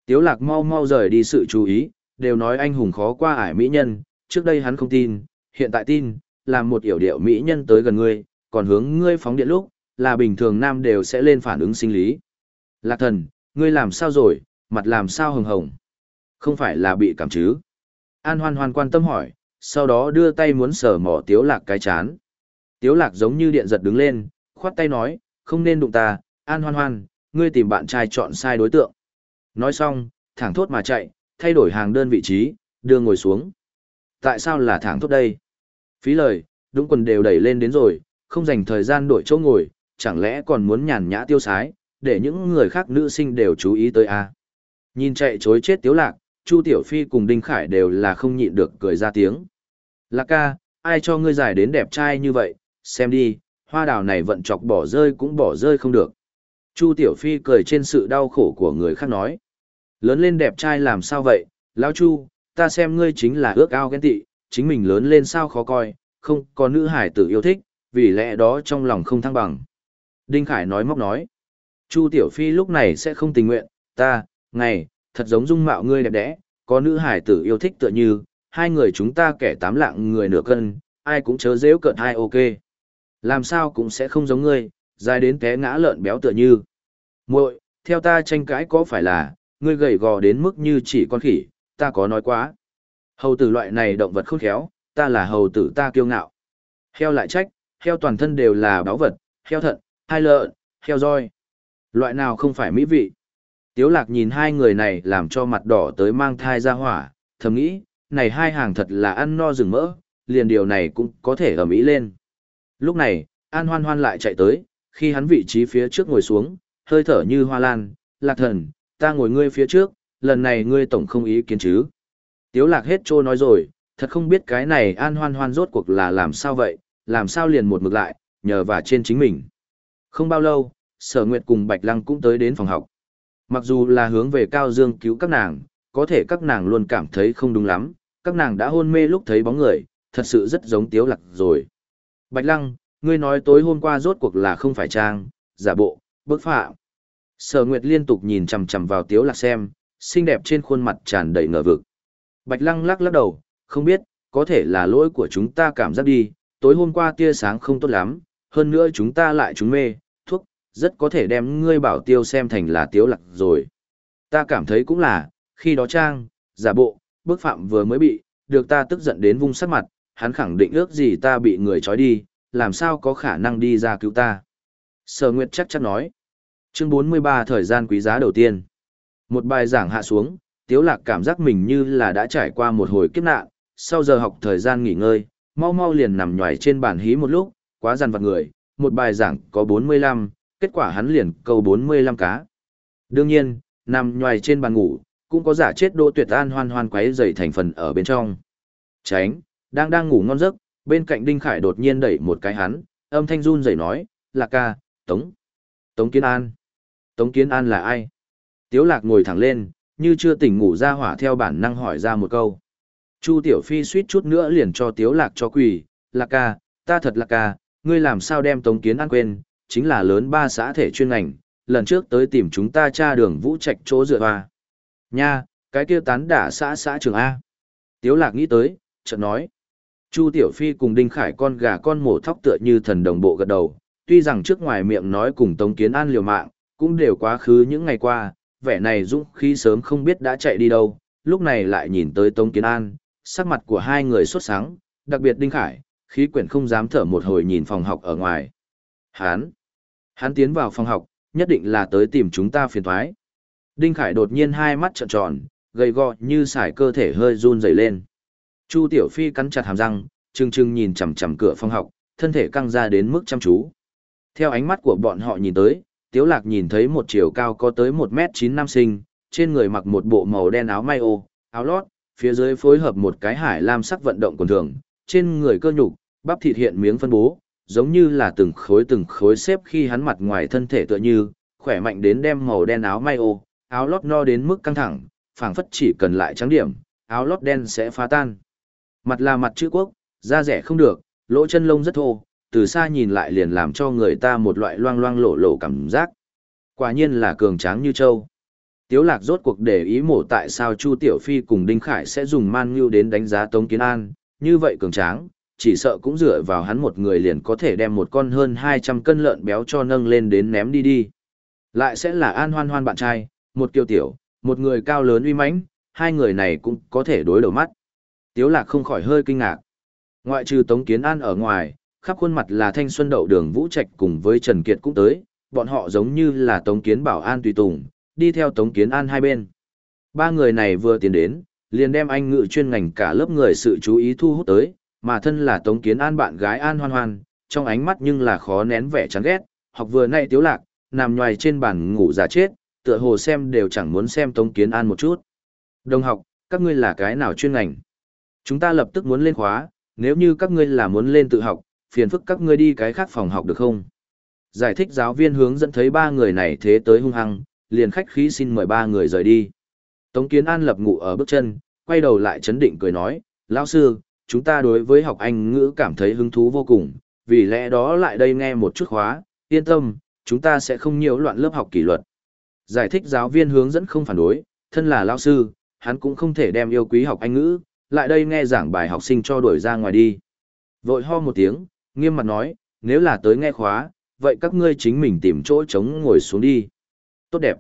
Tiếu lạc mau mau rời đi sự chú ý, đều nói anh hùng khó qua ải mỹ nhân, trước đây hắn không tin, hiện tại tin, làm một yểu điệu mỹ nhân tới gần ngươi, còn hướng ngươi phóng điện lúc, là bình thường nam đều sẽ lên phản ứng sinh lý. Lạc thần, ngươi làm sao rồi, mặt làm sao hồng hồng? Không phải là bị cảm chứ? An hoan hoan quan tâm hỏi, sau đó đưa tay muốn sờ mỏ tiếu lạc cái chán. Tiếu lạc giống như điện giật đứng lên, khoát tay nói, không nên đụng ta, an hoan hoan, ngươi tìm bạn trai chọn sai đối tượng. Nói xong, thẳng thốt mà chạy, thay đổi hàng đơn vị trí, đưa ngồi xuống. Tại sao là thẳng thốt đây? Phí lời, đúng quần đều đẩy lên đến rồi, không dành thời gian đổi chỗ ngồi, chẳng lẽ còn muốn nhàn nhã tiêu sái, để những người khác nữ sinh đều chú ý tới a à? Nhìn chạy chối chết tiếu lạc, Chu Tiểu Phi cùng Đinh Khải đều là không nhịn được cười ra tiếng. Lạc ca, ai cho ngươi giải đến đẹp trai như vậy, xem đi, hoa đào này vận chọc bỏ rơi cũng bỏ rơi không được. Chu Tiểu Phi cười trên sự đau khổ của người khác nói. Lớn lên đẹp trai làm sao vậy, lão Chu, ta xem ngươi chính là ước ao ghen tị, chính mình lớn lên sao khó coi, không có nữ hải tử yêu thích, vì lẽ đó trong lòng không thăng bằng. Đinh Khải nói móc nói. Chu Tiểu Phi lúc này sẽ không tình nguyện, ta, ngày, thật giống dung mạo ngươi đẹp đẽ, có nữ hải tử yêu thích tựa như, hai người chúng ta kẻ tám lạng người nửa cân, ai cũng chớ dễ cợt hai ok. Làm sao cũng sẽ không giống ngươi, dài đến té ngã lợn béo tựa như. muội theo ta tranh cãi có phải là, ngươi gầy gò đến mức như chỉ con khỉ, ta có nói quá. Hầu tử loại này động vật khôn khéo, ta là hầu tử ta kiêu ngạo. Heo lại trách, heo toàn thân đều là báo vật, heo thận, hai lợn, heo roi. Loại nào không phải mỹ vị. Tiếu lạc nhìn hai người này làm cho mặt đỏ tới mang thai ra hỏa, thầm nghĩ, này hai hàng thật là ăn no rừng mỡ, liền điều này cũng có thể ở mỹ lên. Lúc này, An Hoan Hoan lại chạy tới, khi hắn vị trí phía trước ngồi xuống, hơi thở như hoa lan, lạc thần, ta ngồi ngươi phía trước, lần này ngươi tổng không ý kiến chứ. Tiếu lạc hết trô nói rồi, thật không biết cái này An Hoan Hoan rốt cuộc là làm sao vậy, làm sao liền một mực lại, nhờ vào trên chính mình. Không bao lâu, Sở Nguyệt cùng Bạch Lăng cũng tới đến phòng học. Mặc dù là hướng về Cao Dương cứu các nàng, có thể các nàng luôn cảm thấy không đúng lắm, các nàng đã hôn mê lúc thấy bóng người, thật sự rất giống Tiếu Lạc rồi. Bạch Lăng, ngươi nói tối hôm qua rốt cuộc là không phải trang, giả bộ, bức phạm. Sở Nguyệt liên tục nhìn chằm chằm vào Tiếu Lạc xem, xinh đẹp trên khuôn mặt tràn đầy ngờ vực. Bạch Lăng lắc lắc đầu, không biết, có thể là lỗi của chúng ta cảm giác đi, tối hôm qua tia sáng không tốt lắm, hơn nữa chúng ta lại trúng mê, thuốc, rất có thể đem ngươi bảo tiêu xem thành là tiếu lạc rồi. Ta cảm thấy cũng là, khi đó trang, giả bộ, bức phạm vừa mới bị, được ta tức giận đến vung sắc mặt, hắn khẳng định ước gì ta bị người trói đi, làm sao có khả năng đi ra cứu ta. Sở Nguyệt chắc chắn nói. Chương 43 thời gian quý giá đầu tiên. Một bài giảng hạ xuống, Tiếu Lạc cảm giác mình như là đã trải qua một hồi kiếp nạn, sau giờ học thời gian nghỉ ngơi, mau mau liền nằm nhòi trên bàn hí một lúc, quá dằn vặt người, một bài giảng có 45, kết quả hắn liền câu 45 cá. Đương nhiên, nằm nhòi trên bàn ngủ, cũng có giả chết đỗ tuyệt an hoan hoan quấy dày thành phần ở bên trong. Tránh, đang đang ngủ ngon giấc, bên cạnh Đinh Khải đột nhiên đẩy một cái hắn, âm thanh run rẩy nói, Lạc ca, Tống, Tống Kiến An. Tống Kiến An là ai? Tiếu Lạc ngồi thẳng lên, như chưa tỉnh ngủ ra hỏa theo bản năng hỏi ra một câu. Chu Tiểu Phi suýt chút nữa liền cho Tiếu Lạc cho quỳ, Lạc ca, ta thật Lạc ca, ngươi làm sao đem Tống Kiến An quên, chính là lớn ba xã thể chuyên ngành, lần trước tới tìm chúng ta tra đường vũ trạch chỗ dựa hoa. Nha, cái kia tán đả xã xã trường A. Tiếu Lạc nghĩ tới, chợt nói. Chu Tiểu Phi cùng Đinh Khải con gà con mổ thóc tựa như thần đồng bộ gật đầu, tuy rằng trước ngoài miệng nói cùng Tống Kiến An liều mạng, cũng đều quá khứ những ngày qua, vẻ này dũng khí sớm không biết đã chạy đi đâu, lúc này lại nhìn tới Tống Kiến An, sắc mặt của hai người xuất sáng, đặc biệt Đinh Khải, khí quyển không dám thở một hồi nhìn phòng học ở ngoài. Hán! Hán tiến vào phòng học, nhất định là tới tìm chúng ta phiền thoái. Đinh Khải đột nhiên hai mắt trợn tròn, gầy gò như sải cơ thể hơi run rẩy lên. Chu Tiểu Phi cắn chặt hàm răng, trừng trừng nhìn chằm chằm cửa phòng học, thân thể căng ra đến mức chăm chú. Theo ánh mắt của bọn họ nhìn tới, Tiếu Lạc nhìn thấy một chiều cao có tới 1m9 nam sinh, trên người mặc một bộ màu đen áo may ô, áo lót, phía dưới phối hợp một cái hải lam sắc vận động quần thường, trên người cơ nhục, bắp thịt hiện miếng phân bố, giống như là từng khối từng khối xếp khi hắn mặt ngoài thân thể tựa như, khỏe mạnh đến đem màu đen áo may ô, áo lót no đến mức căng thẳng, phảng phất chỉ cần lại trắng điểm, áo lót đen sẽ phá tan. Mặt là mặt chữ quốc, da rẻ không được, lỗ chân lông rất thô, từ xa nhìn lại liền làm cho người ta một loại loang loang lổ lổ cảm giác. Quả nhiên là cường tráng như châu. Tiếu lạc rốt cuộc để ý mổ tại sao Chu Tiểu Phi cùng Đinh Khải sẽ dùng man ngưu đến đánh giá Tống Kiến An, như vậy cường tráng, chỉ sợ cũng dựa vào hắn một người liền có thể đem một con hơn 200 cân lợn béo cho nâng lên đến ném đi đi. Lại sẽ là An Hoan Hoan bạn trai, một kiều tiểu, một người cao lớn uy mãnh, hai người này cũng có thể đối đầu mắt. Tiếu lạc không khỏi hơi kinh ngạc. Ngoại trừ Tống Kiến An ở ngoài, khắp khuôn mặt là thanh xuân đậu đường Vũ Trạch cùng với Trần Kiệt cũng tới, bọn họ giống như là Tống Kiến Bảo An tùy tùng, đi theo Tống Kiến An hai bên. Ba người này vừa tiến đến, liền đem anh ngự chuyên ngành cả lớp người sự chú ý thu hút tới, mà thân là Tống Kiến An bạn gái An Hoan Hoan, trong ánh mắt nhưng là khó nén vẻ chán ghét, học vừa nay tiếu lạc, nằm nhoài trên bàn ngủ giả chết, tựa hồ xem đều chẳng muốn xem Tống Kiến An một chút. Đồng học, các ngươi là cái nào chuyên ngành? Chúng ta lập tức muốn lên khóa, nếu như các ngươi là muốn lên tự học, phiền phức các ngươi đi cái khác phòng học được không? Giải thích giáo viên hướng dẫn thấy ba người này thế tới hung hăng, liền khách khí xin mời ba người rời đi. Tống Kiến An lập ngụ ở bước chân, quay đầu lại chấn định cười nói, lão sư, chúng ta đối với học Anh ngữ cảm thấy hứng thú vô cùng, vì lẽ đó lại đây nghe một chút khóa, yên tâm, chúng ta sẽ không nhiễu loạn lớp học kỷ luật. Giải thích giáo viên hướng dẫn không phản đối, thân là lão sư, hắn cũng không thể đem yêu quý học Anh ngữ, lại đây nghe giảng bài học sinh cho đuổi ra ngoài đi. Vội ho một tiếng, nghiêm mặt nói, nếu là tới nghe khóa, vậy các ngươi chính mình tìm chỗ trống ngồi xuống đi. Tốt đẹp.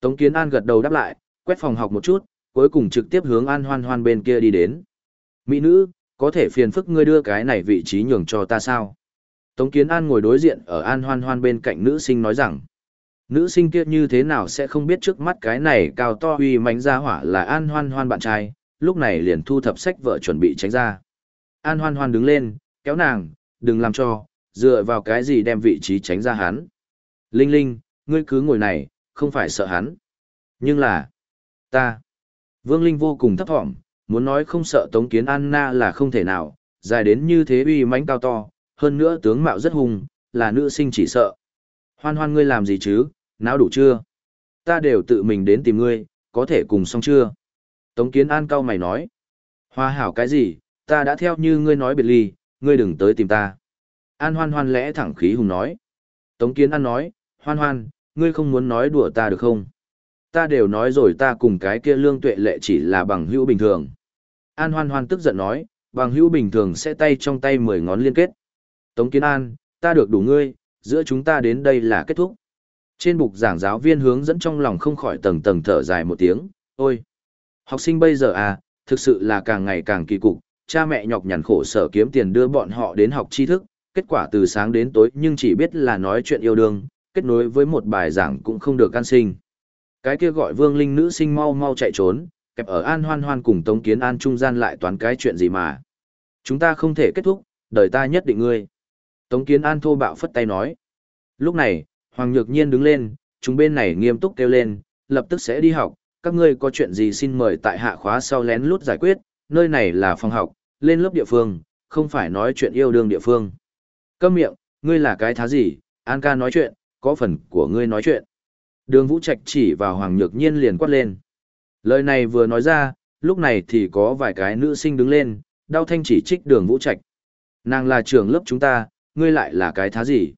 Tống Kiến An gật đầu đáp lại, quét phòng học một chút, cuối cùng trực tiếp hướng An Hoan Hoan bên kia đi đến. Mỹ nữ, có thể phiền phức ngươi đưa cái này vị trí nhường cho ta sao? Tống Kiến An ngồi đối diện ở An Hoan Hoan bên cạnh nữ sinh nói rằng, nữ sinh kia như thế nào sẽ không biết trước mắt cái này cao to uy mánh ra hỏa là An Hoan Hoan bạn trai, lúc này liền thu thập sách vợ chuẩn bị tránh ra. An Hoan Hoan đứng lên, kéo nàng, đừng làm cho, dựa vào cái gì đem vị trí tránh ra hắn. Linh Linh, ngươi cứ ngồi này, không phải sợ hắn. Nhưng là, ta. Vương Linh vô cùng thấp thỏm, muốn nói không sợ Tống Kiến Anna là không thể nào, dài đến như thế uy mãnh cao to, hơn nữa tướng mạo rất hùng, là nữ sinh chỉ sợ. Hoan hoan ngươi làm gì chứ, náo đủ chưa? Ta đều tự mình đến tìm ngươi, có thể cùng xong chưa? Tống Kiến An cao mày nói. Hoa hảo cái gì, ta đã theo như ngươi nói biệt ly, ngươi đừng tới tìm ta. An hoan hoan lẽ thẳng khí hùng nói. Tống Kiến An nói, hoan hoan, ngươi không muốn nói đùa ta được không? Ta đều nói rồi ta cùng cái kia lương tuệ lệ chỉ là bằng hữu bình thường. An hoan hoan tức giận nói, bằng hữu bình thường sẽ tay trong tay mười ngón liên kết. Tống Kiến An, ta được đủ ngươi, giữa chúng ta đến đây là kết thúc. Trên bục giảng giáo viên hướng dẫn trong lòng không khỏi tầng tầng thở dài một tiếng, ôi! Học sinh bây giờ à, thực sự là càng ngày càng kỳ cục, cha mẹ nhọc nhằn khổ sở kiếm tiền đưa bọn họ đến học tri thức, kết quả từ sáng đến tối nhưng chỉ biết là nói chuyện yêu đương, kết nối với một bài giảng cũng không được can sinh. Cái kia gọi vương linh nữ sinh mau mau chạy trốn, kẹp ở an hoan hoan cùng Tống Kiến An trung gian lại toán cái chuyện gì mà. Chúng ta không thể kết thúc, đời ta nhất định ngươi. Tống Kiến An thô bạo phất tay nói. Lúc này, Hoàng Nhược Nhiên đứng lên, chúng bên này nghiêm túc kêu lên, lập tức sẽ đi học, các ngươi có chuyện gì xin mời tại hạ khóa sau lén lút giải quyết, nơi này là phòng học, lên lớp địa phương, không phải nói chuyện yêu đương địa phương. Câm miệng, ngươi là cái thá gì, An ca nói chuyện, có phần của ngươi nói chuyện. Đường Vũ Trạch chỉ vào Hoàng Nhược Nhiên liền quát lên. Lời này vừa nói ra, lúc này thì có vài cái nữ sinh đứng lên, đau thanh chỉ trích đường Vũ Trạch. Nàng là trưởng lớp chúng ta, ngươi lại là cái thá gì?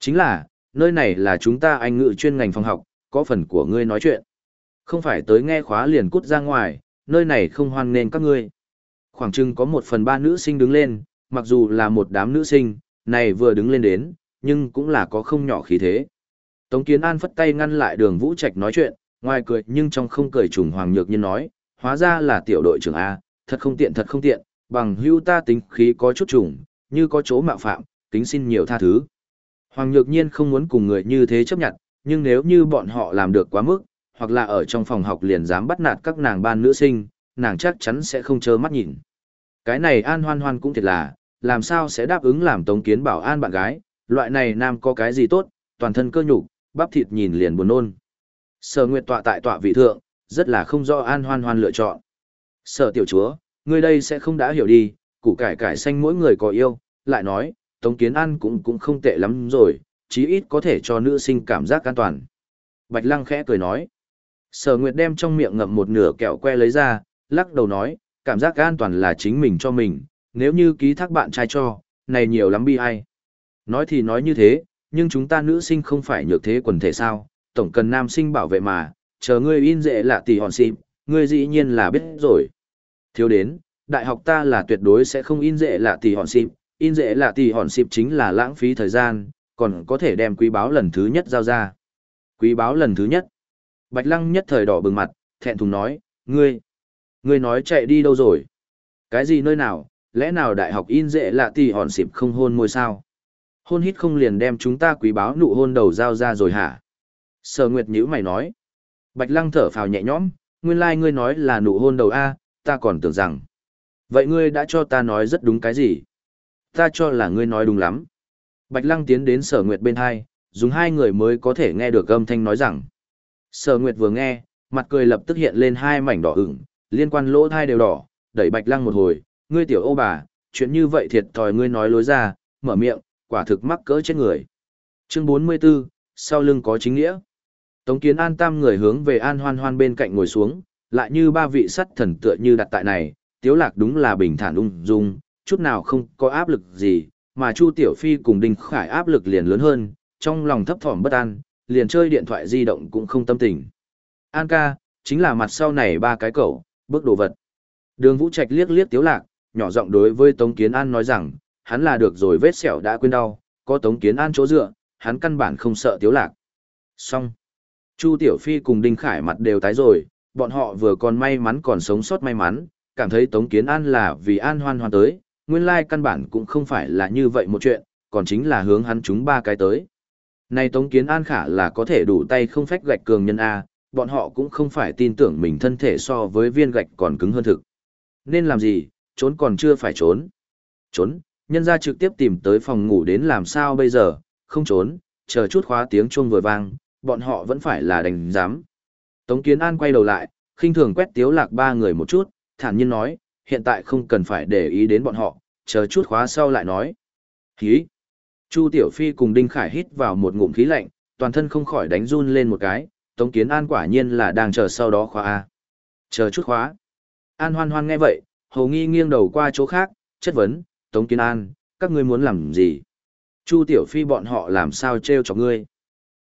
Chính là, nơi này là chúng ta anh ngữ chuyên ngành phòng học, có phần của ngươi nói chuyện. Không phải tới nghe khóa liền cút ra ngoài, nơi này không hoan nên các ngươi. Khoảng chừng có một phần ba nữ sinh đứng lên, mặc dù là một đám nữ sinh, này vừa đứng lên đến, nhưng cũng là có không nhỏ khí thế. Tống Kiến An phất tay ngăn lại đường Vũ Trạch nói chuyện, ngoài cười nhưng trong không cười trùng Hoàng Nhược Nhiên nói, hóa ra là tiểu đội trưởng A, thật không tiện thật không tiện, bằng hưu ta tính khí có chút trùng, như có chỗ mạo phạm, tính xin nhiều tha thứ. Hoàng Nhược Nhiên không muốn cùng người như thế chấp nhận, nhưng nếu như bọn họ làm được quá mức, hoặc là ở trong phòng học liền dám bắt nạt các nàng ban nữ sinh, nàng chắc chắn sẽ không chớ mắt nhìn. Cái này An Hoan Hoan cũng thiệt là, làm sao sẽ đáp ứng làm Tống Kiến bảo an bạn gái, loại này nam có cái gì tốt, toàn thân cơ nhục, bắp thịt nhìn liền buồn nôn. Sở Nguyệt tọa tại tọa vị thượng, rất là không do An Hoan Hoan lựa chọn. Sở tiểu chúa, người đây sẽ không đã hiểu đi, củ cải cải xanh mỗi người có yêu, lại nói, Tống Kiến An cũng cũng không tệ lắm rồi, chí ít có thể cho nữ sinh cảm giác an toàn. Bạch Lăng khẽ cười nói. Sở Nguyệt đem trong miệng ngậm một nửa kẹo que lấy ra, lắc đầu nói, cảm giác an toàn là chính mình cho mình, nếu như ký thác bạn trai cho, này nhiều lắm bi ai. Nói thì nói như thế, nhưng chúng ta nữ sinh không phải nhược thế quần thể sao, tổng cần nam sinh bảo vệ mà, chờ ngươi in dễ là tỷ hòn xịp, ngươi dĩ nhiên là biết rồi. Thiếu đến, đại học ta là tuyệt đối sẽ không in dễ là tỷ hòn xịp, in dễ là tỷ hòn xịp chính là lãng phí thời gian, còn có thể đem quý báo lần thứ nhất giao ra. Quý báo lần thứ nhất. Bạch lăng nhất thời đỏ bừng mặt, thẹn thùng nói, ngươi, ngươi nói chạy đi đâu rồi? Cái gì nơi nào, lẽ nào đại học in dễ lạ tỷ hòn xịp không hôn môi sao? Hôn hít không liền đem chúng ta quý báo nụ hôn đầu giao ra rồi hả? Sở Nguyệt nhữ mày nói. Bạch lăng thở phào nhẹ nhõm, nguyên lai like ngươi nói là nụ hôn đầu A, ta còn tưởng rằng. Vậy ngươi đã cho ta nói rất đúng cái gì? Ta cho là ngươi nói đúng lắm. Bạch lăng tiến đến sở Nguyệt bên hai, dùng hai người mới có thể nghe được âm thanh nói rằng. Sở Nguyệt vừa nghe, mặt cười lập tức hiện lên hai mảnh đỏ ửng, liên quan lỗ thai đều đỏ, đẩy Bạch lăng một hồi, ngươi tiểu ô bà, chuyện như vậy thiệt thòi ngươi nói lối ra, mở miệng, quả thực mắc cỡ chết người. Chương 44, sau lưng có chính nghĩa. Tống Kiến An tam người hướng về An Hoan Hoan bên cạnh ngồi xuống, lại như ba vị sắt thần tựa như đặt tại này, Tiếu Lạc đúng là bình thản ung dung, chút nào không có áp lực gì, mà Chu Tiểu Phi cùng Đinh Khải áp lực liền lớn hơn, trong lòng thấp thỏm bất an, liền chơi điện thoại di động cũng không tâm tình. An ca, chính là mặt sau này ba cái cậu, bước đồ vật. Đường Vũ Trạch liếc liếc Tiếu Lạc, nhỏ giọng đối với Tống Kiến An nói rằng, hắn là được rồi vết sẹo đã quên đau, có Tống Kiến An chỗ dựa, hắn căn bản không sợ Tiếu Lạc. Xong. Chu Tiểu Phi cùng Đinh Khải mặt đều tái rồi, bọn họ vừa còn may mắn còn sống sót may mắn, cảm thấy Tống Kiến An là vì An hoan hoan tới, nguyên lai căn bản cũng không phải là như vậy một chuyện, còn chính là hướng hắn chúng ba cái tới. Này Tống Kiến An khả là có thể đủ tay không phách gạch cường nhân A, bọn họ cũng không phải tin tưởng mình thân thể so với viên gạch còn cứng hơn thực. Nên làm gì, trốn còn chưa phải trốn. Trốn, nhân ra trực tiếp tìm tới phòng ngủ đến làm sao bây giờ, không trốn, chờ chút khóa tiếng chuông vừa vang, bọn họ vẫn phải là đành dám. Tống Kiến An quay đầu lại, khinh thường quét tiếu lạc ba người một chút, thản nhiên nói, hiện tại không cần phải để ý đến bọn họ, chờ chút khóa sau lại nói. Khí! Chu Tiểu Phi cùng Đinh Khải hít vào một ngụm khí lạnh, toàn thân không khỏi đánh run lên một cái, Tống Kiến An quả nhiên là đang chờ sau đó khóa A. Chờ chút khóa. An hoan hoan nghe vậy, hầu nghi nghiêng đầu qua chỗ khác, chất vấn, Tống Kiến An, các ngươi muốn làm gì? Chu Tiểu Phi bọn họ làm sao treo chọc ngươi?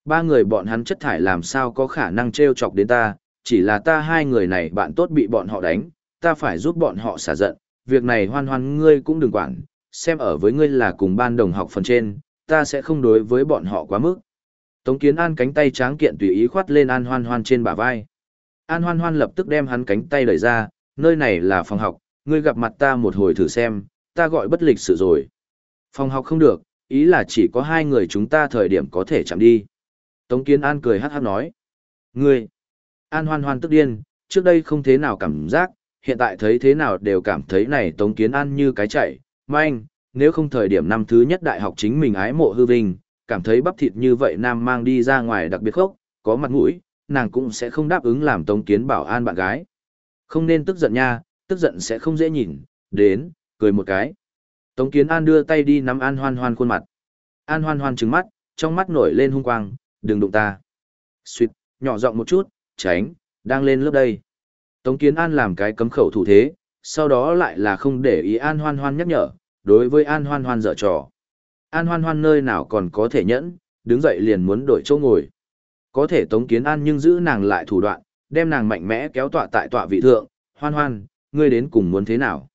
Ba người bọn hắn chất thải làm sao có khả năng treo chọc đến ta, chỉ là ta hai người này bạn tốt bị bọn họ đánh, ta phải giúp bọn họ xả giận, việc này hoan hoan ngươi cũng đừng quản, xem ở với ngươi là cùng ban đồng học phần trên, ta sẽ không đối với bọn họ quá mức. Tống Kiến An cánh tay tráng kiện tùy ý khoát lên An Hoan Hoan trên bả vai. An Hoan Hoan lập tức đem hắn cánh tay đẩy ra, nơi này là phòng học, ngươi gặp mặt ta một hồi thử xem, ta gọi bất lịch sự rồi. Phòng học không được, ý là chỉ có hai người chúng ta thời điểm có thể chạm đi. Tống Kiến An cười hát hát nói. Ngươi! An Hoan Hoan tức điên, trước đây không thế nào cảm giác, hiện tại thấy thế nào đều cảm thấy này Tống Kiến An như cái chạy, manh, nếu không thời điểm năm thứ nhất đại học chính mình ái mộ hư vinh, cảm thấy bắp thịt như vậy nam mang đi ra ngoài đặc biệt khốc, có mặt mũi, nàng cũng sẽ không đáp ứng làm Tống Kiến bảo an bạn gái. Không nên tức giận nha, tức giận sẽ không dễ nhìn, đến, cười một cái. Tống Kiến An đưa tay đi nắm An Hoan Hoan khuôn mặt. An Hoan Hoan trừng mắt, trong mắt nổi lên hung quang, đừng đụng ta. Xuyệt, nhỏ giọng một chút, tránh, đang lên lớp đây. Tống Kiến An làm cái cấm khẩu thủ thế, sau đó lại là không để ý An Hoan Hoan nhắc nhở, đối với An Hoan Hoan dở trò. An Hoan Hoan nơi nào còn có thể nhẫn, đứng dậy liền muốn đổi chỗ ngồi. Có thể Tống Kiến An nhưng giữ nàng lại thủ đoạn, đem nàng mạnh mẽ kéo tọa tại tọa vị thượng, Hoan Hoan, ngươi đến cùng muốn thế nào?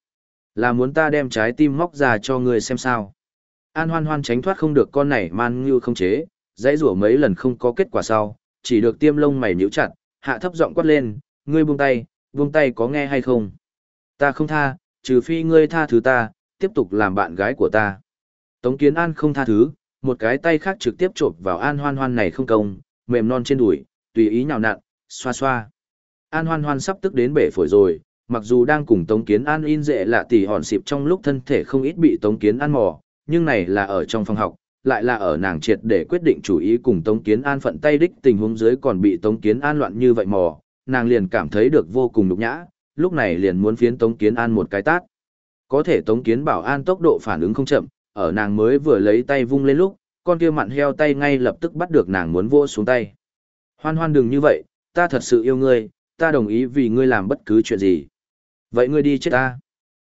Là muốn ta đem trái tim móc ra cho ngươi xem sao? An Hoan Hoan tránh thoát không được con này man như không chế, dãy rủa mấy lần không có kết quả sau, chỉ được tiêm lông mày nhíu chặt, hạ thấp giọng quát lên, ngươi buông tay, buông tay có nghe hay không? Ta không tha, trừ phi ngươi tha thứ ta, tiếp tục làm bạn gái của ta. Tống Kiến An không tha thứ, một cái tay khác trực tiếp chộp vào An Hoan Hoan này không công, mềm non trên đùi, tùy ý nhào nặn, xoa xoa. An Hoan Hoan sắp tức đến bể phổi rồi, mặc dù đang cùng Tống Kiến An in dệ lạ tỉ hòn xịp trong lúc thân thể không ít bị Tống Kiến An mò, nhưng này là ở trong phòng học, lại là ở nàng triệt để quyết định chủ ý cùng Tống Kiến An phận tay đích tình huống dưới còn bị Tống Kiến An loạn như vậy mò, nàng liền cảm thấy được vô cùng nhục nhã, lúc này liền muốn phiến Tống Kiến An một cái tát. Có thể Tống Kiến bảo an tốc độ phản ứng không chậm, ở nàng mới vừa lấy tay vung lên lúc, con kia mặn heo tay ngay lập tức bắt được nàng muốn vô xuống tay. Hoan hoan đừng như vậy, ta thật sự yêu ngươi, ta đồng ý vì ngươi làm bất cứ chuyện gì. Vậy ngươi đi chết ta.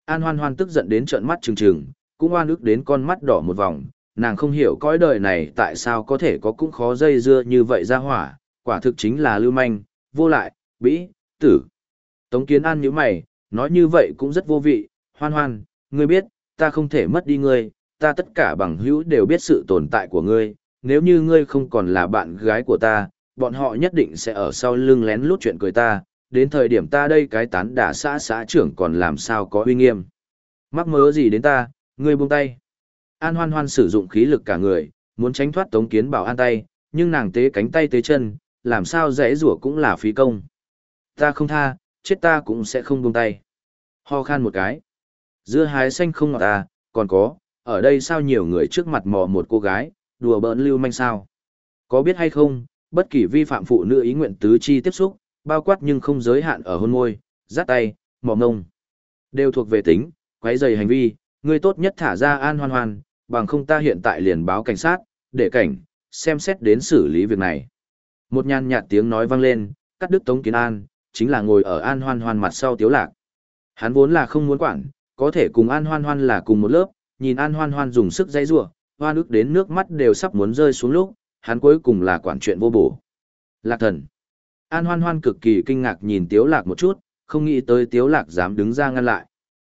An hoan hoan tức giận đến trợn mắt trừng trừng, cũng oan ức đến con mắt đỏ một vòng, nàng không hiểu cõi đời này tại sao có thể có cũng khó dây dưa như vậy ra hỏa, quả thực chính là lưu manh, vô lại, bĩ, tử. Tống kiến an như mày, nói như vậy cũng rất vô vị, hoan hoan, ngươi biết, ta không thể mất đi ngươi, ta tất cả bằng hữu đều biết sự tồn tại của ngươi, nếu như ngươi không còn là bạn gái của ta, bọn họ nhất định sẽ ở sau lưng lén lút chuyện cười ta, đến thời điểm ta đây cái tán đả xã xã trưởng còn làm sao có uy nghiêm. Mắc mớ gì đến ta, ngươi buông tay. An hoan hoan sử dụng khí lực cả người, muốn tránh thoát tống kiến bảo an tay, nhưng nàng tế cánh tay tế chân, làm sao dễ rủa cũng là phí công. Ta không tha, chết ta cũng sẽ không buông tay. Ho khan một cái. Dưa hái xanh không ngọt à, còn có, ở đây sao nhiều người trước mặt mò một cô gái, đùa bỡn lưu manh sao. Có biết hay không, bất kỳ vi phạm phụ nữ ý nguyện tứ chi tiếp xúc, bao quát nhưng không giới hạn ở hôn môi, dắt tay, mò ngông. Đều thuộc về tính, quấy dày hành vi, người tốt nhất thả ra an hoan hoan, bằng không ta hiện tại liền báo cảnh sát, để cảnh, xem xét đến xử lý việc này. Một nhàn nhạt tiếng nói vang lên, cắt đứt Tống Kiến An, chính là ngồi ở An Hoan Hoan mặt sau Tiếu Lạc. Hắn vốn là không muốn quản, có thể cùng An Hoan Hoan là cùng một lớp, nhìn An Hoan Hoan dùng sức dây rủa, hoa nước đến nước mắt đều sắp muốn rơi xuống lúc, hắn cuối cùng là quản chuyện vô bổ. Lạc thần. An Hoan Hoan cực kỳ kinh ngạc nhìn Tiếu Lạc một chút, không nghĩ tới Tiếu Lạc dám đứng ra ngăn lại.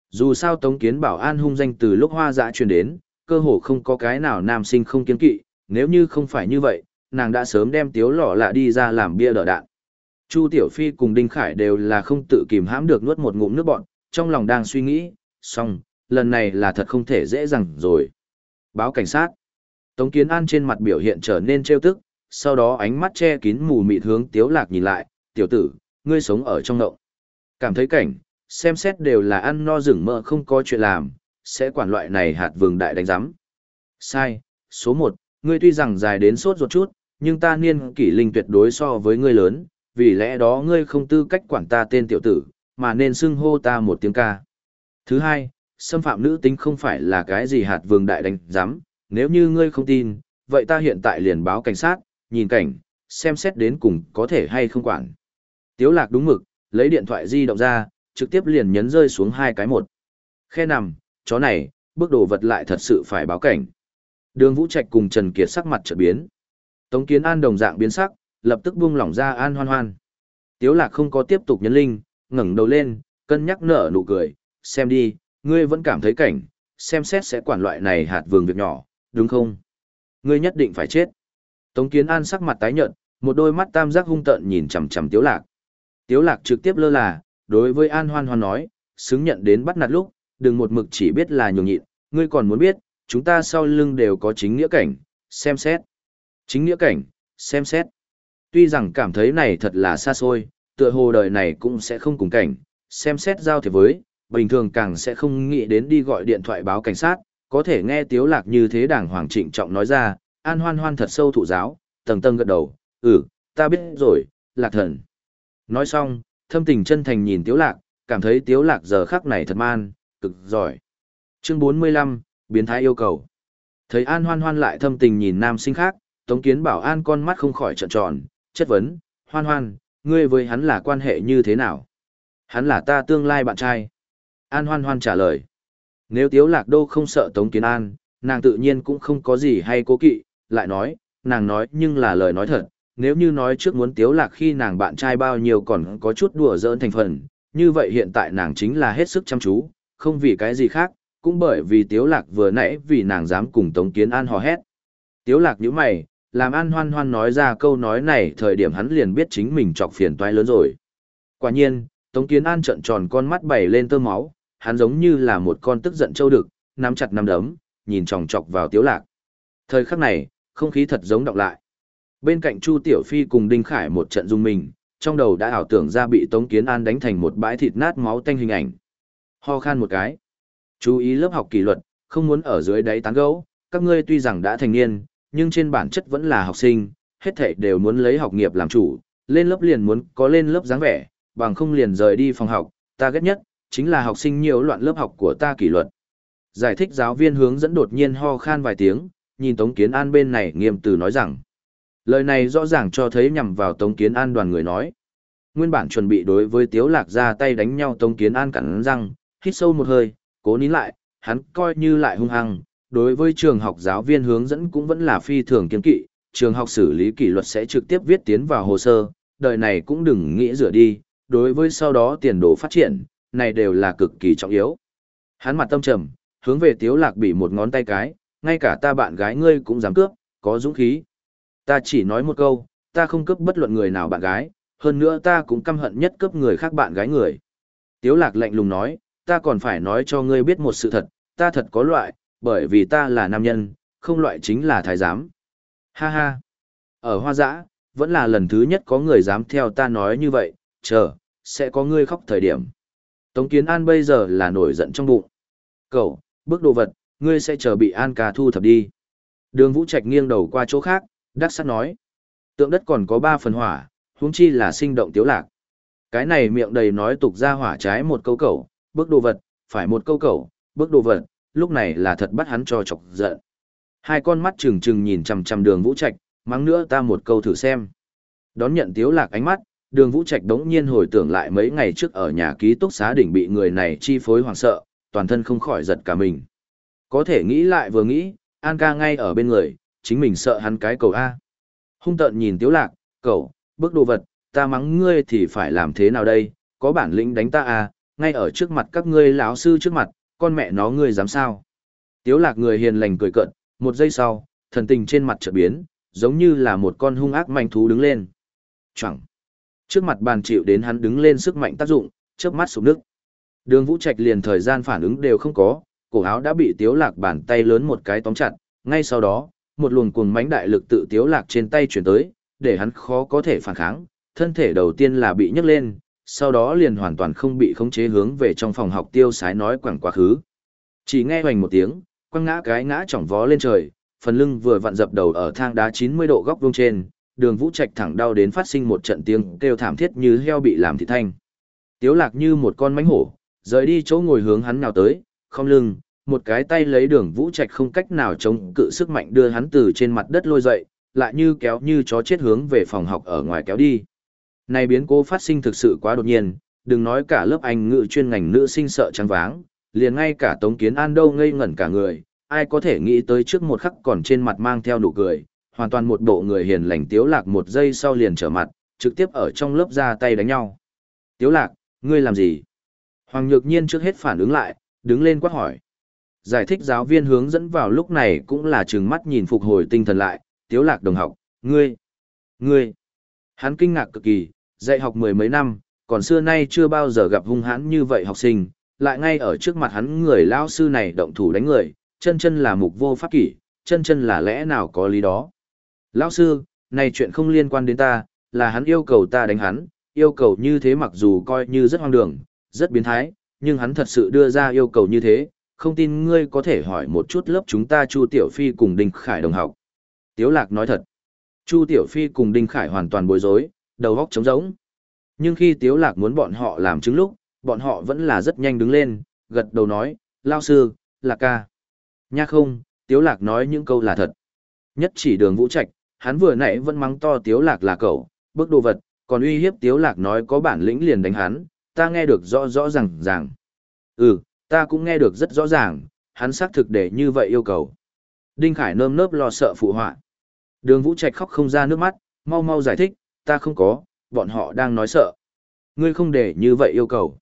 Dù sao Tống Kiến bảo An hung danh từ lúc hoa dã truyền đến, cơ hồ không có cái nào nam sinh không kiến kỵ, nếu như không phải như vậy, nàng đã sớm đem Tiếu lọ lạ đi ra làm bia đỡ đạn. Chu Tiểu Phi cùng Đinh Khải đều là không tự kìm hãm được nuốt một ngụm nước bọn, trong lòng đang suy nghĩ, xong, lần này là thật không thể dễ dàng rồi. Báo cảnh sát. Tống Kiến An trên mặt biểu hiện trở nên trêu tức, sau đó ánh mắt che kín mù mịt hướng Tiếu Lạc nhìn lại, tiểu tử, ngươi sống ở trong ngộng. Cảm thấy cảnh, xem xét đều là ăn no rừng mỡ không có chuyện làm, sẽ quản loại này hạt vườn đại đánh giám. Sai, số 1, ngươi tuy rằng dài đến sốt ruột chút, nhưng ta niên kỷ linh tuyệt đối so với ngươi lớn, vì lẽ đó ngươi không tư cách quản ta tên tiểu tử, mà nên xưng hô ta một tiếng ca. Thứ hai, xâm phạm nữ tính không phải là cái gì hạt vương đại đánh giám, nếu như ngươi không tin, vậy ta hiện tại liền báo cảnh sát, nhìn cảnh, xem xét đến cùng có thể hay không quản. Tiếu lạc đúng mực, lấy điện thoại di động ra, trực tiếp liền nhấn rơi xuống hai cái một. Khe nằm, chó này, bước đồ vật lại thật sự phải báo cảnh. Đường Vũ Trạch cùng Trần Kiệt sắc mặt trở biến. Tống Kiến An đồng dạng biến sắc, lập tức buông lỏng ra An Hoan Hoan. Tiếu Lạc không có tiếp tục nhấn linh, ngẩng đầu lên, cân nhắc nở nụ cười, xem đi, ngươi vẫn cảm thấy cảnh, xem xét sẽ quản loại này hạt vườn việc nhỏ, đúng không? Ngươi nhất định phải chết. Tống Kiến An sắc mặt tái nhợt, một đôi mắt tam giác hung tợn nhìn chằm chằm Tiếu Lạc. Tiếu Lạc trực tiếp lơ là, đối với An Hoan Hoan nói, xứng nhận đến bắt nạt lúc, đừng một mực chỉ biết là nhường nhịn, ngươi còn muốn biết, chúng ta sau lưng đều có chính nghĩa cảnh, xem xét. Chính nghĩa cảnh, xem xét. Tuy rằng cảm thấy này thật là xa xôi, tựa hồ đời này cũng sẽ không cùng cảnh, xem xét giao thiệp với, bình thường càng sẽ không nghĩ đến đi gọi điện thoại báo cảnh sát, có thể nghe Tiếu Lạc như thế đàng hoàng trịnh trọng nói ra, An Hoan Hoan thật sâu thụ giáo, tầng tầng gật đầu, ừ, ta biết rồi, Lạc thần. Nói xong, thâm tình chân thành nhìn Tiếu Lạc, cảm thấy Tiếu Lạc giờ khắc này thật man, cực giỏi. Chương 45, biến thái yêu cầu. Thấy An Hoan Hoan lại thâm tình nhìn nam sinh khác, Tống Kiến Bảo An con mắt không khỏi trợn tròn, chất vấn, Hoan Hoan, ngươi với hắn là quan hệ như thế nào? Hắn là ta tương lai bạn trai. An Hoan Hoan trả lời. Nếu Tiếu Lạc Đô không sợ Tống Kiến An, nàng tự nhiên cũng không có gì hay cố kỵ, lại nói, nàng nói nhưng là lời nói thật, nếu như nói trước muốn Tiếu Lạc khi nàng bạn trai bao nhiêu còn có chút đùa giỡn thành phần, như vậy hiện tại nàng chính là hết sức chăm chú, không vì cái gì khác, cũng bởi vì Tiếu Lạc vừa nãy vì nàng dám cùng Tống Kiến An hò hét. Tiếu Lạc nhíu mày, làm An Hoan Hoan nói ra câu nói này thời điểm hắn liền biết chính mình chọc phiền toái lớn rồi. Quả nhiên, Tống Kiến An trợn tròn con mắt bảy lên tơ máu, hắn giống như là một con tức giận châu đực, nắm chặt nắm đấm, nhìn chòng chọc vào Tiếu Lạc. Thời khắc này, không khí thật giống đọc lại. Bên cạnh Chu Tiểu Phi cùng Đinh Khải một trận dung mình, trong đầu đã ảo tưởng ra bị Tống Kiến An đánh thành một bãi thịt nát máu tanh hình ảnh. Ho khan một cái. Chú ý lớp học kỷ luật, không muốn ở dưới đáy tán gẫu, các ngươi tuy rằng đã thành niên, nhưng trên bản chất vẫn là học sinh, hết thảy đều muốn lấy học nghiệp làm chủ, lên lớp liền muốn có lên lớp dáng vẻ, bằng không liền rời đi phòng học, ta ghét nhất, chính là học sinh nhiều loạn lớp học của ta kỷ luật. Giải thích giáo viên hướng dẫn đột nhiên ho khan vài tiếng, nhìn Tống Kiến An bên này nghiêm từ nói rằng. Lời này rõ ràng cho thấy nhằm vào Tống Kiến An đoàn người nói. Nguyên bản chuẩn bị đối với Tiếu Lạc ra tay đánh nhau Tống Kiến An cắn răng, hít sâu một hơi, cố nín lại, hắn coi như lại hung hăng. Đối với trường học giáo viên hướng dẫn cũng vẫn là phi thường kiên kỵ, trường học xử lý kỷ luật sẽ trực tiếp viết tiến vào hồ sơ, đời này cũng đừng nghĩ rửa đi, đối với sau đó tiền đồ phát triển, này đều là cực kỳ trọng yếu. Hắn mặt tâm trầm, hướng về Tiếu Lạc bị một ngón tay cái, ngay cả ta bạn gái ngươi cũng dám cướp, có dũng khí. Ta chỉ nói một câu, ta không cướp bất luận người nào bạn gái, hơn nữa ta cũng căm hận nhất cướp người khác bạn gái người. Tiếu Lạc lạnh lùng nói, ta còn phải nói cho ngươi biết một sự thật, ta thật có loại, bởi vì ta là nam nhân, không loại chính là thái giám. Ha ha. Ở hoa dã, vẫn là lần thứ nhất có người dám theo ta nói như vậy, chờ, sẽ có ngươi khóc thời điểm. Tống Kiến An bây giờ là nổi giận trong bụng. Cậu, bước đồ vật, ngươi sẽ chờ bị An ca thu thập đi. Đường Vũ Trạch nghiêng đầu qua chỗ khác, đắc sắt nói. Tượng đất còn có ba phần hỏa, huống chi là sinh động tiếu lạc. Cái này miệng đầy nói tục ra hỏa trái một câu cậu, bước đồ vật, phải một câu cậu, bước đồ vật, lúc này là thật bắt hắn cho chọc giận. Hai con mắt trừng trừng nhìn chằm chằm đường Vũ Trạch, mắng nữa ta một câu thử xem. Đón nhận tiếu lạc ánh mắt, đường Vũ Trạch đống nhiên hồi tưởng lại mấy ngày trước ở nhà ký túc xá đỉnh bị người này chi phối hoảng sợ, toàn thân không khỏi giật cả mình. Có thể nghĩ lại vừa nghĩ, An ca ngay ở bên người, chính mình sợ hắn cái cầu A. Hung tợn nhìn tiếu lạc, cầu, bước đồ vật, ta mắng ngươi thì phải làm thế nào đây, có bản lĩnh đánh ta A, ngay ở trước mặt các ngươi lão sư trước mặt, con mẹ nó ngươi dám sao. Tiếu lạc người hiền lành cười cợt, một giây sau, thần tình trên mặt chợt biến, giống như là một con hung ác manh thú đứng lên. Chẳng. Trước mặt bàn chịu đến hắn đứng lên sức mạnh tác dụng, chớp mắt sụp nước. Đường Vũ Trạch liền thời gian phản ứng đều không có, cổ áo đã bị Tiếu Lạc bàn tay lớn một cái tóm chặt, ngay sau đó, một luồng cuồng mãnh đại lực tự Tiếu Lạc trên tay chuyển tới, để hắn khó có thể phản kháng, thân thể đầu tiên là bị nhấc lên, sau đó liền hoàn toàn không bị khống chế hướng về trong phòng học tiêu sái nói quẳng quá khứ. Chỉ nghe hoành một tiếng, quăng ngã cái ngã chỏng vó lên trời, phần lưng vừa vặn dập đầu ở thang đá 90 độ góc vuông trên, đường vũ trạch thẳng đau đến phát sinh một trận tiếng kêu thảm thiết như heo bị làm thịt thanh. Tiếu lạc như một con mánh hổ, rời đi chỗ ngồi hướng hắn nào tới, không lưng, một cái tay lấy đường vũ trạch không cách nào chống cự sức mạnh đưa hắn từ trên mặt đất lôi dậy, lại như kéo như chó chết hướng về phòng học ở ngoài kéo đi. Này biến cố phát sinh thực sự quá đột nhiên, đừng nói cả lớp anh ngữ chuyên ngành nữ sinh sợ trắng váng, liền ngay cả Tống Kiến An đâu ngây ngẩn cả người, ai có thể nghĩ tới trước một khắc còn trên mặt mang theo nụ cười, hoàn toàn một bộ người hiền lành tiếu lạc một giây sau liền trở mặt, trực tiếp ở trong lớp ra tay đánh nhau. Tiếu lạc, ngươi làm gì? Hoàng Nhược Nhiên trước hết phản ứng lại, đứng lên quát hỏi. Giải thích giáo viên hướng dẫn vào lúc này cũng là trừng mắt nhìn phục hồi tinh thần lại, tiếu lạc đồng học, ngươi, ngươi. Hắn kinh ngạc cực kỳ, dạy học mười mấy năm, còn xưa nay chưa bao giờ gặp hung hãn như vậy học sinh, lại ngay ở trước mặt hắn người lao sư này động thủ đánh người, chân chân là mục vô pháp kỷ, chân chân là lẽ nào có lý đó. Lão sư, này chuyện không liên quan đến ta, là hắn yêu cầu ta đánh hắn, yêu cầu như thế mặc dù coi như rất hoang đường, rất biến thái, nhưng hắn thật sự đưa ra yêu cầu như thế, không tin ngươi có thể hỏi một chút lớp chúng ta Chu Tiểu Phi cùng Đinh Khải đồng học. Tiếu Lạc nói thật. Chu Tiểu Phi cùng Đinh Khải hoàn toàn bối rối, đầu góc trống rỗng. Nhưng khi Tiếu Lạc muốn bọn họ làm chứng lúc, bọn họ vẫn là rất nhanh đứng lên, gật đầu nói, lao sư, là ca. Nha không, Tiếu Lạc nói những câu là thật. Nhất chỉ đường vũ trạch, hắn vừa nãy vẫn mắng to Tiếu Lạc là cậu, bước đồ vật, còn uy hiếp Tiếu Lạc nói có bản lĩnh liền đánh hắn, ta nghe được rõ rõ ràng ràng. Ừ, ta cũng nghe được rất rõ ràng, hắn xác thực để như vậy yêu cầu. Đinh Khải nơm nớp lo sợ phụ họa. Đường Vũ Trạch khóc không ra nước mắt, mau mau giải thích, ta không có, bọn họ đang nói sợ. Ngươi không để như vậy yêu cầu.